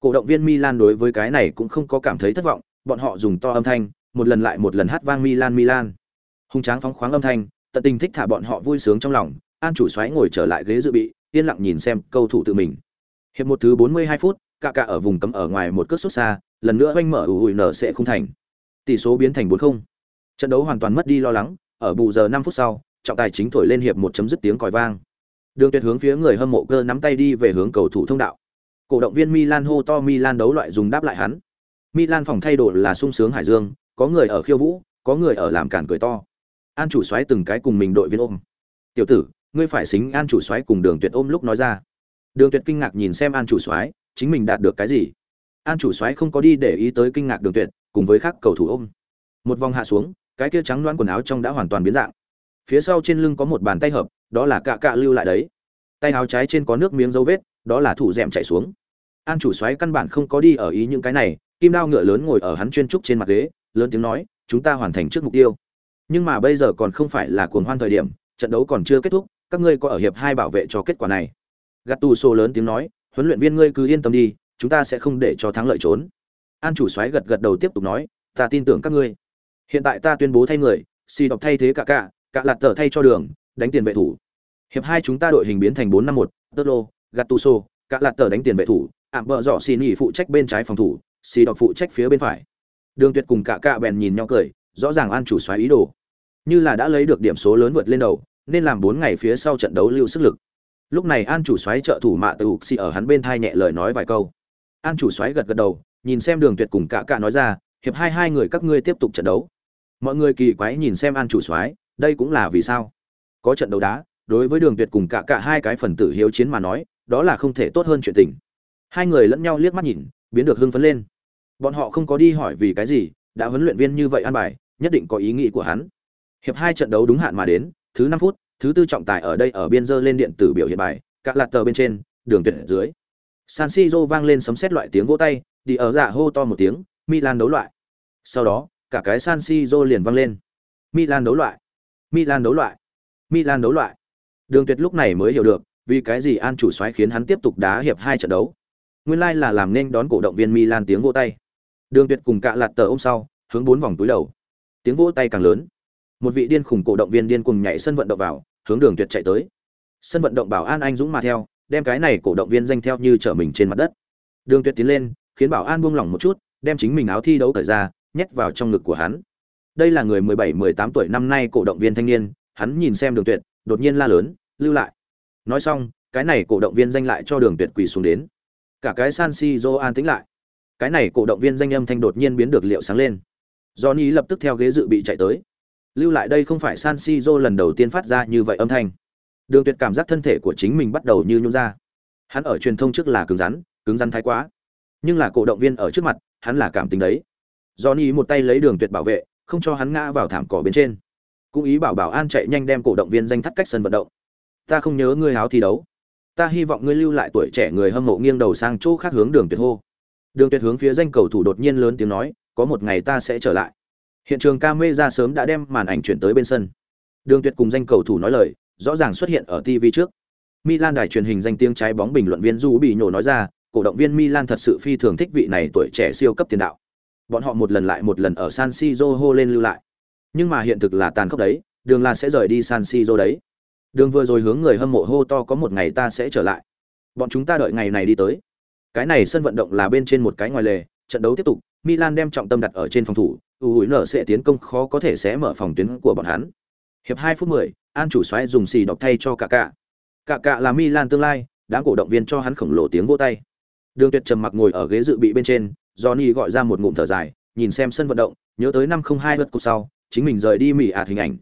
Cổ động viên Milan đối với cái này cũng không có cảm thấy thất vọng, bọn họ dùng to âm thanh, một lần lại một lần hát vang Milan Milan. Hung tráng phóng khoáng âm thanh, tận tình thích thả bọn họ vui sướng trong lòng, An chủ xoáy ngồi trở lại ghế dự bị, yên lặng nhìn xem cầu thủ tự mình. Hiệp một thứ 42 phút, cả cả ở vùng cấm ở ngoài một cước sút xa, lần nữa oanh mở ủ hủi nở sẽ không thành. Tỷ số biến thành 4-0. Trận đấu hoàn toàn mất đi lo lắng, ở bù giờ 5 phút sau, trọng tài chính thổi lên hiệp một chấm dứt tiếng còi vang. Đường Tuyệt hướng phía người hâm mộ cơ nắm tay đi về hướng cầu thủ thông đạo. Cổ động viên Milan hô to Milan đấu loại dùng đáp lại hắn. Milan phòng thay đổi là sung sướng hải dương, có người ở khiêu vũ, có người ở làm cản cười to. An chủ soái từng cái cùng mình đội viên ôm. "Tiểu tử, ngươi phải xính An chủ soái cùng Đường Tuyệt ôm lúc nói ra." Đường Tuyệt kinh ngạc nhìn xem An chủ soái, chính mình đạt được cái gì? An chủ soái không có đi để ý tới kinh ngạc Đường Tuyệt, cùng với các cầu thủ ôm. Một vòng hạ xuống, cái kia trắng loãng quần áo trong đã hoàn toàn biến dạng. Phía sau trên lưng có một bàn tay hợp, đó là cạ cạ lưu lại đấy. Tay áo trái trên có nước miếng dấu vết, đó là thủ rèm chạy xuống. An chủ soái căn bản không có đi ở ý những cái này, kim đao ngựa lớn ngồi ở hắn chuyên trúc trên mặt ghế, lớn tiếng nói, chúng ta hoàn thành trước mục tiêu. Nhưng mà bây giờ còn không phải là cuồng hoan thời điểm, trận đấu còn chưa kết thúc, các ngươi có ở hiệp hai bảo vệ cho kết quả này. Gattuso lớn tiếng nói, huấn luyện viên ngươi cứ yên tâm đi, chúng ta sẽ không để cho thắng lợi trốn. An chủ soái gật gật đầu tiếp tục nói, ta tin tưởng các ngươi. Hiện tại ta tuyên bố thay người, xì đọc thay thế cả cả, cả lạt tờ thay cho đường, đánh tiền vệ thủ. Hiệp hai chúng ta đội hình biến thành bốn năm một, Totlo, Gattuso, cả lạt tờ đánh tiền vệ thủ, ảm bờ dọ xì nhỉ phụ trách bên trái phòng thủ, xì đọc phụ trách phía bên phải. Đường Tuyệt cùng cả cạ bèn nhìn nhau cười, rõ ràng An chủ xoáy ý đồ, như là đã lấy được điểm số lớn vượt lên đầu, nên làm bốn ngày phía sau trận đấu lưu sức lực. Lúc này An chủ xoáy trợ thủ Mạ Tử xì ở hắn bên thai nhẹ lời nói vài câu. An chủ xoáy gật gật đầu, nhìn xem Đường Tuyệt cùng cả cạ nói ra, hiệp hai hai người các ngươi tiếp tục trận đấu mọi người kỳ quái nhìn xem an chủ xoáy, đây cũng là vì sao có trận đấu đá đối với đường tuyệt cùng cả cả hai cái phần tử hiếu chiến mà nói đó là không thể tốt hơn chuyện tình. Hai người lẫn nhau liếc mắt nhìn biến được hưng phấn lên. Bọn họ không có đi hỏi vì cái gì đã huấn luyện viên như vậy an bài nhất định có ý nghĩ của hắn. Hiệp hai trận đấu đúng hạn mà đến thứ năm phút thứ tư trọng tài ở đây ở biên dơ lên điện tử biểu hiện bài các lạt tờ bên trên đường tuyệt dưới. San siro vang lên sấm xét loại tiếng vỗ tay đi ở dạ hô to một tiếng milan đấu loại. Sau đó cả cái San Siro liền vang lên. Milan đấu loại, Milan đấu loại, Milan đấu loại. Đường Tuyệt lúc này mới hiểu được, vì cái gì An chủ soái khiến hắn tiếp tục đá hiệp hai trận đấu. Nguyên lai like là làm nên đón cổ động viên Milan tiếng vỗ tay. Đường Tuyệt cùng cạ lạt tờ ôm sau, hướng bốn vòng túi đầu. Tiếng vỗ tay càng lớn. Một vị điên khủng cổ động viên điên cùng nhảy sân vận động vào, hướng Đường Tuyệt chạy tới. Sân vận động bảo an anh dũng mà theo, đem cái này cổ động viên danh theo như trở mình trên mặt đất. Đường Tuyệt tiến lên, khiến bảo an buông lỏng một chút, đem chính mình áo thi đấu thời ra, nhét vào trong ngực của hắn. Đây là người 17-18 tuổi năm nay cổ động viên thanh niên, hắn nhìn xem Đường Tuyệt, đột nhiên la lớn, "Lưu lại!" Nói xong, cái này cổ động viên danh lại cho Đường Tuyệt quỳ xuống đến. Cả cái San Siro an tĩnh lại. Cái này cổ động viên danh âm thanh đột nhiên biến được liệu sáng lên. Johnny lập tức theo ghế dự bị chạy tới. Lưu lại đây không phải San Siro lần đầu tiên phát ra như vậy âm thanh. Đường Tuyệt cảm giác thân thể của chính mình bắt đầu như nhũn ra. Hắn ở truyền thông trước là cứng rắn, cứng rắn thái quá. Nhưng là cổ động viên ở trước mặt, hắn là cảm tình đấy. Johnny một tay lấy đường tuyệt bảo vệ, không cho hắn ngã vào thảm cỏ bên trên. Cũng ý bảo bảo an chạy nhanh đem cổ động viên danh thắt cách sân vận động. Ta không nhớ ngươi háo thi đấu. Ta hy vọng ngươi lưu lại tuổi trẻ người hâm mộ nghiêng đầu sang chỗ khác hướng đường tuyệt hô. Đường tuyệt hướng phía danh cầu thủ đột nhiên lớn tiếng nói, có một ngày ta sẽ trở lại. Hiện trường ca mê ra sớm đã đem màn ảnh chuyển tới bên sân. Đường tuyệt cùng danh cầu thủ nói lời rõ ràng xuất hiện ở tv trước. Milan đài truyền hình danh tiếng trái bóng bình luận viên du bị nhổ nói ra cổ động viên milan thật sự phi thường thích vị này tuổi trẻ siêu cấp tiền đạo. Bọn họ một lần lại một lần ở san siro hô lên lưu lại. Nhưng mà hiện thực là tàn khốc đấy đường là sẽ rời đi san siro đấy đường vừa rồi hướng người hâm mộ hô to có một ngày ta sẽ trở lại. Bọn chúng ta đợi ngày này đi tới. Cái này sân vận động là bên trên một cái ngoài lề trận đấu tiếp tục milan đem trọng tâm đặt ở trên phòng thủ ưu hủi nở sẽ tiến công khó có thể sẽ mở phòng tuyến của bọn hắn. Hiệp hai phút 10, an chủ xoáy dùng xì đọc thay cho cả cả cả cả là milan tương lai đám cổ động viên cho hắn khổng lồ tiếng vỗ tay. Đường tuyệt trầm mặc ngồi ở ghế dự bị bên trên johnny gọi ra một ngụm thở dài nhìn xem sân vận động nhớ tới năm không hai lượt cục sau chính mình rời đi mỹ ạt hình ảnh.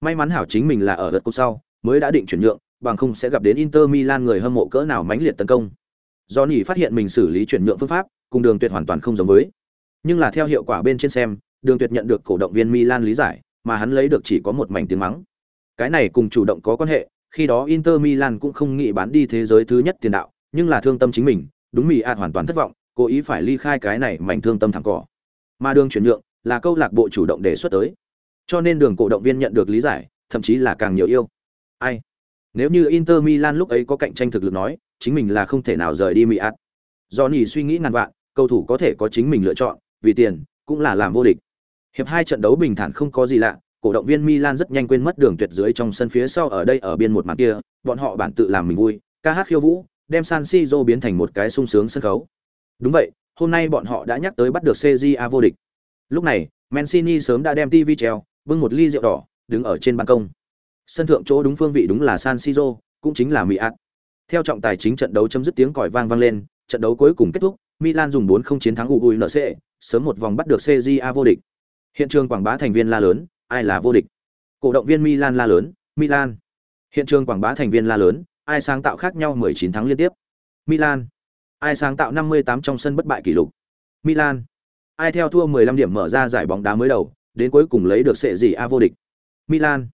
May mắn hảo chính mình là ở lượt cục sau mới đã định chuyển nhượng, bằng không sẽ gặp đến inter milan người hâm mộ cỡ nào mãnh liệt tấn công. Johnny phát hiện mình xử lý chuyển nhượng phương pháp, cùng đường tuyệt hoàn toàn không giống với. Nhưng là theo hiệu quả bên trên xem, đường tuyệt nhận được cổ động viên milan lý giải, mà hắn lấy được chỉ có một mảnh tiếng mắng. Cái này cùng chủ động có quan hệ, khi đó inter milan cũng không nghĩ bán đi thế giới thứ nhất tiền đạo, nhưng là thương tâm chính mình, đúng mì ạt hoàn toàn thất vọng, cố ý phải ly khai cái này mảnh thương tâm thẳng cỏ. Mà đường chuyển nhượng là câu lạc bộ chủ động đề xuất tới. Cho nên đường cổ động viên nhận được lý giải, thậm chí là càng nhiều yêu ai? Nếu như inter milan lúc ấy có cạnh tranh thực lực nói, chính mình là không thể nào rời đi mỹ ạt do nhì suy nghĩ ngàn vạn, cầu thủ có thể có chính mình lựa chọn, vì tiền, cũng là làm vô địch. Hiệp hai trận đấu bình thản không có gì lạ, cổ động viên milan rất nhanh quên mất đường tuyệt dưới trong sân phía sau ở đây ở biên một màn kia, bọn họ bản tự làm mình vui, ca hát khiêu vũ, đem san siro biến thành một cái sung sướng sân khấu. Đúng vậy, hôm nay bọn họ đã nhắc tới bắt được cja vô địch. Lúc này, mancini sớm đã đem tv treo, bưng một ly rượu đỏ, đứng ở trên ban công sân thượng chỗ đúng phương vị đúng là san siro, cũng chính là mỹ ạt theo trọng tài chính trận đấu chấm dứt tiếng còi vang vang lên, trận đấu cuối cùng kết thúc, milan dùng 4-0 chiến thắng uinc sớm một vòng bắt được cja vô địch. Hiện trường quảng bá thành viên la lớn, ai là vô địch? Cổ động viên milan la lớn, milan. Hiện trường quảng bá thành viên la lớn, ai sáng tạo khác nhau 19 thắng liên tiếp? Milan. Ai sáng tạo 58 trong sân bất bại kỷ lục? Milan. Ai theo thua 15 điểm mở ra giải bóng đá mới đầu, đến cuối cùng lấy được sệ gì a vô địch? Milan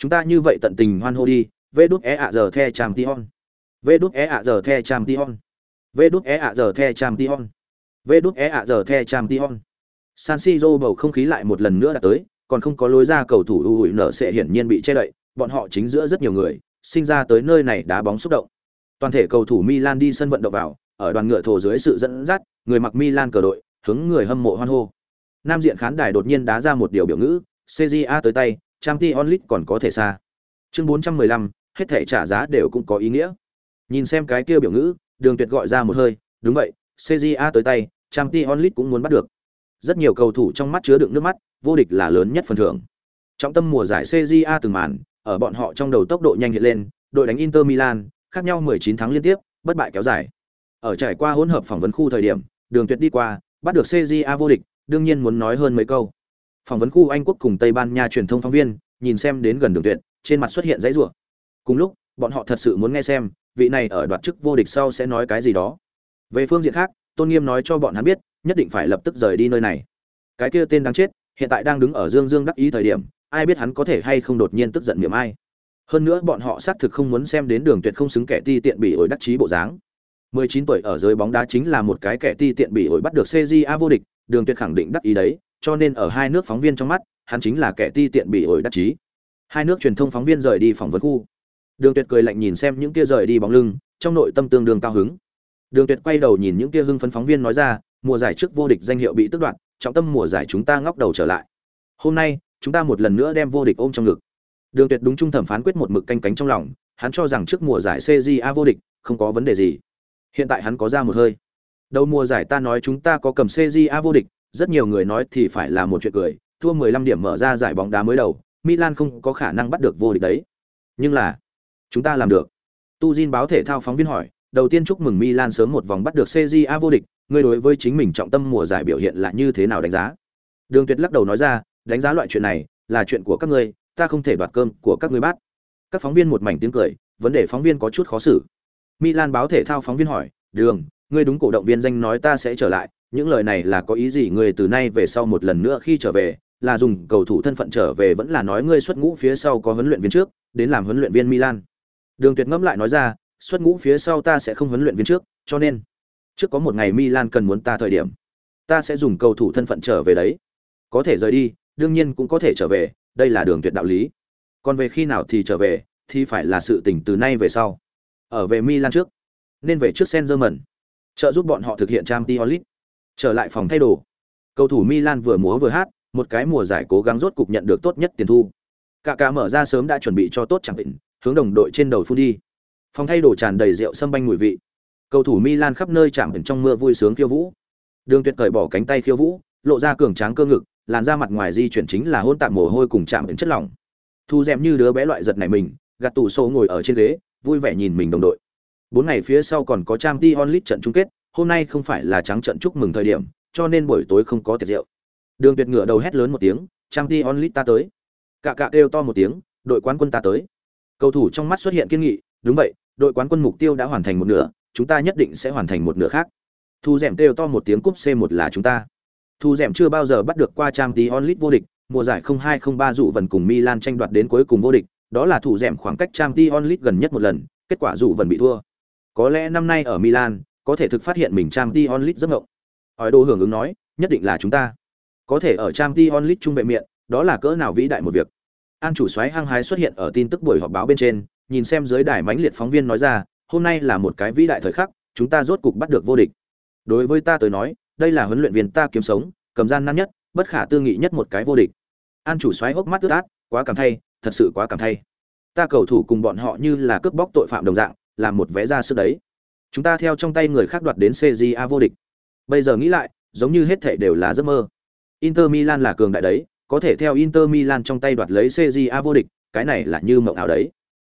chúng ta như vậy tận tình hoan hô đi. Vê đút é ạ giờ the cham tion vê đút é ạ giờ the cham tion vê đút é ạ giờ the cham tion vê đút é ạ giờ the cham tion san siro bầu không khí lại một lần nữa đã tới, còn không có lối ra cầu thủ ưu hụi nở sẽ hiển nhiên bị che đậy, bọn họ chính giữa rất nhiều người, sinh ra tới nơi này đá bóng xúc động. Toàn thể cầu thủ milan đi sân vận động vào, ở đoàn ngựa thổ dưới sự dẫn dắt, người mặc milan cờ đội, hướng người hâm mộ hoan hô. Nam diện khán đài đột nhiên đá ra một điều biểu ngữ cja tới tay Champions League còn có thể xa. Chương 415, hết thảy trả giá đều cũng có ý nghĩa. Nhìn xem cái kia biểu ngữ, Đường Tuyệt gọi ra một hơi, đúng vậy, CJA tới tay, Champions League cũng muốn bắt được. Rất nhiều cầu thủ trong mắt chứa đựng nước mắt, vô địch là lớn nhất phần thưởng. Trọng tâm mùa giải CJA từng màn, ở bọn họ trong đầu tốc độ nhanh hiện lên, đội đánh Inter Milan, khác nhau 19 thắng liên tiếp, bất bại kéo dài. Ở trải qua hỗn hợp phỏng vấn khu thời điểm, Đường Tuyệt đi qua, bắt được CJA vô địch, đương nhiên muốn nói hơn mấy câu phỏng vấn khu anh quốc cùng tây ban nha truyền thông phóng viên, nhìn xem đến gần đường tuyệt, trên mặt xuất hiện dãy rủa. Cùng lúc, bọn họ thật sự muốn nghe xem, vị này ở đoạt chức vô địch sau sẽ nói cái gì đó. Về phương diện khác, tôn nghiêm nói cho bọn hắn biết, nhất định phải lập tức rời đi nơi này. Cái kia tên đáng chết, hiện tại đang đứng ở dương dương đắc ý thời điểm, ai biết hắn có thể hay không đột nhiên tức giận miệng ai. Hơn nữa bọn họ xác thực không muốn xem đến đường tuyệt không xứng kẻ ti tiện bị ổi đắc chí bộ dáng. 19 tuổi ở giới bóng đá chính là một cái kẻ ti tiện bị ổi bắt được CJA vô địch, đường tuyệt khẳng định đắc ý đấy cho nên ở hai nước phóng viên trong mắt, hắn chính là kẻ ti tiện bị ổi đắc chí. Hai nước truyền thông phóng viên rời đi phỏng vấn khu. Đường Tuyệt cười lạnh nhìn xem những kia rời đi bóng lưng, trong nội tâm tương đương cao hứng. Đường Tuyệt quay đầu nhìn những kia hưng phấn phóng viên nói ra, mùa giải trước vô địch danh hiệu bị tước đoạt, trọng tâm mùa giải chúng ta ngóc đầu trở lại. Hôm nay, chúng ta một lần nữa đem vô địch ôm trong ngực. Đường Tuyệt đúng trung thẩm phán quyết một mực canh cánh trong lòng, hắn cho rằng trước mùa giải CJA vô địch, không có vấn đề gì. Hiện tại hắn có ra một hơi. Đầu mùa giải ta nói chúng ta có cầm CJA vô địch, rất nhiều người nói thì phải là một chuyện cười, thua 15 điểm mở ra giải bóng đá mới đầu, Milan không có khả năng bắt được vô địch đấy. Nhưng là, chúng ta làm được. Tuzin báo thể thao phóng viên hỏi, đầu tiên chúc mừng Milan sớm một vòng bắt được CJA vô địch, ngươi đối với chính mình trọng tâm mùa giải biểu hiện là như thế nào đánh giá? Đường Tuyệt lắc đầu nói ra, đánh giá loại chuyện này là chuyện của các ngươi, ta không thể đoạt cơm của các ngươi bắt. Các phóng viên một mảnh tiếng cười, vấn đề phóng viên có chút khó xử. Milan báo thể thao phóng viên hỏi, "Đường, ngươi đúng cổ động viên danh nói ta sẽ trở lại, những lời này là có ý gì người từ nay về sau một lần nữa khi trở về là dùng cầu thủ thân phận trở về vẫn là nói ngươi xuất ngũ phía sau có huấn luyện viên trước đến làm huấn luyện viên Milan đường tuyệt ngẫm lại nói ra xuất ngũ phía sau ta sẽ không huấn luyện viên trước cho nên trước có một ngày Milan cần muốn ta thời điểm ta sẽ dùng cầu thủ thân phận trở về đấy. Có thể rời đi, đương nhiên cũng có thể trở về, đây là đường tuyệt đạo lý. Còn về khi nào thì trở về, thì phải là sự tình từ nay về sau. Ở về Milan trước, nên về trước sen dơ mẩn trợ giúp bọn họ thực hiện Champions League. Trở lại phòng thay đồ. Cầu thủ Milan vừa múa vừa hát, một cái mùa giải cố gắng rốt cục nhận được tốt nhất tiền thu. Cả cả mở ra sớm đã chuẩn bị cho tốt chẳng định, hướng đồng đội trên đầu phun đi. Phòng thay đồ tràn đầy rượu sâm banh mùi vị. Cầu thủ Milan khắp nơi chạm ẩn trong mưa vui sướng khiêu vũ. Đường Tuyệt cởi bỏ cánh tay khiêu vũ, lộ ra cường tráng cơ ngực, làn da mặt ngoài di chuyển chính là hôn tạm mồ hôi cùng chạm ẩn chất lỏng. Thu dẻm như đứa bé loại giật này mình, gạt tủ sổ ngồi ở trên ghế, vui vẻ nhìn mình đồng đội. Bốn ngày phía sau còn có Champions League trận chung kết, hôm nay không phải là trắng trận chúc mừng thời điểm, cho nên buổi tối không có tiệc rượu. Đường Tuyệt ngửa đầu hét lớn một tiếng, Champions League ta tới. Cạ cạ kêu to một tiếng, đội quán quân ta tới. Cầu thủ trong mắt xuất hiện kiên nghị, đúng vậy, đội quán quân mục tiêu đã hoàn thành một nửa, chúng ta nhất định sẽ hoàn thành một nửa khác. Thu Dẻm kêu to một tiếng cúp C1 là chúng ta. Thu Dẻm chưa bao giờ bắt được qua Champions League vô địch, mùa giải 0203 dụ vẫn cùng Milan tranh đoạt đến cuối cùng vô địch, đó là thủ Dẻm khoảng cách Champions League gần nhất một lần, kết quả dụ vẫn bị thua. Có lẽ năm nay ở Milan, có thể thực phát hiện mình trang Champions onlit rất ngộng. Hỏi đồ hưởng ứng nói, nhất định là chúng ta. Có thể ở trang Champions onlit trung vệ miệng, đó là cỡ nào vĩ đại một việc. An chủ soái hăng hái xuất hiện ở tin tức buổi họp báo bên trên, nhìn xem dưới đài mãnh liệt phóng viên nói ra, hôm nay là một cái vĩ đại thời khắc, chúng ta rốt cục bắt được vô địch. Đối với ta tới nói, đây là huấn luyện viên ta kiếm sống, cầm gian nan nhất, bất khả tư nghị nhất một cái vô địch. An chủ soái hốc mắt ướt át, quá cảm thay, thật sự quá cảm thay. Ta cầu thủ cùng bọn họ như là cướp bóc tội phạm đồng dạng, làm một vé ra sức đấy. Chúng ta theo trong tay người khác đoạt đến CJA vô địch. Bây giờ nghĩ lại, giống như hết thể đều là giấc mơ. Inter Milan là cường đại đấy, có thể theo Inter Milan trong tay đoạt lấy CJA vô địch, cái này là như mộng ảo đấy.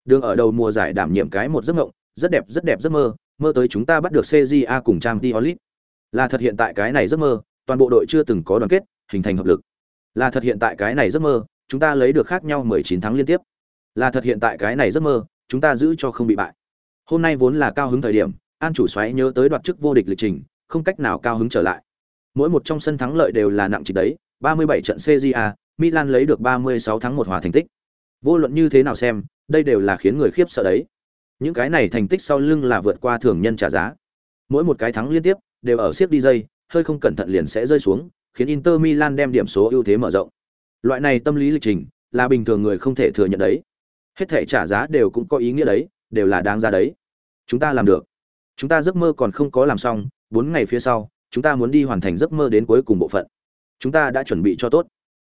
Đường ở đầu mùa giải đảm nhiệm cái một giấc mộng, rất đẹp rất đẹp giấc mơ, mơ tới chúng ta bắt được CJA cùng Champions League. Là thật hiện tại cái này giấc mơ, toàn bộ đội chưa từng có đoàn kết, hình thành hợp lực. Là thật hiện tại cái này giấc mơ, chúng ta lấy được khác nhau 19 tháng liên tiếp. Là thật hiện tại cái này giấc mơ, chúng ta giữ cho không bị bại. Hôm nay vốn là cao hứng thời điểm, An chủ xoáy nhớ tới đoạt chức vô địch lịch trình, không cách nào cao hứng trở lại. Mỗi một trong sân thắng lợi đều là nặng trịch đấy, 37 trận CJA, Milan lấy được 36 thắng một hòa thành tích. Vô luận như thế nào xem, đây đều là khiến người khiếp sợ đấy. Những cái này thành tích sau lưng là vượt qua thường nhân trả giá. Mỗi một cái thắng liên tiếp đều ở siếc đi dây, hơi không cẩn thận liền sẽ rơi xuống, khiến Inter Milan đem điểm số ưu thế mở rộng. Loại này tâm lý lịch trình là bình thường người không thể thừa nhận đấy. Hết thể trả giá đều cũng có ý nghĩa đấy, đều là đáng ra đấy. Chúng ta làm được. Chúng ta giấc mơ còn không có làm xong, 4 ngày phía sau, chúng ta muốn đi hoàn thành giấc mơ đến cuối cùng bộ phận. Chúng ta đã chuẩn bị cho tốt.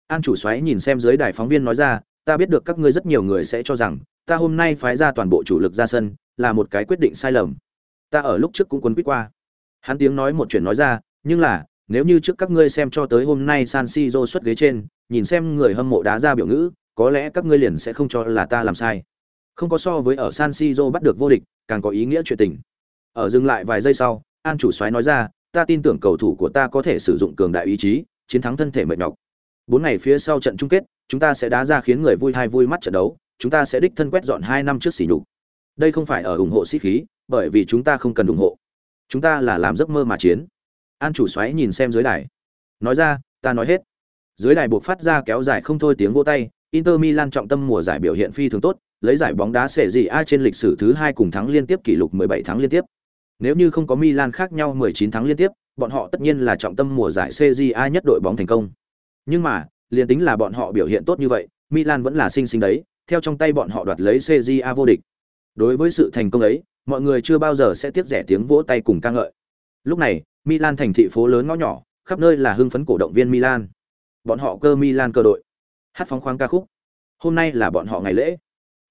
An chủ xoáy nhìn xem dưới đài phóng viên nói ra, ta biết được các ngươi rất nhiều người sẽ cho rằng, ta hôm nay phái ra toàn bộ chủ lực ra sân, là một cái quyết định sai lầm. Ta ở lúc trước cũng quấn quýt qua. Hắn tiếng nói một chuyện nói ra, nhưng là, nếu như trước các ngươi xem cho tới hôm nay San Siro xuất ghế trên, nhìn xem người hâm mộ đá ra biểu ngữ, có lẽ các ngươi liền sẽ không cho là ta làm sai. Không có so với ở San Siro bắt được vô địch, càng có ý nghĩa chuyện tình. Ở dừng lại vài giây sau, An chủ soái nói ra, ta tin tưởng cầu thủ của ta có thể sử dụng cường đại ý chí, chiến thắng thân thể mệt nhọc. Bốn ngày phía sau trận chung kết, chúng ta sẽ đá ra khiến người vui hay vui mắt trận đấu, chúng ta sẽ đích thân quét dọn hai năm trước xỉ nhục. Đây không phải ở ủng hộ sĩ khí, bởi vì chúng ta không cần ủng hộ. Chúng ta là làm giấc mơ mà chiến. An chủ xoáy nhìn xem dưới đài. Nói ra, ta nói hết. Dưới đài buộc phát ra kéo dài không thôi tiếng vỗ tay, Inter Milan trọng tâm mùa giải biểu hiện phi thường tốt, lấy giải bóng đá sẽ gì ai trên lịch sử thứ hai cùng thắng liên tiếp kỷ lục 17 thắng liên tiếp. Nếu như không có Milan khác nhau 19 thắng liên tiếp, bọn họ tất nhiên là trọng tâm mùa giải CJA nhất đội bóng thành công. Nhưng mà, liền tính là bọn họ biểu hiện tốt như vậy, Milan vẫn là sinh sinh đấy, theo trong tay bọn họ đoạt lấy CJA vô địch. Đối với sự thành công ấy, mọi người chưa bao giờ sẽ tiếp rẻ tiếng vỗ tay cùng ca ngợi. Lúc này, Milan thành thị phố lớn ngõ nhỏ, khắp nơi là hưng phấn cổ động viên Milan. Bọn họ cơ Milan cơ đội. Hát phóng khoáng ca khúc. Hôm nay là bọn họ ngày lễ.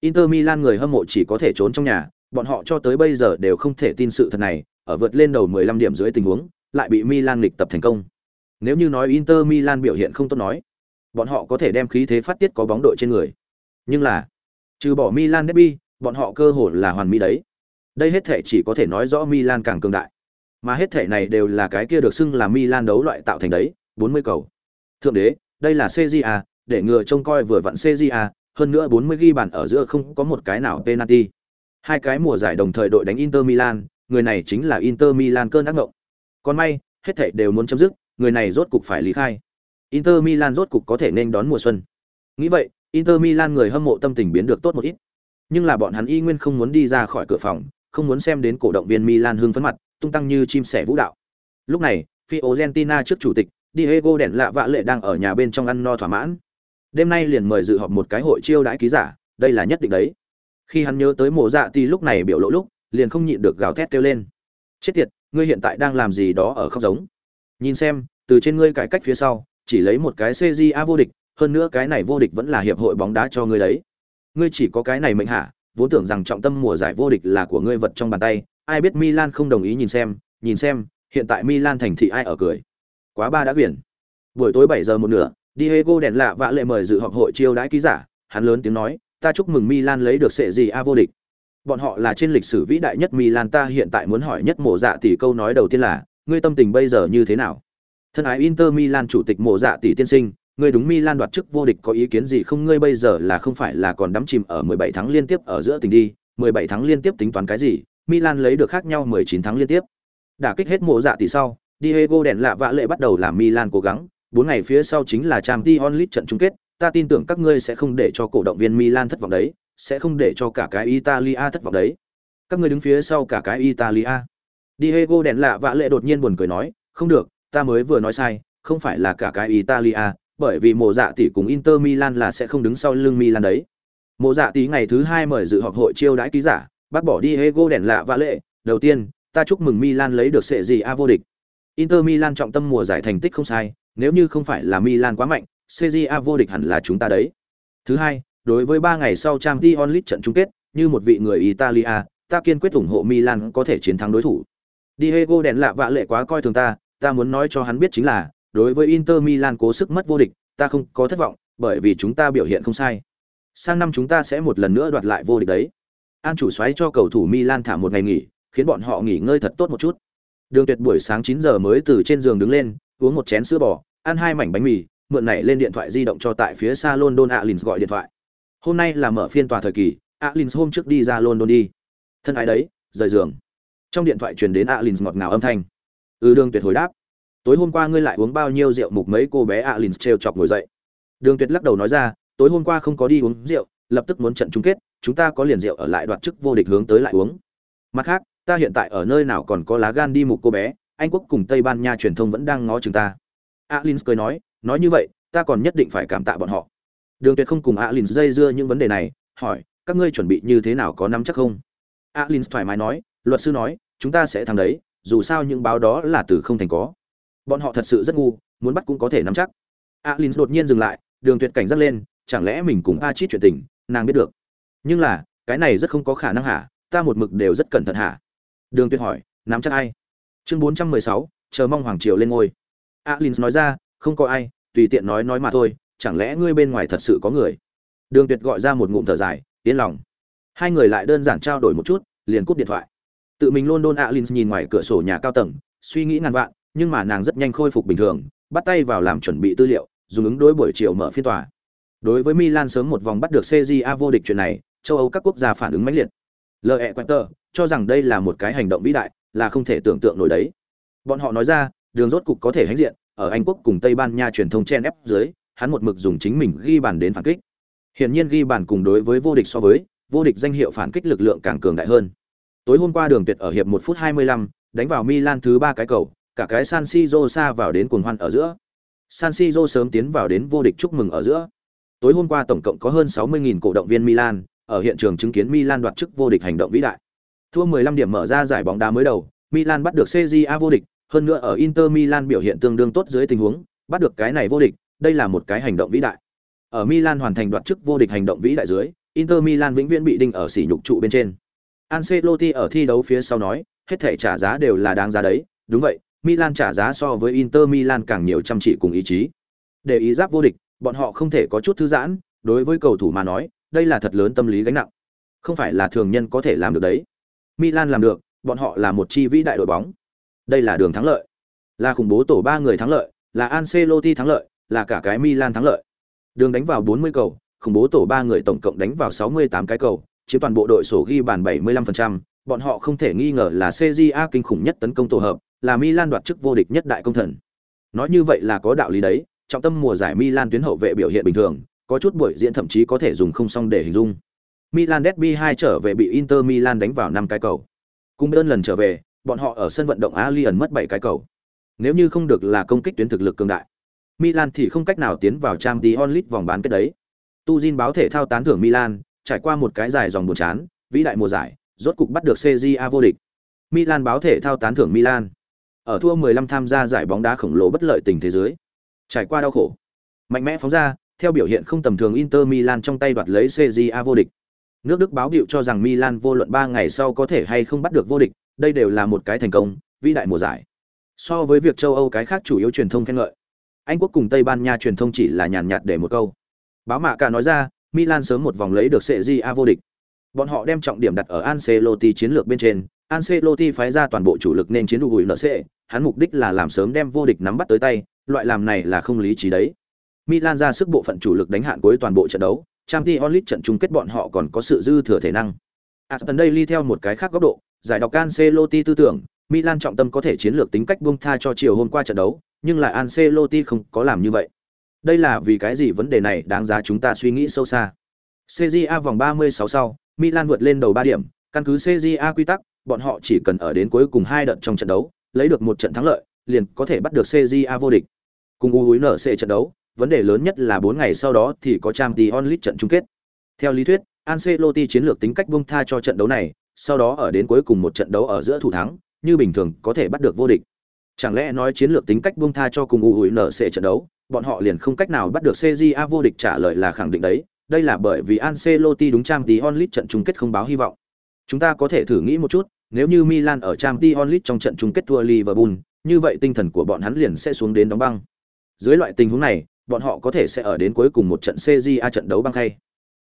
Inter Milan người hâm mộ chỉ có thể trốn trong nhà, bọn họ cho tới bây giờ đều không thể tin sự thật này, ở vượt lên đầu 15 điểm dưới tình huống, lại bị Milan lịch tập thành công. Nếu như nói Inter Milan biểu hiện không tốt nói, bọn họ có thể đem khí thế phát tiết có bóng đội trên người. Nhưng là, trừ bỏ Milan derby, bọn họ cơ hội là hoàn mỹ đấy. Đây hết thể chỉ có thể nói rõ Milan càng cường đại. Mà hết thể này đều là cái kia được xưng là Milan đấu loại tạo thành đấy, 40 cầu. Thượng đế, đây là CJA, để ngừa trông coi vừa vặn CJA, hơn nữa 40 ghi bàn ở giữa không có một cái nào penalty. Hai cái mùa giải đồng thời đội đánh Inter Milan, người này chính là Inter Milan cơn ác ngộng. Còn may, hết thảy đều muốn chấm dứt, người này rốt cục phải lý khai. Inter Milan rốt cục có thể nên đón mùa xuân. Nghĩ vậy, Inter Milan người hâm mộ tâm tình biến được tốt một ít. Nhưng là bọn hắn y nguyên không muốn đi ra khỏi cửa phòng, không muốn xem đến cổ động viên Milan hưng phấn mặt, tung tăng như chim sẻ vũ đạo. Lúc này, Fiorentina trước chủ tịch, Diego đèn lạ vạ lệ đang ở nhà bên trong ăn no thỏa mãn. Đêm nay liền mời dự họp một cái hội chiêu đãi ký giả, đây là nhất định đấy. Khi hắn nhớ tới mộ dạ thì lúc này biểu lộ lúc, liền không nhịn được gào thét kêu lên. Chết tiệt, ngươi hiện tại đang làm gì đó ở khóc giống. Nhìn xem, từ trên ngươi cải cách phía sau, chỉ lấy một cái A vô địch, hơn nữa cái này vô địch vẫn là hiệp hội bóng đá cho ngươi đấy. Ngươi chỉ có cái này mệnh hạ, vốn tưởng rằng trọng tâm mùa giải vô địch là của ngươi vật trong bàn tay, ai biết Milan không đồng ý nhìn xem, nhìn xem, hiện tại Milan thành thị ai ở cười. Quá ba đã quyển. Buổi tối bảy giờ một nửa, Diego đèn lạ vạ lệ mời dự họp hội chiêu đãi ký giả, hắn lớn tiếng nói, ta chúc mừng Milan lấy được sệ gì a vô địch. Bọn họ là trên lịch sử vĩ đại nhất Milan ta hiện tại muốn hỏi nhất mộ dạ tỷ câu nói đầu tiên là, ngươi tâm tình bây giờ như thế nào? Thân ái Inter Milan chủ tịch mộ dạ tỷ tiên sinh, ngươi đúng Milan đoạt chức vô địch có ý kiến gì không? Ngươi bây giờ là không phải là còn đắm chìm ở 17 tháng liên tiếp ở giữa tình đi, 17 tháng liên tiếp tính toán cái gì? Milan lấy được khác nhau 19 tháng liên tiếp. Đả kích hết mộ dạ tỷ sau, Diego đèn lạ vạ lệ bắt đầu làm Milan cố gắng, bốn ngày phía sau chính là Champions League trận chung kết, ta tin tưởng các ngươi sẽ không để cho cổ động viên Milan thất vọng đấy, sẽ không để cho cả cái Italia thất vọng đấy. Các ngươi đứng phía sau cả cái Italia. Diego đèn lạ vạ lệ đột nhiên buồn cười nói, không được, ta mới vừa nói sai, không phải là cả cái Italia, bởi vì mộ dạ tỷ cùng Inter Milan là sẽ không đứng sau lưng Milan đấy. Mộ dạ tỷ ngày thứ hai mời dự họp hội chiêu đãi ký giả, bác bỏ Diego đèn lạ vạ lệ, đầu tiên, ta chúc mừng Milan lấy được sệ gì a vô địch. Inter Milan trọng tâm mùa giải thành tích không sai, nếu như không phải là Milan quá mạnh, CJA vô địch hẳn là chúng ta đấy. Thứ hai, đối với 3 ngày sau Champions League trận chung kết, như một vị người Italia, ta kiên quyết ủng hộ Milan có thể chiến thắng đối thủ. Diego đèn lạ vạ lệ quá coi thường ta, ta muốn nói cho hắn biết chính là, đối với Inter Milan cố sức mất vô địch, ta không có thất vọng, bởi vì chúng ta biểu hiện không sai. Sang năm chúng ta sẽ một lần nữa đoạt lại vô địch đấy. An chủ xoáy cho cầu thủ Milan thả một ngày nghỉ, khiến bọn họ nghỉ ngơi thật tốt một chút. Đường Tuyệt buổi sáng 9 giờ mới từ trên giường đứng lên, uống một chén sữa bò, ăn hai mảnh bánh mì, mượn này lên điện thoại di động cho tại phía xa London Alins gọi điện thoại. Hôm nay là mở phiên tòa thời kỳ, Alins hôm trước đi ra London đi. Thân ái đấy, rời giường. Trong điện thoại truyền đến Alins ngọt ngào âm thanh. Ừ Đường Tuyệt hồi đáp. Tối hôm qua ngươi lại uống bao nhiêu rượu mục mấy cô bé Alins trêu chọc ngồi dậy. Đường Tuyệt lắc đầu nói ra, tối hôm qua không có đi uống rượu, lập tức muốn trận chung kết, chúng ta có liền rượu ở lại đoạt chức vô địch hướng tới lại uống. Mặt khác, ta hiện tại ở nơi nào còn có lá gan đi mục cô bé, anh quốc cùng Tây Ban Nha truyền thông vẫn đang ngó chừng ta. Alins cười nói, nói như vậy, ta còn nhất định phải cảm tạ bọn họ. Đường Tuyệt không cùng Alins dây dưa những vấn đề này, hỏi, các ngươi chuẩn bị như thế nào có nắm chắc không? Alins thoải mái nói, luật sư nói, chúng ta sẽ thắng đấy, dù sao những báo đó là từ không thành có. Bọn họ thật sự rất ngu, muốn bắt cũng có thể nắm chắc. Alins đột nhiên dừng lại, Đường Tuyệt cảnh giác lên, chẳng lẽ mình cùng A Chít chuyện tình, nàng biết được. Nhưng là, cái này rất không có khả năng hả? Ta một mực đều rất cẩn thận hả? Đường Tuyệt hỏi, nắm chắc ai? Chương 416, chờ mong hoàng triều lên ngôi. alin nói ra, không có ai, tùy tiện nói nói mà thôi, chẳng lẽ ngươi bên ngoài thật sự có người? Đường Tuyệt gọi ra một ngụm thở dài, yên lòng. Hai người lại đơn giản trao đổi một chút, liền cúp điện thoại. Tự mình luôn đôn alin nhìn ngoài cửa sổ nhà cao tầng, suy nghĩ ngàn vạn, nhưng mà nàng rất nhanh khôi phục bình thường, bắt tay vào làm chuẩn bị tư liệu, dùng ứng đối buổi chiều mở phiên tòa. Đối với Milan sớm một vòng bắt được CJA vô địch chuyện này, châu Âu các quốc gia phản ứng mãnh liệt. hẹ quanh tờ cho rằng đây là một cái hành động vĩ đại, là không thể tưởng tượng nổi đấy. Bọn họ nói ra, đường rốt cục có thể hãnh diện, ở Anh quốc cùng Tây Ban Nha truyền thông chen ép dưới, hắn một mực dùng chính mình ghi bàn đến phản kích. Hiển nhiên ghi bàn cùng đối với vô địch so với, vô địch danh hiệu phản kích lực lượng càng cường đại hơn. Tối hôm qua Đường Tuyệt ở hiệp 1 phút 25, đánh vào Milan thứ ba cái cầu, cả cái San Siro xa vào đến cuồng hoan ở giữa. San Siro sớm tiến vào đến vô địch chúc mừng ở giữa. Tối hôm qua tổng cộng có hơn 60.000 cổ động viên Milan, ở hiện trường chứng kiến Milan đoạt chức vô địch hành động vĩ đại. Thua 15 điểm mở ra giải bóng đá mới đầu, Milan bắt được CJA vô địch, hơn nữa ở Inter Milan biểu hiện tương đương tốt dưới tình huống, bắt được cái này vô địch, đây là một cái hành động vĩ đại. Ở Milan hoàn thành đoạt chức vô địch hành động vĩ đại dưới, Inter Milan vĩnh viễn bị đinh ở sỉ nhục trụ bên trên. Ancelotti ở thi đấu phía sau nói, hết thảy trả giá đều là đáng giá đấy, đúng vậy, Milan trả giá so với Inter Milan càng nhiều chăm chỉ cùng ý chí. Để ý giáp vô địch, bọn họ không thể có chút thư giãn, đối với cầu thủ mà nói, đây là thật lớn tâm lý gánh nặng. Không phải là thường nhân có thể làm được đấy. Milan làm được, bọn họ là một chi vĩ đại đội bóng. Đây là đường thắng lợi. Là khủng bố tổ ba người thắng lợi, là Ancelotti thắng lợi, là cả cái Milan thắng lợi. Đường đánh vào 40 cầu, khủng bố tổ ba người tổng cộng đánh vào 68 cái cầu, chiếm toàn bộ đội sổ ghi bàn 75%, bọn họ không thể nghi ngờ là CJA kinh khủng nhất tấn công tổ hợp, là Milan đoạt chức vô địch nhất đại công thần. Nói như vậy là có đạo lý đấy, trọng tâm mùa giải Milan tuyến hậu vệ biểu hiện bình thường, có chút buổi diễn thậm chí có thể dùng không song để hình dung. Milan Derby 2 trở về bị Inter Milan đánh vào 5 cái cầu. Cùng đơn lần trở về, bọn họ ở sân vận động Allianz mất 7 cái cầu. Nếu như không được là công kích tuyến thực lực cường đại, Milan thì không cách nào tiến vào Champions League vòng bán kết đấy. Tuzin báo thể thao tán thưởng Milan, trải qua một cái dài dòng buồn chán, vĩ đại mùa giải, rốt cục bắt được CJA vô địch. Milan báo thể thao tán thưởng Milan. Ở thua 15 tham gia giải bóng đá khổng lồ bất lợi tình thế giới, trải qua đau khổ, mạnh mẽ phóng ra, theo biểu hiện không tầm thường Inter Milan trong tay đoạt lấy CJA vô địch. Nước Đức báo biểu cho rằng Milan vô luận 3 ngày sau có thể hay không bắt được vô địch, đây đều là một cái thành công, vĩ đại mùa giải. So với việc châu Âu cái khác chủ yếu truyền thông khen ngợi, Anh quốc cùng Tây Ban Nha truyền thông chỉ là nhàn nhạt để một câu. Báo mạ cả nói ra, Milan sớm một vòng lấy được CJA vô địch. Bọn họ đem trọng điểm đặt ở Ancelotti chiến lược bên trên, Ancelotti phái ra toàn bộ chủ lực nên chiến đùi NC, hắn mục đích là làm sớm đem vô địch nắm bắt tới tay, loại làm này là không lý trí đấy. Milan ra sức bộ phận chủ lực đánh hạn cuối toàn bộ trận đấu, Champions League trận chung kết bọn họ còn có sự dư thừa thể năng. Aston Daily theo một cái khác góc độ, giải đọc Ancelotti tư tưởng, Milan trọng tâm có thể chiến lược tính cách buông tha cho chiều hôm qua trận đấu, nhưng lại Ancelotti không có làm như vậy. Đây là vì cái gì vấn đề này đáng giá chúng ta suy nghĩ sâu xa. CJA vòng 36 sau, Milan vượt lên đầu 3 điểm, căn cứ CJA quy tắc, bọn họ chỉ cần ở đến cuối cùng hai đợt trong trận đấu, lấy được một trận thắng lợi, liền có thể bắt được CJA vô địch. Cùng UNC trận đấu, vấn đề lớn nhất là 4 ngày sau đó thì có Champions League trận chung kết. Theo lý thuyết, Ancelotti chiến lược tính cách buông tha cho trận đấu này, sau đó ở đến cuối cùng một trận đấu ở giữa thủ thắng, như bình thường có thể bắt được vô địch. Chẳng lẽ nói chiến lược tính cách buông tha cho cùng UNC trận đấu, bọn họ liền không cách nào bắt được CJA vô địch trả lời là khẳng định đấy, đây là bởi vì Ancelotti đúng Champions League trận chung kết không báo hy vọng. Chúng ta có thể thử nghĩ một chút, nếu như Milan ở Champions League trong trận chung kết thua Liverpool, như vậy tinh thần của bọn hắn liền sẽ xuống đến đóng băng. Dưới loại tình huống này, bọn họ có thể sẽ ở đến cuối cùng một trận CJA trận đấu băng khay.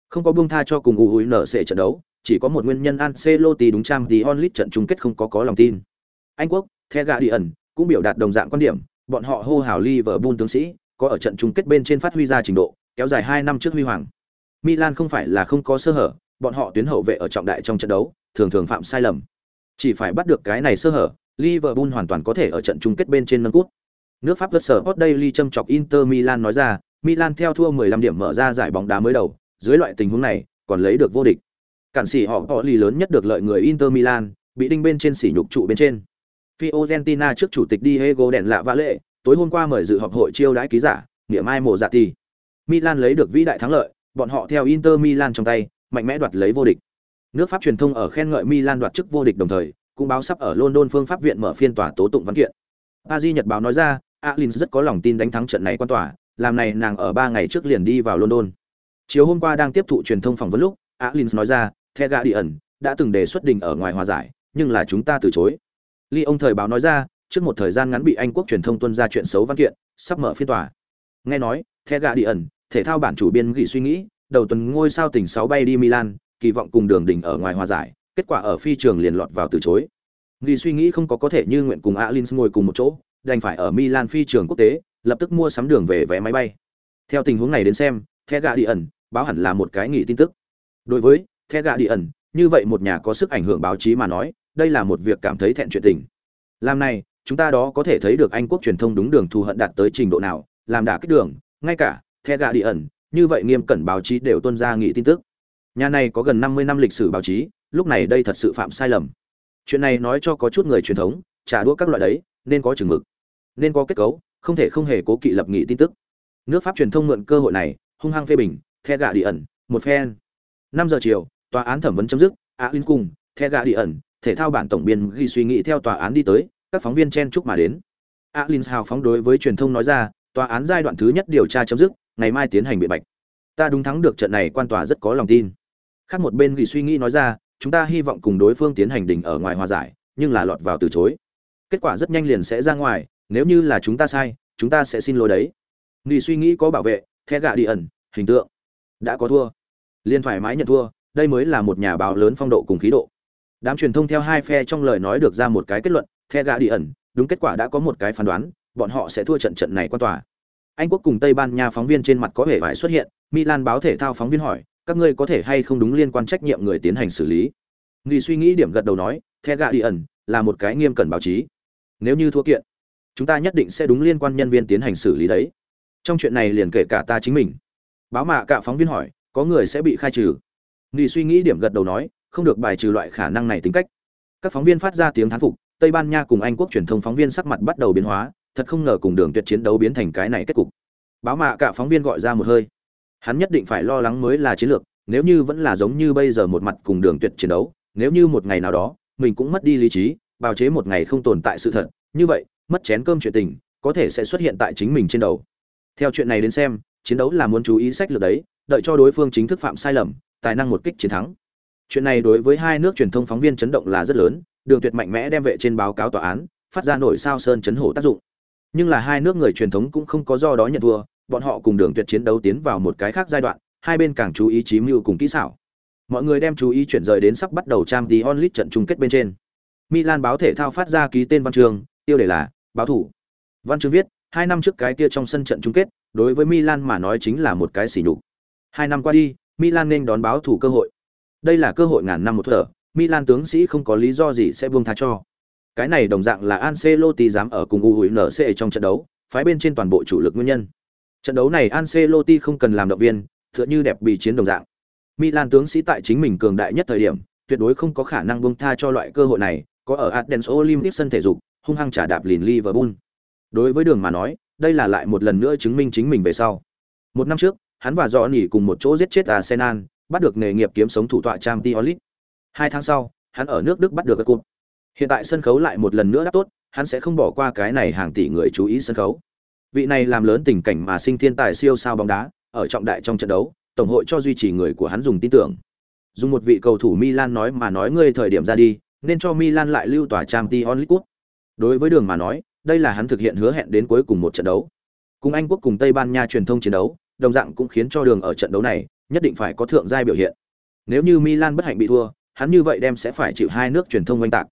Không có buông tha cho cùng UNC trận đấu, chỉ có một nguyên nhân Ancelotti đúng Champions League trận chung kết không có có lòng tin. Anh quốc, The Guardian cũng biểu đạt đồng dạng quan điểm, bọn họ hô hào Liverpool tướng sĩ, có ở trận chung kết bên trên phát huy ra trình độ, kéo dài 2 năm trước huy hoàng. Milan không phải là không có sơ hở, bọn họ tuyến hậu vệ ở trọng đại trong trận đấu, thường thường phạm sai lầm. Chỉ phải bắt được cái này sơ hở, Liverpool hoàn toàn có thể ở trận chung kết bên trên nâng cút. Nước Pháp Sport Daily châm chọc Inter Milan nói ra, Milan theo thua 15 điểm mở ra giải bóng đá mới đầu, dưới loại tình huống này, còn lấy được vô địch. Cản sĩ họ họ lì lớn nhất được lợi người Inter Milan, bị đinh bên trên sỉ nhục trụ bên trên. Fiorentina trước chủ tịch Diego đèn lạ vã lệ, tối hôm qua mời dự họp hội chiêu đãi ký giả, niệm mai mộ dạ tỷ. Milan lấy được vĩ đại thắng lợi, bọn họ theo Inter Milan trong tay, mạnh mẽ đoạt lấy vô địch. Nước Pháp truyền thông ở khen ngợi Milan đoạt chức vô địch đồng thời, cũng báo sắp ở London phương pháp viện mở phiên tòa tố tụng văn kiện. Paris Nhật báo nói ra, Alin rất có lòng tin đánh thắng trận này quan tòa, làm này nàng ở 3 ngày trước liền đi vào London. Chiều hôm qua đang tiếp thụ truyền thông phỏng vấn lúc, Alin nói ra, The Guardian đã từng đề xuất đình ở ngoài hòa giải, nhưng là chúng ta từ chối. Ly ông thời báo nói ra, trước một thời gian ngắn bị Anh quốc truyền thông tuân ra chuyện xấu văn kiện, sắp mở phiên tòa. Nghe nói, The Guardian, thể thao bản chủ biên gỉ suy nghĩ, đầu tuần ngôi sao tỉnh 6 bay đi Milan, kỳ vọng cùng đường đỉnh ở ngoài hòa giải, kết quả ở phi trường liền lọt vào từ chối. Gỉ suy nghĩ không có có thể như nguyện cùng Alins ngồi cùng một chỗ, đành phải ở Milan phi trường quốc tế, lập tức mua sắm đường về vé máy bay. Theo tình huống này đến xem, The Guardian báo hẳn là một cái nghỉ tin tức. Đối với The Guardian, như vậy một nhà có sức ảnh hưởng báo chí mà nói, đây là một việc cảm thấy thẹn chuyện tình. Làm này, chúng ta đó có thể thấy được Anh quốc truyền thông đúng đường thù hận đạt tới trình độ nào, làm đả kích đường, ngay cả The Guardian, như vậy nghiêm cẩn báo chí đều tuân ra nghị tin tức. Nhà này có gần 50 năm lịch sử báo chí, lúc này đây thật sự phạm sai lầm. Chuyện này nói cho có chút người truyền thống, trả đũa các loại đấy, nên có chừng mực, nên có kết cấu, không thể không hề cố kỵ lập nghị tin tức. Nước Pháp truyền thông mượn cơ hội này, hung hăng phê bình, The ẩn. một phen. Năm giờ chiều, tòa án thẩm vấn chấm dứt, Á Linh cùng, The ẩn, thể thao bản tổng biên ghi suy nghĩ theo tòa án đi tới, các phóng viên chen chúc mà đến. Alin hào phóng đối với truyền thông nói ra, tòa án giai đoạn thứ nhất điều tra chấm dứt, ngày mai tiến hành biện bạch. Ta đúng thắng được trận này quan tòa rất có lòng tin. Khác một bên ghi suy nghĩ nói ra, chúng ta hy vọng cùng đối phương tiến hành đỉnh ở ngoài hòa giải, nhưng là lọt vào từ chối. Kết quả rất nhanh liền sẽ ra ngoài, nếu như là chúng ta sai, chúng ta sẽ xin lỗi đấy. Nghi suy nghĩ có bảo vệ, The ẩn, hình tượng. Đã có thua, liên thoải mái nhận thua, đây mới là một nhà báo lớn phong độ cùng khí độ. Đám truyền thông theo hai phe trong lời nói được ra một cái kết luận the gạ đi ẩn đúng kết quả đã có một cái phán đoán bọn họ sẽ thua trận trận này qua tòa. Anh quốc cùng tây ban nha phóng viên trên mặt có vẻ vải xuất hiện milan báo thể thao phóng viên hỏi các ngươi có thể hay không đúng liên quan trách nhiệm người tiến hành xử lý? Nghi suy nghĩ điểm gật đầu nói the gạ đi ẩn là một cái nghiêm cẩn báo chí nếu như thua kiện, chúng ta nhất định sẽ đúng liên quan nhân viên tiến hành xử lý đấy. Trong chuyện này liền kể cả ta chính mình. Báo mạ cả phóng viên hỏi, có người sẽ bị khai trừ. Nghi suy nghĩ điểm gật đầu nói, không được bài trừ loại khả năng này tính cách. Các phóng viên phát ra tiếng thán phục, tây ban nha cùng anh quốc truyền thông phóng viên sắc mặt bắt đầu biến hóa, thật không ngờ cùng đường tuyệt chiến đấu biến thành cái này kết cục. Báo mạ cả phóng viên gọi ra một hơi. Hắn nhất định phải lo lắng mới là chiến lược, nếu như vẫn là giống như bây giờ một mặt cùng đường tuyệt chiến đấu, nếu như một ngày nào đó, mình cũng mất đi lý trí bào chế một ngày không tồn tại sự thật, như vậy, mất chén cơm chuyện tình, có thể sẽ xuất hiện tại chính mình trên đầu. Theo chuyện này đến xem, chiến đấu là muốn chú ý sách lược đấy, đợi cho đối phương chính thức phạm sai lầm, tài năng một kích chiến thắng. Chuyện này đối với hai nước truyền thông phóng viên chấn động là rất lớn, đường tuyệt mạnh mẽ đem vệ trên báo cáo tòa án, phát ra nổi sao sơn chấn hổ tác dụng. Nhưng là hai nước người truyền thống cũng không có do đó nhận thua, bọn họ cùng đường tuyệt chiến đấu tiến vào một cái khác giai đoạn, hai bên càng chú ý chí mưu cùng kỹ xảo. Mọi người đem chú ý chuyển rời đến sắp bắt đầu trang tí onlit trận chung kết bên trên milan báo thể thao phát ra ký tên văn chương tiêu đề là báo thủ văn chương viết hai năm trước cái kia trong sân trận chung kết đối với milan mà nói chính là một cái sỉ nhục hai năm qua đi milan nên đón báo thủ cơ hội đây là cơ hội ngàn năm một thở milan tướng sĩ không có lý do gì sẽ buông tha cho cái này đồng dạng là Ancelotti dám ở cùng UNC trong trận đấu, phái bên trên toàn bộ chủ lực nguyên nhân. Trận đấu này Ancelotti không cần làm động viên, tựa như đẹp bị chiến đồng dạng. Milan tướng sĩ tại chính mình cường đại nhất thời điểm, tuyệt đối không có khả năng buông tha cho loại cơ hội này, có ở Athens Olympic sân thể dục, hung hăng trả đạp lìn Liverpool. Đối với đường mà nói, đây là lại một lần nữa chứng minh chính mình về sau. Một năm trước, hắn và Johnny cùng một chỗ giết chết Arsenal, bắt được nghề nghiệp kiếm sống thủ tọa Champions League. Hai tháng sau, hắn ở nước Đức bắt được cúp. Hiện tại sân khấu lại một lần nữa đáp tốt, hắn sẽ không bỏ qua cái này hàng tỷ người chú ý sân khấu. Vị này làm lớn tình cảnh mà sinh thiên tài siêu sao bóng đá, ở trọng đại trong trận đấu, tổng hội cho duy trì người của hắn dùng tin tưởng. Dùng một vị cầu thủ Milan nói mà nói ngươi thời điểm ra đi, nên cho Milan lại lưu tỏa Champions League. Đối với Đường mà nói, đây là hắn thực hiện hứa hẹn đến cuối cùng một trận đấu. Cùng Anh quốc cùng Tây Ban Nha truyền thông chiến đấu, đồng dạng cũng khiến cho Đường ở trận đấu này nhất định phải có thượng giai biểu hiện. Nếu như Milan bất hạnh bị thua, hắn như vậy đem sẽ phải chịu hai nước truyền thông oanh tạc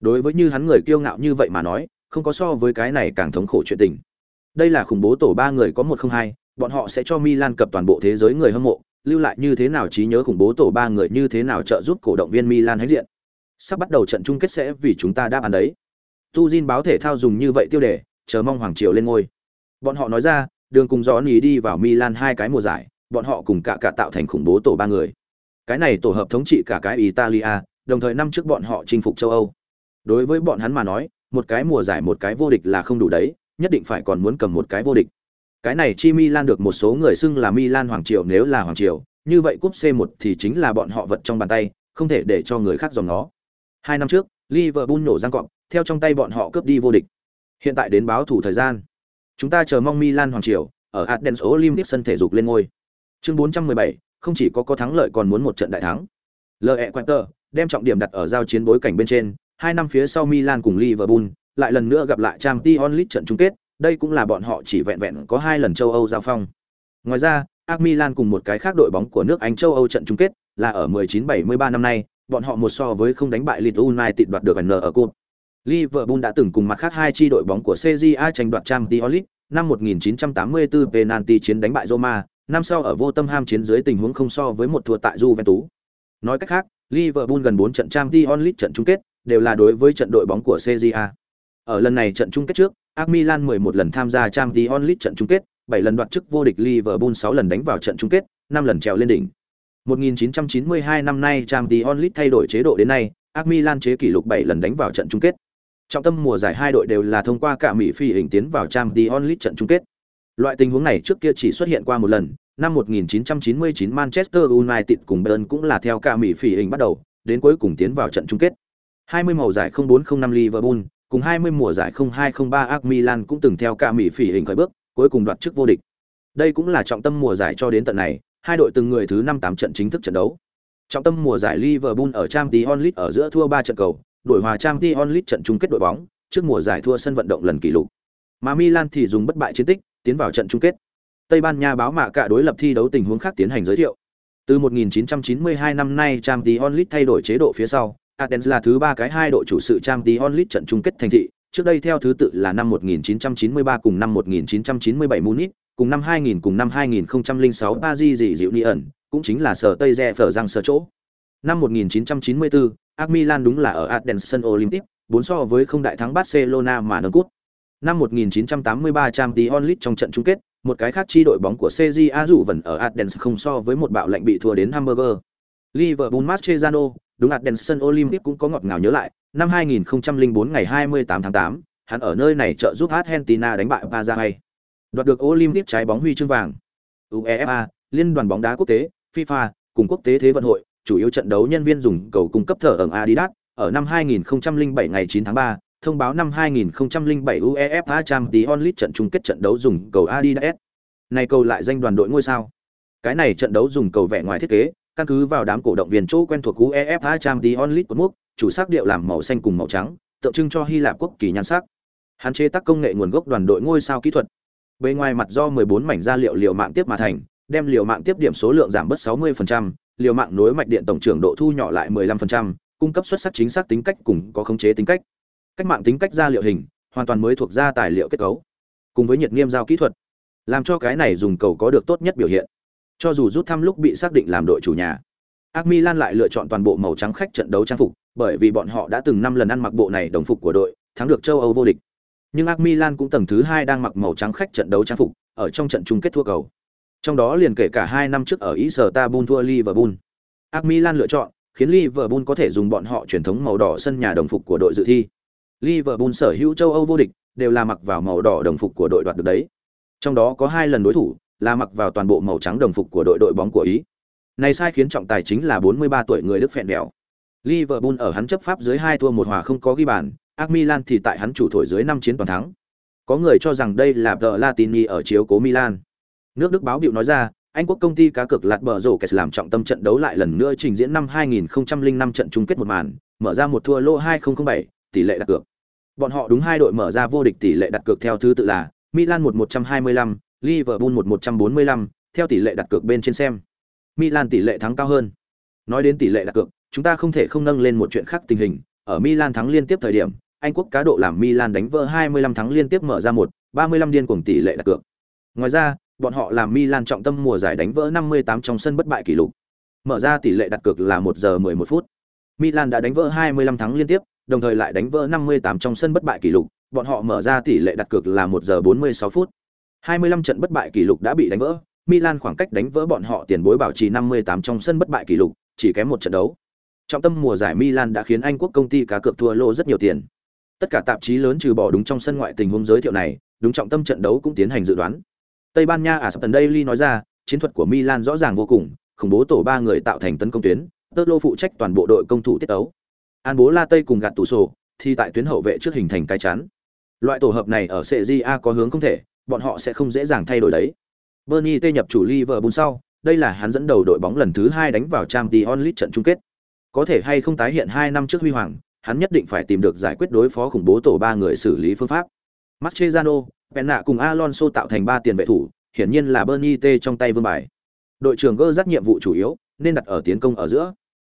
đối với như hắn người kiêu ngạo như vậy mà nói không có so với cái này càng thống khổ chuyện tình đây là khủng bố tổ ba người có một không hai bọn họ sẽ cho milan cập toàn bộ thế giới người hâm mộ lưu lại như thế nào trí nhớ khủng bố tổ ba người như thế nào trợ giúp cổ động viên milan hãnh diện sắp bắt đầu trận chung kết sẽ vì chúng ta đáp án đấy. Tu Jin báo thể thao dùng như vậy tiêu đề, chờ mong hoàng triều lên ngôi. Bọn họ nói ra, đường cùng gió nỉ đi vào milan hai cái mùa giải, bọn họ cùng cả cả tạo thành khủng bố tổ ba người. Cái này tổ hợp thống trị cả cái italia, đồng thời năm trước bọn họ chinh phục châu âu. Đối với bọn hắn mà nói, một cái mùa giải một cái vô địch là không đủ đấy, nhất định phải còn muốn cầm một cái vô địch. Cái này chi Milan được một số người xưng là Milan hoàng triều nếu là hoàng triều, như vậy cúp C1 thì chính là bọn họ vật trong bàn tay, không thể để cho người khác dòng nó hai năm trước Liverpool nổ răng cọp theo trong tay bọn họ cướp đi vô địch. Hiện tại đến báo thủ thời gian. Chúng ta chờ mong Milan hoàng triều ở Athens Olympic sân thể dục lên ngôi. Chương 417 không chỉ có có thắng lợi còn muốn một trận đại thắng. Le Quinter đem trọng điểm đặt ở giao chiến bối cảnh bên trên. Hai năm phía sau Milan cùng Liverpool, lại lần nữa gặp lại Champions League trận chung kết, đây cũng là bọn họ chỉ vẹn vẹn có hai lần châu Âu giao phong. Ngoài ra, AC Milan cùng một cái khác đội bóng của nước Anh châu Âu trận chung kết, là ở 1973 năm nay, bọn họ một so với không đánh bại Leeds United đoạt được N ở cúp. Liverpool đã từng cùng mặt khác hai chi đội bóng của CJA tranh đoạt Champions League, năm 1984 penalty chiến đánh bại Roma, năm sau ở vô tâm ham chiến dưới tình huống không so với một thua tại Juventus. Nói cách khác, Liverpool gần 4 trận Champions League trận chung kết, đều là đối với trận đội bóng của CJA. Ở lần này trận chung kết trước, AC Milan 11 lần tham gia Champions League trận chung kết, 7 lần đoạt chức vô địch Liverpool 6 lần đánh vào trận chung kết, 5 lần trèo lên đỉnh. 1992 năm nay Champions League thay đổi chế độ đến nay, AC Milan chế kỷ lục 7 lần đánh vào trận chung kết. Trọng tâm mùa giải hai đội đều là thông qua cả Mỹ phi hình tiến vào Champions League trận chung kết. Loại tình huống này trước kia chỉ xuất hiện qua một lần, năm 1999 Manchester United cùng Bayern cũng là theo cả Mỹ phi hình bắt đầu, đến cuối cùng tiến vào trận chung kết. 20 mùa giải 0405 Liverpool, cùng 20 mùa giải 0203 AC Milan cũng từng theo cả Mỹ phỉ hình khởi bước, cuối cùng đoạt chức vô địch. Đây cũng là trọng tâm mùa giải cho đến tận này, hai đội từng người thứ 5 8 trận chính thức trận đấu. Trọng tâm mùa giải Liverpool ở Champions League ở giữa thua 3 trận cầu, đổi hòa Champions League trận chung kết đội bóng, trước mùa giải thua sân vận động lần kỷ lục. Mà Milan thì dùng bất bại chiến tích, tiến vào trận chung kết. Tây Ban Nha báo mạ cả đối lập thi đấu tình huống khác tiến hành giới thiệu. Từ 1992 năm nay Champions League thay đổi chế độ phía sau, Athens là thứ ba cái hai đội chủ sự Champions League trận chung kết thành thị, trước đây theo thứ tự là năm 1993 cùng năm 1997 Munich, cùng năm 2000 cùng năm 2006 Paris dị dịu ẩn, cũng chính là sở Tây rẽ phở răng sở chỗ. Năm 1994, AC Milan đúng là ở Athens sân Olympic, bốn so với không đại thắng Barcelona mà nâng cút. Năm 1983 Champions League trong trận chung kết, một cái khác chi đội bóng của CJ Azu vẫn ở Athens không so với một bạo lệnh bị thua đến Hamburger. Liverpool Mascherano, đúng Athens sân Olympic cũng có ngọt ngào nhớ lại, năm 2004 ngày 28 tháng 8, hắn ở nơi này trợ giúp Argentina đánh bại Paraguay. Đoạt được Olympic trái bóng huy chương vàng. UEFA, Liên đoàn bóng đá quốc tế, FIFA, cùng quốc tế thế vận hội, chủ yếu trận đấu nhân viên dùng cầu cung cấp thở ở Adidas, ở năm 2007 ngày 9 tháng 3, thông báo năm 2007 UEFA Champions League trận chung kết trận đấu dùng cầu Adidas. Này cầu lại danh đoàn đội ngôi sao. Cái này trận đấu dùng cầu vẻ ngoài thiết kế, căn cứ vào đám cổ động viên chỗ quen thuộc UEFA Champions League của chủ sắc điệu làm màu xanh cùng màu trắng, tượng trưng cho Hy Lạp quốc kỳ nhan sắc. hạn chế tác công nghệ nguồn gốc đoàn đội ngôi sao kỹ thuật. Bề ngoài mặt do 14 mảnh da liệu liều mạng tiếp mà thành, đem liều mạng tiếp điểm số lượng giảm bớt 60%, liều mạng nối mạch điện tổng trưởng độ thu nhỏ lại 15%, cung cấp xuất sắc chính xác tính cách cùng có khống chế tính cách. Cách mạng tính cách da liệu hình, hoàn toàn mới thuộc ra tài liệu kết cấu. Cùng với nhiệt nghiêm giao kỹ thuật, làm cho cái này dùng cầu có được tốt nhất biểu hiện. Cho dù rút thăm lúc bị xác định làm đội chủ nhà, AC Milan lại lựa chọn toàn bộ màu trắng khách trận đấu trang phục, bởi vì bọn họ đã từng năm lần ăn mặc bộ này đồng phục của đội, thắng được châu Âu vô địch. Nhưng AC Milan cũng tầng thứ hai đang mặc màu trắng khách trận đấu trang phục, ở trong trận chung kết thua cầu. Trong đó liền kể cả hai năm trước ở Istanbul thua Liverpool. AC Milan lựa chọn, khiến Liverpool có thể dùng bọn họ truyền thống màu đỏ sân nhà đồng phục của đội dự thi. Liverpool sở hữu châu Âu vô địch, đều là mặc vào màu đỏ đồng phục của đội đoạt được đấy. Trong đó có hai lần đối thủ là mặc vào toàn bộ màu trắng đồng phục của đội đội bóng của Ý. Này sai khiến trọng tài chính là 43 tuổi người Đức phèn đèo. Liverpool ở hắn chấp pháp dưới hai thua một hòa không có ghi bàn, AC Milan thì tại hắn chủ thổi dưới năm chiến toàn thắng. Có người cho rằng đây là The Latini ở chiếu cố Milan. Nước Đức báo biểu nói ra, Anh quốc công ty cá cược lạt bờ rổ kẹt làm trọng tâm trận đấu lại lần nữa trình diễn năm 2005 trận chung kết một màn, mở ra một thua lô 2007, tỷ lệ đặt cược. Bọn họ đúng hai đội mở ra vô địch tỷ lệ đặt cược theo thứ tự là Milan 1125, Liverpool 1145, theo tỷ lệ đặt cược bên trên xem. Milan tỷ lệ thắng cao hơn. Nói đến tỷ lệ đặt cược, chúng ta không thể không nâng lên một chuyện khác tình hình, ở Milan thắng liên tiếp thời điểm, anh quốc cá độ làm Milan đánh vỡ 25 thắng liên tiếp mở ra một 35 điên cuồng tỷ lệ đặt cược. Ngoài ra, bọn họ làm Milan trọng tâm mùa giải đánh vỡ 58 trong sân bất bại kỷ lục. Mở ra tỷ lệ đặt cược là 1 giờ 11 phút. Milan đã đánh vỡ 25 thắng liên tiếp, đồng thời lại đánh vỡ 58 trong sân bất bại kỷ lục, bọn họ mở ra tỷ lệ đặt cược là 1 giờ 46 phút. 25 trận bất bại kỷ lục đã bị đánh vỡ, Milan khoảng cách đánh vỡ bọn họ tiền bối bảo trì 58 trong sân bất bại kỷ lục, chỉ kém một trận đấu. Trọng tâm mùa giải Milan đã khiến Anh quốc công ty cá cược thua lô rất nhiều tiền. Tất cả tạp chí lớn trừ bỏ đúng trong sân ngoại tình huống giới thiệu này, đúng trọng tâm trận đấu cũng tiến hành dự đoán. Tây Ban Nha à Sập Daily nói ra, chiến thuật của Milan rõ ràng vô cùng, khủng bố tổ ba người tạo thành tấn công tuyến, Tơ Lô phụ trách toàn bộ đội công thủ tiết ấu. An Bố La Tây cùng gạt tủ sổ, thì tại tuyến hậu vệ trước hình thành cái chắn. Loại tổ hợp này ở CJA có hướng không thể, bọn họ sẽ không dễ dàng thay đổi đấy. Bernie tê nhập chủ Liverpool sau, đây là hắn dẫn đầu đội bóng lần thứ hai đánh vào Champions League trận chung kết. Có thể hay không tái hiện hai năm trước huy hoàng, hắn nhất định phải tìm được giải quyết đối phó khủng bố tổ ba người xử lý phương pháp. Mascherano, Penna cùng Alonso tạo thành ba tiền vệ thủ, hiển nhiên là Bernie T trong tay vương bài. Đội trưởng gơ dắt nhiệm vụ chủ yếu, nên đặt ở tiến công ở giữa.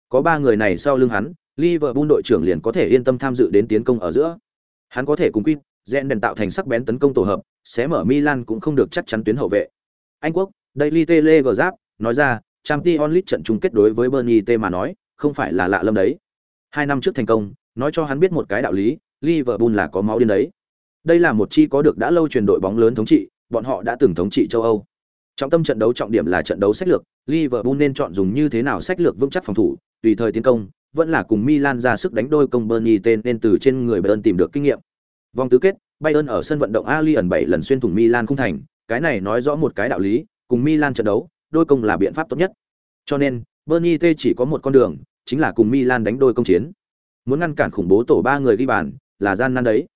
Có ba người này sau lưng hắn, Liverpool đội trưởng liền có thể yên tâm tham dự đến tiến công ở giữa. Hắn có thể cùng Quinn, Zen đèn tạo thành sắc bén tấn công tổ hợp, sẽ mở Milan cũng không được chắc chắn tuyến hậu vệ. Anh quốc, Daily Telegraph nói ra, Champions League trận chung kết đối với Bernie T mà nói, không phải là lạ lâm đấy. Hai năm trước thành công, nói cho hắn biết một cái đạo lý, Liverpool là có máu điên đấy. Đây là một chi có được đã lâu truyền đội bóng lớn thống trị, bọn họ đã từng thống trị châu Âu. Trọng tâm trận đấu trọng điểm là trận đấu sách lược, Liverpool nên chọn dùng như thế nào sách lược vững chắc phòng thủ, tùy thời tiến công, vẫn là cùng Milan ra sức đánh đôi công Bernie tên nên từ trên người Bayern tìm được kinh nghiệm. Vòng tứ kết, Bayern ở sân vận động Allianz 7 lần xuyên thủng Milan không thành, cái này nói rõ một cái đạo lý, cùng Milan trận đấu, đôi công là biện pháp tốt nhất. Cho nên, Bernie T chỉ có một con đường, chính là cùng Milan đánh đôi công chiến. Muốn ngăn cản khủng bố tổ ba người ghi bàn, là gian nan đấy.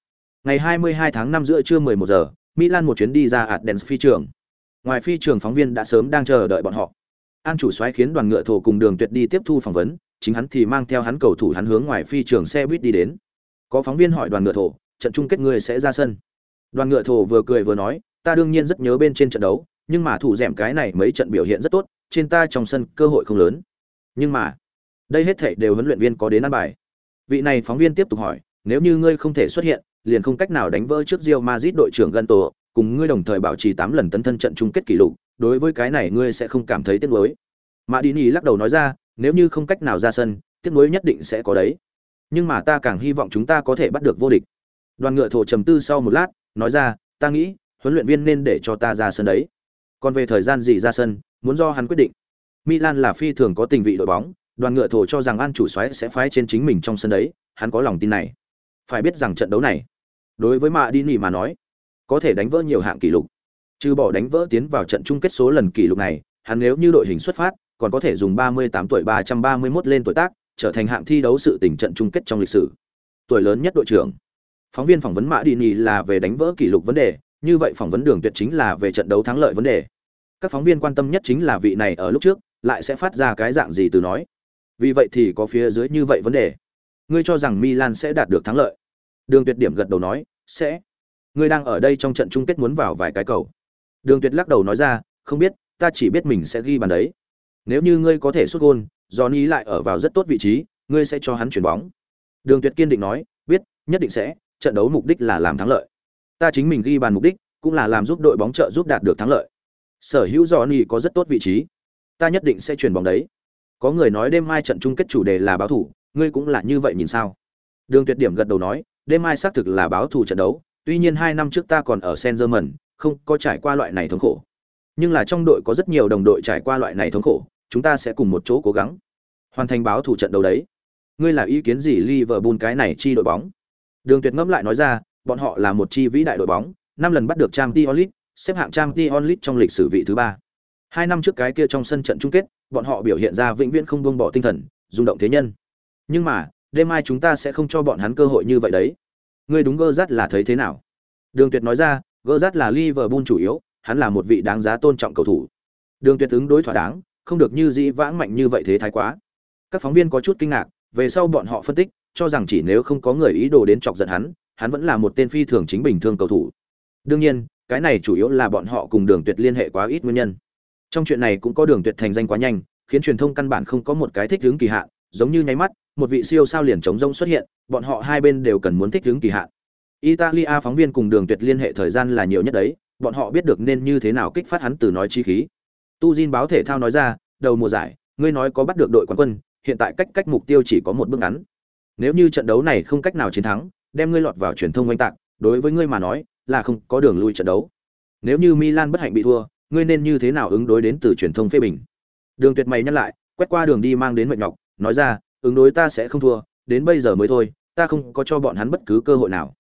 Ngày 22 tháng 5 giữa trưa 11 giờ, Milan một chuyến đi ra Athens phi trường. Ngoài phi trường phóng viên đã sớm đang chờ đợi bọn họ. An chủ soái khiến đoàn ngựa thổ cùng Đường Tuyệt đi tiếp thu phỏng vấn, chính hắn thì mang theo hắn cầu thủ hắn hướng ngoài phi trường xe buýt đi đến. Có phóng viên hỏi đoàn ngựa thổ, trận chung kết người sẽ ra sân. Đoàn ngựa thổ vừa cười vừa nói, ta đương nhiên rất nhớ bên trên trận đấu, nhưng mà thủ dẻm cái này mấy trận biểu hiện rất tốt, trên ta trong sân cơ hội không lớn. Nhưng mà, đây hết thảy đều huấn luyện viên có đến ăn bài. Vị này phóng viên tiếp tục hỏi, nếu như ngươi không thể xuất hiện, liền không cách nào đánh vỡ trước Real Madrid đội trưởng gần tổ, cùng ngươi đồng thời bảo trì 8 lần tấn thân trận chung kết kỷ lục, đối với cái này ngươi sẽ không cảm thấy tiếc nuối. Madini lắc đầu nói ra, nếu như không cách nào ra sân, tiếc nuối nhất định sẽ có đấy. Nhưng mà ta càng hy vọng chúng ta có thể bắt được vô địch. Đoàn ngựa thổ trầm tư sau một lát, nói ra, ta nghĩ, huấn luyện viên nên để cho ta ra sân đấy. Còn về thời gian gì ra sân, muốn do hắn quyết định. Milan là phi thường có tình vị đội bóng, đoàn ngựa thổ cho rằng an chủ soái sẽ phái trên chính mình trong sân đấy, hắn có lòng tin này. Phải biết rằng trận đấu này, Đối với mạ đi nỉ mà nói, có thể đánh vỡ nhiều hạng kỷ lục. Trừ bỏ đánh vỡ tiến vào trận chung kết số lần kỷ lục này, hắn nếu như đội hình xuất phát, còn có thể dùng 38 tuổi 331 lên tuổi tác, trở thành hạng thi đấu sự tình trận chung kết trong lịch sử. Tuổi lớn nhất đội trưởng. Phóng viên phỏng vấn mạ đi nỉ là về đánh vỡ kỷ lục vấn đề, như vậy phỏng vấn đường tuyệt chính là về trận đấu thắng lợi vấn đề. Các phóng viên quan tâm nhất chính là vị này ở lúc trước lại sẽ phát ra cái dạng gì từ nói. Vì vậy thì có phía dưới như vậy vấn đề. Ngươi cho rằng Milan sẽ đạt được thắng lợi? Đường Tuyệt điểm gật đầu nói, sẽ. Ngươi đang ở đây trong trận chung kết muốn vào vài cái cầu. Đường Tuyệt lắc đầu nói ra, không biết, ta chỉ biết mình sẽ ghi bàn đấy. Nếu như ngươi có thể sút gôn, Johnny lại ở vào rất tốt vị trí, ngươi sẽ cho hắn chuyển bóng. Đường Tuyệt kiên định nói, biết, nhất định sẽ, trận đấu mục đích là làm thắng lợi. Ta chính mình ghi bàn mục đích cũng là làm giúp đội bóng trợ giúp đạt được thắng lợi. Sở hữu Johnny có rất tốt vị trí, ta nhất định sẽ chuyển bóng đấy. Có người nói đêm mai trận chung kết chủ đề là báo thủ, ngươi cũng là như vậy nhìn sao? Đường Tuyệt điểm gật đầu nói, đêm mai xác thực là báo thủ trận đấu, tuy nhiên hai năm trước ta còn ở Saint Germain, không có trải qua loại này thống khổ. Nhưng là trong đội có rất nhiều đồng đội trải qua loại này thống khổ, chúng ta sẽ cùng một chỗ cố gắng hoàn thành báo thủ trận đấu đấy. Ngươi là ý kiến gì Liverpool cái này chi đội bóng? Đường Tuyệt ngẫm lại nói ra, bọn họ là một chi vĩ đại đội bóng, năm lần bắt được trang t onlit xếp hạng trang t onlit trong lịch sử vị thứ ba. Hai năm trước cái kia trong sân trận chung kết, bọn họ biểu hiện ra vĩnh viễn không buông bỏ tinh thần, rung động thế nhân. Nhưng mà, đêm mai chúng ta sẽ không cho bọn hắn cơ hội như vậy đấy. Ngươi đúng gơ rát là thấy thế nào? Đường Tuyệt nói ra, gơ rát là Liverpool chủ yếu, hắn là một vị đáng giá tôn trọng cầu thủ. Đường Tuyệt ứng đối thỏa đáng, không được như dĩ vãng mạnh như vậy thế thái quá. Các phóng viên có chút kinh ngạc, về sau bọn họ phân tích, cho rằng chỉ nếu không có người ý đồ đến chọc giận hắn, hắn vẫn là một tên phi thường chính bình thường cầu thủ. Đương nhiên, cái này chủ yếu là bọn họ cùng Đường Tuyệt liên hệ quá ít nguyên nhân. Trong chuyện này cũng có Đường Tuyệt thành danh quá nhanh, khiến truyền thông căn bản không có một cái thích hướng kỳ hạn, giống như nháy mắt, một vị siêu sao liền chống rông xuất hiện, bọn họ hai bên đều cần muốn thích hướng kỳ hạn. Italia phóng viên cùng Đường Tuyệt liên hệ thời gian là nhiều nhất đấy, bọn họ biết được nên như thế nào kích phát hắn từ nói chi khí. Tu Jin báo thể thao nói ra, đầu mùa giải, ngươi nói có bắt được đội quán quân, hiện tại cách cách mục tiêu chỉ có một bước ngắn. Nếu như trận đấu này không cách nào chiến thắng, đem ngươi lọt vào truyền thông oanh tạc, đối với ngươi mà nói, là không có đường lui trận đấu. Nếu như Milan bất hạnh bị thua, ngươi nên như thế nào ứng đối đến từ truyền thông phê bình. Đường Tuyệt mày nhắc lại, quét qua đường đi mang đến mệt nhọc, nói ra, ứng đối ta sẽ không thua, đến bây giờ mới thôi, ta không có cho bọn hắn bất cứ cơ hội nào.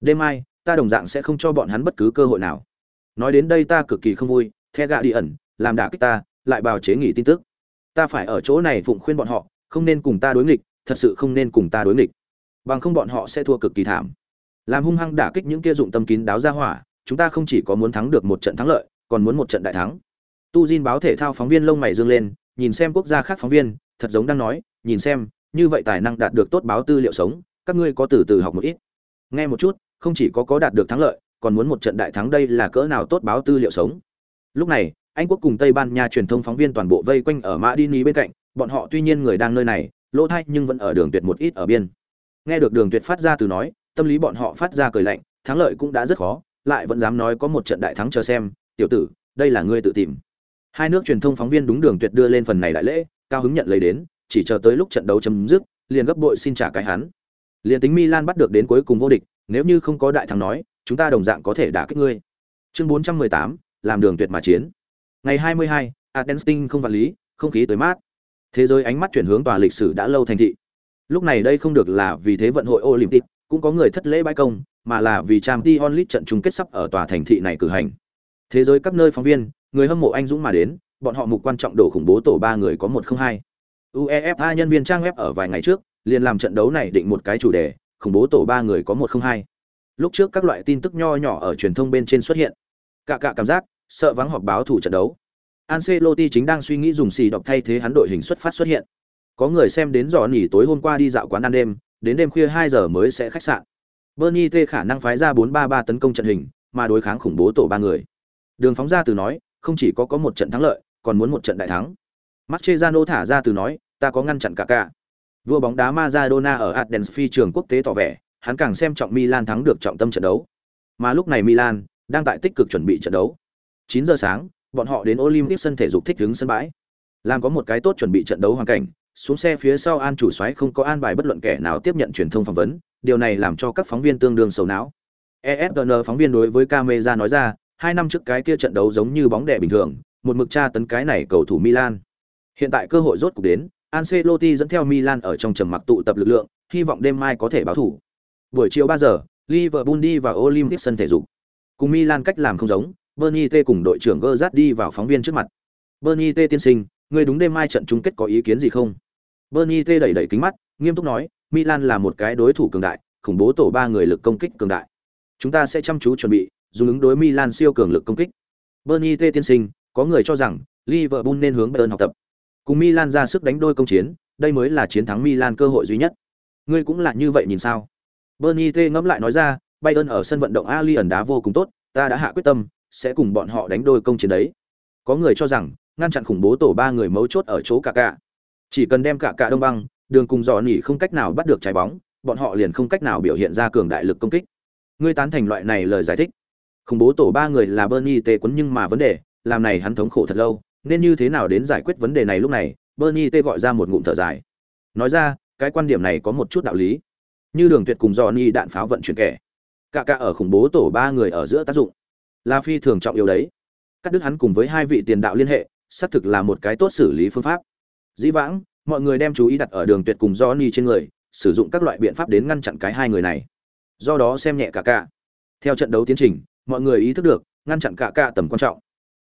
Đêm mai, ta đồng dạng sẽ không cho bọn hắn bất cứ cơ hội nào. Nói đến đây ta cực kỳ không vui, The gạ đi ẩn, làm đả kích ta, lại bào chế nghỉ tin tức. Ta phải ở chỗ này phụng khuyên bọn họ, không nên cùng ta đối nghịch, thật sự không nên cùng ta đối nghịch. Bằng không bọn họ sẽ thua cực kỳ thảm. Làm hung hăng đả kích những kia dụng tâm kín đáo ra hỏa, chúng ta không chỉ có muốn thắng được một trận thắng lợi, còn muốn một trận đại thắng. Tu Jin báo thể thao phóng viên lông mày dương lên, nhìn xem quốc gia khác phóng viên, thật giống đang nói, nhìn xem, như vậy tài năng đạt được tốt báo tư liệu sống, các ngươi có từ từ học một ít. Nghe một chút, không chỉ có có đạt được thắng lợi, còn muốn một trận đại thắng đây là cỡ nào tốt báo tư liệu sống. Lúc này, Anh quốc cùng Tây Ban Nha truyền thông phóng viên toàn bộ vây quanh ở Madini bên cạnh, bọn họ tuy nhiên người đang nơi này, lỗ thay nhưng vẫn ở đường tuyệt một ít ở biên. Nghe được đường tuyệt phát ra từ nói, tâm lý bọn họ phát ra cười lạnh, thắng lợi cũng đã rất khó, lại vẫn dám nói có một trận đại thắng chờ xem, tiểu tử, đây là ngươi tự tìm. Hai nước truyền thông phóng viên đúng đường tuyệt đưa lên phần này đại lễ, cao hứng nhận lấy đến, chỉ chờ tới lúc trận đấu chấm dứt, liền gấp bội xin trả cái hắn. Liền tính Milan bắt được đến cuối cùng vô địch, nếu như không có đại thắng nói, chúng ta đồng dạng có thể đả kích ngươi. Chương 418, làm đường tuyệt mà chiến. Ngày 22, Adensting không vật lý, không khí tới mát. Thế giới ánh mắt chuyển hướng tòa lịch sử đã lâu thành thị. Lúc này đây không được là vì thế vận hội Olympic, cũng có người thất lễ bãi công, mà là vì Champions League trận chung kết sắp ở tòa thành thị này cử hành. Thế giới các nơi phóng viên, người hâm mộ anh dũng mà đến, bọn họ mục quan trọng đổ khủng bố tổ ba người có một không hai. UEFA nhân viên trang web ở vài ngày trước liền làm trận đấu này định một cái chủ đề, khủng bố tổ ba người có một không hai. Lúc trước các loại tin tức nho nhỏ ở truyền thông bên trên xuất hiện. Cả cả cảm giác sợ vắng họp báo thủ trận đấu. Ancelotti chính đang suy nghĩ dùng xì đọc thay thế hắn đội hình xuất phát xuất hiện. Có người xem đến dò nghỉ tối hôm qua đi dạo quán ăn đêm, đến đêm khuya 2 giờ mới sẽ khách sạn. Bernie T khả năng phái ra 4-3-3 tấn công trận hình, mà đối kháng khủng bố tổ ba người. Đường phóng ra từ nói, không chỉ có có một trận thắng lợi, còn muốn một trận đại thắng. Mascherano thả ra từ nói, ta có ngăn chặn cả cả. Vua bóng đá Maradona ở Athens phi trường quốc tế tỏ vẻ, hắn càng xem trọng Milan thắng được trọng tâm trận đấu. Mà lúc này Milan đang tại tích cực chuẩn bị trận đấu. 9 giờ sáng, bọn họ đến Olympic sân thể dục thích ứng sân bãi. Làm có một cái tốt chuẩn bị trận đấu hoàn cảnh, xuống xe phía sau An chủ soái không có an bài bất luận kẻ nào tiếp nhận truyền thông phỏng vấn, điều này làm cho các phóng viên tương đương sầu não. ESPN phóng viên đối với camera nói ra, hai năm trước cái kia trận đấu giống như bóng đè bình thường, một mực tra tấn cái này cầu thủ Milan. Hiện tại cơ hội rốt cục đến, Ancelotti dẫn theo Milan ở trong trầm mặc tụ tập lực lượng, hy vọng đêm mai có thể báo thủ. Buổi chiều 3 giờ, Liverpool đi vào Olympic sân thể dục. Cùng Milan cách làm không giống, Bernie T cùng đội trưởng Gerrard đi vào phóng viên trước mặt. Bernie T tiên sinh, người đúng đêm mai trận chung kết có ý kiến gì không? Bernie T đẩy đẩy kính mắt, nghiêm túc nói, Milan là một cái đối thủ cường đại, khủng bố tổ ba người lực công kích cường đại. Chúng ta sẽ chăm chú chuẩn bị, dùng ứng đối Milan siêu cường lực công kích. Bernie T tiên sinh, có người cho rằng Liverpool nên hướng Bayern học tập. Cùng Milan ra sức đánh đôi công chiến, đây mới là chiến thắng Milan cơ hội duy nhất. Ngươi cũng là như vậy nhìn sao? Bernie T ngẫm lại nói ra, Bayern ở sân vận động Allianz đá vô cùng tốt, ta đã hạ quyết tâm sẽ cùng bọn họ đánh đôi công chiến đấy. Có người cho rằng ngăn chặn khủng bố tổ ba người mấu chốt ở chỗ cả cả. Chỉ cần đem cả cả đông băng, đường cùng dò nỉ không cách nào bắt được trái bóng, bọn họ liền không cách nào biểu hiện ra cường đại lực công kích. Ngươi tán thành loại này lời giải thích. Khủng bố tổ ba người là Bernie tê quấn nhưng mà vấn đề, làm này hắn thống khổ thật lâu, nên như thế nào đến giải quyết vấn đề này lúc này, Bernie tê gọi ra một ngụm thở dài. Nói ra, cái quan điểm này có một chút đạo lý. Như Đường Tuyệt cùng Johnny đạn pháo vận chuyển kẻ, cả cả ở khủng bố tổ ba người ở giữa tác dụng, là phi thường trọng yếu đấy. Cắt đứt hắn cùng với hai vị tiền đạo liên hệ, xác thực là một cái tốt xử lý phương pháp. Dĩ vãng, mọi người đem chú ý đặt ở Đường Tuyệt cùng Johnny trên người, sử dụng các loại biện pháp đến ngăn chặn cái hai người này. Do đó xem nhẹ cả cả. Theo trận đấu tiến trình, mọi người ý thức được, ngăn chặn cả cả tầm quan trọng.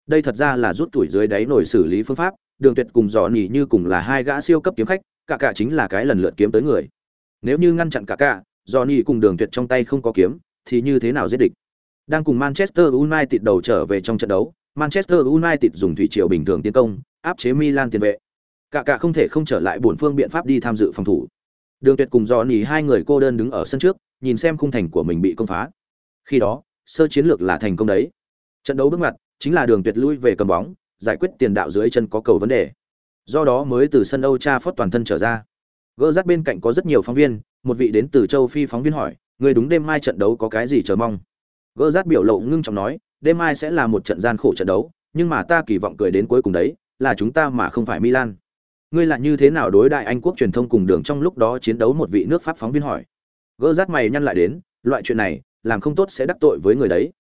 Đây thật ra là rút tuổi dưới đáy nổi xử lý phương pháp đường tuyệt cùng dò nỉ như cùng là hai gã siêu cấp kiếm khách cả cả chính là cái lần lượt kiếm tới người. Nếu như ngăn chặn cả cả dò nỉ cùng đường tuyệt trong tay không có kiếm thì như thế nào giết địch? Đang cùng manchester united đầu trở về trong trận đấu manchester united dùng thủy triều bình thường tiến công áp chế milan tiền vệ. Cả cả không thể không trở lại bổn phương biện pháp đi tham dự phòng thủ. Đường tuyệt cùng dò nỉ hai người cô đơn đứng ở sân trước nhìn xem khung thành của mình bị công phá. Khi đó sơ chiến lược là thành công đấy trận đấu bước ngoặt chính là đường tuyệt lui về cầm bóng, giải quyết tiền đạo dưới chân có cầu vấn đề. Do đó mới từ sân Âu Cha phất toàn thân trở ra. Gỡ rắt bên cạnh có rất nhiều phóng viên, một vị đến từ châu Phi phóng viên hỏi, người đúng đêm mai trận đấu có cái gì chờ mong? Gỡ rắt biểu lộ ngưng trọng nói, đêm mai sẽ là một trận gian khổ trận đấu, nhưng mà ta kỳ vọng cười đến cuối cùng đấy, là chúng ta mà không phải Milan. Ngươi là như thế nào đối đại Anh quốc truyền thông cùng đường trong lúc đó chiến đấu một vị nước Pháp phóng viên hỏi. Gỡ rắt mày nhăn lại đến, loại chuyện này, làm không tốt sẽ đắc tội với người đấy.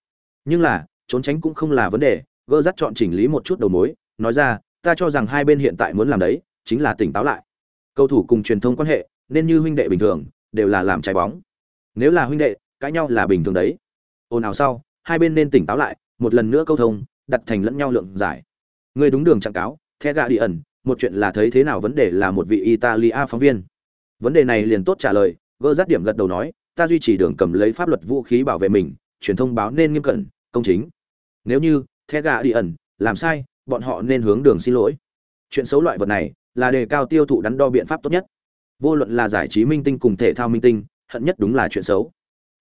Nhưng là, trốn tránh cũng không là vấn đề gỡ dắt chọn chỉnh lý một chút đầu mối nói ra ta cho rằng hai bên hiện tại muốn làm đấy chính là tỉnh táo lại. Cầu thủ cùng truyền thông quan hệ nên như huynh đệ bình thường đều là làm trái bóng. Nếu là huynh đệ cãi nhau là bình thường đấy. Ồn ào sau hai bên nên tỉnh táo lại một lần nữa câu thông đặt thành lẫn nhau lượng giải. Người đúng đường trạng cáo the gạ đi ẩn một chuyện là thấy thế nào vấn đề là một vị italia phóng viên. Vấn đề này liền tốt trả lời gỡ rắt điểm gật đầu nói ta duy trì đường cầm lấy pháp luật vũ khí bảo vệ mình, truyền thông báo nên nghiêm cẩn, công chính. Nếu như, the gà đi ẩn, làm sai, bọn họ nên hướng đường xin lỗi. Chuyện xấu loại vật này, là đề cao tiêu thụ đắn đo biện pháp tốt nhất. Vô luận là giải trí minh tinh cùng thể thao minh tinh, hận nhất đúng là chuyện xấu.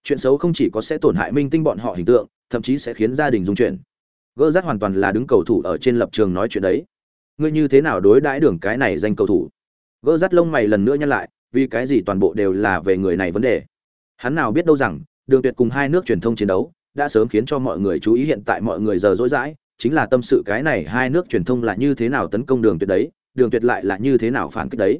Chuyện xấu không chỉ có sẽ tổn hại minh tinh bọn họ hình tượng, thậm chí sẽ khiến gia đình dung chuyện gỡ rát hoàn toàn là đứng cầu thủ ở trên lập trường nói chuyện đấy. Ngươi như thế nào đối đãi đường cái này danh cầu thủ? Gỡ rát lông mày lần nữa nhắc lại, vì cái gì toàn bộ đều là về người này vấn đề? Hắn nào biết đâu rằng đường tuyệt cùng hai nước truyền thông chiến đấu đã sớm khiến cho mọi người chú ý hiện tại mọi người giờ rỗi rãi, chính là tâm sự cái này hai nước truyền thông là như thế nào tấn công đường tuyệt đấy đường tuyệt lại là như thế nào phản kích đấy.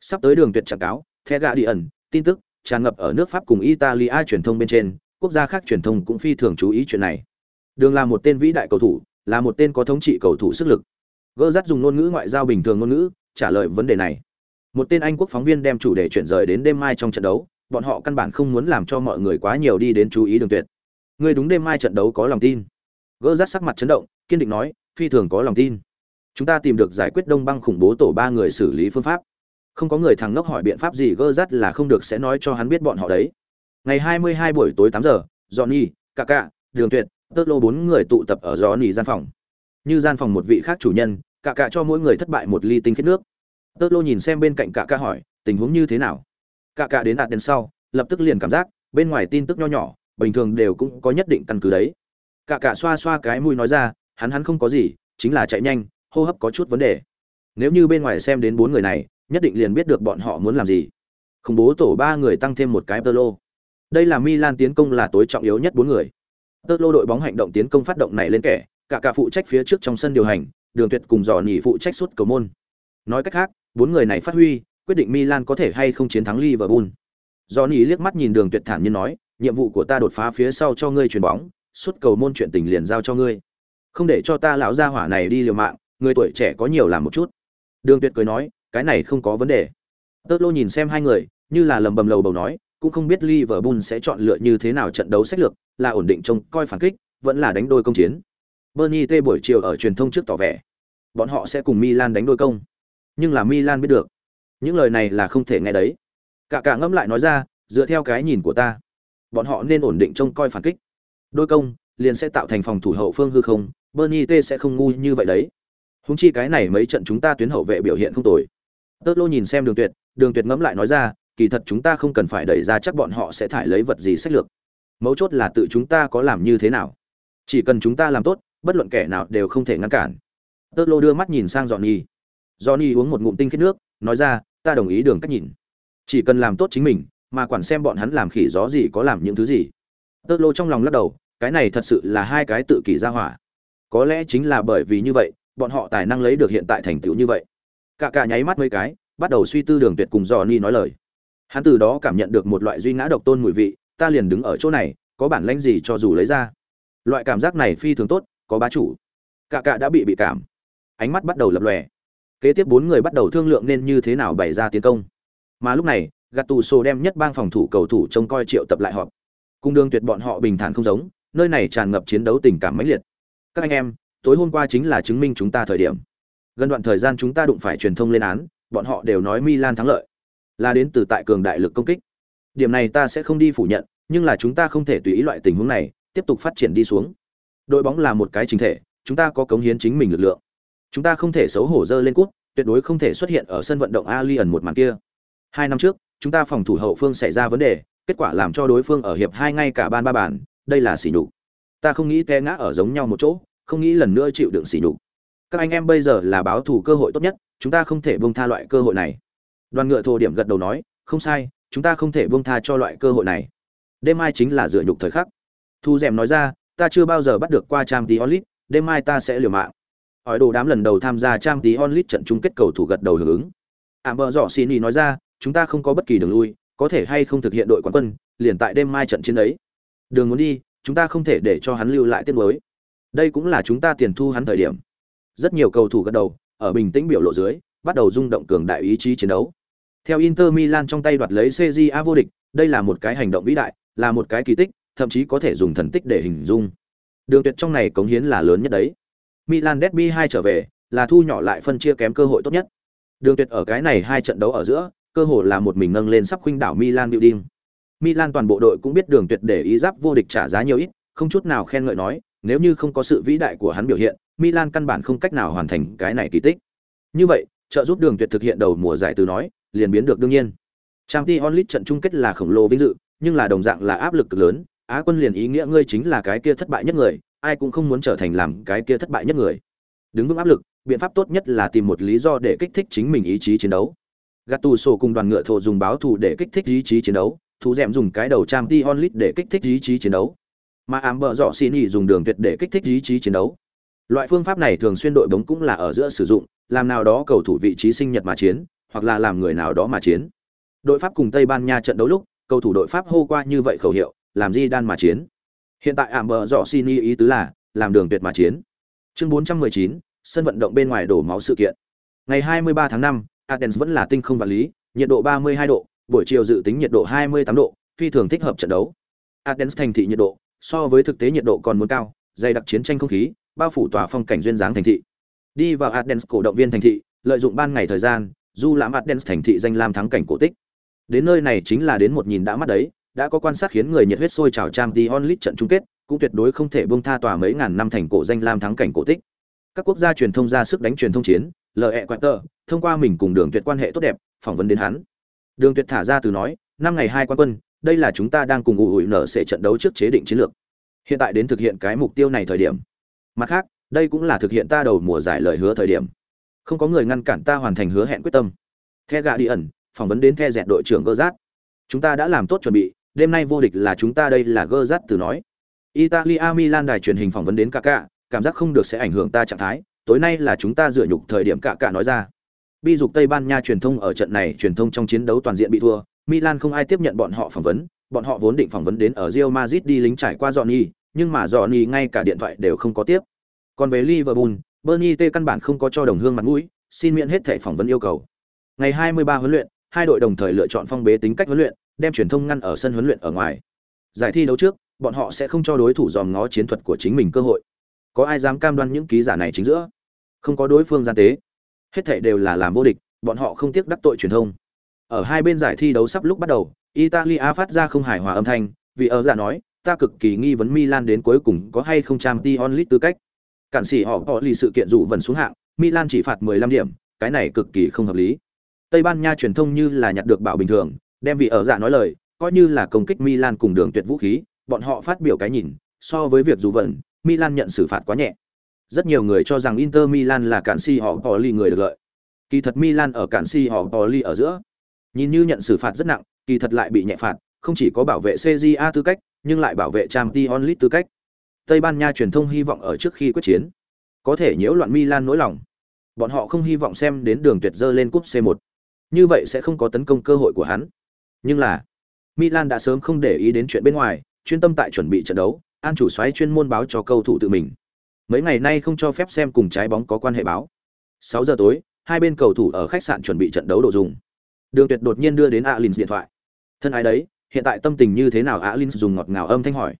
Sắp tới đường tuyệt trạng cáo the gà đi ẩn tin tức tràn ngập ở nước pháp cùng italia truyền thông bên trên quốc gia khác truyền thông cũng phi thường chú ý chuyện này. Đường là một tên vĩ đại cầu thủ là một tên có thống trị cầu thủ sức lực. Gỡ dắt dùng ngôn ngữ ngoại giao bình thường ngôn ngữ trả lời vấn đề này. Một tên anh quốc phóng viên đem chủ đề chuyển rời đến đêm mai trong trận đấu bọn họ căn bản không muốn làm cho mọi người quá nhiều đi đến chú ý đường tuyệt Ngươi đúng đêm mai trận đấu có lòng tin. Gỡ rát sắc mặt chấn động, kiên định nói, phi thường có lòng tin. Chúng ta tìm được giải quyết đông băng khủng bố tổ ba người xử lý phương pháp. Không có người thằng ngốc hỏi biện pháp gì gỡ rát là không được sẽ nói cho hắn biết bọn họ đấy. Ngày 22 buổi tối 8 giờ, Johnny, Kaka, Đường Tuyệt, Tơ Lô bốn người tụ tập ở Johnny gian phòng. Như gian phòng một vị khác chủ nhân, Kaka cho mỗi người thất bại một ly tinh khiết nước. Tơ Lô nhìn xem bên cạnh Kaka hỏi, tình huống như thế nào? Cả cả đến đạt đến sau, lập tức liền cảm giác bên ngoài tin tức nho nhỏ, bình thường đều cũng có nhất định căn cứ đấy. Cả cả xoa xoa cái mũi nói ra hắn hắn không có gì chính là chạy nhanh hô hấp có chút vấn đề. Nếu như bên ngoài xem đến bốn người này nhất định liền biết được bọn họ muốn làm gì. Khủng bố tổ ba người tăng thêm một cái tơ lô đây là milan tiến công là tối trọng yếu nhất bốn người. Tơ lô đội bóng hành động tiến công phát động này lên kẻ cả cả phụ trách phía trước trong sân điều hành đường tuyệt cùng dò nhị phụ trách suốt cầu môn. Nói cách khác bốn người này phát huy quyết định milan có thể hay không chiến thắng liverpool Johnny liếc mắt nhìn đường tuyệt thản nhiên nói nhiệm vụ của ta đột phá phía sau cho ngươi chuyền bóng suốt cầu môn chuyện tình liền giao cho ngươi không để cho ta lão gia hỏa này đi liều mạng người tuổi trẻ có nhiều làm một chút đường tuyệt cười nói cái này không có vấn đề tơ lô nhìn xem hai người như là lầm bầm lầu bầu nói cũng không biết Liverpool sẽ chọn lựa như thế nào trận đấu sách lược, là ổn định trông coi phản kích, vẫn là đánh đôi công chiến. Bernie T buổi chiều ở truyền thông trước tỏ vẻ, bọn họ sẽ cùng Milan đánh đôi công. Nhưng là Milan biết được, những lời này là không thể nghe đấy. Cả cả ngẫm lại nói ra, dựa theo cái nhìn của ta, bọn họ nên ổn định trông coi phản kích. Đôi công liền sẽ tạo thành phòng thủ hậu phương hư không, Bernie T sẽ không ngu như vậy đấy. Húng chi cái này mấy trận chúng ta tuyến hậu vệ biểu hiện không tồi. Tớt lô nhìn xem Đường Tuyệt, Đường Tuyệt ngẫm lại nói ra, kỳ thật chúng ta không cần phải đẩy ra chắc bọn họ sẽ thải lấy vật gì sách lược. Mấu chốt là tự chúng ta có làm như thế nào. Chỉ cần chúng ta làm tốt, bất luận kẻ nào đều không thể ngăn cản. Tớt lô đưa mắt nhìn sang Johnny. Johnny uống một ngụm tinh khiết nước, nói ra, ta đồng ý đường cách nhìn. Chỉ cần làm tốt chính mình, mà quản xem bọn hắn làm khỉ gió gì có làm những thứ gì. Tớt lô trong lòng lắc đầu, cái này thật sự là hai cái tự kỷ ra hỏa. Có lẽ chính là bởi vì như vậy, bọn họ tài năng lấy được hiện tại thành tựu như vậy. Cả cả nháy mắt mấy cái, bắt đầu suy tư đường tuyệt cùng dò ni nói lời. Hắn từ đó cảm nhận được một loại duy ngã độc tôn mùi vị, ta liền đứng ở chỗ này, có bản lãnh gì cho dù lấy ra. Loại cảm giác này phi thường tốt, có bá chủ. Cả cả đã bị bị cảm. Ánh mắt bắt đầu lập lòe. Kế tiếp bốn người bắt đầu thương lượng nên như thế nào bày ra tiến công. Mà lúc này, gạt tù Gattuso đem nhất bang phòng thủ cầu thủ trông coi triệu tập lại họp. Cung đường tuyệt bọn họ bình thản không giống, nơi này tràn ngập chiến đấu tình cảm mãnh liệt. Các anh em, tối hôm qua chính là chứng minh chúng ta thời điểm. Gần đoạn thời gian chúng ta đụng phải truyền thông lên án, bọn họ đều nói Milan thắng lợi, là đến từ tại cường đại lực công kích. Điểm này ta sẽ không đi phủ nhận, nhưng là chúng ta không thể tùy ý loại tình huống này tiếp tục phát triển đi xuống. Đội bóng là một cái chính thể, chúng ta có cống hiến chính mình lực lượng. Chúng ta không thể xấu hổ dơ lên cút, tuyệt đối không thể xuất hiện ở sân vận động Alien một màn kia. Hai năm trước, chúng ta phòng thủ hậu phương xảy ra vấn đề, kết quả làm cho đối phương ở hiệp hai ngay cả ban ba bàn, đây là xỉ nhục. Ta không nghĩ té ngã ở giống nhau một chỗ, không nghĩ lần nữa chịu đựng xỉ nhục. Các anh em bây giờ là báo thù cơ hội tốt nhất, chúng ta không thể buông tha loại cơ hội này. Đoàn ngựa thổ điểm gật đầu nói, không sai, chúng ta không thể buông tha cho loại cơ hội này. Đêm mai chính là dựa nhục thời khắc. Thu Dẻm nói ra, ta chưa bao giờ bắt được qua Trang Tí đêm mai ta sẽ liều mạng. Hỏi đồ đám lần đầu tham gia Trang Tí Onlit trận chung kết cầu thủ gật đầu hưởng ứng. Ảm bờ rõ xin nói ra, chúng ta không có bất kỳ đường lui, có thể hay không thực hiện đội quán quân, liền tại đêm mai trận chiến ấy. Đường muốn đi, chúng ta không thể để cho hắn lưu lại tiết mới. Đây cũng là chúng ta tiền thu hắn thời điểm. Rất nhiều cầu thủ gật đầu, ở bình tĩnh biểu lộ dưới, bắt đầu rung động cường đại ý chí chiến đấu. Theo Inter Milan trong tay đoạt lấy CJA vô địch, đây là một cái hành động vĩ đại, là một cái kỳ tích, thậm chí có thể dùng thần tích để hình dung. Đường tuyệt trong này cống hiến là lớn nhất đấy. Milan Derby 2 trở về, là thu nhỏ lại phân chia kém cơ hội tốt nhất. Đường tuyệt ở cái này hai trận đấu ở giữa, cơ hội là một mình nâng lên sắp khuynh đảo Milan Building. Milan toàn bộ đội cũng biết đường tuyệt để ý giáp vô địch trả giá nhiều ít, không chút nào khen ngợi nói, nếu như không có sự vĩ đại của hắn biểu hiện, Milan căn bản không cách nào hoàn thành cái này kỳ tích. Như vậy, trợ giúp đường tuyệt thực hiện đầu mùa giải từ nói, liền biến được đương nhiên. Champions League trận chung kết là khổng lồ vinh dự, nhưng là đồng dạng là áp lực cực lớn, Á quân liền ý nghĩa ngươi chính là cái kia thất bại nhất người, ai cũng không muốn trở thành làm cái kia thất bại nhất người. Đứng vững áp lực, biện pháp tốt nhất là tìm một lý do để kích thích chính mình ý chí chiến đấu. Gattuso cùng đoàn ngựa thổ dùng báo thù để kích thích ý chí chiến đấu, thú dẻm dùng cái đầu Champions League để kích thích ý chí chiến đấu. Mà ám bợ dọ xin ý dùng đường tuyệt để kích thích ý chí chiến đấu. Loại phương pháp này thường xuyên đội bóng cũng là ở giữa sử dụng, làm nào đó cầu thủ vị trí sinh nhật mà chiến, hoặc là làm người nào đó mà chiến. Đội Pháp cùng Tây Ban Nha trận đấu lúc, cầu thủ đội Pháp hô qua như vậy khẩu hiệu, làm gì đan mà chiến. Hiện tại ảm bờ dọ xin ý, ý tứ là làm đường tuyệt mà chiến. Chương 419, sân vận động bên ngoài đổ máu sự kiện. Ngày 23 tháng 5, Athens vẫn là tinh không vật lý, nhiệt độ 32 độ, buổi chiều dự tính nhiệt độ 28 độ, phi thường thích hợp trận đấu. Athens thành thị nhiệt độ so với thực tế nhiệt độ còn muốn cao, dày đặc chiến tranh không khí, bao phủ tòa phong cảnh duyên dáng thành thị. Đi vào Athens cổ động viên thành thị, lợi dụng ban ngày thời gian, du lãm Athens thành thị danh lam thắng cảnh cổ tích. Đến nơi này chính là đến một nhìn đã mắt đấy, đã có quan sát khiến người nhiệt huyết sôi trào trang Dion Lit trận chung kết, cũng tuyệt đối không thể buông tha tòa mấy ngàn năm thành cổ danh lam thắng cảnh cổ tích. Các quốc gia truyền thông ra sức đánh truyền thông chiến, LE Quater, thông qua mình cùng Đường Tuyệt quan hệ tốt đẹp, phỏng vấn đến hắn. Đường Tuyệt thả ra từ nói, năm ngày hai quan quân, đây là chúng ta đang cùng ủ ủi nở sẽ trận đấu trước chế định chiến lược. Hiện tại đến thực hiện cái mục tiêu này thời điểm. Mặt khác, đây cũng là thực hiện ta đầu mùa giải lời hứa thời điểm không có người ngăn cản ta hoàn thành hứa hẹn quyết tâm the Guardian, đi ẩn phỏng vấn đến the dẹt đội trưởng gơ rát chúng ta đã làm tốt chuẩn bị đêm nay vô địch là chúng ta đây là gơ rát từ nói italia milan đài truyền hình phỏng vấn đến cả cả cảm giác không được sẽ ảnh hưởng ta trạng thái tối nay là chúng ta dựa nhục thời điểm cả cả nói ra bi dục tây ban nha truyền thông ở trận này truyền thông trong chiến đấu toàn diện bị thua milan không ai tiếp nhận bọn họ phỏng vấn bọn họ vốn định phỏng vấn đến ở Real Madrid đi lính trải qua Johnny, nhưng mà Johnny ngay cả điện thoại đều không có tiếp. Còn về Liverpool, Bernie T căn bản không có cho đồng hương mặt mũi, xin miễn hết thẻ phỏng vấn yêu cầu. Ngày 23 huấn luyện, hai đội đồng thời lựa chọn phong bế tính cách huấn luyện, đem truyền thông ngăn ở sân huấn luyện ở ngoài. Giải thi đấu trước, bọn họ sẽ không cho đối thủ dòm ngó chiến thuật của chính mình cơ hội. Có ai dám cam đoan những ký giả này chính giữa? Không có đối phương gian tế. Hết thảy đều là làm vô địch, bọn họ không tiếc đắc tội truyền thông. Ở hai bên giải thi đấu sắp lúc bắt đầu, Italia phát ra không hài hòa âm thanh, vì ở giả nói, ta cực kỳ nghi vấn Milan đến cuối cùng có hay không Champions League tư cách. Cản sĩ họ bỏ lì sự kiện dụ vần xuống hạng, Milan chỉ phạt 15 điểm, cái này cực kỳ không hợp lý. Tây Ban Nha truyền thông như là nhặt được bảo bình thường, đem vị ở dạ nói lời, coi như là công kích Milan cùng đường tuyệt vũ khí, bọn họ phát biểu cái nhìn, so với việc dù vận, Milan nhận xử phạt quá nhẹ. Rất nhiều người cho rằng Inter Milan là cản si họ bỏ ly người được lợi. Kỳ thật Milan ở cản si họ bỏ ly ở giữa. Nhìn như nhận xử phạt rất nặng, kỳ thật lại bị nhẹ phạt, không chỉ có bảo vệ CJA tư cách, nhưng lại bảo vệ trang t onlit tư cách. Tây Ban Nha truyền thông hy vọng ở trước khi quyết chiến, có thể nhiễu loạn Milan nỗi lòng. Bọn họ không hy vọng xem đến đường tuyệt dơ lên cúp C1. Như vậy sẽ không có tấn công cơ hội của hắn. Nhưng là, Milan đã sớm không để ý đến chuyện bên ngoài, chuyên tâm tại chuẩn bị trận đấu, an chủ soái chuyên môn báo cho cầu thủ tự mình. Mấy ngày nay không cho phép xem cùng trái bóng có quan hệ báo. 6 giờ tối, hai bên cầu thủ ở khách sạn chuẩn bị trận đấu đồ dùng. Đường Tuyệt đột nhiên đưa đến Alins điện thoại. Thân ai đấy, hiện tại tâm tình như thế nào Alins dùng ngọt ngào âm thanh hỏi.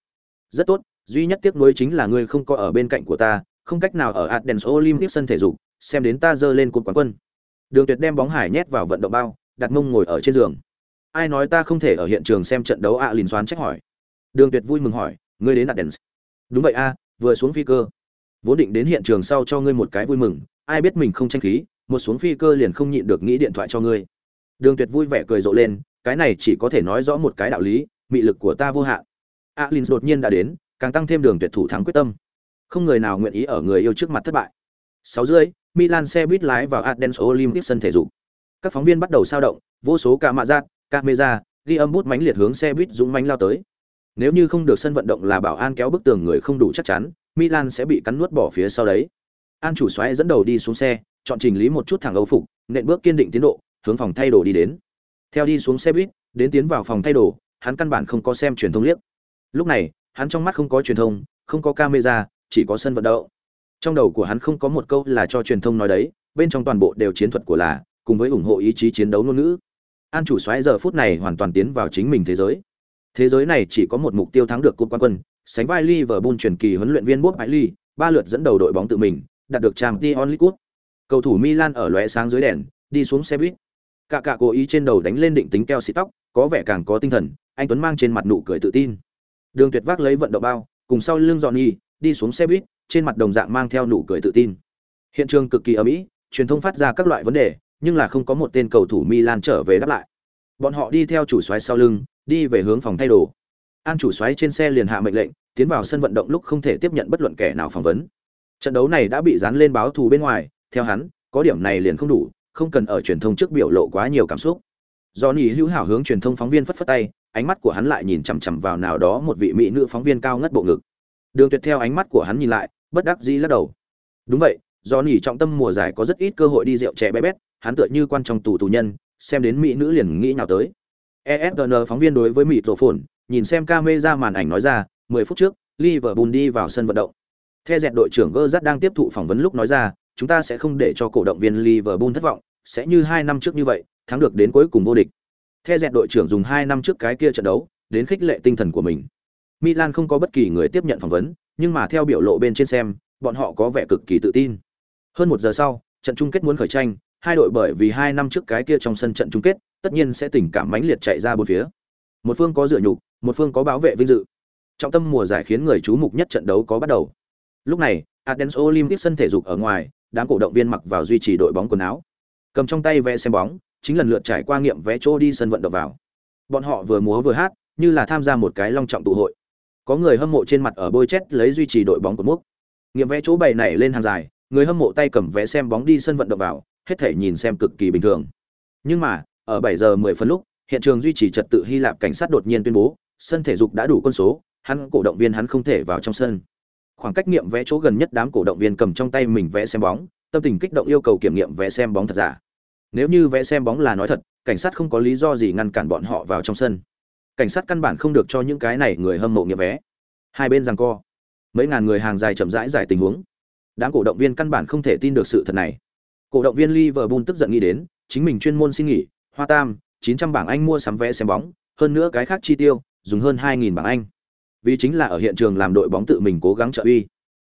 Rất tốt, duy nhất tiếc nuối chính là ngươi không có ở bên cạnh của ta, không cách nào ở Athens Olympic sân thể dục, xem đến ta giơ lên cột quán quân. Đường Tuyệt đem bóng hải nhét vào vận động bao, đặt mông ngồi ở trên giường. Ai nói ta không thể ở hiện trường xem trận đấu ạ à, xoán trách hỏi. Đường Tuyệt vui mừng hỏi, ngươi đến Athens? Đúng vậy a, vừa xuống phi cơ. Vốn định đến hiện trường sau cho ngươi một cái vui mừng, ai biết mình không tranh khí, một xuống phi cơ liền không nhịn được nghĩ điện thoại cho ngươi. Đường Tuyệt vui vẻ cười rộ lên, cái này chỉ có thể nói rõ một cái đạo lý, mị lực của ta vô hạn. A Alin đột nhiên đã đến, càng tăng thêm Đường Tuyệt thủ thắng quyết tâm. Không người nào nguyện ý ở người yêu trước mặt thất bại. Sáu rưỡi, Milan xe buýt lái vào Athens Olympic sân thể dục. Các phóng viên bắt đầu sao động, vô số ca mạ giác, camera, ghi âm bút mãnh liệt hướng xe buýt dũng mãnh lao tới. Nếu như không được sân vận động là bảo an kéo bức tường người không đủ chắc chắn, Milan sẽ bị cắn nuốt bỏ phía sau đấy. An chủ xoáy dẫn đầu đi xuống xe, chọn chỉnh lý một chút thẳng Âu phục, nện bước kiên định tiến độ, hướng phòng thay đồ đi đến. Theo đi xuống xe buýt, đến tiến vào phòng thay đồ, hắn căn bản không có xem truyền thông liếc. Lúc này, hắn trong mắt không có truyền thông, không có camera, chỉ có sân vận động. Trong đầu của hắn không có một câu là cho truyền thông nói đấy, bên trong toàn bộ đều chiến thuật của là, cùng với ủng hộ ý chí chiến đấu ngôn ngữ. An chủ soái giờ phút này hoàn toàn tiến vào chính mình thế giới. Thế giới này chỉ có một mục tiêu thắng được cúp quan quân, sánh vai Liverpool truyền kỳ huấn luyện viên Bob Bailey, ba lượt dẫn đầu đội bóng tự mình, đạt được Champions League. Cầu thủ Milan ở lóe sáng dưới đèn, đi xuống xe buýt. Cả cả cố ý trên đầu đánh lên định tính keo xịt tóc, có vẻ càng có tinh thần, anh Tuấn mang trên mặt nụ cười tự tin. Đường Tuyệt vác lấy vận động bao, cùng sau lưng dọn Johnny, đi xuống xe buýt, trên mặt đồng dạng mang theo nụ cười tự tin. Hiện trường cực kỳ ấm ĩ, truyền thông phát ra các loại vấn đề, nhưng là không có một tên cầu thủ Milan trở về đáp lại. Bọn họ đi theo chủ soái sau lưng, đi về hướng phòng thay đồ. An chủ soái trên xe liền hạ mệnh lệnh, tiến vào sân vận động lúc không thể tiếp nhận bất luận kẻ nào phỏng vấn. Trận đấu này đã bị dán lên báo thù bên ngoài, theo hắn, có điểm này liền không đủ, không cần ở truyền thông trước biểu lộ quá nhiều cảm xúc. Johnny hữu hảo hướng truyền thông phóng viên phất phất tay, ánh mắt của hắn lại nhìn chằm chằm vào nào đó một vị mỹ nữ phóng viên cao ngất bộ ngực. Đường Tuyệt theo ánh mắt của hắn nhìn lại, bất đắc dĩ lắc đầu. Đúng vậy, do nỉ trọng tâm mùa giải có rất ít cơ hội đi rượu trẻ bé bét, hắn tựa như quan trong tù tù nhân, xem đến mỹ nữ liền nghĩ nào tới. ESPN phóng viên đối với mỹ tổ phồn, nhìn xem camera màn ảnh nói ra, 10 phút trước, Liverpool đi vào sân vận động. The dẹt đội trưởng Gerrard đang tiếp thụ phỏng vấn lúc nói ra, chúng ta sẽ không để cho cổ động viên Liverpool thất vọng, sẽ như hai năm trước như vậy, thắng được đến cuối cùng vô địch. The dẹt đội trưởng dùng hai năm trước cái kia trận đấu, đến khích lệ tinh thần của mình. Milan không có bất kỳ người tiếp nhận phỏng vấn, nhưng mà theo biểu lộ bên trên xem, bọn họ có vẻ cực kỳ tự tin. Hơn một giờ sau, trận chung kết muốn khởi tranh, hai đội bởi vì hai năm trước cái kia trong sân trận chung kết, tất nhiên sẽ tình cảm mãnh liệt chạy ra bốn phía. Một phương có dựa nhục, một phương có bảo vệ vinh dự. Trọng tâm mùa giải khiến người chú mục nhất trận đấu có bắt đầu. Lúc này, Athens Olympic sân thể dục ở ngoài, đám cổ động viên mặc vào duy trì đội bóng quần áo, cầm trong tay vé xem bóng, chính lần lượt trải qua nghiệm vé chỗ đi sân vận động vào. Bọn họ vừa múa vừa hát, như là tham gia một cái long trọng tụ hội. Có người hâm mộ trên mặt ở bôi chét lấy duy trì đội bóng của múc. Nghiệm vé chỗ bày này lên hàng dài, người hâm mộ tay cầm vé xem bóng đi sân vận động vào, hết thể nhìn xem cực kỳ bình thường. Nhưng mà, ở 7 giờ 10 phút lúc, hiện trường duy trì trật tự Hy Lạp cảnh sát đột nhiên tuyên bố, sân thể dục đã đủ quân số, hắn cổ động viên hắn không thể vào trong sân. Khoảng cách nghiệm vé chỗ gần nhất đám cổ động viên cầm trong tay mình vé xem bóng, tâm tình kích động yêu cầu kiểm nghiệm vé xem bóng thật giả. Nếu như vé xem bóng là nói thật, cảnh sát không có lý do gì ngăn cản bọn họ vào trong sân. Cảnh sát căn bản không được cho những cái này người hâm mộ nghiệm vé. Hai bên giằng co. Mấy ngàn người hàng dài chậm rãi giải tình huống. Đám cổ động viên căn bản không thể tin được sự thật này. Cổ động viên Liverpool tức giận nghĩ đến, chính mình chuyên môn xin nghỉ, Hoa Tam, 900 bảng Anh mua sắm vé xem bóng, hơn nữa cái khác chi tiêu, dùng hơn 2000 bảng Anh. Vì chính là ở hiện trường làm đội bóng tự mình cố gắng trợ uy.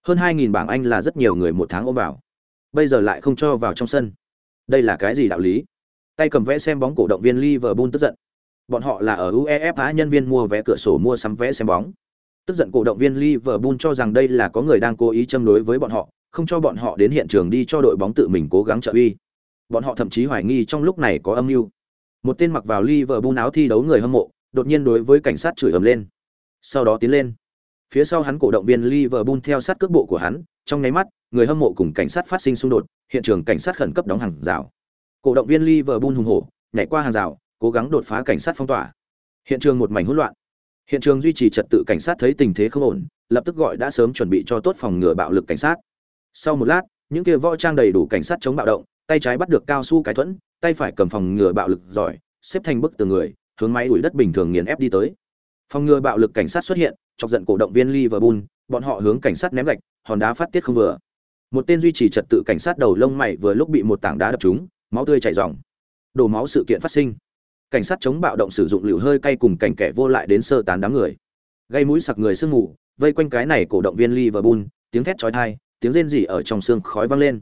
Hơn 2000 bảng Anh là rất nhiều người một tháng ôm vào. Bây giờ lại không cho vào trong sân. Đây là cái gì đạo lý? Tay cầm vé xem bóng cổ động viên Liverpool tức giận. Bọn họ là ở UEFA nhân viên mua vé cửa sổ mua sắm vé xem bóng. Tức giận cổ động viên Liverpool cho rằng đây là có người đang cố ý châm đối với bọn họ, không cho bọn họ đến hiện trường đi cho đội bóng tự mình cố gắng trợ uy. Bọn họ thậm chí hoài nghi trong lúc này có âm mưu. Một tên mặc vào Liverpool áo thi đấu người hâm mộ, đột nhiên đối với cảnh sát chửi ầm lên. Sau đó tiến lên. Phía sau hắn cổ động viên Liverpool theo sát cước bộ của hắn, trong nháy mắt, người hâm mộ cùng cảnh sát phát sinh xung đột, hiện trường cảnh sát khẩn cấp đóng hàng rào. Cổ động viên Liverpool hùng hổ, nhảy qua hàng rào, cố gắng đột phá cảnh sát phong tỏa. Hiện trường một mảnh hỗn loạn. Hiện trường duy trì trật tự cảnh sát thấy tình thế không ổn, lập tức gọi đã sớm chuẩn bị cho tốt phòng ngừa bạo lực cảnh sát. Sau một lát, những kia võ trang đầy đủ cảnh sát chống bạo động, tay trái bắt được cao su cái thuẫn, tay phải cầm phòng ngừa bạo lực giỏi, xếp thành bức tường người, hướng máy đuổi đất bình thường nghiền ép đi tới. Phòng ngừa bạo lực cảnh sát xuất hiện, chọc giận cổ động viên Liverpool, bọn họ hướng cảnh sát ném gạch, hòn đá phát tiết không vừa. Một tên duy trì trật tự cảnh sát đầu lông mày vừa lúc bị một tảng đá đập trúng, máu tươi chảy ròng. Đổ máu sự kiện phát sinh. Cảnh sát chống bạo động sử dụng liều hơi cay cùng cảnh kẻ vô lại đến sơ tán đám người. Gây mũi sặc người sương mù, vây quanh cái này cổ động viên Liverpool, tiếng thét chói tai, tiếng rên rỉ ở trong xương khói vang lên.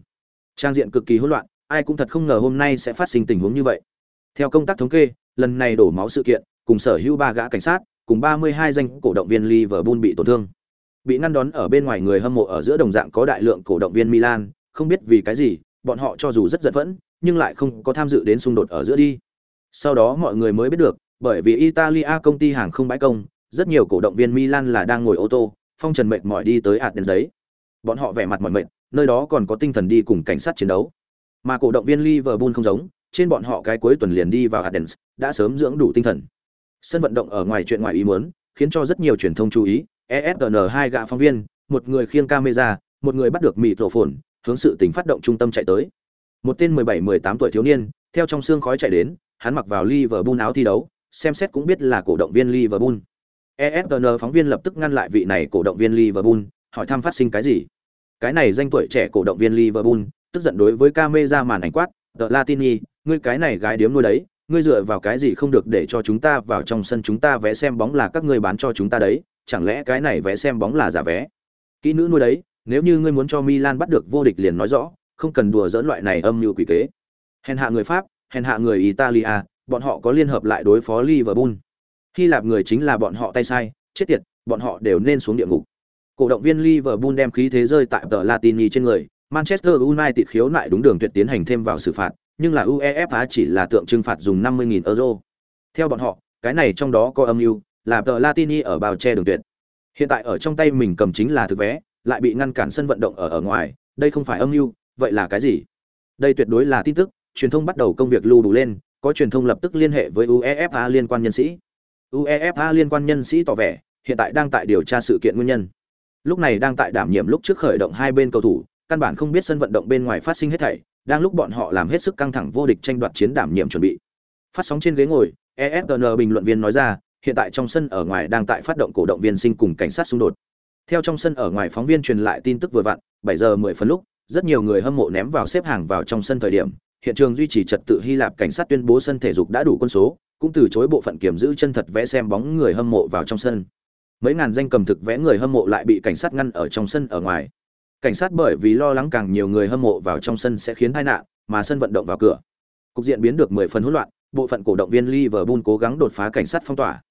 Trang diện cực kỳ hỗn loạn, ai cũng thật không ngờ hôm nay sẽ phát sinh tình huống như vậy. Theo công tác thống kê, lần này đổ máu sự kiện, cùng sở hữu ba gã cảnh sát, cùng 32 danh cổ động viên Liverpool bị tổn thương. Bị ngăn đón ở bên ngoài người hâm mộ ở giữa đồng dạng có đại lượng cổ động viên Milan, không biết vì cái gì, bọn họ cho dù rất giận vẫn, nhưng lại không có tham dự đến xung đột ở giữa đi. Sau đó mọi người mới biết được, bởi vì Italia công ty hàng không bãi công, rất nhiều cổ động viên Milan là đang ngồi ô tô, phong trần mệt mỏi đi tới Athens đấy. Bọn họ vẻ mặt mỏi mệt, nơi đó còn có tinh thần đi cùng cảnh sát chiến đấu. Mà cổ động viên Liverpool không giống, trên bọn họ cái cuối tuần liền đi vào Athens, đã sớm dưỡng đủ tinh thần. Sân vận động ở ngoài chuyện ngoài ý muốn, khiến cho rất nhiều truyền thông chú ý, ESPN hai gã phóng viên, một người khiêng camera, một người bắt được mịt rổ phồn, hướng sự tình phát động trung tâm chạy tới. Một tên 17-18 tuổi thiếu niên, theo trong xương khói chạy đến, hắn mặc vào Liverpool áo thi đấu, xem xét cũng biết là cổ động viên Liverpool. ESPN phóng viên lập tức ngăn lại vị này cổ động viên Liverpool, hỏi thăm phát sinh cái gì. Cái này danh tuổi trẻ cổ động viên Liverpool, tức giận đối với camera màn ảnh quát, "The Latini, ngươi cái này gái điếm nuôi đấy, ngươi dựa vào cái gì không được để cho chúng ta vào trong sân chúng ta vẽ xem bóng là các ngươi bán cho chúng ta đấy, chẳng lẽ cái này vẽ xem bóng là giả vé?" Kỹ nữ nuôi đấy, nếu như ngươi muốn cho Milan bắt được vô địch liền nói rõ, không cần đùa giỡn loại này âm mưu quỷ kế. Hèn hạ người Pháp, hèn hạ người Italia, bọn họ có liên hợp lại đối phó Liverpool. Hy Lạp người chính là bọn họ tay sai, chết tiệt, bọn họ đều nên xuống địa ngục. Cổ động viên Liverpool đem khí thế rơi tại tờ Latini trên người, Manchester United khiếu nại đúng đường tuyệt tiến hành thêm vào xử phạt, nhưng là UEFA chỉ là tượng trưng phạt dùng 50.000 euro. Theo bọn họ, cái này trong đó có âm mưu, là tờ Latini ở bao che đường tuyệt. Hiện tại ở trong tay mình cầm chính là thực vé, lại bị ngăn cản sân vận động ở ở ngoài, đây không phải âm mưu, vậy là cái gì? Đây tuyệt đối là tin tức, truyền thông bắt đầu công việc lưu đủ lên, có truyền thông lập tức liên hệ với UEFA liên quan nhân sĩ. UEFA liên quan nhân sĩ tỏ vẻ, hiện tại đang tại điều tra sự kiện nguyên nhân. Lúc này đang tại đảm nhiệm lúc trước khởi động hai bên cầu thủ, căn bản không biết sân vận động bên ngoài phát sinh hết thảy, đang lúc bọn họ làm hết sức căng thẳng vô địch tranh đoạt chiến đảm nhiệm chuẩn bị. Phát sóng trên ghế ngồi, ESPN bình luận viên nói ra, hiện tại trong sân ở ngoài đang tại phát động cổ động viên sinh cùng cảnh sát xung đột. Theo trong sân ở ngoài phóng viên truyền lại tin tức vừa vặn, 7 giờ 10 phút lúc, rất nhiều người hâm mộ ném vào xếp hàng vào trong sân thời điểm, hiện trường duy trì trật tự Hy Lạp cảnh sát tuyên bố sân thể dục đã đủ quân số, cũng từ chối bộ phận kiểm giữ chân thật vẽ xem bóng người hâm mộ vào trong sân. Mấy ngàn danh cầm thực vẽ người hâm mộ lại bị cảnh sát ngăn ở trong sân ở ngoài. Cảnh sát bởi vì lo lắng càng nhiều người hâm mộ vào trong sân sẽ khiến tai nạn, mà sân vận động vào cửa. Cục diện biến được 10 phần hỗn loạn, bộ phận cổ động viên Liverpool cố gắng đột phá cảnh sát phong tỏa.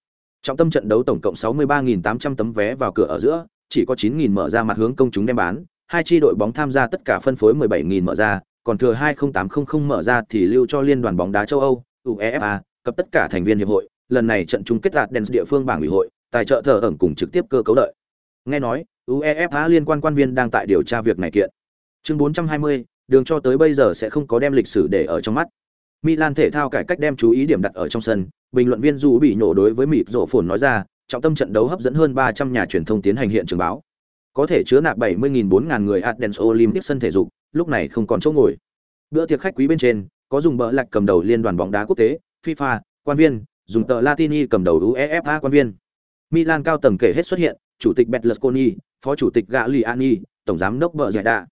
Trong tâm trận đấu tổng cộng 63.800 tấm vé vào cửa ở giữa, chỉ có 9.000 mở ra mặt hướng công chúng đem bán, hai chi đội bóng tham gia tất cả phân phối 17.000 mở ra, còn thừa 20800 mở ra thì lưu cho liên đoàn bóng đá châu Âu, UEFA, cập tất cả thành viên hiệp hội, lần này trận chung kết đạt đèn địa phương bảng ủy hội, tài trợ thờ ẩn cùng trực tiếp cơ cấu đợi. Nghe nói, UEFA liên quan quan viên đang tại điều tra việc này kiện. Chương 420, đường cho tới bây giờ sẽ không có đem lịch sử để ở trong mắt. Milan thể thao cải cách đem chú ý điểm đặt ở trong sân, bình luận viên Du bị nổ đối với mịt rộ phồn nói ra, trọng tâm trận đấu hấp dẫn hơn 300 nhà truyền thông tiến hành hiện trường báo. Có thể chứa nạp 70.000 4000 người Athens Olympic sân thể dục, lúc này không còn chỗ ngồi. Bữa tiệc khách quý bên trên, có dùng bờ lạch cầm đầu liên đoàn bóng đá quốc tế, FIFA, quan viên, dùng tờ Latini cầm đầu UEFA quan viên. Milan cao tầng kể hết xuất hiện, chủ tịch Berlusconi, phó chủ tịch Gagliani, tổng giám đốc vợ giải đạ.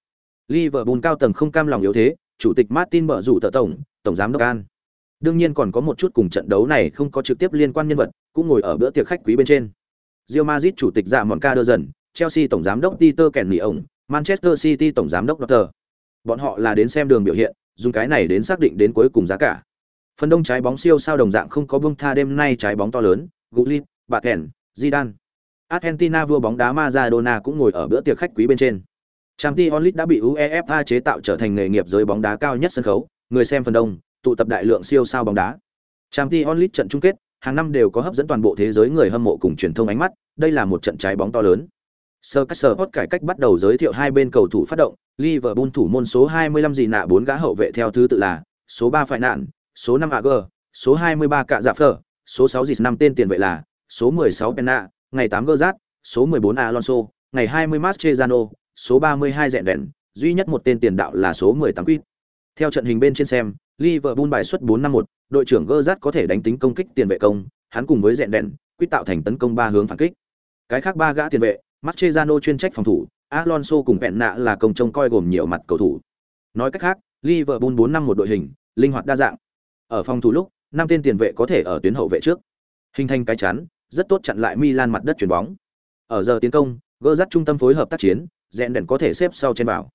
Liverpool cao tầng không cam lòng yếu thế, chủ tịch Martin bở rủ tờ tổng, tổng giám đốc An. Đương nhiên còn có một chút cùng trận đấu này không có trực tiếp liên quan nhân vật, cũng ngồi ở bữa tiệc khách quý bên trên. Real Madrid chủ tịch dạ mọn ca đơ dần, Chelsea tổng giám đốc Peter Kenny ổng, Manchester City tổng giám đốc Dr. Bọn họ là đến xem đường biểu hiện, dùng cái này đến xác định đến cuối cùng giá cả. Phần đông trái bóng siêu sao đồng dạng không có bông tha đêm nay trái bóng to lớn, Gullit, bà Kèn, Zidane. Argentina vua bóng đá Maradona cũng ngồi ở bữa tiệc khách quý bên trên. Champions League đã bị UEFA chế tạo trở thành nghề nghiệp giới bóng đá cao nhất sân khấu, người xem phần đông, tụ tập đại lượng siêu sao bóng đá. Champions League trận chung kết, hàng năm đều có hấp dẫn toàn bộ thế giới người hâm mộ cùng truyền thông ánh mắt, đây là một trận trái bóng to lớn. Sir Caesar cải cách bắt đầu giới thiệu hai bên cầu thủ phát động, Liverpool thủ môn số 25 gì nạ bốn gã hậu vệ theo thứ tự là số 3 phải nạn, số 5 AG, số 23 cạ dạ phở, số 6 dịch năm tên tiền vệ là số 16 Penna, ngày 8 Gerrard, số 14 Alonso, ngày 20 Mascherano, số 32 Dẹn Đèn, duy nhất một tên tiền đạo là số 18 Quýt. Theo trận hình bên trên xem, Liverpool bài xuất 4-5-1, đội trưởng Gerrard có thể đánh tính công kích tiền vệ công, hắn cùng với Dẹn Đèn, Quýt tạo thành tấn công ba hướng phản kích. Cái khác ba gã tiền vệ, Mascherano chuyên trách phòng thủ, Alonso cùng Penna là công trông coi gồm nhiều mặt cầu thủ. Nói cách khác, Liverpool 4-5-1 đội hình, linh hoạt đa dạng. Ở phòng thủ lúc, năm tên tiền vệ có thể ở tuyến hậu vệ trước, hình thành cái chắn, rất tốt chặn lại Milan mặt đất chuyển bóng. Ở giờ tiến công, gỡ dắt trung tâm phối hợp tác chiến, rèn đèn có thể xếp sau trên vào.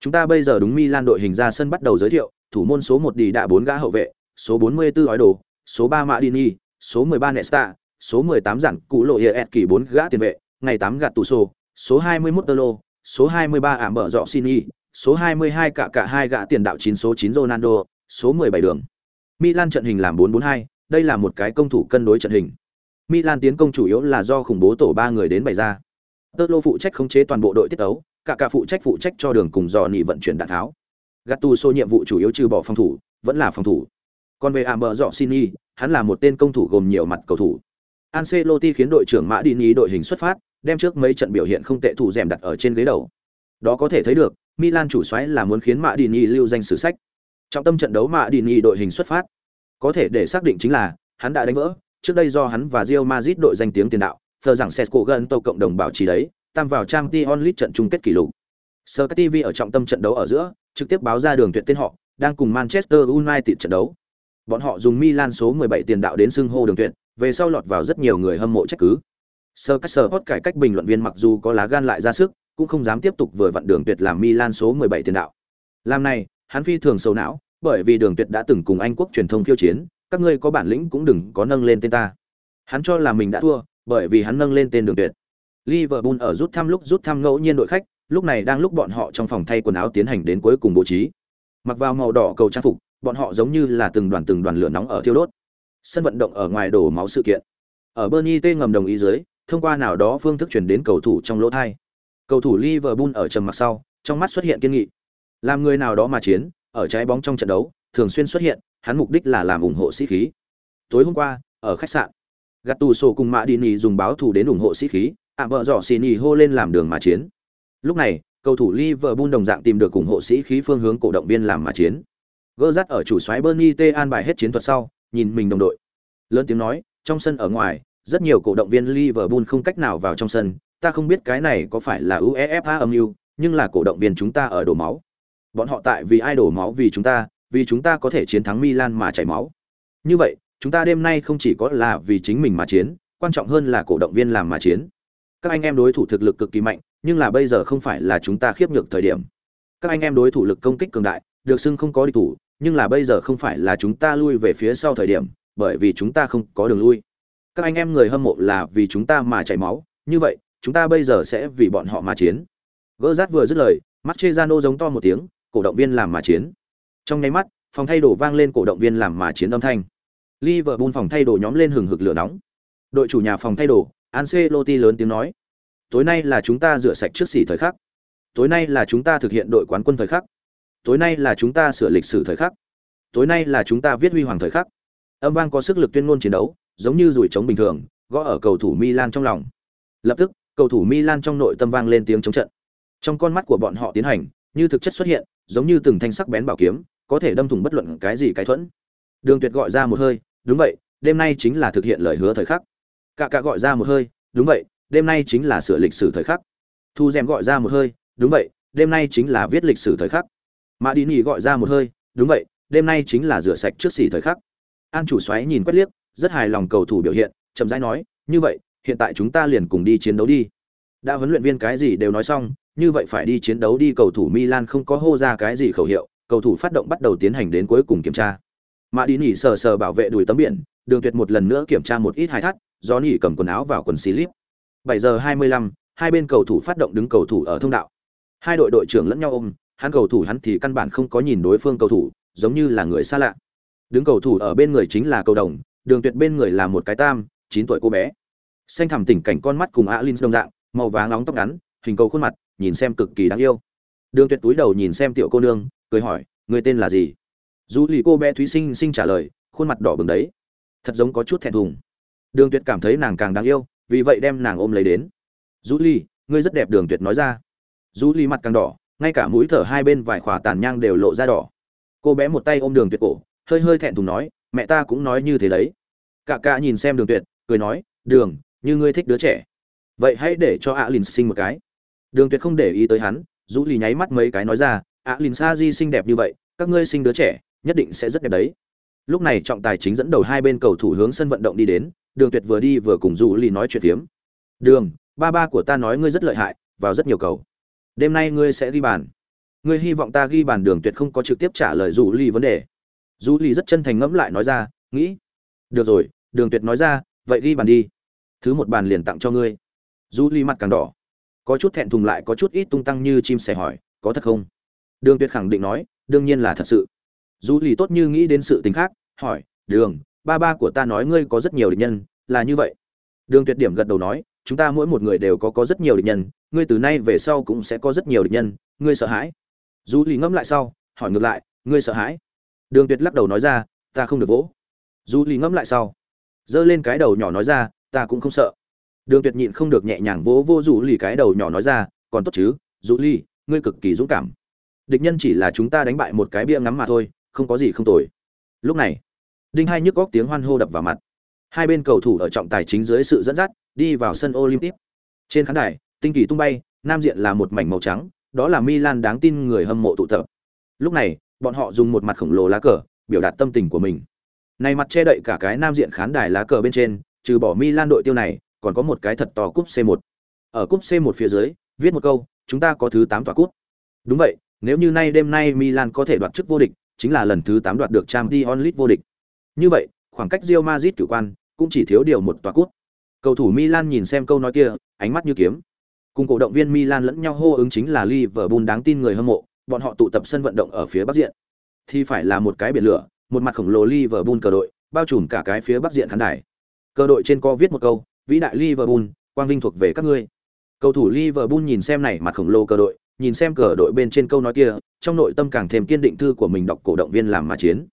Chúng ta bây giờ đúng Milan đội hình ra sân bắt đầu giới thiệu, thủ môn số 1 đi đã bốn gã hậu vệ, số 44 ói đồ, số 3 Madini, số 13 Nesta, số 18 giản cụ lộ hiệp kỳ bốn gã tiền vệ, ngày 8 gạt tủ sổ, số 21 Tolo, số 23 ảm bở dọ Sini, số 22 cả cả hai gã tiền đạo 9 số 9 Ronaldo, số 17 đường. Milan trận hình làm 4-4-2, đây là một cái công thủ cân đối trận hình. Milan tiến công chủ yếu là do khủng bố tổ ba người đến bày ra. Tolo phụ trách khống chế toàn bộ đội tiết tấu, cả cả phụ trách phụ trách cho đường cùng dò nị vận chuyển đạn tháo. Gattuso nhiệm vụ chủ yếu trừ bỏ phòng thủ, vẫn là phòng thủ. Còn về Amber Sini, hắn là một tên công thủ gồm nhiều mặt cầu thủ. Ancelotti khiến đội trưởng Mã Dini đội hình xuất phát, đem trước mấy trận biểu hiện không tệ thủ rèm đặt ở trên ghế đầu. Đó có thể thấy được, Milan chủ soái là muốn khiến Mã Dini lưu danh sử sách. Trọng tâm trận đấu Mã Dini đội hình xuất phát, có thể để xác định chính là hắn đã đánh vỡ, trước đây do hắn và Real Madrid đội danh tiếng tiền đạo, thờ rằng Sesco gần tàu cộng đồng bảo trì đấy, tam vào trang Champions League trận chung kết kỷ lục. Sky TV ở trọng tâm trận đấu ở giữa, trực tiếp báo ra đường tuyển tên họ, đang cùng Manchester United trận đấu. Bọn họ dùng Milan số 17 tiền đạo đến xưng hô đường tuyển, về sau lọt vào rất nhiều người hâm mộ trách cứ. Sơ cách sơ Caesar cải cách bình luận viên mặc dù có lá gan lại ra sức, cũng không dám tiếp tục vừa vặn đường tuyệt làm Milan số 17 tiền đạo. Làm này, hắn phi thường sầu não, bởi vì đường tuyệt đã từng cùng Anh quốc truyền thông khiêu chiến, các ngươi có bản lĩnh cũng đừng có nâng lên tên ta. Hắn cho là mình đã thua, bởi vì hắn nâng lên tên đường tuyệt. Liverpool ở rút thăm lúc rút thăm ngẫu nhiên đội khách, lúc này đang lúc bọn họ trong phòng thay quần áo tiến hành đến cuối cùng bố trí. Mặc vào màu đỏ cầu trang phục, bọn họ giống như là từng đoàn từng đoàn lửa nóng ở thiêu đốt. Sân vận động ở ngoài đổ máu sự kiện. Ở Bernie T ngầm đồng ý dưới, thông qua nào đó phương thức chuyển đến cầu thủ trong lỗ thai. Cầu thủ Liverpool ở trầm mặc sau, trong mắt xuất hiện kiên nghị. Làm người nào đó mà chiến, ở trái bóng trong trận đấu, thường xuyên xuất hiện, hắn mục đích là làm ủng hộ sĩ khí. Tối hôm qua, ở khách sạn, Gattuso cùng Madini dùng báo thủ đến ủng hộ sĩ khí, ạ vợ dọ xì hô lên làm đường mà chiến. Lúc này, cầu thủ Liverpool đồng dạng tìm được ủng hộ sĩ khí phương hướng cổ động viên làm mà chiến. Gơ dắt ở chủ xoáy Bernie T an bài hết chiến thuật sau, nhìn mình đồng đội. Lớn tiếng nói, trong sân ở ngoài, rất nhiều cổ động viên Liverpool không cách nào vào trong sân, ta không biết cái này có phải là UEFA âm mưu, nhưng là cổ động viên chúng ta ở đổ máu. Bọn họ tại vì ai đổ máu vì chúng ta, vì chúng ta có thể chiến thắng Milan mà chảy máu. Như vậy, chúng ta đêm nay không chỉ có là vì chính mình mà chiến, quan trọng hơn là cổ động viên làm mà chiến. Các anh em đối thủ thực lực cực kỳ mạnh, nhưng là bây giờ không phải là chúng ta khiếp nhược thời điểm. Các anh em đối thủ lực công kích cường đại, được xưng không có địch thủ, nhưng là bây giờ không phải là chúng ta lui về phía sau thời điểm, bởi vì chúng ta không có đường lui. Các anh em người hâm mộ là vì chúng ta mà chảy máu, như vậy, chúng ta bây giờ sẽ vì bọn họ mà chiến. Gỡ rát vừa dứt lời, Mascherano giống to một tiếng, cổ động viên làm mà chiến. Trong nháy mắt, phòng thay đồ vang lên cổ động viên làm mà chiến âm thanh. Liverpool phòng thay đồ nhóm lên hừng hực lửa nóng. Đội chủ nhà phòng thay đồ, Ancelotti lớn tiếng nói: "Tối nay là chúng ta rửa sạch trước xỉ thời khắc. Tối nay là chúng ta thực hiện đội quán quân thời khắc. Tối nay là chúng ta sửa lịch sử thời khắc. Tối nay là chúng ta viết huy hoàng thời khắc." Âm vang có sức lực tuyên ngôn chiến đấu, giống như rủi trống bình thường, gõ ở cầu thủ Milan trong lòng. Lập tức, cầu thủ Milan trong nội tâm vang lên tiếng chống trận. Trong con mắt của bọn họ tiến hành, như thực chất xuất hiện, giống như từng thanh sắc bén bảo kiếm, có thể đâm thủng bất luận cái gì cái thuẫn. Đường Tuyệt gọi ra một hơi, đúng vậy, đêm nay chính là thực hiện lời hứa thời khắc. Cả cả gọi ra một hơi, đúng vậy, đêm nay chính là sửa lịch sử thời khắc. Thu Dèm gọi ra một hơi, đúng vậy, đêm nay chính là viết lịch sử thời khắc. Mã Đi Nghị gọi ra một hơi, đúng vậy, đêm nay chính là rửa sạch trước xỉ thời khắc. An chủ xoáy nhìn quét liếc, rất hài lòng cầu thủ biểu hiện, chậm rãi nói, "Như vậy, hiện tại chúng ta liền cùng đi chiến đấu đi." Đã huấn luyện viên cái gì đều nói xong, như vậy phải đi chiến đấu đi cầu thủ Milan không có hô ra cái gì khẩu hiệu, cầu thủ phát động bắt đầu tiến hành đến cuối cùng kiểm tra. Mã đi nỉ sờ sờ bảo vệ đùi tấm biển, Đường Tuyệt một lần nữa kiểm tra một ít hai thắt, do nỉ cầm quần áo vào quần slip. 7 giờ 25, hai bên cầu thủ phát động đứng cầu thủ ở thông đạo. Hai đội đội trưởng lẫn nhau ôm, hắn cầu thủ hắn thì căn bản không có nhìn đối phương cầu thủ, giống như là người xa lạ. Đứng cầu thủ ở bên người chính là cầu đồng, Đường Tuyệt bên người là một cái tam, 9 tuổi cô bé. Xanh thẳm tỉnh cảnh con mắt cùng Alin đồng dạng, màu vàng nóng tóc ngắn, hình cầu khuôn mặt, nhìn xem cực kỳ đáng yêu. Đường Tuyệt túi đầu nhìn xem tiểu cô nương, cười hỏi, người tên là gì? dù lì cô bé thúy sinh sinh trả lời khuôn mặt đỏ bừng đấy thật giống có chút thẹn thùng đường tuyệt cảm thấy nàng càng đáng yêu vì vậy đem nàng ôm lấy đến dù lì ngươi rất đẹp đường tuyệt nói ra dù lì mặt càng đỏ ngay cả mũi thở hai bên vài khỏa tàn nhang đều lộ ra đỏ cô bé một tay ôm đường tuyệt cổ hơi hơi thẹn thùng nói mẹ ta cũng nói như thế đấy. Cả cạ nhìn xem đường tuyệt, cười nói, đường, như ngươi thích đứa trẻ. Vậy hãy để cho alin sinh một cái. Đường tuyệt không để ý tới hắn dù lì nháy mắt mấy cái nói ra, alin sa di xinh đẹp như vậy, các ngươi sinh đứa trẻ, nhất định sẽ rất đẹp đấy. Lúc này trọng tài chính dẫn đầu hai bên cầu thủ hướng sân vận động đi đến, đường tuyệt vừa đi vừa cùng dù lì nói chuyện phiếm. Đường, ba ba của ta nói ngươi rất lợi hại, vào rất nhiều cầu. Đêm nay ngươi sẽ ghi bàn. Ngươi hy vọng ta ghi bàn đường tuyệt không có trực tiếp trả lời dù lì vấn đề dù lì rất chân thành ngẫm lại nói ra, nghĩ. Được rồi, đường tuyệt nói ra, vậy ghi bàn đi. Thứ một bàn liền tặng cho ngươi. Dù lì mặt càng đỏ. Có chút thẹn thùng lại có chút ít tung tăng như chim sẻ hỏi, có thật không? Đường tuyệt khẳng định nói, đương nhiên là thật sự. Dù lì tốt như nghĩ đến sự tình khác, hỏi, đường, ba ba của ta nói ngươi có rất nhiều địch nhân, là như vậy? Đường tuyệt điểm gật đầu nói, chúng ta mỗi một người đều có có rất nhiều địch nhân, ngươi từ nay về sau cũng sẽ có rất nhiều địch nhân, ngươi sợ hãi. Dù lì ngẫm lại sau, hỏi ngược lại, ngươi sợ hãi? Đường tuyệt lắc đầu nói ra, ta không được vỗ. Dù lì ngẫm lại sau, giơ lên cái đầu nhỏ nói ra, ta cũng không sợ. Đường tuyệt nhịn không được nhẹ nhàng vỗ vô dù lì cái đầu nhỏ nói ra, còn tốt chứ, dù lì, ngươi cực kỳ dũng cảm. Địch nhân chỉ là chúng ta đánh bại một cái bia ngắm mà thôi, không có gì không tồi. Lúc này, đinh hai nhức góc tiếng hoan hô đập vào mặt. Hai bên cầu thủ ở trọng tài chính dưới sự dẫn dắt, đi vào sân olympic. Trên khán đài, tinh kỳ tung bay, nam diện là một mảnh màu trắng, đó là milan đáng tin người hâm mộ tụ tập. Lúc này bọn họ dùng một mặt khổng lồ lá cờ biểu đạt tâm tình của mình này mặt che đậy cả cái nam diện khán đài lá cờ bên trên trừ bỏ milan đội tiêu này còn có một cái thật to cúp c 1 ở cúp c 1 phía dưới viết một câu chúng ta có thứ tám tòa cúp đúng vậy nếu như nay đêm nay milan có thể đoạt chức vô địch chính là lần thứ 8 đoạt được Champions League vô địch. Như vậy, khoảng cách Real Madrid cửu quan cũng chỉ thiếu điều một tòa cúp. Cầu thủ Milan nhìn xem câu nói kia, ánh mắt như kiếm. Cùng cổ động viên Milan lẫn nhau hô ứng chính là Liverpool đáng tin người hâm mộ, bọn họ tụ tập sân vận động ở phía bắc diện. Thì phải là một cái biển lửa, một mặt khổng lồ Liverpool cờ đội, bao trùm cả cái phía bắc diện khán đài. Cờ đội trên co viết một câu, vĩ đại Liverpool, quang vinh thuộc về các ngươi. Cầu thủ Liverpool nhìn xem này mặt khổng lồ cờ đội, nhìn xem cờ đội bên trên câu nói kia, trong nội tâm càng thêm kiên định thư của mình đọc cổ động viên làm mà chiến.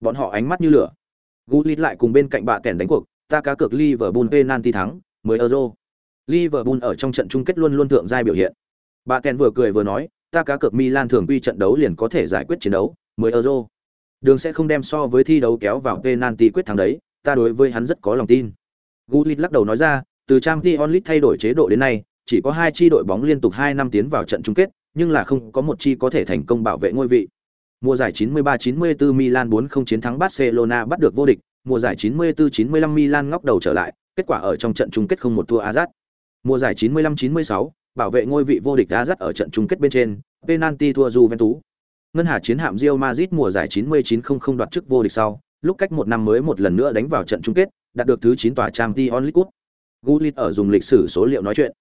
Bọn họ ánh mắt như lửa. gulit lại cùng bên cạnh bạ kèn đánh cuộc, ta cá cược Liverpool penalty thắng, 10 euro. Liverpool ở trong trận chung kết luôn luôn thượng giai biểu hiện. Bạ kèn vừa cười vừa nói, ta cá cược Milan thường quy trận đấu liền có thể giải quyết chiến đấu, 10 euro. Đường sẽ không đem so với thi đấu kéo vào penalty quyết thắng đấy, ta đối với hắn rất có lòng tin. Gullit lắc đầu nói ra, từ Champions League thay đổi chế độ đến nay, chỉ có hai chi đội bóng liên tục hai năm tiến vào trận chung kết, nhưng là không có một chi có thể thành công bảo vệ ngôi vị. Mùa giải 93-94 Milan 4-0 chiến thắng Barcelona bắt được vô địch, mùa giải 94-95 Milan ngóc đầu trở lại, kết quả ở trong trận chung kết không một thua Azat. Mùa giải 95-96, bảo vệ ngôi vị vô địch Ajax ở trận chung kết bên trên, penalty thua Juventus. Ngân hà chiến hạm Real Madrid mùa giải 99 đoạt chức vô địch sau, lúc cách một năm mới một lần nữa đánh vào trận chung kết, đạt được thứ 9 tòa Champions League. Gullit ở dùng lịch sử số liệu nói chuyện.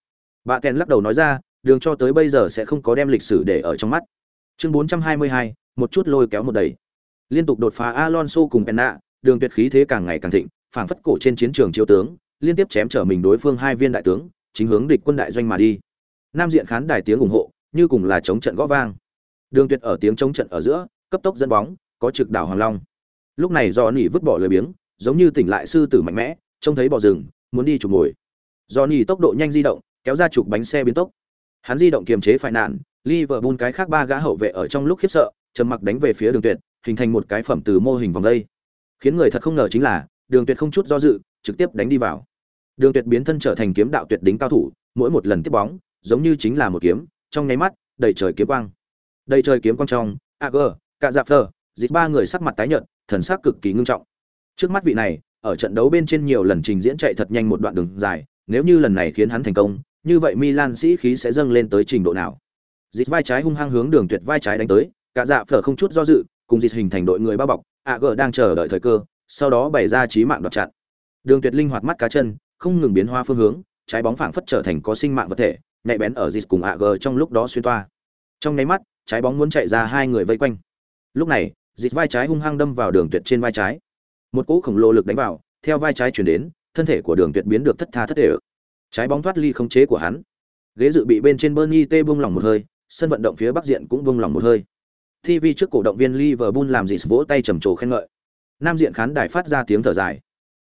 Bà Ken lắc đầu nói ra, đường cho tới bây giờ sẽ không có đem lịch sử để ở trong mắt. Chương 422, một chút lôi kéo một đẩy. Liên tục đột phá Alonso cùng Penna, đường tuyệt khí thế càng ngày càng thịnh, phảng phất cổ trên chiến trường chiếu tướng, liên tiếp chém trở mình đối phương hai viên đại tướng, chính hướng địch quân đại doanh mà đi. Nam diện khán đài tiếng ủng hộ, như cùng là chống trận gõ vang. Đường Tuyệt ở tiếng chống trận ở giữa, cấp tốc dẫn bóng, có trực đảo Hoàng Long. Lúc này do nỉ vứt bỏ lười biếng, giống như tỉnh lại sư tử mạnh mẽ, trông thấy bò rừng, muốn đi chụp mồi. Do nỉ tốc độ nhanh di động, kéo ra chụp bánh xe biến tốc. Hắn di động kiềm chế phải nạn, Liverpool cái khác ba gã hậu vệ ở trong lúc khiếp sợ, trầm mặc đánh về phía Đường Tuyệt, hình thành một cái phẩm từ mô hình vòng lây, Khiến người thật không ngờ chính là, Đường Tuyệt không chút do dự, trực tiếp đánh đi vào. Đường Tuyệt biến thân trở thành kiếm đạo tuyệt đỉnh cao thủ, mỗi một lần tiếp bóng, giống như chính là một kiếm, trong nháy mắt, đầy trời kiếm quang. Đầy trời kiếm quang trong, AG, cạ Dạp Phở, dịch ba người sắc mặt tái nhợt, thần sắc cực kỳ ngưng trọng. Trước mắt vị này, ở trận đấu bên trên nhiều lần trình diễn chạy thật nhanh một đoạn đường dài, nếu như lần này khiến hắn thành công, như vậy Milan sĩ khí sẽ dâng lên tới trình độ nào? Dịch vai trái hung hăng hướng đường tuyệt vai trái đánh tới, cạ dạp phở không chút do dự, cùng dịch hình thành đội người bao bọc, AG đang chờ đợi thời cơ, sau đó bày ra trí mạng đoạt chặn. Đường tuyệt linh hoạt mắt cá chân, không ngừng biến hóa phương hướng, trái bóng phảng phất trở thành có sinh mạng vật thể, nhạy bén ở dịt cùng AG trong lúc đó xuyên toa. Trong nháy mắt, trái bóng muốn chạy ra hai người vây quanh. Lúc này, dịt vai trái hung hăng đâm vào đường tuyệt trên vai trái. Một cú khổng lồ lực đánh vào, theo vai trái chuyển đến, thân thể của đường tuyệt biến được thất tha thất để. Trái bóng thoát ly khống chế của hắn. Ghế dự bị bên trên Bernie tê buông lỏng một hơi, sân vận động phía bắc diện cũng buông lỏng một hơi. TV trước cổ động viên Liverpool làm gì vỗ tay trầm trồ khen ngợi. Nam diện khán đài phát ra tiếng thở dài.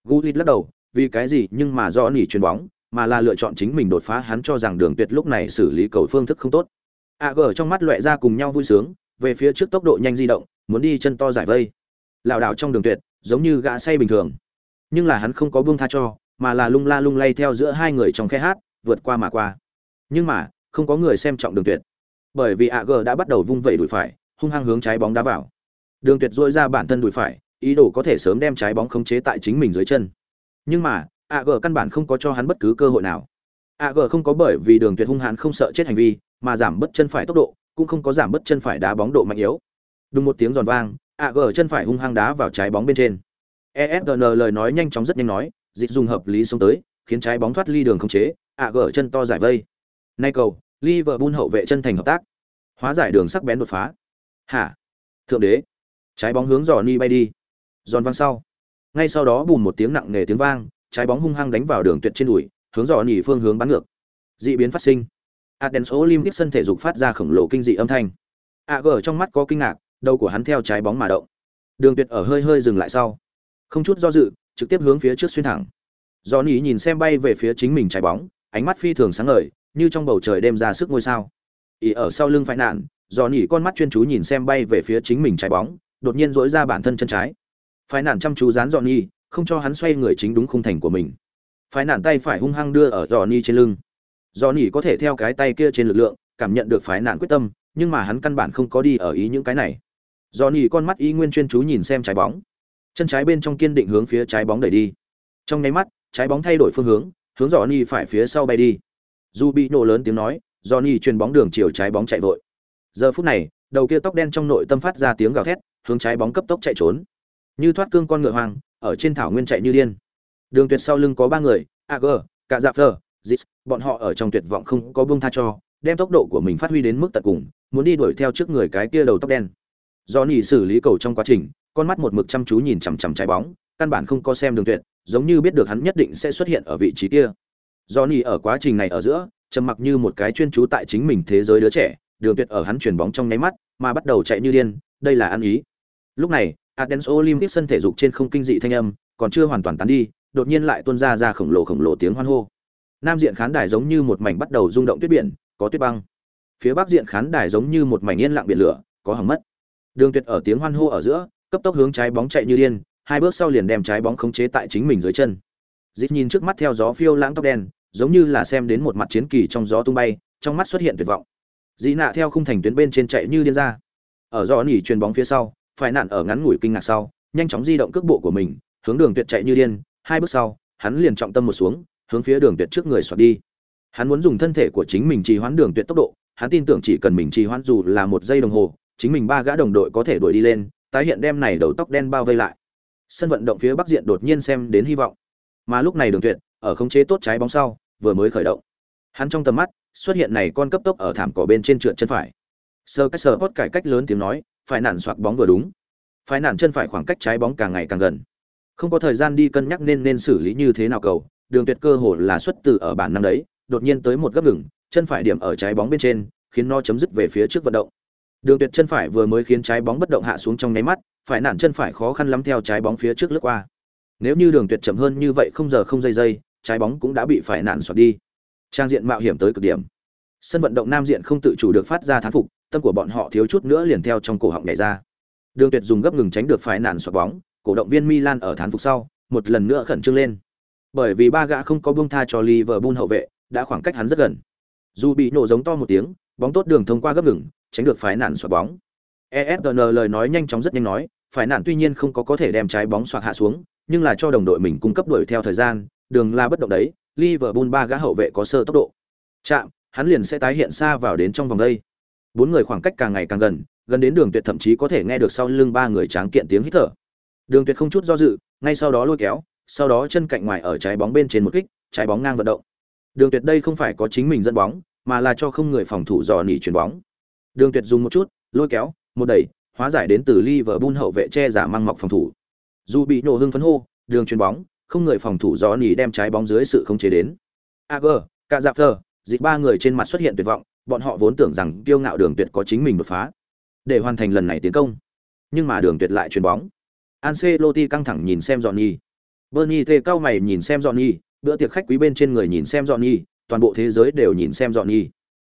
Gullit lắc đầu, vì cái gì nhưng mà do nỉ chuyền bóng, mà là lựa chọn chính mình đột phá hắn cho rằng đường tuyệt lúc này xử lý cầu phương thức không tốt. AG trong mắt loẹt ra cùng nhau vui sướng, về phía trước tốc độ nhanh di động, muốn đi chân to giải vây. Lảo đảo trong đường tuyệt, giống như gã say bình thường. Nhưng là hắn không có buông tha cho, mà là lung la lung lay theo giữa hai người trong khe hát, vượt qua mà qua. Nhưng mà, không có người xem trọng đường tuyệt. Bởi vì AG đã bắt đầu vung vẩy đùi phải, hung hăng hướng trái bóng đá vào. Đường tuyệt dội ra bản thân đùi phải, ý đồ có thể sớm đem trái bóng khống chế tại chính mình dưới chân. Nhưng mà, AG căn bản không có cho hắn bất cứ cơ hội nào. AG không có bởi vì đường tuyệt hung hãn không sợ chết hành vi, mà giảm bất chân phải tốc độ, cũng không có giảm bất chân phải đá bóng độ mạnh yếu. Đúng một tiếng giòn vang, AG chân phải hung hăng đá vào trái bóng bên trên. ESGN lời nói nhanh chóng rất nhanh nói, dịch dùng hợp lý xuống tới, khiến trái bóng thoát ly đường không chế, AG chân to giải vây. Nay cầu, Liverpool hậu vệ chân thành hợp tác, hóa giải đường sắc bén đột phá. Hả? Thượng đế. Trái bóng hướng Johnny bay đi. Giòn vang sau. Ngay sau đó bùm một tiếng nặng nề tiếng vang, trái bóng hung hăng đánh vào đường tuyệt trên đùi, hướng Johnny phương hướng bắn ngược. Dị biến phát sinh. Athens Olympic sân thể dục phát ra khổng lồ kinh dị âm thanh. AG trong mắt có kinh ngạc, đầu của hắn theo trái bóng mà động. Đường Tuyệt ở hơi hơi dừng lại sau, không chút do dự, trực tiếp hướng phía trước xuyên thẳng. Johnny nhìn xem bay về phía chính mình trái bóng, ánh mắt phi thường sáng ngời, như trong bầu trời đêm ra sức ngôi sao. Ý ở sau lưng phải nạn, Johnny con mắt chuyên chú nhìn xem bay về phía chính mình trái bóng, đột nhiên rỗi ra bản thân chân trái. Phải nạn chăm chú dán Johnny, không cho hắn xoay người chính đúng khung thành của mình. Phải nạn tay phải hung hăng đưa ở Johnny trên lưng. Johnny có thể theo cái tay kia trên lực lượng, cảm nhận được phái nạn quyết tâm, nhưng mà hắn căn bản không có đi ở ý những cái này. Johnny con mắt ý nguyên chuyên chú nhìn xem trái bóng. Chân trái bên trong kiên định hướng phía trái bóng đẩy đi. Trong nháy mắt, trái bóng thay đổi phương hướng, hướng Johnny phải phía sau bay đi. Dù bị nổ lớn tiếng nói, Johnny truyền bóng đường chiều trái bóng chạy vội. Giờ phút này, đầu kia tóc đen trong nội tâm phát ra tiếng gào thét, hướng trái bóng cấp tốc chạy trốn. Như thoát cương con ngựa hoang, ở trên thảo nguyên chạy như điên. Đường Tuyệt sau lưng có ba người, AG, cả Dạ Fleur, Zis, bọn họ ở trong tuyệt vọng không có buông tha cho, đem tốc độ của mình phát huy đến mức tận cùng, muốn đi đuổi theo trước người cái kia đầu tóc đen. Johnny xử lý cầu trong quá trình, con mắt một mực chăm chú nhìn chằm chằm trái bóng, căn bản không có xem đường tuyệt, giống như biết được hắn nhất định sẽ xuất hiện ở vị trí kia. Johnny ở quá trình này ở giữa, trầm mặc như một cái chuyên chú tại chính mình thế giới đứa trẻ, đường tuyệt ở hắn chuyển bóng trong nháy mắt, mà bắt đầu chạy như điên, đây là ăn ý. Lúc này, Athens Olympic sân thể dục trên không kinh dị thanh âm, còn chưa hoàn toàn tán đi, đột nhiên lại tuôn ra ra khổng lồ khổng lồ tiếng hoan hô. Nam diện khán đài giống như một mảnh bắt đầu rung động tuyết biển, có tuyết băng. Phía bắc diện khán đài giống như một mảnh yên lặng biển lửa, có hằng mất. Đường Tuyệt ở tiếng hoan hô ở giữa, cấp tốc hướng trái bóng chạy như điên, hai bước sau liền đem trái bóng khống chế tại chính mình dưới chân. Dịch nhìn trước mắt theo gió phiêu lãng tóc đen, giống như là xem đến một mặt chiến kỳ trong gió tung bay, trong mắt xuất hiện tuyệt vọng. Dĩ nạ theo khung thành tuyến bên trên chạy như điên ra. Ở gió nỉ truyền bóng phía sau, phải nạn ở ngắn ngủi kinh ngạc sau, nhanh chóng di động cước bộ của mình, hướng Đường Tuyệt chạy như điên, hai bước sau, hắn liền trọng tâm một xuống, hướng phía Đường Tuyệt trước người xoạt đi. Hắn muốn dùng thân thể của chính mình trì hoãn Đường Tuyệt tốc độ, hắn tin tưởng chỉ cần mình trì hoãn dù là một giây đồng hồ, chính mình ba gã đồng đội có thể đuổi đi lên, tái hiện đem này đầu tóc đen bao vây lại. Sân vận động phía bắc diện đột nhiên xem đến hy vọng. Mà lúc này Đường Tuyệt, ở khống chế tốt trái bóng sau, vừa mới khởi động. Hắn trong tầm mắt, xuất hiện này con cấp tốc ở thảm cỏ bên trên trượt chân phải. Sơ cách sơ hốt cải cách lớn tiếng nói, phải nản soạt bóng vừa đúng. Phải nản chân phải khoảng cách trái bóng càng ngày càng gần. Không có thời gian đi cân nhắc nên nên xử lý như thế nào cầu, Đường Tuyệt cơ hồ là xuất từ ở bản năng đấy, đột nhiên tới một gấp ngừng, chân phải điểm ở trái bóng bên trên, khiến nó chấm dứt về phía trước vận động. Đường Tuyệt chân phải vừa mới khiến trái bóng bất động hạ xuống trong nháy mắt, phải nản chân phải khó khăn lắm theo trái bóng phía trước lướt qua. Nếu như Đường Tuyệt chậm hơn như vậy không giờ không giây giây, trái bóng cũng đã bị phải nản xoạt đi. Trang diện mạo hiểm tới cực điểm. Sân vận động nam diện không tự chủ được phát ra thán phục, tâm của bọn họ thiếu chút nữa liền theo trong cổ họng nhảy ra. Đường Tuyệt dùng gấp ngừng tránh được phải nản xoạc bóng, cổ động viên Milan ở thán phục sau, một lần nữa khẩn trương lên. Bởi vì ba gã không có buông tha cho Liverpool hậu vệ, đã khoảng cách hắn rất gần. Dù bị nổ giống to một tiếng, bóng tốt đường thông qua gấp ngừng, tránh được phái nản xoạc bóng. Esn lời nói nhanh chóng rất nhanh nói, phải nản tuy nhiên không có có thể đem trái bóng xoạc hạ xuống, nhưng là cho đồng đội mình cung cấp đuổi theo thời gian, đường là bất động đấy, Liverpool ba gã hậu vệ có sơ tốc độ. Chạm, hắn liền sẽ tái hiện xa vào đến trong vòng đây. Bốn người khoảng cách càng ngày càng gần, gần đến đường tuyệt thậm chí có thể nghe được sau lưng ba người tráng kiện tiếng hít thở. Đường tuyệt không chút do dự, ngay sau đó lôi kéo, sau đó chân cạnh ngoài ở trái bóng bên trên một kích, trái bóng ngang vận động. Đường tuyệt đây không phải có chính mình dẫn bóng, mà là cho không người phòng thủ dò nỉ chuyển bóng. Đường tuyệt dùng một chút, lôi kéo, một đẩy, hóa giải đến từ Liverpool hậu vệ che giả mang mọc phòng thủ. Dù bị nổ hưng phấn hô, đường chuyền bóng, không người phòng thủ gió nỉ đem trái bóng dưới sự khống chế đến. ag cả dạp thờ, dịch ba người trên mặt xuất hiện tuyệt vọng, bọn họ vốn tưởng rằng kiêu ngạo đường tuyệt có chính mình đột phá, để hoàn thành lần này tiến công. Nhưng mà đường tuyệt lại chuyền bóng. Ancelotti căng thẳng nhìn xem Johnny. Bernie tê cao mày nhìn xem Johnny, bữa tiệc khách quý bên trên người nhìn xem Johnny, toàn bộ thế giới đều nhìn xem Johnny.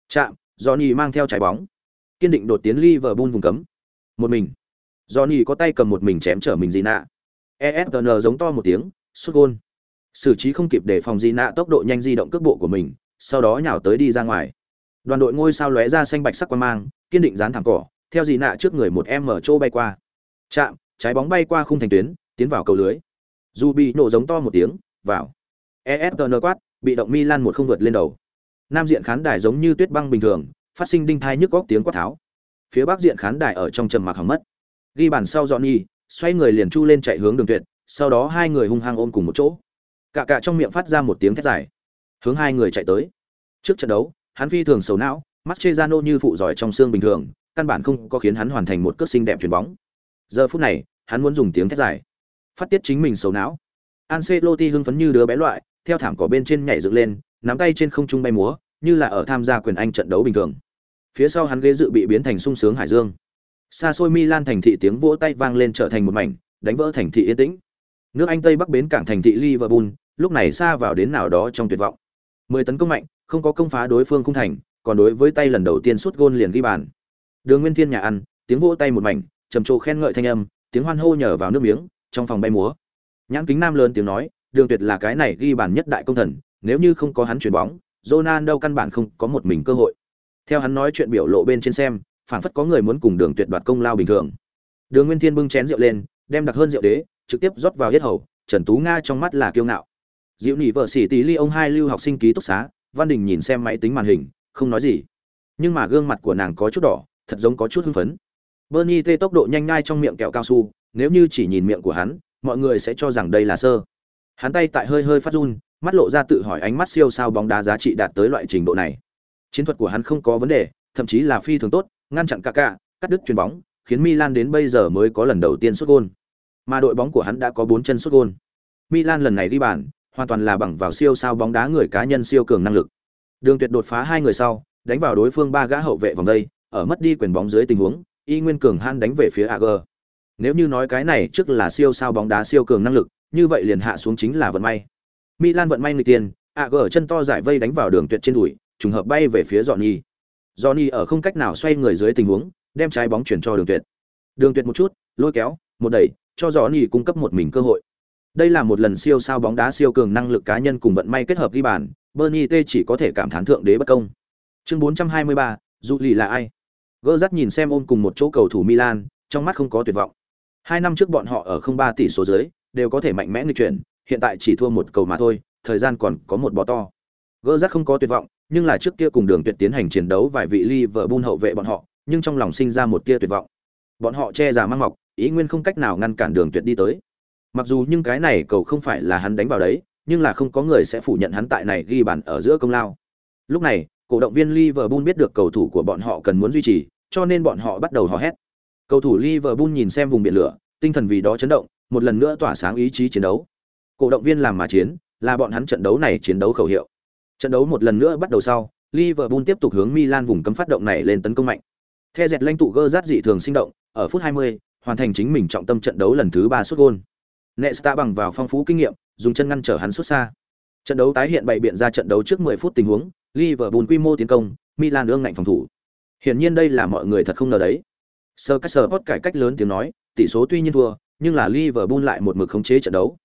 Chạm, Johnny mang theo trái bóng, kiên định đột tiến Liverpool vùng cấm. Một mình. Johnny có tay cầm một mình chém trở mình gì nạ. Giống to một tiếng, sút gôn. Sử trí không kịp để phòng gì nạ tốc độ nhanh di động cước bộ của mình, sau đó nhào tới đi ra ngoài. Đoàn đội ngôi sao lóe ra xanh bạch sắc quang mang, kiên định dán thẳng cỏ, theo dì nạ trước người một em mở chỗ bay qua. Chạm, trái bóng bay qua khung thành tuyến, tiến vào cầu lưới. Dù bị nổ giống to một tiếng, vào. ESPN quát, bị động Milan một không vượt lên đầu. Nam diện khán đài giống như tuyết băng bình thường, phát sinh đinh thai nhức góc tiếng quát tháo. Phía bắc diện khán đài ở trong trầm mặc hỏng mất. Ghi bàn sau dọn Nhi xoay người liền chu lên chạy hướng đường tuyệt sau đó hai người hung hăng ôm cùng một chỗ cả cả trong miệng phát ra một tiếng thét dài hướng hai người chạy tới trước trận đấu hắn phi thường xấu não Mascherano như phụ giỏi trong xương bình thường căn bản không có khiến hắn hoàn thành một cước xinh đẹp chuyền bóng giờ phút này hắn muốn dùng tiếng thét dài phát tiết chính mình xấu não Ancelotti hưng phấn như đứa bé loại theo thảm cỏ bên trên nhảy dựng lên nắm tay trên không trung bay múa như là ở tham gia quyền anh trận đấu bình thường phía sau hắn ghế dự bị biến thành sung sướng hải dương xa xôi Milan thành thị tiếng vỗ tay vang lên trở thành một mảnh, đánh vỡ thành thị yên tĩnh. Nước Anh Tây Bắc bến cảng thành thị Liverpool, lúc này xa vào đến nào đó trong tuyệt vọng. Mười tấn công mạnh, không có công phá đối phương không thành, còn đối với tay lần đầu tiên sút gôn liền ghi bàn. Đường Nguyên Thiên nhà ăn, tiếng vỗ tay một mảnh, trầm trồ khen ngợi thanh âm, tiếng hoan hô nhở vào nước miếng, trong phòng bay múa. Nhãn kính nam lớn tiếng nói, Đường Tuyệt là cái này ghi bàn nhất đại công thần, nếu như không có hắn chuyền bóng, Ronaldo căn bản không có một mình cơ hội. Theo hắn nói chuyện biểu lộ bên trên xem, phản phất có người muốn cùng đường tuyệt đoạt công lao bình thường đường nguyên thiên bưng chén rượu lên đem đặc hơn rượu đế trực tiếp rót vào yết hầu trần tú nga trong mắt là kiêu ngạo diệu nỉ vợ sĩ tỷ ly ông hai lưu học sinh ký túc xá văn đình nhìn xem máy tính màn hình không nói gì. Nhưng mà gương mặt của nàng có chút đỏ thật giống có chút hưng phấn. Bernie tê tốc độ nhanh ngai trong miệng kẹo cao su nếu như chỉ nhìn miệng của hắn mọi người sẽ cho rằng đây là sơ. Hắn tay tại hơi hơi phát run mắt lộ ra tự hỏi ánh mắt siêu sao bóng đá giá trị đạt tới loại trình độ này. Chiến thuật của hắn không có vấn đề thậm chí là phi thường tốt ngăn chặn Kaká, cắt đứt chuyền bóng, khiến Milan đến bây giờ mới có lần đầu tiên sút gôn, Mà đội bóng của hắn đã có bốn chân sút gôn. Milan lần này đi bàn, hoàn toàn là bằng vào siêu sao bóng đá người cá nhân siêu cường năng lực. Đường Tuyệt đột phá hai người sau, đánh vào đối phương ba gã hậu vệ vòng đây, ở mất đi quyền bóng dưới tình huống, Y Nguyên cường han đánh về phía AG. Nếu như nói cái này trước là siêu sao bóng đá siêu cường năng lực, như vậy liền hạ xuống chính là vận may. Milan vận may người tiền, AG chân to giải vây đánh vào đường Tuyệt trên đùi, trùng hợp bay về phía Johnny. Johnny ở không cách nào xoay người dưới tình huống, đem trái bóng chuyển cho Đường Tuyệt. Đường Tuyệt một chút, lôi kéo, một đẩy, cho Johnny cung cấp một mình cơ hội. Đây là một lần siêu sao bóng đá siêu cường năng lực cá nhân cùng vận may kết hợp ghi bàn, Bernie T chỉ có thể cảm thán thượng đế bất công. Chương 423, dù lì là ai? Gơ dắt nhìn xem ôm cùng một chỗ cầu thủ Milan, trong mắt không có tuyệt vọng. Hai năm trước bọn họ ở không ba tỷ số dưới, đều có thể mạnh mẽ nghịch chuyển, hiện tại chỉ thua một cầu mà thôi, thời gian còn có một bò to. Gơ rác không có tuyệt vọng, nhưng là trước kia cùng Đường Tuyệt tiến hành chiến đấu vài vị Liverpool hậu vệ bọn họ, nhưng trong lòng sinh ra một tia tuyệt vọng. Bọn họ che giả mang mọc, ý nguyên không cách nào ngăn cản Đường Tuyệt đi tới. Mặc dù nhưng cái này cầu không phải là hắn đánh vào đấy, nhưng là không có người sẽ phủ nhận hắn tại này ghi bàn ở giữa công lao. Lúc này, cổ động viên Liverpool biết được cầu thủ của bọn họ cần muốn duy trì, cho nên bọn họ bắt đầu hò hét. Cầu thủ Liverpool nhìn xem vùng biển lửa, tinh thần vì đó chấn động, một lần nữa tỏa sáng ý chí chiến đấu. Cổ động viên làm mà chiến, là bọn hắn trận đấu này chiến đấu khẩu hiệu. Trận đấu một lần nữa bắt đầu sau, Liverpool tiếp tục hướng Milan vùng cấm phát động này lên tấn công mạnh. Theo dẹt lãnh tụ gơ rát dị thường sinh động, ở phút 20, hoàn thành chính mình trọng tâm trận đấu lần thứ 3 sút gol. Nesta bằng vào phong phú kinh nghiệm, dùng chân ngăn trở hắn xuất xa. Trận đấu tái hiện bày biện ra trận đấu trước 10 phút tình huống, Liverpool quy mô tiến công, Milan ương ngạnh phòng thủ. Hiển nhiên đây là mọi người thật không ngờ đấy. Sir Caesar cải cách lớn tiếng nói, tỷ số tuy nhiên thua, nhưng là Liverpool lại một mực khống chế trận đấu.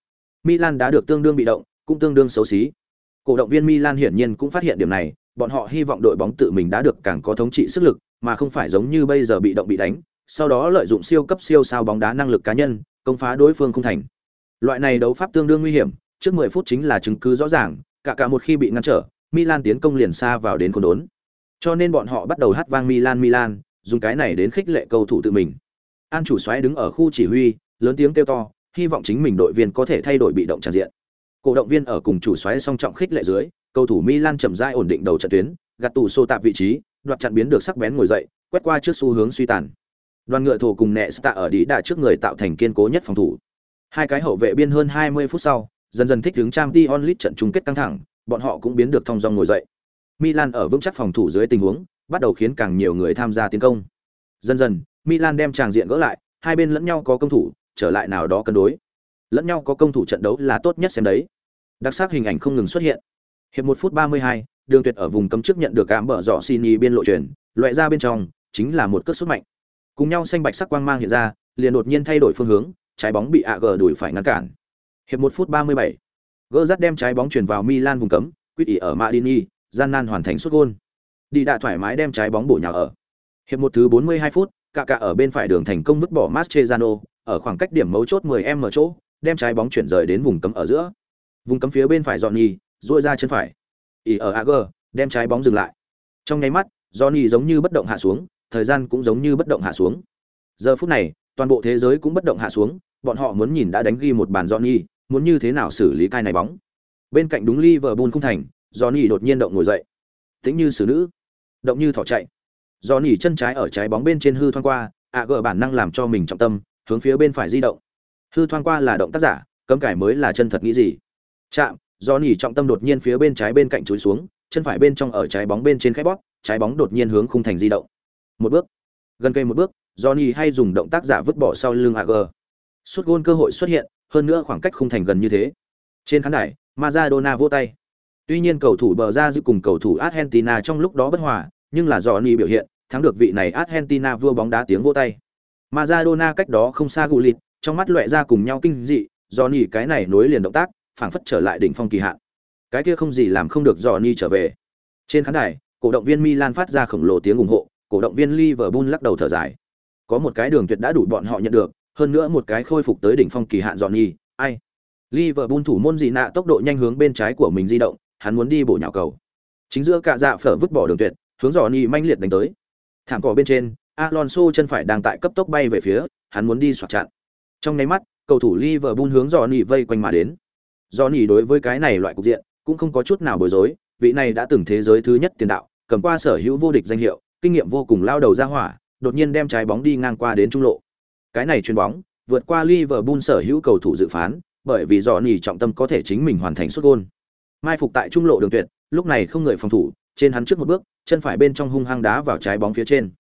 Milan đã được tương đương bị động, cũng tương đương xấu xí. Cổ động viên Milan hiển nhiên cũng phát hiện điểm này, bọn họ hy vọng đội bóng tự mình đã được càng có thống trị sức lực, mà không phải giống như bây giờ bị động bị đánh, sau đó lợi dụng siêu cấp siêu sao bóng đá năng lực cá nhân, công phá đối phương không thành. Loại này đấu pháp tương đương nguy hiểm, trước 10 phút chính là chứng cứ rõ ràng, cả cả một khi bị ngăn trở, Milan tiến công liền xa vào đến con đốn. Cho nên bọn họ bắt đầu hát vang Milan Milan, dùng cái này đến khích lệ cầu thủ tự mình. An chủ soái đứng ở khu chỉ huy, lớn tiếng kêu to, hy vọng chính mình đội viên có thể thay đổi bị động tràn diện. Cổ động viên ở cùng chủ soái song trọng khích lệ dưới, cầu thủ Milan chậm rãi ổn định đầu trận tuyến, gạt tủ xô tạp vị trí, đoạt chặn biến được sắc bén ngồi dậy, quét qua trước xu hướng suy tàn. Đoàn ngựa thổ cùng nẹ tạ ở đi đà trước người tạo thành kiên cố nhất phòng thủ. Hai cái hậu vệ biên hơn 20 phút sau, dần dần thích ứng trang Dion Lit trận chung kết căng thẳng, bọn họ cũng biến được thông dong ngồi dậy. Milan ở vững chắc phòng thủ dưới tình huống, bắt đầu khiến càng nhiều người tham gia tiến công. Dần dần, Milan đem tràng diện gỡ lại, hai bên lẫn nhau có công thủ, trở lại nào đó cân đối. Lẫn nhau có công thủ trận đấu là tốt nhất xem đấy. Đặc sắc hình ảnh không ngừng xuất hiện. Hiệp 1 phút 32, Đường Tuyệt ở vùng cấm trước nhận được cám bờ rọ Sini biên lộ chuyển, loại ra bên trong, chính là một cước sút mạnh. Cùng nhau xanh bạch sắc quang mang hiện ra, liền đột nhiên thay đổi phương hướng, trái bóng bị AG đuổi phải ngăn cản. Hiệp 1 phút 37, gỡ dắt đem trái bóng chuyển vào Milan vùng cấm, quyết ý ở Madini, gian nan hoàn thành sút gol. Đi đã thoải mái đem trái bóng bổ nhào ở. Hiệp một thứ 42 phút, cả cả ở bên phải đường thành công vứt bỏ Mascherano, ở khoảng cách điểm mấu chốt 10m chỗ, đem trái bóng chuyển rời đến vùng cấm ở giữa. Vùng cấm phía bên phải Johnny, duỗi ra chân phải. Ý ở AG, đem trái bóng dừng lại. Trong nháy mắt, Johnny giống như bất động hạ xuống, thời gian cũng giống như bất động hạ xuống. Giờ phút này, toàn bộ thế giới cũng bất động hạ xuống, bọn họ muốn nhìn đã đánh ghi một bàn Johnny, muốn như thế nào xử lý cai này bóng. Bên cạnh đúng Liverpool không thành, Johnny đột nhiên động ngồi dậy. Tính như xử nữ, động như thỏ chạy. Johnny chân trái ở trái bóng bên trên hư thoáng qua, ạ gỡ bản năng làm cho mình trọng tâm, hướng phía bên phải di động. Hư thoáng qua là động tác giả, cấm cải mới là chân thật nghĩ gì. Chạm, Johnny trọng tâm đột nhiên phía bên trái bên cạnh chúi xuống, chân phải bên trong ở trái bóng bên trên khép bóp, trái bóng đột nhiên hướng khung thành di động. Một bước, gần cây một bước, Johnny hay dùng động tác giả vứt bỏ sau lưng AG. Sút gôn cơ hội xuất hiện, hơn nữa khoảng cách khung thành gần như thế. Trên khán đài, Maradona vỗ tay. Tuy nhiên cầu thủ bờ ra giữ cùng cầu thủ Argentina trong lúc đó bất hòa, nhưng là Johnny biểu hiện, thắng được vị này Argentina vua bóng đá tiếng vỗ tay. Maradona cách đó không xa Gullit, trong mắt lóe ra cùng nhau kinh dị, Johnny cái này nối liền động tác, phảng phất trở lại đỉnh phong kỳ hạn. Cái kia không gì làm không được Johnny trở về. Trên khán đài, cổ động viên Milan phát ra khổng lồ tiếng ủng hộ, cổ động viên Liverpool lắc đầu thở dài. Có một cái đường tuyệt đã đủ bọn họ nhận được, hơn nữa một cái khôi phục tới đỉnh phong kỳ hạn Johnny, ai? Liverpool thủ môn gì nạ tốc độ nhanh hướng bên trái của mình di động, hắn muốn đi bổ nhào cầu. Chính giữa cả dạ phở vứt bỏ đường tuyệt, hướng Johnny manh liệt đánh tới. Thảm cỏ bên trên, Alonso chân phải đang tại cấp tốc bay về phía, hắn muốn đi xoạc chặn. Trong nháy mắt, cầu thủ Liverpool hướng Johnny vây quanh mà đến. Johnny đối với cái này loại cục diện, cũng không có chút nào bối rối, vị này đã từng thế giới thứ nhất tiền đạo, cầm qua sở hữu vô địch danh hiệu, kinh nghiệm vô cùng lao đầu ra hỏa, đột nhiên đem trái bóng đi ngang qua đến trung lộ. Cái này chuyền bóng, vượt qua Liverpool sở hữu cầu thủ dự phán, bởi vì Johnny trọng tâm có thể chính mình hoàn thành sút gol. Mai phục tại trung lộ đường tuyệt, lúc này không người phòng thủ, trên hắn trước một bước, chân phải bên trong hung hăng đá vào trái bóng phía trên.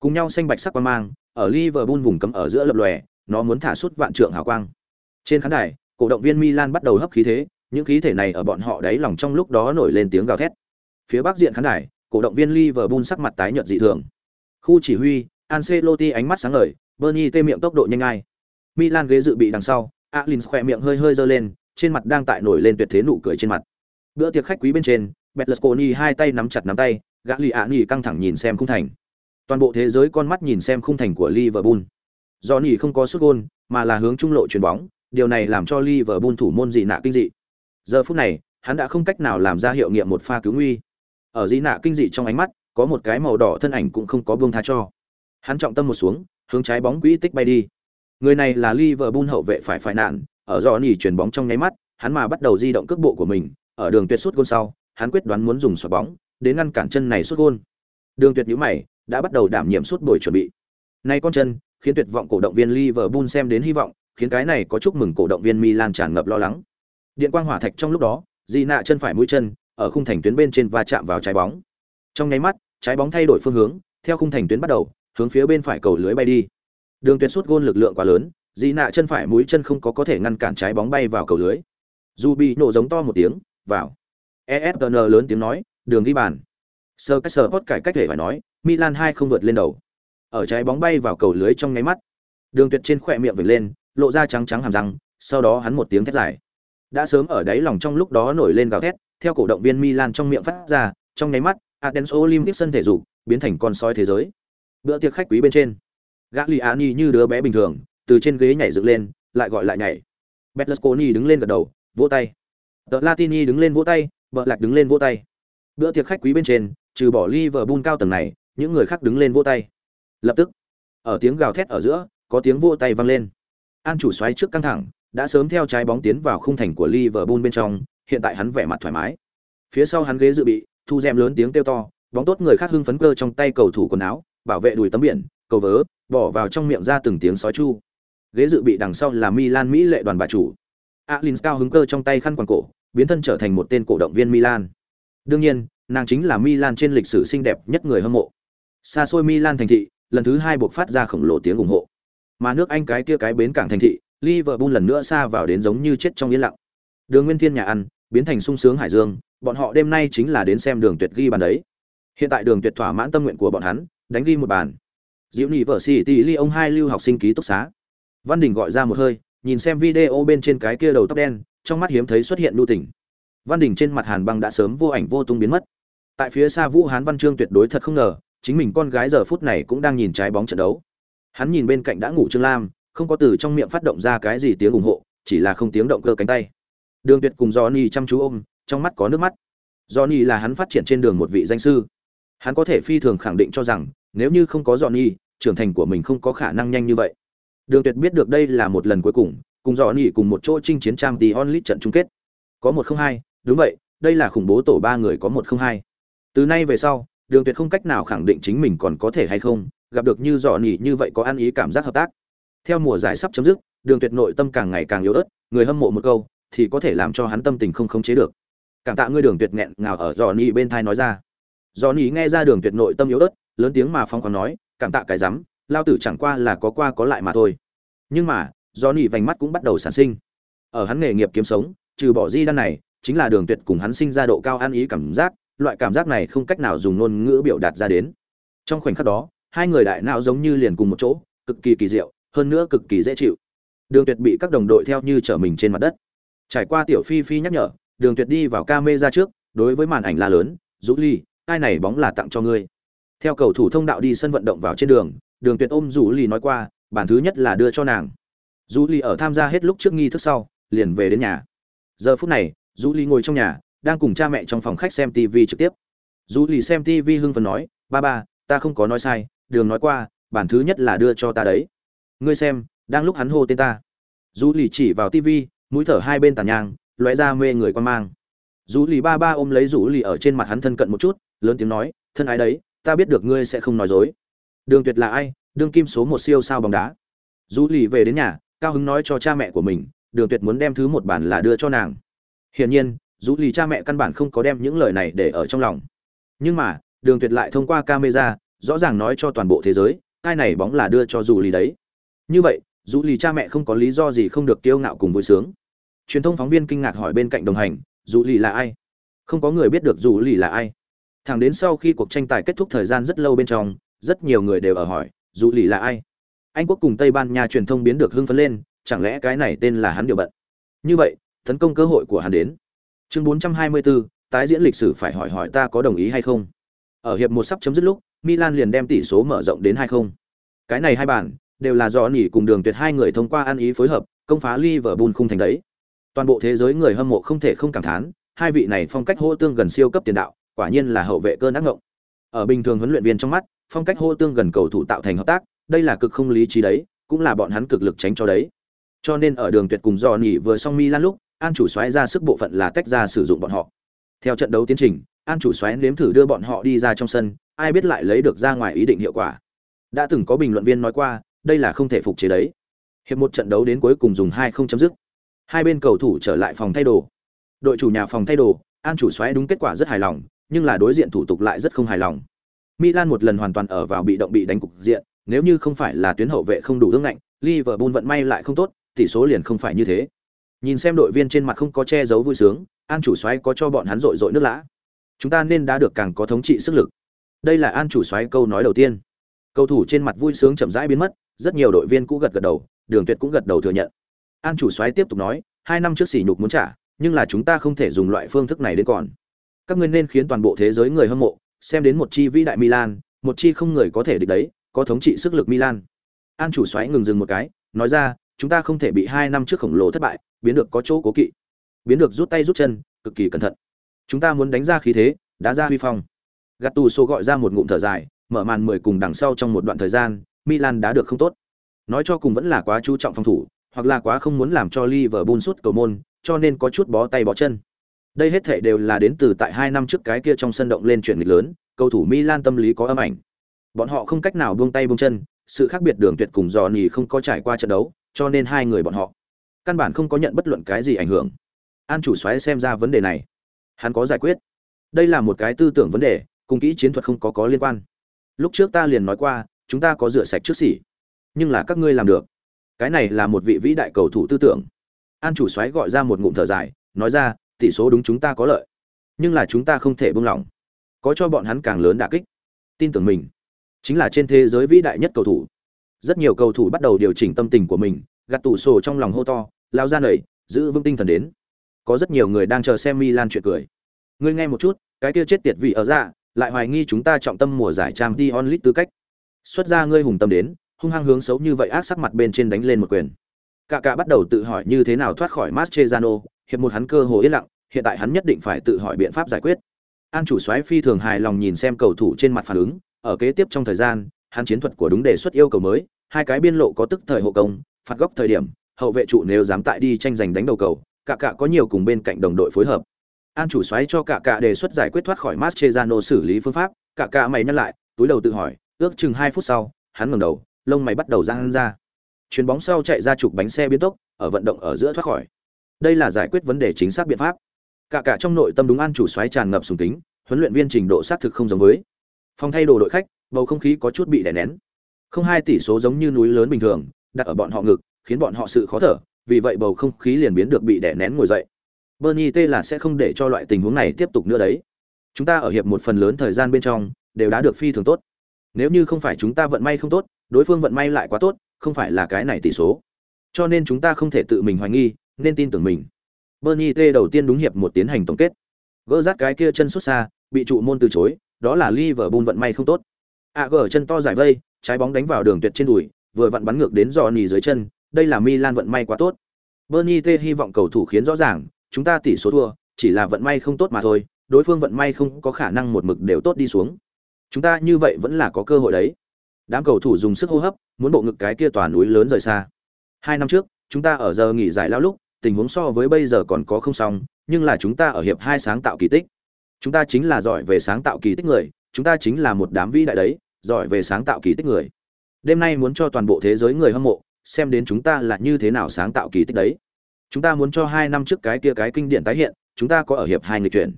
Cùng nhau xanh bạch sắc quang mang, ở Liverpool vùng cấm ở giữa lập lòe, nó muốn thả suốt vạn trượng hào quang. Trên khán đài, cổ động viên Milan bắt đầu hấp khí thế, những khí thể này ở bọn họ đáy lòng trong lúc đó nổi lên tiếng gào thét. Phía bắc diện khán đài, cổ động viên Liverpool sắc mặt tái nhợt dị thường. Khu chỉ huy, Ancelotti ánh mắt sáng ngời, Bernie tê miệng tốc độ nhanh ai. Milan ghế dự bị đằng sau, Alins khỏe miệng hơi hơi giơ lên, trên mặt đang tại nổi lên tuyệt thế nụ cười trên mặt. Bữa tiệc khách quý bên trên, Betlesconi hai tay nắm chặt nắm tay, gã lì ạ nghỉ căng thẳng nhìn xem khung thành. Toàn bộ thế giới con mắt nhìn xem khung thành của Liverpool. Johnny không có sút gôn, mà là hướng trung lộ chuyền bóng, điều này làm cho Liverpool thủ môn dị nạ kinh dị. Giờ phút này, hắn đã không cách nào làm ra hiệu nghiệm một pha cứu nguy. Ở dị nạ kinh dị trong ánh mắt, có một cái màu đỏ thân ảnh cũng không có buông tha cho. Hắn trọng tâm một xuống, hướng trái bóng quỹ tích bay đi. Người này là Liverpool hậu vệ phải phải nạn, ở Johnny chuyển bóng trong nháy mắt, hắn mà bắt đầu di động cước bộ của mình, ở đường tuyệt sút gol sau, hắn quyết đoán muốn dùng xoạc bóng, đến ngăn cản chân này sút gol. Đường tuyệt nhíu mày, đã bắt đầu đảm nhiệm sút bồi chuẩn bị. nay con chân, khiến tuyệt vọng cổ động viên Liverpool xem đến hy vọng, khiến cái này có chúc mừng cổ động viên Milan tràn ngập lo lắng. Điện quang hỏa thạch trong lúc đó, Di nạ chân phải mũi chân, ở khung thành tuyến bên trên va chạm vào trái bóng. Trong nháy mắt, trái bóng thay đổi phương hướng, theo khung thành tuyến bắt đầu, hướng phía bên phải cầu lưới bay đi. Đường tuyệt sút gôn lực lượng quá lớn, dị nạ chân phải mũi chân không có có thể ngăn cản trái bóng bay vào cầu lưới. Dù bị nổ giống to một tiếng, vào. efn lớn tiếng nói, đường ghi bàn. Sơ cách sơ hot cải cách thể phải nói, Milan hai không vượt lên đầu. Ở trái bóng bay vào cầu lưới trong nháy mắt. Đường Tuyệt trên khỏe miệng vệt lên, lộ ra trắng trắng hàm răng, sau đó hắn một tiếng thét dài. Đã sớm ở đáy lòng trong lúc đó nổi lên gào thét, theo cổ động viên Milan trong miệng phát ra, trong nháy mắt, Athens Olympic sân thể dục biến thành con sói thế giới. Bữa tiệc khách quý bên trên, Gagliani như đứa bé bình thường, từ trên ghế nhảy dựng lên, lại gọi lại nhảy. Berlusconi đứng lên gật đầu, vỗ tay. The Latini đứng lên vỗ tay, vợ lạc đứng lên vỗ tay. Bữa tiệc khách quý bên trên, trừ bỏ Liverpool cao tầng này, những người khác đứng lên vỗ tay. Lập tức, ở tiếng gào thét ở giữa, có tiếng vỗ tay vang lên. An chủ xoáy trước căng thẳng, đã sớm theo trái bóng tiến vào khung thành của Liverpool bên trong, hiện tại hắn vẻ mặt thoải mái. Phía sau hắn ghế dự bị, thu rèm lớn tiếng kêu to, bóng tốt người khác hưng phấn cơ trong tay cầu thủ quần áo, bảo vệ đùi tấm biển, cầu vớ, bỏ vào trong miệng ra từng tiếng sói chu. Ghế dự bị đằng sau là Milan Mỹ lệ đoàn bà chủ. alin cao hứng cơ trong tay khăn quàng cổ, biến thân trở thành một tên cổ động viên Milan. Đương nhiên, nàng chính là Milan trên lịch sử xinh đẹp nhất người hâm mộ. Xa xôi Milan thành thị, lần thứ hai buộc phát ra khổng lồ tiếng ủng hộ. Mà nước Anh cái kia cái bến cảng thành thị, Liverpool lần nữa xa vào đến giống như chết trong yên lặng. Đường Nguyên Thiên nhà ăn, biến thành sung sướng hải dương, bọn họ đêm nay chính là đến xem Đường Tuyệt ghi bàn đấy. Hiện tại Đường Tuyệt thỏa mãn tâm nguyện của bọn hắn, đánh ghi một bàn. Diệu Nhị vợ sĩ tỷ ly ông hai lưu học sinh ký túc xá. Văn Đình gọi ra một hơi, nhìn xem video bên trên cái kia đầu tóc đen, trong mắt hiếm thấy xuất hiện nhu tỉnh. Văn Đình trên mặt Hàn Băng đã sớm vô ảnh vô tung biến mất. Tại phía xa Vũ Hán Văn Trương tuyệt đối thật không ngờ, chính mình con gái giờ phút này cũng đang nhìn trái bóng trận đấu. Hắn nhìn bên cạnh đã ngủ Trương Lam, không có từ trong miệng phát động ra cái gì tiếng ủng hộ, chỉ là không tiếng động cơ cánh tay. Đường Tuyệt cùng Johnny chăm chú ôm, trong mắt có nước mắt. Johnny là hắn phát triển trên đường một vị danh sư. Hắn có thể phi thường khẳng định cho rằng, nếu như không có Johnny, trưởng thành của mình không có khả năng nhanh như vậy. Đường Tuyệt biết được đây là một lần cuối cùng, cùng Johnny cùng một chỗ chinh chiến trang tí onlit trận chung kết. Có một không hai, đúng vậy, đây là khủng bố tổ ba người có một không hai. Từ nay về sau, Đường Tuyệt không cách nào khẳng định chính mình còn có thể hay không, gặp được như Johnny như vậy có ăn ý cảm giác hợp tác. Theo mùa giải sắp chấm dứt, Đường Tuyệt nội tâm càng ngày càng yếu ớt, người hâm mộ một câu thì có thể làm cho hắn tâm tình không khống chế được. Cảm tạ ngươi Đường Tuyệt nghẹn ngào ở Johnny bên thai nói ra. Johnny nghe ra Đường Tuyệt nội tâm yếu ớt, lớn tiếng mà phong khoáng nói, cảm tạ cái rắm, lao tử chẳng qua là có qua có lại mà thôi. Nhưng mà, Johnny vành mắt cũng bắt đầu sản sinh. Ở hắn nghề nghiệp kiếm sống, trừ bỏ di đan này, chính là Đường Tuyệt cùng hắn sinh ra độ cao ăn ý cảm giác, loại cảm giác này không cách nào dùng ngôn ngữ biểu đạt ra đến. Trong khoảnh khắc đó, hai người đại não giống như liền cùng một chỗ, cực kỳ kỳ diệu, hơn nữa cực kỳ dễ chịu đường tuyệt bị các đồng đội theo như trở mình trên mặt đất trải qua tiểu phi phi nhắc nhở đường tuyệt đi vào ca mê ra trước đối với màn ảnh la lớn dũ ly ai này bóng là tặng cho ngươi. Theo cầu thủ thông đạo đi sân vận động vào trên đường đường tuyệt ôm dũ ly nói qua bản thứ nhất là đưa cho nàng. Dũ ly ở tham gia hết lúc trước nghi thức sau liền về đến nhà. Giờ phút này dũ ly ngồi trong nhà đang cùng cha mẹ trong phòng khách xem tv trực tiếp. Dũ ly xem tv hưng phấn nói ba ba ta không có nói sai đường nói qua bản thứ nhất là đưa cho ta đấy. Ngươi xem đang lúc hắn hô tên ta. Du Ly chỉ vào TV, mũi thở hai bên tàn nhang lóe ra mê người quan mang. Rủ lì ba ba ôm lấy rủ lì ở trên mặt hắn thân cận một chút, lớn tiếng nói, thân ái đấy, ta biết được ngươi sẽ không nói dối. Đường tuyệt là ai? Đương kim số một siêu sao bóng đá. Rủ lì về đến nhà, cao hứng nói cho cha mẹ của mình, đường tuyệt muốn đem thứ một bản là đưa cho nàng. Hiển nhiên rủ lì cha mẹ căn bản không có đem những lời này để ở trong lòng. Nhưng mà, đường tuyệt lại thông qua camera, rõ ràng nói cho toàn bộ thế giới, cái này bóng là đưa cho rủ lì đấy. Như vậy dù lì cha mẹ không có lý do gì không được kiêu ngạo cùng vui sướng truyền thông phóng viên kinh ngạc hỏi bên cạnh đồng hành dù lì là ai? Không có người biết được dù lì là ai. Thẳng đến sau khi cuộc tranh tài kết thúc thời gian rất lâu bên trong rất nhiều người đều ở hỏi dù lì là ai? Anh quốc cùng tây ban nha truyền thông biến được hưng phấn lên chẳng lẽ cái này tên là hắn điều bận? Như vậy tấn công cơ hội của hắn đến. Chương 424, tái diễn lịch sử phải hỏi hỏi ta có đồng ý hay không? Ở hiệp một sắp chấm dứt lúc milan liền đem tỷ số mở rộng đến hai không. Cái này hai bản đều là do nỉ cùng đường tuyệt hai người thông qua ăn ý phối hợp công phá Liverpool khung thành đấy. Toàn bộ thế giới người hâm mộ không thể không cảm thán, hai vị này phong cách hô tương gần siêu cấp tiền đạo, quả nhiên là hậu vệ cơn ác ngộng. Ở bình thường huấn luyện viên trong mắt, phong cách hô tương gần cầu thủ tạo thành hợp tác, đây là cực không lý trí đấy, cũng là bọn hắn cực lực tránh cho đấy. Cho nên ở đường tuyệt cùng do nhỉ vừa xong Milan lúc, An chủ xoáy ra sức bộ phận là tách ra sử dụng bọn họ. Theo trận đấu tiến trình, An chủ xoáy nếm thử đưa bọn họ đi ra trong sân, ai biết lại lấy được ra ngoài ý định hiệu quả. Đã từng có bình luận viên nói qua, đây là không thể phục chế đấy. Hiệp một trận đấu đến cuối cùng dùng hai không chấm dứt. Hai bên cầu thủ trở lại phòng thay đồ. Đội chủ nhà phòng thay đồ, An chủ xoáy đúng kết quả rất hài lòng, nhưng là đối diện thủ tục lại rất không hài lòng. Milan một lần hoàn toàn ở vào bị động bị đánh cục diện, nếu như không phải là tuyến hậu vệ không đủ ương ngạnh, Liverpool vận may lại không tốt, tỷ số liền không phải như thế. Nhìn xem đội viên trên mặt không có che giấu vui sướng, An chủ xoáy có cho bọn hắn rội rội nước lã. Chúng ta nên đã được càng có thống trị sức lực. Đây là An chủ xoáy câu nói đầu tiên. Cầu thủ trên mặt vui sướng chậm rãi biến mất, rất nhiều đội viên cũ gật gật đầu, Đường Tuyệt cũng gật đầu thừa nhận. An chủ soái tiếp tục nói, hai năm trước sỉ nhục muốn trả, nhưng là chúng ta không thể dùng loại phương thức này đến còn. Các ngươi nên khiến toàn bộ thế giới người hâm mộ xem đến một chi vĩ đại Milan, một chi không người có thể địch đấy, có thống trị sức lực Milan. An chủ soái ngừng dừng một cái, nói ra, chúng ta không thể bị hai năm trước khổng lồ thất bại, biến được có chỗ cố kỵ, biến được rút tay rút chân, cực kỳ cẩn thận. Chúng ta muốn đánh ra khí thế, đá ra huy phong. Gạt tù Gattuso gọi ra một ngụm thở dài, mở màn 10 cùng đằng sau trong một đoạn thời gian, Milan đã được không tốt. Nói cho cùng vẫn là quá chú trọng phòng thủ, hoặc là quá không muốn làm cho Liverpool sút cầu môn, cho nên có chút bó tay bó chân. Đây hết thảy đều là đến từ tại hai năm trước cái kia trong sân động lên chuyển nghịch lớn, cầu thủ Milan tâm lý có âm ảnh. Bọn họ không cách nào buông tay buông chân, sự khác biệt đường tuyệt cùng Johnny không có trải qua trận đấu, cho nên hai người bọn họ căn bản không có nhận bất luận cái gì ảnh hưởng. An chủ xoáy xem ra vấn đề này, hắn có giải quyết. Đây là một cái tư tưởng vấn đề, cùng kỹ chiến thuật không có có liên quan. Lúc trước ta liền nói qua, chúng ta có rửa sạch trước xỉ, nhưng là các ngươi làm được. Cái này là một vị vĩ đại cầu thủ tư tưởng. An chủ xoáy gọi ra một ngụm thở dài, nói ra, tỷ số đúng chúng ta có lợi, nhưng là chúng ta không thể buông lỏng. Có cho bọn hắn càng lớn đả kích. Tin tưởng mình, chính là trên thế giới vĩ đại nhất cầu thủ rất nhiều cầu thủ bắt đầu điều chỉnh tâm tình của mình gạt tủ sổ trong lòng hô to lao ra nảy giữ vững tinh thần đến có rất nhiều người đang chờ xem milan chuyện cười ngươi nghe một chút cái kia chết tiệt vị ở ra lại hoài nghi chúng ta trọng tâm mùa giải trang đi onlit tư cách xuất ra ngươi hùng tâm đến hung hăng hướng xấu như vậy ác sắc mặt bên trên đánh lên một quyền cả cả bắt đầu tự hỏi như thế nào thoát khỏi Mascherano, hiệp một hắn cơ hồ yên lặng, hiện tại hắn nhất định phải tự hỏi biện pháp giải quyết. An chủ soái phi thường hài lòng nhìn xem cầu thủ trên mặt phản ứng, ở kế tiếp trong thời gian, hắn chiến thuật của đúng đề xuất yêu cầu mới, hai cái biên lộ có tức thời hộ công, phạt góc thời điểm, hậu vệ trụ nếu dám tại đi tranh giành đánh đầu cầu, cả cả có nhiều cùng bên cạnh đồng đội phối hợp. An chủ soái cho cả cả đề xuất giải quyết thoát khỏi Mascherano xử lý phương pháp, cả cả mày nhăn lại, túi đầu tự hỏi, ước chừng 2 phút sau, hắn ngẩng đầu, lông mày bắt đầu giang ra. Chuyền bóng sau chạy ra trục bánh xe biến tốc, ở vận động ở giữa thoát khỏi. Đây là giải quyết vấn đề chính xác biện pháp. Cả cả trong nội tâm đúng an chủ xoáy tràn ngập sùng kính, huấn luyện viên trình độ xác thực không giống với. Phòng thay đồ đội khách, bầu không khí có chút bị đè nén. Không hai tỷ số giống như núi lớn bình thường, đặt ở bọn họ ngực, khiến bọn họ sự khó thở, vì vậy bầu không khí liền biến được bị đè nén ngồi dậy. Bernie T là sẽ không để cho loại tình huống này tiếp tục nữa đấy. Chúng ta ở hiệp một phần lớn thời gian bên trong đều đã được phi thường tốt. Nếu như không phải chúng ta vận may không tốt, đối phương vận may lại quá tốt, không phải là cái này tỷ số. Cho nên chúng ta không thể tự mình hoài nghi, nên tin tưởng mình. Bernie T đầu tiên đúng hiệp một tiến hành tổng kết. Gỡ rát cái kia chân xuất xa, bị trụ môn từ chối, đó là Liverpool vận may không tốt. AG chân to giải vây, trái bóng đánh vào đường tuyệt trên đùi, vừa vặn bắn ngược đến giò nỉ dưới chân, đây là Milan vận may quá tốt. Bernie T hy vọng cầu thủ khiến rõ ràng, chúng ta tỷ số thua, chỉ là vận may không tốt mà thôi, đối phương vận may không có khả năng một mực đều tốt đi xuống. Chúng ta như vậy vẫn là có cơ hội đấy. Đám cầu thủ dùng sức hô hấp, muốn bộ ngực cái kia tòa núi lớn rời xa. Hai năm trước, chúng ta ở giờ nghỉ giải lao lúc, tình huống so với bây giờ còn có không xong, nhưng là chúng ta ở hiệp hai sáng tạo kỳ tích. Chúng ta chính là giỏi về sáng tạo kỳ tích người, chúng ta chính là một đám vĩ đại đấy, giỏi về sáng tạo kỳ tích người. Đêm nay muốn cho toàn bộ thế giới người hâm mộ xem đến chúng ta là như thế nào sáng tạo kỳ tích đấy. Chúng ta muốn cho hai năm trước cái kia cái kinh điển tái hiện, chúng ta có ở hiệp hai người chuyển.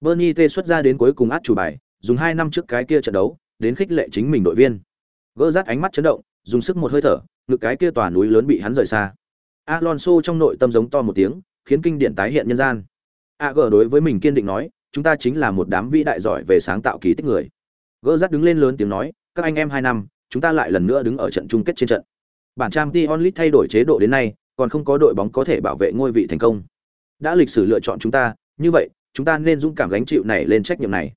Bernie T xuất ra đến cuối cùng át chủ bài, dùng hai năm trước cái kia trận đấu, đến khích lệ chính mình đội viên. Gỡ rát ánh mắt chấn động, dùng sức một hơi thở, ngực cái kia tòa núi lớn bị hắn rời xa. Alonso trong nội tâm giống to một tiếng, khiến kinh điển tái hiện nhân gian. AG đối với mình kiên định nói, chúng ta chính là một đám vĩ đại giỏi về sáng tạo kỳ tích người gỡ rát đứng lên lớn tiếng nói các anh em hai năm chúng ta lại lần nữa đứng ở trận chung kết trên trận bản trang t onlit thay đổi chế độ đến nay còn không có đội bóng có thể bảo vệ ngôi vị thành công đã lịch sử lựa chọn chúng ta như vậy chúng ta nên dũng cảm gánh chịu này lên trách nhiệm này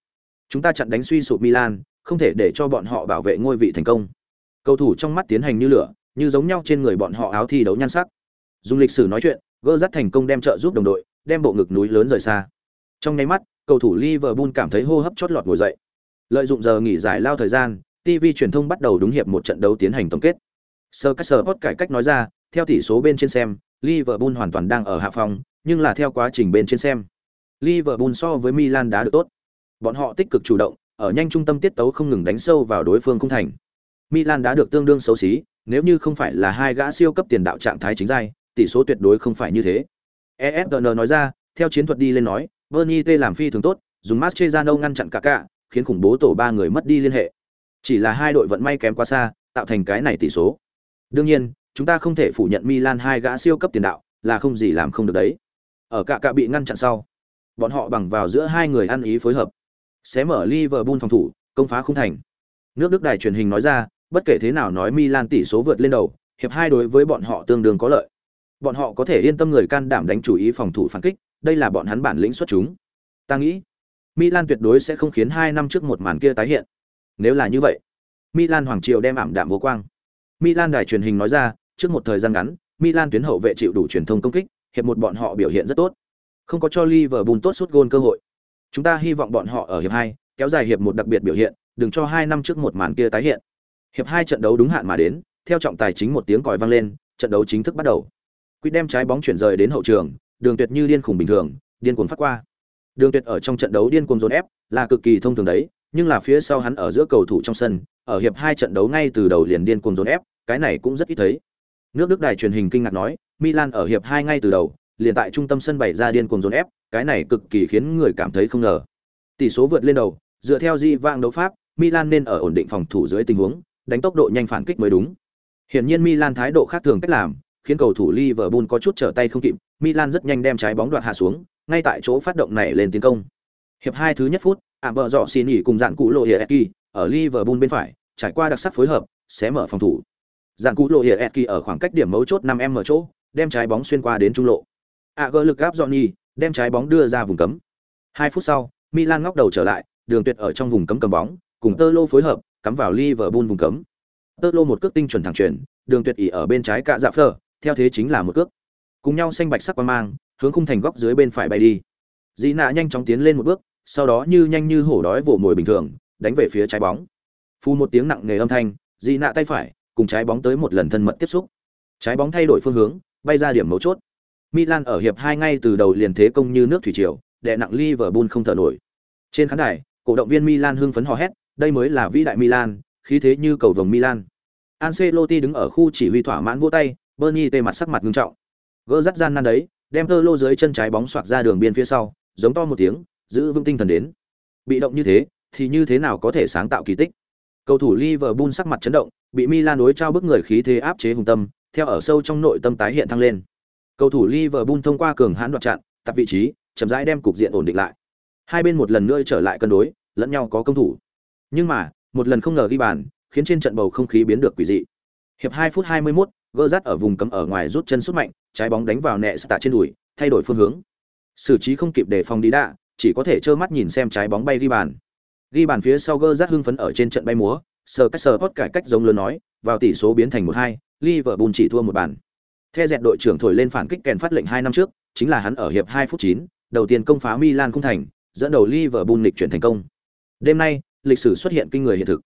chúng ta chặn đánh suy sụp milan không thể để cho bọn họ bảo vệ ngôi vị thành công cầu thủ trong mắt tiến hành như lửa như giống nhau trên người bọn họ áo thi đấu nhan sắc dùng lịch sử nói chuyện gỡ dắt thành công đem trợ giúp đồng đội đem bộ ngực núi lớn rời xa trong nháy mắt cầu thủ liverpool cảm thấy hô hấp chót lọt ngồi dậy Lợi dụng giờ nghỉ giải lao thời gian, TV truyền thông bắt đầu đúng hiệp một trận đấu tiến hành tổng kết. Sir Caesar cải cách nói ra, theo tỷ số bên trên xem, Liverpool hoàn toàn đang ở hạ phòng, nhưng là theo quá trình bên trên xem, Liverpool so với Milan đã được tốt. Bọn họ tích cực chủ động, ở nhanh trung tâm tiết tấu không ngừng đánh sâu vào đối phương không thành. Milan đã được tương đương xấu xí, nếu như không phải là hai gã siêu cấp tiền đạo trạng thái chính giai, tỷ số tuyệt đối không phải như thế. ESDN nói ra, theo chiến thuật đi lên nói, Bernie T làm phi thường tốt, dùng Mascherano ngăn chặn cả cả, khiến khủng bố tổ ba người mất đi liên hệ. Chỉ là hai đội vận may kém quá xa, tạo thành cái này tỷ số. Đương nhiên, chúng ta không thể phủ nhận Milan hai gã siêu cấp tiền đạo, là không gì làm không được đấy. Ở cả cả bị ngăn chặn sau, bọn họ bằng vào giữa hai người ăn ý phối hợp, sẽ mở Liverpool phòng thủ, công phá khung thành. Nước Đức đài truyền hình nói ra, bất kể thế nào nói Milan tỷ số vượt lên đầu, hiệp hai đối với bọn họ tương đương có lợi. Bọn họ có thể yên tâm người can đảm đánh chủ ý phòng thủ phản kích, đây là bọn hắn bản lĩnh xuất chúng. Ta nghĩ, Milan tuyệt đối sẽ không khiến hai năm trước một màn kia tái hiện. Nếu là như vậy, Milan hoàng triều đem ảm đạm vô quang. Milan đài truyền hình nói ra, trước một thời gian ngắn, Milan tuyến hậu vệ chịu đủ truyền thông công kích, hiệp một bọn họ biểu hiện rất tốt. Không có cho Liverpool tốt sút gôn cơ hội. Chúng ta hy vọng bọn họ ở hiệp 2 kéo dài hiệp một đặc biệt biểu hiện, đừng cho 2 năm trước một màn kia tái hiện. Hiệp 2 trận đấu đúng hạn mà đến, theo trọng tài chính một tiếng còi vang lên, trận đấu chính thức bắt đầu. Quý đem trái bóng chuyển rời đến hậu trường, Đường Tuyệt như điên khủng bình thường, điên cuồng phát qua. Đường Tuyệt ở trong trận đấu điên cuồng dồn ép, là cực kỳ thông thường đấy, nhưng là phía sau hắn ở giữa cầu thủ trong sân, ở hiệp hai trận đấu ngay từ đầu liền điên cuồng dồn ép, cái này cũng rất ít thấy. Nước Đức đài truyền hình kinh ngạc nói, Milan ở hiệp hai ngay từ đầu, liền tại trung tâm sân bày ra điên cuồng dồn ép, cái này cực kỳ khiến người cảm thấy không ngờ. Tỷ số vượt lên đầu, dựa theo di vang đấu pháp, Milan nên ở ổn định phòng thủ dưới tình huống, đánh tốc độ nhanh phản kích mới đúng. Hiển nhiên Milan thái độ khác thường cách làm, khiến cầu thủ Liverpool có chút trở tay không kịp, Milan rất nhanh đem trái bóng đoạt hạ xuống, ngay tại chỗ phát động này lên tiến công. Hiệp hai thứ nhất phút, ảm bờ dọ xin nghỉ cùng dạn cụ lộ hiệa ở Liverpool bên phải, trải qua đặc sắc phối hợp, sẽ mở phòng thủ. Dạn cụ lộ hiệa ở khoảng cách điểm mấu chốt 5m chỗ, đem trái bóng xuyên qua đến trung lộ. À gỡ lực gáp Johnny, đem trái bóng đưa ra vùng cấm. Hai phút sau, Milan ngóc đầu trở lại, đường tuyệt ở trong vùng cấm cầm bóng, cùng Tơ Lô phối hợp, cắm vào Liverpool vùng cấm. Tơ Lô một cước tinh chuẩn thẳng chuyển, đường tuyệt ỉ ở bên trái cạ dạ phở, theo thế chính là một cước. Cùng nhau xanh bạch sắc qua mang, hướng khung thành góc dưới bên phải bay đi. Dĩ nạ nhanh chóng tiến lên một bước, sau đó như nhanh như hổ đói vồ mồi bình thường, đánh về phía trái bóng. Phu một tiếng nặng nề âm thanh, Dĩ nạ tay phải cùng trái bóng tới một lần thân mật tiếp xúc. Trái bóng thay đổi phương hướng, bay ra điểm mấu chốt. Milan ở hiệp hai ngay từ đầu liền thế công như nước thủy triều, đè nặng Liverpool không thở nổi. Trên khán đài, cổ động viên Milan hưng phấn hò hét, đây mới là vĩ đại Milan, khí thế như cầu vồng Milan. Ancelotti đứng ở khu chỉ huy thỏa mãn vỗ tay, Bernie tê mặt sắc mặt nghiêm trọng. Gỡ dắt gian nan đấy, đem tơ lô dưới chân trái bóng xoạc ra đường biên phía sau, giống to một tiếng, giữ vững tinh thần đến. Bị động như thế, thì như thế nào có thể sáng tạo kỳ tích? Cầu thủ Liverpool sắc mặt chấn động, bị Milan đối trao bức người khí thế áp chế hùng tâm, theo ở sâu trong nội tâm tái hiện thăng lên. Cầu thủ Liverpool thông qua cường hãn đoạt chặn, tập vị trí, chậm rãi đem cục diện ổn định lại. Hai bên một lần nữa trở lại cân đối, lẫn nhau có công thủ. Nhưng mà, một lần không ngờ ghi bàn, khiến trên trận bầu không khí biến được quỷ dị. Hiệp 2 phút 21, gỡ rát ở vùng cấm ở ngoài rút chân sút mạnh, trái bóng đánh vào nẹ tạ trên đùi, thay đổi phương hướng. Xử trí không kịp để phòng đi đạ, chỉ có thể trơ mắt nhìn xem trái bóng bay ghi bàn. Ghi bàn phía sau gỡ hưng phấn ở trên trận bay múa, sờ cách sờ cải cách giống lớn nói, vào tỷ số biến thành 1-2, Liverpool chỉ thua một bàn. Theo dẹt đội trưởng thổi lên phản kích kèn phát lệnh 2 năm trước, chính là hắn ở hiệp 2 phút 9, đầu tiên công phá Milan không thành, dẫn đầu Liverpool lịch chuyển thành công. Đêm nay, lịch sử xuất hiện kinh người hiện thực.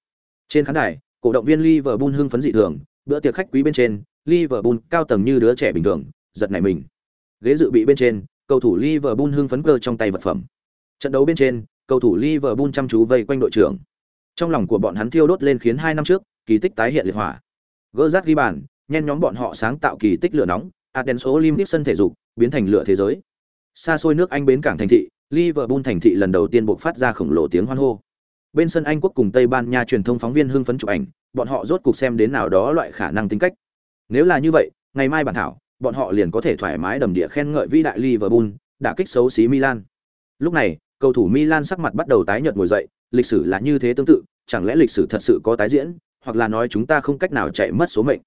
Trên khán đài, cổ động viên Liverpool hưng phấn dị thường, bữa tiệc khách quý bên trên, Liverpool cao tầng như đứa trẻ bình thường, giật nảy mình. Ghế dự bị bên trên, cầu thủ Liverpool hưng phấn cơ trong tay vật phẩm. Trận đấu bên trên, cầu thủ Liverpool chăm chú vây quanh đội trưởng. Trong lòng của bọn hắn thiêu đốt lên khiến hai năm trước, kỳ tích tái hiện liệt hỏa. Gỡ rát ghi bàn, nhen nhóm bọn họ sáng tạo kỳ tích lửa nóng, Athens Olympic sân thể dục biến thành lửa thế giới. Xa xôi nước Anh bến cảng thành thị, Liverpool thành thị lần đầu tiên buộc phát ra khổng lồ tiếng hoan hô. Bên sân Anh quốc cùng Tây Ban Nha truyền thông phóng viên hưng phấn chụp ảnh, bọn họ rốt cục xem đến nào đó loại khả năng tính cách. Nếu là như vậy, ngày mai bản thảo, bọn họ liền có thể thoải mái đầm địa khen ngợi vĩ đại Liverpool, đã kích xấu xí Milan. Lúc này, cầu thủ Milan sắc mặt bắt đầu tái nhợt ngồi dậy, lịch sử là như thế tương tự, chẳng lẽ lịch sử thật sự có tái diễn, hoặc là nói chúng ta không cách nào chạy mất số mệnh.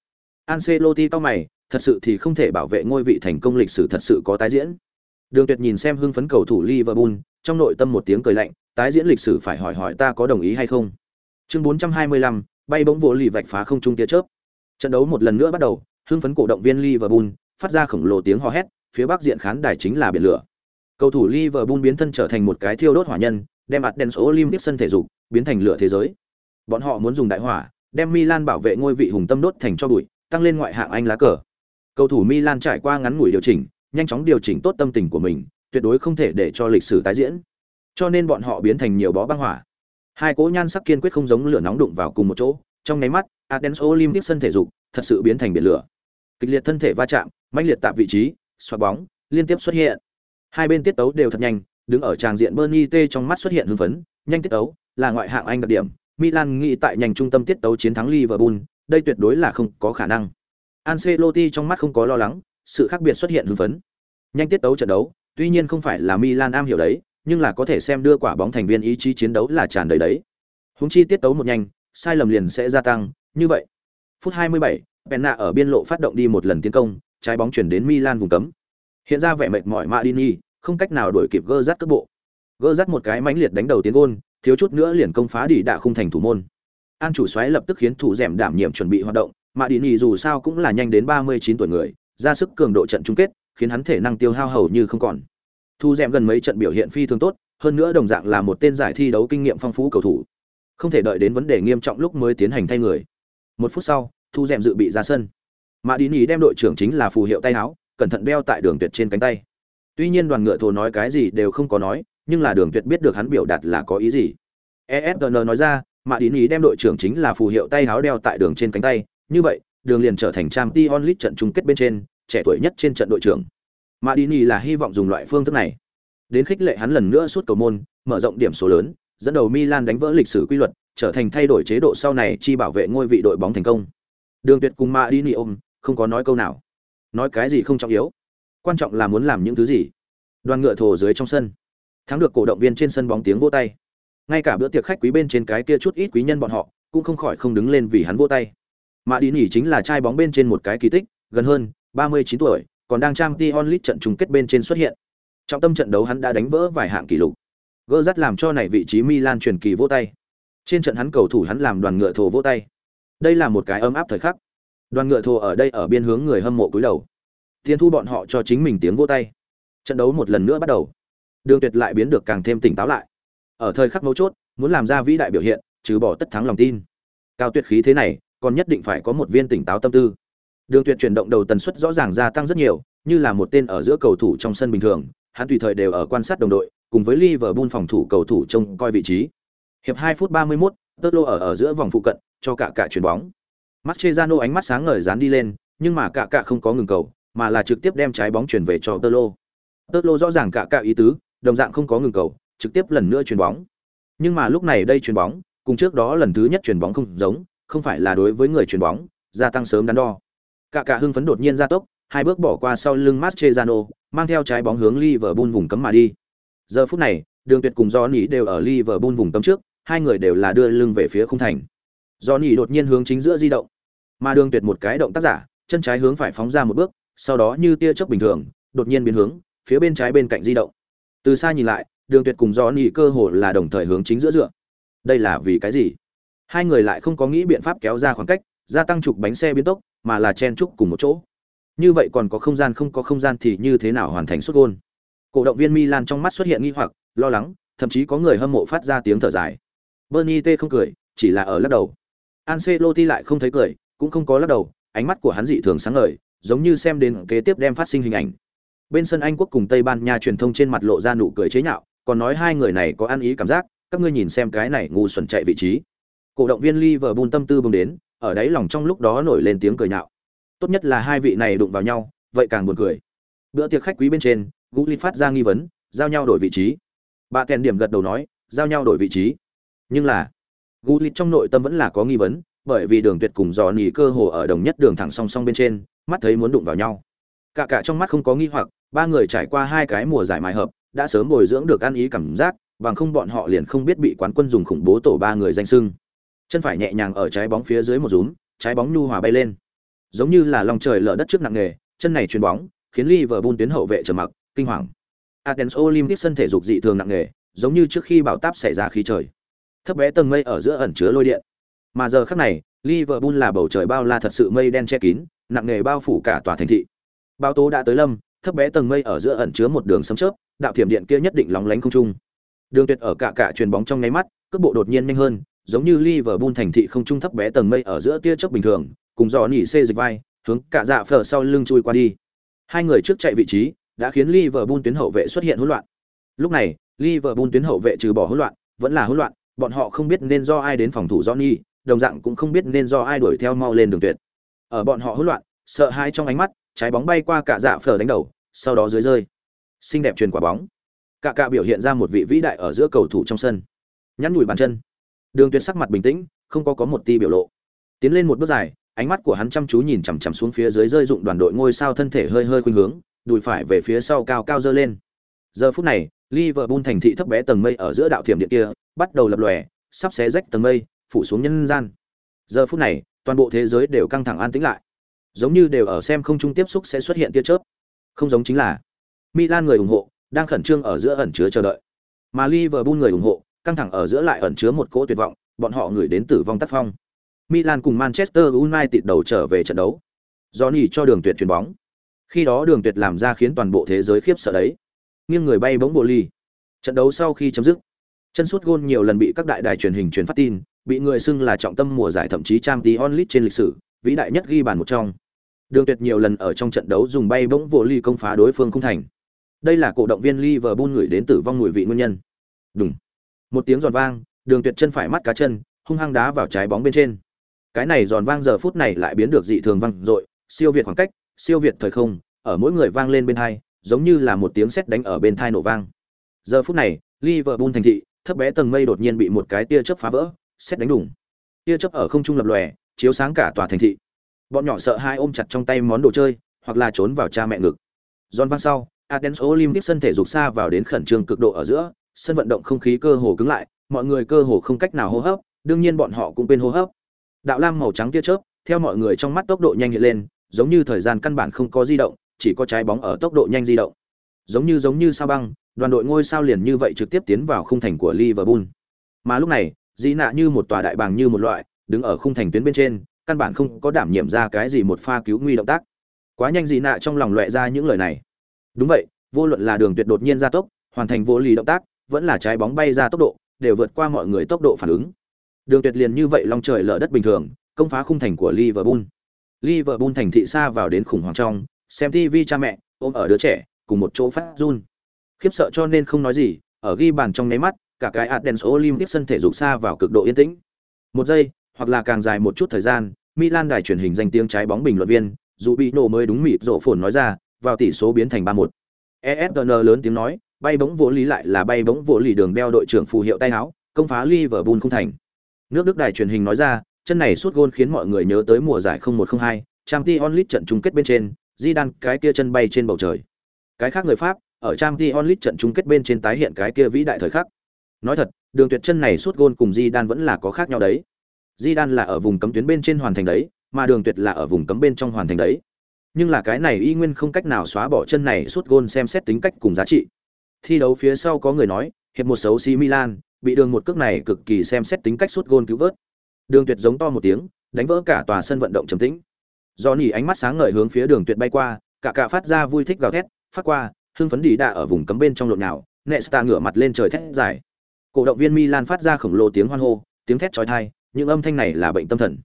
Ancelotti cao mày, thật sự thì không thể bảo vệ ngôi vị thành công lịch sử thật sự có tái diễn. Đường Tuyệt nhìn xem hưng phấn cầu thủ Liverpool, trong nội tâm một tiếng cười lạnh, tái diễn lịch sử phải hỏi hỏi ta có đồng ý hay không. Chương 425, bay bóng vỗ lì vạch phá không trung tia chớp. Trận đấu một lần nữa bắt đầu, hưng phấn cổ động viên Liverpool phát ra khổng lồ tiếng hò hét, phía bắc diện khán đài chính là biển lửa. Cầu thủ Liverpool biến thân trở thành một cái thiêu đốt hỏa nhân, đem mặt đèn số Olympic sân thể dục biến thành lửa thế giới. Bọn họ muốn dùng đại hỏa, đem Milan bảo vệ ngôi vị hùng tâm đốt thành cho bụi, tăng lên ngoại hạng Anh lá cờ. Cầu thủ Milan trải qua ngắn ngủi điều chỉnh, nhanh chóng điều chỉnh tốt tâm tình của mình, tuyệt đối không thể để cho lịch sử tái diễn. Cho nên bọn họ biến thành nhiều bó băng hỏa. Hai cỗ nhan sắc kiên quyết không giống lửa nóng đụng vào cùng một chỗ, trong nháy mắt, Athens Olympic sân thể dục thật sự biến thành biển lửa. Kịch liệt thân thể va chạm, mãnh liệt tạm vị trí, xoạc bóng, liên tiếp xuất hiện. Hai bên tiết tấu đều thật nhanh, đứng ở tràng diện Bernie T trong mắt xuất hiện hưng phấn, nhanh tiết tấu, là ngoại hạng Anh đặc điểm, Milan nghĩ tại nhanh trung tâm tiết tấu chiến thắng Liverpool, đây tuyệt đối là không có khả năng. Ancelotti trong mắt không có lo lắng, sự khác biệt xuất hiện hưng phấn. Nhanh tiết tấu trận đấu, tuy nhiên không phải là Milan am hiểu đấy, nhưng là có thể xem đưa quả bóng thành viên ý chí chiến đấu là tràn đầy đấy. Húng chi tiết tấu một nhanh, sai lầm liền sẽ gia tăng, như vậy. Phút 27, Penna ở biên lộ phát động đi một lần tiến công, trái bóng chuyển đến Milan vùng cấm. Hiện ra vẻ mệt mỏi Madini, không cách nào đuổi kịp gơ rắt cước bộ. Gơ rắt một cái mãnh liệt đánh đầu tiến gôn, thiếu chút nữa liền công phá đỉ đạ khung thành thủ môn. An chủ xoáy lập tức khiến thủ dẻm đảm nhiệm chuẩn bị hoạt động, Madini dù sao cũng là nhanh đến 39 tuổi người, ra sức cường độ trận chung kết khiến hắn thể năng tiêu hao hầu như không còn. Thu rèm gần mấy trận biểu hiện phi thường tốt hơn nữa đồng dạng là một tên giải thi đấu kinh nghiệm phong phú cầu thủ. Không thể đợi đến vấn đề nghiêm trọng lúc mới tiến hành thay người. Một phút sau thu rèm dự bị ra sân. Mà đi nhì đem đội trưởng chính là phù hiệu tay áo cẩn thận đeo tại đường tuyệt trên cánh tay. Tuy nhiên đoàn ngựa thồ nói cái gì đều không có nói nhưng là đường tuyệt biết được hắn biểu đạt là có ý gì. Efn nói ra mạ đi ý đem đội trưởng chính là phù hiệu tay áo đeo tại đường trên cánh tay, như vậy, đường liền trở thành trang t onlit trận chung kết bên trên, trẻ tuổi nhất trên trận đội trưởng. Mạ đi ý là hy vọng dùng loại phương thức này, đến khích lệ hắn lần nữa suốt cầu môn, mở rộng điểm số lớn, dẫn đầu milan đánh vỡ lịch sử quy luật, trở thành thay đổi chế độ sau này chi bảo vệ ngôi vị đội bóng thành công. Đường tuyệt cùng mạ đi ôm, không có nói câu nào. Nói cái gì không trọng yếu. Quan trọng là muốn làm những thứ gì. Đoàn ngựa thổ dưới trong sân. Thắng được cổ động viên trên sân bóng tiếng vô tay ngay cả bữa tiệc khách quý bên trên cái kia chút ít quý nhân bọn họ, cũng không khỏi không đứng lên vì hắn vô tay. Mà đi nỉ chính là trai bóng bên trên một cái kỳ tích, gần hơn ba mươi chín tuổi, còn đang trang t onlit trận chung kết bên trên xuất hiện. Trong tâm trận đấu hắn đã đánh vỡ vài hạng kỷ lục. Gỡ dắt làm cho này vị trí milan truyền kỳ vô tay. Trên trận hắn cầu thủ hắn làm đoàn ngựa thổ vô tay. Đây là một cái ấm áp thời khắc. Đoàn ngựa thổ ở đây ở biên hướng người hâm mộ cúi đầu. Tiến thu bọn họ cho chính mình tiếng vô tay. Trận đấu một lần nữa bắt đầu. Đường tuyệt lại biến được càng thêm tỉnh táo lại ở thời khắc mấu chốt muốn làm ra vĩ đại biểu hiện trừ bỏ tất thắng lòng tin. Cao tuyệt khí thế này còn nhất định phải có một viên tỉnh táo tâm tư. Đường tuyệt chuyển động đầu tần suất rõ ràng gia tăng rất nhiều như là một tên ở giữa cầu thủ trong sân bình thường hắn tùy thời đều ở quan sát đồng đội cùng với Liverpool phòng thủ cầu thủ trông coi vị trí. Hiệp 2 phút 31, Tớt lô ở ở giữa vòng phụ cận cho cả cả chuyển bóng. Mascherano ánh mắt sáng ngời dán đi lên nhưng mà cả cả không có ngừng cầu mà là trực tiếp đem trái bóng chuyển về cho Tơ Lô. Tơ Lô rõ ràng cả cả ý tứ, đồng dạng không có ngừng cầu, trực tiếp lần nữa chuyền bóng. Nhưng mà lúc này đây chuyền bóng, cùng trước đó lần thứ nhất chuyền bóng không giống, không phải là đối với người chuyền bóng, gia tăng sớm đắn đo. Cả cả hưng phấn đột nhiên gia tốc, hai bước bỏ qua sau lưng Mascherano, mang theo trái bóng hướng Liverpool vùng cấm mà đi. Giờ phút này, Đường Tuyệt cùng Johnny đều ở Liverpool vùng cấm trước, hai người đều là đưa lưng về phía khung thành. Johnny đột nhiên hướng chính giữa di động, mà Đường Tuyệt một cái động tác giả, chân trái hướng phải phóng ra một bước, sau đó như tia chớp bình thường, đột nhiên biến hướng, phía bên trái bên cạnh di động. Từ xa nhìn lại, Đường Tuyệt cùng Johnny cơ hồ là đồng thời hướng chính giữa dựa. Đây là vì cái gì? Hai người lại không có nghĩ biện pháp kéo ra khoảng cách, gia tăng trục bánh xe biến tốc, mà là chen chúc cùng một chỗ. Như vậy còn có không gian không có không gian thì như thế nào hoàn thành xuất gôn Cổ động viên Milan trong mắt xuất hiện nghi hoặc, lo lắng, thậm chí có người hâm mộ phát ra tiếng thở dài. Bernie T không cười, chỉ là ở lắc đầu. Ancelotti lại không thấy cười, cũng không có lắc đầu, ánh mắt của hắn dị thường sáng ngời, giống như xem đến kế tiếp đem phát sinh hình ảnh. Bên sân Anh quốc cùng Tây Ban Nha truyền thông trên mặt lộ ra nụ cười chế nhạo, còn nói hai người này có ăn ý cảm giác, các ngươi nhìn xem cái này ngu xuẩn chạy vị trí. Cổ động viên Liverpool tâm tư bừng đến, ở đáy lòng trong lúc đó nổi lên tiếng cười nhạo. Tốt nhất là hai vị này đụng vào nhau, vậy càng buồn cười. Bữa tiệc khách quý bên trên, Gulli phát ra nghi vấn, giao nhau đổi vị trí. Bà kèn điểm gật đầu nói, giao nhau đổi vị trí. Nhưng là, Gulli trong nội tâm vẫn là có nghi vấn, bởi vì đường tuyệt cùng dò nỉ cơ hồ ở đồng nhất đường thẳng song song bên trên mắt thấy muốn đụng vào nhau cả cả trong mắt không có nghi hoặc ba người trải qua hai cái mùa giải mài hợp đã sớm bồi dưỡng được ăn ý cảm giác bằng không bọn họ liền không biết bị quán quân dùng khủng bố tổ ba người danh sưng chân phải nhẹ nhàng ở trái bóng phía dưới một rúm trái bóng nhu hòa bay lên. Giống như là lòng trời lở đất trước nặng nghề chân này chuyền bóng khiến Liverpool tuyến hậu vệ trở mặc kinh hoàng. Athens Olympic sân thể dục dị thường nặng nghề giống như trước khi bão táp xảy ra khí trời. Thấp bé tầng mây ở giữa ẩn chứa lôi điện. Mà giờ khắc này, Liverpool là bầu trời bao la thật sự mây đen che kín, nặng nghề bao phủ cả tòa thành thị. Bao tố đã tới lâm, thấp bé tầng mây ở giữa ẩn chứa một đường sấm chớp, đạo thiểm điện kia nhất định lóng lánh không trung. Đường Tuyệt ở cả cả truyền bóng trong nháy mắt, cước bộ đột nhiên nhanh hơn, giống như Liverpool thành thị không trung thấp bé tầng mây ở giữa tia chớp bình thường, cùng dò nỉ xê dịch vai, hướng cả dạ phở sau lưng chui qua đi. Hai người trước chạy vị trí, đã khiến Liverpool tuyến hậu vệ xuất hiện hỗn loạn. Lúc này, Liverpool tuyến hậu vệ trừ bỏ hỗn loạn, vẫn là hỗn loạn, bọn họ không biết nên do ai đến phòng thủ Johnny, đồng dạng cũng không biết nên do ai đuổi theo mau lên đường tuyệt ở bọn họ hỗn loạn sợ hãi trong ánh mắt trái bóng bay qua cả dạ phở đánh đầu sau đó dưới rơi xinh đẹp truyền quả bóng. Cả cả biểu hiện ra một vị vĩ đại ở giữa cầu thủ trong sân. Nhắn nhủi bàn chân. Đường tuyệt sắc mặt bình tĩnh, không có có một ti biểu lộ. Tiến lên một bước dài, ánh mắt của hắn chăm chú nhìn chằm chằm xuống phía dưới rơi dụng đoàn đội ngôi sao thân thể hơi hơi khuynh hướng, đùi phải về phía sau cao cao dơ lên. Giờ phút này, Liverpool thành thị thấp bé tầng mây ở giữa đạo thiểm điện kia, bắt đầu lập lòe, sắp xé rách tầng mây, phủ xuống nhân gian. Giờ phút này, toàn bộ thế giới đều căng thẳng an tĩnh lại. Giống như đều ở xem không trung tiếp xúc sẽ xuất hiện tia chớp. Không giống chính là milan người ủng hộ đang khẩn trương ở giữa ẩn chứa chờ đợi mà liverpool người ủng hộ căng thẳng ở giữa lại ẩn chứa một cỗ tuyệt vọng bọn họ người đến tử vong tác phong milan cùng manchester united đầu trở về trận đấu johnny cho đường tuyệt chuyền bóng Khi đó Đường Tuyệt làm ra khiến toàn bộ thế giới khiếp sợ đấy. Nghiêng người bay bóng bộ ly. Trận đấu sau khi chấm dứt, chân sút gôn nhiều lần bị các đại đài truyền hình truyền phát tin, bị người xưng là trọng tâm mùa giải thậm chí Champions League trên lịch sử, vĩ đại nhất ghi bàn một trong. Đường Tuyệt nhiều lần ở trong trận đấu dùng bay bóng vô ly công phá đối phương không thành. Đây là cổ động viên Liverpool gửi đến tử vong mùi vị nguyên nhân. Đùng. Một tiếng giòn vang, Đường Tuyệt chân phải mắt cá chân, hung hăng đá vào trái bóng bên trên. Cái này giòn vang giờ phút này lại biến được dị thường vang dội, siêu việt khoảng cách, siêu việt thời không, ở mỗi người vang lên bên tai, giống như là một tiếng sét đánh ở bên tai nổ vang. Giờ phút này, Liverpool thành thị, thấp bé tầng mây đột nhiên bị một cái tia chớp phá vỡ, sét đánh đùng. Tia chớp ở không trung lập lòe, chiếu sáng cả tòa thành thị. Bọn nhỏ sợ hai ôm chặt trong tay món đồ chơi, hoặc là trốn vào cha mẹ ngực. Giòn vang sau, Athens Olympic sân thể dục xa vào đến khẩn trương cực độ ở giữa, sân vận động không khí cơ hồ cứng lại, mọi người cơ hồ không cách nào hô hấp, đương nhiên bọn họ cũng quên hô hấp. Đạo lam màu trắng tia chớp, theo mọi người trong mắt tốc độ nhanh hiện lên, giống như thời gian căn bản không có di động, chỉ có trái bóng ở tốc độ nhanh di động. Giống như giống như sao băng, đoàn đội ngôi sao liền như vậy trực tiếp tiến vào khung thành của Liverpool. Mà lúc này, Dĩ Nạ như một tòa đại bàng như một loại, đứng ở khung thành tuyến bên trên, căn bản không có đảm nhiệm ra cái gì một pha cứu nguy động tác. Quá nhanh Dĩ Nạ trong lòng loẹt ra những lời này. Đúng vậy, vô luận là đường tuyệt đột nhiên gia tốc, hoàn thành vô lý động tác, vẫn là trái bóng bay ra tốc độ, đều vượt qua mọi người tốc độ phản ứng. Đường tuyệt liền như vậy long trời lở đất bình thường, công phá khung thành của Liverpool. Liverpool thành thị xa vào đến khủng hoảng trong, xem TV cha mẹ, ôm ở đứa trẻ, cùng một chỗ phát run. Khiếp sợ cho nên không nói gì, ở ghi bàn trong nháy mắt, cả cái Athens Olympic sân thể dục xa vào cực độ yên tĩnh. Một giây, hoặc là càng dài một chút thời gian, Milan đài truyền hình danh tiếng trái bóng bình luận viên, dù bị nổ mới đúng mịp rộ phồn nói ra, vào tỷ số biến thành 3-1. ESPN lớn tiếng nói, bay bóng vỗ lý lại là bay bóng vỗ lý đường đeo đội trưởng phù hiệu tay áo, công phá Liverpool không thành. Nước Đức đài truyền hình nói ra, chân này suốt gôn khiến mọi người nhớ tới mùa giải 0102, Champions League trận chung kết bên trên, Zidane cái kia chân bay trên bầu trời. Cái khác người Pháp, ở Champions League trận chung kết bên trên tái hiện cái kia vĩ đại thời khắc. Nói thật, đường tuyệt chân này suốt gôn cùng Zidane vẫn là có khác nhau đấy. Zidane là ở vùng cấm tuyến bên trên hoàn thành đấy, mà đường tuyệt là ở vùng cấm bên trong hoàn thành đấy. Nhưng là cái này y nguyên không cách nào xóa bỏ chân này suốt gôn xem xét tính cách cùng giá trị. Thi đấu phía sau có người nói, hiệp một xấu xí Milan, bị đường một cước này cực kỳ xem xét tính cách suốt gôn cứu vớt. Đường Tuyệt giống to một tiếng, đánh vỡ cả tòa sân vận động trầm tĩnh. Do nỉ ánh mắt sáng ngời hướng phía Đường Tuyệt bay qua, cả cả phát ra vui thích gào thét, phát qua, hưng phấn đi đạ ở vùng cấm bên trong lộn nào, Nesta ngửa mặt lên trời thét dài. Cổ động viên Milan phát ra khổng lồ tiếng hoan hô, tiếng thét chói tai, những âm thanh này là bệnh tâm thần.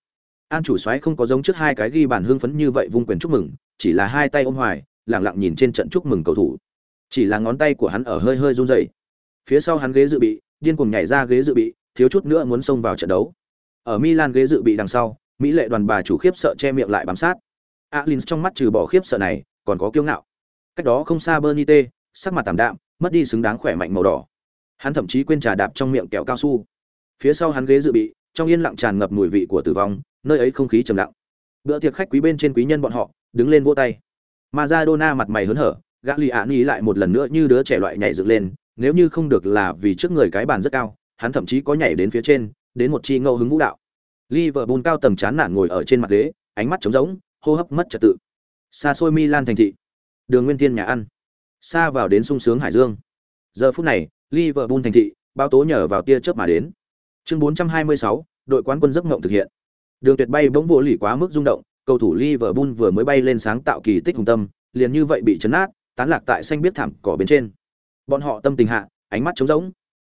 An chủ soái không có giống trước hai cái ghi bàn hưng phấn như vậy vung quyền chúc mừng, chỉ là hai tay ôm hoài, lẳng lặng nhìn trên trận chúc mừng cầu thủ. Chỉ là ngón tay của hắn ở hơi hơi run rẩy. Phía sau hắn ghế dự bị, điên cuồng nhảy ra ghế dự bị, thiếu chút nữa muốn xông vào trận đấu. Ở Milan ghế dự bị đằng sau, mỹ lệ đoàn bà chủ khiếp sợ che miệng lại bám sát. alin trong mắt trừ bỏ khiếp sợ này, còn có kiêu ngạo. Cách đó không xa Bernite, sắc mặt tạm đạm, mất đi xứng đáng khỏe mạnh màu đỏ. Hắn thậm chí quên trà đạp trong miệng kẹo cao su. Phía sau hắn ghế dự bị, trong yên lặng tràn ngập mùi vị của tử vong, nơi ấy không khí trầm lặng. Bữa tiệc khách quý bên trên quý nhân bọn họ, đứng lên vỗ tay. Maradona mặt mày hớn hở, Gagliani lại một lần nữa như đứa trẻ loại nhảy dựng lên, nếu như không được là vì trước người cái bàn rất cao, hắn thậm chí có nhảy đến phía trên, đến một chi ngẫu hứng vũ đạo. Liverpool cao tầng chán nản ngồi ở trên mặt ghế, ánh mắt trống rỗng, hô hấp mất trật tự. Xa xôi Milan thành thị, đường Nguyên Tiên nhà ăn, xa vào đến sung sướng hải dương. Giờ phút này, Liverpool thành thị, bao tố nhờ vào tia chớp mà đến. Chương 426, đội quán quân giấc mộng thực hiện. Đường Tuyệt bay bỗng vỗ lì quá mức rung động, cầu thủ Liverpool vừa mới bay lên sáng tạo kỳ tích hùng tâm, liền như vậy bị chấn nát, tán lạc tại xanh biết thảm cỏ bên trên. Bọn họ tâm tình hạ, ánh mắt trống rỗng.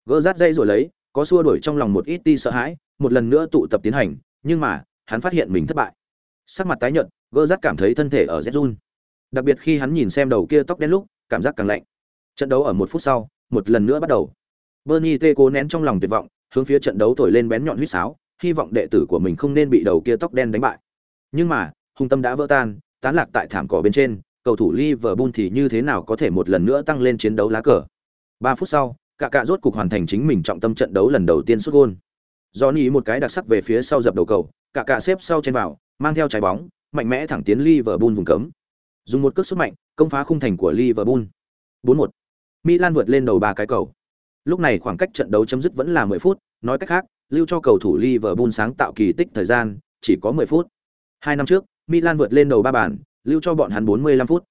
Gỡ rát dây rồi lấy, có xua đuổi trong lòng một ít ti sợ hãi, một lần nữa tụ tập tiến hành, nhưng mà, hắn phát hiện mình thất bại. Sắc mặt tái nhợt, gỡ rát cảm thấy thân thể ở rét run. Đặc biệt khi hắn nhìn xem đầu kia tóc đen lúc, cảm giác càng lạnh. Trận đấu ở một phút sau, một lần nữa bắt đầu. Bernie T cố nén trong lòng tuyệt vọng, hướng phía trận đấu thổi lên bén nhọn huýt sáo, hy vọng đệ tử của mình không nên bị đầu kia tóc đen đánh bại. Nhưng mà, hung tâm đã vỡ tan, tán lạc tại thảm cỏ bên trên, cầu thủ Liverpool thì như thế nào có thể một lần nữa tăng lên chiến đấu lá cờ. 3 phút sau, cả cả rốt cục hoàn thành chính mình trọng tâm trận đấu lần đầu tiên sút gôn. Johnny một cái đặc sắc về phía sau dập đầu cầu, cả cả xếp sau trên vào, mang theo trái bóng, mạnh mẽ thẳng tiến Liverpool vùng cấm. Dùng một cước sút mạnh, công phá khung thành của Liverpool. 4-1. Milan vượt lên đầu ba cái cầu. Lúc này khoảng cách trận đấu chấm dứt vẫn là 10 phút, nói cách khác, lưu cho cầu thủ Liverpool sáng tạo kỳ tích thời gian chỉ có 10 phút. Hai năm trước, Milan vượt lên đầu ba bàn, lưu cho bọn hắn 45 phút.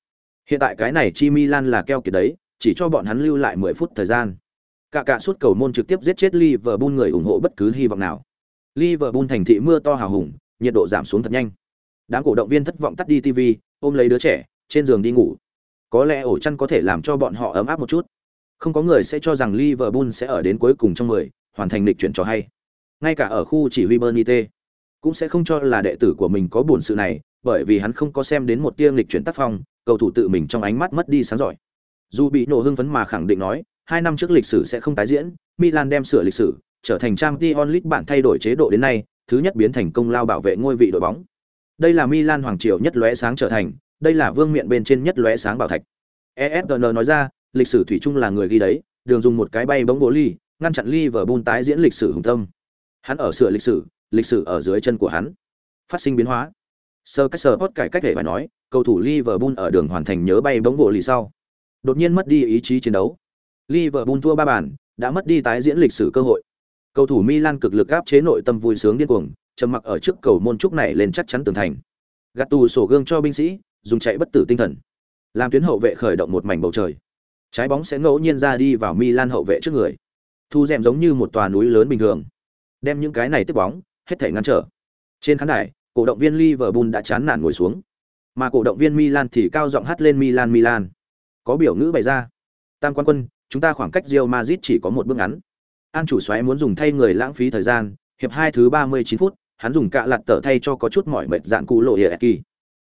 Hiện tại cái này chi Milan là keo kiệt đấy, chỉ cho bọn hắn lưu lại 10 phút thời gian. Cả cả suốt cầu môn trực tiếp giết chết Liverpool người ủng hộ bất cứ hy vọng nào. Liverpool thành thị mưa to hào hùng, nhiệt độ giảm xuống thật nhanh. Đám cổ động viên thất vọng tắt đi TV, ôm lấy đứa trẻ, trên giường đi ngủ. Có lẽ ổ chăn có thể làm cho bọn họ ấm áp một chút. Không có người sẽ cho rằng Liverpool sẽ ở đến cuối cùng trong 10, hoàn thành lịch chuyển cho hay. Ngay cả ở khu chỉ huy Bernite, cũng sẽ không cho là đệ tử của mình có buồn sự này, bởi vì hắn không có xem đến một tia lịch chuyển tác phong, cầu thủ tự mình trong ánh mắt mất đi sáng giỏi. Dù bị nổ hưng phấn mà khẳng định nói, hai năm trước lịch sử sẽ không tái diễn, Milan đem sửa lịch sử, trở thành trang Champions League bản thay đổi chế độ đến nay, thứ nhất biến thành công lao bảo vệ ngôi vị đội bóng. Đây là Milan hoàng triều nhất lóe sáng trở thành, đây là vương miện bên trên nhất lóe sáng bảo thạch. ESPN nói ra, lịch sử thủy chung là người ghi đấy, đường dùng một cái bay bóng bộ ly, ngăn chặn Liverpool tái diễn lịch sử hùng tâm. Hắn ở sửa lịch sử, lịch sử ở dưới chân của hắn. Phát sinh biến hóa. Sir cách Sport cải cách để phải nói, cầu thủ Liverpool ở đường hoàn thành nhớ bay bóng bộ lì sau. Đột nhiên mất đi ý chí chiến đấu. Liverpool thua ba bàn, đã mất đi tái diễn lịch sử cơ hội. Cầu thủ Milan cực lực áp chế nội tâm vui sướng điên cuồng, trầm mặc ở trước cầu môn trúc này lên chắc chắn tường thành. Gạt tù sổ gương cho binh sĩ, dùng chạy bất tử tinh thần. Làm tuyến hậu vệ khởi động một mảnh bầu trời. Trái bóng sẽ ngẫu nhiên ra đi vào Milan hậu vệ trước người. Thu rèm giống như một tòa núi lớn bình thường. Đem những cái này tiếp bóng, hết thể ngăn trở. Trên khán đài, cổ động viên Liverpool đã chán nản ngồi xuống. Mà cổ động viên Milan thì cao giọng hát lên Milan Milan. Có biểu ngữ bày ra. Tam quan quân, chúng ta khoảng cách Real Madrid chỉ có một bước ngắn. An chủ xoáy muốn dùng thay người lãng phí thời gian, hiệp hai thứ 39 phút, hắn dùng cạ lật tờ thay cho có chút mỏi mệt dạn cụ lộ hiệp kỳ.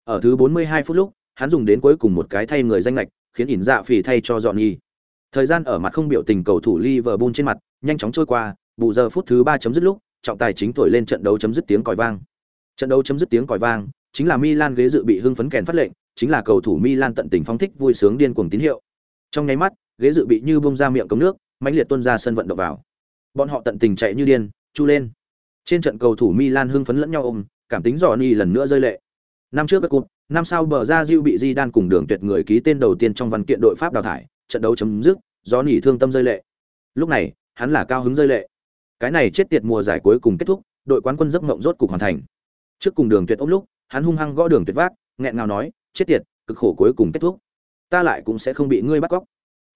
Ở thứ 42 phút lúc, hắn dùng đến cuối cùng một cái thay người danh lệch, khiến ỉn dạ phỉ thay cho dọn nhi. Thời gian ở mặt không biểu tình cầu thủ Liverpool trên mặt, nhanh chóng trôi qua, bù giờ phút thứ 3 chấm dứt lúc, trọng tài chính thổi lên trận đấu chấm dứt tiếng còi vang. Trận đấu chấm dứt tiếng còi vang, chính là Milan ghế dự bị hưng phấn kèn phát lệnh, chính là cầu thủ Milan tận tình phóng thích vui sướng điên cuồng tín hiệu. Trong nháy mắt, ghế dự bị như bung ra miệng cống nước, mãnh liệt tuôn ra sân vận động vào. Bọn họ tận tình chạy như điên, chu lên. Trên trận cầu thủ Milan hưng phấn lẫn nhau ôm, cảm tính Johnny lần nữa rơi lệ. Năm trước các cuộc, năm sau bờ ra Diu bị Di cùng đường tuyệt người ký tên đầu tiên trong văn kiện đội Pháp đào thải, trận đấu chấm dứt, Johnny thương tâm rơi lệ. Lúc này, hắn là cao hứng rơi lệ. Cái này chết tiệt mùa giải cuối cùng kết thúc, đội quán quân giấc mộng rốt cục hoàn thành. Trước cùng đường tuyệt ôm lúc, hắn hung hăng gõ đường tuyệt vác, nghẹn ngào nói, chết tiệt, cực khổ cuối cùng kết thúc. Ta lại cũng sẽ không bị ngươi bắt cóc.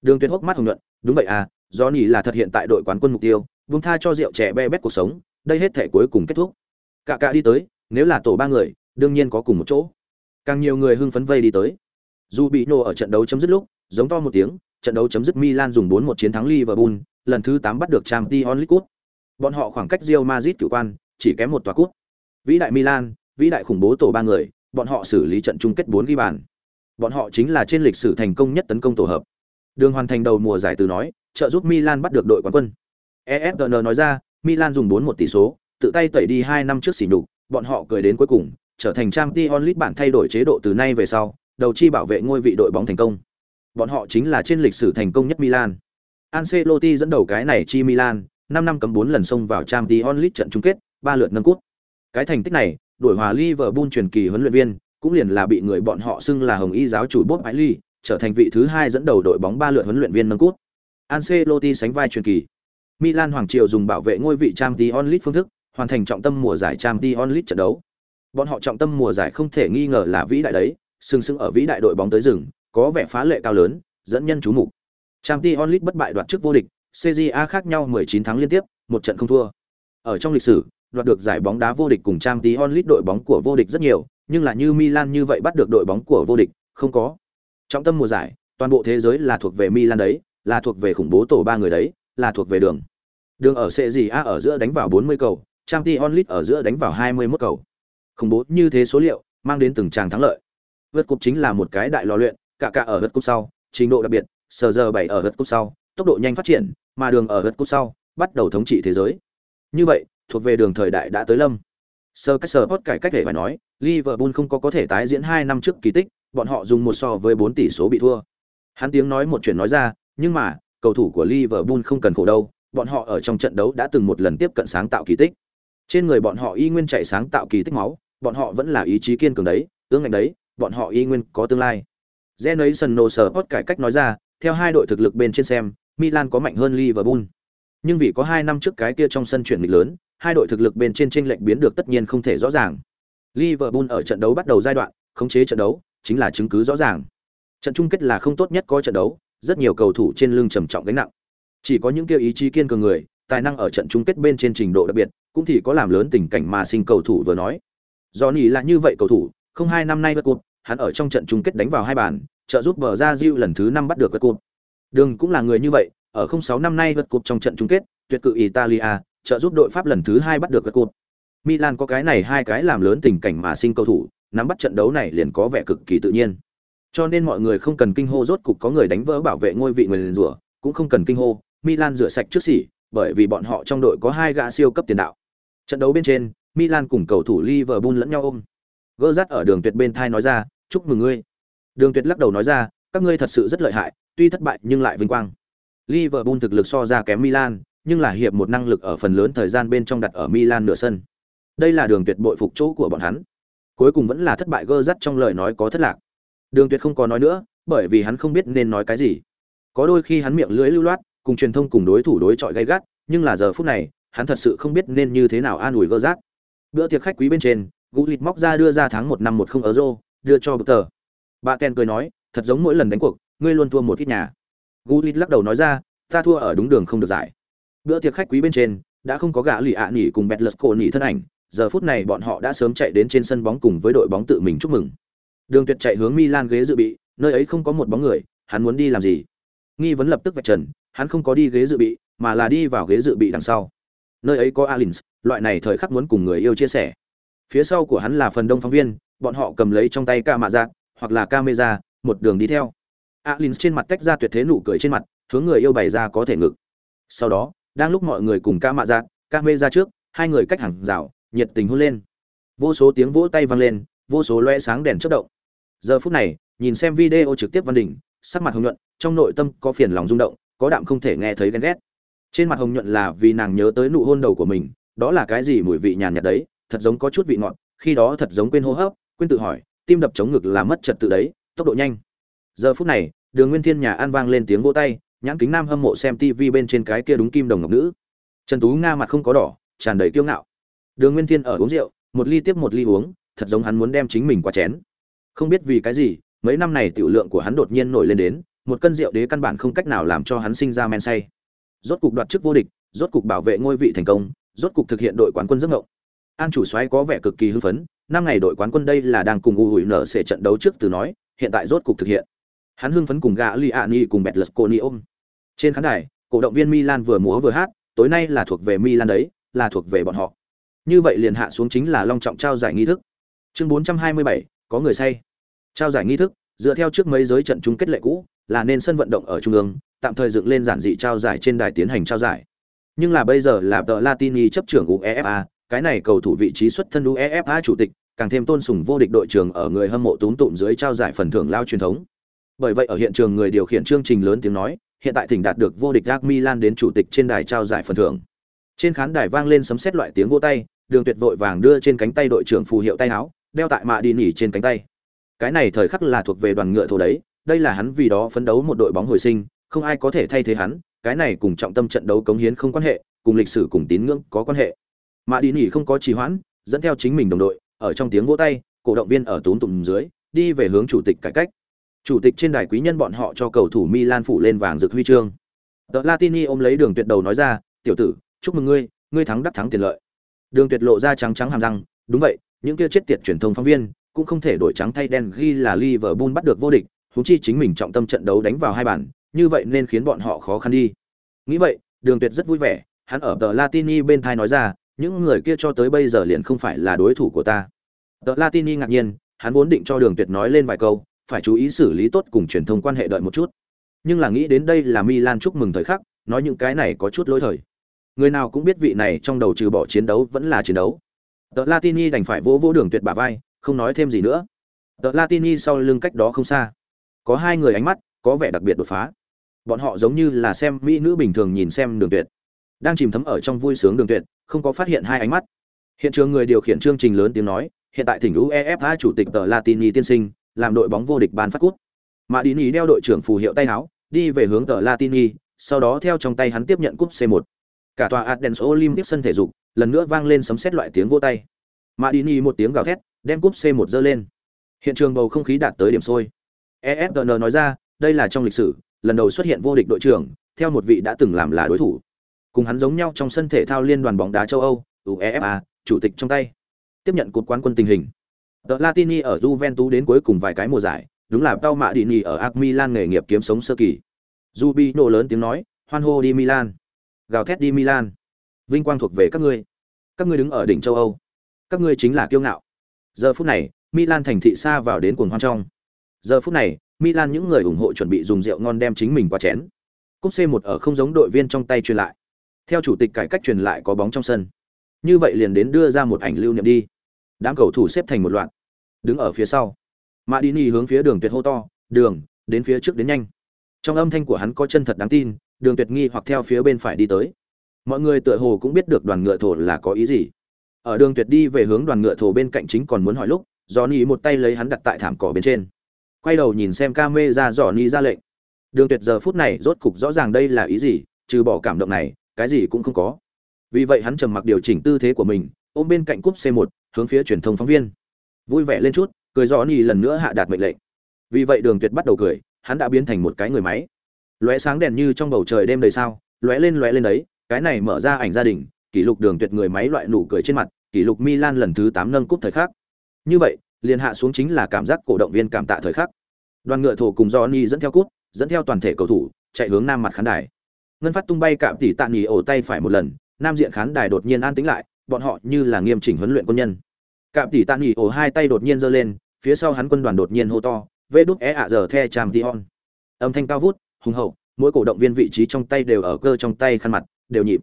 Đường tuyệt hốc mắt hồng nhuận, đúng vậy à, Johnny là thật hiện tại đội quán quân mục tiêu, vung tha cho rượu trẻ be bét cuộc sống, đây hết thể cuối cùng kết thúc. Cả cả đi tới, nếu là tổ ba người, đương nhiên có cùng một chỗ. Càng nhiều người hưng phấn vây đi tới. Dù bị nổ ở trận đấu chấm dứt lúc, giống to một tiếng, trận đấu chấm dứt Milan dùng 4-1 chiến thắng Liverpool, lần thứ 8 bắt được Champions League. Bọn họ khoảng cách Real Madrid cửu quan, chỉ kém một tòa cúp. Vĩ đại Milan, vĩ đại khủng bố tổ ba người, bọn họ xử lý trận chung kết 4 ghi bàn. Bọn họ chính là trên lịch sử thành công nhất tấn công tổ hợp. Đường hoàn thành đầu mùa giải từ nói, trợ giúp Milan bắt được đội quán quân. EFN nói ra, Milan dùng 4-1 tỷ số, tự tay tẩy đi 2 năm trước xỉ nhục, bọn họ cười đến cuối cùng, trở thành Champions League bản thay đổi chế độ từ nay về sau, đầu chi bảo vệ ngôi vị đội bóng thành công. Bọn họ chính là trên lịch sử thành công nhất Milan. Ancelotti dẫn đầu cái này chi Milan, 5 năm cấm 4 lần xông vào Champions League trận chung kết, 3 lượt nâng cúp. Cái thành tích này, đổi hòa Liverpool truyền kỳ huấn luyện viên, cũng liền là bị người bọn họ xưng là Hồng Y giáo chủ Bob Lee, trở thành vị thứ hai dẫn đầu đội bóng ba lượt huấn luyện viên nâng cúp. Ancelotti sánh vai truyền kỳ. Milan hoàng triều dùng bảo vệ ngôi vị Champions League phương thức, hoàn thành trọng tâm mùa giải Champions League trận đấu. Bọn họ trọng tâm mùa giải không thể nghi ngờ là vĩ đại đấy, sừng sững ở vĩ đại đội bóng tới rừng, có vẻ phá lệ cao lớn, dẫn nhân chú mục. Champions League bất bại đoạt chức vô địch, CJA khác nhau 19 tháng liên tiếp, một trận không thua. Ở trong lịch sử, đoạt được giải bóng đá vô địch cùng trang tí onlit đội bóng của vô địch rất nhiều, nhưng là như Milan như vậy bắt được đội bóng của vô địch, không có. Trọng tâm mùa giải, toàn bộ thế giới là thuộc về Milan đấy, là thuộc về khủng bố tổ ba người đấy, là thuộc về đường. Đường ở CJA ở giữa đánh vào 40 cầu, trang tí onlit ở giữa đánh vào 21 cầu. Khủng bố như thế số liệu, mang đến từng tràng thắng lợi. Vượt cúp chính là một cái đại lò luyện, cả cả ở vượt cúp sau, trình độ đặc biệt, sờ giờ 7 ở vượt cúp sau, tốc độ nhanh phát triển, mà đường ở gần cút sau, bắt đầu thống trị thế giới. Như vậy, thuộc về đường thời đại đã tới lâm. Sơ cách sơ cải cách để phải nói, Liverpool không có có thể tái diễn 2 năm trước kỳ tích, bọn họ dùng một so với 4 tỷ số bị thua. Hắn tiếng nói một chuyện nói ra, nhưng mà, cầu thủ của Liverpool không cần khổ đâu, bọn họ ở trong trận đấu đã từng một lần tiếp cận sáng tạo kỳ tích. Trên người bọn họ y nguyên chạy sáng tạo kỳ tích máu, bọn họ vẫn là ý chí kiên cường đấy, ương ngạnh đấy, bọn họ y nguyên có tương lai. Generation No Sport cải cách nói ra, theo hai đội thực lực bên trên xem, Milan có mạnh hơn Liverpool. Nhưng vì có 2 năm trước cái kia trong sân chuyển nghịch lớn, hai đội thực lực bên trên chênh lệch biến được tất nhiên không thể rõ ràng. Liverpool ở trận đấu bắt đầu giai đoạn, khống chế trận đấu, chính là chứng cứ rõ ràng. Trận chung kết là không tốt nhất có trận đấu, rất nhiều cầu thủ trên lưng trầm trọng gánh nặng. Chỉ có những kia ý chí kiên cường người, tài năng ở trận chung kết bên trên trình độ đặc biệt, cũng thì có làm lớn tình cảnh mà sinh cầu thủ vừa nói. Johnny là như vậy cầu thủ, không hai năm nay vượt cột, hắn ở trong trận chung kết đánh vào hai bàn, trợ giúp bờ ra Diu lần thứ năm bắt được vượt cột. Đường cũng là người như vậy, ở 06 năm nay vật cột trong trận chung kết, tuyệt cự Italia, trợ giúp đội Pháp lần thứ hai bắt được vật cột. Milan có cái này hai cái làm lớn tình cảnh mà sinh cầu thủ, nắm bắt trận đấu này liền có vẻ cực kỳ tự nhiên. Cho nên mọi người không cần kinh hô rốt cục có người đánh vỡ bảo vệ ngôi vị người rủa, cũng không cần kinh hô, Milan rửa sạch trước sỉ, bởi vì bọn họ trong đội có hai gã siêu cấp tiền đạo. Trận đấu bên trên, Milan cùng cầu thủ Liverpool lẫn nhau ôm. Gerrard ở đường tuyệt bên thai nói ra, "Chúc mừng ngươi." Đường tuyệt lắc đầu nói ra, "Các ngươi thật sự rất lợi hại, tuy thất bại nhưng lại vinh quang." Liverpool thực lực so ra kém Milan, nhưng là hiệp một năng lực ở phần lớn thời gian bên trong đặt ở Milan nửa sân. Đây là đường tuyệt bội phục chỗ của bọn hắn. Cuối cùng vẫn là thất bại Gerrard trong lời nói có thất lạc. Đường tuyệt không có nói nữa, bởi vì hắn không biết nên nói cái gì. Có đôi khi hắn miệng lưỡi lưu loát, cùng truyền thông cùng đối thủ đối chọi gay gắt, nhưng là giờ phút này, hắn thật sự không biết nên như thế nào an ủi Gerrard. Bữa tiệc khách quý bên trên, Gullit móc ra đưa ra tháng một năm một không euro, đưa cho Butter. Bà Ken cười nói, thật giống mỗi lần đánh cuộc, ngươi luôn thua một ít nhà. Gu Gullit lắc đầu nói ra, ta thua ở đúng đường không được giải. Bữa tiệc khách quý bên trên, đã không có gã lì ạ à nhỉ cùng Betlesco nhỉ thân ảnh, giờ phút này bọn họ đã sớm chạy đến trên sân bóng cùng với đội bóng tự mình chúc mừng. Đường Tuyệt chạy hướng Milan ghế dự bị, nơi ấy không có một bóng người, hắn muốn đi làm gì? Nghi vấn lập tức vạch trần, hắn không có đi ghế dự bị, mà là đi vào ghế dự bị đằng sau. Nơi ấy có Alins, loại này thời khắc muốn cùng người yêu chia sẻ. Phía sau của hắn là phần đông phóng viên, bọn họ cầm lấy trong tay ca mạ hoặc là camera, một đường đi theo. Alins trên mặt tách ra tuyệt thế nụ cười trên mặt, hướng người yêu bày ra có thể ngực. Sau đó, đang lúc mọi người cùng ca mạ dạ, giác, camera trước, hai người cách hàng rào, nhiệt tình hôn lên. Vô số tiếng vỗ tay vang lên, vô số loe sáng đèn chớp động. Giờ phút này, nhìn xem video trực tiếp Văn Đình, sắc mặt hồng nhuận, trong nội tâm có phiền lòng rung động, có đạm không thể nghe thấy ghen ghét. Trên mặt hồng nhuận là vì nàng nhớ tới nụ hôn đầu của mình, đó là cái gì mùi vị nhàn nhạt đấy, thật giống có chút vị ngọt, khi đó thật giống quên hô hấp, quên tự hỏi, tim đập chống ngực là mất trật tự đấy, tốc độ nhanh. Giờ phút này, Đường Nguyên Thiên nhà an vang lên tiếng vỗ tay, nhãn kính nam hâm mộ xem TV bên trên cái kia đúng kim đồng ngọc nữ. Trần Tú Nga mặt không có đỏ, tràn đầy kiêu ngạo. Đường Nguyên Thiên ở uống rượu, một ly tiếp một ly uống, thật giống hắn muốn đem chính mình qua chén. Không biết vì cái gì, mấy năm này tiểu lượng của hắn đột nhiên nổi lên đến, một cân rượu đế căn bản không cách nào làm cho hắn sinh ra men say. Rốt cục đoạt chức vô địch, rốt cục bảo vệ ngôi vị thành công, rốt cục thực hiện đội quán quân giấc ngộng An chủ soái có vẻ cực kỳ hưng phấn, năm ngày đội quán quân đây là đang cùng U Hủi nở sẽ trận đấu trước từ nói, hiện tại rốt cục thực hiện. Hắn hưng phấn cùng gã Liani cùng Betlesconi ôm. Trên khán đài, cổ động viên Milan vừa múa vừa hát, tối nay là thuộc về Milan đấy, là thuộc về bọn họ. Như vậy liền hạ xuống chính là long trọng trao giải nghi thức. Chương 427, có người say. Trao giải nghi thức, dựa theo trước mấy giới trận chung kết lệ cũ, là nên sân vận động ở trung ương, tạm thời dựng lên giản dị trao giải trên đài tiến hành trao giải. Nhưng là bây giờ là tờ Latini chấp trưởng UEFA, cái này cầu thủ vị trí xuất thân UEFA chủ tịch, càng thêm tôn sùng vô địch đội trưởng ở người hâm mộ túm tụm dưới trao giải phần thưởng lao truyền thống. Bởi vậy ở hiện trường người điều khiển chương trình lớn tiếng nói, hiện tại thỉnh đạt được vô địch AC Milan đến chủ tịch trên đài trao giải phần thưởng. Trên khán đài vang lên sấm sét loại tiếng vô tay, Đường Tuyệt vội vàng đưa trên cánh tay đội trưởng phù hiệu tay áo, đeo tại mạ đi nỉ trên cánh tay. Cái này thời khắc là thuộc về đoàn ngựa thổ đấy, đây là hắn vì đó phấn đấu một đội bóng hồi sinh, không ai có thể thay thế hắn, cái này cùng trọng tâm trận đấu cống hiến không quan hệ, cùng lịch sử cùng tín ngưỡng có quan hệ. Mạ đi nỉ không có trì hoãn, dẫn theo chính mình đồng đội, ở trong tiếng vỗ tay, cổ động viên ở tún tụm dưới, đi về hướng chủ tịch cải cách. Chủ tịch trên đài quý nhân bọn họ cho cầu thủ Milan phủ lên vàng rực huy chương. The Latini ôm lấy đường tuyệt đầu nói ra, "Tiểu tử, chúc mừng ngươi, ngươi thắng đắc thắng tiền lợi." Đường tuyệt lộ ra trắng trắng hàm răng, "Đúng vậy, những kia chết tiệt truyền thông phóng viên, cũng không thể đổi trắng thay đen ghi là Liverpool bắt được vô địch, huống chi chính mình trọng tâm trận đấu đánh vào hai bàn, như vậy nên khiến bọn họ khó khăn đi." Nghĩ vậy, Đường Tuyệt rất vui vẻ, hắn ở The Latini bên tai nói ra, những người kia cho tới bây giờ liền không phải là đối thủ của ta. The Latini ngạc nhiên, hắn vốn định cho Đường Tuyệt nói lên vài câu, phải chú ý xử lý tốt cùng truyền thông quan hệ đợi một chút. Nhưng là nghĩ đến đây là Milan chúc mừng thời khắc, nói những cái này có chút lỗi thời. Người nào cũng biết vị này trong đầu trừ bỏ chiến đấu vẫn là chiến đấu. The Latini đành phải vỗ vỗ Đường Tuyệt bả vai, không nói thêm gì nữa. The Latini sau lưng cách đó không xa, có hai người ánh mắt có vẻ đặc biệt đột phá. Bọn họ giống như là xem mỹ nữ bình thường nhìn xem Đường Tuyệt, đang chìm thấm ở trong vui sướng Đường Tuyệt, không có phát hiện hai ánh mắt. Hiện trường người điều khiển chương trình lớn tiếng nói, hiện tại thỉnh UEFA chủ tịch tờ Latini tiên sinh, làm đội bóng vô địch ban phát cút. Mã Đi Nỉ đeo đội trưởng phù hiệu tay áo, đi về hướng tờ Latini, sau đó theo trong tay hắn tiếp nhận cúp C1. Cả tòa Athens Olympic sân thể dục, lần nữa vang lên sấm sét loại tiếng vỗ tay. Mã Đi Nỉ một tiếng gào thét, đem cúp C1 giơ lên. Hiện trường bầu không khí đạt tới điểm sôi. ESPN nói ra, đây là trong lịch sử, lần đầu xuất hiện vô địch đội trưởng, theo một vị đã từng làm là đối thủ. Cùng hắn giống nhau trong sân thể thao liên đoàn bóng đá châu Âu, UEFA, chủ tịch trong tay. Tiếp nhận cột quán quân tình hình. Tờ Latini ở Juventus đến cuối cùng vài cái mùa giải, đúng là Tao Mạ Dini ở AC Milan nghề nghiệp kiếm sống sơ kỳ. Rubino lớn tiếng nói, hoan hô đi Milan, gào thét đi Milan. Vinh quang thuộc về các ngươi. Các ngươi đứng ở đỉnh châu Âu. Các ngươi chính là kiêu ngạo. Giờ phút này, Milan thành thị xa vào đến cuồng hoan trong. Giờ phút này, Milan những người ủng hộ chuẩn bị dùng rượu ngon đem chính mình qua chén. Cúp C1 ở không giống đội viên trong tay truyền lại. Theo chủ tịch cải cách truyền lại có bóng trong sân. Như vậy liền đến đưa ra một ảnh lưu niệm đi. Đám cầu thủ xếp thành một loạt, đứng ở phía sau. Madini hướng phía đường tuyệt hô to, "Đường, đến phía trước đến nhanh." Trong âm thanh của hắn có chân thật đáng tin, Đường Tuyệt nghi hoặc theo phía bên phải đi tới. Mọi người tựa hồ cũng biết được đoàn ngựa thổ là có ý gì. Ở Đường Tuyệt đi về hướng đoàn ngựa thổ bên cạnh chính còn muốn hỏi lúc, Johnny một tay lấy hắn đặt tại thảm cỏ bên trên. Quay đầu nhìn xem camera Johnny ra lệnh. Đường Tuyệt giờ phút này rốt cục rõ ràng đây là ý gì, trừ bỏ cảm động này, cái gì cũng không có. Vì vậy hắn trầm mặc điều chỉnh tư thế của mình, ôm bên cạnh cúp C1, hướng phía truyền thông phóng viên. Vui vẻ lên chút, cười Johnny lần nữa hạ đạt mệnh lệnh. Vì vậy Đường Tuyệt bắt đầu cười, hắn đã biến thành một cái người máy. Lóe sáng đèn như trong bầu trời đêm đầy sao, lóe lên lóe lên đấy, cái này mở ra ảnh gia đình, kỷ lục Đường Tuyệt người máy loại nụ cười trên mặt, kỷ lục Milan lần thứ 8 nâng cúp thời khắc. Như vậy, liền hạ xuống chính là cảm giác cổ động viên cảm tạ thời khắc. Đoàn ngựa thổ cùng Johnny dẫn theo cút, dẫn theo toàn thể cầu thủ, chạy hướng nam mặt khán đài. Ngân phát tung bay cạm tỉ tạ nghỉ ổ tay phải một lần, nam diện khán đài đột nhiên an tĩnh lại, bọn họ như là nghiêm chỉnh huấn luyện quân nhân. Cạm tỉ tạ nghỉ ổ hai tay đột nhiên giơ lên, phía sau hắn quân đoàn đột nhiên hô to, "Vê đút é ạ giờ the champion." Âm thanh cao vút, hùng hậu, mỗi cổ động viên vị trí trong tay đều ở cơ trong tay khăn mặt, đều nhịp.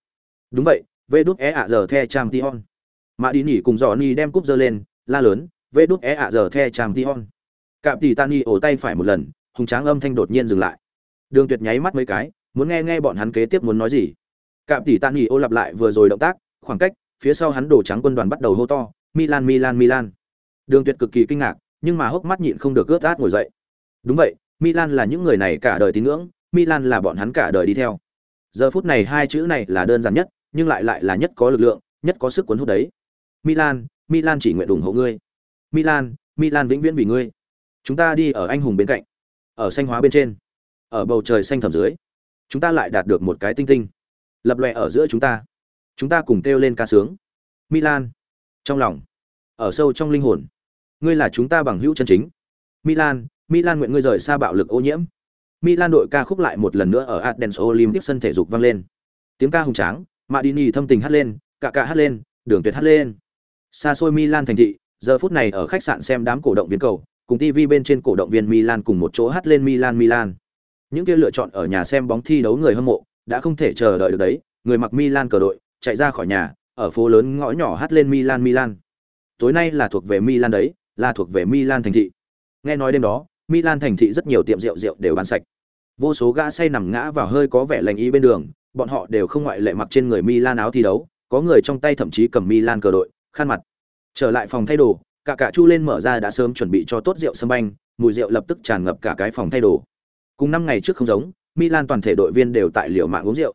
Đúng vậy, Vê đút é ạ giờ the champion. Mã đi nhỉ cùng Johnny đem cúp giơ lên, la lớn, "Vê đút é ạ giờ the champion." Cạm tỷ Tani ổ tay phải một lần, hùng tráng âm thanh đột nhiên dừng lại. Đường Tuyệt nháy mắt mấy cái, muốn nghe nghe bọn hắn kế tiếp muốn nói gì. Cạm tỷ Tani ô lặp lại vừa rồi động tác, khoảng cách, phía sau hắn đổ trắng quân đoàn bắt đầu hô to, "Milan Milan Milan." Đường Tuyệt cực kỳ kinh ngạc, nhưng mà hốc mắt nhịn không được ướt át ngồi dậy. Đúng vậy, Milan là những người này cả đời tín ngưỡng, Milan là bọn hắn cả đời đi theo. Giờ phút này hai chữ này là đơn giản nhất, nhưng lại lại là nhất có lực lượng, nhất có sức cuốn hút đấy. Milan, Milan chỉ nguyện ủng hộ ngươi. Milan, Milan vĩnh viễn vì ngươi. Chúng ta đi ở anh hùng bên cạnh, ở xanh hóa bên trên, ở bầu trời xanh thẳm dưới. Chúng ta lại đạt được một cái tinh tinh, lập lòe ở giữa chúng ta. Chúng ta cùng kêu lên ca sướng. Milan, trong lòng, ở sâu trong linh hồn, ngươi là chúng ta bằng hữu chân chính. Milan, Milan nguyện ngươi rời xa bạo lực ô nhiễm. Milan đội ca khúc lại một lần nữa ở adens Olympic sân thể dục vang lên. Tiếng ca hùng tráng, Madini thâm tình hát lên, cả cả hát lên, đường tuyệt hát lên. Xa xôi Milan thành thị, giờ phút này ở khách sạn xem đám cổ động viên cầu, cùng TV bên trên cổ động viên Milan cùng một chỗ hát lên Milan Milan. Những kia lựa chọn ở nhà xem bóng thi đấu người hâm mộ, đã không thể chờ đợi được đấy, người mặc Milan cờ đội, chạy ra khỏi nhà, ở phố lớn ngõ nhỏ hát lên Milan Milan. Tối nay là thuộc về Milan đấy, là thuộc về Milan thành thị. Nghe nói đêm đó, Milan thành thị rất nhiều tiệm rượu rượu đều bán sạch. Vô số gã say nằm ngã vào hơi có vẻ lành ý bên đường, bọn họ đều không ngoại lệ mặc trên người Milan áo thi đấu, có người trong tay thậm chí cầm Milan cờ đội, khăn mặt. Trở lại phòng thay đồ, cả cả chu lên mở ra đã sớm chuẩn bị cho tốt rượu sâm banh, mùi rượu lập tức tràn ngập cả cái phòng thay đồ. Cùng năm ngày trước không giống, Milan toàn thể đội viên đều tại liều mạng uống rượu.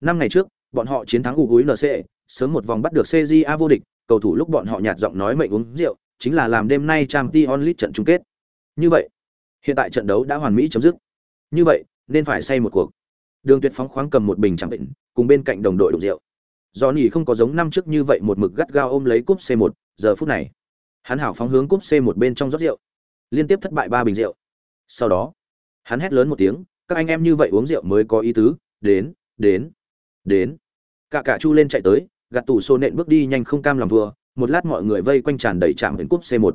Năm ngày trước, bọn họ chiến thắng UUNC, sớm một vòng bắt được CJA vô địch, cầu thủ lúc bọn họ nhạt giọng nói mệnh uống rượu, chính là làm đêm nay Champions League trận chung kết. Như vậy, hiện tại trận đấu đã hoàn mỹ chấm dứt. Như vậy, nên phải say một cuộc. Đường Tuyệt phóng khoáng cầm một bình chẳng bệnh, cùng bên cạnh đồng đội đụng rượu. Johnny không có giống năm trước như vậy một mực gắt gao ôm lấy cúp C1, giờ phút này, hắn hảo phóng hướng cúp C1 bên trong rót rượu, liên tiếp thất bại ba bình rượu. Sau đó, hắn hét lớn một tiếng, các anh em như vậy uống rượu mới có ý tứ, đến, đến, đến. Cả cả chu lên chạy tới, gạt tủ xô nện bước đi nhanh không cam lòng vừa. một lát mọi người vây quanh tràn đầy chạm đến cúp C1.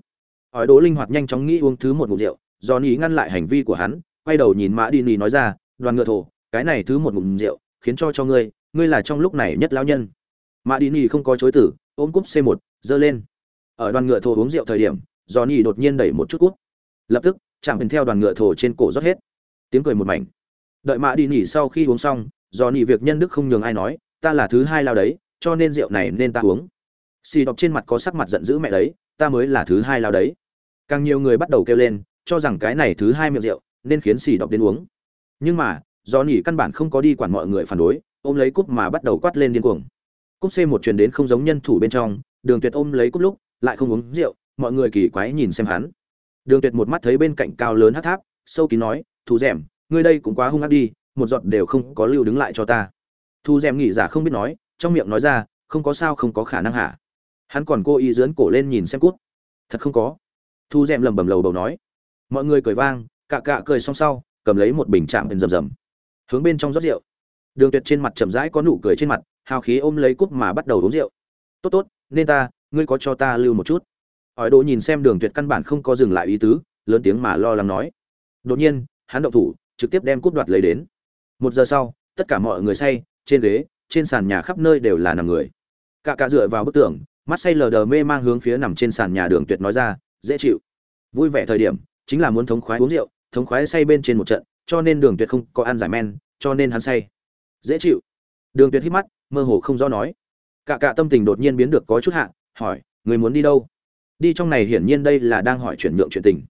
Hỏi Đỗ linh hoạt nhanh chóng nghĩ uống thứ một ngụm rượu, do ý ngăn lại hành vi của hắn, quay đầu nhìn Mã Đi nói ra, "Đoàn ngựa thổ, cái này thứ một ngụm rượu, khiến cho cho ngươi, ngươi là trong lúc này nhất lão nhân." Mã Đi không có chối tử, ôm cúp C1, giơ lên. Ở đoàn ngựa thổ uống rượu thời điểm, do ý đột nhiên đẩy một chút cúp. Lập tức, chạm đến theo đoàn ngựa thổ trên cổ rót hết. Tiếng cười một mảnh. Đợi Mã Đi sau khi uống xong, do nị việc nhân đức không nhường ai nói, ta là thứ hai lao đấy, cho nên rượu này nên ta uống. Xì đọc trên mặt có sắc mặt giận dữ mẹ đấy, ta mới là thứ hai lao đấy. Càng nhiều người bắt đầu kêu lên, cho rằng cái này thứ hai miệng rượu, nên khiến xì đọc đến uống. Nhưng mà, do nỉ căn bản không có đi quản mọi người phản đối, ôm lấy cúp mà bắt đầu quát lên điên cuồng. Cúp C một truyền đến không giống nhân thủ bên trong, Đường Tuyệt ôm lấy cúp lúc, lại không uống rượu, mọi người kỳ quái nhìn xem hắn. Đường Tuyệt một mắt thấy bên cạnh cao lớn hát tháp, sâu kín nói, "Thu Dẻm, ngươi đây cũng quá hung ác đi, một giọt đều không có lưu đứng lại cho ta." Thu Dèm nghĩ giả không biết nói, trong miệng nói ra, "Không có sao không có khả năng hả?" Hắn còn cô ý giớn cổ lên nhìn xem cút. "Thật không có." thu Dèm lầm bầm lầu bầu nói mọi người cười vang cạ cạ cười xong sau cầm lấy một bình chạm bên rầm rầm hướng bên trong rót rượu đường tuyệt trên mặt chậm rãi có nụ cười trên mặt hào khí ôm lấy cúp mà bắt đầu uống rượu tốt tốt nên ta ngươi có cho ta lưu một chút hỏi đồ nhìn xem đường tuyệt căn bản không có dừng lại ý tứ lớn tiếng mà lo lắng nói đột nhiên hắn động thủ trực tiếp đem cúp đoạt lấy đến một giờ sau, tất cả mọi người say, trên ghế, trên sàn nhà khắp nơi đều là nằm người. Cả cả dựa vào bức tường, mắt say lờ đờ mê mang hướng phía nằm trên sàn nhà đường tuyệt nói ra, dễ chịu. Vui vẻ thời điểm, chính là muốn thống khoái uống rượu, thống khoái say bên trên một trận, cho nên đường tuyệt không có ăn giải men, cho nên hắn say. Dễ chịu. Đường tuyệt hít mắt, mơ hồ không rõ nói. Cả cả tâm tình đột nhiên biến được có chút hạ, hỏi, người muốn đi đâu? Đi trong này hiển nhiên đây là đang hỏi chuyển nhượng chuyện tình.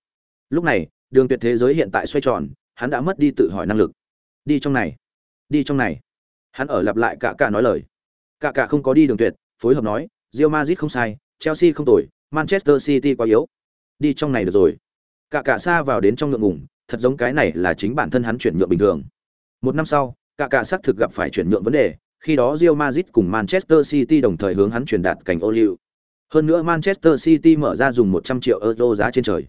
Lúc này, đường tuyệt thế giới hiện tại xoay tròn, hắn đã mất đi tự hỏi năng lực đi trong này, đi trong này. Hắn ở lặp lại cả cả nói lời. Cả cả không có đi đường tuyệt, phối hợp nói, Real Madrid không sai, Chelsea không tồi, Manchester City quá yếu. Đi trong này được rồi. Cả cả xa vào đến trong ngượng ngùng, thật giống cái này là chính bản thân hắn chuyển nhượng bình thường. Một năm sau, cả cả xác thực gặp phải chuyển nhượng vấn đề, khi đó Real Madrid cùng Manchester City đồng thời hướng hắn truyền đạt cảnh ô liu. Hơn nữa Manchester City mở ra dùng 100 triệu euro giá trên trời.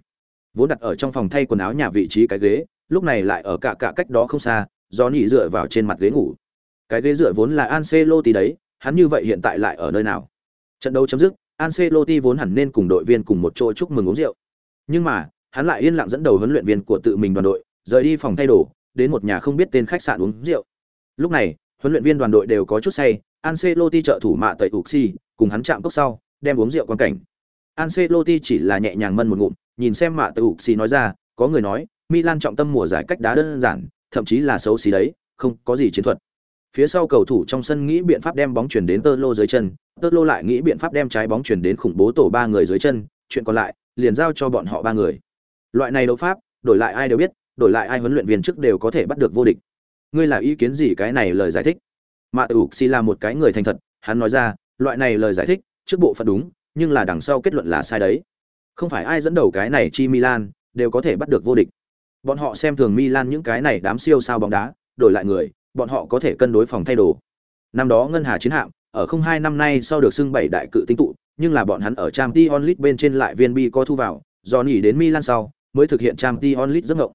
Vốn đặt ở trong phòng thay quần áo nhà vị trí cái ghế, lúc này lại ở cả cả cách đó không xa do nhị dựa vào trên mặt ghế ngủ. Cái ghế dựa vốn là Ancelotti đấy, hắn như vậy hiện tại lại ở nơi nào? Trận đấu chấm dứt, Ancelotti vốn hẳn nên cùng đội viên cùng một chỗ chúc mừng uống rượu. Nhưng mà, hắn lại yên lặng dẫn đầu huấn luyện viên của tự mình đoàn đội, rời đi phòng thay đồ, đến một nhà không biết tên khách sạn uống rượu. Lúc này, huấn luyện viên đoàn đội đều có chút say, Ancelotti trợ thủ mạ tẩy Uxi cùng hắn chạm cốc sau, đem uống rượu quan cảnh. Ancelotti chỉ là nhẹ nhàng mân một ngụm, nhìn xem mạ tẩy Uxi nói ra, có người nói, Milan trọng tâm mùa giải cách đá đơn giản thậm chí là xấu xí đấy, không có gì chiến thuật. Phía sau cầu thủ trong sân nghĩ biện pháp đem bóng chuyển đến tơ lô dưới chân, tơ lô lại nghĩ biện pháp đem trái bóng chuyển đến khủng bố tổ ba người dưới chân, chuyện còn lại, liền giao cho bọn họ ba người. Loại này đấu pháp, đổi lại ai đều biết, đổi lại ai huấn luyện viên trước đều có thể bắt được vô địch. Ngươi là ý kiến gì cái này lời giải thích? Mạ tử si là một cái người thành thật, hắn nói ra, loại này lời giải thích, trước bộ phận đúng, nhưng là đằng sau kết luận là sai đấy. Không phải ai dẫn đầu cái này chi milan, đều có thể bắt được vô địch bọn họ xem thường milan những cái này đám siêu sao bóng đá đổi lại người bọn họ có thể cân đối phòng thay đồ. Năm đó ngân hà chiến hạm ở không hai năm nay sau được xưng bảy đại cự tinh tụ nhưng là bọn hắn ở Champions League bên trên lại viên bi có thu vào do nghỉ đến milan sau mới thực hiện Champions League giấc ngộng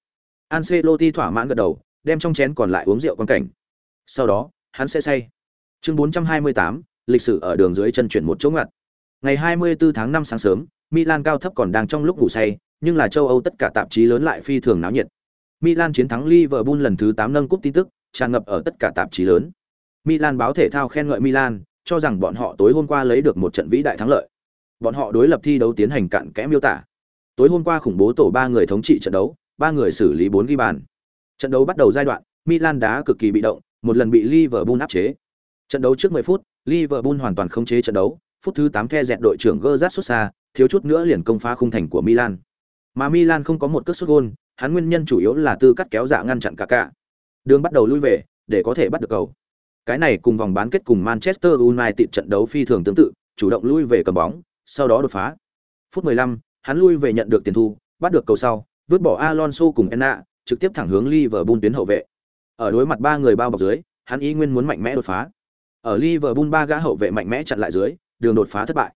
Ancelotti thỏa mãn gật đầu đem trong chén còn lại uống rượu quan cảnh. Sau đó hắn sẽ say. Chương 428, lịch sử ở đường dưới chân chuyển một chỗ ngặt ngày 24 tháng 5 sáng sớm Milan cao thấp còn đang trong lúc ngủ say nhưng là châu Âu tất cả tạp chí lớn lại phi thường náo nhiệt. Milan chiến thắng Liverpool lần thứ 8 nâng cúp tin tức tràn ngập ở tất cả tạp chí lớn. Milan báo thể thao khen ngợi Milan cho rằng bọn họ tối hôm qua lấy được một trận vĩ đại thắng lợi. Bọn họ đối lập thi đấu tiến hành cạn kẽ miêu tả. Tối hôm qua khủng bố tổ ba người thống trị trận đấu ba người xử lý bốn ghi bàn. Trận đấu bắt đầu giai đoạn, Milan đá cực kỳ bị động, một lần bị Liverpool áp chế. Trận đấu trước 10 phút, Liverpool hoàn toàn khống chế trận đấu, phút thứ 8 the dẹt đội trưởng Gerrard xuất xa, thiếu chút nữa liền công phá khung thành của Milan. Mà Milan không có một cước sút gôn, hắn nguyên nhân chủ yếu là tư cắt kéo dạ ngăn chặn cả cả. Đường bắt đầu lui về, để có thể bắt được cầu. Cái này cùng vòng bán kết cùng Manchester United trận đấu phi thường tương tự, chủ động lui về cầm bóng, sau đó đột phá. Phút 15, hắn lui về nhận được tiền thu, bắt được cầu sau, vứt bỏ Alonso cùng Enna, trực tiếp thẳng hướng Liverpool tuyến hậu vệ. Ở đối mặt ba người bao bọc dưới, hắn ý nguyên muốn mạnh mẽ đột phá. Ở Liverpool ba gã hậu vệ mạnh mẽ chặn lại dưới, đường đột phá thất bại.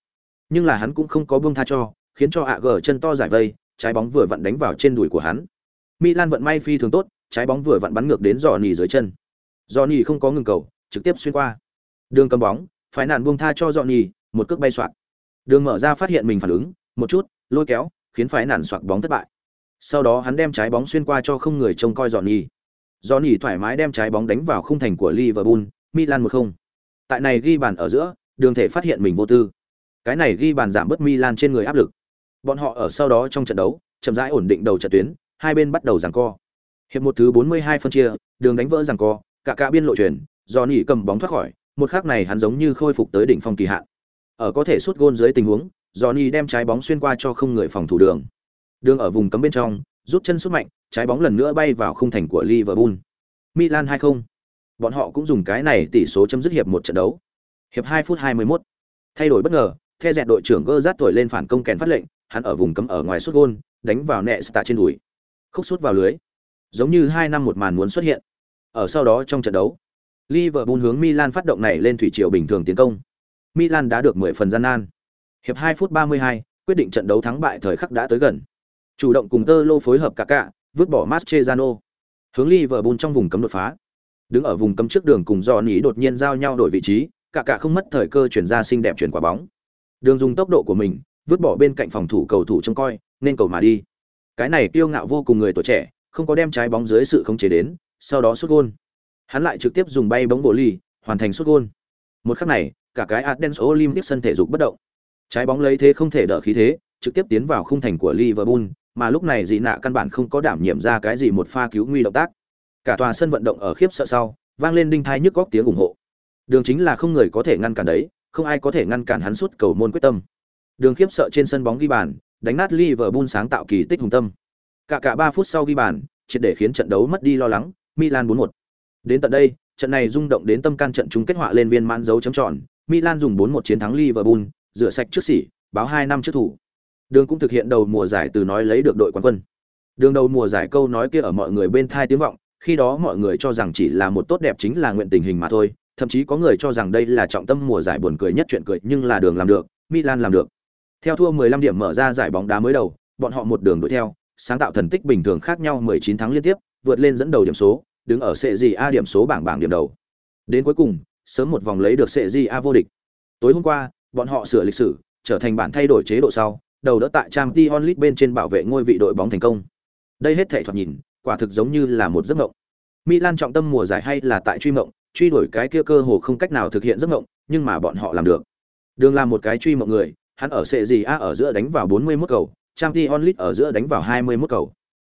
Nhưng là hắn cũng không có buông tha cho, khiến cho AG chân to giải vây, trái bóng vừa vặn đánh vào trên đùi của hắn. Milan vận may phi thường tốt, trái bóng vừa vặn bắn ngược đến Johnny dưới chân. Johnny không có ngừng cầu, trực tiếp xuyên qua. Đường cầm bóng, phải nạn buông tha cho Johnny, một cước bay xoạc. Đường mở ra phát hiện mình phản ứng, một chút, lôi kéo, khiến phải nạn xoạc bóng thất bại. Sau đó hắn đem trái bóng xuyên qua cho không người trông coi Johnny. Johnny thoải mái đem trái bóng đánh vào khung thành của Liverpool, Milan 1-0. Tại này ghi bàn ở giữa, đường thể phát hiện mình vô tư. Cái này ghi bàn giảm bớt Milan trên người áp lực. Bọn họ ở sau đó trong trận đấu, chậm rãi ổn định đầu trận tuyến, hai bên bắt đầu giằng co. Hiệp một thứ 42 phân chia, đường đánh vỡ giằng co, cả cả biên lộ chuyển, Johnny cầm bóng thoát khỏi, một khắc này hắn giống như khôi phục tới đỉnh phong kỳ hạn. Ở có thể sút gôn dưới tình huống, Johnny đem trái bóng xuyên qua cho không người phòng thủ đường. Đường ở vùng cấm bên trong, rút chân sút mạnh, trái bóng lần nữa bay vào khung thành của Liverpool. Milan 2-0. Bọn họ cũng dùng cái này tỷ số chấm dứt hiệp một trận đấu. Hiệp 2 phút 21. Thay đổi bất ngờ, The dẹt đội trưởng Gerrard tuổi lên phản công kèn phát lệnh, hắn ở vùng cấm ở ngoài sút gôn, đánh vào nẹ tạ trên đùi. Khúc sút vào lưới. Giống như hai năm một màn muốn xuất hiện. Ở sau đó trong trận đấu, Liverpool hướng Milan phát động này lên thủy triều bình thường tiến công. Milan đã được 10 phần gian nan. Hiệp 2 phút 32, quyết định trận đấu thắng bại thời khắc đã tới gần. Chủ động cùng Tơ Lô phối hợp cả cả, vứt bỏ Mascherano. Hướng Liverpool trong vùng cấm đột phá. Đứng ở vùng cấm trước đường cùng Johnny đột nhiên giao nhau đổi vị trí, cả cả không mất thời cơ chuyển ra xinh đẹp chuyển quả bóng. Đường dùng tốc độ của mình, vứt bỏ bên cạnh phòng thủ cầu thủ trông coi, nên cầu mà đi. Cái này kiêu ngạo vô cùng người tuổi trẻ, không có đem trái bóng dưới sự khống chế đến, sau đó sút gôn. Hắn lại trực tiếp dùng bay bóng bộ ly, hoàn thành sút gôn. Một khắc này, cả cái Athens Olympic sân thể dục bất động. Trái bóng lấy thế không thể đỡ khí thế, trực tiếp tiến vào khung thành của Liverpool, mà lúc này dị nạ căn bản không có đảm nhiệm ra cái gì một pha cứu nguy động tác. Cả tòa sân vận động ở khiếp sợ sau, vang lên đinh thai nhức góc tiếng ủng hộ. Đường chính là không người có thể ngăn cản đấy, không ai có thể ngăn cản hắn suốt cầu môn quyết tâm. Đường khiếp sợ trên sân bóng ghi bàn, đánh nát Liverpool sáng tạo kỳ tích hùng tâm. Cả cả 3 phút sau ghi bàn, triệt để khiến trận đấu mất đi lo lắng, Milan 4-1. Đến tận đây, trận này rung động đến tâm can trận chúng kết họa lên viên mãn dấu chấm tròn, Milan dùng 4-1 chiến thắng Liverpool, rửa sạch trước sỉ, báo 2 năm trước thủ. Đường cũng thực hiện đầu mùa giải từ nói lấy được đội quán quân. Đường đầu mùa giải câu nói kia ở mọi người bên thai tiếng vọng, khi đó mọi người cho rằng chỉ là một tốt đẹp chính là nguyện tình hình mà thôi, thậm chí có người cho rằng đây là trọng tâm mùa giải buồn cười nhất chuyện cười, nhưng là đường làm được, Milan làm được. Theo thua 15 điểm mở ra giải bóng đá mới đầu, bọn họ một đường đuổi theo, sáng tạo thần tích bình thường khác nhau 19 thắng liên tiếp, vượt lên dẫn đầu điểm số, đứng ở sệ gì A điểm số bảng bảng điểm đầu. Đến cuối cùng, sớm một vòng lấy được sệ gì A vô địch. Tối hôm qua, bọn họ sửa lịch sử, trở thành bản thay đổi chế độ sau, đầu đỡ tại Champions League bên trên bảo vệ ngôi vị đội bóng thành công. Đây hết thảy thoạt nhìn, quả thực giống như là một giấc mộng. Milan trọng tâm mùa giải hay là tại truy mộng, truy đuổi cái kia cơ hồ không cách nào thực hiện giấc mộng, nhưng mà bọn họ làm được. Đường làm một cái truy mộng người, hắn ở sệ gì A ở giữa đánh vào 41 cầu, Champions League ở giữa đánh vào 21 cầu.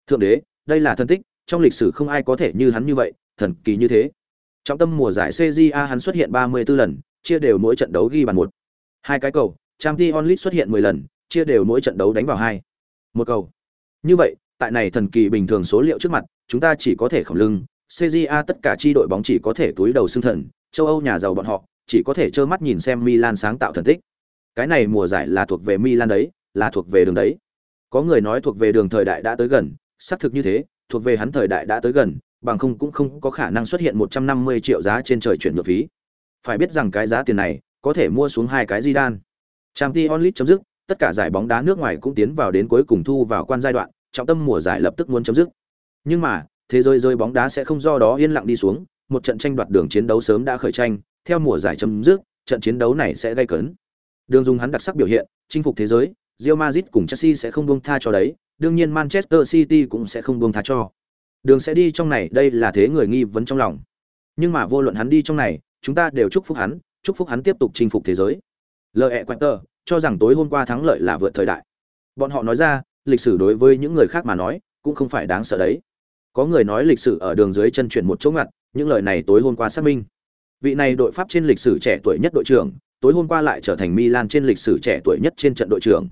Thượng đế, đây là thần tích, trong lịch sử không ai có thể như hắn như vậy, thần kỳ như thế. Trong tâm mùa giải CJA hắn xuất hiện 34 lần, chia đều mỗi trận đấu ghi bàn một. Hai cái cầu, Champions League xuất hiện 10 lần, chia đều mỗi trận đấu đánh vào hai. Một cầu. Như vậy, tại này thần kỳ bình thường số liệu trước mặt, chúng ta chỉ có thể khổng lưng, CJA tất cả chi đội bóng chỉ có thể túi đầu xương thần, châu Âu nhà giàu bọn họ, chỉ có thể trơ mắt nhìn xem Milan sáng tạo thần tích. Cái này mùa giải là thuộc về Milan đấy, là thuộc về đường đấy. Có người nói thuộc về đường thời đại đã tới gần, xác thực như thế, thuộc về hắn thời đại đã tới gần, bằng không cũng không có khả năng xuất hiện 150 triệu giá trên trời chuyển nhượng phí. Phải biết rằng cái giá tiền này có thể mua xuống hai cái Zidane. Champions League chấm dứt, tất cả giải bóng đá nước ngoài cũng tiến vào đến cuối cùng thu vào quan giai đoạn, trọng tâm mùa giải lập tức muốn chấm dứt. Nhưng mà, thế giới rơi bóng đá sẽ không do đó yên lặng đi xuống, một trận tranh đoạt đường chiến đấu sớm đã khởi tranh, theo mùa giải chấm dứt, trận chiến đấu này sẽ gây cấn. Đường dùng hắn đặc sắc biểu hiện, chinh phục thế giới, Real Madrid cùng Chelsea sẽ không buông tha cho đấy, đương nhiên Manchester City cũng sẽ không buông tha cho. Đường sẽ đi trong này, đây là thế người nghi vấn trong lòng. Nhưng mà vô luận hắn đi trong này, chúng ta đều chúc phúc hắn, chúc phúc hắn tiếp tục chinh phục thế giới. Lợi Quater cho rằng tối hôm qua thắng lợi là vượt thời đại. Bọn họ nói ra, lịch sử đối với những người khác mà nói, cũng không phải đáng sợ đấy. Có người nói lịch sử ở đường dưới chân chuyển một chỗ ngặt, những lời này tối hôm qua xác minh. Vị này đội Pháp trên lịch sử trẻ tuổi nhất đội trưởng, tối hôm qua lại trở thành Milan trên lịch sử trẻ tuổi nhất trên trận đội trưởng.